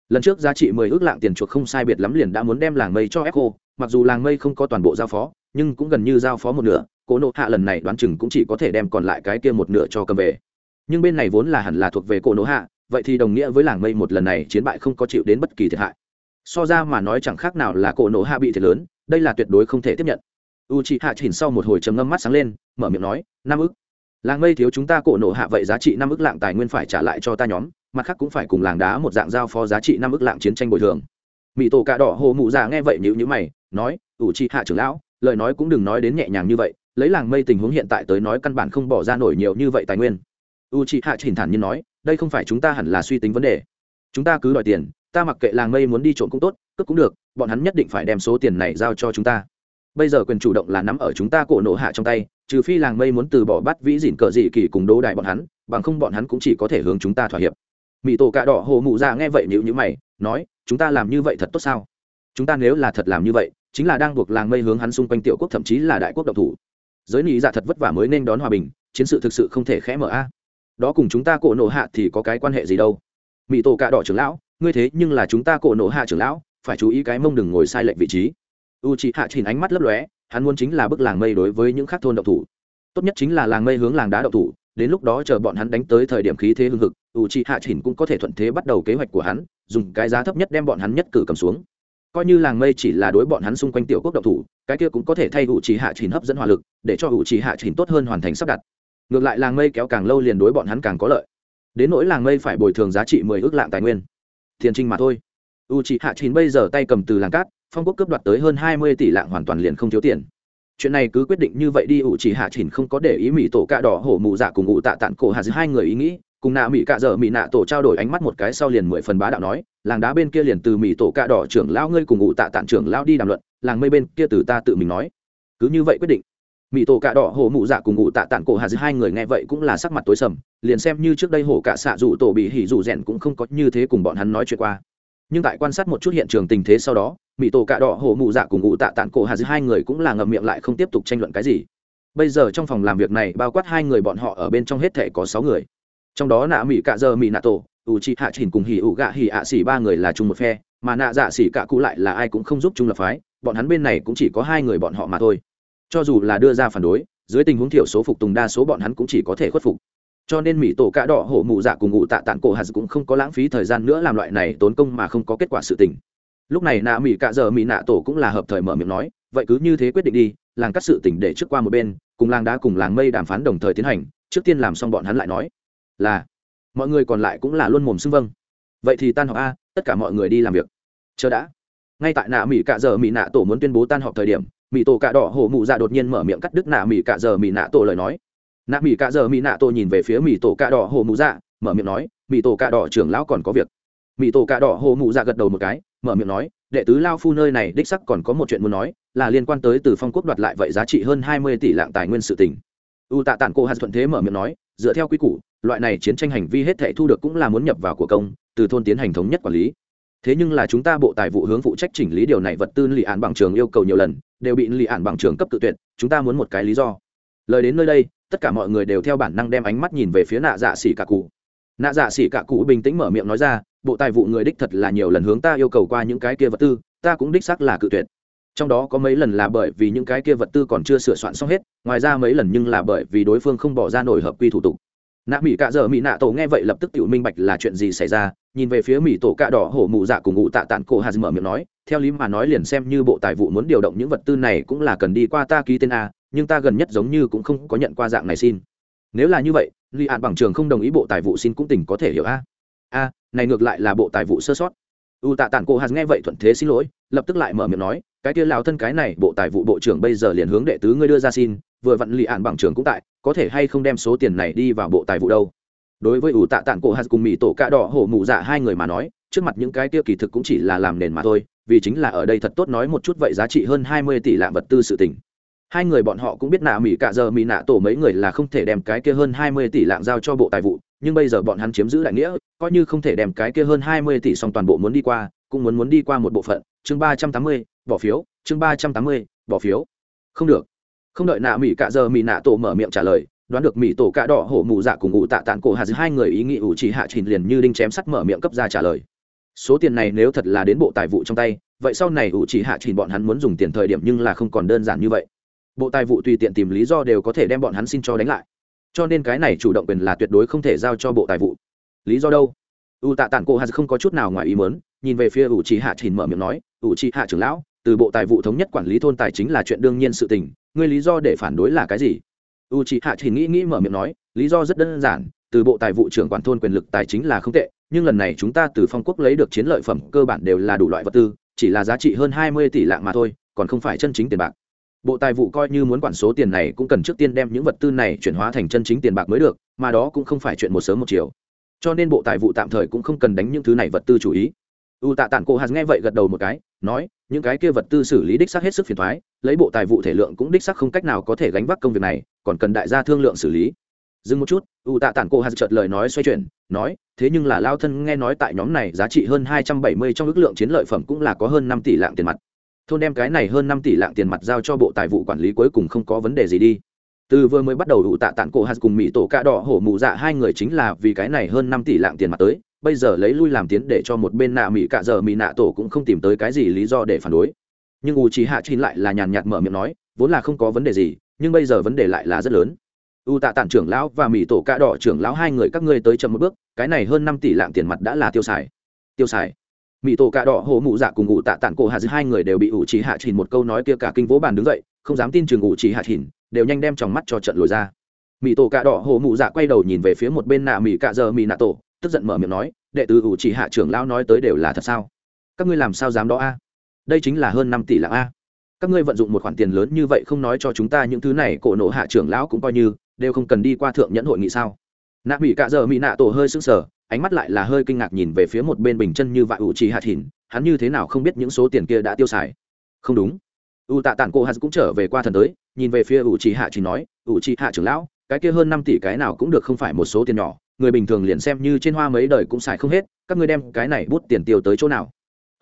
Lần trước giá trị mười ước lạng tiền chuộc không sai biệt lắm liền đã muốn đem làng mây cho ép cô mặc dù làng mây không có toàn bộ giao phó, nhưng cũng gần như giao phó một nửa cô nộ hạ lần này đoán chừng cũng chỉ có thể đem còn lại cái kia một nửa cho cầm về. Nhưng bên này vốn là hẳn là thuộc về cổ nộ hạ, vậy thì đồng nghĩa với làng mây một lần này chiến bại không có chịu đến bất kỳ thiệt hại. So ra mà nói chẳng khác nào là cổ nộ hạ bị thiệt lớn đây là tuyệt đối không thể tiếp nhận. U chị hạ chỉnh sau một hồi trầm ngâm mắt sáng lên, mở miệng nói năm ức. Làng mây thiếu chúng ta cổ nộ hạ vậy giá trị năm ức lạng tài nguyên phải trả lại cho ta nhóm, mặt khác cũng phải cùng làng đá một dạng giao phó giá trị năm ức lạng chiến tranh bồi thường. Mỹ tổ cà đỏ hồ mụ già nghe vậy nhữ nhữ mày, nói ủ chị hạ trưởng lão, lời nói cũng đừng nói đến nhẹ nhàng như vậy, lấy làng mây tình huống hiện tại tới nói căn bản không bỏ ra nổi nhiều như vậy tài nguyên. U chị hạ chỉnh thản như nói, đây không phải chúng ta hẳn là suy tính vấn đề. Chúng ta cứ đòi tiền, ta mặc kệ làng mây muốn đi trộm cũng tốt cướp cũng được, bọn hắn nhất định phải đem số tiền này giao cho chúng ta. Bây giờ quyền chủ động là nắm ở chúng ta cổ nổ hạ trong tay, trừ phi làng mây muốn từ bỏ bắt vĩ dịn cờ dị kỳ cùng đố đại bọn hắn, bằng không bọn hắn cũng chỉ có thể hướng chúng ta thỏa hiệp. Mỹ tổ cạ đỏ hồ mụ ra nghe vậy nếu như mày, nói, chúng ta làm như vậy thật tốt sao? Chúng ta nếu là thật làm như vậy, chính là đang buộc làng mây hướng hắn xung quanh tiểu quốc thậm chí là đại quốc độc thủ. Giới nị dạ thật vất vả mới nên đón hòa bình, chiến sự thực sự không thể khẽ mở a. Đó cùng chúng ta cổ nổ hạ thì có cái quan hệ gì đâu? Mỹ tổ cạ đỏ trưởng lão, ngươi thế nhưng là chúng ta cổ nổ hạ trưởng lão phải chú ý cái mông đừng ngồi sai lệch vị trí. U chị hạ chỉnh ánh mắt lấp lóe, hắn muốn chính là bức làng mây đối với những khác thôn độc thủ. Tốt nhất chính là làng mây hướng làng đá độc thủ, đến lúc đó chờ bọn hắn đánh tới thời điểm khí thế hưng hực u chị hạ chỉnh cũng có thể thuận thế bắt đầu kế hoạch của hắn, dùng cái giá thấp nhất đem bọn hắn nhất cử cầm xuống. Coi như làng mây chỉ là đối bọn hắn xung quanh tiểu quốc độc thủ, cái kia cũng có thể thay u chị hạ chỉnh hấp dẫn hỏa lực, để cho u chị hạ chỉnh tốt hơn hoàn thành sắp đặt. Ngược lại làng mây kéo càng lâu liền đối bọn hắn càng có lợi. Đến nỗi làng mây phải bồi thường giá trị mười ước lạng tài nguyên. Thiên trinh mà thôi u chị hạ chín bây giờ tay cầm từ làng cát, phong quốc cướp đoạt tới hơn hai mươi tỷ lạng hoàn toàn liền không thiếu tiền. Chuyện này cứ quyết định như vậy đi, u chị hạ chín không có để ý mỹ tổ cạ đỏ hổ mụ dạ cùng ngụ tạ tản cổ hạ hai người ý nghĩ, cùng nạ mỹ cạ dở mỹ nạ tổ trao đổi ánh mắt một cái sau liền mười phần bá đạo nói, làng đá bên kia liền từ mỹ tổ cạ đỏ trưởng lão ngươi cùng ngụ tạ tản trưởng lão đi đàm luận, làng mây bên kia từ ta tự mình nói. Cứ như vậy quyết định. Mỹ tổ cạ đỏ hổ mụ dạ cùng ngụ tạ tản cổ hạ hai người nghe vậy cũng là sắc mặt tối sầm, liền xem như trước đây hổ cạ xạ dù tổ bị hỉ dù rèn cũng không có như thế cùng bọn hắn nói chuyện qua nhưng tại quan sát một chút hiện trường tình thế sau đó mỹ tổ cạ đỏ hổ mụ dạ cùng ngụ tạ tản cổ hạ hai người cũng là ngậm miệng lại không tiếp tục tranh luận cái gì. Bây giờ trong phòng làm việc này bao quát hai người bọn họ ở bên trong hết thể có sáu người. Trong đó nạ mỹ cạ giờ mỹ nạ tổ, ủ chị hạ chỉnh cùng hỉ ủ gạ hỉ ạ xỉ ba người là chung một phe, mà nạ dạ xỉ cạ cụ lại là ai cũng không giúp chung lập phái, bọn hắn bên này cũng chỉ có hai người bọn họ mà thôi. Cho dù là đưa ra phản đối, dưới tình huống thiểu số phục tùng đa số bọn hắn cũng chỉ có thể khuất phục cho nên mỹ tổ cạ đỏ hổ mụ dạ cùng ngụ tạ tạng cổ hạt cũng không có lãng phí thời gian nữa làm loại này tốn công mà không có kết quả sự tình. Lúc này nạ mỹ cạ giờ mỹ nạ tổ cũng là hợp thời mở miệng nói, vậy cứ như thế quyết định đi, làng cắt sự tỉnh để trước qua một bên, cùng làng đá cùng làng mây đàm phán đồng thời tiến hành, trước tiên làm xong bọn hắn lại nói. Là, mọi người còn lại cũng là luôn mồm xưng vâng. Vậy thì tan họp a, tất cả mọi người đi làm việc. Chờ đã. Ngay tại nạ mỹ cạ giờ mỹ nạ tổ muốn tuyên bố tan họp thời điểm, mỹ tổ cạ đỏ hổ mụ dạ đột nhiên mở miệng cắt đứt nạ mỹ cạ giờ mỹ nạ tổ lời nói nạ mỹ cạ giờ mỹ nạ tổ nhìn về phía mỹ tổ cạ đỏ hồ mụ dạ mở miệng nói mỹ tổ cạ đỏ trưởng lão còn có việc. Mỹ tổ cạ đỏ hồ mụ dạ gật đầu một cái, mở miệng nói, đệ tứ lao phu nơi này đích sắc còn có một chuyện muốn nói, là liên quan tới từ phong quốc đoạt lại vậy giá trị hơn hai mươi tỷ lạng tài nguyên sự tình. U tạ tản cô hạt thuận thế mở miệng nói, dựa theo quy củ, loại này chiến tranh hành vi hết thể thu được cũng là muốn nhập vào của công, từ thôn tiến hành thống nhất quản lý. Thế nhưng là chúng ta bộ tài vụ hướng phụ trách chỉnh lý điều này vật tư lì ạn bằng trường yêu cầu nhiều lần, đều bị lì ạn bằng trường cấp tự tuyệt, chúng ta muốn một cái lý do. Lời đến nơi đây tất cả mọi người đều theo bản năng đem ánh mắt nhìn về phía nạ dạ xỉ cả cụ. Nạ dạ xỉ cả cụ bình tĩnh mở miệng nói ra, bộ tài vụ người đích thật là nhiều lần hướng ta yêu cầu qua những cái kia vật tư, ta cũng đích xác là cự tuyệt. Trong đó có mấy lần là bởi vì những cái kia vật tư còn chưa sửa soạn xong hết, ngoài ra mấy lần nhưng là bởi vì đối phương không bỏ ra nổi hợp quy thủ tục. Nạ mỹ cạ dở mỹ nạ tổ nghe vậy lập tức tự minh bạch là chuyện gì xảy ra, nhìn về phía mỹ tổ cạ đỏ hổ mụ dạ cùng ngụ tạ tản cổ hà mở miệng nói, theo lý mà nói liền xem như bộ tài vụ muốn điều động những vật tư này cũng là cần đi qua ta ký tên a nhưng ta gần nhất giống như cũng không có nhận qua dạng này xin. Nếu là như vậy li ạn bằng trường không đồng ý bộ tài vụ xin cũng tỉnh có thể hiểu a. A, này ngược lại là bộ tài vụ sơ sót. U tạ tản cô hạt nghe vậy thuận thế xin lỗi, lập tức lại mở miệng nói, cái kia lào thân cái này, bộ tài vụ bộ trưởng bây giờ liền hướng đệ tứ ngươi đưa ra xin, vừa vặn lì ạn bằng trường cũng tại, có thể hay không đem số tiền này đi vào bộ tài vụ đâu? Đối với ủ tạ tản cổ hạt cùng mỹ tổ cạ đỏ hổ mụ dạ hai người mà nói, trước mặt những cái kia kỳ thực cũng chỉ là làm nền mà thôi, vì chính là ở đây thật tốt nói một chút vậy giá trị hơn hai mươi tỷ lạ vật tư sự tình hai người bọn họ cũng biết nạ mỹ cạ giờ mỹ nạ tổ mấy người là không thể đem cái kia hơn hai mươi tỷ lạng giao cho bộ tài vụ, nhưng bây giờ bọn hắn chiếm giữ đại nghĩa, coi như không thể đem cái kia hơn hai mươi tỷ xong toàn bộ muốn đi qua, cũng muốn muốn đi qua một bộ phận. Chương ba trăm tám mươi, bỏ phiếu. Chương ba trăm tám mươi, bỏ phiếu. Không được. Không đợi nạ mỹ cạ giờ mỹ nạ tổ mở miệng trả lời, đoán được mỹ tổ cạ đỏ hổ mù dạ cùng ngụ tạ tạng cổ hà hai người ý nghĩ ủ chỉ hạ trình liền như đinh chém sắt mở miệng cấp ra trả lời. Số tiền này nếu thật là đến bộ tài vụ trong tay, vậy sau này ủ chỉ hạ trình bọn hắn muốn dùng tiền thời điểm nhưng là không còn đơn giản như vậy bộ tài vụ tùy tiện tìm lý do đều có thể đem bọn hắn xin cho đánh lại. Cho nên cái này chủ động quyền là tuyệt đối không thể giao cho bộ tài vụ. Lý do đâu? U tạ tản cổ hà không có chút nào ngoài ý mớn nhìn về phía ủ chỉ hạ thìn mở miệng nói ủ chỉ hạ trưởng lão, từ bộ tài vụ thống nhất quản lý thôn tài chính là chuyện đương nhiên sự tình, ngươi lý do để phản đối là cái gì? U chị hạ thìn nghĩ nghĩ mở miệng nói, lý do rất đơn giản, từ bộ tài vụ trưởng quản thôn quyền lực tài chính là không tệ, nhưng lần này chúng ta từ phong quốc lấy được chiến lợi phẩm cơ bản đều là đủ loại vật tư, chỉ là giá trị hơn hai mươi tỷ lạng mà thôi, còn không phải chân chính tiền bạc bộ tài vụ coi như muốn quản số tiền này cũng cần trước tiên đem những vật tư này chuyển hóa thành chân chính tiền bạc mới được, mà đó cũng không phải chuyện một sớm một chiều. Cho nên bộ tài vụ tạm thời cũng không cần đánh những thứ này vật tư chủ ý. U tạ tản cổ hạt nghe vậy gật đầu một cái, nói, những cái kia vật tư xử lý đích xác hết sức phiền thoái lấy bộ tài vụ thể lượng cũng đích xác không cách nào có thể gánh vác công việc này, còn cần đại gia thương lượng xử lý. Dừng một chút, u tạ tản cổ hạt chợt lời nói xoay chuyển, nói, thế nhưng là lao thân nghe nói tại nhóm này giá trị hơn hai trăm bảy mươi trong ước lượng chiến lợi phẩm cũng là có hơn năm tỷ lạng tiền mặt thôn đem cái này hơn năm tỷ lạng tiền mặt giao cho bộ tài vụ quản lý cuối cùng không có vấn đề gì đi. Từ vừa mới bắt đầu đủ tạ tản cổ hạt cùng mỹ tổ ca đỏ hổ mụ dạ hai người chính là vì cái này hơn năm tỷ lạng tiền mặt tới, bây giờ lấy lui làm tiến để cho một bên nạ mỹ cạ giờ mỹ nạ tổ cũng không tìm tới cái gì lý do để phản đối. Nhưng u trí hạ chín lại là nhàn nhạt mở miệng nói, vốn là không có vấn đề gì, nhưng bây giờ vấn đề lại là rất lớn. U tạ tản trưởng lão và mỹ tổ cạ đỏ trưởng lão hai người các ngươi tới chậm một bước, cái này hơn năm tỷ lạng tiền mặt đã là tiêu xài. Tiêu xài mỹ tổ cạ đỏ hồ mụ dạ cùng ngụ tạ tản cổ hạ dư, hai người đều bị ủ trí hạ chín một câu nói kia cả kinh vỗ bàn đứng dậy, không dám tin trường u trí hạ chín đều nhanh đem tròng mắt cho trận lồi ra. Mỹ tổ cạ đỏ hồ mụ dạ quay đầu nhìn về phía một bên nạ mỹ cạ giờ mỹ nạ tổ, tức giận mở miệng nói, đệ tử ủ chỉ hạ trưởng lão nói tới đều là thật sao? Các ngươi làm sao dám đó a? Đây chính là hơn năm tỷ lạng a. Các ngươi vận dụng một khoản tiền lớn như vậy không nói cho chúng ta những thứ này, cổ nộ hạ trưởng lão cũng coi như, đều không cần đi qua thượng nhẫn hội nghị sao? Nạ mỹ cạ giờ mỹ nạ tổ hơi sững sờ ánh mắt lại là hơi kinh ngạc nhìn về phía một bên bình chân như vại ủ Trì hạ thìn, hắn như thế nào không biết những số tiền kia đã tiêu xài. Không đúng. U tạ tản cô hạt cũng trở về qua thần tới, nhìn về phía ủ Trì hạ chỉ nói, ủ Trì hạ trưởng lão, cái kia hơn năm tỷ cái nào cũng được không phải một số tiền nhỏ, người bình thường liền xem như trên hoa mấy đời cũng xài không hết, các ngươi đem cái này bút tiền tiêu tới chỗ nào?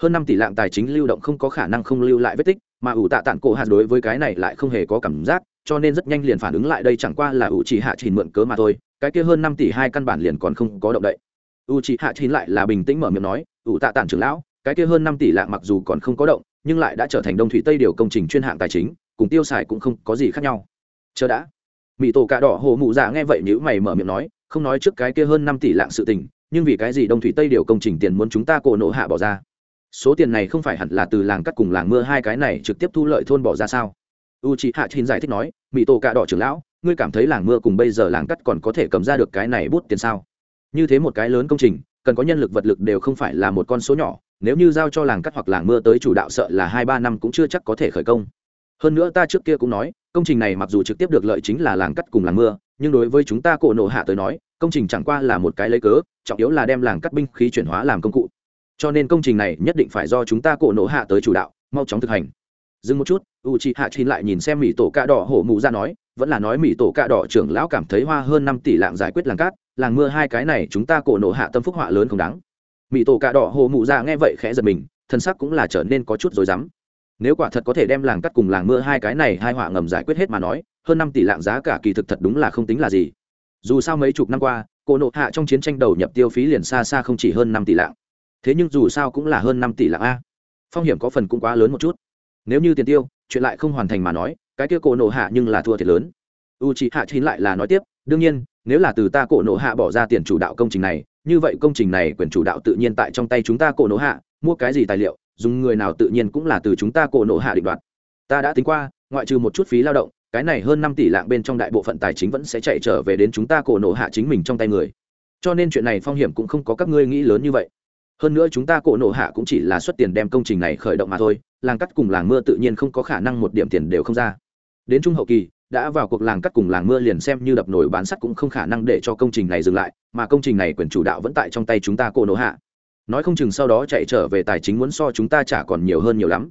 Hơn năm tỷ lạng tài chính lưu động không có khả năng không lưu lại vết tích, mà ủ tạ tản cổ hạt đối với cái này lại không hề có cảm giác, cho nên rất nhanh liền phản ứng lại đây chẳng qua là ủ chỉ hạ chỉ mượn cớ mà thôi, cái kia hơn năm tỷ hai căn bản liền còn không có động đậy u chỉ hạ chín lại là bình tĩnh mở miệng nói, ủ tạ tản trưởng lão, cái kia hơn năm tỷ lạng mặc dù còn không có động, nhưng lại đã trở thành đông thủy tây điều công trình chuyên hạng tài chính, cùng tiêu xài cũng không có gì khác nhau. Chờ đã. Mỹ tổ cà đỏ hồ mụ dạ nghe vậy nhữ mày mở miệng nói, không nói trước cái kia hơn năm tỷ lạng sự tình, nhưng vì cái gì đông thủy tây điều công trình tiền muốn chúng ta cổ nộ hạ bỏ ra? Số tiền này không phải hẳn là từ làng cắt cùng làng mưa hai cái này trực tiếp thu lợi thôn bỏ ra sao? U c h i hạ chín giải thích nói mỹ tổ cà đỏ trưởng lão, ngươi cảm thấy làng mưa cùng bây giờ làng cắt còn có thể cầm ra được cái này bút tiền sao? Như thế một cái lớn công trình, cần có nhân lực vật lực đều không phải là một con số nhỏ, nếu như giao cho làng cắt hoặc làng mưa tới chủ đạo sợ là hai ba năm cũng chưa chắc có thể khởi công. Hơn nữa ta trước kia cũng nói, công trình này mặc dù trực tiếp được lợi chính là làng cắt cùng làng mưa, nhưng đối với chúng ta cổ nộ hạ tới nói, công trình chẳng qua là một cái lấy cớ, trọng yếu là đem làng cắt binh khí chuyển hóa làm công cụ. Cho nên công trình này nhất định phải do chúng ta cổ nộ hạ tới chủ đạo, mau chóng thực hành. Dừng một chút u c h i hạ chín lại nhìn xem mỹ tổ cạ đỏ hổ mụ ra nói, vẫn là nói mỹ tổ cạ đỏ trưởng lão cảm thấy hoa hơn năm tỷ lạng giải quyết làng cát làng mưa hai cái này chúng ta cổ nộ hạ tâm phúc họa lớn không đáng. Mỹ tổ cạ đỏ hồ mụ ra nghe vậy khẽ giật mình thân sắc cũng là trở nên có chút rồi dám nếu quả thật có thể đem làng cắt cùng làng mưa hai cái này hai họa ngầm giải quyết hết mà nói, hơn năm tỷ lạng giá cả kỳ thực thật đúng là không tính là gì. Dù sao mấy chục năm qua, cổ nộ hạ trong chiến tranh đầu nhập tiêu phí liền xa xa không chỉ hơn năm tỷ lạng. Thế nhưng dù sao cũng là hơn năm tỷ lạng a. Phong hiểm có phần cũng quá lớn một chút. Nếu như tiền tiêu, chuyện lại không hoàn thành mà nói, cái kia cổ nộ hạ nhưng là thua thiệt lớn. U c hạ chín lại là nói tiếp, đương nhiên nếu là từ ta cổ nộ hạ bỏ ra tiền chủ đạo công trình này, như vậy công trình này quyền chủ đạo tự nhiên tại trong tay chúng ta cổ nộ hạ, mua cái gì tài liệu, dùng người nào tự nhiên cũng là từ chúng ta cổ nộ hạ định đoạt. Ta đã tính qua, ngoại trừ một chút phí lao động, cái này hơn năm tỷ lạng bên trong đại bộ phận tài chính vẫn sẽ chạy trở về đến chúng ta cổ nộ hạ chính mình trong tay người. Cho nên chuyện này phong hiểm cũng không có các ngươi nghĩ lớn như vậy. Hơn nữa chúng ta cổ nộ hạ cũng chỉ là xuất tiền đem công trình này khởi động mà thôi, làng cắt cùng làng mưa tự nhiên không có khả năng một điểm tiền đều không ra. Đến trung hậu kỳ đã vào cuộc làng cắt cùng làng mưa liền xem như đập nổi bán sắt cũng không khả năng để cho công trình này dừng lại, mà công trình này quyền chủ đạo vẫn tại trong tay chúng ta cổ nộ hạ. Nói không chừng sau đó chạy trở về tài chính muốn so chúng ta trả còn nhiều hơn nhiều lắm.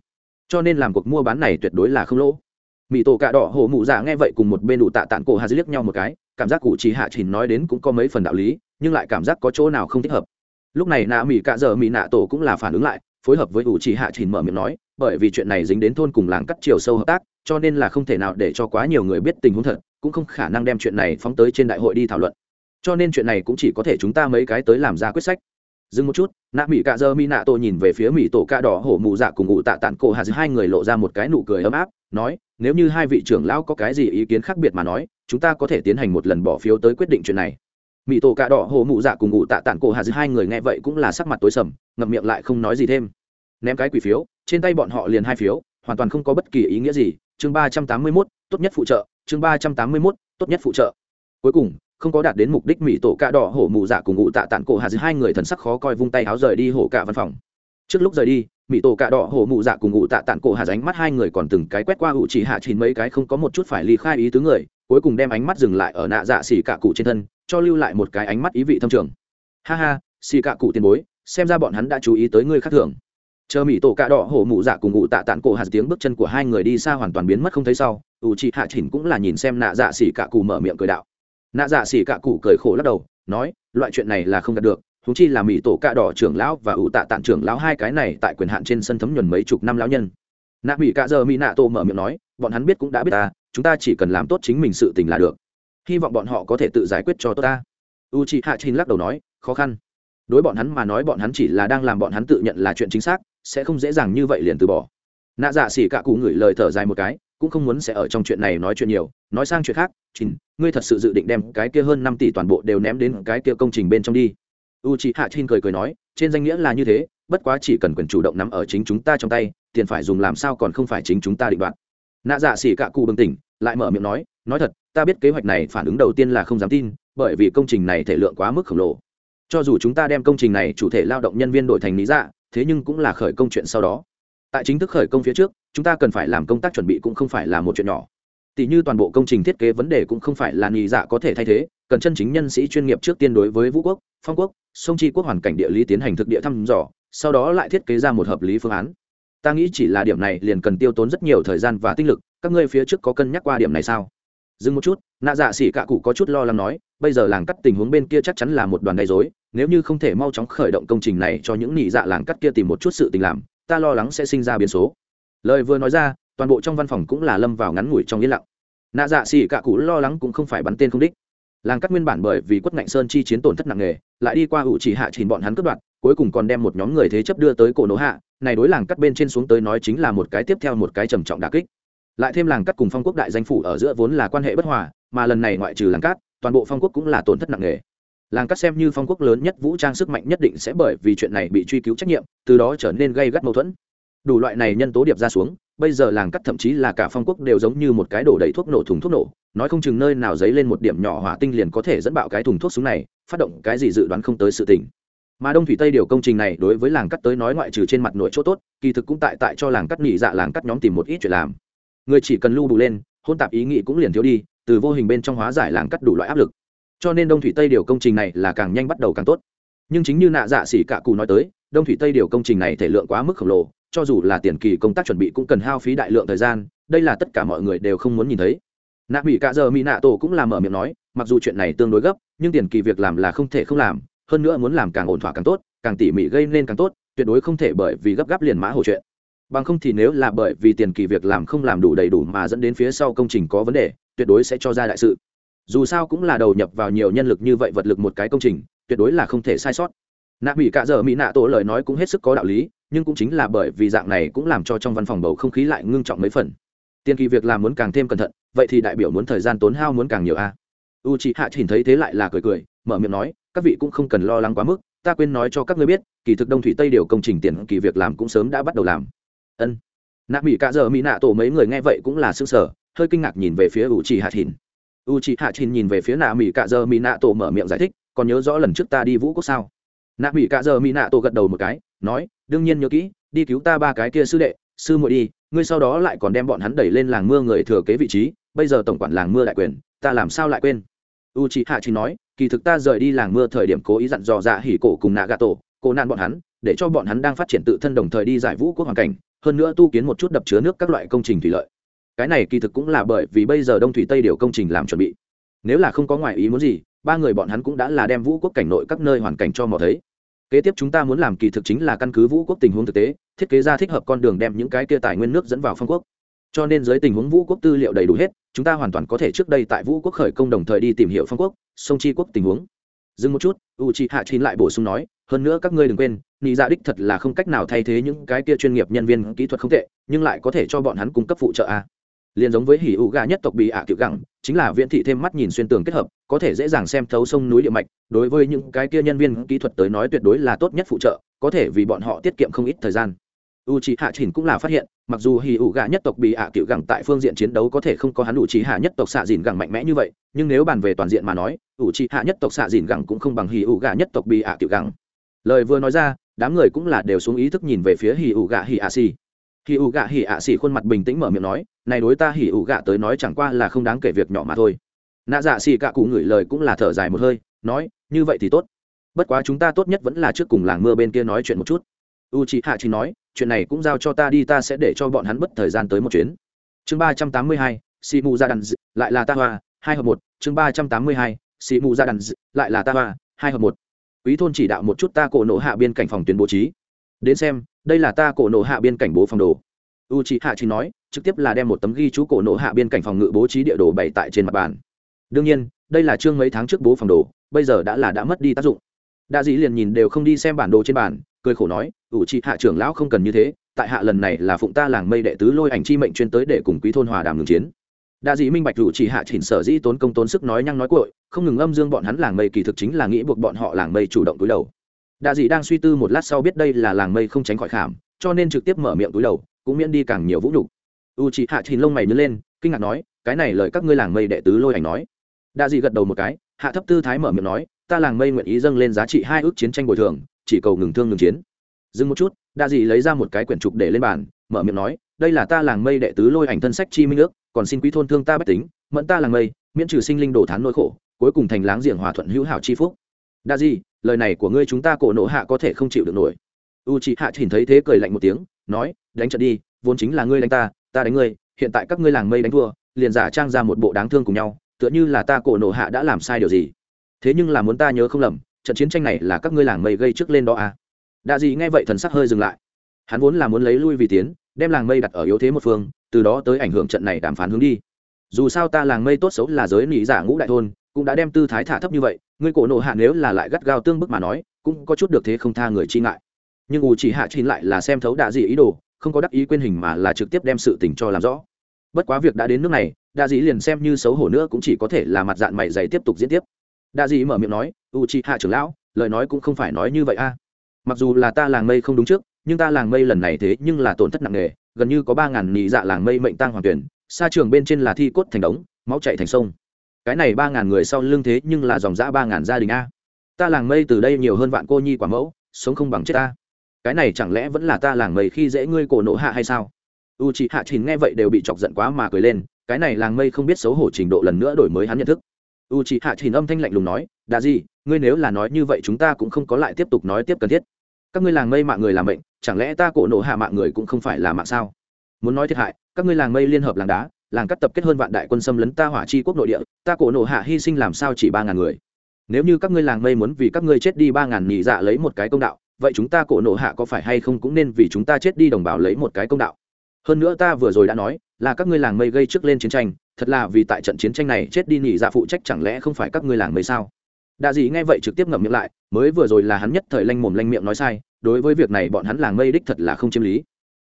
Cho nên làm cuộc mua bán này tuyệt đối là không lỗ. Mỹ tổ cạ đỏ hổ mụ dạ nghe vậy cùng một bên đủ tạ tản cổ hà liếc nhau một cái, cảm giác cụ chỉ hạ trình nói đến cũng có mấy phần đạo lý, nhưng lại cảm giác có chỗ nào không thích hợp. Lúc này nạ mỹ cạ dở mỹ nạ tổ cũng là phản ứng lại, phối hợp với ủ chỉ hạ trình mở miệng nói, bởi vì chuyện này dính đến thôn cùng làng cắt chiều sâu hợp tác cho nên là không thể nào để cho quá nhiều người biết tình huống thật, cũng không khả năng đem chuyện này phóng tới trên đại hội đi thảo luận. Cho nên chuyện này cũng chỉ có thể chúng ta mấy cái tới làm ra quyết sách. Dừng một chút, nạ mỹ cạ dơ mỹ nạ tô nhìn về phía mỹ tổ cạ đỏ hổ mụ dạ cùng ngụ tạ tản cổ hà hai người lộ ra một cái nụ cười ấm áp, nói, nếu như hai vị trưởng lão có cái gì ý kiến khác biệt mà nói, chúng ta có thể tiến hành một lần bỏ phiếu tới quyết định chuyện này. Mỹ tổ cạ đỏ hổ mụ dạ cùng ngụ tạ tản cổ hà hai người nghe vậy cũng là sắc mặt tối sầm, ngậm miệng lại không nói gì thêm. Ném cái quỷ phiếu, trên tay bọn họ liền hai phiếu hoàn toàn không có bất kỳ ý nghĩa gì. Chương ba trăm tám mươi mốt, tốt nhất phụ trợ. Chương ba trăm tám mươi mốt, tốt nhất phụ trợ. Cuối cùng, không có đạt đến mục đích mỹ tổ cạ đỏ hổ mù dạ cùng ngụ tạ tản cổ hà hai người thần sắc khó coi vung tay áo rời đi hổ cả văn phòng. Trước lúc rời đi mỹ tổ cạ đỏ hổ mù dạ cùng ngụ tạ tản cổ hà ánh mắt hai người còn từng cái quét qua ủ chỉ hạ chín mấy cái không có một chút phải ly khai ý tứ người, cuối cùng đem ánh mắt dừng lại ở nạ dạ xỉ cạ cụ trên thân, cho lưu lại một cái ánh mắt ý vị thâm trường. Ha ha, xỉ cạ cụ tiền bối, xem ra bọn hắn đã chú ý tới ngươi khác thường chờ mỹ tổ cạ đỏ hổ mụ dạ cùng ngụ tạ tản cổ hạt tiếng bước chân của hai người đi xa hoàn toàn biến mất không thấy sau, u chị hạ chỉnh cũng là nhìn xem nạ dạ xỉ cạ cụ mở miệng cười đạo. Nạ dạ xỉ cạ cụ cười khổ lắc đầu, nói, loại chuyện này là không đạt được thú chi là mỹ tổ cạ đỏ trưởng lão và ủ tạ tản trưởng lão hai cái này tại quyền hạn trên sân thấm nhuần mấy chục năm lão nhân. Nạ mỹ cạ giờ mỹ nạ tô mở miệng nói, bọn hắn biết cũng đã biết ta, chúng ta chỉ cần làm tốt chính mình sự tình là được. Hy vọng bọn họ có thể tự giải quyết cho tốt ta. U chị hạ chỉnh lắc đầu nói, khó khăn. Đối bọn hắn mà nói bọn hắn chỉ là đang làm bọn hắn tự nhận là chuyện chính xác sẽ không dễ dàng như vậy liền từ bỏ. Nạ dạ xỉ cạ cụ ngửi lời thở dài một cái, cũng không muốn sẽ ở trong chuyện này nói chuyện nhiều, nói sang chuyện khác chín ngươi thật sự dự định đem cái kia hơn năm tỷ toàn bộ đều ném đến cái kia công trình bên trong đi. U chị hạ chin cười cười nói, trên danh nghĩa là như thế, bất quá chỉ cần quyền chủ động nắm ở chính chúng ta trong tay, tiền phải dùng làm sao còn không phải chính chúng ta định đoạt. Nạ dạ xỉ cạ cụ bừng tỉnh, lại mở miệng nói nói thật, ta biết kế hoạch này phản ứng đầu tiên là không dám tin, bởi vì công trình này thể lượng quá mức khổng lồ. Cho dù chúng ta đem công trình này chủ thể lao động nhân viên đổi thành lý dạ thế nhưng cũng là khởi công chuyện sau đó. Tại chính thức khởi công phía trước, chúng ta cần phải làm công tác chuẩn bị cũng không phải là một chuyện nhỏ. Tỷ như toàn bộ công trình thiết kế vấn đề cũng không phải là nghỉ dạ có thể thay thế, cần chân chính nhân sĩ chuyên nghiệp trước tiên đối với vũ quốc, phong quốc, sông tri quốc hoàn cảnh địa lý tiến hành thực địa thăm dò, sau đó lại thiết kế ra một hợp lý phương án. Ta nghĩ chỉ là điểm này liền cần tiêu tốn rất nhiều thời gian và tinh lực, các ngươi phía trước có cân nhắc qua điểm này sao? Dừng một chút, nạ dạ xỉ cạ cụ có chút lo lắng nói, bây giờ làng cắt tình huống bên kia chắc chắn là một đoàn gây dối nếu như không thể mau chóng khởi động công trình này cho những nị dạ làng cắt kia tìm một chút sự tình làm, ta lo lắng sẽ sinh ra biến số. Lời vừa nói ra, toàn bộ trong văn phòng cũng là lâm vào ngắn ngủi trong yên lặng. Nạ dạ xỉ cạ cụ lo lắng cũng không phải bắn tên không đích. Làng cắt nguyên bản bởi vì quất ngạnh sơn chi chiến tổn thất nặng nề, lại đi qua ủ chỉ hạ trình bọn hắn cướp đoạt, cuối cùng còn đem một nhóm người thế chấp đưa tới cổ nỗ hạ, này đối làng cắt bên trên xuống tới nói chính là một cái tiếp theo một cái trầm trọng đà kích lại thêm làng cắt cùng phong quốc đại danh phủ ở giữa vốn là quan hệ bất hòa, mà lần này ngoại trừ làng cát toàn bộ phong quốc cũng là tổn thất nặng nề. Làng cắt xem như phong quốc lớn nhất vũ trang sức mạnh nhất định sẽ bởi vì chuyện này bị truy cứu trách nhiệm, từ đó trở nên gây gắt mâu thuẫn. Đủ loại này nhân tố điệp ra xuống, bây giờ làng cắt thậm chí là cả phong quốc đều giống như một cái đổ đầy thuốc nổ thùng thuốc nổ, nói không chừng nơi nào dấy lên một điểm nhỏ hỏa tinh liền có thể dẫn bạo cái thùng thuốc súng này, phát động cái gì dự đoán không tới sự tình. Mà đông thủy tây điều công trình này đối với làng cắt tới nói ngoại trừ trên mặt nội chỗ tốt, kỳ thực cũng tại tại cho làng cắt nghỉ dạ làng cắt nhóm tìm một ít chuyện làm người chỉ cần lưu bù lên, hôn tạp ý nghĩ cũng liền thiếu đi, từ vô hình bên trong hóa giải làng cắt đủ loại áp lực. Cho nên đông thủy tây điều công trình này là càng nhanh bắt đầu càng tốt. Nhưng chính như nạ dạ xỉ cạ cù nói tới, đông thủy tây điều công trình này thể lượng quá mức khổng lồ, cho dù là tiền kỳ công tác chuẩn bị cũng cần hao phí đại lượng thời gian, đây là tất cả mọi người đều không muốn nhìn thấy. Nạ mỹ cạ giờ mỹ nạ tổ cũng làm mở miệng nói, mặc dù chuyện này tương đối gấp, nhưng tiền kỳ việc làm là không thể không làm, hơn nữa muốn làm càng ổn thỏa càng tốt, càng tỉ mỉ gây nên càng tốt, tuyệt đối không thể bởi vì gấp gáp liền mã hồ chuyện bằng không thì nếu là bởi vì tiền kỳ việc làm không làm đủ đầy đủ mà dẫn đến phía sau công trình có vấn đề, tuyệt đối sẽ cho ra đại sự. Dù sao cũng là đầu nhập vào nhiều nhân lực như vậy vật lực một cái công trình, tuyệt đối là không thể sai sót. Nạ mỹ cạ dở mỹ nạ tổ lời nói cũng hết sức có đạo lý, nhưng cũng chính là bởi vì dạng này cũng làm cho trong văn phòng bầu không khí lại ngưng trọng mấy phần. Tiền kỳ việc làm muốn càng thêm cẩn thận, vậy thì đại biểu muốn thời gian tốn hao muốn càng nhiều a. U chị hạ nhìn thấy thế lại là cười cười, mở miệng nói, các vị cũng không cần lo lắng quá mức, ta quên nói cho các ngươi biết, kỳ thực đông thủy tây điều công trình tiền kỳ việc làm cũng sớm đã bắt đầu làm ân. Nạ mỹ cạ dở mỹ nạ tổ mấy người nghe vậy cũng là s ư ơ n g sở hơi kinh ngạc nhìn về phía u chị hạ thìn. U chị hạ thìn nhìn về phía nạ mỹ cạ dở mỹ nạ tổ mở miệng giải thích, còn nhớ rõ lần trước ta đi vũ quốc sao? Nạ mỹ cạ dở mỹ nạ tổ gật đầu một cái, nói, đương nhiên nhớ kỹ, đi cứu ta ba cái kia sư đệ, sư muội đi, ngươi sau đó lại còn đem bọn hắn đẩy lên làng mưa người thừa kế vị trí, bây giờ tổng quản làng mưa đại quyền, ta làm sao lại quên? U chị hạ chỉ nói, kỳ thực ta rời đi làng mưa thời điểm cố ý dặn dò dạ hỉ cổ cùng nạ gà tổ cô nạn bọn hắn, để cho bọn hắn đang phát triển tự thân đồng thời đi giải vũ quốc hoàn cảnh hơn nữa tu kiến một chút đập chứa nước các loại công trình thủy lợi. Cái này kỳ thực cũng là bởi vì bây giờ đông thủy tây điều công trình làm chuẩn bị. Nếu là không có ngoại ý muốn gì, ba người bọn hắn cũng đã là đem vũ quốc cảnh nội các nơi hoàn cảnh cho mò thấy. Kế tiếp chúng ta muốn làm kỳ thực chính là căn cứ vũ quốc tình huống thực tế, thiết kế ra thích hợp con đường đem những cái kia tài nguyên nước dẫn vào phong quốc. Cho nên dưới tình huống vũ quốc tư liệu đầy đủ hết, chúng ta hoàn toàn có thể trước đây tại vũ quốc khởi công đồng thời đi tìm hiểu phong quốc, sông chi quốc tình huống. Dừng một chút u chi hạ chín lại bổ sung nói hơn nữa các ngươi đừng quên nghĩ ra dạ đích thật là không cách nào thay thế những cái kia chuyên nghiệp nhân viên kỹ thuật không tệ, nhưng lại có thể cho bọn hắn cung cấp phụ trợ a. Liền giống với hỉ u gà nhất tộc bị ạ à gẳng, chính là viễn thị thêm mắt nhìn xuyên tường kết hợp, có thể dễ dàng xem thấu sông núi địa mạch, đối với những cái kia nhân viên kỹ thuật tới nói tuyệt đối là tốt nhất phụ trợ, có thể vì bọn họ tiết kiệm không ít thời gian. U c h i hạ chỉnh cũng là phát hiện, mặc dù hì ủ gà nhất tộc bị ạ cựu gẳng tại phương diện chiến đấu có thể không có hắn u c h i hạ nhất tộc xạ dìn gẳng mạnh mẽ như vậy, nhưng nếu bàn về toàn diện mà nói u c h i hạ nhất tộc xạ dìn gẳng cũng không bằng hì ủ gà nhất tộc bị ạ cựu gẳng lời vừa nói ra, đám người cũng là đều xuống ý thức nhìn về phía hì ủ Gạ hì ạ xì. Hì ủ Gạ hì ạ xì khuôn mặt bình tĩnh mở miệng nói, này đối ta hì ủ Gạ tới nói chẳng qua là không đáng kể việc nhỏ mà thôi. Nạ dạ xì cạ cụ ngửi lời cũng là thở dài một hơi, nói, như vậy thì tốt. Bất quá chúng ta tốt nhất vẫn là trước cùng làng mưa bên kia nói chuyện một chút. U chị hạ chỉ nói, chuyện này cũng giao cho ta đi, ta sẽ để cho bọn hắn mất thời gian tới một chuyến. Chương ba trăm tám mươi hai xì mù ra đàn d... lại là ta hoa hai hợp một. Chương ba trăm tám mươi hai xì mù ra đàn d... lại là ta hoa hai hợp một quý thôn chỉ đạo một chút ta cổ nổ hạ biên cảnh phòng tuyến bố trí. Đến xem, đây là ta cổ nổ hạ biên cảnh bố phòng đồ. U chị hạ chỉ nói, trực tiếp là đem một tấm ghi chú cổ nổ hạ biên cảnh phòng ngự bố trí địa đồ bày tại trên mặt bàn. Đương nhiên, đây là chương mấy tháng trước bố phòng đồ, bây giờ đã là đã mất đi tác dụng. Đa dĩ liền nhìn đều không đi xem bản đồ trên bàn, cười khổ nói u chị hạ trưởng lão không cần như thế, tại hạ lần này là phụng ta làng mây đệ tứ lôi ảnh chi mệnh chuyên tới để cùng quý thôn hòa đàm ngừng chiến đa dĩ minh bạch rủ chỉ hạ chỉnh sở dĩ tốn công tốn sức nói nhăng nói cội không ngừng âm dương bọn hắn làng mây kỳ thực chính là nghĩ buộc bọn họ làng mây chủ động túi đầu. Đa dị đang suy tư một lát sau biết đây là làng mây không tránh khỏi khảm, cho nên trực tiếp mở miệng túi đầu, cũng miễn đi càng nhiều vũ nhục. U trị hạ chỉnh lông mày nhớ lên, kinh ngạc nói, cái này lời các ngươi làng mây đệ tứ lôi ảnh nói. Đa dị gật đầu một cái, hạ thấp tư thái mở miệng nói, ta làng mây nguyện ý dâng lên giá trị hai ước chiến tranh bồi thường, chỉ cầu ngừng thương ngừng chiến. Dừng một chút đa dị lấy ra một cái quyển trục để lên bàn mở miệng nói, đây là ta làng mây đệ tứ lôi ảnh thân sách chi minh ước, còn xin quý thôn thương ta bách tính, mẫn ta làng mây, miễn trừ sinh linh đổ thán nỗi khổ, cuối cùng thành láng giềng hòa thuận hữu hảo chi phúc. Đa di, lời này của ngươi chúng ta cổ nộ hạ có thể không chịu được nổi. U chị hạ nhìn thấy thế cười lạnh một tiếng, nói, đánh trận đi, vốn chính là ngươi đánh ta ta đánh ngươi, hiện tại các ngươi làng mây đánh thua, liền giả trang ra một bộ đáng thương cùng nhau, tựa như là ta cổ nộ hạ đã làm sai điều gì. Thế nhưng là muốn ta nhớ không lầm, trận chiến tranh này là các ngươi làng mây gây trước lên đó à? Đa di nghe vậy thần sắc hơi dừng lại. Hắn vốn là muốn lấy lui vì tiến đem làng mây đặt ở yếu thế một phương, từ đó tới ảnh hưởng trận này đàm phán hướng đi. Dù sao ta làng mây tốt xấu là giới nỉ giả ngũ đại thôn, cũng đã đem tư thái thả thấp như vậy, ngươi cổ nộ hạ nếu là lại gắt gao tương bức mà nói, cũng có chút được thế không tha người chi ngại. Nhưng ủ chỉ hạ chín lại là xem thấu đạ dị ý đồ, không có đắc ý quên hình mà là trực tiếp đem sự tình cho làm rõ. Bất quá việc đã đến nước này đạ dị liền xem như xấu hổ nữa cũng chỉ có thể là mặt dạng mày dày tiếp tục diễn tiếp. Đạ dị mở miệng nói u chi hạ trưởng lão, lời nói cũng không phải nói như vậy a. Mặc dù là ta làng mây không đúng trước nhưng ta làng mây lần này thế nhưng là tổn thất nặng nề, gần như có ba ngàn nhị dạ làng mây mệnh tang hoàng tuyển, xa trường bên trên là thi cốt thành đống, máu chạy thành sông. Cái này ba ngàn người sau lưng thế nhưng là dòng dã ba ngàn gia đình a. Ta làng mây từ đây nhiều hơn vạn cô nhi quả mẫu, sống không bằng chết ta. Cái này chẳng lẽ vẫn là ta làng mây khi dễ ngươi cổ nộ hạ hay sao? U chị hạ trình nghe vậy đều bị chọc giận quá mà cười lên, cái này làng mây không biết xấu hổ trình độ lần nữa đổi mới hắn nhận thức. U chị hạ trình âm thanh lạnh lùng nói đã gì ngươi nếu là nói như vậy chúng ta cũng không có lại tiếp tục nói tiếp cần thiết các ngươi làng mây mạng người làm bệnh chẳng lẽ ta cổ nộ hạ mạng người cũng không phải là mạng sao? Muốn nói thiệt hại, các ngươi làng mây liên hợp làng đá, làng cắt tập kết hơn vạn đại quân xâm lấn ta hỏa chi quốc nội địa, ta cổ nộ hạ hy sinh làm sao chỉ ba ngàn người? Nếu như các ngươi làng mây muốn vì các ngươi chết đi ba ngàn nhị dạ lấy một cái công đạo, vậy chúng ta cổ nộ hạ có phải hay không cũng nên vì chúng ta chết đi đồng bào lấy một cái công đạo? Hơn nữa ta vừa rồi đã nói, là các ngươi làng mây gây trước lên chiến tranh, thật là vì tại trận chiến tranh này chết đi nhị dạ phụ trách chẳng lẽ không phải các ngươi làng mây sao? Đạ dị nghe vậy trực tiếp ngậm miệng lại, mới vừa rồi là hắn nhất thời lanh mồm lanh miệng nói sai, đối với việc này bọn hắn làng mây đích thật là không chiếm lý.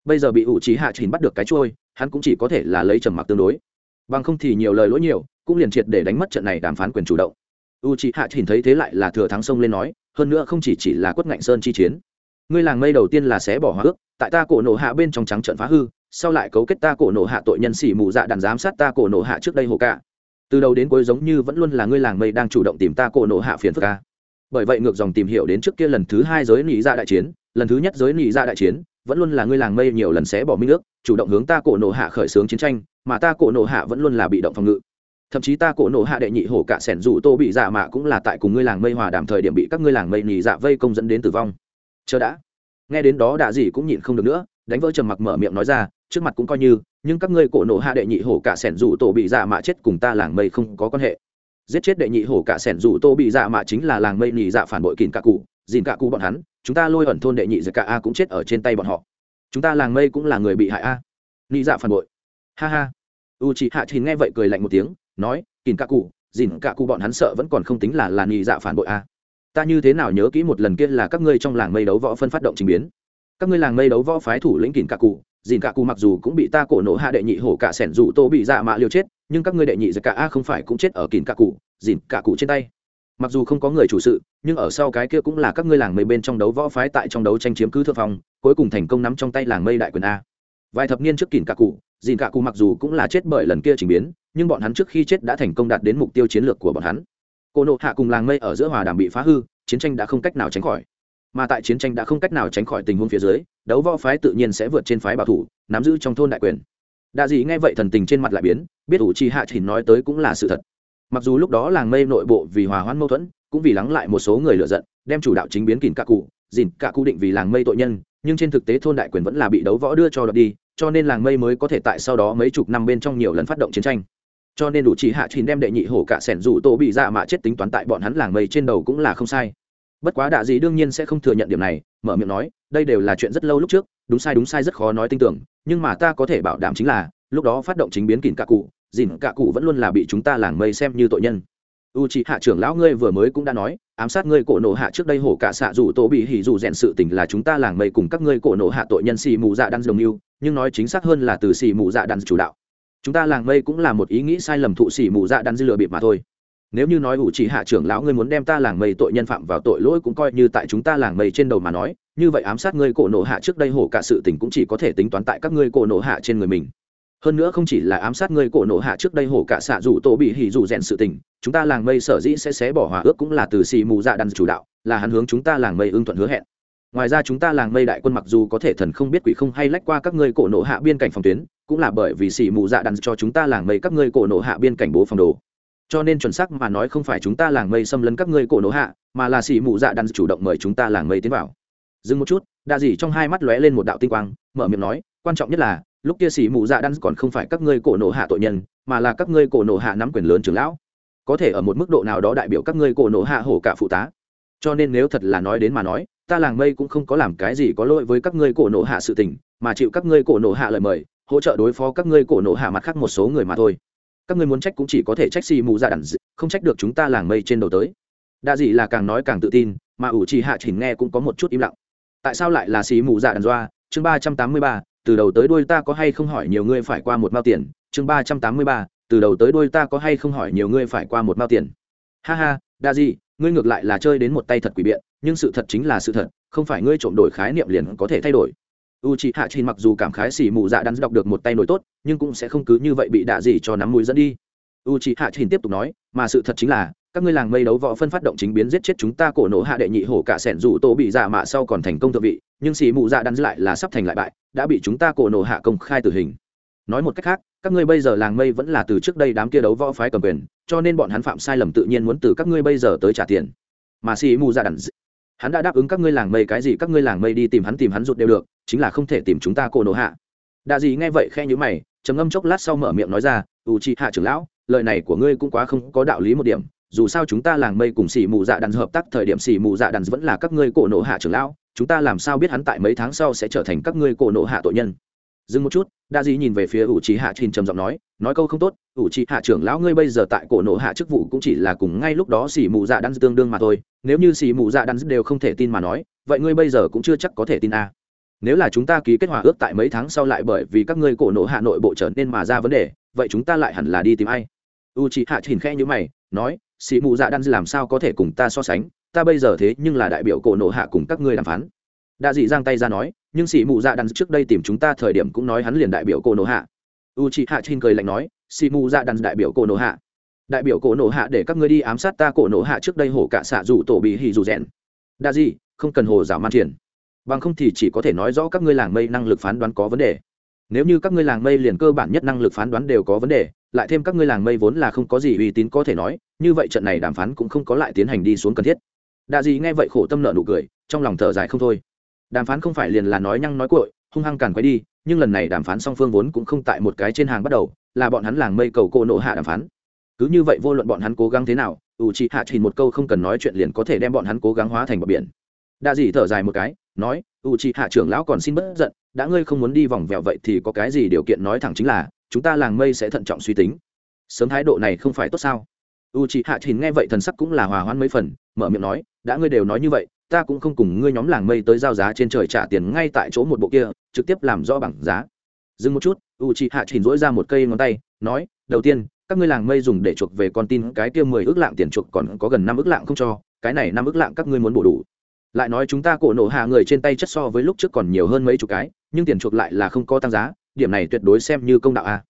Bây giờ bị ủ trí hạ Trình bắt được cái trôi hắn cũng chỉ có thể là lấy trầm mặc tương đối. Bằng không thì nhiều lời lỗi nhiều, cũng liền triệt để đánh mất trận này đàm phán quyền chủ động. U trí hạ Trình thấy thế lại là thừa thắng sông lên nói, hơn nữa không chỉ chỉ là quất ngạnh sơn chi chiến. Ngươi làng mây đầu tiên là xé bỏ hóa ước, tại ta cổ nổ hạ bên trong trắng trận phá hư, sau lại cấu kết ta cổ nổ hạ tội nhân xỉ mù dạ đàn giám sát ta cổ nổ hạ trước đây hồ cả từ đầu đến cuối giống như vẫn luôn là ngươi làng mây đang chủ động tìm ta cổ nộ hạ phiền phức ca bởi vậy ngược dòng tìm hiểu đến trước kia lần thứ hai giới nị ra đại chiến, lần thứ nhất giới nị ra đại chiến, vẫn luôn là ngươi làng mây nhiều lần xé bỏ minh ước, chủ động hướng ta cổ nộ hạ khởi xướng chiến tranh, mà ta cổ nộ hạ vẫn luôn là bị động phòng ngự. Thậm chí ta cổ nộ hạ đệ nhị hổ cả sẻn dù tô bị dạ mạ cũng là tại cùng ngươi làng mây hòa đàm thời điểm bị các ngươi làng mây nị dạ vây công dẫn đến tử vong. Chờ đã. Nghe đến đó đạ gì cũng nhịn không được nữa, đánh vỡ trầm mặc mở miệng nói ra trước mặt cũng coi như, nhưng các ngươi cổ nộ hạ đệ nhị hổ cả sẻn dù tổ bị dạ mạ chết cùng ta làng mây không có quan hệ. Giết chết đệ nhị hổ cả sẻn dù tô bị dạ mạ chính là làng mây nhị dạ phản bội kìn cả cụ, dìn cả cụ bọn hắn, chúng ta lôi ẩn thôn đệ nhị dạ cả a cũng chết ở trên tay bọn họ. Chúng ta làng mây cũng là người bị hại a. Nhị dạ phản bội. Ha ha. U chị hạ thì nghe vậy cười lạnh một tiếng, nói, kìn cả cụ, dìn cả cụ bọn hắn sợ vẫn còn không tính là là nhị dạ phản bội a. Ta như thế nào nhớ kỹ một lần kia là các ngươi trong làng mây đấu võ phân phát động trình biến. Các ngươi làng mây đấu võ phái thủ lĩnh kìn cả cụ dìn cả cụ mặc dù cũng bị ta cổ nổ hạ đệ nhị hổ cả sẻn dù tô bị dạ mạ liều chết, nhưng các ngươi đệ nhị giật cả a không phải cũng chết ở kìn cả cụ dìn cả cụ trên tay. Mặc dù không có người chủ sự, nhưng ở sau cái kia cũng là các ngươi làng mây bên trong đấu võ phái tại trong đấu tranh chiếm cứ thượng phong, cuối cùng thành công nắm trong tay làng mây đại quyền a. Vài thập niên trước kìn cả cụ dìn cả cụ mặc dù cũng là chết bởi lần kia trình biến, nhưng bọn hắn trước khi chết đã thành công đạt đến mục tiêu chiến lược của bọn hắn. Cổ nộ hạ cùng làng mây ở giữa hòa đàm bị phá hư, chiến tranh đã không cách nào tránh khỏi mà tại chiến tranh đã không cách nào tránh khỏi tình huống phía dưới, đấu võ phái tự nhiên sẽ vượt trên phái bảo thủ, nắm giữ trong thôn đại quyền. Đa dị nghe vậy thần tình trên mặt lại biến, biết ủ chi hạ chỉ nói tới cũng là sự thật. Mặc dù lúc đó làng mây nội bộ vì hòa hoãn mâu thuẫn, cũng vì lắng lại một số người lựa giận, đem chủ đạo chính biến kìm cả cụ, dìn cả cụ định vì làng mây tội nhân, nhưng trên thực tế thôn đại quyền vẫn là bị đấu võ đưa cho đợt đi, cho nên làng mây mới có thể tại sau đó mấy chục năm bên trong nhiều lần phát động chiến tranh. Cho nên đủ chỉ hạ chín đem đệ nhị hổ cả sẻn rủ tổ bị dạ mạ chết tính toán tại bọn hắn làng mây trên đầu cũng là không sai bất quá đạ dị đương nhiên sẽ không thừa nhận điểm này, mở miệng nói, đây đều là chuyện rất lâu lúc trước, đúng sai đúng sai rất khó nói tin tưởng, nhưng mà ta có thể bảo đảm chính là, lúc đó phát động chính biến kìn cạ cụ, dìn cạ cụ vẫn luôn là bị chúng ta làng mây xem như tội nhân. U c hạ trưởng lão ngươi vừa mới cũng đã nói, ám sát ngươi cổ nổ hạ trước đây hổ cả xạ dù tổ bị hỉ dù rèn sự tình là chúng ta làng mây cùng các ngươi cổ nổ hạ tội nhân xì mù dạ đan dường yêu, nhưng nói chính xác hơn là từ xì mù dạ đan chủ đạo. Chúng ta làng mây cũng là một ý nghĩ sai lầm thụ xì mù dạ đan dư lừa bịp mà thôi nếu như nói ủ chỉ hạ trưởng lão ngươi muốn đem ta làng mây tội nhân phạm vào tội lỗi cũng coi như tại chúng ta làng mây trên đầu mà nói, như vậy ám sát ngươi cổ nổ hạ trước đây hổ cả sự tình cũng chỉ có thể tính toán tại các ngươi cổ nổ hạ trên người mình. Hơn nữa không chỉ là ám sát ngươi cổ nổ hạ trước đây hổ cả xạ dù tổ bị hỉ dù rèn sự tình, chúng ta làng mây sở dĩ sẽ xé bỏ hòa ước cũng là từ xì mù dạ đan chủ đạo, là hắn hướng chúng ta làng mây ưng thuận hứa hẹn. Ngoài ra chúng ta làng mây đại quân mặc dù có thể thần không biết quỷ không hay lách qua các ngươi cổ nổ hạ biên cảnh phòng tuyến, cũng là bởi vì xì mù dạ đan cho chúng ta làng mây các ngươi cổ nổ hạ biên cảnh bố phòng đồ cho nên chuẩn xác mà nói không phải chúng ta làng mây xâm lấn các ngươi cổ nổ hạ, mà là xỉ mụ dạ đan chủ động mời chúng ta làng mây tiến vào. Dừng một chút, đa dỉ trong hai mắt lóe lên một đạo tinh quang, mở miệng nói, quan trọng nhất là, lúc kia xỉ mụ dạ đan còn không phải các ngươi cổ nổ hạ tội nhân, mà là các ngươi cổ nổ hạ nắm quyền lớn trưởng lão. Có thể ở một mức độ nào đó đại biểu các ngươi cổ nổ hạ hổ cả phụ tá. Cho nên nếu thật là nói đến mà nói, ta làng mây cũng không có làm cái gì có lỗi với các ngươi cổ nổ hạ sự tình, mà chịu các ngươi cổ nổ hạ lời mời, hỗ trợ đối phó các ngươi cổ nổ hạ mặt khác một số người mà thôi các ngươi muốn trách cũng chỉ có thể trách xì mù dạ dị không trách được chúng ta làng mây trên đầu tới. Đa dị là càng nói càng tự tin mà ủ trì hạ chỉnh nghe cũng có một chút im lặng. Tại sao lại là xì mù dạ đàn doa? Chương ba trăm tám mươi ba từ đầu tới đuôi ta có hay không hỏi nhiều ngươi phải qua một mao tiền? Chương ba trăm tám mươi ba từ đầu tới đuôi ta có hay không hỏi nhiều ngươi phải qua một mao tiền? Ha ha đa dị, ngươi ngược lại là chơi đến một tay thật quỷ biện nhưng sự thật chính là sự thật không phải ngươi trộm đổi khái niệm liền có thể thay đổi u c h i hạ trình mặc dù cảm khái xỉ mù dạ đắn đọc được một tay nổi tốt, nhưng cũng sẽ không cứ như vậy bị đạ gì cho nắm mũi dẫn đi. U c h i hạ trình tiếp tục nói, mà sự thật chính là, các ngươi làng mây đấu võ phân phát động chính biến giết chết chúng ta cổ nổ hạ đệ nhị hổ cả sẻn dù tô bị dạ mạ sau còn thành công thượng vị, nhưng xỉ mù dạ đắn lại là sắp thành lại bại, đã bị chúng ta cổ nổ hạ công khai tử hình. Nói một cách khác, các ngươi bây giờ làng mây vẫn là từ trước đây đám kia đấu võ phái cầm quyền, cho nên bọn hắn phạm sai lầm tự nhiên muốn từ các ngươi bây giờ tới trả tiền. Mà xì mù dạ đắn hắn đã đáp ứng các ngươi làng mây cái gì các ngươi làng mây đi tìm hắn tìm hắn rụt đều được, chính là không thể tìm chúng ta cô nổ hạ. Đạ gì nghe vậy khe nhữ mày, trầm ngâm chốc lát sau mở miệng nói ra u chi hạ trưởng lão, lời này của ngươi cũng quá không có đạo lý một điểm, dù sao chúng ta làng mây cùng xỉ mù dạ đàn hợp tác thời điểm xỉ mù dạ đàn vẫn là các ngươi cổ nổ hạ trưởng lão, chúng ta làm sao biết hắn tại mấy tháng sau sẽ trở thành các ngươi cổ nổ hạ tội nhân? Dừng một chút, đa dĩ nhìn về phía ủ trí hạ trình trầm giọng nói nói câu không tốt, ủ trí hạ trưởng lão ngươi bây giờ tại cổ nộ hạ chức vụ cũng chỉ là cùng ngay lúc đó xì mù dạ đan tương đương mà thôi, nếu như xì mù dạ đan đều không thể tin mà nói, vậy ngươi bây giờ cũng chưa chắc có thể tin a à. nếu là chúng ta ký kết hòa ước tại mấy tháng sau lại bởi vì các ngươi cổ nộ hạ nội bộ trở nên mà ra vấn đề, vậy chúng ta lại hẳn là đi tìm ai u trí hạ trình khẽ như mày, nói xỉ mù dạ đan làm sao có thể cùng ta so sánh, ta bây giờ thế nhưng là đại biểu cổ nộ hạ cùng các ngươi đàm phán đa dị giang tay ra nói nhưng sĩ mù dạ đan trước đây tìm chúng ta thời điểm cũng nói hắn liền đại biểu cô nổ hạ. U chị hạ trên cười lạnh nói sĩ mù dạ đan đại biểu cô nổ hạ. Đại biểu cổ nổ hạ để các ngươi đi ám sát ta cổ nổ hạ trước đây hổ cả xạ dù tổ bị hì dù rèn. Đa gì không cần hồ giả man triển. Bằng không thì chỉ có thể nói rõ các ngươi làng mây năng lực phán đoán có vấn đề. Nếu như các ngươi làng mây liền cơ bản nhất năng lực phán đoán đều có vấn đề, lại thêm các ngươi làng mây vốn là không có gì uy tín có thể nói, như vậy trận này đàm phán cũng không có lại tiến hành đi xuống cần thiết. Đa gì nghe vậy khổ tâm nợ nụ cười, trong lòng thở dài không thôi đàm phán không phải liền là nói nhăng nói cội hung hăng càn quay đi, nhưng lần này đàm phán song phương vốn cũng không tại một cái trên hàng bắt đầu, là bọn hắn làng mây cầu cô nộ hạ đàm phán. Cứ như vậy vô luận bọn hắn cố gắng thế nào, ủ chị hạ chỉ một câu không cần nói chuyện liền có thể đem bọn hắn cố gắng hóa thành bờ biển. Đa dị thở dài một cái, nói, ủ chị hạ trưởng lão còn xin bất giận, đã ngươi không muốn đi vòng vèo vậy thì có cái gì điều kiện nói thẳng chính là, chúng ta làng mây sẽ thận trọng suy tính. Sớm thái độ này không phải tốt sao? U chị hạ chỉ nghe vậy thần sắc cũng là hòa hoãn mấy phần, mở miệng nói, đã ngươi đều nói như vậy ta cũng không cùng ngươi nhóm làng mây tới giao giá trên trời trả tiền ngay tại chỗ một bộ kia, trực tiếp làm rõ bằng giá. Dừng một chút u chị hạ chỉnh dỗi ra một cây ngón tay, nói, đầu tiên, các ngươi làng mây dùng để chuộc về con tin, cái kia mười ước lạng tiền chuộc còn có gần năm ước lạng không cho, cái này năm ước lạng các ngươi muốn bổ đủ. Lại nói chúng ta cổ nổ hạ người trên tay chất so với lúc trước còn nhiều hơn mấy chục cái, nhưng tiền chuộc lại là không có tăng giá, điểm này tuyệt đối xem như công đạo a.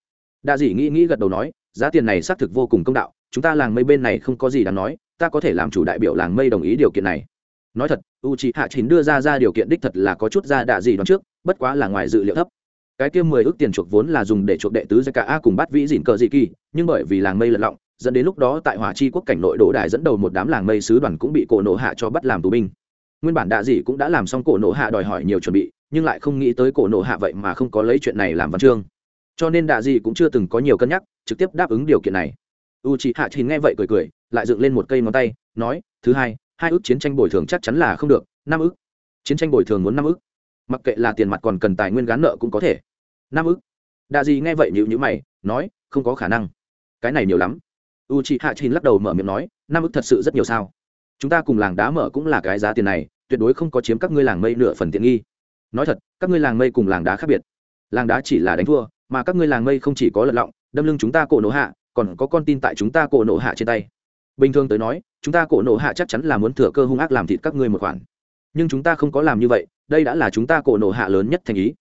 Đa dĩ nghĩ nghĩ gật đầu nói, giá tiền này xác thực vô cùng công đạo, chúng ta làng mây bên này không có gì đáng nói, ta có thể làm chủ đại biểu làng mây đồng ý điều kiện này nói thật u c h i hạ chín đưa ra ra điều kiện đích thật là có chút ra đạ gì đón trước, bất quá là ngoài dự liệu thấp. Cái kia mười ước tiền chuộc vốn là dùng để chuộc đệ tứ ra cả a cùng bắt vĩ dìn cờ dị kỳ, nhưng bởi vì làng mây lật lọng, dẫn đến lúc đó tại hỏa chi quốc cảnh nội đỗ đài dẫn đầu một đám làng mây sứ đoàn cũng bị cổ nổ hạ cho bắt làm tù binh. Nguyên bản đạ dị cũng đã làm xong cổ nổ hạ đòi hỏi nhiều chuẩn bị, nhưng lại không nghĩ tới cổ nổ hạ vậy mà không có lấy chuyện này làm văn chương. Cho nên đạ dị cũng chưa từng có nhiều cân nhắc, trực tiếp đáp ứng điều kiện này. U c hạ chín nghe vậy cười cười, lại dựng lên một cây ngón tay, nói, thứ hai hai ước chiến tranh bồi thường chắc chắn là không được, năm ước. Chiến tranh bồi thường muốn năm ước. Mặc kệ là tiền mặt còn cần tài nguyên gán nợ cũng có thể. Năm ước. Đa di nghe vậy nhữ nhữ mày, nói, không có khả năng. Cái này nhiều lắm. U chị hạ chín lắc đầu mở miệng nói, năm ước thật sự rất nhiều sao? Chúng ta cùng làng đá mở cũng là cái giá tiền này, tuyệt đối không có chiếm các ngươi làng mây nửa phần tiện nghi. Nói thật, các ngươi làng mây cùng làng đá khác biệt. Làng đá chỉ là đánh thua, mà các ngươi làng mây không chỉ có lật lọng, đâm lưng chúng ta cổ nổ hạ, còn có con tin tại chúng ta cổ nổ hạ trên tay bình thường tới nói, chúng ta cổ nổ hạ chắc chắn là muốn thừa cơ hung ác làm thịt các ngươi một khoản. Nhưng chúng ta không có làm như vậy, đây đã là chúng ta cổ nổ hạ lớn nhất thành ý.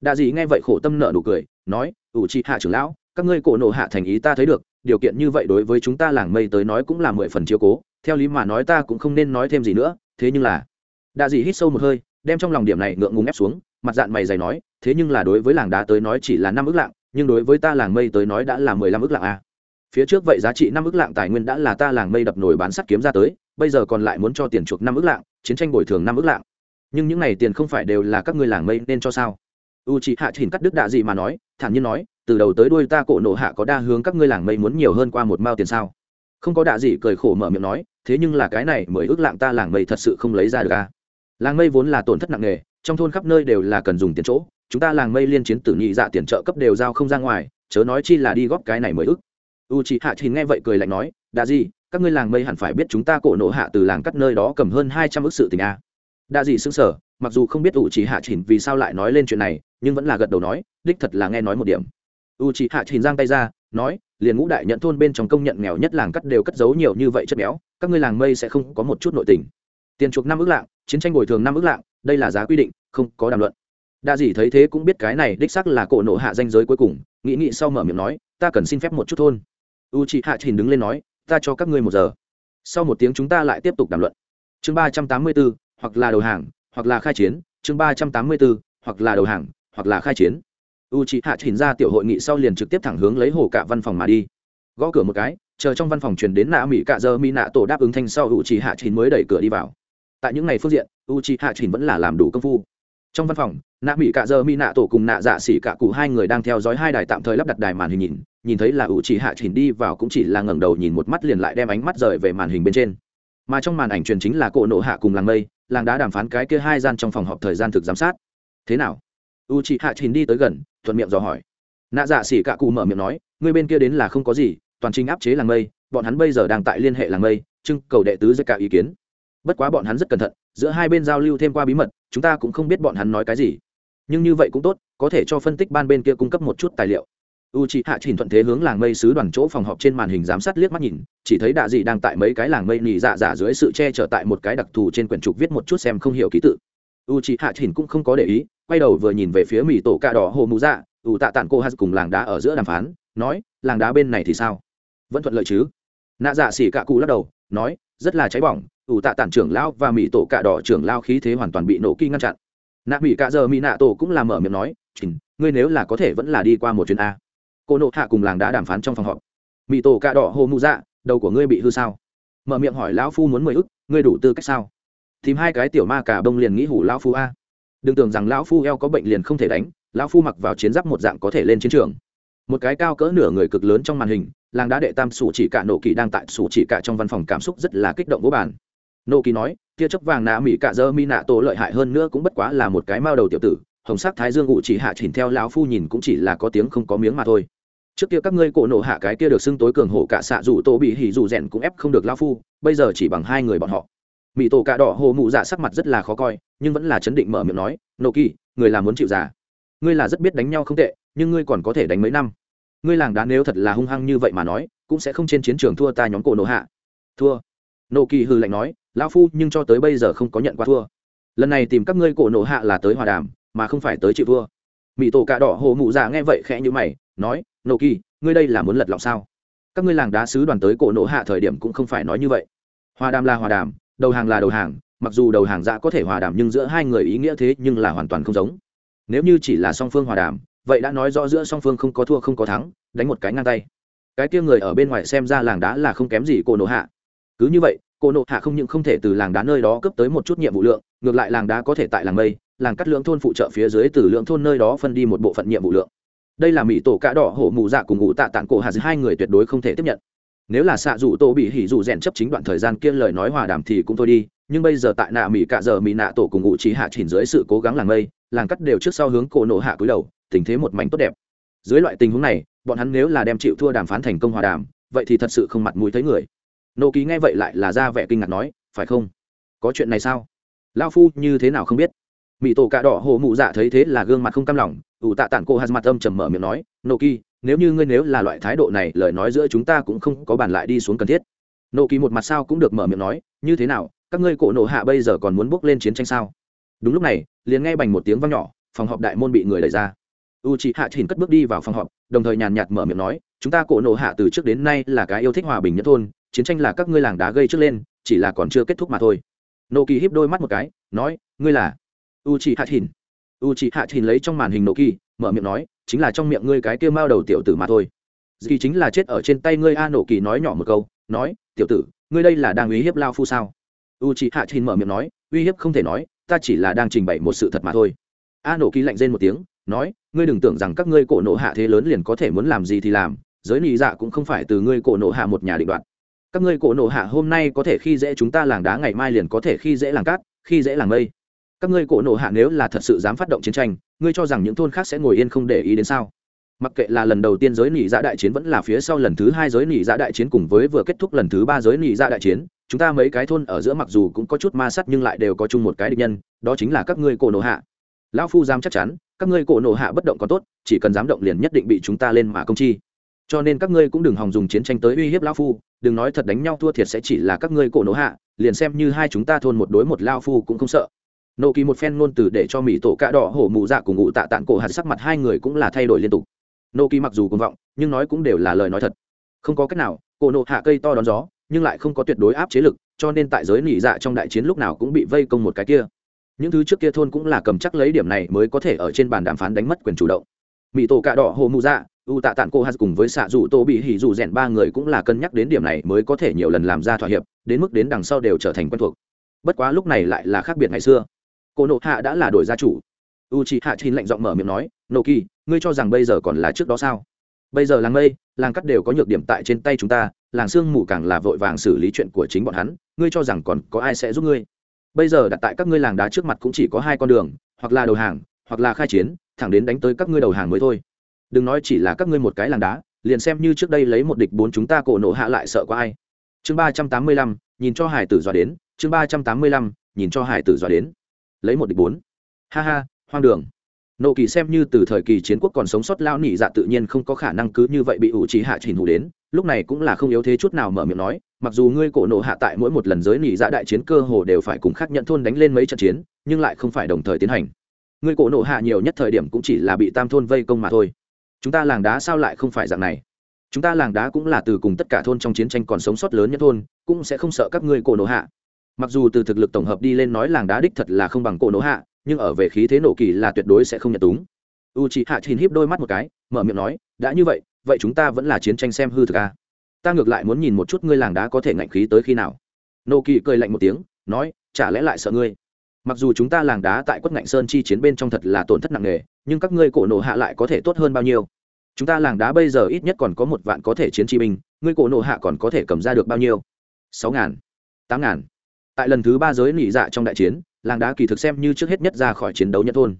Đạ dị nghe vậy khổ tâm nợ nụ cười, nói, ủ trị hạ trưởng lão, các ngươi cổ nổ hạ thành ý ta thấy được, điều kiện như vậy đối với chúng ta làng mây tới nói cũng là mười phần chiếu cố, theo lý mà nói ta cũng không nên nói thêm gì nữa, thế nhưng là đạ dị hít sâu một hơi, đem trong lòng điểm này ngượng ngùng ép xuống, mặt dạng mày dày nói, thế nhưng là đối với làng đá tới nói chỉ là năm ước lạng, nhưng đối với ta làng mây tới nói đã là mười lăm ước lạng a phía trước vậy giá trị năm ước lạng tài nguyên đã là ta làng mây đập nổi bán sắt kiếm ra tới, bây giờ còn lại muốn cho tiền chuộc năm ước lạng, chiến tranh bồi thường năm ước lạng. Nhưng những n à y tiền không phải đều là các ngươi làng mây nên cho sao? U chị hạ chỉnh cắt đứt đạ gì mà nói, thản nhiên nói, từ đầu tới đuôi ta cổ nộ hạ có đa hướng các ngươi làng mây muốn nhiều hơn qua một mao tiền sao? Không có đạ gì cười khổ mở miệng nói, thế nhưng là cái này mới ước lạng ta làng mây thật sự không lấy ra được à? Làng mây vốn là tổn thất nặng nề, trong thôn khắp nơi đều là cần dùng tiền chỗ, chúng ta làng mây liên chiến tử nhị dạ tiền trợ cấp đều giao không ra ngoài, chớ nói chi là đi góp cái này mới ước u chị hạ thì nghe vậy cười lạnh nói Đa gì các ngươi làng mây hẳn phải biết chúng ta cổ nộ hạ từ làng cắt nơi đó cầm hơn hai trăm ước sự tình a. À. Đa gì xứng sở mặc dù không biết u chị hạ chỉnh vì sao lại nói lên chuyện này, nhưng vẫn là gật đầu nói, đích thật là nghe nói một điểm. U chị hạ chỉnh giang tay ra, nói, liền ngũ đại nhận thôn bên trong công nhận nghèo nhất làng cắt đều cất giấu nhiều như vậy chất béo, các ngươi làng mây sẽ không có một chút nội tình. Tiền chuộc năm ước lạng, chiến tranh bồi thường năm ước lạng, đây là giá quy định, không có đàm luận. Đa dì thấy thế cũng biết cái này đích sắc là cổ nộ hạ danh giới cuối cùng, nghĩ nghĩ sau mở miệng nói, ta cần xin phép một chút thôn u chị hạ Trình đứng lên nói, ta cho các ngươi một giờ. Sau một tiếng chúng ta lại tiếp tục đàm luận. Chương ba trăm tám mươi bốn, hoặc là đầu hàng, hoặc là khai chiến. Chương ba trăm tám mươi bốn, hoặc là đầu hàng, hoặc là khai chiến. U chị hạ Trình ra tiểu hội nghị sau liền trực tiếp thẳng hướng lấy hồ cả văn phòng mà đi. Gõ cửa một cái, chờ trong văn phòng truyền đến nạ mỹ cạ dơ mỹ nạ tổ đáp ứng thanh sau u chị hạ Trình mới đẩy cửa đi vào. Tại những ngày phương diện u chị hạ Trình vẫn là làm đủ công phu. Trong văn phòng, nạ mỹ cạ dơ mỹ nạ tổ cùng nạ dạ xỉ cạ cụ hai người đang theo dõi hai đài tạm thời lắp đặt đài màn hình nhìn nhìn thấy là u chị hạ chỉnh đi vào cũng chỉ là ngẩng đầu nhìn một mắt liền lại đem ánh mắt rời về màn hình bên trên. Mà trong màn ảnh truyền chính là cỗ nộ hạ cùng làng mây, làng đã đàm phán cái kia hai gian trong phòng họp thời gian thực giám sát. Thế nào? U chị hạ chỉnh đi tới gần, thuận miệng dò hỏi. Nạ dạ xỉ cạ cụ mở miệng nói, người bên kia đến là không có gì, toàn trình áp chế làng mây, bọn hắn bây giờ đang tại liên hệ làng mây trưng cầu đệ tứ dưới cả ý kiến. Bất quá bọn hắn rất cẩn thận, giữa hai bên giao lưu thêm qua bí mật, chúng ta cũng không biết bọn hắn nói cái gì. Nhưng như vậy cũng tốt, có thể cho phân tích ban bên kia cung cấp một chút tài liệu u c h ị hạ chỉnh thuận thế hướng làng mây sứ đoàn chỗ phòng họp trên màn hình giám sát liếc mắt nhìn, chỉ thấy đạ dị đang tại mấy cái làng mây nỉ dạ dạ dưới sự che chở tại một cái đặc thù trên quyển trục viết một chút xem không hiểu ký tự. U c h ị hạ chỉnh cũng không có để ý, quay đầu vừa nhìn về phía mỹ tổ cạ đỏ hồ mù dạ ủ tạ tản cô hát cùng làng đá ở giữa đàm phán, nói, làng đá bên này thì sao? Vẫn thuận lợi chứ? Nạ dạ xỉ cạ cụ lắc đầu, nói, rất là cháy bỏng, ủ tạ tản trưởng lao và mỹ tổ cạ đỏ trưởng lao khí thế hoàn toàn bị nổ kỳ ngăn chặn. Nạ mỹ cạ giờ mỹ nạ tổ cũng làm mở miệng nói, chỉnh, ngươi nếu là có thể vẫn là đi qua một chuyến a cô nộ hạ cùng làng đã đàm phán trong phòng họp. Mỹ tổ cạ đỏ hồ mụ dạ đầu của ngươi bị hư sao? Mở miệng hỏi lão phu muốn mười ức, ngươi đủ tư cách sao? Tìm hai cái tiểu ma cả bông liền nghĩ hủ lão phu a. Đừng tưởng rằng lão phu eo có bệnh liền không thể đánh, lão phu mặc vào chiến giáp một dạng có thể lên chiến trường. Một cái cao cỡ nửa người cực lớn trong màn hình, làng đá đệ tam sủ chỉ cả nộ kỳ đang tại sủ chỉ cả trong văn phòng cảm xúc rất là kích động vô bản nộ kỳ nói, tia chấp vàng nạ mỹ cả dơ mi nạ tổ lợi hại hơn nữa cũng bất quá là một cái mao đầu tiểu tử, hồng sắc thái dương ngụ chỉ hạ chỉnh theo lão phu nhìn cũng chỉ là có tiếng không có miếng mà thôi trước kia các ngươi cổ nổ hạ cái kia được xưng tối cường hổ cả xạ dù tô bị hỉ dù rèn cũng ép không được lao phu, bây giờ chỉ bằng hai người bọn họ. Mỹ tổ cạ đỏ hồ mụ dạ sắc mặt rất là khó coi, nhưng vẫn là chấn định mở miệng nói nộ kỳ, người là muốn chịu già. Ngươi là rất biết đánh nhau không tệ, nhưng ngươi còn có thể đánh mấy năm. Ngươi làng đá nếu thật là hung hăng như vậy mà nói, cũng sẽ không trên chiến trường thua ta nhóm cổ nổ hạ. Thua. Nộ kỳ hư lạnh nói lao phu, nhưng cho tới bây giờ không có nhận qua thua. Lần này tìm các ngươi cổ nổ hạ là tới hòa đàm, mà không phải tới chịu thua. Mỹ tổ cạ đỏ hồ mụ dạ nghe vậy khẽ như mày, nói nộ kỳ, ngươi đây là muốn lật lọng sao? Các ngươi làng đá sứ đoàn tới cổ nộ hạ thời điểm cũng không phải nói như vậy. Hòa đàm là hòa đàm, đầu hàng là đầu hàng, mặc dù đầu hàng dạ có thể hòa đàm nhưng giữa hai người ý nghĩa thế nhưng là hoàn toàn không giống. Nếu như chỉ là song phương hòa đàm, vậy đã nói rõ giữa song phương không có thua không có thắng, đánh một cái ngang tay. Cái kia người ở bên ngoài xem ra làng đá là không kém gì cổ nộ hạ. Cứ như vậy, cổ nộ hạ không những không thể từ làng đá nơi đó cấp tới một chút nhiệm vụ lượng, ngược lại làng đá có thể tại làng mây, làng cắt lưỡng thôn phụ trợ phía dưới từ lượng thôn nơi đó phân đi một bộ phận nhiệm vụ lượng đây là mỹ tổ cạ đỏ hổ mụ dạ cùng ngụ tạ tạng cổ hà hai người tuyệt đối không thể tiếp nhận. Nếu là xạ dù tổ bị hỉ dù rèn chấp chính đoạn thời gian kia lời nói hòa đàm thì cũng thôi đi, nhưng bây giờ tại nạ mỹ cạ giờ mỹ nạ tổ cùng ngụ trí hạ chỉnh dưới sự cố gắng làng mây, làng cắt đều trước sau hướng cổ nổ hạ cúi đầu, tình thế một mảnh tốt đẹp. Dưới loại tình huống này, bọn hắn nếu là đem chịu thua đàm phán thành công hòa đàm, vậy thì thật sự không mặt mũi thấy người. Nô ký nghe vậy lại là ra vẻ kinh ngạc nói, phải không? Có chuyện này sao? Lao phu như thế nào không biết. Mỹ tổ cạ đỏ hồ mụ dạ thấy thế là gương mặt không cam lòng ủ tạ tản cô hạt mặt âm trầm mở miệng nói nô kỳ nếu như ngươi nếu là loại thái độ này, lời nói giữa chúng ta cũng không có bàn lại đi xuống cần thiết. Nô kỳ một mặt sao cũng được mở miệng nói, như thế nào, các ngươi cổ nộ hạ bây giờ còn muốn bước lên chiến tranh sao? Đúng lúc này, liền nghe bành một tiếng vang nhỏ, phòng họp đại môn bị người đẩy ra. U chị hạ chỉnh cất bước đi vào phòng họp, đồng thời nhàn nhạt mở miệng nói, chúng ta cổ nộ hạ từ trước đến nay là cái yêu thích hòa bình nhất thôn, chiến tranh là các ngươi làng đá gây trước lên, chỉ là còn chưa kết thúc mà thôi. Nô kỳ híp đôi mắt một cái, nói, ngươi là? U chị hạ chỉnh u chị h hạ chỉnh lấy trong màn hình nộ kỳ mở miệng nói, chính là trong miệng ngươi cái kia mao đầu tiểu tử mà thôi. Dì chính là chết ở trên tay ngươi, a nổ kỳ nói nhỏ một câu, nói, tiểu tử, ngươi đây là đang uy hiếp lao phu sao? U chị h hạ chỉnh mở miệng nói, uy hiếp không thể nói, ta chỉ là đang trình bày một sự thật mà thôi. A nổ kỳ lạnh rên một tiếng, nói, ngươi đừng tưởng rằng các ngươi cổ nộ hạ thế lớn liền có thể muốn làm gì thì làm, giới nị dạ cũng không phải từ ngươi cổ nộ hạ một nhà định đoạt. Các ngươi cổ nộ hạ hôm nay có thể khi dễ chúng ta làng đá ngày mai liền có thể khi dễ làng cát, khi dễ làng mây các ngươi cổ nộ hạ nếu là thật sự dám phát động chiến tranh, ngươi cho rằng những thôn khác sẽ ngồi yên không để ý đến sao? Mặc kệ là lần đầu tiên giới nỉ dạ đại chiến vẫn là phía sau lần thứ hai giới nỉ dạ đại chiến cùng với vừa kết thúc lần thứ ba giới nỉ dạ đại chiến, chúng ta mấy cái thôn ở giữa mặc dù cũng có chút ma sắt nhưng lại đều có chung một cái địch nhân, đó chính là các ngươi cổ nộ hạ. Lão phu dám chắc chắn, các ngươi cổ nộ hạ bất động còn tốt, chỉ cần dám động liền nhất định bị chúng ta lên mà công chi. Cho nên các ngươi cũng đừng hòng dùng chiến tranh tới uy hiếp lão phu, đừng nói thật đánh nhau thua thiệt sẽ chỉ là các ngươi cổ nộ hạ, liền xem như hai chúng ta thôn một đối một lao phu cũng không sợ nộ kỳ một phen ngôn từ để cho mỹ tổ cạ đỏ hổ mù dạ cùng ngụ tạ tạng cổ hạt sắc mặt hai người cũng là thay đổi liên tục. Nộ kỳ mặc dù cùng vọng, nhưng nói cũng đều là lời nói thật. Không có cách nào, cổ nộ hạ cây to đón gió, nhưng lại không có tuyệt đối áp chế lực, cho nên tại giới nỉ dạ trong đại chiến lúc nào cũng bị vây công một cái kia. Những thứ trước kia thôn cũng là cầm chắc lấy điểm này mới có thể ở trên bàn đàm phán đánh mất quyền chủ động. Mỹ tổ cạ đỏ hồ mụ dạ u tạ tạng cô hát cùng với xạ dù tô bị hỉ dù rèn ba người cũng là cân nhắc đến điểm này mới có thể nhiều lần làm ra thỏa hiệp, đến mức đến đằng sau đều trở thành quen thuộc. Bất quá lúc này lại là khác biệt ngày xưa cô nộ hạ đã là đổi gia chủ. U chị hạ chín lạnh giọng mở miệng nói, nộ kỳ, ngươi cho rằng bây giờ còn là trước đó sao? Bây giờ làng mây, làng cắt đều có nhược điểm tại trên tay chúng ta, làng sương mù càng là vội vàng xử lý chuyện của chính bọn hắn, ngươi cho rằng còn có ai sẽ giúp ngươi? Bây giờ đặt tại các ngươi làng đá trước mặt cũng chỉ có hai con đường, hoặc là đầu hàng, hoặc là khai chiến, thẳng đến đánh tới các ngươi đầu hàng mới thôi. Đừng nói chỉ là các ngươi một cái làng đá, liền xem như trước đây lấy một địch bốn chúng ta cổ nộ hạ lại sợ có ai. Chương ba trăm tám mươi lăm, nhìn cho hải tử dọa đến, chương ba trăm tám mươi lăm, nhìn cho hải tử dọa đến lấy một địch bốn. Ha ha, hoang đường. Nộ kỳ xem như từ thời kỳ chiến quốc còn sống sót lao nỉ dạ tự nhiên không có khả năng cứ như vậy bị ủ trí hạ trình hủ đến, lúc này cũng là không yếu thế chút nào mở miệng nói, mặc dù ngươi cổ nộ hạ tại mỗi một lần giới nỉ dạ đại chiến cơ hồ đều phải cùng khác nhận thôn đánh lên mấy trận chiến, nhưng lại không phải đồng thời tiến hành. Ngươi cổ nộ hạ nhiều nhất thời điểm cũng chỉ là bị tam thôn vây công mà thôi. Chúng ta làng đá sao lại không phải dạng này? Chúng ta làng đá cũng là từ cùng tất cả thôn trong chiến tranh còn sống sót lớn nhất thôn, cũng sẽ không sợ các ngươi cổ nộ hạ mặc dù từ thực lực tổng hợp đi lên nói làng đá đích thật là không bằng cổ nổ hạ, nhưng ở về khí thế nổ kỳ là tuyệt đối sẽ không nhận túng. U chị hạ chín híp đôi mắt một cái, mở miệng nói, đã như vậy vậy chúng ta vẫn là chiến tranh xem hư thực a. Ta ngược lại muốn nhìn một chút ngươi làng đá có thể ngạnh khí tới khi nào. Nô kỳ cười lạnh một tiếng, nói, chả lẽ lại sợ ngươi? Mặc dù chúng ta làng đá tại quất ngạnh sơn chi chiến bên trong thật là tổn thất nặng nề, nhưng các ngươi cổ nổ hạ lại có thể tốt hơn bao nhiêu? Chúng ta làng đá bây giờ ít nhất còn có một vạn có thể chiến chi binh, ngươi cổ nổ hạ còn có thể cầm ra được bao nhiêu? Sáu ngàn, tám ngàn tại lần thứ ba giới nỉ dạ trong đại chiến, làng đá kỳ thực xem như trước hết nhất ra khỏi chiến đấu nhất thôn.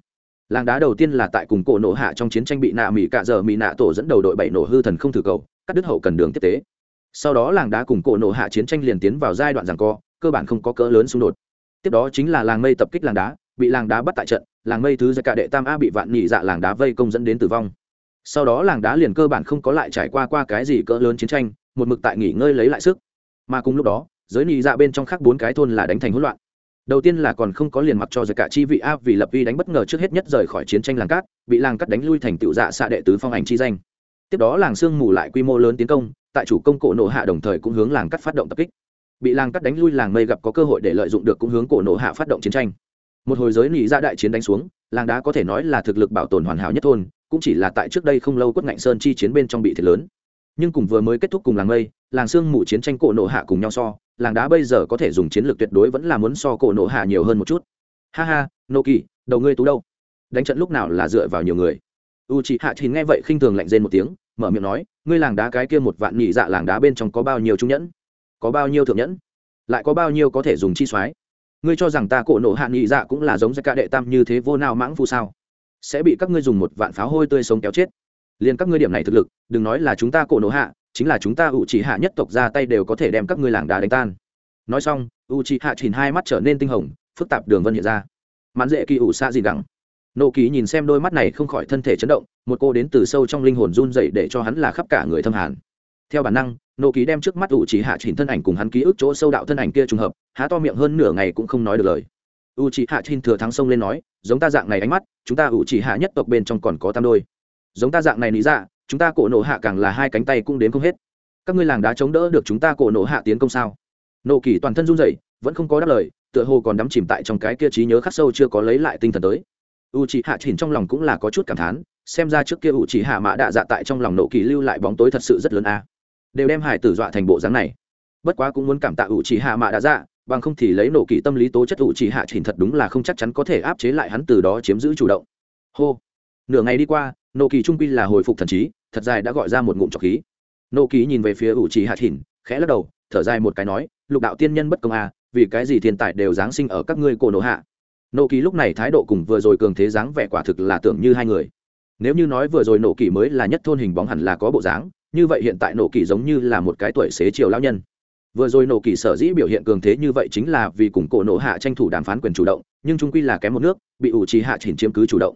Làng đá đầu tiên là tại cùng cổ nổ hạ trong chiến tranh bị nạ mỹ cạ giờ mỹ nạ tổ dẫn đầu đội bảy nổ hư thần không thử cầu, cắt đứt hậu cần đường tiếp tế. Sau đó làng đá cùng cổ nổ hạ chiến tranh liền tiến vào giai đoạn rằng co, cơ bản không có cỡ lớn xung đột. Tiếp đó chính là làng mây tập kích làng đá, bị làng đá bắt tại trận, làng mây thứ ra cả đệ tam a bị vạn nhị dạ làng đá vây công dẫn đến tử vong. Sau đó làng đá liền cơ bản không có lại trải qua qua cái gì cỡ lớn chiến tranh, một mực tại nghỉ ngơi lấy lại sức. Mà cùng lúc đó giới nhị dạ bên trong khác bốn cái thôn là đánh thành hỗn loạn. Đầu tiên là còn không có liền mặc cho giới cả chi vị a vì lập vi đánh bất ngờ trước hết nhất rời khỏi chiến tranh làng cát, bị làng cát đánh lui thành tựu dạ xạ đệ tứ phong ảnh chi danh. Tiếp đó làng sương mù lại quy mô lớn tiến công, tại chủ công cổ nộ hạ đồng thời cũng hướng làng cắt phát động tập kích. Bị làng cắt đánh lui làng mây gặp có cơ hội để lợi dụng được cũng hướng cổ nộ hạ phát động chiến tranh. Một hồi giới nị ra đại chiến đánh xuống, làng đá có thể nói là thực lực bảo tồn hoàn hảo nhất thôn, cũng chỉ là tại trước đây không lâu quất ngạnh sơn chi chiến bên trong bị thiệt lớn. Nhưng cùng vừa mới kết thúc cùng làng mây, làng sương mù chiến tranh cổ nộ hạ cùng nhau so làng đá bây giờ có thể dùng chiến lược tuyệt đối vẫn là muốn so cổ nộ hạ nhiều hơn một chút. Ha ha, nô kỳ, đầu ngươi tú đâu? Đánh trận lúc nào là dựa vào nhiều người? U chị hạ thì nghe vậy khinh thường lạnh rên một tiếng, mở miệng nói, ngươi làng đá cái kia một vạn nhị dạ làng đá bên trong có bao nhiêu trung nhẫn? Có bao nhiêu thượng nhẫn? Lại có bao nhiêu có thể dùng chi soái ngươi cho rằng ta cổ nộ hạ nhị dạ cũng là giống ra ca đệ tam như thế vô nào mãng phu sao? Sẽ bị các ngươi dùng một vạn pháo hôi tươi sống kéo chết. Liền các ngươi điểm này thực lực, đừng nói là chúng ta cổ nộ hạ chính là chúng ta u trì hạ nhất tộc ra tay đều có thể đem các ngươi làng đá đánh tan. Nói xong u trì hạ chìn hai mắt trở nên tinh hồng, phức tạp đường vân hiện ra. Mãn dễ kỳ ủ xa gì gẳng nộ kỳ nhìn xem đôi mắt này không khỏi thân thể chấn động, một cô đến từ sâu trong linh hồn run dậy để cho hắn là khắp cả người thâm hàn. Theo bản năng nộ ký đem trước mắt u chỉ hạ chỉnh thân ảnh cùng hắn ký ức chỗ sâu đạo thân ảnh kia trùng hợp, há to miệng hơn nửa ngày cũng không nói được lời. U chỉ hạ chỉnh thừa thắng sông lên nói, giống ta dạng này ánh mắt, chúng ta u chỉ hạ nhất tộc bên trong còn có tam đôi. Giống ta dạng này lý dạ chúng ta cổ nộ hạ càng là hai cánh tay cũng đến không hết. Các ngươi làng đá chống đỡ được chúng ta cổ nộ hạ tiến công sao? Nộ kỳ toàn thân run rẩy, vẫn không có đáp lời, tựa hồ còn đắm chìm tại trong cái kia trí nhớ khắc sâu chưa có lấy lại tinh thần tới. U c h ị hạ chỉnh trong lòng cũng là có chút cảm thán, xem ra trước kia u c h ị hạ mã đạ dạ tại trong lòng nộ kỳ lưu lại bóng tối thật sự rất lớn a. Đều đem hải tử dọa thành bộ dáng này. Bất quá cũng muốn cảm tạ u c h ị hạ mã đạ dạ bằng không thì lấy nộ kỳ tâm lý tố chất u c h ị hạ chỉnh thật đúng là không chắc chắn có thể áp chế lại hắn từ đó chiếm giữ chủ động. Hô. Nửa ngày đi qua nộ kỳ trung quy là hồi phục thần trí, thật dài đã gọi ra một ngụm trọc khí. Nộ kỳ nhìn về phía ủ trì hạt hỉn hạ khẽ lắc đầu, thở dài một cái nói, lục đạo tiên nhân bất công a vì cái gì thiên tài đều giáng sinh ở các ngươi cổ nổ hạ? Nộ kỳ lúc này thái độ cùng vừa rồi cường thế dáng vẻ quả thực là tưởng như hai người. Nếu như nói vừa rồi nộ kỳ mới là nhất thôn hình bóng hẳn là có bộ dáng, như vậy hiện tại nộ kỳ giống như là một cái tuổi xế chiều lão nhân. Vừa rồi nổ kỳ sở dĩ biểu hiện cường thế như vậy chính là vì cùng cổ nổ hạ tranh thủ đàm phán quyền chủ động, nhưng trung quy là kém một nước, bị ủ trì hạ chỉnh chiếm cứ chủ động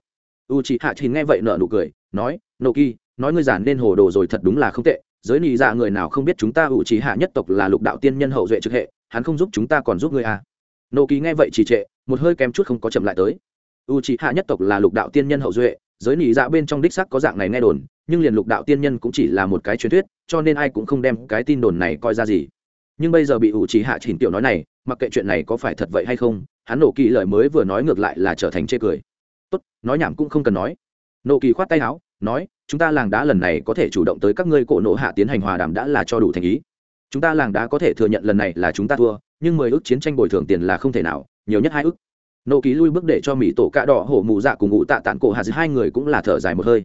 u trì hạ thì nghe vậy nợ nụ cười, nói, nô kỳ nói ngươi giản nên hồ đồ rồi thật đúng là không tệ. Giới nị dạ người nào không biết chúng ta u trì hạ nhất tộc là lục đạo tiên nhân hậu duệ trực hệ, hắn không giúp chúng ta còn giúp ngươi à? Nô kỳ nghe vậy trì trệ, một hơi kém chút không có chậm lại tới. U c hạ nhất tộc là lục đạo tiên nhân hậu duệ, giới nỉ dạ bên trong đích sắc có dạng này nghe đồn, nhưng liền lục đạo tiên nhân cũng chỉ là một cái truyền thuyết, cho nên ai cũng không đem cái tin đồn này coi ra gì. Nhưng bây giờ bị u c hạ chỉnh tiểu nói này, mặc kệ chuyện này có phải thật vậy hay không, hắn nổ kỳ lời mới vừa nói ngược lại là trở thành chê cười tốt, nói nhảm cũng không cần nói. Nộ kỳ khoát tay áo, nói, chúng ta làng đá lần này có thể chủ động tới các ngươi cổ nộ hạ tiến hành hòa đàm đã là cho đủ thành ý. Chúng ta làng đá có thể thừa nhận lần này là chúng ta thua, nhưng mười ước chiến tranh bồi thường tiền là không thể nào, nhiều nhất hai ước. Nộ ký lui bước để cho mỹ tổ cạ đỏ hổ mù dạ cùng ngụ tạ tản cổ hạ hai người cũng là thở dài một hơi.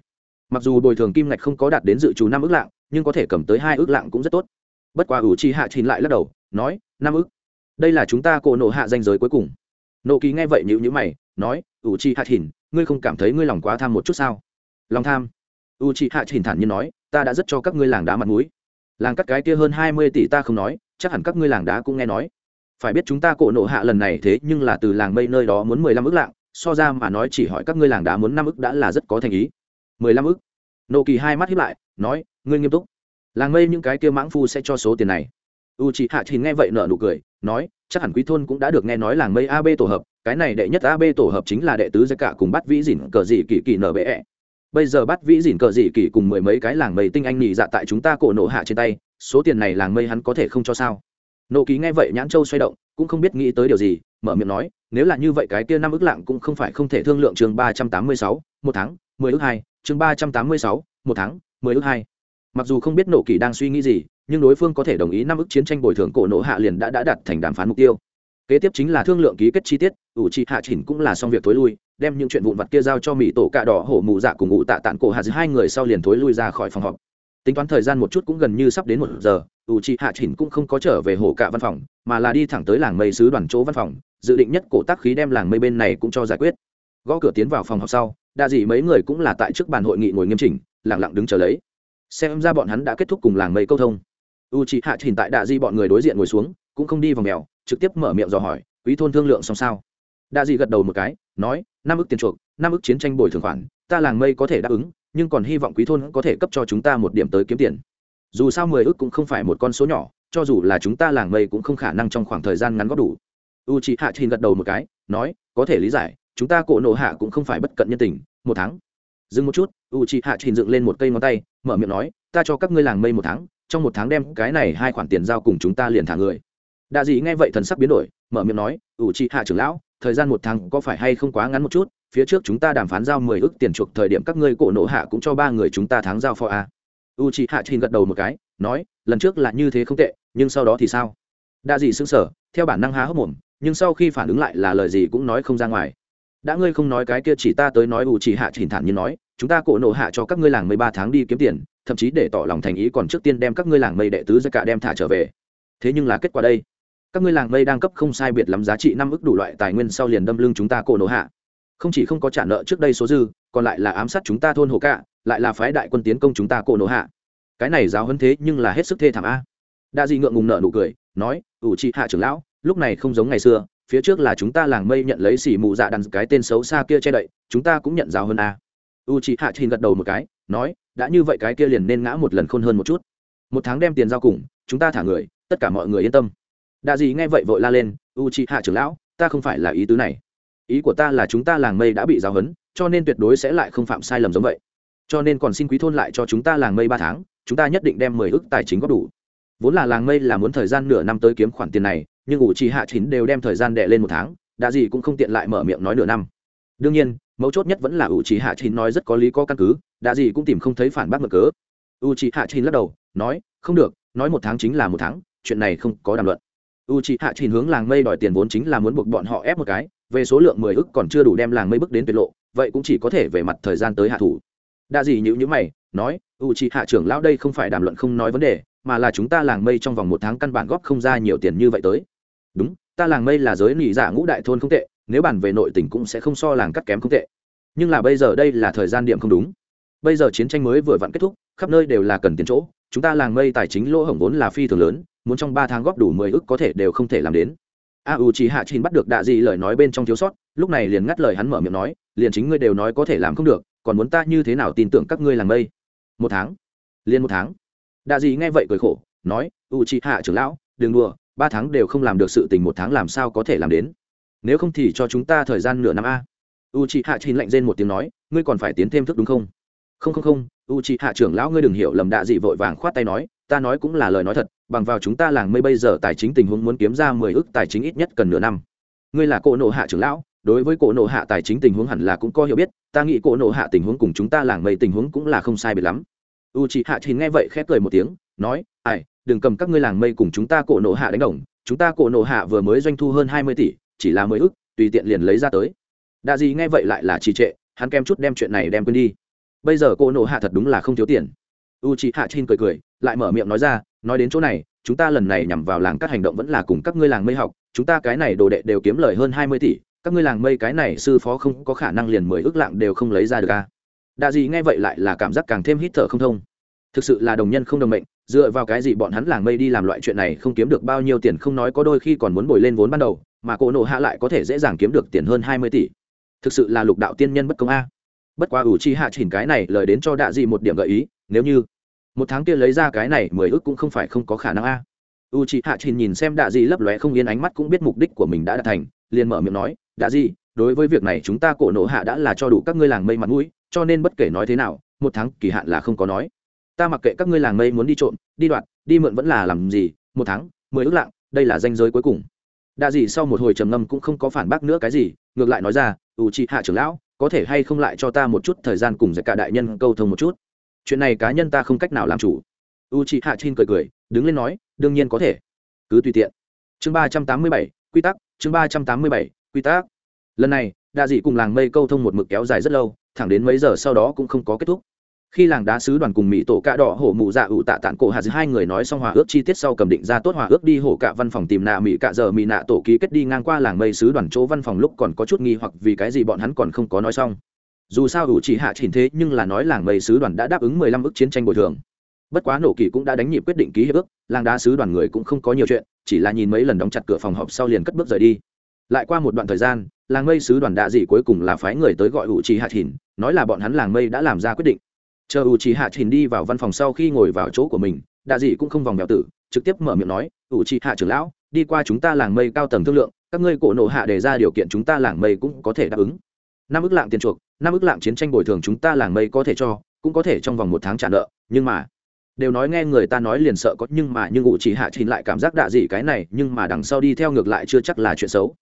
Mặc dù bồi thường kim ngạch không có đạt đến dự trù năm ước lạng, nhưng có thể cầm tới hai ước lạng cũng rất tốt. Bất quá ủ chi hạ chín lại lắc đầu, nói, năm ước? Đây là chúng ta cổ nộ hạ danh giới cuối cùng. Nộ ký nghe vậy nhữ nhữ mày, nói u chi hạ Thìn, ngươi không cảm thấy ngươi lòng quá tham một chút sao? Lòng tham? U chi hạ Thìn thản nhiên nói ta đã rất cho các ngươi làng đá mặt mũi. Làng cắt cái kia hơn hai mươi tỷ ta không nói chắc hẳn các ngươi làng đá cũng nghe nói. Phải biết chúng ta cổ nộ hạ lần này thế nhưng là từ làng mây nơi đó muốn mười lăm ức lạng so ra mà nói chỉ hỏi các ngươi làng đá muốn năm ức đã là rất có thành ý. mười lăm ức? Nộ kỳ hai mắt hiếp lại nói ngươi nghiêm túc. Làng mây những cái kia mãng phu sẽ cho số tiền này u chị hạ thì nghe vậy nở nụ cười, nói, chắc hẳn quý thôn cũng đã được nghe nói làng mây ab tổ hợp, cái này đệ nhất ab tổ hợp chính là đệ tứ giai cả cùng bắt vĩ dỉn cờ dị kỳ kỳ nở bây giờ bắt vĩ dỉn cờ dị kỳ cùng mười mấy cái làng mây tinh anh nhị dạ tại chúng ta cổ nộ hạ trên tay, số tiền này làng mây hắn có thể không cho sao? Nộ ký nghe vậy nhãn châu xoay động, cũng không biết nghĩ tới điều gì, mở miệng nói, nếu là như vậy cái kia năm ước lạng cũng không phải không thể thương lượng chương ba trăm tám mươi sáu, một tháng, mười ước hai, chương ba trăm tám mươi sáu, một tháng, mười ước hai. Mặc dù không biết nộ kỳ đang suy nghĩ gì nhưng đối phương có thể đồng ý năm ức chiến tranh bồi thường cổ nộ hạ liền đã đã đặt thành đàm phán mục tiêu. Kế tiếp chính là thương lượng ký kết chi tiết, ủ trị hạ chỉnh cũng là xong việc thối lui, đem những chuyện vụn vặt kia giao cho mỹ tổ cạ đỏ hổ mù dạ cùng ngụ tạ tản cổ hạ hai người sau liền thối lui ra khỏi phòng họp. Tính toán thời gian một chút cũng gần như sắp đến một giờ u trị hạ chỉnh cũng không có trở về hồ cạ văn phòng, mà là đi thẳng tới làng mây sứ đoàn chỗ văn phòng, dự định nhất cổ tác khí đem làng mây bên này cũng cho giải quyết. Gõ cửa tiến vào phòng họp sau, đa dị mấy người cũng là tại trước bàn hội nghị ngồi nghiêm chỉnh, lặng lặng đứng chờ lấy. Xem ra bọn hắn đã kết thúc cùng làng mây câu thông u c hạ chỉnh tại đa Di bọn người đối diện ngồi xuống, cũng không đi vào mèo, trực tiếp mở miệng dò hỏi, quý thôn thương lượng xong sao? Đa Di gật đầu một cái, nói, năm ước tiền chuộc, năm ước chiến tranh bồi thường khoản, ta làng mây có thể đáp ứng, nhưng còn hy vọng quý thôn có thể cấp cho chúng ta một điểm tới kiếm tiền. Dù sao mười ước cũng không phải một con số nhỏ, cho dù là chúng ta làng mây cũng không khả năng trong khoảng thời gian ngắn góp đủ. U chị hạ trình gật đầu một cái, nói, có thể lý giải, chúng ta cổ nộ hạ cũng không phải bất cận nhân tình, một tháng. Dừng một chút, u chị hạ trình dựng lên một cây ngón tay, mở miệng nói, ta cho các ngươi làng mây một tháng trong một tháng đem cái này hai khoản tiền giao cùng chúng ta liền thả người. Đạ dị nghe vậy thần sắc biến đổi, mở miệng nói u chị hạ trưởng lão, thời gian một tháng có phải hay không quá ngắn một chút? Phía trước chúng ta đàm phán giao mười ước tiền chuộc thời điểm các ngươi cổ nộ hạ cũng cho ba người chúng ta tháng giao phò a. U chị hạ trình gật đầu một cái, nói, lần trước là như thế không tệ, nhưng sau đó thì sao? Đa dị xứng sở theo bản năng há hốc mồm, nhưng sau khi phản ứng lại là lời gì cũng nói không ra ngoài. Đã ngươi không nói cái kia chỉ ta tới nói u chị hạ trình thản như nói, chúng ta cổ nộ hạ cho các ngươi làng mười ba tháng đi kiếm tiền thậm chí để tỏ lòng thành ý còn trước tiên đem các ngươi làng mây đệ tứ ra cả đem thả trở về. Thế nhưng là kết quả đây, các ngươi làng mây đang cấp không sai biệt lắm giá trị năm ức đủ loại tài nguyên sau liền đâm lưng chúng ta cổ nổ hạ. Không chỉ không có trả nợ trước đây số dư, còn lại là ám sát chúng ta thôn hồ cạ, lại là phái đại quân tiến công chúng ta cổ nổ hạ. Cái này giáo hơn thế nhưng là hết sức thê thảm a. Đa dị ngượng ngùng nợ nụ cười, nói, ủ trị hạ trưởng lão, lúc này không giống ngày xưa, phía trước là chúng ta làng mây nhận lấy xỉ mù dạ đằng cái tên xấu xa kia che đậy, chúng ta cũng nhận giáo hơn a. U chị hạ trình gật đầu một cái, nói đã như vậy cái kia liền nên ngã một lần khôn hơn một chút. Một tháng đem tiền giao cùng, chúng ta thả người, tất cả mọi người yên tâm. Đạ dị nghe vậy vội la lên u chị hạ trưởng lão, ta không phải là ý tứ này. Ý của ta là chúng ta làng mây đã bị giáo hấn cho nên tuyệt đối sẽ lại không phạm sai lầm giống vậy. Cho nên còn xin quý thôn lại cho chúng ta làng mây ba tháng, chúng ta nhất định đem mười ước tài chính góp đủ. Vốn là làng mây là muốn thời gian nửa năm tới kiếm khoản tiền này, nhưng ủ trì hạ chín đều đem thời gian đệ lên một tháng đã gì cũng không tiện lại mở miệng nói nửa năm. Đương nhiên mấu chốt nhất vẫn là u trì hạ chín nói rất có lý có căn cứ, đã gì cũng tìm không thấy phản bác mở cớ. U trì hạ chín lắc đầu, nói, không được, nói một tháng chính là một tháng, chuyện này không có đàm luận. U trì hạ chín hướng làng mây đòi tiền vốn chính là muốn buộc bọn họ ép một cái, về số lượng mười ức còn chưa đủ đem làng mây bước đến tuyệt lộ, vậy cũng chỉ có thể về mặt thời gian tới hạ thủ. Đa gì nhữ nhữ mày, nói u c hạ trưởng lão đây không phải đàm luận không nói vấn đề, mà là chúng ta làng mây trong vòng một tháng căn bản góp không ra nhiều tiền như vậy tới. Đúng, ta làng mây là giới nỉ giả ngũ đại thôn không tệ nếu bản về nội tình cũng sẽ không so làng cắt kém không tệ. Nhưng là bây giờ đây là thời gian điểm không đúng. Bây giờ chiến tranh mới vừa vặn kết thúc, khắp nơi đều là cần tiền chỗ. Chúng ta làng mây tài chính lỗ hổng vốn là phi thường lớn, muốn trong ba tháng góp đủ mười ức có thể đều không thể làm đến. A u chỉ hạ chín bắt được đạ gì lời nói bên trong thiếu sót, lúc này liền ngắt lời hắn mở miệng nói, liền chính ngươi đều nói có thể làm không được, còn muốn ta như thế nào tin tưởng các ngươi làng mây? Một tháng. Liền một tháng. Đạ gì nghe vậy cười khổ, nói u chỉ hạ trưởng lão, đừng đùa, ba tháng đều không làm được sự tình, một tháng làm sao có thể làm đến? Nếu không thì cho chúng ta thời gian nửa năm a. U chị hạ chín lạnh rên một tiếng nói, ngươi còn phải tiến thêm thức đúng không? Không không không u chị hạ trưởng lão ngươi đừng hiểu lầm đạ dị vội vàng khoát tay nói, ta nói cũng là lời nói thật, bằng vào chúng ta làng mây bây giờ tài chính tình huống muốn kiếm ra mười ước tài chính ít nhất cần nửa năm. Ngươi là cỗ nộ hạ trưởng lão, đối với cỗ nộ hạ tài chính tình huống hẳn là cũng có hiểu biết, ta nghĩ cỗ nộ hạ tình huống cùng chúng ta làng mây tình huống cũng là không sai biệt lắm. U chị hạ chín nghe vậy khép cười một tiếng, nói, ai, đừng cầm các ngươi làng mây cùng chúng ta cỗ nộ hạ đánh đồng, chúng ta cỗ nộ hạ vừa mới doanh thu hơn hai mươi tỷ chỉ là mười ước tùy tiện liền lấy ra tới. Đa gì nghe vậy lại là trì trệ, hắn kem chút đem chuyện này đem quên đi. Bây giờ cô nộ hạ thật đúng là không thiếu tiền. U chị hạ chin cười cười, lại mở miệng nói ra, nói đến chỗ này, chúng ta lần này nhằm vào làng các hành động vẫn là cùng các ngươi làng mây học, chúng ta cái này đồ đệ đều kiếm lời hơn hai mươi tỷ, các ngươi làng mây cái này sư phó không có khả năng liền mười ước lạng đều không lấy ra được ca đa gì nghe vậy lại là cảm giác càng thêm hít thở không thông. Thực sự là đồng nhân không đồng mệnh, dựa vào cái gì bọn hắn làng mây đi làm loại chuyện này không kiếm được bao nhiêu tiền không nói có đôi khi còn muốn bồi lên vốn ban đầu mà cổ nộ hạ lại có thể dễ dàng kiếm được tiền hơn hai mươi tỷ. Thực sự là lục đạo tiên nhân bất công a. Bất quá ủ chi hạ chỉnh cái này lời đến cho đạ Dị một điểm gợi ý nếu như một tháng kia lấy ra cái này mười ước cũng không phải không có khả năng a. U chị hạ chỉnh nhìn xem đạ Dị lấp lóe không yên ánh mắt cũng biết mục đích của mình đã đạt thành liền mở miệng nói đạ Dị, đối với việc này chúng ta cổ nộ hạ đã là cho đủ các ngươi làng mây mặt mũi cho nên bất kể nói thế nào một tháng kỳ hạn là không có nói. Ta mặc kệ các ngươi làng mây muốn đi trộm đi đoạt, đi mượn vẫn là làm gì một tháng mười ước lạng đây là danh giới cuối cùng đa dị sau một hồi trầm ngâm cũng không có phản bác nữa cái gì, ngược lại nói ra u chị hạ trưởng lão, có thể hay không lại cho ta một chút thời gian cùng giải cả đại nhân câu thông một chút? Chuyện này cá nhân ta không cách nào làm chủ. U chị hạ chin cười cười, đứng lên nói, đương nhiên có thể. Cứ tùy tiện. Chương ba trăm tám mươi bảy, quy tắc, chương ba trăm tám mươi bảy, quy tắc. Lần này, đa dị cùng làng mây câu thông một mực kéo dài rất lâu, thẳng đến mấy giờ sau đó cũng không có kết thúc khi làng đá sứ đoàn cùng mỹ tổ cạ đỏ hổ mụ dạ ủ tạ tản cổ hà hai người nói xong hòa ước chi tiết sau cầm định ra tốt hòa ước đi hổ cạ văn phòng tìm nạ mỹ cạ giờ mỹ nạ tổ ký kết đi ngang qua làng mây sứ đoàn chỗ văn phòng lúc còn có chút nghi hoặc vì cái gì bọn hắn còn không có nói xong. Dù sao ủ chỉ hạ chỉnh thế nhưng là nói làng mây sứ đoàn đã đáp ứng mười lăm ước chiến tranh bồi thường. Bất quá nổ kỳ cũng đã đánh nhịp quyết định ký hiệp ước, làng đá sứ đoàn người cũng không có nhiều chuyện, chỉ là nhìn mấy lần đóng chặt cửa phòng họp sau liền cất bước rời đi. Lại qua một đoạn thời gian, làng mây sứ đoàn đạ dị cuối cùng là phái người tới gọi ủ chỉ hạ chỉnh, nói là bọn hắn làng mây đã làm ra quyết định chờ u trí hạ trình đi vào văn phòng sau khi ngồi vào chỗ của mình, đạ dị cũng không vòng vèo tử, trực tiếp mở miệng nói u trí hạ trưởng lão, đi qua chúng ta làng mây cao tầng thương lượng, các ngươi cổ nộ hạ đề ra điều kiện chúng ta làng mây cũng có thể đáp ứng. Năm ước lạng tiền chuộc, năm ước lạng chiến tranh bồi thường chúng ta làng mây có thể cho, cũng có thể trong vòng một tháng trả nợ, nhưng mà đều nói nghe người ta nói liền sợ có, nhưng mà, nhưng ủ chỉ hạ trình lại cảm giác đạ dị cái này, nhưng mà đằng sau đi theo ngược lại chưa chắc là chuyện xấu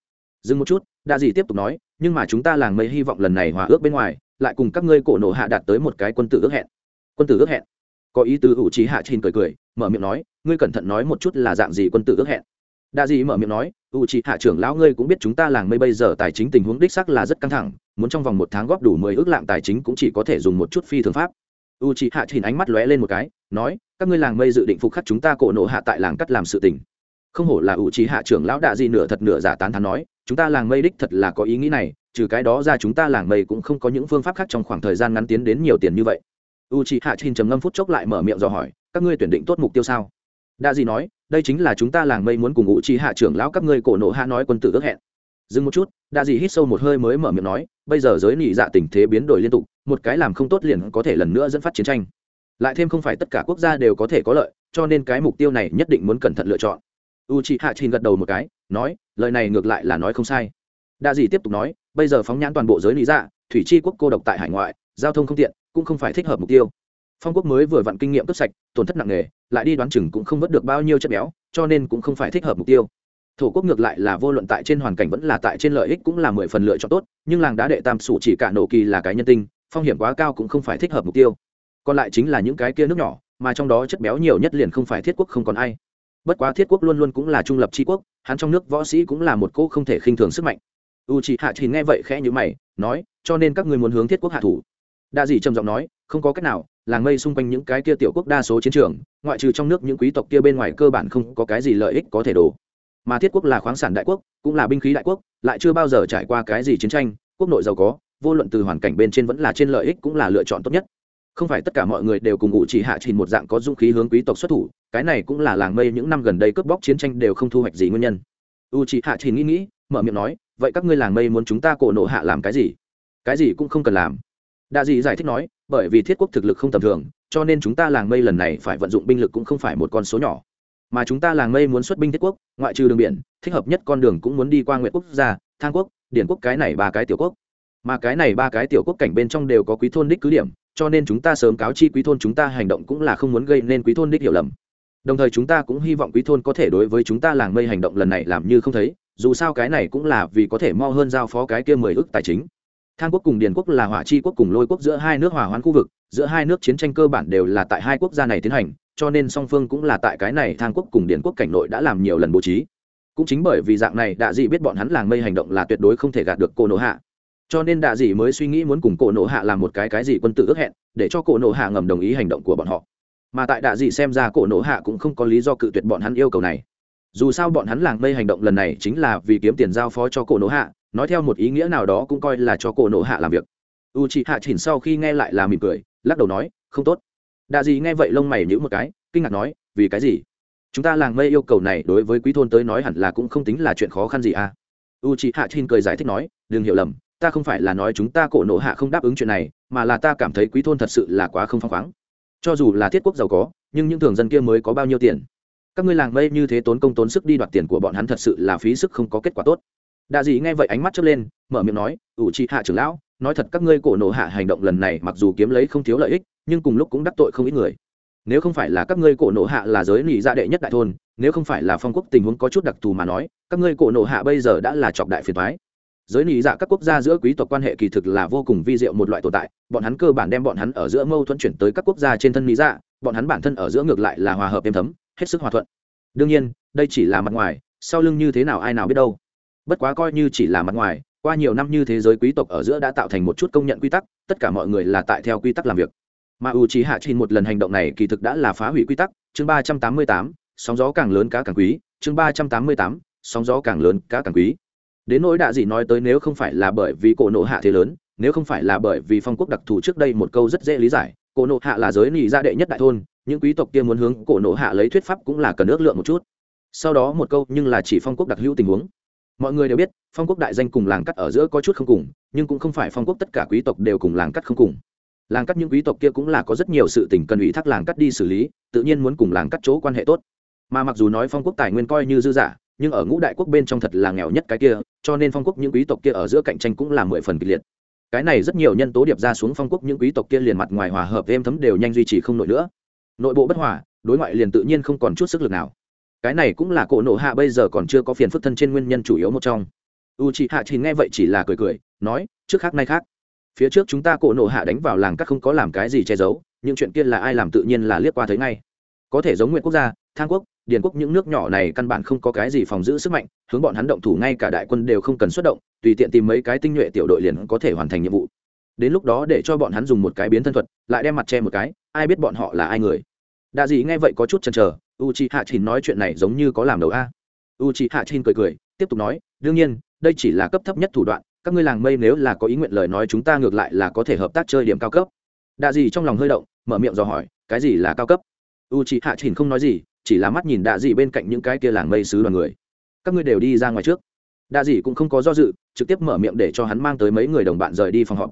dừng một chút, đa dì tiếp tục nói, nhưng mà chúng ta làng mây hy vọng lần này hòa ước bên ngoài, lại cùng các ngươi cổ nộ hạ đạt tới một cái quân tử ước hẹn. Quân tử ước hẹn. Có ý tứ ủ trí hạ trình cười cười, mở miệng nói, ngươi cẩn thận nói một chút là dạng gì quân tử ước hẹn. Đa dì mở miệng nói, ủ trí hạ trưởng lão ngươi cũng biết chúng ta làng mây bây giờ tài chính tình huống đích sắc là rất căng thẳng, muốn trong vòng một tháng góp đủ mười ước lạng tài chính cũng chỉ có thể dùng một chút phi thường pháp. U trí hạ trình ánh mắt lóe lên một cái, nói, các ngươi làng mây dự định phục khắc chúng ta cổ nộ hạ tại làng cắt làm sự tình. Không hổ là ủ trí hạ trưởng lão đạ di nửa thật nửa giả tán thán nói chúng ta làng mây đích thật là có ý nghĩ này, trừ cái đó ra chúng ta làng mây cũng không có những phương pháp khác trong khoảng thời gian ngắn tiến đến nhiều tiền như vậy. U c h ị hạ trình trầm ngâm phút chốc lại mở miệng dò hỏi, các ngươi tuyển định tốt mục tiêu sao? Đa gì nói, đây chính là chúng ta làng mây muốn cùng u c h ị hạ trưởng lão các ngươi cổ nộ hạ nói quân tử ước hẹn. Dừng một chút. Đa gì hít sâu một hơi mới mở miệng nói, bây giờ giới nị dạ tình thế biến đổi liên tục, một cái làm không tốt liền có thể lần nữa dẫn phát chiến tranh. Lại thêm không phải tất cả quốc gia đều có thể có lợi, cho nên cái mục tiêu này nhất định muốn cẩn thận lựa chọn u c h ị hạ trình gật đầu một cái, nói, lời này ngược lại là nói không sai. Đa dị tiếp tục nói, bây giờ phóng nhãn toàn bộ giới lý dạ thủy chi quốc cô độc tại hải ngoại, giao thông không tiện, cũng không phải thích hợp mục tiêu. Phong quốc mới vừa vặn kinh nghiệm cấp sạch, tổn thất nặng nề, lại đi đoán chừng cũng không vớt được bao nhiêu chất béo, cho nên cũng không phải thích hợp mục tiêu. Thổ quốc ngược lại là vô luận tại trên hoàn cảnh vẫn là tại trên lợi ích cũng là mười phần lựa chọn tốt, nhưng làng đá đệ tam sủ chỉ cả nổ kỳ là cái nhân tinh, phong hiểm quá cao cũng không phải thích hợp mục tiêu. Còn lại chính là những cái kia nước nhỏ, mà trong đó chất béo nhiều nhất liền không phải thiết quốc không còn ai bất quá thiết quốc luôn luôn cũng là trung lập tri quốc, hắn trong nước võ sĩ cũng là một cô không thể khinh thường sức mạnh. U c h ị hạ thì nghe vậy khẽ như mày, nói, cho nên các người muốn hướng thiết quốc hạ thủ? Đa dì trầm giọng nói, không có cách nào, làng mây xung quanh những cái kia tiểu quốc đa số chiến trường, ngoại trừ trong nước những quý tộc kia bên ngoài cơ bản không có cái gì lợi ích có thể đổ. Mà thiết quốc là khoáng sản đại quốc, cũng là binh khí đại quốc, lại chưa bao giờ trải qua cái gì chiến tranh, quốc nội giàu có, vô luận từ hoàn cảnh bên trên vẫn là trên lợi ích cũng là lựa chọn tốt nhất không phải tất cả mọi người đều cùng ngụ chỉ hạ trình một dạng có dũng khí hướng quý tộc xuất thủ, cái này cũng là làng mây những năm gần đây cướp bóc chiến tranh đều không thu hoạch gì nguyên nhân. U chỉ hạ trình nghĩ nghĩ, mở miệng nói, vậy các ngươi làng mây muốn chúng ta cổ nộ hạ làm cái gì? Cái gì cũng không cần làm. Đa dị giải thích nói, bởi vì thiết quốc thực lực không tầm thường, cho nên chúng ta làng mây lần này phải vận dụng binh lực cũng không phải một con số nhỏ. Mà chúng ta làng mây muốn xuất binh thiết quốc, ngoại trừ đường biển, thích hợp nhất con đường cũng muốn đi qua nguyện quốc gia, thang quốc, điển quốc cái này ba cái tiểu quốc. Mà cái này ba cái tiểu quốc cảnh bên trong đều có quý thôn đích cứ điểm cho nên chúng ta sớm cáo chi quý thôn chúng ta hành động cũng là không muốn gây nên quý thôn đích hiểu lầm. Đồng thời chúng ta cũng hy vọng quý thôn có thể đối với chúng ta làng mây hành động lần này làm như không thấy, dù sao cái này cũng là vì có thể mo hơn giao phó cái kia mười ước tài chính. Thang quốc cùng điền quốc là hỏa chi quốc cùng lôi quốc giữa hai nước hòa hoãn khu vực, giữa hai nước chiến tranh cơ bản đều là tại hai quốc gia này tiến hành, cho nên song phương cũng là tại cái này thang quốc cùng điền quốc cảnh nội đã làm nhiều lần bố trí. Cũng chính bởi vì dạng này, đạ dị biết bọn hắn làng mây hành động là tuyệt đối không thể gạt được cô nỗ hạ cho nên đạ dị mới suy nghĩ muốn cùng cổ nổ hạ làm một cái cái gì quân tử ước hẹn, để cho cổ nổ hạ ngầm đồng ý hành động của bọn họ. Mà tại đạ dị xem ra cổ nổ hạ cũng không có lý do cự tuyệt bọn hắn yêu cầu này. Dù sao bọn hắn làng mây hành động lần này chính là vì kiếm tiền giao phó cho cổ nổ hạ, nói theo một ý nghĩa nào đó cũng coi là cho cổ nổ hạ làm việc. U chị hạ chỉnh sau khi nghe lại là mỉm cười, lắc đầu nói, không tốt. Đạ dị nghe vậy lông mày nhữ một cái, kinh ngạc nói, vì cái gì? Chúng ta làng mây yêu cầu này đối với quý thôn tới nói hẳn là cũng không tính là chuyện khó khăn gì à? U chị hạ chỉnh cười giải thích nói, đừng hiểu lầm ta không phải là nói chúng ta cổ nổ hạ không đáp ứng chuyện này, mà là ta cảm thấy quý thôn thật sự là quá không phăng khoáng. Cho dù là thiết quốc giàu có, nhưng những thường dân kia mới có bao nhiêu tiền? Các ngươi làng mây như thế tốn công tốn sức đi đoạt tiền của bọn hắn thật sự là phí sức không có kết quả tốt. Đạ dị nghe vậy ánh mắt chớp lên, mở miệng nói, ủ trị hạ trưởng lão, nói thật các ngươi cổ nổ hạ hành động lần này mặc dù kiếm lấy không thiếu lợi ích, nhưng cùng lúc cũng đắc tội không ít người. Nếu không phải là các ngươi cổ nổ hạ là giới lì gia dạ đệ nhất đại thôn, nếu không phải là phong quốc tình huống có chút đặc thù mà nói, các ngươi cổ nổ hạ bây giờ đã là trọc đại phiền thoái giới nị dạ các quốc gia giữa quý tộc quan hệ kỳ thực là vô cùng vi diệu một loại tồn tại. Bọn hắn cơ bản đem bọn hắn ở giữa mâu thuẫn chuyển tới các quốc gia trên thân nị dạ bọn hắn bản thân ở giữa ngược lại là hòa hợp êm thấm, hết sức hòa thuận. Đương nhiên, đây chỉ là mặt ngoài, sau lưng như thế nào ai nào biết đâu. Bất quá coi như chỉ là mặt ngoài, qua nhiều năm như thế giới quý tộc ở giữa đã tạo thành một chút công nhận quy tắc, tất cả mọi người là tại theo quy tắc làm việc. Mà u trí hạ trình một lần hành động này kỳ thực đã là phá hủy quy tắc, chương ba trăm tám mươi tám, sóng gió càng lớn cá càng quý, chương ba trăm tám mươi tám, sóng gió càng lớn cá càng quý đến nỗi đạ dị nói tới nếu không phải là bởi vì cổ nộ hạ thế lớn, nếu không phải là bởi vì phong quốc đặc thù trước đây một câu rất dễ lý giải, cổ nộ hạ là giới nị gia đệ nhất đại thôn, những quý tộc kia muốn hướng cổ nộ hạ lấy thuyết pháp cũng là cần ước lượng một chút. Sau đó một câu nhưng là chỉ phong quốc đặc hữu tình huống. Mọi người đều biết, phong quốc đại danh cùng làng cắt ở giữa có chút không cùng, nhưng cũng không phải phong quốc tất cả quý tộc đều cùng làng cắt không cùng. Làng cắt những quý tộc kia cũng là có rất nhiều sự tình cần ủy thác làng cắt đi xử lý, tự nhiên muốn cùng làng cắt chỗ quan hệ tốt. Mà mặc dù nói phong quốc tài nguyên coi như dư giả nhưng ở ngũ đại quốc bên trong thật là nghèo nhất cái kia, cho nên phong quốc những quý tộc kia ở giữa cạnh tranh cũng là mười phần kịch liệt. Cái này rất nhiều nhân tố điệp ra xuống phong quốc những quý tộc kia liền mặt ngoài hòa hợp êm thấm đều nhanh duy trì không nổi nữa. Nội bộ bất hòa, đối ngoại liền tự nhiên không còn chút sức lực nào. Cái này cũng là cổ nộ hạ bây giờ còn chưa có phiền phức thân trên nguyên nhân chủ yếu một trong. U c h ị hạ chỉ nghe vậy chỉ là cười cười, nói, trước khác nay khác. Phía trước chúng ta cổ nộ hạ đánh vào làng các không có làm cái gì che giấu, những chuyện kia là ai làm tự nhiên là liếc qua thấy ngay có thể giống nguyện quốc gia, thang quốc, điền quốc những nước nhỏ này căn bản không có cái gì phòng giữ sức mạnh, hướng bọn hắn động thủ ngay cả đại quân đều không cần xuất động, tùy tiện tìm mấy cái tinh nhuệ tiểu đội liền có thể hoàn thành nhiệm vụ. Đến lúc đó để cho bọn hắn dùng một cái biến thân thuật, lại đem mặt che một cái, ai biết bọn họ là ai người. Đạ dị nghe vậy có chút chần chờ u c h i hạ chín nói chuyện này giống như có làm đầu a. U c h i hạ chín cười cười, tiếp tục nói, đương nhiên, đây chỉ là cấp thấp nhất thủ đoạn, các ngươi làng mây nếu là có ý nguyện lời nói chúng ta ngược lại là có thể hợp tác chơi điểm cao cấp. Đạ dị trong lòng hơi động, mở miệng dò hỏi, cái gì là cao cấp? U chị hạ chỉnh không nói gì, chỉ là mắt nhìn đạ dị bên cạnh những cái kia làng mây sứ đoàn người. Các ngươi đều đi ra ngoài trước. Đạ dị cũng không có do dự, trực tiếp mở miệng để cho hắn mang tới mấy người đồng bạn rời đi phòng họp.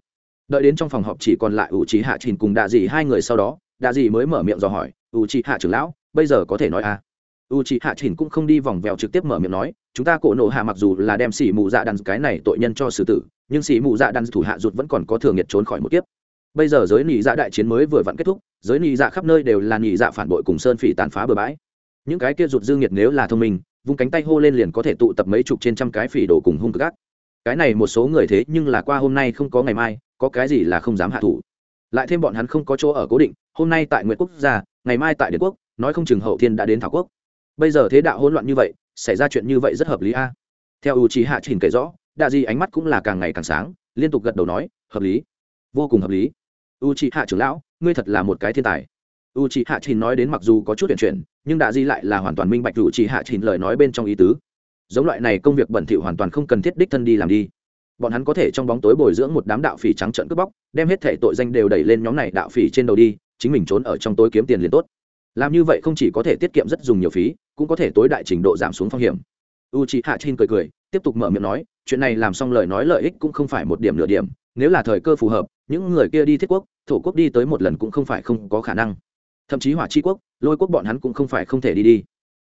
Đợi đến trong phòng họp chỉ còn lại u chị hạ chỉnh cùng đạ dị hai người sau đó, đạ dị mới mở miệng dò hỏi, u chị hạ trưởng lão, bây giờ có thể nói à? U chị hạ chỉnh cũng không đi vòng vèo trực tiếp mở miệng nói, chúng ta cổ nộ hạ mặc dù là đem xỉ mù dạ đàn cái này tội nhân cho xử tử, nhưng xỉ mù dạ đàn thủ hạ rụt vẫn còn có thường nhiệt trốn khỏi một kiếp bây giờ giới nị dạ đại chiến mới vừa vặn kết thúc, giới nị dạ khắp nơi đều là nị dạ phản bội cùng sơn phỉ tàn phá bừa bãi. Những cái kia rụt dương nhiệt nếu là thông minh, vung cánh tay hô lên liền có thể tụ tập mấy chục trên trăm cái phỉ đổ cùng hung cực ác. Cái này một số người thế nhưng là qua hôm nay không có ngày mai, có cái gì là không dám hạ thủ. Lại thêm bọn hắn không có chỗ ở cố định, hôm nay tại nguyệt quốc gia ngày mai tại điện quốc, nói không chừng hậu thiên đã đến thảo quốc. Bây giờ thế đạo hỗn loạn như vậy, xảy ra chuyện như vậy rất hợp lý a. Theo u trí hạ trình kể rõ đạ di ánh mắt cũng là càng ngày càng sáng, liên tục gật đầu nói, hợp lý. Vô cùng hợp lý u trí hạ trưởng lão, ngươi thật là một cái thiên tài. U trí hạ trình nói đến mặc dù có chút chuyện chuyển, nhưng đạ di lại là hoàn toàn minh bạch u trí hạ trình lời nói bên trong ý tứ. Giống loại này công việc bẩn thỉu hoàn toàn không cần thiết đích thân đi làm đi. Bọn hắn có thể trong bóng tối bồi dưỡng một đám đạo phỉ trắng trợn cướp bóc, đem hết thể tội danh đều đẩy lên nhóm này đạo phỉ trên đầu đi, chính mình trốn ở trong tối kiếm tiền liền tốt. Làm như vậy không chỉ có thể tiết kiệm rất dùng nhiều phí, cũng có thể tối đại trình độ giảm xuống phong hiểm. U chị hạ chin cười cười, tiếp tục mở miệng nói, chuyện này làm xong lời nói lợi ích cũng không phải một điểm nửa điểm nếu là thời cơ phù hợp, những người kia đi thiết quốc, thổ quốc đi tới một lần cũng không phải không có khả năng. Thậm chí hỏa chi quốc, lôi quốc bọn hắn cũng không phải không thể đi đi.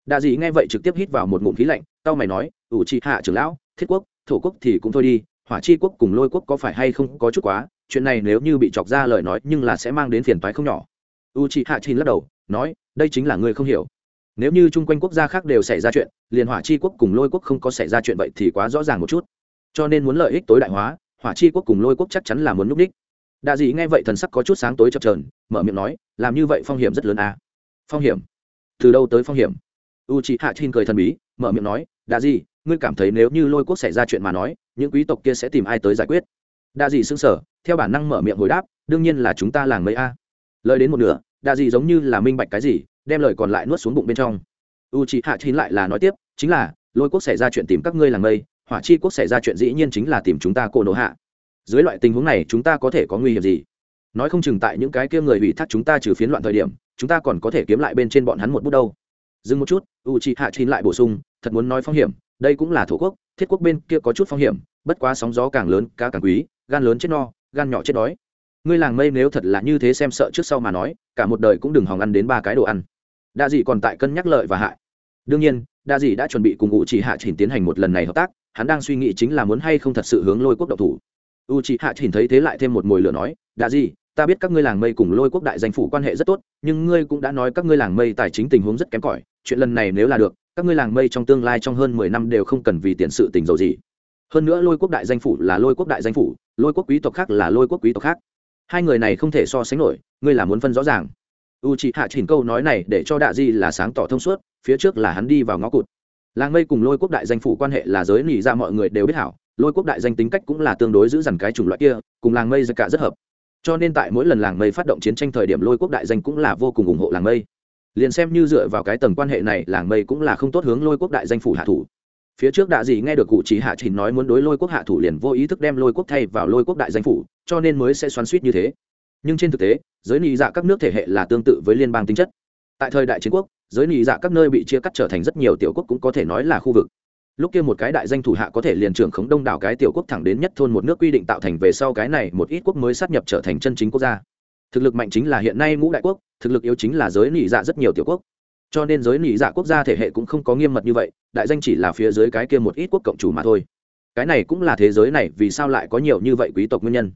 Đạ dị nghe vậy trực tiếp hít vào một ngụm khí lạnh tao mày nói, ủ chị hạ trưởng lão, thiết quốc, thổ quốc thì cũng thôi đi, hỏa chi quốc cùng lôi quốc có phải hay không có chút quá? Chuyện này nếu như bị chọc ra lời nói nhưng là sẽ mang đến phiền toái không nhỏ. U chị hạ chín lắc đầu, nói, đây chính là người không hiểu. Nếu như chung quanh quốc gia khác đều xảy ra chuyện, liền hỏa chi quốc cùng lôi quốc không có xảy ra chuyện vậy thì quá rõ ràng một chút. Cho nên muốn lợi ích tối đại hóa hỏa chi quốc cùng lôi quốc chắc chắn là muốn núp đích. Đạ dị nghe vậy thần sắc có chút sáng tối chập trờn mở miệng nói, làm như vậy phong hiểm rất lớn à. phong hiểm? Từ đâu tới phong hiểm? U chị hạ chin cười thần bí, mở miệng nói đạ dị ngươi cảm thấy nếu như lôi quốc xảy ra chuyện mà nói, những quý tộc kia sẽ tìm ai tới giải quyết? Đa dị xưng sở theo bản năng mở miệng hồi đáp, đương nhiên là chúng ta làng mấy a. Lời đến một nửa, đa dị giống như là minh bạch cái gì, đem lời còn lại nuốt xuống bụng bên trong. U chị hạ chín lại là nói tiếp, chính là, lôi quốc xảy ra chuyện tìm các ngươi làng mây hỏa chi quốc xảy ra chuyện dĩ nhiên chính là tìm chúng ta cổ nổ hạ. Dưới loại tình huống này, chúng ta có thể có nguy hiểm gì? Nói không chừng tại những cái kia người ủy thác chúng ta trừ phiến loạn thời điểm, chúng ta còn có thể kiếm lại bên trên bọn hắn một bút đâu. Dừng một chút u chi hạ chín lại bổ sung, thật muốn nói phong hiểm, đây cũng là thổ quốc, thiết quốc bên kia có chút phong hiểm, bất quá sóng gió càng lớn, cá càng quý, gan lớn chết no, gan nhỏ chết đói. Ngươi làng mây nếu thật là như thế xem sợ trước sau mà nói, cả một đời cũng đừng hòng ăn đến ba cái đồ ăn. Đa dị còn tại cân nhắc lợi và hại. Đương nhiên, đa dị đã chuẩn bị cùng u chỉ hạ chỉnh tiến hành một lần này hợp tác hắn đang suy nghĩ chính là muốn hay không thật sự hướng lôi quốc độc thủ. U chỉ hạ nhìn thấy thế lại thêm một mồi lửa nói đã gì ta biết các ngươi làng mây cùng lôi quốc đại danh phủ quan hệ rất tốt, nhưng ngươi cũng đã nói các ngươi làng mây tài chính tình huống rất kém cỏi, chuyện lần này nếu là được, các ngươi làng mây trong tương lai trong hơn mười năm đều không cần vì tiền sự tình dầu gì. Hơn nữa lôi quốc đại danh phủ là lôi quốc đại danh phủ, lôi quốc quý tộc khác là lôi quốc quý tộc khác. Hai người này không thể so sánh nổi, ngươi là muốn phân rõ ràng. U chị hạ chỉnh câu nói này để cho đạ di là sáng tỏ thông suốt, phía trước là hắn đi vào ngõ cụt làng mây cùng lôi quốc đại danh phủ quan hệ là giới nỉ ra dạ mọi người đều biết hảo, lôi quốc đại danh tính cách cũng là tương đối giữ dằn cái chủng loại kia, cùng làng mây ra cả rất hợp. Cho nên tại mỗi lần làng mây phát động chiến tranh thời điểm lôi quốc đại danh cũng là vô cùng ủng hộ làng mây. Liền xem như dựa vào cái tầng quan hệ này, làng mây cũng là không tốt hướng lôi quốc đại danh phủ hạ thủ. Phía trước đạ dị nghe được cụ chỉ hạ trình nói muốn đối lôi quốc hạ thủ liền vô ý thức đem lôi quốc thay vào lôi quốc đại danh phủ, cho nên mới sẽ xoắn suýt như thế. Nhưng trên thực tế, giới nị dạ các nước thể hệ là tương tự với liên bang tính chất. Tại thời đại chiến quốc giới nị dạ các nơi bị chia cắt trở thành rất nhiều tiểu quốc cũng có thể nói là khu vực. Lúc kia một cái đại danh thủ hạ có thể liền trưởng khống đông đảo cái tiểu quốc thẳng đến nhất thôn một nước quy định tạo thành về sau cái này một ít quốc mới sát nhập trở thành chân chính quốc gia. Thực lực mạnh chính là hiện nay ngũ đại quốc, thực lực yếu chính là giới nỉ dạ rất nhiều tiểu quốc. Cho nên giới nỉ dạ quốc gia thể hệ cũng không có nghiêm mật như vậy, đại danh chỉ là phía dưới cái kia một ít quốc cộng chủ mà thôi. Cái này cũng là thế giới này vì sao lại có nhiều như vậy quý tộc nguyên nhân.